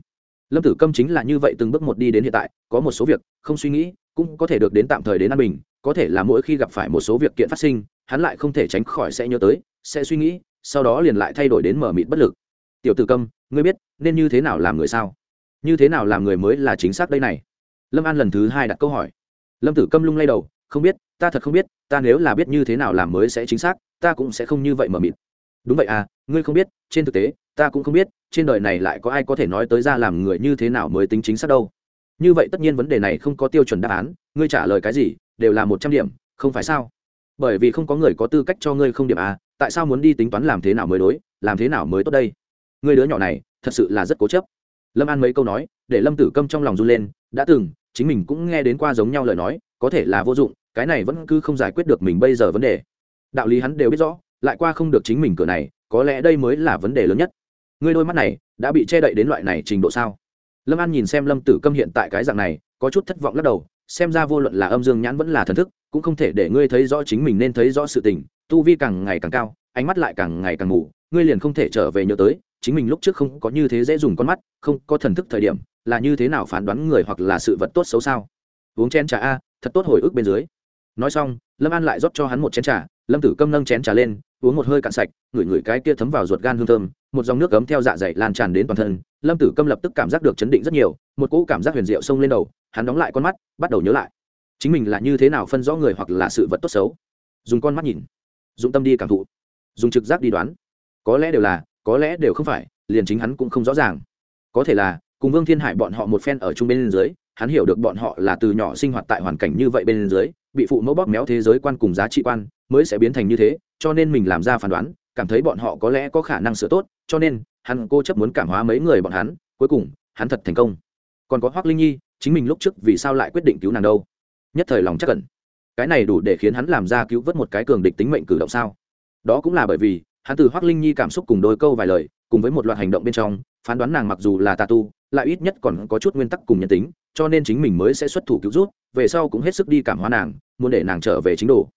[SPEAKER 1] Lâm tử câm chính là như vậy từng bước một đi đến hiện tại, có một số việc, không suy nghĩ, cũng có thể được đến tạm thời đến an bình có thể là mỗi khi gặp phải một số việc kiện phát sinh, hắn lại không thể tránh khỏi sẽ nhớ tới, sẽ suy nghĩ, sau đó liền lại thay đổi đến mở mịt bất lực. Tiểu tử câm, ngươi biết nên như thế nào làm người sao? Như thế nào làm người mới là chính xác đây này? Lâm an lần thứ hai đặt câu hỏi. Lâm tử câm lung lay đầu, không biết, ta thật không biết, ta nếu là biết như thế nào làm mới sẽ chính xác, ta cũng sẽ không như vậy mờ mịt. Đúng vậy à ngươi không biết, trên thực tế, ta cũng không biết, trên đời này lại có ai có thể nói tới ra làm người như thế nào mới tính chính xác đâu. Như vậy tất nhiên vấn đề này không có tiêu chuẩn đáp án, ngươi trả lời cái gì? Đều là một trăm điểm, không phải sao? Bởi vì không có người có tư cách cho ngươi không điểm à tại sao muốn đi tính toán làm thế nào mới đối, làm thế nào mới tốt đây? Ngươi đứa nhỏ này, thật sự là rất cố chấp. Lâm an mấy câu nói, để lâm tử câm trong lòng run lên, đã từng, chính mình cũng nghe đến qua giống nhau lời nói, có thể là vô dụng, cái này vẫn cứ không giải quyết được mình bây giờ vấn đề. Đạo lý hắn đều biết rõ, lại qua không được chính mình cửa này, có lẽ đây mới là vấn đề lớn nhất. Ngươi đôi mắt này, đã bị che đậy đến loại này trình độ sao? Lâm an nhìn xem lâm tử câm hiện tại cái dạng này, có chút thất vọng lắc đầu xem ra vô luận là âm dương nhãn vẫn là thần thức, cũng không thể để ngươi thấy rõ chính mình nên thấy rõ sự tình, tu vi càng ngày càng cao, ánh mắt lại càng ngày càng ngủ ngươi liền không thể trở về nhớ tới, chính mình lúc trước không có như thế dễ dùng con mắt, không có thần thức thời điểm, là như thế nào phán đoán người hoặc là sự vật tốt xấu sao? Uống chén trà a, thật tốt hồi ức bên dưới. Nói xong, lâm an lại rót cho hắn một chén trà, lâm tử câm nâng chén trà lên, uống một hơi cạn sạch, ngửi ngửi cái kia thấm vào ruột gan hương thơm một dòng nước cấm theo dạ dày lan tràn đến toàn thân, lâm tử câm lập tức cảm giác được chấn định rất nhiều, một cỗ cảm giác huyền diệu xông lên đầu, hắn đóng lại con mắt, bắt đầu nhớ lại. Chính mình là như thế nào phân rõ người hoặc là sự vật tốt xấu? Dùng con mắt nhìn, dùng tâm đi cảm thụ, dùng trực giác đi đoán. Có lẽ đều là, có lẽ đều không phải, liền chính hắn cũng không rõ ràng. Có thể là, cùng vương thiên hải bọn họ một phen ở chung bên dưới, hắn hiểu được bọn họ là từ nhỏ sinh hoạt tại hoàn cảnh như vậy bên dưới, bị phụ mẫu bóp méo thế giới quan cùng giá trị quan, mới sẽ biến thành như thế, cho nên mình làm ra phán đoán cảm thấy bọn họ có lẽ có khả năng sửa tốt, cho nên, hắn cô chấp muốn cảm hóa mấy người bọn hắn, cuối cùng, hắn thật thành công. Còn có hoác linh nhi, chính mình lúc trước vì sao lại quyết định cứu nàng đâu? Nhất thời lòng chắc cẩn cái này đủ để khiến hắn làm ra cứu vớt một cái cường địch tính mệnh cử động sao? Đó cũng là bởi vì, hắn từ hoác linh nhi cảm xúc cùng đôi câu vài lời, cùng với một loạt hành động bên trong, phán đoán nàng mặc dù là tà tu, lại ít nhất còn có chút nguyên tắc cùng nhân tính, cho nên chính mình mới sẽ xuất thủ cứu rút về sau cũng hết sức đi cảm hóa nàng, muốn để nàng trở về chính đồ.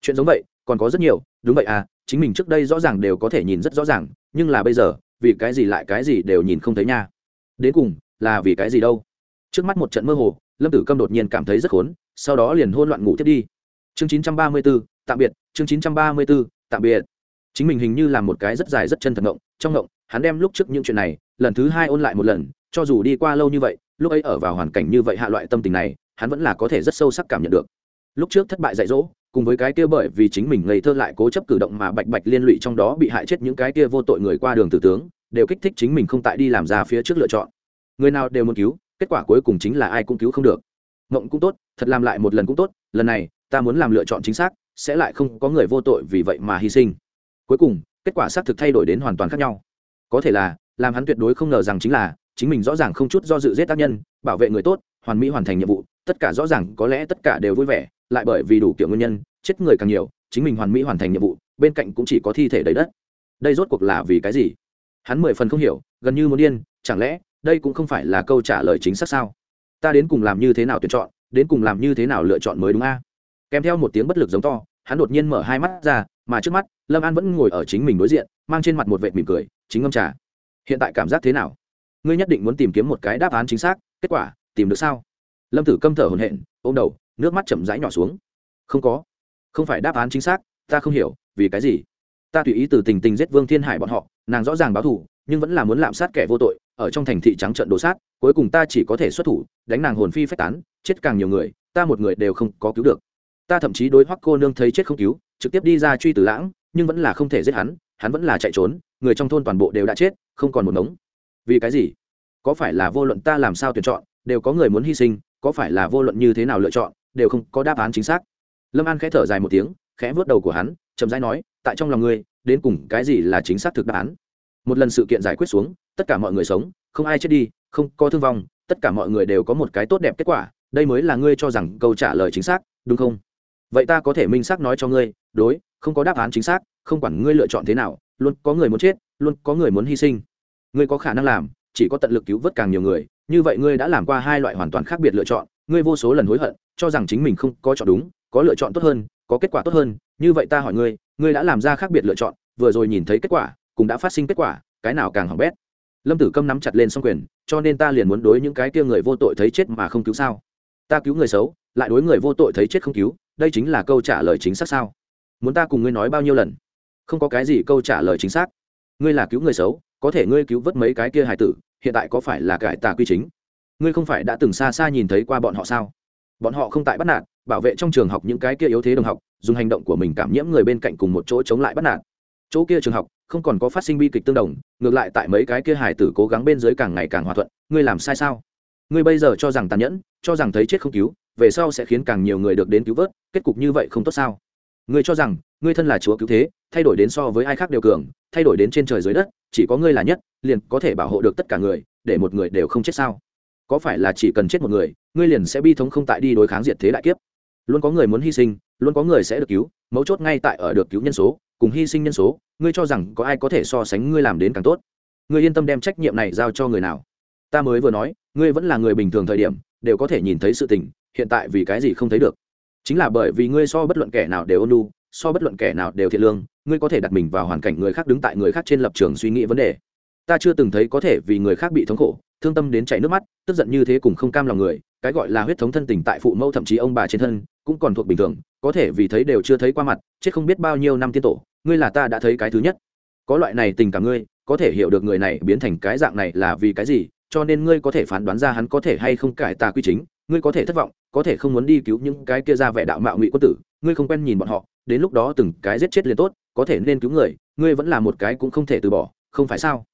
[SPEAKER 1] Chuyện giống vậy còn có rất nhiều đúng vậy à chính mình trước đây rõ ràng đều có thể nhìn rất rõ ràng nhưng là bây giờ vì cái gì lại cái gì đều nhìn không thấy nha. Đến cùng là vì cái gì đâu? Trước mắt một trận mơ hồ lâm tử câm đột nhiên cảm thấy rất khốn sau đó liền hôn loạn ngủ tiếp đi. Chương 934, tạm biệt chương 934, tạm biệt. Chính mình hình như là một cái rất dài rất chân thật ngộng trong ngộng hắn đem lúc trước những chuyện này lần thứ hai ôn lại một lần cho dù đi qua lâu như vậy lúc ấy ở vào hoàn cảnh như vậy hạ loại tâm tình này hắn vẫn là có thể rất sâu sắc cảm nhận được. Lúc trước thất bại dạy dỗ cùng với cái kia bởi vì chính mình ngây thơ lại cố chấp cử động mà bạch bạch liên lụy trong đó bị hại chết những cái kia vô tội người qua đường tử tướng, đều kích thích chính mình không tại đi làm ra phía trước lựa chọn. Người nào đều muốn cứu, kết quả cuối cùng chính là ai cũng cứu không được. Mộng cũng tốt, thật làm lại một lần cũng tốt, lần này, ta muốn làm lựa chọn chính xác, sẽ lại không có người vô tội vì vậy mà hy sinh. Cuối cùng, kết quả xác thực thay đổi đến hoàn toàn khác nhau. Có thể là, làm hắn tuyệt đối không ngờ rằng chính là, chính mình rõ ràng không chút do dự giết tác nhân, bảo vệ người tốt, hoàn mỹ hoàn thành nhiệm vụ, tất cả rõ ràng, có lẽ tất cả đều vui vẻ lại bởi vì đủ kiểu nguyên nhân, chết người càng nhiều, chính mình hoàn mỹ hoàn thành nhiệm vụ, bên cạnh cũng chỉ có thi thể đầy đất. Đây rốt cuộc là vì cái gì? Hắn mười phần không hiểu, gần như muốn điên, chẳng lẽ đây cũng không phải là câu trả lời chính xác sao? Ta đến cùng làm như thế nào tuyển chọn, đến cùng làm như thế nào lựa chọn mới đúng a? Kèm theo một tiếng bất lực giống to, hắn đột nhiên mở hai mắt ra, mà trước mắt, lâm an vẫn ngồi ở chính mình đối diện, mang trên mặt một vệ mỉm cười, chính ngâm trà. Hiện tại cảm giác thế nào? Ngươi nhất định muốn tìm kiếm một cái đáp án chính xác, kết quả, tìm được sao? Lâm tử câm thở hồn hện ôm đầu nước mắt chậm rãi nhỏ xuống. Không có. Không phải đáp án chính xác, ta không hiểu, vì cái gì? Ta tùy ý từ tình tình giết vương thiên hải bọn họ, nàng rõ ràng báo thù, nhưng vẫn là muốn lạm sát kẻ vô tội, ở trong thành thị trắng trận đổ sát, cuối cùng ta chỉ có thể xuất thủ, đánh nàng hồn phi phách tán, chết càng nhiều người, ta một người đều không có cứu được. Ta thậm chí đối hoắc cô nương thấy chết không cứu, trực tiếp đi ra truy tử lãng, nhưng vẫn là không thể giết hắn hắn vẫn là chạy trốn, người trong thôn toàn bộ đều đã chết, không còn một ngống. Vì cái gì? Có phải là vô luận ta làm sao tuyển chọn, đều có người muốn hy sinh, có phải là vô luận như thế nào lựa chọn đều không có đáp án chính xác. Lâm an khẽ thở dài một tiếng, khẽ vớt đầu của hắn, chậm rãi nói, tại trong lòng ngươi, đến cùng cái gì là chính xác thực đáp án? Một lần sự kiện giải quyết xuống, tất cả mọi người sống, không ai chết đi, không có thương vong, tất cả mọi người đều có một cái tốt đẹp kết quả, đây mới là ngươi cho rằng câu trả lời chính xác, đúng không? Vậy ta có thể minh xác nói cho ngươi, đối, không có đáp án chính xác, không quản ngươi lựa chọn thế nào, luôn có người muốn chết, luôn có người muốn hy sinh. Ngươi có khả năng làm, chỉ có tận lực cứu vớt càng nhiều người, như vậy ngươi đã làm qua hai loại hoàn toàn khác biệt lựa chọn ngươi vô số lần hối hận, cho rằng chính mình không có chọn đúng, có lựa chọn tốt hơn, có kết quả tốt hơn, như vậy ta hỏi ngươi ngươi đã làm ra khác biệt lựa chọn, vừa rồi nhìn thấy kết quả, cũng đã phát sinh kết quả, cái nào càng hỏng bét? Lâm tử câm nắm chặt lên s quyền, cho nên ta liền muốn đối những cái kia người vô tội thấy chết mà không cứu sao? Ta cứu người xấu, lại đối người vô tội thấy chết không cứu, đây chính là câu trả lời chính xác sao? Muốn ta cùng ngươi nói bao nhiêu lần? Không có cái gì câu trả lời chính xác. Ngươi là cứu người xấu, có thể ngươi cứu vớt mấy cái kia hài tử, hiện tại có phải là cải tà quy chính? Ngươi không phải đã từng xa xa nhìn thấy qua bọn họ sao? Bọn họ không tại bắt nạt, bảo vệ trong trường học những cái kia yếu thế đồng học, dùng hành động của mình cảm nhiễm người bên cạnh cùng một chỗ chống lại bắt nạt. Chỗ kia trường học, không còn có phát sinh bi kịch tương đồng, ngược lại tại mấy cái kia hài tử cố gắng bên dưới càng ngày càng hòa thuận, ngươi làm sai sao? Ngươi bây giờ cho rằng tàn nhẫn, cho rằng thấy chết không cứu, về sau sẽ khiến càng nhiều người được đến cứu vớt, kết cục như vậy không tốt sao? Ngươi cho rằng, ngươi thân là chúa cứu thế, thay đổi đến so với ai khác đều cường, thay đổi đến trên trời dưới đất, chỉ có ngươi là nhất, liền có thể bảo hộ được tất cả người, để một người đều không chết sao? Có phải là chỉ cần chết một người, ngươi liền sẽ bi thống không tại đi đối kháng diệt thế đại kiếp? Luôn có người muốn hy sinh, luôn có người sẽ được cứu, mấu chốt ngay tại ở được cứu nhân số, cùng hy sinh nhân số, ngươi cho rằng có ai có thể so sánh ngươi làm đến càng tốt? Ngươi yên tâm đem trách nhiệm này giao cho người nào. Ta mới vừa nói, ngươi vẫn là người bình thường thời điểm, đều có thể nhìn thấy sự tình, hiện tại vì cái gì không thấy được? Chính là bởi vì ngươi so bất luận kẻ nào đều ôn lu so bất luận kẻ nào đều thiện lương, ngươi có thể đặt mình vào hoàn cảnh người khác đứng tại người khác trên lập trường suy nghĩ vấn đề ta chưa từng thấy có thể vì người khác bị thống khổ, thương tâm đến chảy nước mắt, tức giận như thế cùng không cam lòng người, cái gọi là huyết thống thân tình tại phụ mẫu thậm chí ông bà trên thân, cũng còn thuộc bình thường, có thể vì thấy đều chưa thấy qua mặt, chết không biết bao nhiêu năm tiên tổ, ngươi là ta đã thấy cái thứ nhất. Có loại này tình cảm ngươi, có thể hiểu được người này biến thành cái dạng này là vì cái gì, cho nên ngươi có thể phán đoán ra hắn có thể hay không cải tà quy chính, ngươi có thể thất vọng, có thể không muốn đi cứu những cái kia ra vẻ đạo mạo ngụy quân tử, ngươi không quen nhìn bọn họ, đến lúc đó từng cái giết chết liền tốt, có thể nên cứu người, ngươi vẫn là một cái cũng không thể từ bỏ, không phải sao?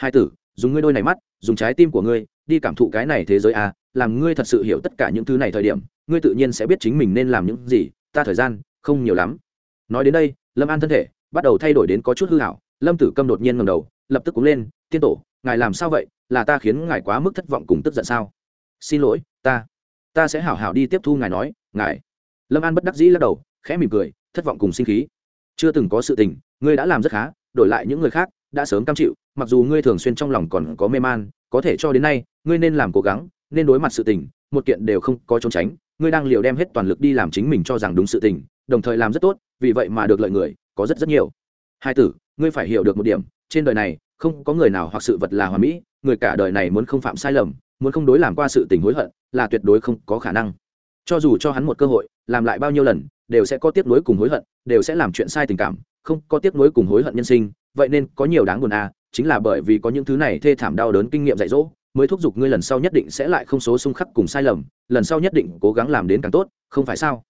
[SPEAKER 1] Hai tử, dùng ngươi đôi này mắt, dùng trái tim của ngươi, đi cảm thụ cái này thế giới à làm ngươi thật sự hiểu tất cả những thứ này thời điểm, ngươi tự nhiên sẽ biết chính mình nên làm những gì, ta thời gian, không nhiều lắm. Nói đến đây, lâm an thân thể, bắt đầu thay đổi đến có chút hư hảo, lâm tử câm đột nhiên ngầm đầu, lập tức cúng lên, tiên tổ, ngài làm sao vậy? Là ta khiến ngài quá mức thất vọng cùng tức giận sao? Xin lỗi, ta ta sẽ hảo hảo đi tiếp thu ngài nói, ngài. Lâm an bất đắc dĩ lắc đầu, khẽ mỉm cười, thất vọng cùng sinh khí. Chưa từng có sự tình, ngươi đã làm rất khá, đổi lại những người khác đã sớm cam chịu, mặc dù ngươi thường xuyên trong lòng còn có mê man, có thể cho đến nay, ngươi nên làm cố gắng, nên đối mặt sự tình, một kiện đều không có trốn tránh, ngươi đang liều đem hết toàn lực đi làm chính mình cho rằng đúng sự tình, đồng thời làm rất tốt, vì vậy mà được lợi người, có rất rất nhiều. Hai tử, ngươi phải hiểu được một điểm, trên đời này, không có người nào hoặc sự vật là hoàn mỹ, người cả đời này muốn không phạm sai lầm, muốn không đối làm qua sự tình hối hận, là tuyệt đối không có khả năng. Cho dù cho hắn một cơ hội, làm lại bao nhiêu lần, đều sẽ có tiếc nuối cùng hối hận, đều sẽ làm chuyện sai tình cảm, không có tiếc nuối cùng hối hận nhân sinh vậy nên có nhiều đáng buồn à chính là bởi vì có những thứ này thê thảm đau đớn kinh nghiệm dạy dỗ, mới thúc giục ngươi lần sau nhất định sẽ lại không số xung khắc cùng sai lầm, lần sau nhất định cố gắng làm đến càng tốt, không phải sao?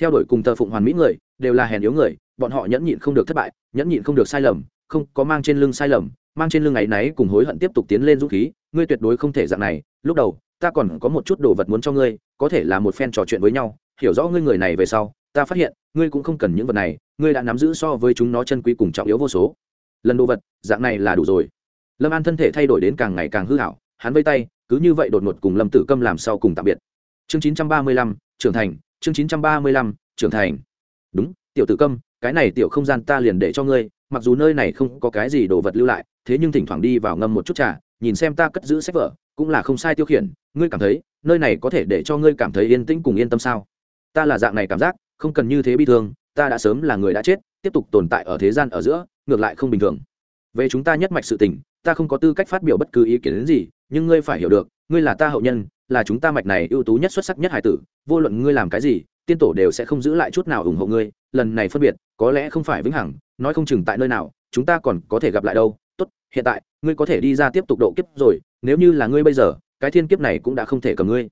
[SPEAKER 1] Theo đuổi cùng tờ phụng hoàn mỹ người, đều là hèn yếu người, bọn họ nhẫn nhịn không được thất bại, nhẫn nhịn không được sai lầm, không, có mang trên lưng sai lầm, mang trên lưng ấy náy cùng hối hận tiếp tục tiến lên dũng khí, ngươi tuyệt đối không thể dạng này, lúc đầu, ta còn có một chút đồ vật muốn cho ngươi, có thể là một phen trò chuyện với nhau, hiểu rõ ngươi người này về sau, ta phát hiện, ngươi cũng không cần những vật này, ngươi đã nắm giữ so với chúng nó chân quý cùng trọng yếu vô số lần đồ vật, dạng này là đủ rồi. Lâm an thân thể thay đổi đến càng ngày càng hư hảo, hắn vây tay, cứ như vậy đột ngột cùng lâm tử câm làm sau cùng tạm biệt. Chương chín trăm ba mươi lăm, trưởng thành, chương chín trăm ba mươi lăm, trưởng thành. Đúng, tiểu tử câm, cái này tiểu không gian ta liền để cho ngươi, mặc dù nơi này không có cái gì đồ vật lưu lại, thế nhưng thỉnh thoảng đi vào ngâm một chút trà, nhìn xem ta cất giữ sách vở, cũng là không sai tiêu khiển, ngươi cảm thấy, nơi này có thể để cho ngươi cảm thấy yên tĩnh cùng yên tâm sao? Ta là dạng này cảm giác, không cần như thế bi thương, ta đã sớm là người đã chết tiếp tục tồn tại ở thế gian ở giữa, ngược lại không bình thường. Về chúng ta nhất mạch sự tình, ta không có tư cách phát biểu bất cứ ý kiến đến gì, nhưng ngươi phải hiểu được, ngươi là ta hậu nhân, là chúng ta mạch này ưu tú nhất xuất sắc nhất hải tử, vô luận ngươi làm cái gì, tiên tổ đều sẽ không giữ lại chút nào ủng hộ ngươi, lần này phân biệt, có lẽ không phải vĩnh hằng, nói không chừng tại nơi nào, chúng ta còn có thể gặp lại đâu. Tốt, hiện tại, ngươi có thể đi ra tiếp tục độ kiếp rồi, nếu như là ngươi bây giờ, cái thiên kiếp này cũng đã không thể cầm ngươi.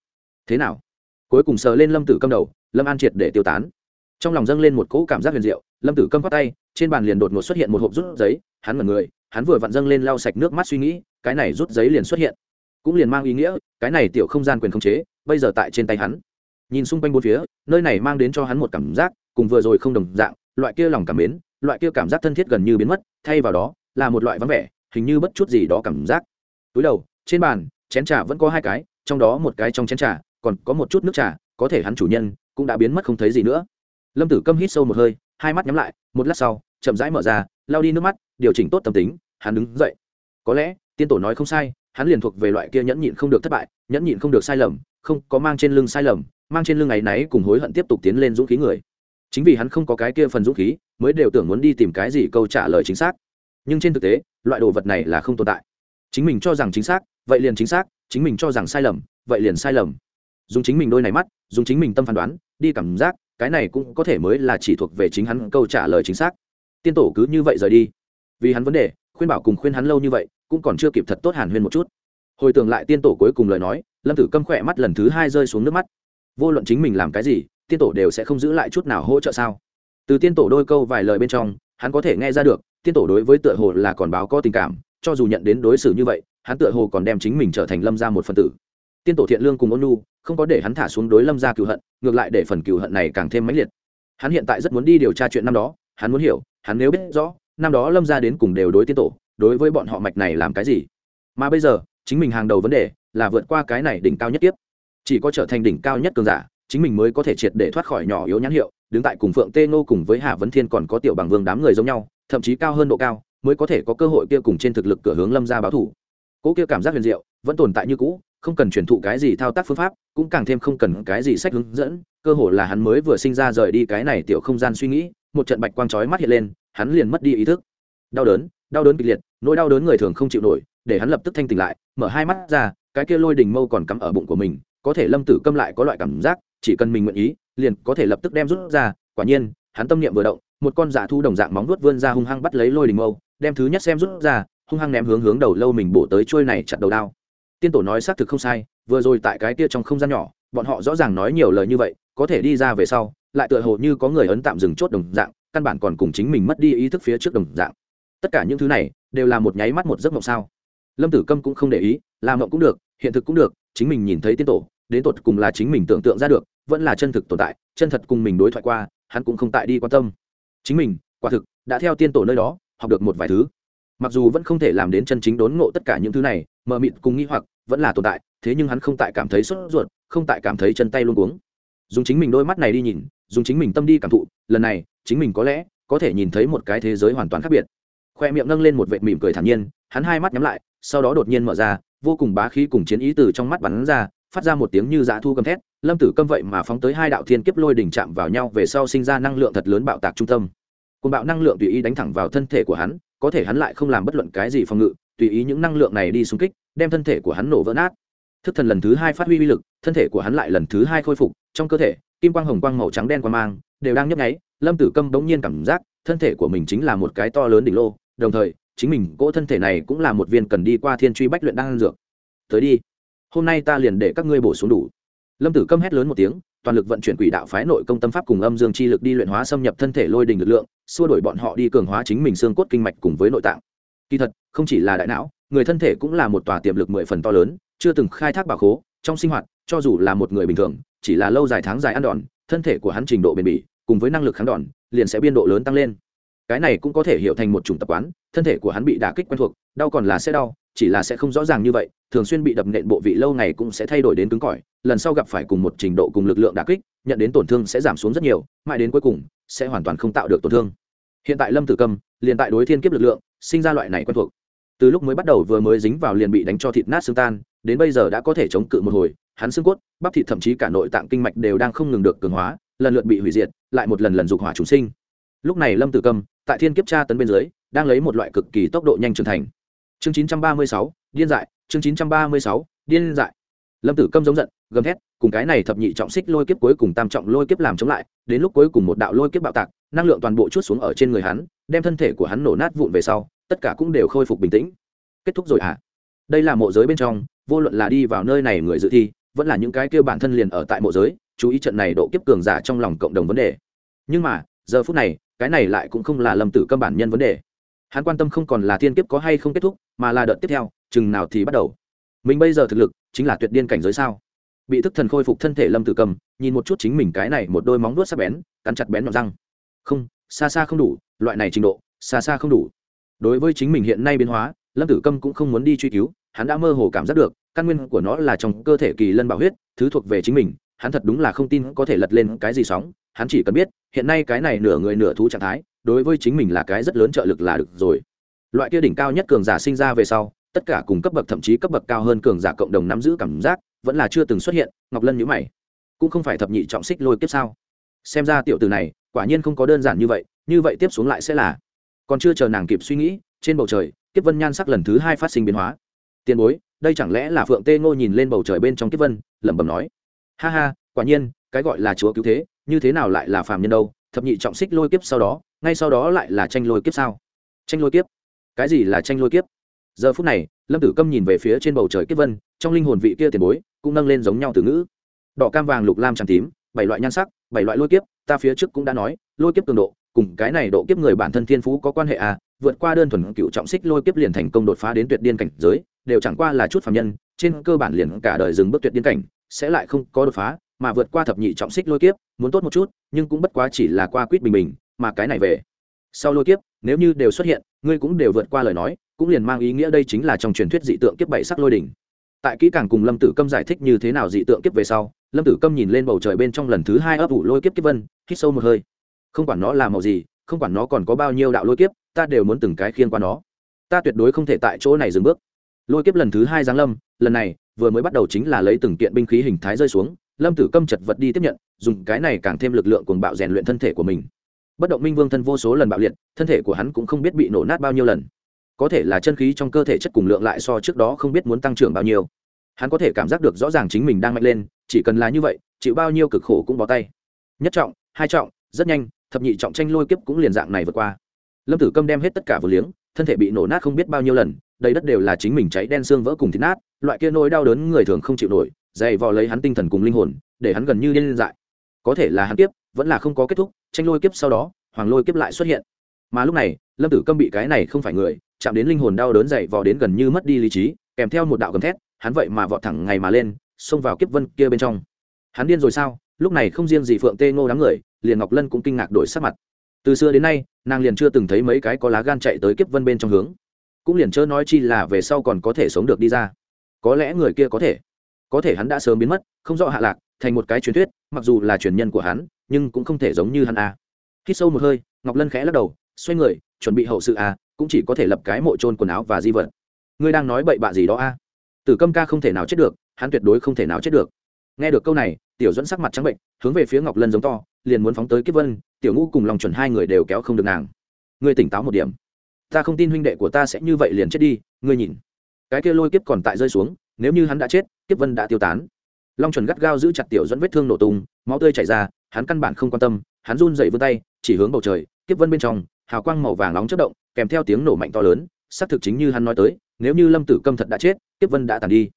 [SPEAKER 1] Thế nào? Cuối cùng sờ lên lâm tử cầm đầu, lâm an triệt để tiêu tán trong lòng dâng lên một cỗ cảm giác huyền diệu, lâm tử câm khoác tay, trên bàn liền đột ngột xuất hiện một hộp rút giấy, hắn mật người, hắn vừa vặn dâng lên lau sạch nước mắt suy nghĩ, cái này rút giấy liền xuất hiện. Cũng liền mang ý nghĩa, cái này tiểu không gian quyền khống chế, bây giờ tại trên tay hắn. Nhìn xung quanh bốn phía, nơi này mang đến cho hắn một cảm giác, cùng vừa rồi không đồng dạng, loại kia lòng cảm mến, loại kia cảm giác thân thiết gần như biến mất, thay vào đó, là một loại vắng vẻ, hình như bất chút gì đó cảm giác. Túi đầu, trên bàn, chén trà vẫn có hai cái, trong đó một cái trong chén trà, còn có một chút nước trà, có thể hắn chủ nhân cũng đã biến mất không thấy gì nữa lâm tử câm hít sâu một hơi, hai mắt nhắm lại, một lát sau, chậm rãi mở ra lao đi nước mắt, điều chỉnh tốt tâm tính, hắn đứng dậy. Có lẽ, tiên tổ nói không sai, hắn liền thuộc về loại kia nhẫn nhịn không được thất bại, nhẫn nhịn không được sai lầm, không, có mang trên lưng sai lầm, mang trên lưng ngày náy cùng hối hận tiếp tục tiến lên dũng khí người. Chính vì hắn không có cái kia phần dũng khí, mới đều tưởng muốn đi tìm cái gì câu trả lời chính xác. Nhưng trên thực tế, loại đồ vật này là không tồn tại. Chính mình cho rằng chính xác, vậy liền chính xác, chính mình cho rằng sai lầm, vậy liền sai lầm. Dùng chính mình đôi này mắt, dùng chính mình tâm phán đoán, đi cảm giác cái này cũng có thể mới là chỉ thuộc về chính hắn câu trả lời chính xác. Tiên tổ cứ như vậy rời đi. Vì hắn vấn đề, khuyên bảo cùng khuyên hắn lâu như vậy, cũng còn chưa kịp thật tốt hàn huyên một chút. Hồi tưởng lại tiên tổ cuối cùng lời nói, lâm tử câm khỏe mắt lần thứ hai rơi xuống nước mắt. Vô luận chính mình làm cái gì, tiên tổ đều sẽ không giữ lại chút nào hỗ trợ sao? Từ tiên tổ đôi câu vài lời bên trong, hắn có thể nghe ra được, tiên tổ đối với tựa hồ là còn báo có tình cảm, cho dù nhận đến đối xử như vậy, hắn tựa hồ còn đem chính mình trở thành lâm ra một phần tử tiên tổ thiện lương cùng ôn nu không có để hắn thả xuống đối lâm ra cựu hận, ngược lại để phần cựu hận này càng thêm mãnh liệt. Hắn hiện tại rất muốn đi điều tra chuyện năm đó, hắn muốn hiểu, hắn nếu biết rõ, năm đó lâm ra đến cùng đều đối tiên tổ, đối với bọn họ mạch này làm cái gì. Mà bây giờ, chính mình hàng đầu vấn đề là vượt qua cái này đỉnh cao nhất tiếp chỉ có trở thành đỉnh cao nhất cường giả, chính mình mới có thể triệt để thoát khỏi nhỏ yếu nhãn hiệu, đứng tại cùng phượng tê Ngô cùng với hà vấn thiên còn có tiểu bằng vương đám người giống nhau, thậm chí cao hơn độ cao, mới có thể có cơ hội kia cùng trên thực lực cửa hướng lâm ra báo thủ. Cỗ kia cảm giác huyền diệu vẫn tồn tại như cũ không cần truyền thụ cái gì thao tác phương pháp, cũng càng thêm không cần cái gì sách hướng dẫn, cơ hồ là hắn mới vừa sinh ra rời đi cái này tiểu không gian suy nghĩ, một trận bạch quang chói mắt hiện lên, hắn liền mất đi ý thức. Đau đớn đau đớn kịch liệt, nỗi đau đớn người thường không chịu nổi, để hắn lập tức thanh tỉnh lại, mở hai mắt ra, cái kia lôi đình mâu còn cắm ở bụng của mình, có thể lâm tử câm lại có loại cảm giác, chỉ cần mình nguyện ý, liền có thể lập tức đem rút ra, quả nhiên, hắn tâm niệm vừa động, một con dạ thu đồng dạng móng vuốt vươn ra hung hăng bắt lấy lôi đình mâu, đem thứ nhất xem rút ra, hung hăng ném hướng hướng đầu lâu mình bổ tới trôi này chặt đầu đao tiên tổ nói xác thực không sai, vừa rồi tại cái kia trong không gian nhỏ, bọn họ rõ ràng nói nhiều lời như vậy, có thể đi ra về sau, lại tựa hồ như có người ấn tạm dừng chốt đồng dạng, căn bản còn cùng chính mình mất đi ý thức phía trước đồng dạng. Tất cả những thứ này, đều là một nháy mắt một giấc mộng sao. Lâm tử câm cũng không để ý, làm mộng cũng được, hiện thực cũng được, chính mình nhìn thấy tiên tổ, đến tột cùng là chính mình tưởng tượng ra được, vẫn là chân thực tồn tại, chân thật cùng mình đối thoại qua, hắn cũng không tại đi quan tâm. Chính mình, quả thực, đã theo tiên tổ nơi đó, học được một vài thứ. Mặc dù vẫn không thể làm đến chân chính đốn ngộ tất cả những thứ này mờ mịt cùng nghi hoặc, vẫn là tồn tại, thế nhưng hắn không tại cảm thấy sốt ruột, không tại cảm thấy chân tay luôn cuống. Dùng chính mình đôi mắt này đi nhìn, dùng chính mình tâm đi cảm thụ, lần này, chính mình có lẽ có thể nhìn thấy một cái thế giới hoàn toàn khác biệt. Khoe miệng nâng lên một vệt mỉm cười thản nhiên, hắn hai mắt nhắm lại, sau đó đột nhiên mở ra, vô cùng bá khí cùng chiến ý từ trong mắt bắn ra, phát ra một tiếng như dã thu gầm thét, lâm tử câm vậy mà phóng tới hai đạo thiên kiếp lôi đỉnh chạm vào nhau, về sau sinh ra năng lượng thật lớn bạo tạc trung tâm. Cùng bạo năng lượng tùy ý đánh thẳng vào thân thể của hắn, có thể hắn lại không làm bất luận cái gì phòng ngự tùy ý những năng lượng này đi xung kích, đem thân thể của hắn nổ vỡ nát. Thức thần lần thứ hai phát huy uy lực, thân thể của hắn lại lần thứ hai khôi phục, trong cơ thể, kim quang hồng quang màu trắng đen quang mang đều đang nhấp nháy, lâm tử câm bỗng nhiên cảm giác thân thể của mình chính là một cái to lớn đỉnh lô, đồng thời, chính mình cỗ thân thể này cũng là một viên cần đi qua thiên truy bách luyện đan dược. Tới đi, hôm nay ta liền để các ngươi bổ xuống đủ. Lâm tử câm hét lớn một tiếng, toàn lực vận chuyển quỷ đạo phái nội công tâm pháp cùng âm dương chi lực đi luyện hóa xâm nhập thân thể lôi đình lực lượng, xua đổi bọn họ đi cường hóa chính mình xương cốt kinh mạch cùng với nội tạng kỳ thật, không chỉ là đại não, người thân thể cũng là một tòa tiềm lực mười phần to lớn, chưa từng khai thác bảo khố, trong sinh hoạt, cho dù là một người bình thường, chỉ là lâu dài tháng dài ăn đòn, thân thể của hắn trình độ bền bỉ, cùng với năng lực kháng đòn, liền sẽ biên độ lớn tăng lên. Cái này cũng có thể hiểu thành một chủng tập quán, thân thể của hắn bị đả kích quen thuộc, đau còn là sẽ đau, chỉ là sẽ không rõ ràng như vậy, thường xuyên bị đập nện bộ vị lâu ngày cũng sẽ thay đổi đến cứng cỏi, lần sau gặp phải cùng một trình độ cùng lực lượng đả kích, nhận đến tổn thương sẽ giảm xuống rất nhiều, mãi đến cuối cùng, sẽ hoàn toàn không tạo được tổn thương. Hiện tại lâm tử cầm, liền tại đối thiên kiếp lực lượng sinh ra loại này quen thuộc. Từ lúc mới bắt đầu vừa mới dính vào liền bị đánh cho thịt nát xương tan đến bây giờ đã có thể chống cự một hồi hắn xương cốt bắp thịt thậm chí cả nội tạng kinh mạch đều đang không ngừng được cường hóa lần lượt bị hủy diệt lại một lần lần dục hỏa chúng sinh. Lúc này lâm tử cầm tại thiên kiếp tra tấn bên dưới đang lấy một loại cực kỳ tốc độ nhanh trưởng thành. Chương 936, điên dại chương 936, điên dại. Lâm tử câm giống giận gầm thét cùng cái này thập nhị trọng xích lôi kiếp cuối cùng tam trọng lôi kiếp làm chống lại đến lúc cuối cùng một đạo lôi kiếp bạo tạc năng lượng toàn bộ chút xuống ở trên người hắn đem thân thể của hắn nổ nát vụn về sau tất cả cũng đều khôi phục bình tĩnh. Kết thúc rồi à? Đây là mộ giới bên trong, vô luận là đi vào nơi này người dự thi, vẫn là những cái kêu bản thân liền ở tại mộ giới, chú ý trận này độ kiếp cường giả trong lòng cộng đồng vấn đề. Nhưng mà, giờ phút này, cái này lại cũng không là lâm tử câm bản nhân vấn đề. Hắn quan tâm không còn là thiên kiếp có hay không kết thúc, mà là đợt tiếp theo, chừng nào thì bắt đầu. Mình bây giờ thực lực, chính là tuyệt điên cảnh giới sao? Bị thức thần khôi phục thân thể lâm tử cầm nhìn một chút chính mình cái này một đôi móng vuốt sắc bén, cắn chặt bén nhọn răng. Không, xa xa không đủ, loại này trình độ, xa xa không đủ đối với chính mình hiện nay biến hóa, lâm tử câm cũng không muốn đi truy cứu, hắn đã mơ hồ cảm giác được, căn nguyên của nó là trong cơ thể kỳ lân bảo huyết, thứ thuộc về chính mình, hắn thật đúng là không tin có thể lật lên cái gì sóng, hắn chỉ cần biết, hiện nay cái này nửa người nửa thú trạng thái, đối với chính mình là cái rất lớn trợ lực là được rồi. Loại kia đỉnh cao nhất cường giả sinh ra về sau, tất cả cùng cấp bậc thậm chí cấp bậc cao hơn cường giả cộng đồng nắm giữ cảm giác, vẫn là chưa từng xuất hiện, ngọc lân nhữ mày. Cũng không phải thập nhị trọng xích lôi kiếp sao? Xem ra tiểu từ này, quả nhiên không có đơn giản như vậy như vậy tiếp xuống lại sẽ là còn chưa chờ nàng kịp suy nghĩ, trên bầu trời, kiếp vân nhan sắc lần thứ hai phát sinh biến hóa. Tiền bối, đây chẳng lẽ là phượng tê ngô nhìn lên bầu trời bên trong kiếp vân, lẩm bẩm nói. Ha ha, quả nhiên, cái gọi là chúa cứu thế, như thế nào lại là phàm nhân đâu, thập nhị trọng xích lôi kiếp sau đó, ngay sau đó lại là tranh lôi kiếp sao? Tranh lôi kiếp? Cái gì là tranh lôi kiếp? Giờ phút này, lâm tử câm nhìn về phía trên bầu trời kiếp vân, trong linh hồn vị kia tiền bối, cũng nâng lên giống nhau từ ngữ. Đỏ cam vàng lục lam tràm tím, bảy loại nhan sắc, bảy loại lôi kiếp, ta phía trước cũng đã nói, lôi kiếp cường độ cùng cái này độ kiếp người bản thân thiên phú có quan hệ à vượt qua đơn thuần cựu trọng xích lôi kiếp liền thành công đột phá đến tuyệt điên cảnh giới, đều chẳng qua là chút phạm nhân, trên cơ bản liền cả đời dừng bước tuyệt điên cảnh, sẽ lại không có đột phá, mà vượt qua thập nhị trọng xích lôi kiếp, muốn tốt một chút, nhưng cũng bất quá chỉ là qua quýt bình bình, mà cái này về. Sau lôi kiếp, nếu như đều xuất hiện, ngươi cũng đều vượt qua lời nói, cũng liền mang ý nghĩa đây chính là trong truyền thuyết dị tượng kiếp bảy sắc lôi đỉnh. Tại kỹ càng cùng lâm tử câm giải thích như thế nào dị tượng kiếp về sau, lâm tử câm nhìn lên bầu trời bên trong lần thứ hai ấp ủ lôi kiếp kiếp vân, hít sâu một hơi không quản nó là màu gì, không quản nó còn có bao nhiêu đạo lôi kiếp, ta đều muốn từng cái khiên qua nó. Ta tuyệt đối không thể tại chỗ này dừng bước. Lôi kiếp lần thứ hai giáng lâm, lần này, vừa mới bắt đầu chính là lấy từng kiện binh khí hình thái rơi xuống, lâm tử câm chật vật đi tiếp nhận, dùng cái này càng thêm lực lượng cuồng bạo rèn luyện thân thể của mình. Bất động minh vương thân vô số lần bạo liệt, thân thể của hắn cũng không biết bị nổ nát bao nhiêu lần. Có thể là chân khí trong cơ thể chất cùng lượng lại so trước đó không biết muốn tăng trưởng bao nhiêu. Hắn có thể cảm giác được rõ ràng chính mình đang mạnh lên, chỉ cần là như vậy, chịu bao nhiêu cực khổ cũng bó tay. Nhất trọng, hai trọng, rất nhanh thập nhị trọng tranh lôi kiếp cũng liền dạng này vượt qua. Lâm tử câm đem hết tất cả vừa liếng, thân thể bị nổ nát không biết bao nhiêu lần, đầy đất đều là chính mình cháy đen xương vỡ cùng thịt nát, loại kia nỗi đau đớn người thường không chịu nổi, dày vò lấy hắn tinh thần cùng linh hồn, để hắn gần như điên dại. Có thể là hắn kiếp, vẫn là không có kết thúc, tranh lôi kiếp sau đó, hoàng lôi kiếp lại xuất hiện. Mà lúc này, lâm tử câm bị cái này không phải người, chạm đến linh hồn đau đớn dày vò đến gần như mất đi lý trí, kèm theo một đạo gầm thét, hắn vậy mà vọt thẳng ngày mà lên, xông vào kiếp vân kia bên trong. Hắn điên rồi sao? Lúc này không riêng gì phượng tê ngô đám người liền ngọc lân cũng kinh ngạc đổi sắc mặt. Từ xưa đến nay nàng liền chưa từng thấy mấy cái có lá gan chạy tới kiếp vân bên trong hướng. Cũng liền chớ nói chi là về sau còn có thể sống được đi ra. Có lẽ người kia có thể. Có thể hắn đã sớm biến mất không rõ hạ lạc thành một cái truyền thuyết mặc dù là truyền nhân của hắn nhưng cũng không thể giống như hắn a. À. khi sâu một hơi ngọc lân khẽ lắc đầu xoay người chuẩn bị hậu sự a à, cũng chỉ có thể lập cái mộ trôn quần áo và di vật. Ngươi đang nói bậy bạ gì đó a? À? tử câm ca không thể nào chết được hắn tuyệt đối không thể nào chết được nghe được câu này, tiểu dẫn sắc mặt trắng bệnh, hướng về phía ngọc lân giống to, liền muốn phóng tới kiếp vân, tiểu ngũ cùng lòng chuẩn hai người đều kéo không được nàng. Ngươi tỉnh táo một điểm. Ta không tin huynh đệ của ta sẽ như vậy liền chết đi, ngươi nhìn. Cái kia lôi kiếp còn tại rơi xuống, nếu như hắn đã chết, kiếp vân đã tiêu tán. Long chuẩn gắt gao giữ chặt tiểu dẫn vết thương nổ tung, máu tươi chảy ra, hắn căn bản không quan tâm, hắn run dậy vươn tay, chỉ hướng bầu trời, kiếp vân bên trong, hào quang màu vàng nóng chất động, kèm theo tiếng nổ mạnh to lớn, xác thực chính như hắn nói tới, nếu như lâm tử câm thật đã chết, kiếp vân đã tàn đi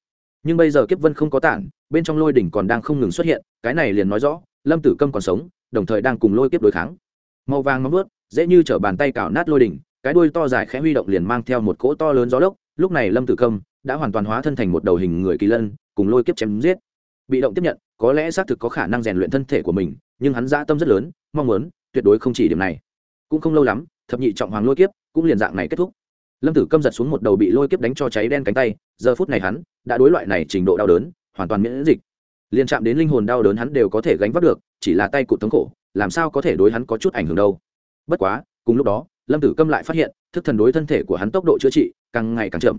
[SPEAKER 1] nhưng bây giờ kiếp vân không có tản, bên trong lôi đỉnh còn đang không ngừng xuất hiện, cái này liền nói rõ, lâm tử câm còn sống, đồng thời đang cùng lôi kiếp đối kháng. Màu vàng nóng vớt, dễ như t bàn tay cào nát lôi đỉnh, cái đuôi to dài khẽ huy động liền mang theo một cỗ to lớn gió lốc, lúc này lâm tử câm đã hoàn toàn hóa thân thành một đầu hình người kỳ lân, cùng lôi kiếp chém giết. Bị động tiếp nhận, có lẽ xác thực có khả năng rèn luyện thân thể của mình, nhưng hắn dã tâm rất lớn, mong muốn, tuyệt đối không chỉ điểm này. Cũng không lâu lắm, thập nhị trọng hoàng lôi kiếp cũng liền dạng này kết thúc lâm tử câm giật xuống một đầu bị lôi kiếp đánh cho cháy đen cánh tay, giờ phút này hắn đã đối loại này trình độ đau đớn hoàn toàn miễn dịch. Liền chạm đến linh hồn đau đớn hắn đều có thể gánh vác được, chỉ là tay cụt thống khổ, làm sao có thể đối hắn có chút ảnh hưởng đâu. Bất quá, cùng lúc đó, lâm tử câm lại phát hiện, thức thần đối thân thể của hắn tốc độ chữa trị càng ngày càng chậm.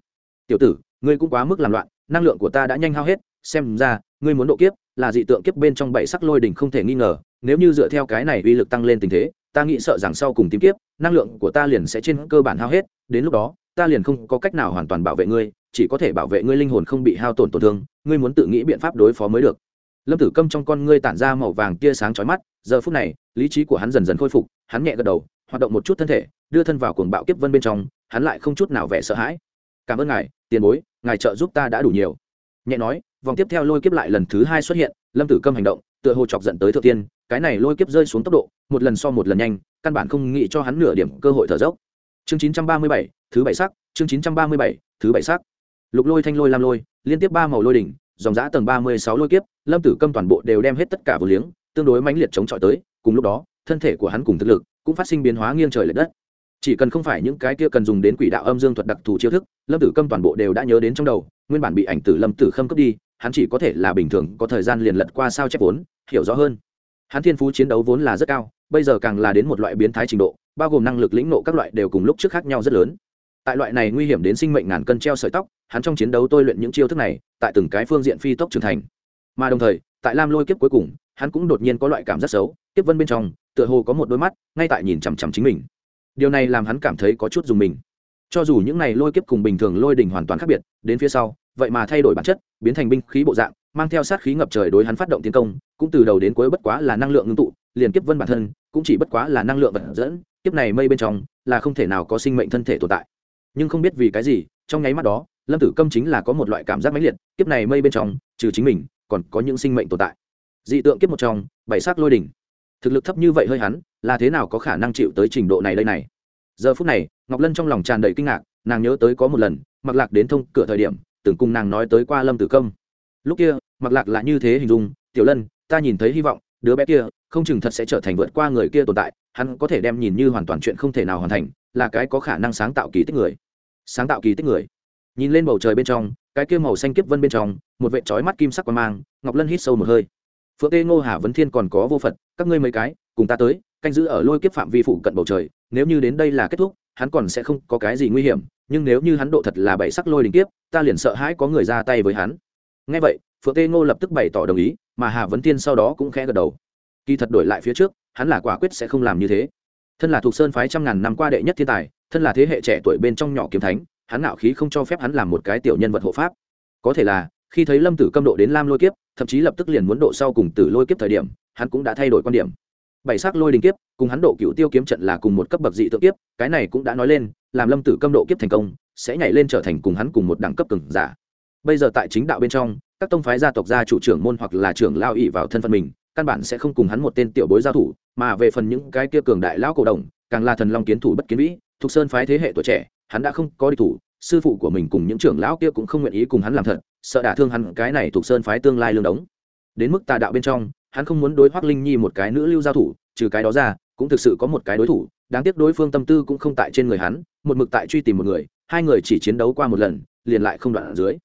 [SPEAKER 1] Tiểu tử, ngươi cũng quá mức làm loạn, năng lượng của ta đã nhanh hao hết, xem ra, ngươi muốn độ kiếp là dị tượng kiếp bên trong bảy sắc lôi đỉnh không thể nghi ngờ, nếu như dựa theo cái này uy lực tăng lên tình thế ta nghĩ sợ rằng sau cùng tìm kiếp, năng lượng của ta liền sẽ trên cơ bản hao hết, đến lúc đó, ta liền không có cách nào hoàn toàn bảo vệ ngươi, chỉ có thể bảo vệ ngươi linh hồn không bị hao tổn tổn thương, ngươi muốn tự nghĩ biện pháp đối phó mới được. Lâm tử câm trong con ngươi tản ra màu vàng tia sáng chói mắt, giờ phút này, lý trí của hắn dần dần khôi phục, hắn nhẹ gật đầu, hoạt động một chút thân thể, đưa thân vào cuồng bạo kiếp vân bên trong, hắn lại không chút nào vẻ sợ hãi. Cảm ơn ngài, tiền bối, ngài trợ giúp ta đã đủ nhiều. Nhẹ nói, vòng tiếp theo lôi kiếp lại lần thứ hai xuất hiện, lâm tử câm hành động tựa hồ chọc giận tới thượng tiên, cái này lôi kiếp rơi xuống tốc độ, một lần so một lần nhanh, căn bản không nghĩ cho hắn nửa điểm cơ hội thở dốc. Chương chín trăm ba mươi bảy, thứ bảy sắc, chương chín trăm ba mươi bảy, thứ bảy sắc. Lục lôi thanh lôi lam lôi, liên tiếp ba màu lôi đỉnh, dòng giã tầng ba mươi sáu lôi kiếp, lâm tử câm toàn bộ đều đem hết tất cả vô liếng, tương đối mãnh liệt chống chọi tới, cùng lúc đó, thân thể của hắn cùng thực lực cũng phát sinh biến hóa nghiêng trời l ệ đất. Chỉ cần không phải những cái kia cần dùng đến quỷ đạo âm dương thuật đặc thù chiêu thức, lâm tử câm toàn bộ đều đã nhớ đến trong đầu, nguyên bản bị ảnh tử lâm tử khâm cướp đi hắn chỉ có thể là bình thường, có thời gian liền lật qua sao chép vốn, hiểu rõ hơn. Hắn thiên phú chiến đấu vốn là rất cao, bây giờ càng là đến một loại biến thái trình độ, bao gồm năng lực lĩnh nộ các loại đều cùng lúc trước khác nhau rất lớn. Tại loại này nguy hiểm đến sinh mệnh ngàn cân treo sợi tóc, hắn trong chiến đấu tôi luyện những chiêu thức này, tại từng cái phương diện phi tốc trưởng thành. Mà đồng thời, tại lam lôi kiếp cuối cùng, hắn cũng đột nhiên có loại cảm giác xấu, kiếp vân bên trong, tựa hồ có một đôi mắt, ngay tại nhìn chằm chằm chính mình. Điều này làm hắn cảm thấy có chút dùng mình cho dù những này lôi kiếp cùng bình thường lôi đỉnh hoàn toàn khác biệt, đến phía sau, vậy mà thay đổi bản chất, biến thành binh khí bộ dạng, mang theo sát khí ngập trời đối hắn phát động tiến công, cũng từ đầu đến cuối bất quá là năng lượng ngưng tụ, liền kiếp vân bản thân, cũng chỉ bất quá là năng lượng vật dẫn, kiếp này mây bên trong, là không thể nào có sinh mệnh thân thể tồn tại. Nhưng không biết vì cái gì, trong nháy mắt đó, lâm tử câm chính là có một loại cảm giác mãnh liệt, kiếp này mây bên trong, trừ chính mình, còn có những sinh mệnh tồn tại. Dị tượng kiếp một trong, bảy sắc lôi đỉnh. Thực lực thấp như vậy hơi hắn, là thế nào có khả năng chịu tới trình độ này đây này? Giờ phút này, ngọc lân trong lòng tràn đầy kinh ngạc, nàng nhớ tới có một lần mặc lạc đến thông cửa thời điểm, từng cùng nàng nói tới qua lâm tử công. Lúc kia mặc lạc là như thế hình dung, tiểu lân, ta nhìn thấy hy vọng, đứa bé kia, không chừng thật sẽ trở thành vượt qua người kia tồn tại, hắn có thể đem nhìn như hoàn toàn chuyện không thể nào hoàn thành, là cái có khả năng sáng tạo kỳ tích người. Sáng tạo kỳ tích người. Nhìn lên bầu trời bên trong, cái kia màu xanh kiếp vân bên trong, một vệ trói mắt kim sắc qua mang, ngọc lân hít sâu một hơi. Phượng tê ngô hà vấn thiên còn có vô phật, các ngươi mấy cái, cùng ta tới canh giữ ở lôi kiếp phạm vi phụ cận bầu trời, nếu như đến đây là kết thúc, hắn còn sẽ không có cái gì nguy hiểm, nhưng nếu như hắn độ thật là bảy sắc lôi đình kiếp, ta liền sợ hãi có người ra tay với hắn. Ngay vậy, phượng tê ngô lập tức bày tỏ đồng ý, mà hà vấn thiên sau đó cũng khẽ gật đầu. Kỳ thật đổi lại phía trước, hắn là quả quyết sẽ không làm như thế. Thân là thuộc sơn phái trăm ngàn năm qua đệ nhất thiên tài, thân là thế hệ trẻ tuổi bên trong nhỏ kiếm thánh, hắn nạo khí không cho phép hắn làm một cái tiểu nhân vật hộ pháp. Có thể là, khi thấy lâm tử câm độ đến lam lôi kiếp, thậm chí lập tức liền muốn độ sau cùng tử lôi kiếp thời điểm, hắn cũng đã thay đổi quan điểm bảy sắc lôi đình kiếp, cùng hắn độ cựu tiêu kiếm trận là cùng một cấp bậc dị tượng kiếp, cái này cũng đã nói lên, làm lâm tử câm độ kiếp thành công, sẽ nhảy lên trở thành cùng hắn cùng một đẳng cấp cường giả. Bây giờ tại chính đạo bên trong, các tông phái gia tộc gia chủ trưởng môn hoặc là trưởng lao ỵ vào thân phận mình, căn bản sẽ không cùng hắn một tên tiểu bối giao thủ, mà về phần những cái kia cường đại lão cổ đồng, càng là thần long kiến thủ bất kiến vĩ, thuộc sơn phái thế hệ tuổi trẻ, hắn đã không có đi thủ, sư phụ của mình cùng những trưởng lão kia cũng không nguyện ý cùng hắn làm thật, sợ đả thương hắn cái này thuộc sơn phái tương lai lương đống. Đến mức tà đạo bên trong hắn không muốn đối hoác linh nhi một cái nữ lưu giao thủ, trừ cái đó ra, cũng thực sự có một cái đối thủ. Đáng tiếc đối phương tâm tư cũng không tại trên người hắn, một mực tại truy tìm một người, hai người chỉ chiến đấu qua một lần, liền lại không đoạn ở dưới.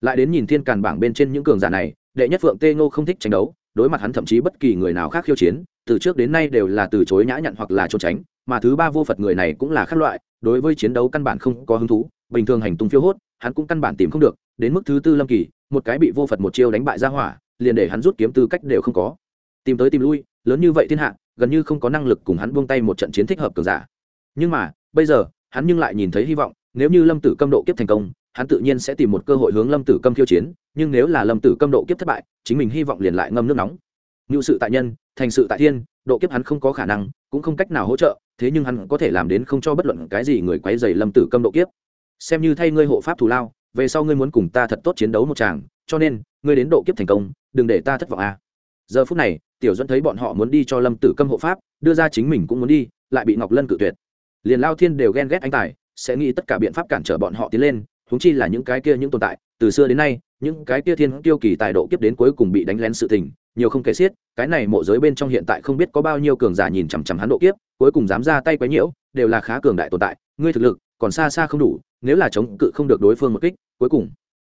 [SPEAKER 1] Lại đến nhìn thiên càn bảng bên trên những cường giả này, đệ nhất phượng tê ngô không thích tranh đấu, đối mặt hắn thậm chí bất kỳ người nào khác khiêu chiến, từ trước đến nay đều là từ chối nhã nhặn hoặc là trốn tránh, mà thứ ba vô phật người này cũng là khác loại, đối với chiến đấu căn bản không có hứng thú, bình thường hành tung phiêu hốt, hắn cũng căn bản tìm không được, đến mức thứ tư lâm kỳ, một cái bị vô phật một chiêu đánh bại ra hỏa liền để hắn rút kiếm tư cách đều không có. Tìm tới tìm lui, lớn như vậy thiên hạ, gần như không có năng lực cùng hắn buông tay một trận chiến thích hợp cường giả. Nhưng mà, bây giờ, hắn nhưng lại nhìn thấy hy vọng, nếu như lâm tử câm độ kiếp thành công, hắn tự nhiên sẽ tìm một cơ hội hướng lâm tử câm khiêu chiến, nhưng nếu là lâm tử câm độ kiếp thất bại, chính mình hy vọng liền lại ngâm nước nóng. Ngự sự tại nhân, thành sự tại thiên, độ kiếp hắn không có khả năng, cũng không cách nào hỗ trợ, thế nhưng hắn có thể làm đến không cho bất luận cái gì người quấy dày lâm tử câm độ kiếp. Xem như thay ngươi hộ pháp thù lao, về sau ngươi muốn cùng ta thật tốt chiến đấu một chàng cho nên ngươi đến độ kiếp thành công, đừng để ta thất vọng a giờ phút này, tiểu dẫn thấy bọn họ muốn đi cho lâm tử câm hộ pháp, đưa ra chính mình cũng muốn đi, lại bị ngọc lân cự tuyệt. Liền lao thiên đều ghen ghét anh tài, sẽ nghĩ tất cả biện pháp cản trở bọn họ tiến lên húng chi là những cái kia những tồn tại, từ xưa đến nay, những cái kia thiên tiêu kỳ tài độ kiếp đến cuối cùng bị đánh lén sự tình, nhiều không kể xiết, cái này mộ giới bên trong hiện tại không biết có bao nhiêu cường giả nhìn chằm chằm hắn độ kiếp, cuối cùng dám ra tay quấy nhiễu, đều là khá cường đại tồn tại, ngươi thực lực còn xa xa không đủ, nếu là chống cự không được đối phương một kích, cuối cùng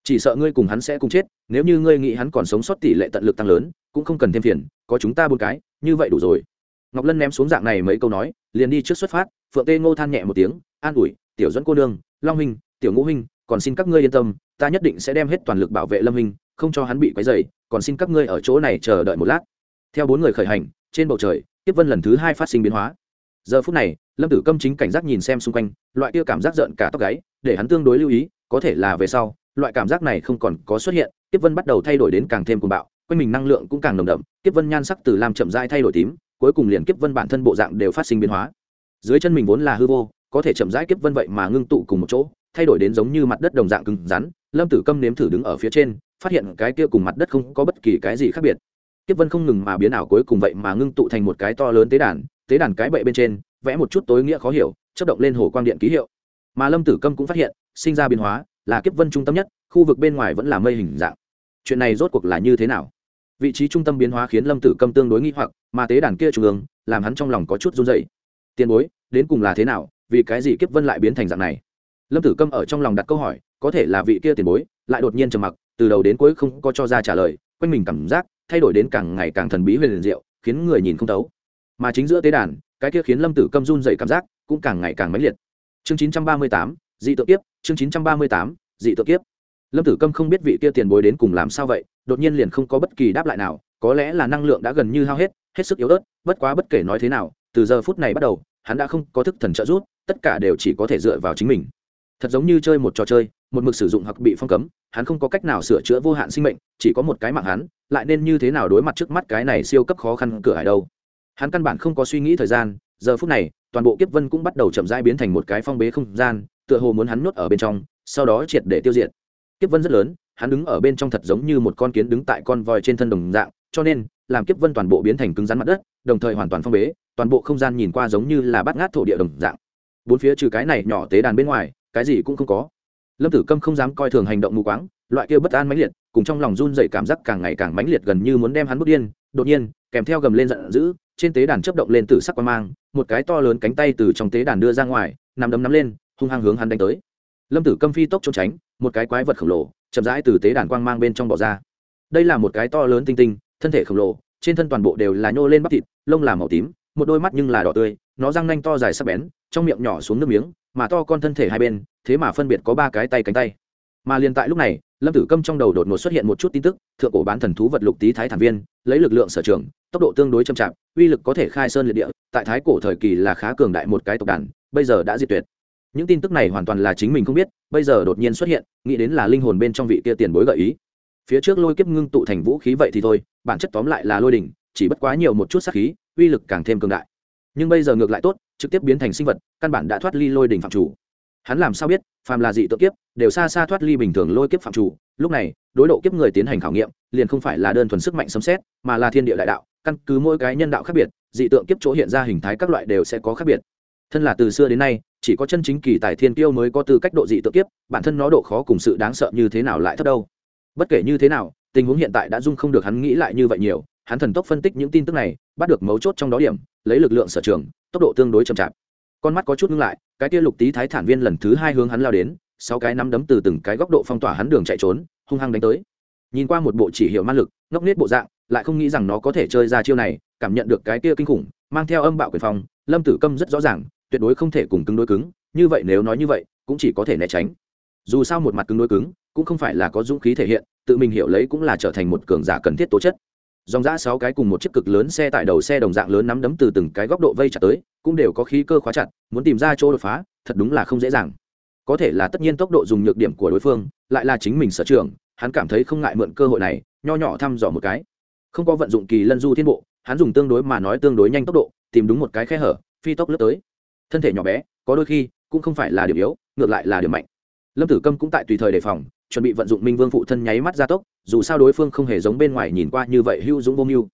[SPEAKER 1] chỉ sợ ngươi cùng hắn sẽ cùng chết, nếu như ngươi nghĩ hắn còn sống sót tỷ lệ tận lực tăng lớn, cũng không cần thêm phiền, có chúng ta bốn cái, như vậy đủ rồi. Ngọc lân ném xuống dạng này mấy câu nói, liền đi trước xuất phát, phượng tê ngô than nhẹ một tiếng, an ủi, tiểu dẫn cô nương, long huynh, tiểu ngũ huynh, còn xin các ngươi yên tâm, ta nhất định sẽ đem hết toàn lực bảo vệ lâm huynh, không cho hắn bị quấy dày còn xin các ngươi ở chỗ này chờ đợi một lát. Theo bốn người khởi hành, trên bầu trời, tiếp vân lần thứ hai phát sinh biến hóa. Giờ phút này, lâm tử câm chính cảnh giác nhìn xem xung quanh, loại kia cảm giác giận cả tóc gáy, để hắn tương đối lưu ý, có thể là về sau loại cảm giác này không còn có xuất hiện tiếp vân bắt đầu thay đổi đến càng thêm cuồng bạo, quanh mình năng lượng cũng càng nồng đậm tiếp vân nhan sắc từ làm chậm rãi thay đổi tím, cuối cùng liền kiếp vân bản thân bộ dạng đều phát sinh biến hóa. Dưới chân mình vốn là hư vô, có thể chậm rãi kiếp vân vậy mà ngưng tụ cùng một chỗ, thay đổi đến giống như mặt đất đồng dạng cứng rắn, lâm tử câm nếm thử đứng ở phía trên, phát hiện cái kia cùng mặt đất không có bất kỳ cái gì khác biệt. Kiếp vân không ngừng mà biến ảo cuối cùng vậy mà ngưng tụ thành một cái to lớn tế đàn tế đàn cái bậy bên trên, vẽ một chút tối nghĩa khó hiểu chất động lên hồ quang điện ký hiệu. Mà lâm tử câm cũng phát hiện, sinh ra biến hóa là kiếp vân trung tâm nhất, khu vực bên ngoài vẫn là mây hình dạng. Chuyện này rốt cuộc là như thế nào? Vị trí trung tâm biến hóa khiến lâm tử câm tương đối nghi hoặc, mà tế đàn kia trung ương, làm hắn trong lòng có chút run dậy tiền bối, đến cùng là thế nào? Vì cái gì kiếp vân lại biến thành dạng này? Lâm tử câm ở trong lòng đặt câu hỏi, có thể là vị kia tiền bối, lại đột nhiên trầm mặc, từ đầu đến cuối không có cho ra trả lời, quanh mình cảm giác, thay đổi đến càng ngày càng thần bí huyền diệu, khiến người nhìn không thấu. Mà chính giữa tế đàn, cái kia khiến lâm tử câm run dậy cảm giác, cũng càng ngày càng mãnh liệt. Chương chín trăm ba mươi tám dị tự kiếp, chương chín trăm ba mươi tám, dị tự kiếp. Lâm tử câm không biết vị kia tiền bối đến cùng làm sao vậy, đột nhiên liền không có bất kỳ đáp lại nào, có lẽ là năng lượng đã gần như hao hết hết sức yếu ớt, bất quá bất kể nói thế nào, từ giờ phút này bắt đầu, hắn đã không có thức thần trợ giúp, tất cả đều chỉ có thể dựa vào chính mình. Thật giống như chơi một trò chơi, một mực sử dụng hoặc bị phong cấm, hắn không có cách nào sửa chữa vô hạn sinh mệnh, chỉ có một cái mạng hắn, lại nên như thế nào đối mặt trước mắt cái này siêu cấp khó khăn cửa hải đâu. Hắn căn bản không có suy nghĩ thời gian, giờ phút này, toàn bộ kiếp vân cũng bắt đầu chậm rãi biến thành một cái phong bế không gian tựa hồ muốn hắn nuốt ở bên trong, sau đó triệt để tiêu diệt. Kiếp vân rất lớn, hắn đứng ở bên trong thật giống như một con kiến đứng tại con voi trên thân đồng dạng, cho nên, làm kiếp vân toàn bộ biến thành cứng rắn mặt đất, đồng thời hoàn toàn phong bế, toàn bộ không gian nhìn qua giống như là bắt ngát thổ địa đồng dạng. Bốn phía trừ cái này nhỏ tế đàn bên ngoài, cái gì cũng không có. Lâm tử câm không dám coi thường hành động mù quáng, loại kia bất an mãnh liệt, cùng trong lòng run dậy cảm giác càng ngày càng mãnh liệt gần như muốn đem hắn bước điên. Đột nhiên, kèm theo gầm lên giận dữ, trên tế đàn chấp động lên từ sắc quan mang, một cái to lớn cánh tay từ trong tế đàn đưa ra ngoài nằm đấm nắm lên hung hăng hướng hắn đánh tới. Lâm tử câm phi tốc trốn tránh, một cái quái vật khổng lồ, chậm rãi từ tế đàn quang mang bên trong bỏ ra. Đây là một cái to lớn tinh tinh, thân thể khổng lồ, trên thân toàn bộ đều là nhô lên bắp thịt, lông là màu tím, một đôi mắt nhưng là đỏ tươi, nó răng nanh to dài sắc bén, trong miệng nhỏ xuống nước miếng, mà to con thân thể hai bên, thế mà phân biệt có ba cái tay cánh tay. Mà liền tại lúc này, lâm tử câm trong đầu đột ngột xuất hiện một chút tin tức, thượng cổ bán thần thú vật lục tý thái thản viên, lấy lực lượng sở trường, tốc độ tương đối chậm chạp, uy lực có thể khai sơn liệt địa, tại thái cổ thời kỳ là khá cường đại một cái tộc đàn, bây giờ đã diệt tuyệt những tin tức này hoàn toàn là chính mình không biết, bây giờ đột nhiên xuất hiện, nghĩ đến là linh hồn bên trong vị kia tiền bối gợi ý. Phía trước lôi kiếp ngưng tụ thành vũ khí vậy thì thôi, bản chất tóm lại là lôi đỉnh, chỉ bất quá nhiều một chút sát khí, uy lực càng thêm cường đại. Nhưng bây giờ ngược lại tốt, trực tiếp biến thành sinh vật, căn bản đã thoát ly lôi đỉnh phạm chủ. Hắn làm sao biết, phàm là dị tự kiếp, đều xa xa thoát ly bình thường lôi kiếp phạm chủ. Lúc này, đối độ kiếp người tiến hành khảo nghiệm, liền không phải là đơn thuần sức mạnh sấm xét mà là thiên địa đại đạo, căn cứ mỗi cái nhân đạo khác biệt, dị tượng kiếp chỗ hiện ra hình thái các loại đều sẽ có khác biệt. Thân là từ xưa đến nay chỉ có chân chính kỳ tài thiên kiêu mới có tư cách độ dị tự kiếp, bản thân nó độ khó cùng sự đáng sợ như thế nào lại thấp đâu? Bất kể như thế nào, tình huống hiện tại đã dung không được hắn nghĩ lại như vậy nhiều, hắn thần tốc phân tích những tin tức này, bắt được mấu chốt trong đó điểm, lấy lực lượng sở trường, tốc độ tương đối chậm chạp. Con mắt có chút ngưng lại, cái kia lục tý thái thản viên lần thứ hai hướng hắn lao đến, sáu cái nắm đấm từ từng cái góc độ phong tỏa hắn đường chạy trốn, hung hăng đánh tới. Nhìn qua một bộ chỉ hiệu ma lực, ngốc nết bộ dạng, lại không nghĩ rằng nó có thể chơi ra chiêu này, cảm nhận được cái kia kinh khủng, mang theo âm bạo quyền phong, lâm tử câm rất rõ ràng tuyệt đối không thể cùng cứng đối cứng, như vậy nếu nói như vậy, cũng chỉ có thể né tránh. Dù sao một mặt cứng đối cứng, cũng không phải là có dũng khí thể hiện, tự mình hiểu lấy cũng là trở thành một cường giả cần thiết tố chất. Dòng giã sáu cái cùng một chiếc cực lớn xe tại đầu xe đồng dạng lớn nắm đấm từ từng cái góc độ vây chặt tới, cũng đều có khí cơ khóa chặt, muốn tìm ra chỗ đột phá, thật đúng là không dễ dàng. Có thể là tất nhiên tốc độ dùng nhược điểm của đối phương, lại là chính mình sở trường, hắn cảm thấy không ngại mượn cơ hội này, nho nhỏ thăm dò một cái. Không có vận dụng kỳ lân du thiên bộ, hắn dùng tương đối mà nói tương đối nhanh tốc độ, tìm đúng một cái khe hở, phi tốc lướt tới thân thể nhỏ bé, có đôi khi cũng không phải là điểm yếu, ngược lại là điểm mạnh. Lâm tử câm cũng tại tùy thời đề phòng, chuẩn bị vận dụng minh vương phụ thân nháy mắt gia tốc, dù sao đối phương không hề giống bên ngoài nhìn qua như vậy hữu dũng vô mưu.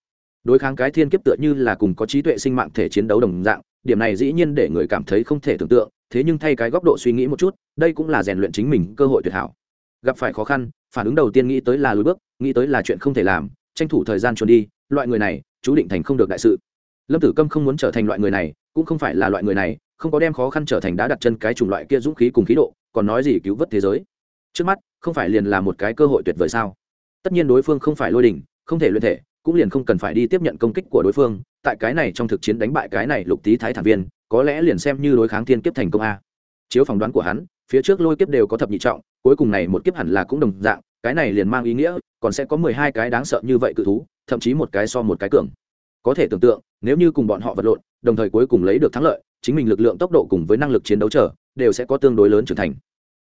[SPEAKER 1] Đối kháng cái thiên kiếp tựa như là cùng có trí tuệ sinh mạng thể chiến đấu đồng dạng, điểm này dĩ nhiên để người cảm thấy không thể tưởng tượng, thế nhưng thay cái góc độ suy nghĩ một chút, đây cũng là rèn luyện chính mình cơ hội tuyệt hảo. Gặp phải khó khăn, phản ứng đầu tiên nghĩ tới là lùi bước, nghĩ tới là chuyện không thể làm, tranh thủ thời gian trốn đi, loại người này, chú định thành không được đại sự lâm tử câm không muốn trở thành loại người này, cũng không phải là loại người này, không có đem khó khăn trở thành đá đặt chân cái chủng loại kia dũng khí cùng khí độ, còn nói gì cứu vớt thế giới. Trước mắt, không phải liền là một cái cơ hội tuyệt vời sao? Tất nhiên đối phương không phải lôi đình, không thể luyện thể, cũng liền không cần phải đi tiếp nhận công kích của đối phương, tại cái này trong thực chiến đánh bại cái này lục tý thái thản viên, có lẽ liền xem như đối kháng thiên kiếp thành công a. Chiếu phỏng đoán của hắn, phía trước lôi kiếp đều có thập nhị trọng, cuối cùng này một kiếp hẳn là cũng đồng dạng, cái này liền mang ý nghĩa, còn sẽ có mười hai cái đáng sợ như vậy cự thú, thậm chí một cái so một cái cường. Có thể tưởng tượng nếu như cùng bọn họ vật lộn, đồng thời cuối cùng lấy được thắng lợi, chính mình lực lượng tốc độ cùng với năng lực chiến đấu trở đều sẽ có tương đối lớn trưởng thành.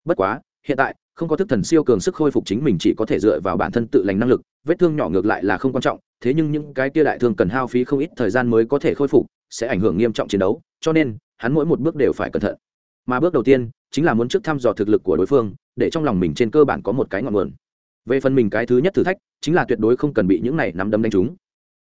[SPEAKER 1] Bất quá, hiện tại, không có thức thần siêu cường sức khôi phục chính mình chỉ có thể dựa vào bản thân tự lành năng lực, vết thương nhỏ ngược lại là không quan trọng, thế nhưng những cái kia đại thương cần hao phí không ít thời gian mới có thể khôi phục, sẽ ảnh hưởng nghiêm trọng chiến đấu, cho nên, hắn mỗi một bước đều phải cẩn thận. Mà bước đầu tiên, chính là muốn trước thăm dò thực lực của đối phương, để trong lòng mình trên cơ bản có một cái ngọn nguồn. Về phần mình cái thứ nhất thử thách, chính là tuyệt đối không cần bị những này nắm đấm đánh trúng.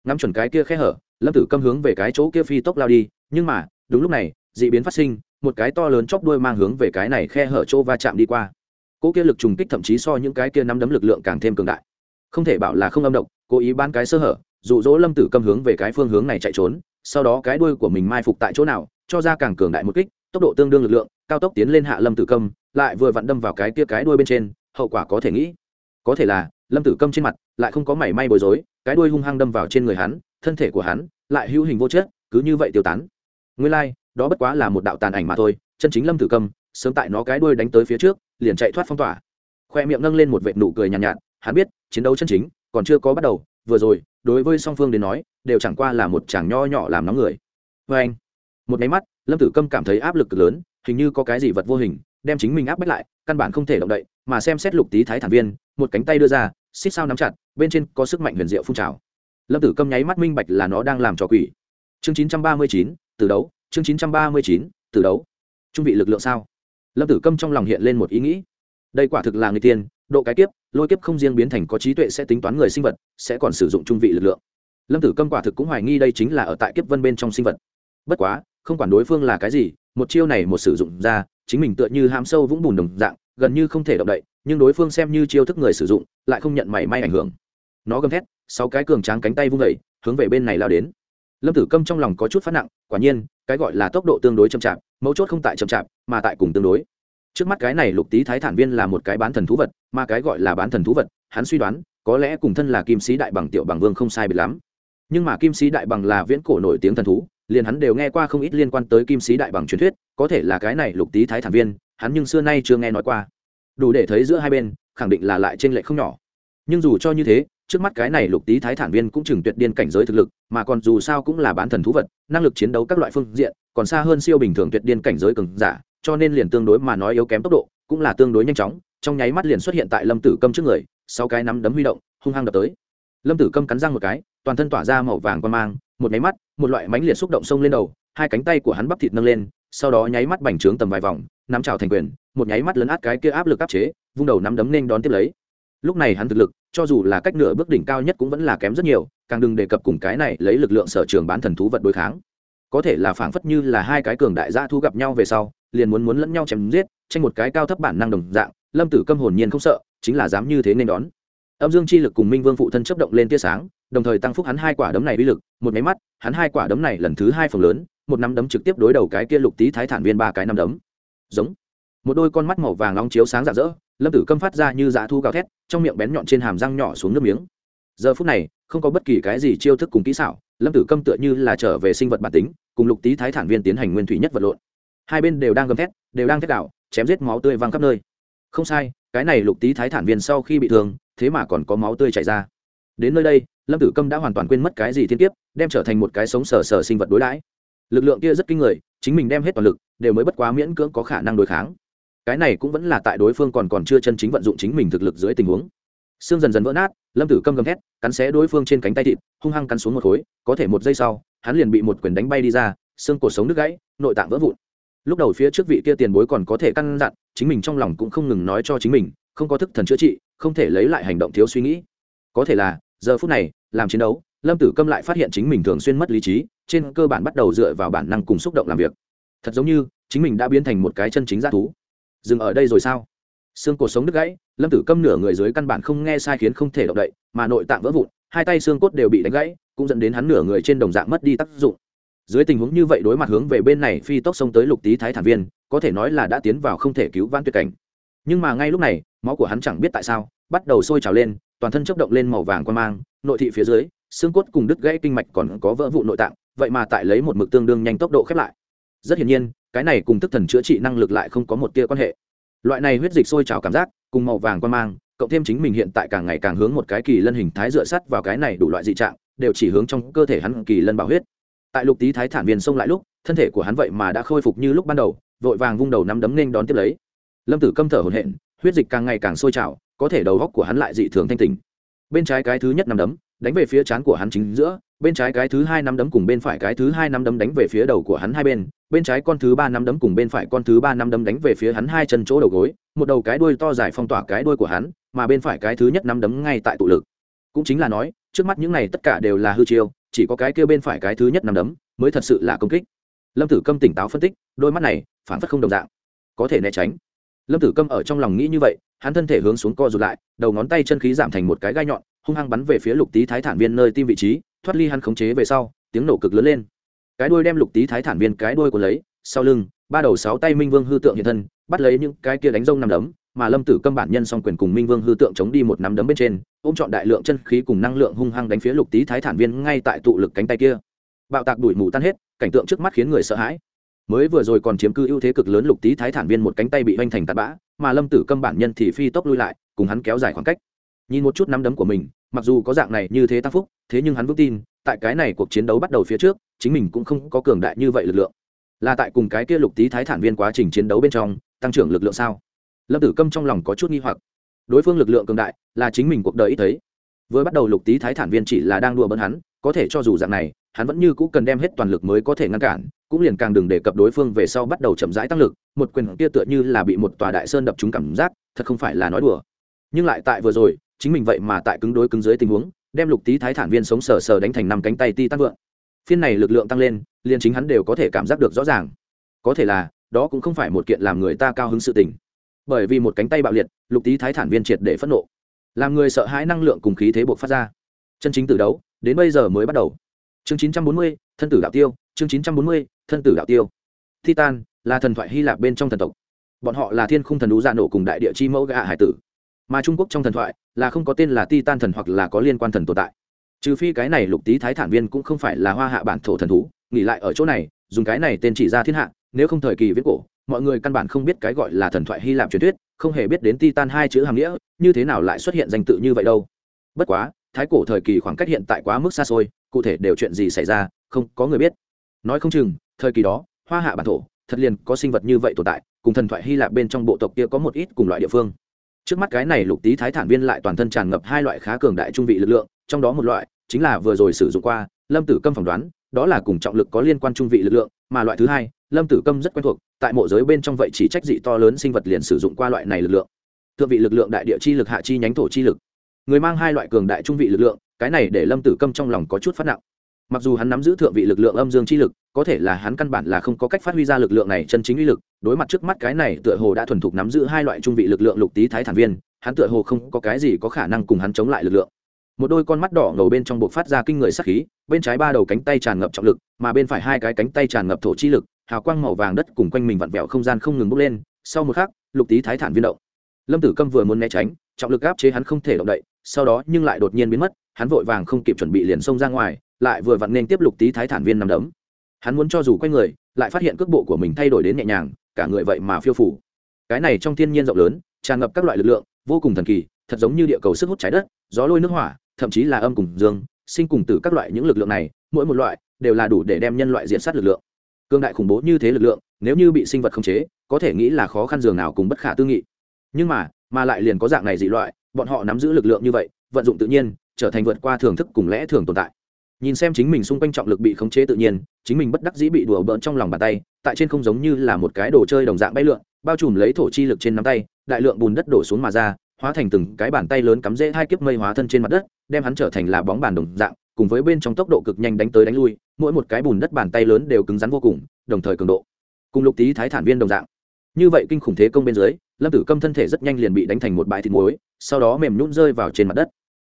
[SPEAKER 1] Ngắm chuẩn cái kia khe hở lâm tử câm hướng về cái chỗ kia phi tốc lao đi, nhưng mà, đúng lúc này, d ị biến phát sinh, một cái to lớn chóc đuôi mang hướng về cái này khe hở chỗ va chạm đi qua. Cỗ kia lực trùng kích thậm chí so những cái kia nắm đấm lực lượng càng thêm cường đại. Không thể bảo là không âm độc, cố ý bán cái sơ hở, dụ dỗ lâm tử câm hướng về cái phương hướng này chạy trốn, sau đó cái đuôi của mình mai phục tại chỗ nào, cho ra càng cường đại một kích, tốc độ tương đương lực lượng, cao tốc tiến lên hạ lâm tử câm, lại vừa vặn đâm vào cái kia cái đuôi bên trên, hậu quả có thể nghĩ. Có thể là, lâm tử câm trên mặt lại không có mảy may bối rối, cái đuôi hung hăng đâm vào trên người hắn, thân thể của hắn lại hữu hình vô chất cứ như vậy tiêu tán. Nguyên lai、like, đó bất quá là một đạo tàn ảnh mà thôi chân chính lâm tử cầm sớm tại nó cái đuôi đánh tới phía trước liền chạy thoát phong tỏa. Khoe miệng nâng lên một vệt nụ cười nhàn nhạt, nhạt hắn biết chiến đấu chân chính còn chưa có bắt đầu vừa rồi đối với song phương đến nói đều chẳng qua là một chàng nho nhỏ làm nóng người. Vê anh một máy mắt lâm tử câm cảm thấy áp lực cực lớn hình như có cái gì vật vô hình đem chính mình áp bách lại căn bản không thể động đậy mà xem xét lục tý thái thản viên một cánh tay đưa ra xích sao nắm chặt bên trên có sức mạnh huyền diệu phun trào lâm tử câm nháy mắt minh bạch là nó đang làm trò quỷ. Chương chín trăm ba mươi chín, từ đấu. Chương chín trăm ba mươi chín, từ đấu. Trung vị lực lượng sao? Lâm tử câm trong lòng hiện lên một ý nghĩ. Đây quả thực là người tiên, độ cái kiếp, lôi kiếp không riêng biến thành có trí tuệ sẽ tính toán người sinh vật, sẽ còn sử dụng trung vị lực lượng. Lâm tử câm quả thực cũng hoài nghi đây chính là ở tại kiếp vân bên trong sinh vật. Bất quá, không quản đối phương là cái gì, một chiêu này một sử dụng ra, chính mình tựa như ham sâu vũng bùn đồng dạng, gần như không thể động đậy, nhưng đối phương xem như chiêu thức người sử dụng, lại không nhận mảy may ảnh hưởng nó gầm thét, sáu cái cường tráng cánh tay vung vẩy hướng về bên này lao đến. Lâm tử câm trong lòng có chút phát nặng, quả nhiên, cái gọi là tốc độ tương đối chậm chạp, mấu chốt không tại chậm chạp, mà tại cùng tương đối. Trước mắt cái này lục tý thái thản viên là một cái bán thần thú vật, mà cái gọi là bán thần thú vật, hắn suy đoán, có lẽ cùng thân là kim sĩ đại bằng tiểu bằng vương không sai biệt lắm. Nhưng mà kim sĩ đại bằng là viễn cổ nổi tiếng thần thú, liền hắn đều nghe qua không ít liên quan tới kim sĩ đại bằng truyền thuyết, có thể là cái này lục tý thái thản viên, hắn nhưng xưa nay chưa nghe nói qua. Đủ để thấy giữa hai bên, khẳng định là lại t r ê n lệch không nhỏ. Nhưng dù cho như thế trước mắt cái này lục tý thái thản viên cũng chừng tuyệt điên cảnh giới thực lực, mà còn dù sao cũng là bán thần thú vật, năng lực chiến đấu các loại phương diện, còn xa hơn siêu bình thường tuyệt điên cảnh giới cường giả, cho nên liền tương đối mà nói yếu kém tốc độ, cũng là tương đối nhanh chóng, trong nháy mắt liền xuất hiện tại lâm tử câm trước người, sau cái nắm đấm huy động, hung hăng đập tới. Lâm tử câm cắn răng một cái, toàn thân tỏa ra màu vàng quan mang, một nháy mắt, một loại mánh liệt xúc động sông lên đầu, hai cánh tay của hắn bắp thịt nâng lên, sau đó nháy mắt bành trướng tầm vài vòng, nắm trào thành quyền, một nháy mắt lấn át cái kia áp lực áp chế, vung đầu nắm đấm nên đón tiếp lấy. Lúc này hắn thực lực cho dù là cách nửa bước đỉnh cao nhất cũng vẫn là kém rất nhiều, càng đừng đề cập cùng cái này lấy lực lượng sở trường bán thần thú vật đối kháng. Có thể là phảng phất như là hai cái cường đại gia thu gặp nhau về sau, liền muốn muốn lẫn nhau chém giết, tranh một cái cao thấp bản năng đồng dạng, lâm tử câm hồn nhiên không sợ, chính là dám như thế nên đón. Âm dương chi lực cùng minh vương phụ thân chấp động lên tia sáng, đồng thời tăng phúc hắn hai quả đấm này uy lực, một máy mắt, hắn hai quả đấm này lần thứ hai phần lớn, một nắm đấm trực tiếp đối đầu cái kia lục tý thái thản viên ba cái năm đấm. Giống. Một đôi con mắt màu vàng long chiếu sáng rạng rỡ lâm tử câm phát ra như dã thu gào thét, trong miệng bén nhọn trên hàm răng nhỏ xuống nước miếng. Giờ phút này, không có bất kỳ cái gì chiêu thức cùng kỹ xảo, lâm tử câm tựa như là trở về sinh vật bản tính, cùng lục tý thái thản viên tiến hành nguyên thủy nhất vật lộn. Hai bên đều đang gầm thét, đều đang thét đạo chém giết máu tươi văng khắp nơi. Không sai, cái này lục tý thái thản viên sau khi bị thương, thế mà còn có máu tươi chảy ra. Đến nơi đây, lâm tử câm đã hoàn toàn quên mất cái gì thiên kiếp, đem trở thành một cái sống sờ sờ sinh vật đối đãi. Lực lượng kia rất kinh người, chính mình đem hết toàn lực, đều mới bất quá miễn cưỡng có khả năng đối kháng cái này cũng vẫn là tại đối phương còn còn chưa chân chính vận dụng chính mình thực lực dưới tình huống. Xương dần dần vỡ nát, lâm tử câm gầm hét cắn xé đối phương trên cánh tay thịt, hung hăng cắn xuống một khối, có thể một giây sau, hắn liền bị một quyền đánh bay đi ra, xương cổ sống đứt gãy, nội tạng vỡ vụn. Lúc đầu phía trước vị kia tiền bối còn có thể căn dặn, chính mình trong lòng cũng không ngừng nói cho chính mình, không có thức thần chữa trị, không thể lấy lại hành động thiếu suy nghĩ. Có thể là, giờ phút này, làm chiến đấu, lâm tử câm lại phát hiện chính mình thường xuyên mất lý trí, trên cơ bản bắt đầu dựa vào bản năng cùng xúc động làm việc. Thật giống như, chính mình đã biến thành một cái chân chính g thú dừng ở đây rồi sao? Xương cột sống đứt gãy, lâm tử câm nửa người dưới căn bản không nghe sai khiến không thể động đậy, mà nội tạng vỡ vụn, hai tay xương cốt đều bị đánh gãy, cũng dẫn đến hắn nửa người trên đồng dạng mất đi tác dụng. Dưới tình huống như vậy đối mặt hướng về bên này phi tốc xông tới lục tý thái thản viên, có thể nói là đã tiến vào không thể cứu vãn tuyệt cảnh. Nhưng mà ngay lúc này, máu của hắn chẳng biết tại sao, bắt đầu sôi trào lên, toàn thân chấp động lên màu vàng quan mang, nội thị phía dưới, xương cốt cùng đứt gãy kinh mạch còn có vỡ vụ nội tạng, vậy mà tại lấy một mực tương đương nhanh tốc độ khép lại. Rất hiển nhiên cái này cùng thức thần chữa trị năng lực lại không có một tia quan hệ. Loại này huyết dịch sôi trào cảm giác, cùng màu vàng quan mang, cộng thêm chính mình hiện tại càng ngày càng hướng một cái kỳ lân hình thái dựa sắt vào cái này đủ loại dị trạng, đều chỉ hướng trong cơ thể hắn kỳ lân bảo huyết. Tại lục tý thái thản viên xông lại lúc, thân thể của hắn vậy mà đã khôi phục như lúc ban đầu, vội vàng vung đầu nắm đấm nên đón tiếp lấy. Lâm tử câm thở hổn hển, huyết dịch càng ngày càng sôi trào, có thể đầu góc của hắn lại dị thường thanh tình bên trái cái thứ nhất nắm đấm đánh về phía trán của hắn chính giữa, bên trái cái thứ hai nắm đấm cùng bên phải cái thứ hai nắm đấm đánh về phía đầu của hắn hai bên bên trái con thứ ba nắm đấm cùng bên phải con thứ ba nắm đấm đánh về phía hắn hai chân chỗ đầu gối, một đầu cái đuôi to dài phong tỏa cái đuôi của hắn, mà bên phải cái thứ nhất nắm đấm ngay tại tụ lực. Cũng chính là nói, trước mắt những này tất cả đều là hư chiêu, chỉ có cái kia bên phải cái thứ nhất nắm đấm mới thật sự là công kích. Lâm tử câm tỉnh táo phân tích, đôi mắt này phản phất không đồng dạng, có thể né tránh. Lâm tử câm ở trong lòng nghĩ như vậy, hắn thân thể hướng xuống co rụt lại, đầu ngón tay chân khí giảm thành một cái gai nhọn hung hăng bắn về phía lục tý thái thản viên nơi tim vị trí, thoát ly hắn khống chế về sau, tiếng nổ cực lớn lên. Cái đuôi đem lục tý thái thản viên cái đuôi của lấy, sau lưng, ba đầu sáu tay minh vương hư tượng hiện thân, bắt lấy những cái kia đánh rông nằm đấm, mà lâm tử câm bản nhân song quyền cùng minh vương hư tượng chống đi một nắm đấm bên trên, ôm chọn đại lượng chân khí cùng năng lượng hung hăng đánh phía lục tý thái thản viên ngay tại tụ lực cánh tay kia. Bạo tạc đuổi mù tan hết, cảnh tượng trước mắt khiến người sợ hãi. Mới vừa rồi còn chiếm cư ưu thế cực lớn lục tý thái thản viên một cánh tay bị hoành thành tạt bã, mà lâm tử câm bản nhân thì phi tốc lui lại, cùng hắn kéo dài khoảng cách nhìn một chút nắm đấm của mình, mặc dù có dạng này như thế tăng phúc, thế nhưng hắn vững tin, tại cái này cuộc chiến đấu bắt đầu phía trước, chính mình cũng không có cường đại như vậy lực lượng. Là tại cùng cái kia lục tý thái thản viên quá trình chiến đấu bên trong, tăng trưởng lực lượng sao? Lâm tử câm trong lòng có chút nghi hoặc. Đối phương lực lượng cường đại, là chính mình cuộc đời ít thấy. Vừa bắt đầu lục tý thái thản viên chỉ là đang đùa bỡn hắn, có thể cho dù dạng này, hắn vẫn như cũ cần đem hết toàn lực mới có thể ngăn cản, cũng liền càng đừng đề cập đối phương về sau bắt đầu chậm rãi tăng lực, một quyền kia tựa như là bị một tòa đại sơn đập trúng cảm giác, thật không phải là nói đùa. Nhưng lại tại vừa rồi chính mình vậy mà tại cứng đối cứng dưới tình huống đem lục tý thái thản viên sống sờ sờ đánh thành năm cánh tay ti tăng vượng. Phiên này lực lượng tăng lên liền chính hắn đều có thể cảm giác được rõ ràng. Có thể là đó cũng không phải một kiện làm người ta cao hứng sự tình. Bởi vì một cánh tay bạo liệt lục tý thái thản viên triệt để phẫn nộ. Làm người sợ hãi năng lượng cùng khí thế buộc phát ra. Chân chính từ đấu đến bây giờ mới bắt đầu. Chương 940, thân tử đạo tiêu chương 940, thân tử đạo tiêu. Titan là thần thoại hy lạp bên trong thần tộc. Bọn họ là thiên khung thần đũ gia dạ nổ cùng đại địa chi mẫu gạ hải tử mà trung quốc trong thần thoại là không có tên là titan thần hoặc là có liên quan thần tồn tại. Trừ phi cái này lục tý thái thản viên cũng không phải là hoa hạ bản thổ thần thú, nghỉ lại ở chỗ này, dùng cái này tên chỉ ra thiên hạ, nếu không thời kỳ viết cổ, mọi người căn bản không biết cái gọi là thần thoại hy lạp truyền thuyết, không hề biết đến titan hai chữ hàm nghĩa, như thế nào lại xuất hiện danh tự như vậy đâu. Bất quá, thái cổ thời kỳ khoảng cách hiện tại quá mức xa xôi, cụ thể đều chuyện gì xảy ra, không có người biết. Nói không chừng, thời kỳ đó, hoa hạ bản thổ, thật liền có sinh vật như vậy tồn tại, cùng thần thoại hy lạp bên trong bộ tộc kia có một ít cùng loại địa phương trước mắt cái này lục tý thái thản viên lại toàn thân tràn ngập hai loại khá cường đại trung vị lực lượng, trong đó một loại chính là vừa rồi sử dụng qua, lâm tử câm phỏng đoán, đó là cùng trọng lực có liên quan trung vị lực lượng, mà loại thứ hai, lâm tử câm rất quen thuộc, tại mộ giới bên trong vậy chỉ trách dị to lớn sinh vật liền sử dụng qua loại này lực lượng. Thượng vị lực lượng đại địa chi lực hạ chi nhánh thổ chi lực. Người mang hai loại cường đại trung vị lực lượng, cái này để lâm tử câm trong lòng có chút phát nặng. Mặc dù hắn nắm giữ thượng vị lực lượng âm dương chi lực có thể là hắn căn bản là không có cách phát huy ra lực lượng này chân chính uy lực, đối mặt trước mắt cái này tựa hồ đã thuần thục nắm giữ hai loại trung vị lực lượng lục tý thái thản viên, hắn tựa hồ không có cái gì có khả năng cùng hắn chống lại lực lượng. Một đôi con mắt đỏ ngầu bên trong buộc phát ra kinh người sắc khí, bên trái ba đầu cánh tay tràn ngập trọng lực, mà bên phải hai cái cánh tay tràn ngập thổ chi lực, hào quang màu vàng đất cùng quanh mình vặn vẹo không gian không ngừng bốc lên, sau một khắc, lục tý thái thản viên động. Lâm tử câm vừa muốn né tránh, trọng lực áp chế hắn không thể động đậy, sau đó nhưng lại đột nhiên biến mất, hắn vội vàng không kịp chuẩn bị liền xông ra ngoài, lại vừa vặn nên tiếp lục tý thái thản viên nằm đấm hắn muốn cho dù quay người, lại phát hiện cước bộ của mình thay đổi đến nhẹ nhàng, cả người vậy mà phiêu phủ cái này trong thiên nhiên rộng lớn, tràn ngập các loại lực lượng, vô cùng thần kỳ, thật giống như địa cầu sức hút trái đất, gió lôi nước hỏa, thậm chí là âm cùng dương, sinh cùng từ các loại những lực lượng này, mỗi một loại đều là đủ để đem nhân loại diện sát lực lượng. Cương đại khủng bố như thế lực lượng, nếu như bị sinh vật khống chế, có thể nghĩ là khó khăn dường nào cùng bất khả tư nghị. Nhưng mà mà lại liền có dạng này dị loại, bọn họ nắm giữ lực lượng như vậy, vận dụng tự nhiên, trở thành vượt qua thưởng thức cùng lẽ thường tồn tại nhìn xem chính mình xung quanh trọng lực bị khống chế tự nhiên, chính mình bất đắc dĩ bị đùa bỡn trong lòng bàn tay, tại trên không giống như là một cái đồ chơi đồng dạng bay lượn, bao trùm lấy thổ chi lực trên nắm tay, đại lượng bùn đất đổ xuống mà ra, hóa thành từng cái bàn tay lớn cắm rễ hai kiếp mây hóa thân trên mặt đất, đem hắn trở thành là bóng bàn đồng dạng, cùng với bên trong tốc độ cực nhanh đánh tới đánh lui, mỗi một cái bùn đất bàn tay lớn đều cứng rắn vô cùng, đồng thời cường độ cùng lục tý thái thản viên đồng dạng. Như vậy kinh khủng thế công bên dưới, lâm tử câm thân thể rất nhanh liền bị đánh thành một bãi thịt muối, sau đó mềm nhún rơi vào trên mặt đất.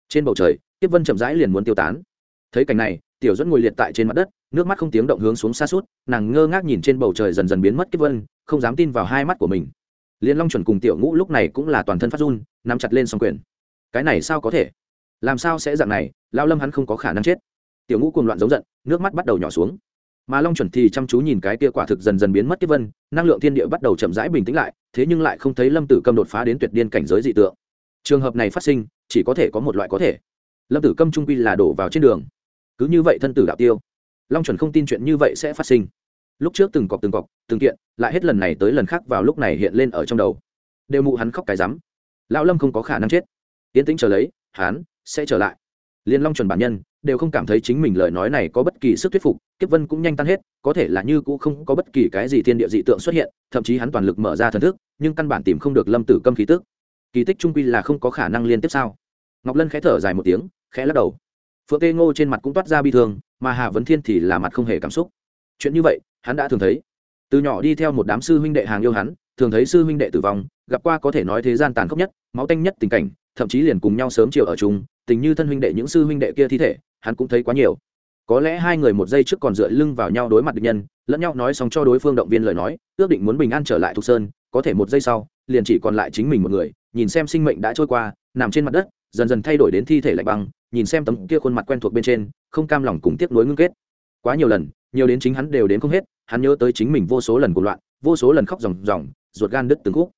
[SPEAKER 1] Trên bầu trời tiếp vân chậm rãi liền muốn tiêu tán thấy cảnh này, tiểu dẫn ngồi liệt tại trên mặt đất, nước mắt không tiếng động hướng xuống xa suốt, nàng ngơ ngác nhìn trên bầu trời dần dần biến mất kiếp vân, không dám tin vào hai mắt của mình. Liên long chuẩn cùng tiểu ngũ lúc này cũng là toàn thân phát run, nắm chặt lên s quyền. Cái này sao có thể? Làm sao sẽ dạng này? Lao lâm hắn không có khả năng chết. Tiểu ngũ cuồng loạn giống giận, nước mắt bắt đầu nhỏ xuống. Mà long chuẩn thì chăm chú nhìn cái kia quả thực dần dần biến mất kiếp vân, năng lượng thiên địa bắt đầu chậm rãi bình tĩnh lại, thế nhưng lại không thấy lâm tử câm đột phá đến tuyệt điên cảnh giới dị tượng. Trường hợp này phát sinh, chỉ có thể có một loại có thể. Lâm tử câm trung quy là đổ vào trên đường cứ như vậy thân tử đạo tiêu, long chuẩn không tin chuyện như vậy sẽ phát sinh. Lúc trước từng cọc từng cọc, từng kiện, lại hết lần này tới lần khác vào lúc này hiện lên ở trong đầu. Đều mụ hắn khóc cái rắm. Lão lâm không có khả năng chết. Yến tĩnh chờ lấy, hắn sẽ trở lại. Liên long chuẩn bản nhân, đều không cảm thấy chính mình lời nói này có bất kỳ sức thuyết phục, kiếp vân cũng nhanh tan hết, có thể là như cũng không có bất kỳ cái gì thiên địa dị tượng xuất hiện, thậm chí hắn toàn lực mở ra thần thức, nhưng căn bản tìm không được lâm tử câm khí tức. Kỳ tích trung quy là không có khả năng liên tiếp sao? Ngọc lân khẽ thở dài một tiếng, khẽ lắc đầu phượng tê ngô trên mặt cũng toát ra bi thương, mà hà vấn thiên thì là mặt không hề cảm xúc. Chuyện như vậy, hắn đã thường thấy. Từ nhỏ đi theo một đám sư huynh đệ hàng yêu hắn, thường thấy sư huynh đệ tử vong, gặp qua có thể nói thế gian tàn khốc nhất, máu tanh nhất tình cảnh, thậm chí liền cùng nhau sớm chiều ở chung, tình như thân huynh đệ những sư huynh đệ kia thi thể, hắn cũng thấy quá nhiều. Có lẽ hai người một giây trước còn dựa lưng vào nhau đối mặt địch nhân, lẫn nhau nói xong cho đối phương động viên lời nói, ước định muốn bình an trở lại thục sơn, có thể một giây sau, liền chỉ còn lại chính mình một người, nhìn xem sinh mệnh đã trôi qua, nằm trên mặt đất, dần dần thay đổi đến thi thể lạnh băng nhìn xem tấm kia khuôn mặt quen thuộc bên trên, không cam lòng cùng tiếc nuối ngưng kết. Quá nhiều lần, nhiều đến chính hắn đều đến không hết, hắn nhớ tới chính mình vô số lần cuộc loạn, vô số lần khóc ròng ròng, ruột gan đứt từng khúc.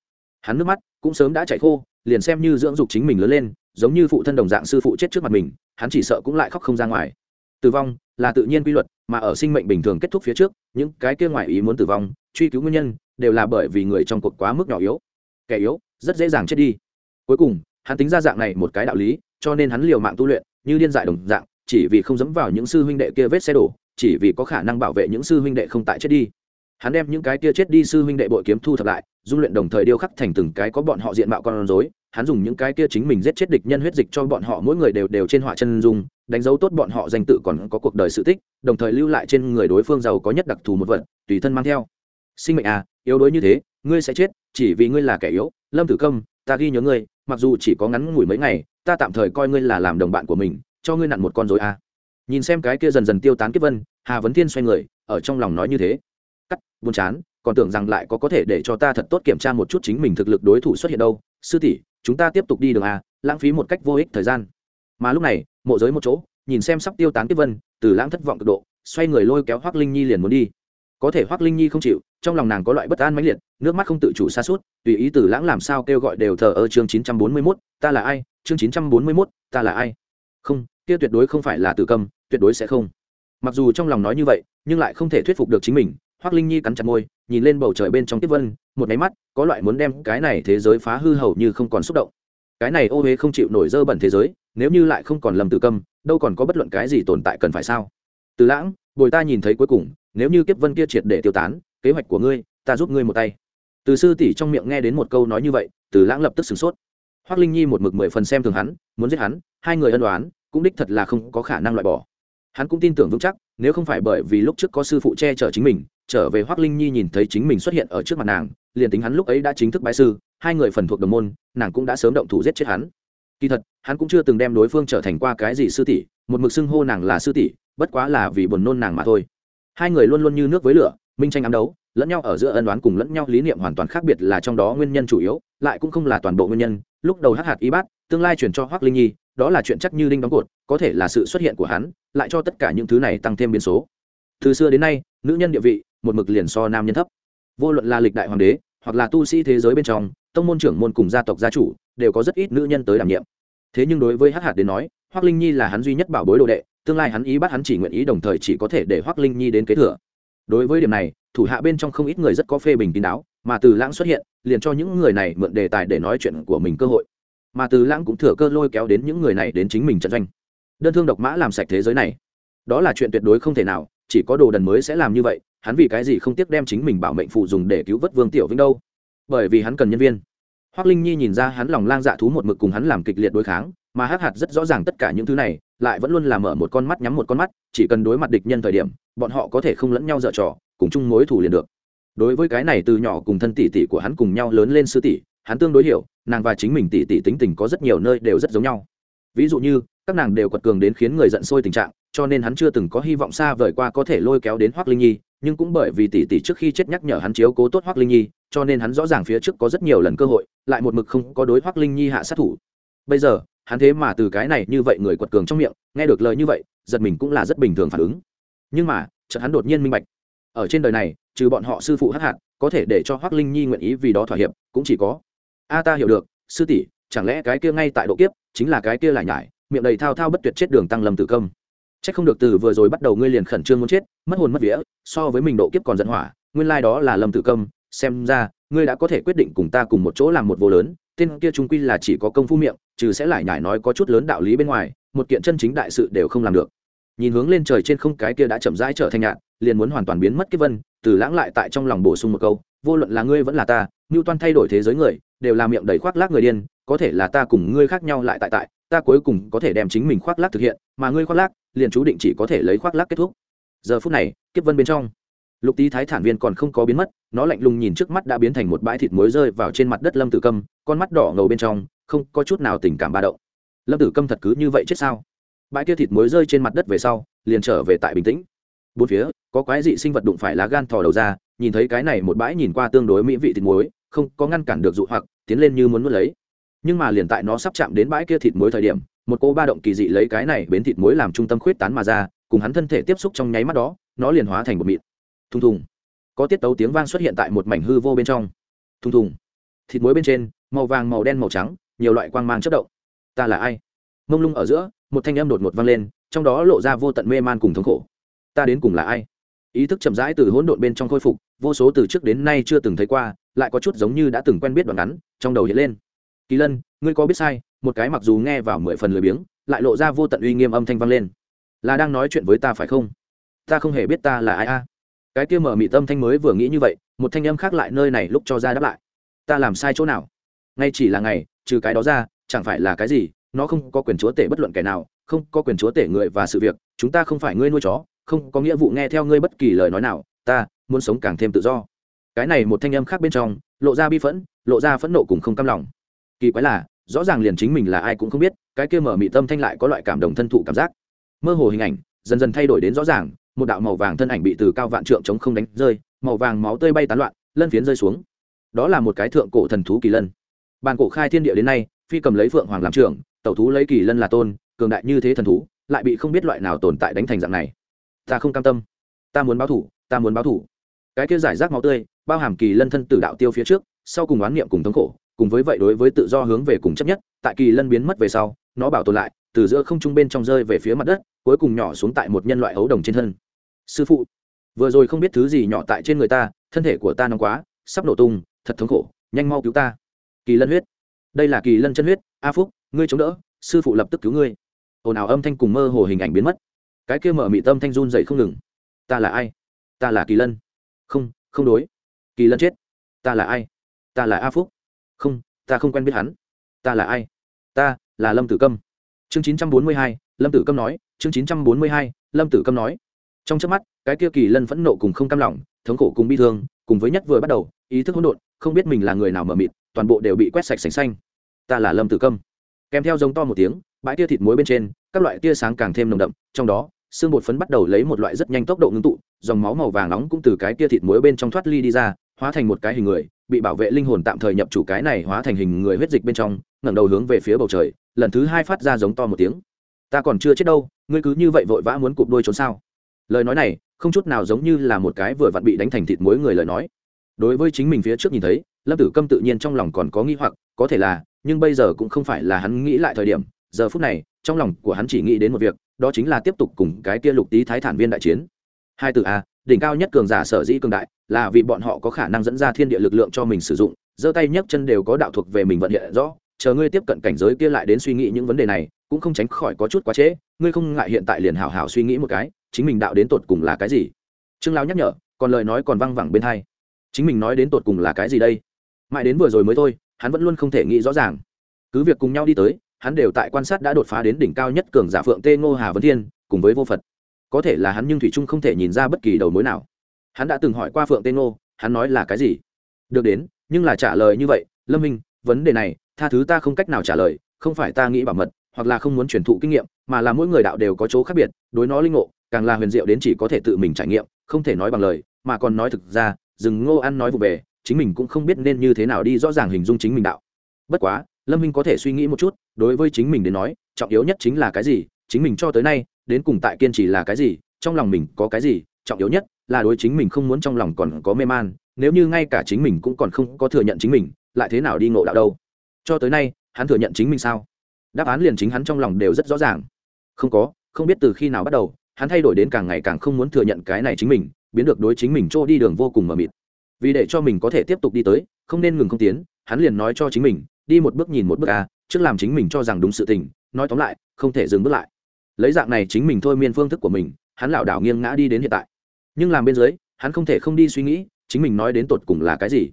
[SPEAKER 1] Hắn nước mắt cũng sớm đã chảy khô, liền xem như dưỡng dục chính mình lớn lên, giống như phụ thân đồng dạng sư phụ chết trước mặt mình, hắn chỉ sợ cũng lại khóc không ra ngoài. Tử vong là tự nhiên quy luật, mà ở sinh mệnh bình thường kết thúc phía trước, những cái kia ngoài ý muốn tử vong, truy cứu nguyên nhân, đều là bởi vì người trong cuộc quá mức nhỏ yếu. Kẻ yếu, rất dễ dàng chết đi. Cuối cùng, hắn tính ra dạng này một cái đạo lý cho nên hắn liều mạng tu luyện, như điên dại đồng dạng, chỉ vì không dẫm vào những sư huynh đệ kia vết xe đổ, chỉ vì có khả năng bảo vệ những sư huynh đệ không tại chết đi. Hắn đem những cái kia chết đi sư huynh đệ bội kiếm thu thập lại, dung luyện đồng thời điêu khắc thành từng cái có bọn họ diện mạo con rối. Hắn dùng những cái kia chính mình giết chết địch nhân huyết dịch cho bọn họ mỗi người đều đều trên họa chân dung, đánh dấu tốt bọn họ danh tự còn có cuộc đời sự tích, đồng thời lưu lại trên người đối phương giàu có nhất đặc thù một vật, tùy thân mang theo. Sinh mệnh à yếu đuối như thế, ngươi sẽ chết, chỉ vì ngươi là kẻ yếu. Lâm tử công ta ghi nhớ ngươi, mặc dù chỉ có ngắn ngủi mấy ngày ta tạm thời coi ngươi là làm đồng bạn của mình, cho ngươi nặn một con rồi à nhìn xem cái kia dần dần tiêu tán kiếp vân, hà vấn thiên xoay người, ở trong lòng nói như thế. Cắt, buồn chán, còn tưởng rằng lại có có thể để cho ta thật tốt kiểm tra một chút chính mình thực lực đối thủ xuất hiện đâu. Sư tỷ, chúng ta tiếp tục đi đường à lãng phí một cách vô ích thời gian. Mà lúc này, mộ giới một chỗ, nhìn xem sắp tiêu tán kiếp vân, từ lãng thất vọng cực độ, xoay người lôi kéo hoác linh nhi liền muốn đi. Có thể hoác linh nhi không chịu, trong lòng nàng có loại bất an mãnh liệt, nước mắt không tự chủ xa suốt tùy ý từ lãng làm sao kêu gọi đều thờ ơ chương chín trăm bốn mươi mốt, ta là ai chương chín trăm bốn mươi mốt, ta là ai? Không, kia tuyệt đối không phải là tử cầm tuyệt đối sẽ không. Mặc dù trong lòng nói như vậy, nhưng lại không thể thuyết phục được chính mình hoác linh nhi cắn chặt môi, nhìn lên bầu trời bên trong tiếp vân, một máy mắt, có loại muốn đem cái này thế giới phá hư hầu như không còn xúc động. Cái này ô huế không chịu nổi dơ bẩn thế giới, nếu như lại không còn lầm tử câm, đâu còn có bất luận cái gì tồn tại cần phải sao? Từ lãng, bồi ta nhìn thấy cuối cùng, nếu như kiếp vân kia triệt để tiêu tán, kế hoạch của ngươi, ta giúp ngươi một tay. Từ sư tỷ trong miệng nghe đến một câu nói như vậy, từ lãng lập tức sửng sốt hoác linh nhi một mực mười phần xem thường hắn, muốn giết hắn, hai người ân đoán cũng đích thật là không có khả năng loại bỏ. Hắn cũng tin tưởng vững chắc, nếu không phải bởi vì lúc trước có sư phụ che chở chính mình, trở về hoác linh nhi nhìn thấy chính mình xuất hiện ở trước mặt nàng, liền tính hắn lúc ấy đã chính thức bái sư, hai người phần thuộc đồng môn, nàng cũng đã sớm động thủ giết chết hắn. Kỳ thật, hắn cũng chưa từng đem đối phương trở thành qua cái gì sư tỷ, một mực xưng hô nàng là sư tỷ, bất quá là vì buồn nôn nàng mà thôi. Hai người luôn luôn như nước với lửa, minh tranh ám đấu lẫn nhau ở giữa ân đoán cùng lẫn nhau lý niệm hoàn toàn khác biệt là trong đó nguyên nhân chủ yếu, lại cũng không là toàn bộ nguyên nhân. Lúc đầu hắc hạt y bát, tương lai chuyển cho hoác linh nhi, đó là chuyện chắc như đinh đóng cột, có thể là sự xuất hiện của hắn, lại cho tất cả những thứ này tăng thêm biến số. Từ xưa đến nay, nữ nhân địa vị, một mực liền so nam nhân thấp. Vô luận là lịch đại hoàng đế, hoặc là tu sĩ thế giới bên trong, tông môn trưởng môn cùng gia tộc gia chủ, đều có rất ít nữ nhân tới đảm nhiệm. Thế nhưng đối với hắc hạt đến nói hoác linh nhi là hắn duy nhất bảo bối đồ đệ, tương lai hắn ý bắt hắn chỉ nguyện ý đồng thời chỉ có thể để hoác linh nhi đến kế thừa đối với điểm này, thủ hạ bên trong không ít người rất có phê bình kín đáo, mà từ lãng xuất hiện, liền cho những người này mượn đề tài để nói chuyện của mình cơ hội. Mà từ lãng cũng thừa cơ lôi kéo đến những người này đến chính mình trận doanh. Đơn thương độc mã làm sạch thế giới này. Đó là chuyện tuyệt đối không thể nào, chỉ có đồ đần mới sẽ làm như vậy, hắn vì cái gì không tiếc đem chính mình bảo mệnh phụ dùng để cứu vớt vương tiểu vĩnh đâu? Bởi vì hắn cần nhân viên. Hoác linh nhi nhìn ra hắn lòng lang dạ thú một mực cùng hắn làm kịch liệt đối kháng mà hắc hạt rất rõ ràng tất cả những thứ này lại vẫn luôn là mở một con mắt nhắm một con mắt, chỉ cần đối mặt địch nhân thời điểm, bọn họ có thể không lẫn nhau dở trò, cùng chung mối thủ liền được. Đối với cái này từ nhỏ cùng thân tỷ tỷ của hắn cùng nhau lớn lên sư tỷ, hắn tương đối hiểu, nàng và chính mình tỷ tỷ tính tình có rất nhiều nơi đều rất giống nhau. Ví dụ như, các nàng đều quật cường đến khiến người giận sôi tình trạng, cho nên hắn chưa từng có hy vọng xa vời qua có thể lôi kéo đến hoác linh nhi, nhưng cũng bởi vì tỷ tỷ trước khi chết nhắc nhở hắn chiếu cố tốt hoác linh nhi, cho nên hắn rõ ràng phía trước có rất nhiều lần cơ hội, lại một mực không có đối hoác linh nhi hạ sát thủ. Bây giờ hắn thế mà từ cái này như vậy người quật cường trong miệng, nghe được lời như vậy, giật mình cũng là rất bình thường phản ứng. Nhưng mà, chợt hắn đột nhiên minh bạch. Ở trên đời này, trừ bọn họ sư phụ hắc hạt, có thể để cho hoác linh nhi nguyện ý vì đó thỏa hiệp, cũng chỉ có. A ta hiểu được, sư tỷ, chẳng lẽ cái kia ngay tại độ kiếp, chính là cái kia lại nhải, miệng đầy thao thao bất tuyệt chết đường tăng lâm tử công. C h ắ c không được từ vừa rồi bắt đầu ngươi liền khẩn trương muốn chết, mất hồn mất vía, so với mình độ kiếp còn giận hỏa, nguyên lai đó là lâm tử công, xem ra, ngươi đã có thể quyết định cùng ta cùng một chỗ làm một vô lớn tên kia trung quy là chỉ có công phu miệng, trừ sẽ lại nhải nói có chút lớn đạo lý bên ngoài, một kiện chân chính đại sự đều không làm được. Nhìn hướng lên trời trên không cái kia đã chậm rãi trở thành nhạn, liền muốn hoàn toàn biến mất cái vân, từ lãng lại tại trong lòng bổ sung một câu, vô luận là ngươi vẫn là ta ngưu toan thay đổi thế giới người, đều là miệng đầy khoác lác người điên, có thể là ta cùng ngươi khác nhau lại tại tại, ta cuối cùng có thể đem chính mình khoác lác thực hiện, mà ngươi khoác lác, liền chú định chỉ có thể lấy khoác lác kết thúc. Giờ phút này, kiếp vân bên trong lục tý thái thản viên còn không có biến mất, nó lạnh lùng nhìn trước mắt đã biến thành một bãi thịt muối rơi vào trên mặt đất lâm tử câm, con mắt đỏ ngầu bên trong, không có chút nào tình cảm ba động. Lâm tử câm thật cứ như vậy chết sao? Bãi kia thịt muối rơi trên mặt đất về sau, liền trở về tại bình tĩnh. Bốn phía, có quái dị sinh vật đụng phải lá gan thò đầu ra, nhìn thấy cái này một bãi nhìn qua tương đối mỹ vị thịt muối, không có ngăn cản được dụ hoặc, tiến lên như muốn nuốt lấy. Nhưng mà liền tại nó sắp chạm đến bãi kia thịt muối thời điểm, một cô ba động kỳ dị lấy cái này bến thịt muối làm trung tâm khuyết tán mà ra, cùng hắn thân thể tiếp xúc trong nháy mắt đó, nó liền hóa thành một mịn thùng thùng. Có tiết tấu tiếng vang xuất hiện tại một mảnh hư vô bên trong. Thùng thùng. Thịt muối bên trên, màu vàng, màu đen, màu trắng, nhiều loại quang mang chất động. Ta là ai? Mông lung ở giữa, một thanh âm đột ngột vang lên, trong đó lộ ra vô tận mê man cùng thống khổ. Ta đến cùng là ai? Ý thức chậm rãi từ hỗn độn bên trong khôi phục, vô số từ trước đến nay chưa từng thấy qua, lại có chút giống như đã từng quen biết đoạn ngắn, trong đầu hiện lên. Kỳ lân, ngươi có biết sai, một cái mặc dù nghe vào mười phần lười biếng, lại lộ ra vô tận uy nghiêm âm thanh vang lên. Là đang nói chuyện với ta phải không? Ta không hề biết ta là ai a cái kia mở mị tâm thanh mới vừa nghĩ như vậy, một thanh âm khác lại nơi này lúc cho ra đáp lại. Ta làm sai chỗ nào? Ngay chỉ là ngày, trừ cái đó ra, chẳng phải là cái gì, nó không có quyền chúa tể bất luận kẻ nào, không có quyền chúa tể người và sự việc, chúng ta không phải ngươi nuôi chó, không có nghĩa vụ nghe theo ngươi bất kỳ lời nói nào, ta muốn sống càng thêm tự do. Cái này một thanh âm khác bên trong, lộ ra bi phẫn, lộ ra phẫn nộ cùng không cam lòng. Kỳ quái là, rõ ràng liền chính mình là ai cũng không biết, cái kia mở mị tâm thanh lại có loại cảm động thân thụ cảm giác. Mơ hồ hình ảnh, dần dần thay đổi đến rõ ràng một đạo màu vàng thân ảnh bị từ cao vạn trượng chống không đánh rơi, màu vàng máu tươi bay tán loạn, lân phiến rơi xuống. Đó là một cái thượng cổ thần thú kỳ lân. Bàn cổ khai thiên địa đến nay, phi cầm lấy phượng hoàng làm trưởng, tẩu thú lấy kỳ lân là tôn, cường đại như thế thần thú, lại bị không biết loại nào tồn tại đánh thành dạng này. Ta không cam tâm. Ta muốn báo thủ, ta muốn báo thủ. Cái kia giải rác máu tươi, bao hàm kỳ lân thân tử đạo tiêu phía trước, sau cùng oán niệm cùng thống khổ, cùng với vậy đối với tự do hướng về cùng chấp nhất, tại kỳ lân biến mất về sau, nó bảo tồn lại, từ giữa không trung bên trong rơi về phía mặt đất, cuối cùng nhỏ xuống tại một nhân loại ấu đồng trên thân sư phụ, vừa rồi không biết thứ gì nhỏ tại trên người ta, thân thể của ta nóng quá, sắp nổ tung, thật thống khổ, nhanh mau cứu ta. Kỳ lân huyết, đây là kỳ lân chân huyết, a phúc, ngươi chống đỡ, sư phụ lập tức cứu ngươi. Ồn ào âm thanh cùng mơ hồ hình ảnh biến mất. Cái kia mở mị tâm thanh run dậy không ngừng. Ta là ai? Ta là kỳ lân. Không không đối. Kỳ lân chết. Ta là ai? Ta là a phúc. Không, ta không quen biết hắn. Ta là ai? Ta là lâm tử câm. Chương chín trăm bốn mươi hai, lâm tử câm nói, chương chín trăm bốn mươi hai, lâm tử câm nói trong trước mắt, cái kia kỳ lân phẫn nộ cùng không cam lòng, thống khổ cùng bi thương, cùng với nhất vừa bắt đầu, ý thức hỗn độn, không biết mình là người nào mờ mịt, toàn bộ đều bị quét sạch sành xanh. Ta là lâm tử câm. Kèm theo giống to một tiếng, bãi tia thịt muối bên trên, các loại tia sáng càng thêm nồng đậm, trong đó, xương bột phấn bắt đầu lấy một loại rất nhanh tốc độ ngưng tụ, dòng máu màu vàng nóng cũng từ cái tia thịt muối bên trong thoát ly đi ra, hóa thành một cái hình người, bị bảo vệ linh hồn tạm thời nhập chủ cái này hóa thành hình người huyết dịch bên trong, ngẩng đầu hướng về phía bầu trời, lần thứ hai phát ra giống to một tiếng. Ta còn chưa chết đâu, ngươi cứ như vậy vội vã muốn cụp đôi trốn sao? Lời nói này không chút nào giống như là một cái vừa vặn bị đánh thành thịt muối người lời nói. Đối với chính mình phía trước nhìn thấy, lâm tử câm tự nhiên trong lòng còn có nghi hoặc, có thể là, nhưng bây giờ cũng không phải là hắn nghĩ lại thời điểm, giờ phút này, trong lòng của hắn chỉ nghĩ đến một việc, đó chính là tiếp tục cùng cái kia lục tý thái thản viên đại chiến. Hai từ a, đỉnh cao nhất cường giả sở dĩ cường đại, là vì bọn họ có khả năng dẫn ra thiên địa lực lượng cho mình sử dụng, giơ tay nhấc chân đều có đạo thuộc về mình vận hiện rõ, chờ ngươi tiếp cận cảnh giới kia lại đến suy nghĩ những vấn đề này, cũng không tránh khỏi có chút quá trễ, ngươi không ngại hiện tại liền hào hào suy nghĩ một cái chính mình đạo đến tột cùng là cái gì? Trương lão nhắc nhở, còn lời nói còn văng vẳng bên hai. Chính mình nói đến tột cùng là cái gì đây? Mãi đến vừa rồi mới thôi, hắn vẫn luôn không thể nghĩ rõ ràng. Cứ việc cùng nhau đi tới, hắn đều tại quan sát đã đột phá đến đỉnh cao nhất cường giả phượng tê ngô hà vấn thiên, cùng với vô phật. Có thể là hắn nhưng thủy trung không thể nhìn ra bất kỳ đầu mối nào. Hắn đã từng hỏi qua phượng tê ngô, hắn nói là cái gì? Được đến, nhưng là trả lời như vậy, lâm minh, vấn đề này, tha thứ ta không cách nào trả lời, không phải ta nghĩ bảo mật, hoặc là không muốn truyền thụ kinh nghiệm, mà là mỗi người đạo đều có chỗ khác biệt, đối nó linh ngộ càng là huyền diệu đến chỉ có thể tự mình trải nghiệm, không thể nói bằng lời, mà còn nói thực ra dừng ngô ăn nói vụ về, chính mình cũng không biết nên như thế nào đi rõ ràng hình dung chính mình đạo. Bất quá, lâm minh có thể suy nghĩ một chút, đối với chính mình đến nói, trọng yếu nhất chính là cái gì, chính mình cho tới nay, đến cùng tại kiên trì là cái gì, trong lòng mình có cái gì, trọng yếu nhất là đối chính mình không muốn trong lòng còn có mê man, nếu như ngay cả chính mình cũng còn không có thừa nhận chính mình, lại thế nào đi ngộ đạo đâu? Cho tới nay, hắn thừa nhận chính mình sao? Đáp án liền chính hắn trong lòng đều rất rõ ràng. Không có, không biết từ khi nào bắt đầu hắn thay đổi đến càng ngày càng không muốn thừa nhận cái này chính mình, biến được đối chính mình trô đi đường vô cùng mờ mịt. Vì để cho mình có thể tiếp tục đi tới, không nên ngừng không tiến, hắn liền nói cho chính mình, đi một bước nhìn một bước à trước làm chính mình cho rằng đúng sự tình, nói tóm lại, không thể dừng bước lại. Lấy dạng này chính mình thôi miên phương thức của mình, hắn lảo đảo nghiêng ngã đi đến hiện tại. Nhưng làm bên dưới, hắn không thể không đi suy nghĩ, chính mình nói đến tột cùng là cái gì.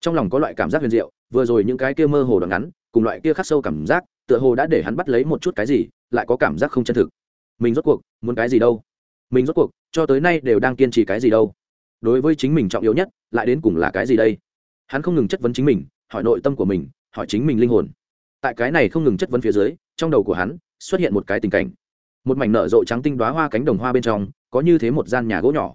[SPEAKER 1] Trong lòng có loại cảm giác huyền diệu, vừa rồi những cái kia mơ hồ đoạn ngắn, cùng loại kia khắc sâu cảm giác, tựa hồ đã để hắn bắt lấy một chút cái gì, lại có cảm giác không chân thực mình rốt cuộc muốn cái gì đâu? Mình rốt cuộc cho tới nay đều đang kiên trì cái gì đâu? Đối với chính mình trọng yếu nhất lại đến cùng là cái gì đây? Hắn không ngừng chất vấn chính mình, hỏi nội tâm của mình, hỏi chính mình linh hồn. Tại cái này không ngừng chất vấn phía dưới, trong đầu của hắn xuất hiện một cái tình cảnh. Một mảnh nở rộ trắng tinh đoá hoa cánh đồng hoa bên trong, có như thế một gian nhà gỗ nhỏ.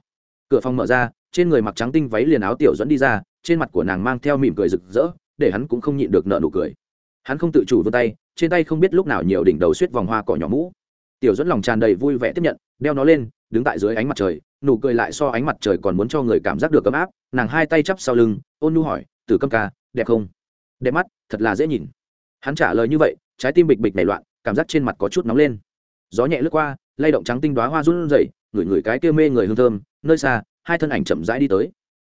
[SPEAKER 1] Cửa phòng mở ra, trên người mặc trắng tinh váy liền áo tiểu dẫn đi ra, trên mặt của nàng mang theo mỉm cười rực rỡ, để hắn cũng không nhịn được nợ nụ cười. Hắn không tự chủ vươn tay, trên tay không biết lúc nào nhiều đỉnh đầu suýt vòng hoa cỏ nhỏ mũ tiểu dẫn lòng tràn đầy vui vẻ tiếp nhận, đeo nó lên, đứng tại dưới ánh mặt trời, nụ cười lại so ánh mặt trời còn muốn cho người cảm giác được ấm áp, nàng hai tay chắp sau lưng, ôn nu hỏi từ câm ca, đẹp không? Đẹp mắt, thật là dễ nhìn. Hắn trả lời như vậy, trái tim bịch bịch nảy loạn, cảm giác trên mặt có chút nóng lên. Gió nhẹ lướt qua, lay động trắng tinh đoá hoa run rẩy, ngửi ngửi cái kia mê người hương thơm, nơi xa, hai thân ảnh chậm rãi đi tới.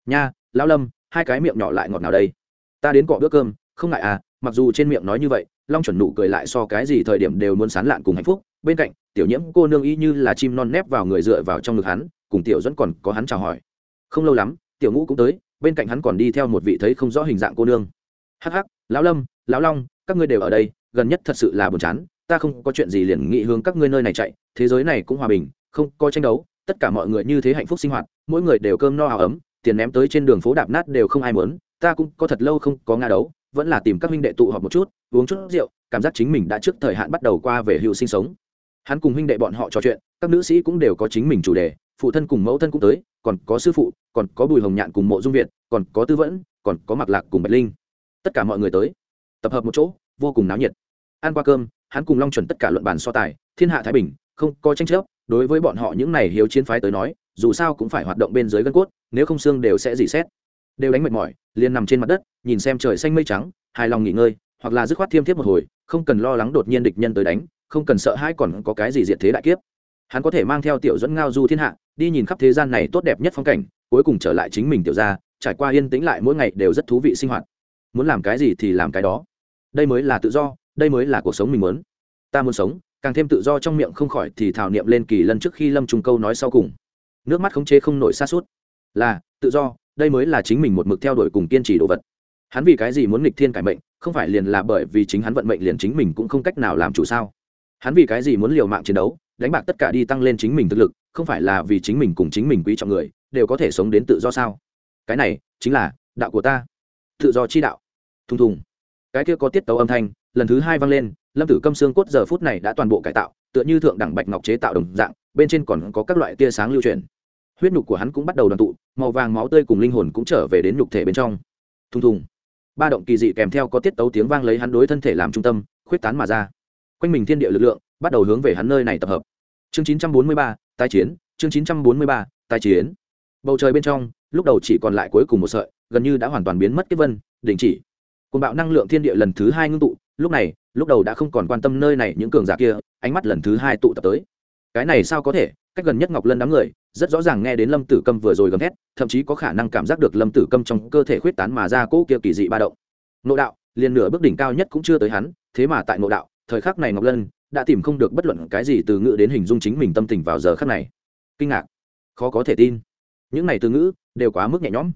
[SPEAKER 1] Nha, lão lâm, hai cái miệng nhỏ lại ngọt nào đây. Ta đến cọ bữa cơm, không ngại à mặc dù trên miệng nói như vậy, long chuẩn nụ cười lại so cái gì thời điểm đều muốn sán lạn cùng hạnh phúc bên cạnh, tiểu nhiễm cô nương y như là chim non nép vào người dựa vào trong ngực hắn, cùng tiểu dẫn còn có hắn chào hỏi. Không lâu lắm, tiểu ngũ cũng tới, bên cạnh hắn còn đi theo một vị thấy không rõ hình dạng cô nương. Hắc hắc, lão lâm, lão long, các ngươi đều ở đây, gần nhất thật sự là buồn chán, ta không có chuyện gì liền nghị hướng các ngươi nơi này chạy, thế giới này cũng hòa bình, không có tranh đấu, tất cả mọi người như thế hạnh phúc sinh hoạt, mỗi người đều cơm no áo ấm, tiền ném tới trên đường phố đạp nát đều không ai muốn, ta cũng có thật lâu không có nga đấu, vẫn là tìm các huynh đệ tụ họp một chút, uống chút rượu, cảm giác chính mình đã trước thời hạn bắt đầu qua về hưu sinh sống hắn cùng huynh đệ bọn họ trò chuyện, các nữ sĩ cũng đều có chính mình chủ đề, phụ thân cùng mẫu thân cũng tới, còn có sư phụ, còn có bùi hồng nhạn cùng mộ dung việt, còn có tư vẫn, còn có mặc lạc cùng bạch linh. Tất cả mọi người tới, tập hợp một chỗ, vô cùng náo nhiệt. Ăn qua cơm, hắn cùng long chuẩn tất cả luận bàn so tài, thiên hạ thái bình, không có tranh chấp, đối với bọn họ những này hiếu chiến phái tới nói, dù sao cũng phải hoạt động bên dưới gân cốt, nếu không xương đều sẽ dỉ xét. Đều đánh mệt mỏi, liền nằm trên mặt đất, nhìn xem trời xanh mây trắng, hài lòng nghỉ ngơi, hoặc là dứt khoát thiêm thiếp một hồi, không cần lo lắng đột nhiên địch nhân tới đánh không cần sợ hãi còn có cái gì diệt thế đại kiếp. Hắn có thể mang theo tiểu dẫn ngao du thiên hạ, đi nhìn khắp thế gian này tốt đẹp nhất phong cảnh, cuối cùng trở lại chính mình tiểu ra trải qua yên tĩnh lại mỗi ngày đều rất thú vị sinh hoạt. Muốn làm cái gì thì làm cái đó. Đây mới là tự do, đây mới là cuộc sống mình muốn. Ta muốn sống, càng thêm tự do trong miệng không khỏi thì thảo niệm lên kỳ lân trước khi lâm trùng câu nói sau cùng. Nước mắt khống chế không nổi xa suốt. Là, tự do, đây mới là chính mình một mực theo đuổi cùng kiên trì đồ vật. Hắn vì cái gì muốn nghịch thiên cải mệnh, không phải liền là bởi vì chính hắn vận mệnh liền chính mình cũng không cách nào làm chủ sao? Hắn vì cái gì muốn liều mạng chiến đấu, đánh bạc tất cả đi tăng lên chính mình thực lực, không phải là vì chính mình cùng chính mình quý trọng người, đều có thể sống đến tự do sao? Cái này chính là đạo của ta. Tự do chi đạo. Thùng thùng. Cái kia có tiết tấu âm thanh, lần thứ hai vang lên, lâm tử câm xương cốt giờ phút này đã toàn bộ cải tạo, tựa như thượng đẳng bạch ngọc chế tạo đồng dạng, bên trên còn có các loại tia sáng lưu truyền huyết nhục của hắn cũng bắt đầu đoàn tụ, màu vàng máu tươi cùng linh hồn cũng trở về đến nhục thể bên trong. Thùng thùng. Ba động kỳ dị kèm theo có tiết tấu tiếng vang lấy hắn đối thân thể làm trung tâm, khuyết tán mà ra quanh mình thiên địa lực lượng bắt đầu hướng về hắn nơi này tập hợp. Chương 943, tái chiến chương 943, tái chiến. Bầu trời bên trong lúc đầu chỉ còn lại cuối cùng một sợi gần như đã hoàn toàn biến mất kết vân đình chỉ. Côn bạo năng lượng thiên địa lần thứ hai ngưng tụ lúc này lúc đầu đã không còn quan tâm nơi này những cường giả kia ánh mắt lần thứ hai tụ tập tới. Cái này sao có thể? Cách gần nhất ngọc lân đám người rất rõ ràng nghe đến lâm tử câm vừa rồi gầm thét thậm chí có khả năng cảm giác được lâm tử câm trong cơ thể khuyết tán mà ra cỗ kia kỳ dị ba động. Nộ đạo liền nửa bước đỉnh cao nhất cũng chưa tới hắn thế mà tại nộ đạo thời khắc này ngọc lân đã tìm không được bất luận cái gì từ ngữ đến hình dung chính mình tâm tình vào giờ khắc này. Kinh ngạc. Khó có thể tin. Những này từ ngữ đều quá mức nhẹ nhõm.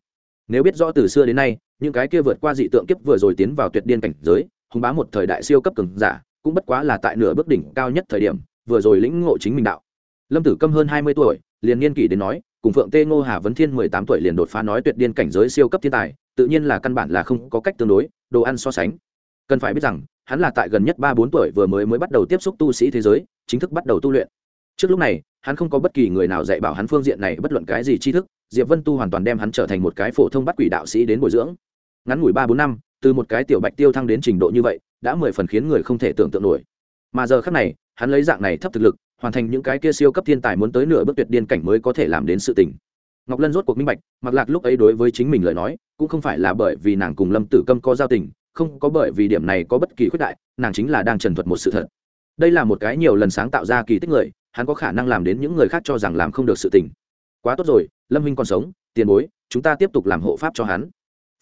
[SPEAKER 1] Nếu biết rõ từ xưa đến nay, những cái kia vượt qua dị tượng kiếp vừa rồi tiến vào tuyệt điên cảnh giới, hùng bá một thời đại siêu cấp cường giả, cũng bất quá là tại nửa bước đỉnh cao nhất thời điểm, vừa rồi lĩnh ngộ chính mình đạo. Lâm tử câm hơn hai mươi tuổi, liền niên kỷ đến nói, cùng phượng tê ngô hà vấn thiên mười tám tuổi liền đột phá nói tuyệt điên cảnh giới siêu cấp thiên tài, tự nhiên là căn bản là không có cách tương đối, đồ ăn so sánh. Cần phải biết rằng hắn là tại gần nhất ba bốn tuổi vừa mới mới bắt đầu tiếp xúc tu sĩ thế giới, chính thức bắt đầu tu luyện. Trước lúc này, hắn không có bất kỳ người nào dạy bảo hắn phương diện này bất luận cái gì tri thức, diệp vân tu hoàn toàn đem hắn trở thành một cái phổ thông bắt quỷ đạo sĩ đến bồi dưỡng. Ngắn ngủi ba bốn năm, từ một cái tiểu bạch tiêu thăng đến trình độ như vậy, đã mười phần khiến người không thể tưởng tượng nổi. Mà giờ khác này, hắn lấy dạng này thấp thực lực, hoàn thành những cái kia siêu cấp thiên tài muốn tới nửa bước tuyệt điên cảnh mới có thể làm đến sự tình. Ngọc lân rốt cuộc minh bạch mặc lạc lúc ấy đối với chính mình lời nói, cũng không phải là bởi vì nàng cùng lâm tử câm có giao tình không có bởi vì điểm này có bất kỳ khuyết đại, nàng chính là đang trần thuật một sự thật. Đây là một cái nhiều lần sáng tạo ra kỳ tích người, hắn có khả năng làm đến những người khác cho rằng làm không được sự tình. Quá tốt rồi, lâm huynh còn sống, tiền bối, chúng ta tiếp tục làm hộ pháp cho hắn.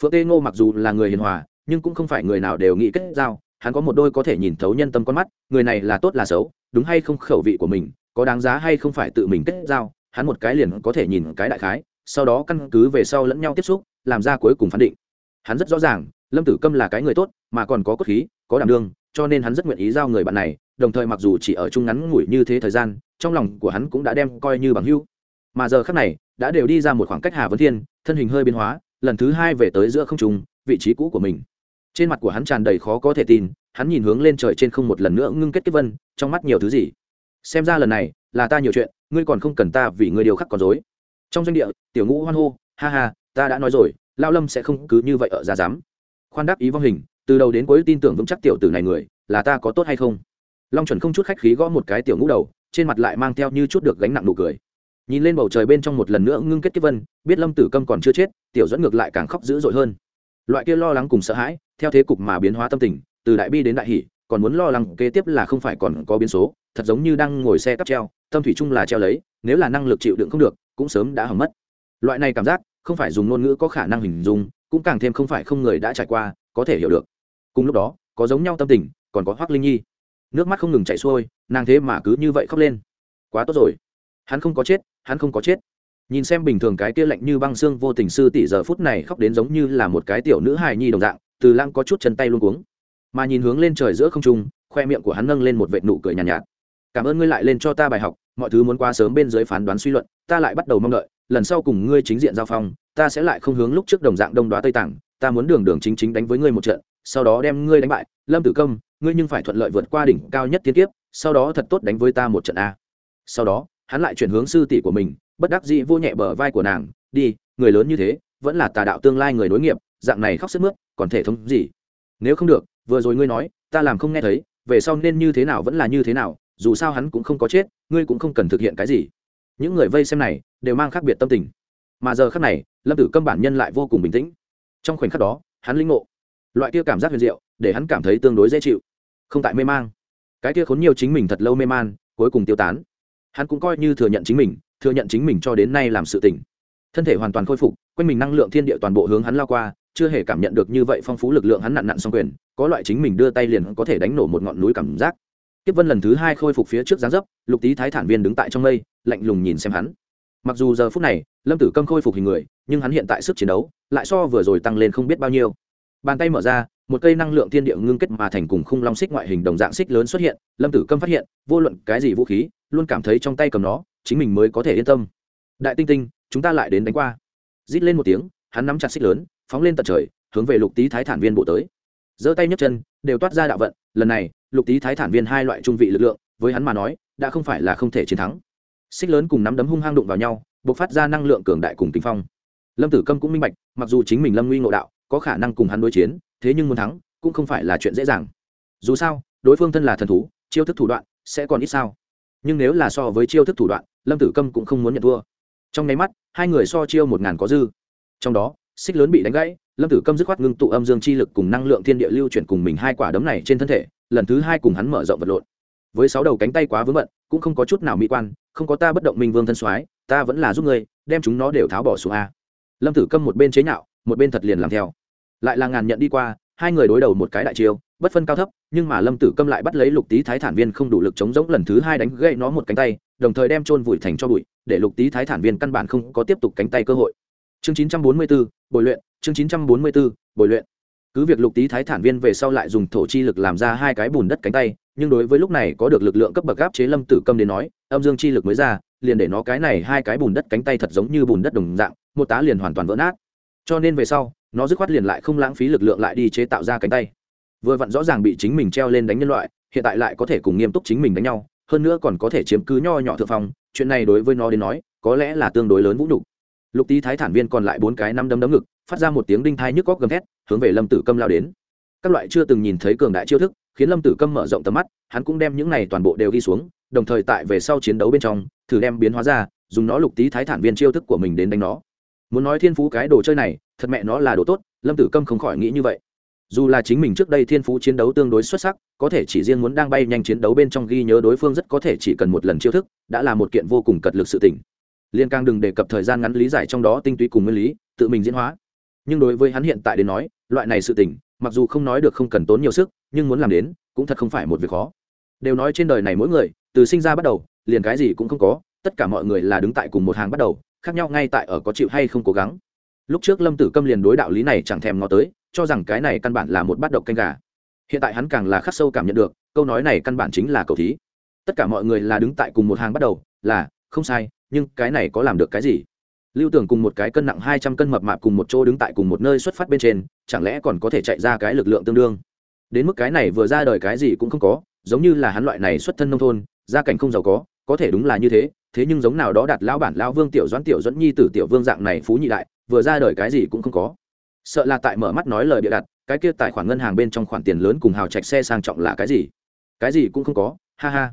[SPEAKER 1] Phượng tê ngô mặc dù là người hiền hòa, nhưng cũng không phải người nào đều nghĩ kết giao, hắn có một đôi có thể nhìn thấu nhân tâm con mắt, người này là tốt là xấu, đúng hay không khẩu vị của mình, có đáng giá hay không phải tự mình kết giao, hắn một cái liền có thể nhìn cái đại khái, sau đó căn cứ về sau lẫn nhau tiếp xúc, làm ra cuối cùng phán định. Hắn rất rõ ràng lâm tử câm là cái người tốt, mà còn có cốt khí, có đảm đương, cho nên hắn rất nguyện ý giao người bạn này, đồng thời mặc dù chỉ ở chung ngắn ngủi như thế thời gian, trong lòng của hắn cũng đã đem coi như bằng hưu mà giờ khác này, đã đều đi ra một khoảng cách hà vấn thiên, thân hình hơi biến hóa, lần thứ hai về tới giữa không trùng vị trí cũ của mình. Trên mặt của hắn tràn đầy khó có thể tin, hắn nhìn hướng lên trời trên không một lần nữa ngưng kết kết vân, trong mắt nhiều thứ gì. Xem ra lần này, là ta nhiều chuyện, ngươi còn không cần ta vì ngươi điều khắc còn dối trong doanh địa, tiểu ngũ hoan hô, ha ha, ta đã nói rồi lao lâm sẽ không cứ như vậy ở ra dám khoan đáp ý vong hình, từ đầu đến cuối tin tưởng vững chắc tiểu tử này người, là ta có tốt hay không? Long chuẩn không chút khách khí gõ một cái tiểu ngũ đầu, trên mặt lại mang theo như chút được gánh nặng nụ cười. Nhìn lên bầu trời bên trong một lần nữa ngưng kết kiếp vân, biết lâm tử câm còn chưa chết, tiểu dẫn ngược lại càng khóc dữ dội hơn. Loại kia lo lắng cùng sợ hãi, theo thế cục mà biến hóa tâm tình, từ đại bi đến đại hỷ, còn muốn lo lắng kế tiếp là không phải còn có biến số, thật giống như đang ngồi xe cắp treo, tâm thủy chung là treo lấy, nếu là năng lực chịu đựng không được, cũng sớm đã hỏng mất. Loại này cảm giác, không phải dùng ngôn ngữ có khả năng hình dung cũng càng thêm không phải không người đã trải qua có thể hiểu được. Cùng lúc đó có giống nhau tâm tình còn có hoác linh nhi. Nước mắt không ngừng chảy xuôi nàng thế mà cứ như vậy khóc lên. Quá tốt rồi. Hắn không có chết hắn không có chết. Nhìn xem bình thường cái kia lạnh như băng xương vô tình sư tỷ giờ phút này khóc đến giống như là một cái tiểu nữ hài nhi đồng dạng từ lăng có chút chân tay luôn cuống. Mà nhìn hướng lên trời giữa không trung khoe miệng của hắn nâng lên một vệt nụ cười nhàn nhạt, nhạt. Cảm ơn ngươi lại lên cho ta bài học mọi thứ muốn qua sớm bên dưới phán đoán suy luận ta lại bắt đầu mong đợi lần sau cùng ngươi chính diện giao phong, ta sẽ lại không hướng lúc trước đồng dạng đông đoá tây tảng, ta muốn đường đường chính chính đánh với ngươi một trận, sau đó đem ngươi đánh bại. Lâm tử công, ngươi nhưng phải thuận lợi vượt qua đỉnh cao nhất thiên kiếp, sau đó thật tốt đánh với ta một trận a. Sau đó, hắn lại chuyển hướng sư tỷ của mình, bất đắc dĩ vô nhẹ bờ vai của nàng, đi, người lớn như thế, vẫn là tà đạo tương lai người nối nghiệp, dạng này khóc sức mướt, còn thể thống gì? Nếu không được, vừa rồi ngươi nói, ta làm không nghe thấy, về sau nên như thế nào vẫn là như thế nào, dù sao hắn cũng không có chết, ngươi cũng không cần thực hiện cái gì. Những người vây xem này đều mang khác biệt tâm tình. Mà giờ khác này, lâm tử câm bản nhân lại vô cùng bình tĩnh. Trong khoảnh khắc đó, hắn linh ngộ loại kia cảm giác huyền diệu, để hắn cảm thấy tương đối dễ chịu, không tại mê mang cái kia khốn nhiều chính mình thật lâu mê man, cuối cùng tiêu tán. Hắn cũng coi như thừa nhận chính mình, thừa nhận chính mình cho đến nay làm sự tỉnh thân thể hoàn toàn khôi phục, quanh mình năng lượng thiên địa toàn bộ hướng hắn lao qua, chưa hề cảm nhận được như vậy phong phú lực lượng hắn nặn nặn xong quyền, có loại chính mình đưa tay liền có thể đánh nổ một ngọn núi cảm giác. Kiếp vân lần thứ hai khôi phục phía trước giáng dấp, lục tý thái thản viên đứng tại trong mây, lạnh lùng nhìn xem hắn mặc dù giờ phút này, lâm tử câm khôi phục hình người, nhưng hắn hiện tại sức chiến đấu lại so vừa rồi tăng lên không biết bao nhiêu. Bàn tay mở ra, một cây năng lượng thiên địa ngưng kết mà thành cùng khung long xích ngoại hình đồng dạng xích lớn xuất hiện, lâm tử câm phát hiện, vô luận cái gì vũ khí, luôn cảm thấy trong tay cầm nó, chính mình mới có thể yên tâm. Đại tinh tinh, chúng ta lại đến đánh qua. Rít lên một tiếng, hắn nắm chặt xích lớn, phóng lên tận trời, hướng về lục tý thái thản viên bộ tới. Giơ tay nhấc chân, đều toát ra đạo vận, lần này, lục tý thái thản viên hai loại trung vị lực lượng, với hắn mà nói, đã không phải là không thể chiến thắng xích lớn cùng nắm đấm hung hăng đụng vào nhau b ộ c phát ra năng lượng cường đại cùng tinh phong. Lâm tử câm cũng minh bạch, mặc dù chính mình lâm nguy ngộ đạo có khả năng cùng hắn đối chiến, thế nhưng muốn thắng cũng không phải là chuyện dễ dàng. Dù sao, đối phương thân là thần thú, chiêu thức thủ đoạn sẽ còn ít sao. Nhưng nếu là so với chiêu thức thủ đoạn, lâm tử câm cũng không muốn nhận thua. Trong nháy mắt, hai người so chiêu một ngàn có dư. Trong đó, xích lớn bị đánh gãy, lâm tử câm dứt khoát ngưng tụ âm dương chi lực cùng năng lượng thiên địa lưu chuyển cùng mình hai quả đấm này trên thân thể, lần thứ hai cùng hắn mở rộng vật lộn. Với sáu đầu cánh tay quá vướng bận, cũng không có chút nào mỹ quan không có ta bất động minh vương thân soái ta vẫn là giúp ngươi đem chúng nó đều tháo bỏ xuống a. Lâm tử câm một bên chế nhạo một bên thật liền làm theo. Lại là ngàn nhận đi qua hai người đối đầu một cái đại chiêu bất phân cao thấp nhưng mà lâm tử câm lại bắt lấy lục tý thái thản viên không đủ lực chống giống lần thứ hai đánh gậy nó một cánh tay đồng thời đem chôn vùi thành cho bụi để lục tý thái thản viên căn bản không có tiếp tục cánh tay cơ hội. Chương 944, bồi luyện chương 944, bồi luyện. Cứ việc lục tý thái thản viên về sau lại dùng thổ chi lực làm ra hai cái bùn đất cánh tay nhưng đối với lúc này có được lực lượng cấp bậc áp chế lâm tử câm đến nói âm dương chi lực mới ra, liền để nó cái này hai cái bùn đất cánh tay thật giống như bùn đất đồng dạng, một tá liền hoàn toàn vỡ nát. Cho nên về sau, nó dứt khoát liền lại không lãng phí lực lượng lại đi chế tạo ra cánh tay. Vừa vặn rõ ràng bị chính mình treo lên đánh nhân loại, hiện tại lại có thể cùng nghiêm túc chính mình đánh nhau, hơn nữa còn có thể chiếm cứ nho nhỏ thượng phong, chuyện này đối với nó đến nói, có lẽ là tương đối lớn vũ nhục. Lục tý thái thản viên còn lại bốn cái năm đấm đấm ngực, phát ra một tiếng đinh thai nhức góc gầm thét, hướng về lâm tử câm lao đến. Các loại chưa từng nhìn thấy cường đại chiêu thức khiến lâm tử câm mở rộng tầm mắt, hắn cũng đem những này toàn bộ đều ghi xuống, đồng thời tại về sau chiến đấu bên trong, thử đem biến hóa ra, dùng nó lục tý thái thản viên chiêu thức của mình đến đánh nó. Muốn nói thiên phú cái đồ chơi này, thật mẹ nó là đồ tốt, lâm tử câm không khỏi nghĩ như vậy. Dù là chính mình trước đây thiên phú chiến đấu tương đối xuất sắc, có thể chỉ riêng muốn đang bay nhanh chiến đấu bên trong ghi nhớ đối phương rất có thể chỉ cần một lần chiêu thức, đã là một kiện vô cùng cật lực sự tỉnh liên càng đừng đề cập thời gian ngắn lý giải trong đó tinh túy cùng nguyên lý, tự mình diễn hóa. Nhưng đối với hắn hiện tại đến nói, loại này sự tỉnh mặc dù không nói được không cần tốn nhiều sức, nhưng muốn làm đến, cũng thật không phải một việc khó. Đều nói trên đời này mỗi người, từ sinh ra bắt đầu, liền cái gì cũng không có, tất cả mọi người là đứng tại cùng một hàng bắt đầu, khác nhau ngay tại ở có chịu hay không cố gắng. Lúc trước lâm tử câm liền đối đạo lý này chẳng thèm ngó tới, cho rằng cái này căn bản là một bắt độc canh gà. Hiện tại hắn càng là khắc sâu cảm nhận được, câu nói này căn bản chính là cầu thí. Tất cả mọi người là đứng tại cùng một hàng bắt đầu, là, không sai, nhưng cái này có làm được cái gì? Lưu tưởng cùng một cái cân nặng hai trăm cân mập mạp cùng một chỗ đứng tại cùng một nơi xuất phát bên trên, chẳng lẽ còn có thể chạy ra cái lực lượng tương đương? Đến mức cái này vừa ra đời cái gì cũng không có, giống như là hắn loại này xuất thân nông thôn, gia cảnh không giàu có có thể đúng là như thế thế nhưng giống nào đó đạt lão bản, lão vương, tiểu doãn, tiểu dẫn nhi tử, tiểu vương dạng này phú nhị đại, vừa ra đời cái gì cũng không có. Sợ là tại mở mắt nói lời bịa đặt, cái kia tài khoản ngân hàng bên trong khoản tiền lớn cùng hào trạch xe sang trọng là cái gì? Cái gì cũng không có, ha ha.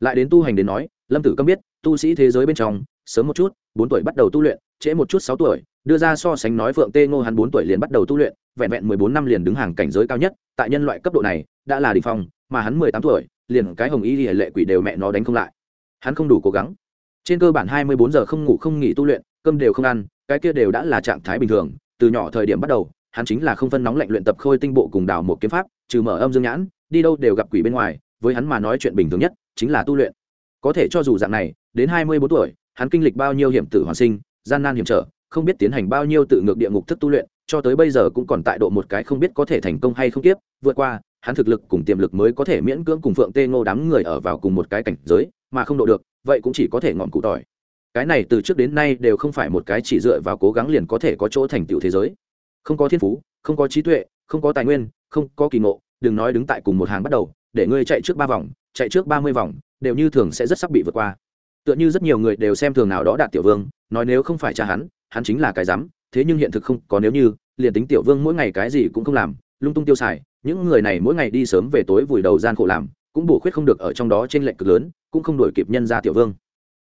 [SPEAKER 1] Lại đến tu hành đến nói, lâm tử câm biết, tu sĩ thế giới bên trong, sớm một chút bốn tuổi bắt đầu tu luyện, trễ một chút sáu tuổi, đưa ra so sánh nói phượng tê ngô hắn bốn tuổi liền bắt đầu tu luyện, vẹn vẹn mười bốn năm liền đứng hàng cảnh giới cao nhất, tại nhân loại cấp độ này, đã là đ ỉ n h phong, mà hắn mười tám tuổi, liền cái hồng y hệ lệ quỷ đều mẹ nó đánh không lại. Hắn không đủ cố gắng. Trên cơ bản hai mươi bốn giờ không ngủ không nghỉ tu luyện, cơm đều không ăn, cái kia đều đã là trạng thái bình thường. Từ nhỏ thời điểm bắt đầu, hắn chính là không phân nóng lạnh luyện tập khôi tinh bộ cùng đào một kiếm pháp, trừ mở âm dương nhãn, đi đâu đều gặp quỷ bên ngoài, với hắn mà nói chuyện bình thường nhất chính là tu luyện. Có thể cho dù dạng này, đến hai mươi bốn tuổi hắn kinh lịch bao nhiêu hiểm tử hoàn sinh, gian nan hiểm trở, không biết tiến hành bao nhiêu tự ngược địa ngục thức tu luyện, cho tới bây giờ cũng còn tại độ một cái không biết có thể thành công hay không tiếp, vượt qua, hắn thực lực cùng tiềm lực mới có thể miễn cưỡng cùng phượng tê ngô đám người ở vào cùng một cái cảnh giới, mà không độ được, vậy cũng chỉ có thể ngọn cụ tỏi. Cái này từ trước đến nay đều không phải một cái chỉ dựa vào cố gắng liền có thể có chỗ thành tựu thế giới. Không có thiên phú, không có trí tuệ, không có tài nguyên, không có kỳ ngộ, đừng nói đứng tại cùng một hàng bắt đầu, để ngươi chạy trước ba vòng, chạy trước ba mươi vòng, đều như thường sẽ rất sắp bị vượt qua tựa như rất nhiều người đều xem thường nào đó đạt tiểu vương, nói nếu không phải cha hắn hắn chính là cái rắm thế nhưng hiện thực không, có nếu như, liền tính tiểu vương mỗi ngày cái gì cũng không làm, lung tung tiêu xài, những người này mỗi ngày đi sớm về tối vùi đầu gian khổ làm, cũng bổ khuyết không được ở trong đó trên lệnh cực lớn, cũng không đổi kịp nhân ra tiểu vương.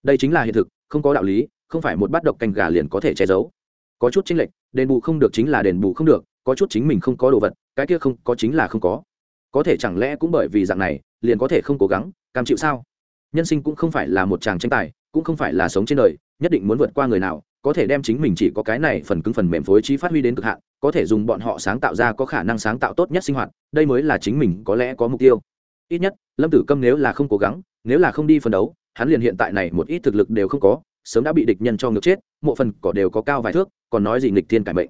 [SPEAKER 1] Đây chính là hiện thực, không có đạo lý, không phải một bát độc canh gà liền có thể che giấu. Có chút chính lệnh đền bù không được chính là đền bù không được, có chút chính mình không có đồ vật, cái kia không, có chính là không có. Có thể chẳng lẽ cũng bởi vì dạng này, liền có thể không cố gắng, cam chịu sao? Nhân sinh cũng không phải là một chàng tranh tài, cũng không phải là sống trên đời, nhất định muốn vượt qua người nào, có thể đem chính mình chỉ có cái này phần cứng phần mềm phối trí phát huy đến cực hạn, có thể dùng bọn họ sáng tạo ra có khả năng sáng tạo tốt nhất sinh hoạt, đây mới là chính mình có lẽ có mục tiêu. Ít nhất, lâm tử câm nếu là không cố gắng, nếu là không đi phân đấu, hắn liền hiện tại này một ít thực lực đều không có, sớm đã bị địch nhân cho ngược chết, mộ phần cỏ đều có cao vài thước, còn nói gì nghịch thiên cải mệnh.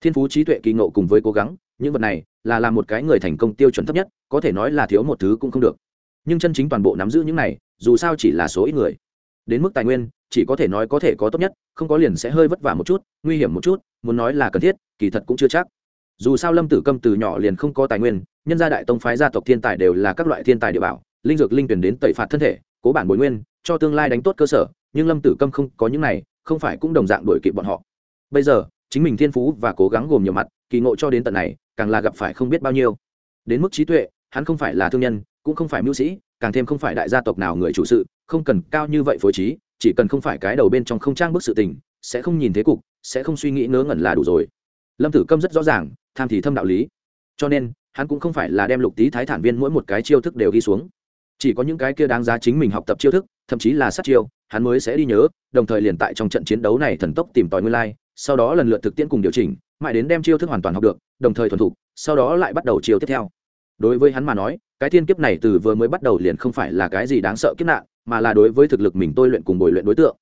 [SPEAKER 1] Thiên phú trí tuệ kỳ ngộ cùng với cố gắng, những vật này là làm một cái người thành công tiêu chuẩn thấp nhất, có thể nói là thiếu một thứ cũng không được. Nhưng chân chính toàn bộ nắm giữ những này dù sao chỉ là số ít người. Đến mức tài nguyên, chỉ có thể nói có thể có tốt nhất, không có liền sẽ hơi vất vả một chút, nguy hiểm một chút, muốn nói là cần thiết, kỳ thật cũng chưa chắc. Dù sao lâm tử câm từ nhỏ liền không có tài nguyên, nhân gia đại tông phái gia tộc thiên tài đều là các loại thiên tài địa bảo, linh dược linh tuyển đến tẩy phạt thân thể, cố bản bồi nguyên, cho tương lai đánh tốt cơ sở, nhưng lâm tử câm không có những này, không phải cũng đồng dạng đổi kịp bọn họ. Bây giờ, chính mình thiên phú và cố gắng gồm nhiều mặt, kỳ ngộ cho đến tận này, càng là gặp phải không biết bao nhiêu. Đến mức trí tuệ, hắn không phải là thương nhân, cũng không phải mưu sĩ càng thêm không phải đại gia tộc nào người chủ sự, không cần cao như vậy phối trí, chỉ cần không phải cái đầu bên trong không trang bức sự tình, sẽ không nhìn thế cục, sẽ không suy nghĩ ngớ ngẩn là đủ rồi. Lâm tử câm rất rõ ràng, tham thì thâm đạo lý. Cho nên, hắn cũng không phải là đem lục tý thái thản viên mỗi một cái chiêu thức đều ghi xuống. Chỉ có những cái kia đáng giá chính mình học tập chiêu thức, thậm chí là sát chiêu, hắn mới sẽ đi nhớ, đồng thời liền tại trong trận chiến đấu này thần tốc tìm tòi nguyên lai, sau đó lần lượt thực tiễn cùng điều chỉnh, mãi đến đem chiêu thức hoàn toàn học được, đồng thời thuần thục, sau đó lại bắt đầu chiêu tiếp theo. Đối với hắn mà nói cái thiên kiếp này từ vừa mới bắt đầu liền không phải là cái gì đáng sợ kiếp nạn, mà là đối với thực lực mình tôi luyện cùng bồi luyện đối tượng.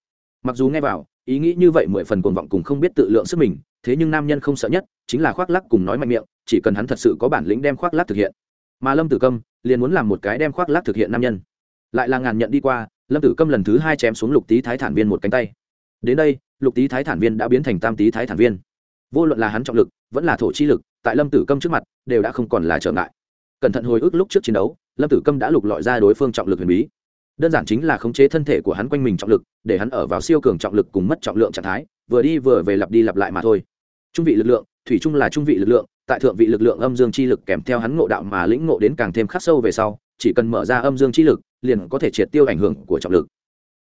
[SPEAKER 1] Mặc dù nghe vào, ý nghĩ như vậy mười phần cuồng vọng cùng không biết tự lượng sức mình, thế nhưng nam nhân không sợ nhất, chính là khoác lắc cùng nói mạnh miệng, chỉ cần hắn thật sự có bản lĩnh đem khoác lắc thực hiện. Mà lâm tử câm liền muốn làm một cái đem khoác lắc thực hiện nam nhân. Lại là ngàn nhận đi qua, lâm tử câm lần thứ hai chém xuống lục tý thái thản viên một cánh tay. Đến đây, lục tý thái thản viên đã biến thành tam tý thái thản viên. Vô luận là hắn trọng lực, vẫn là thổ chi lực, tại lâm tử câm trước mặt, đều đã không còn là trở ngại cẩn thận hồi ức lúc trước chiến đấu, lâm tử câm đã lục lọi ra đối phương trọng lực huyền bí. Đơn giản chính là khống chế thân thể của hắn quanh mình trọng lực, để hắn ở vào siêu cường trọng lực cùng mất trọng lượng trạng thái, vừa đi vừa về lặp đi lặp lại mà thôi. Trung vị lực lượng, thủy chung là trung vị lực lượng, tại thượng vị lực lượng âm dương chi lực kèm theo hắn ngộ đạo mà lĩnh ngộ đến càng thêm khắc sâu về sau, chỉ cần mở ra âm dương chi lực, liền có thể triệt tiêu ảnh hưởng của trọng lực.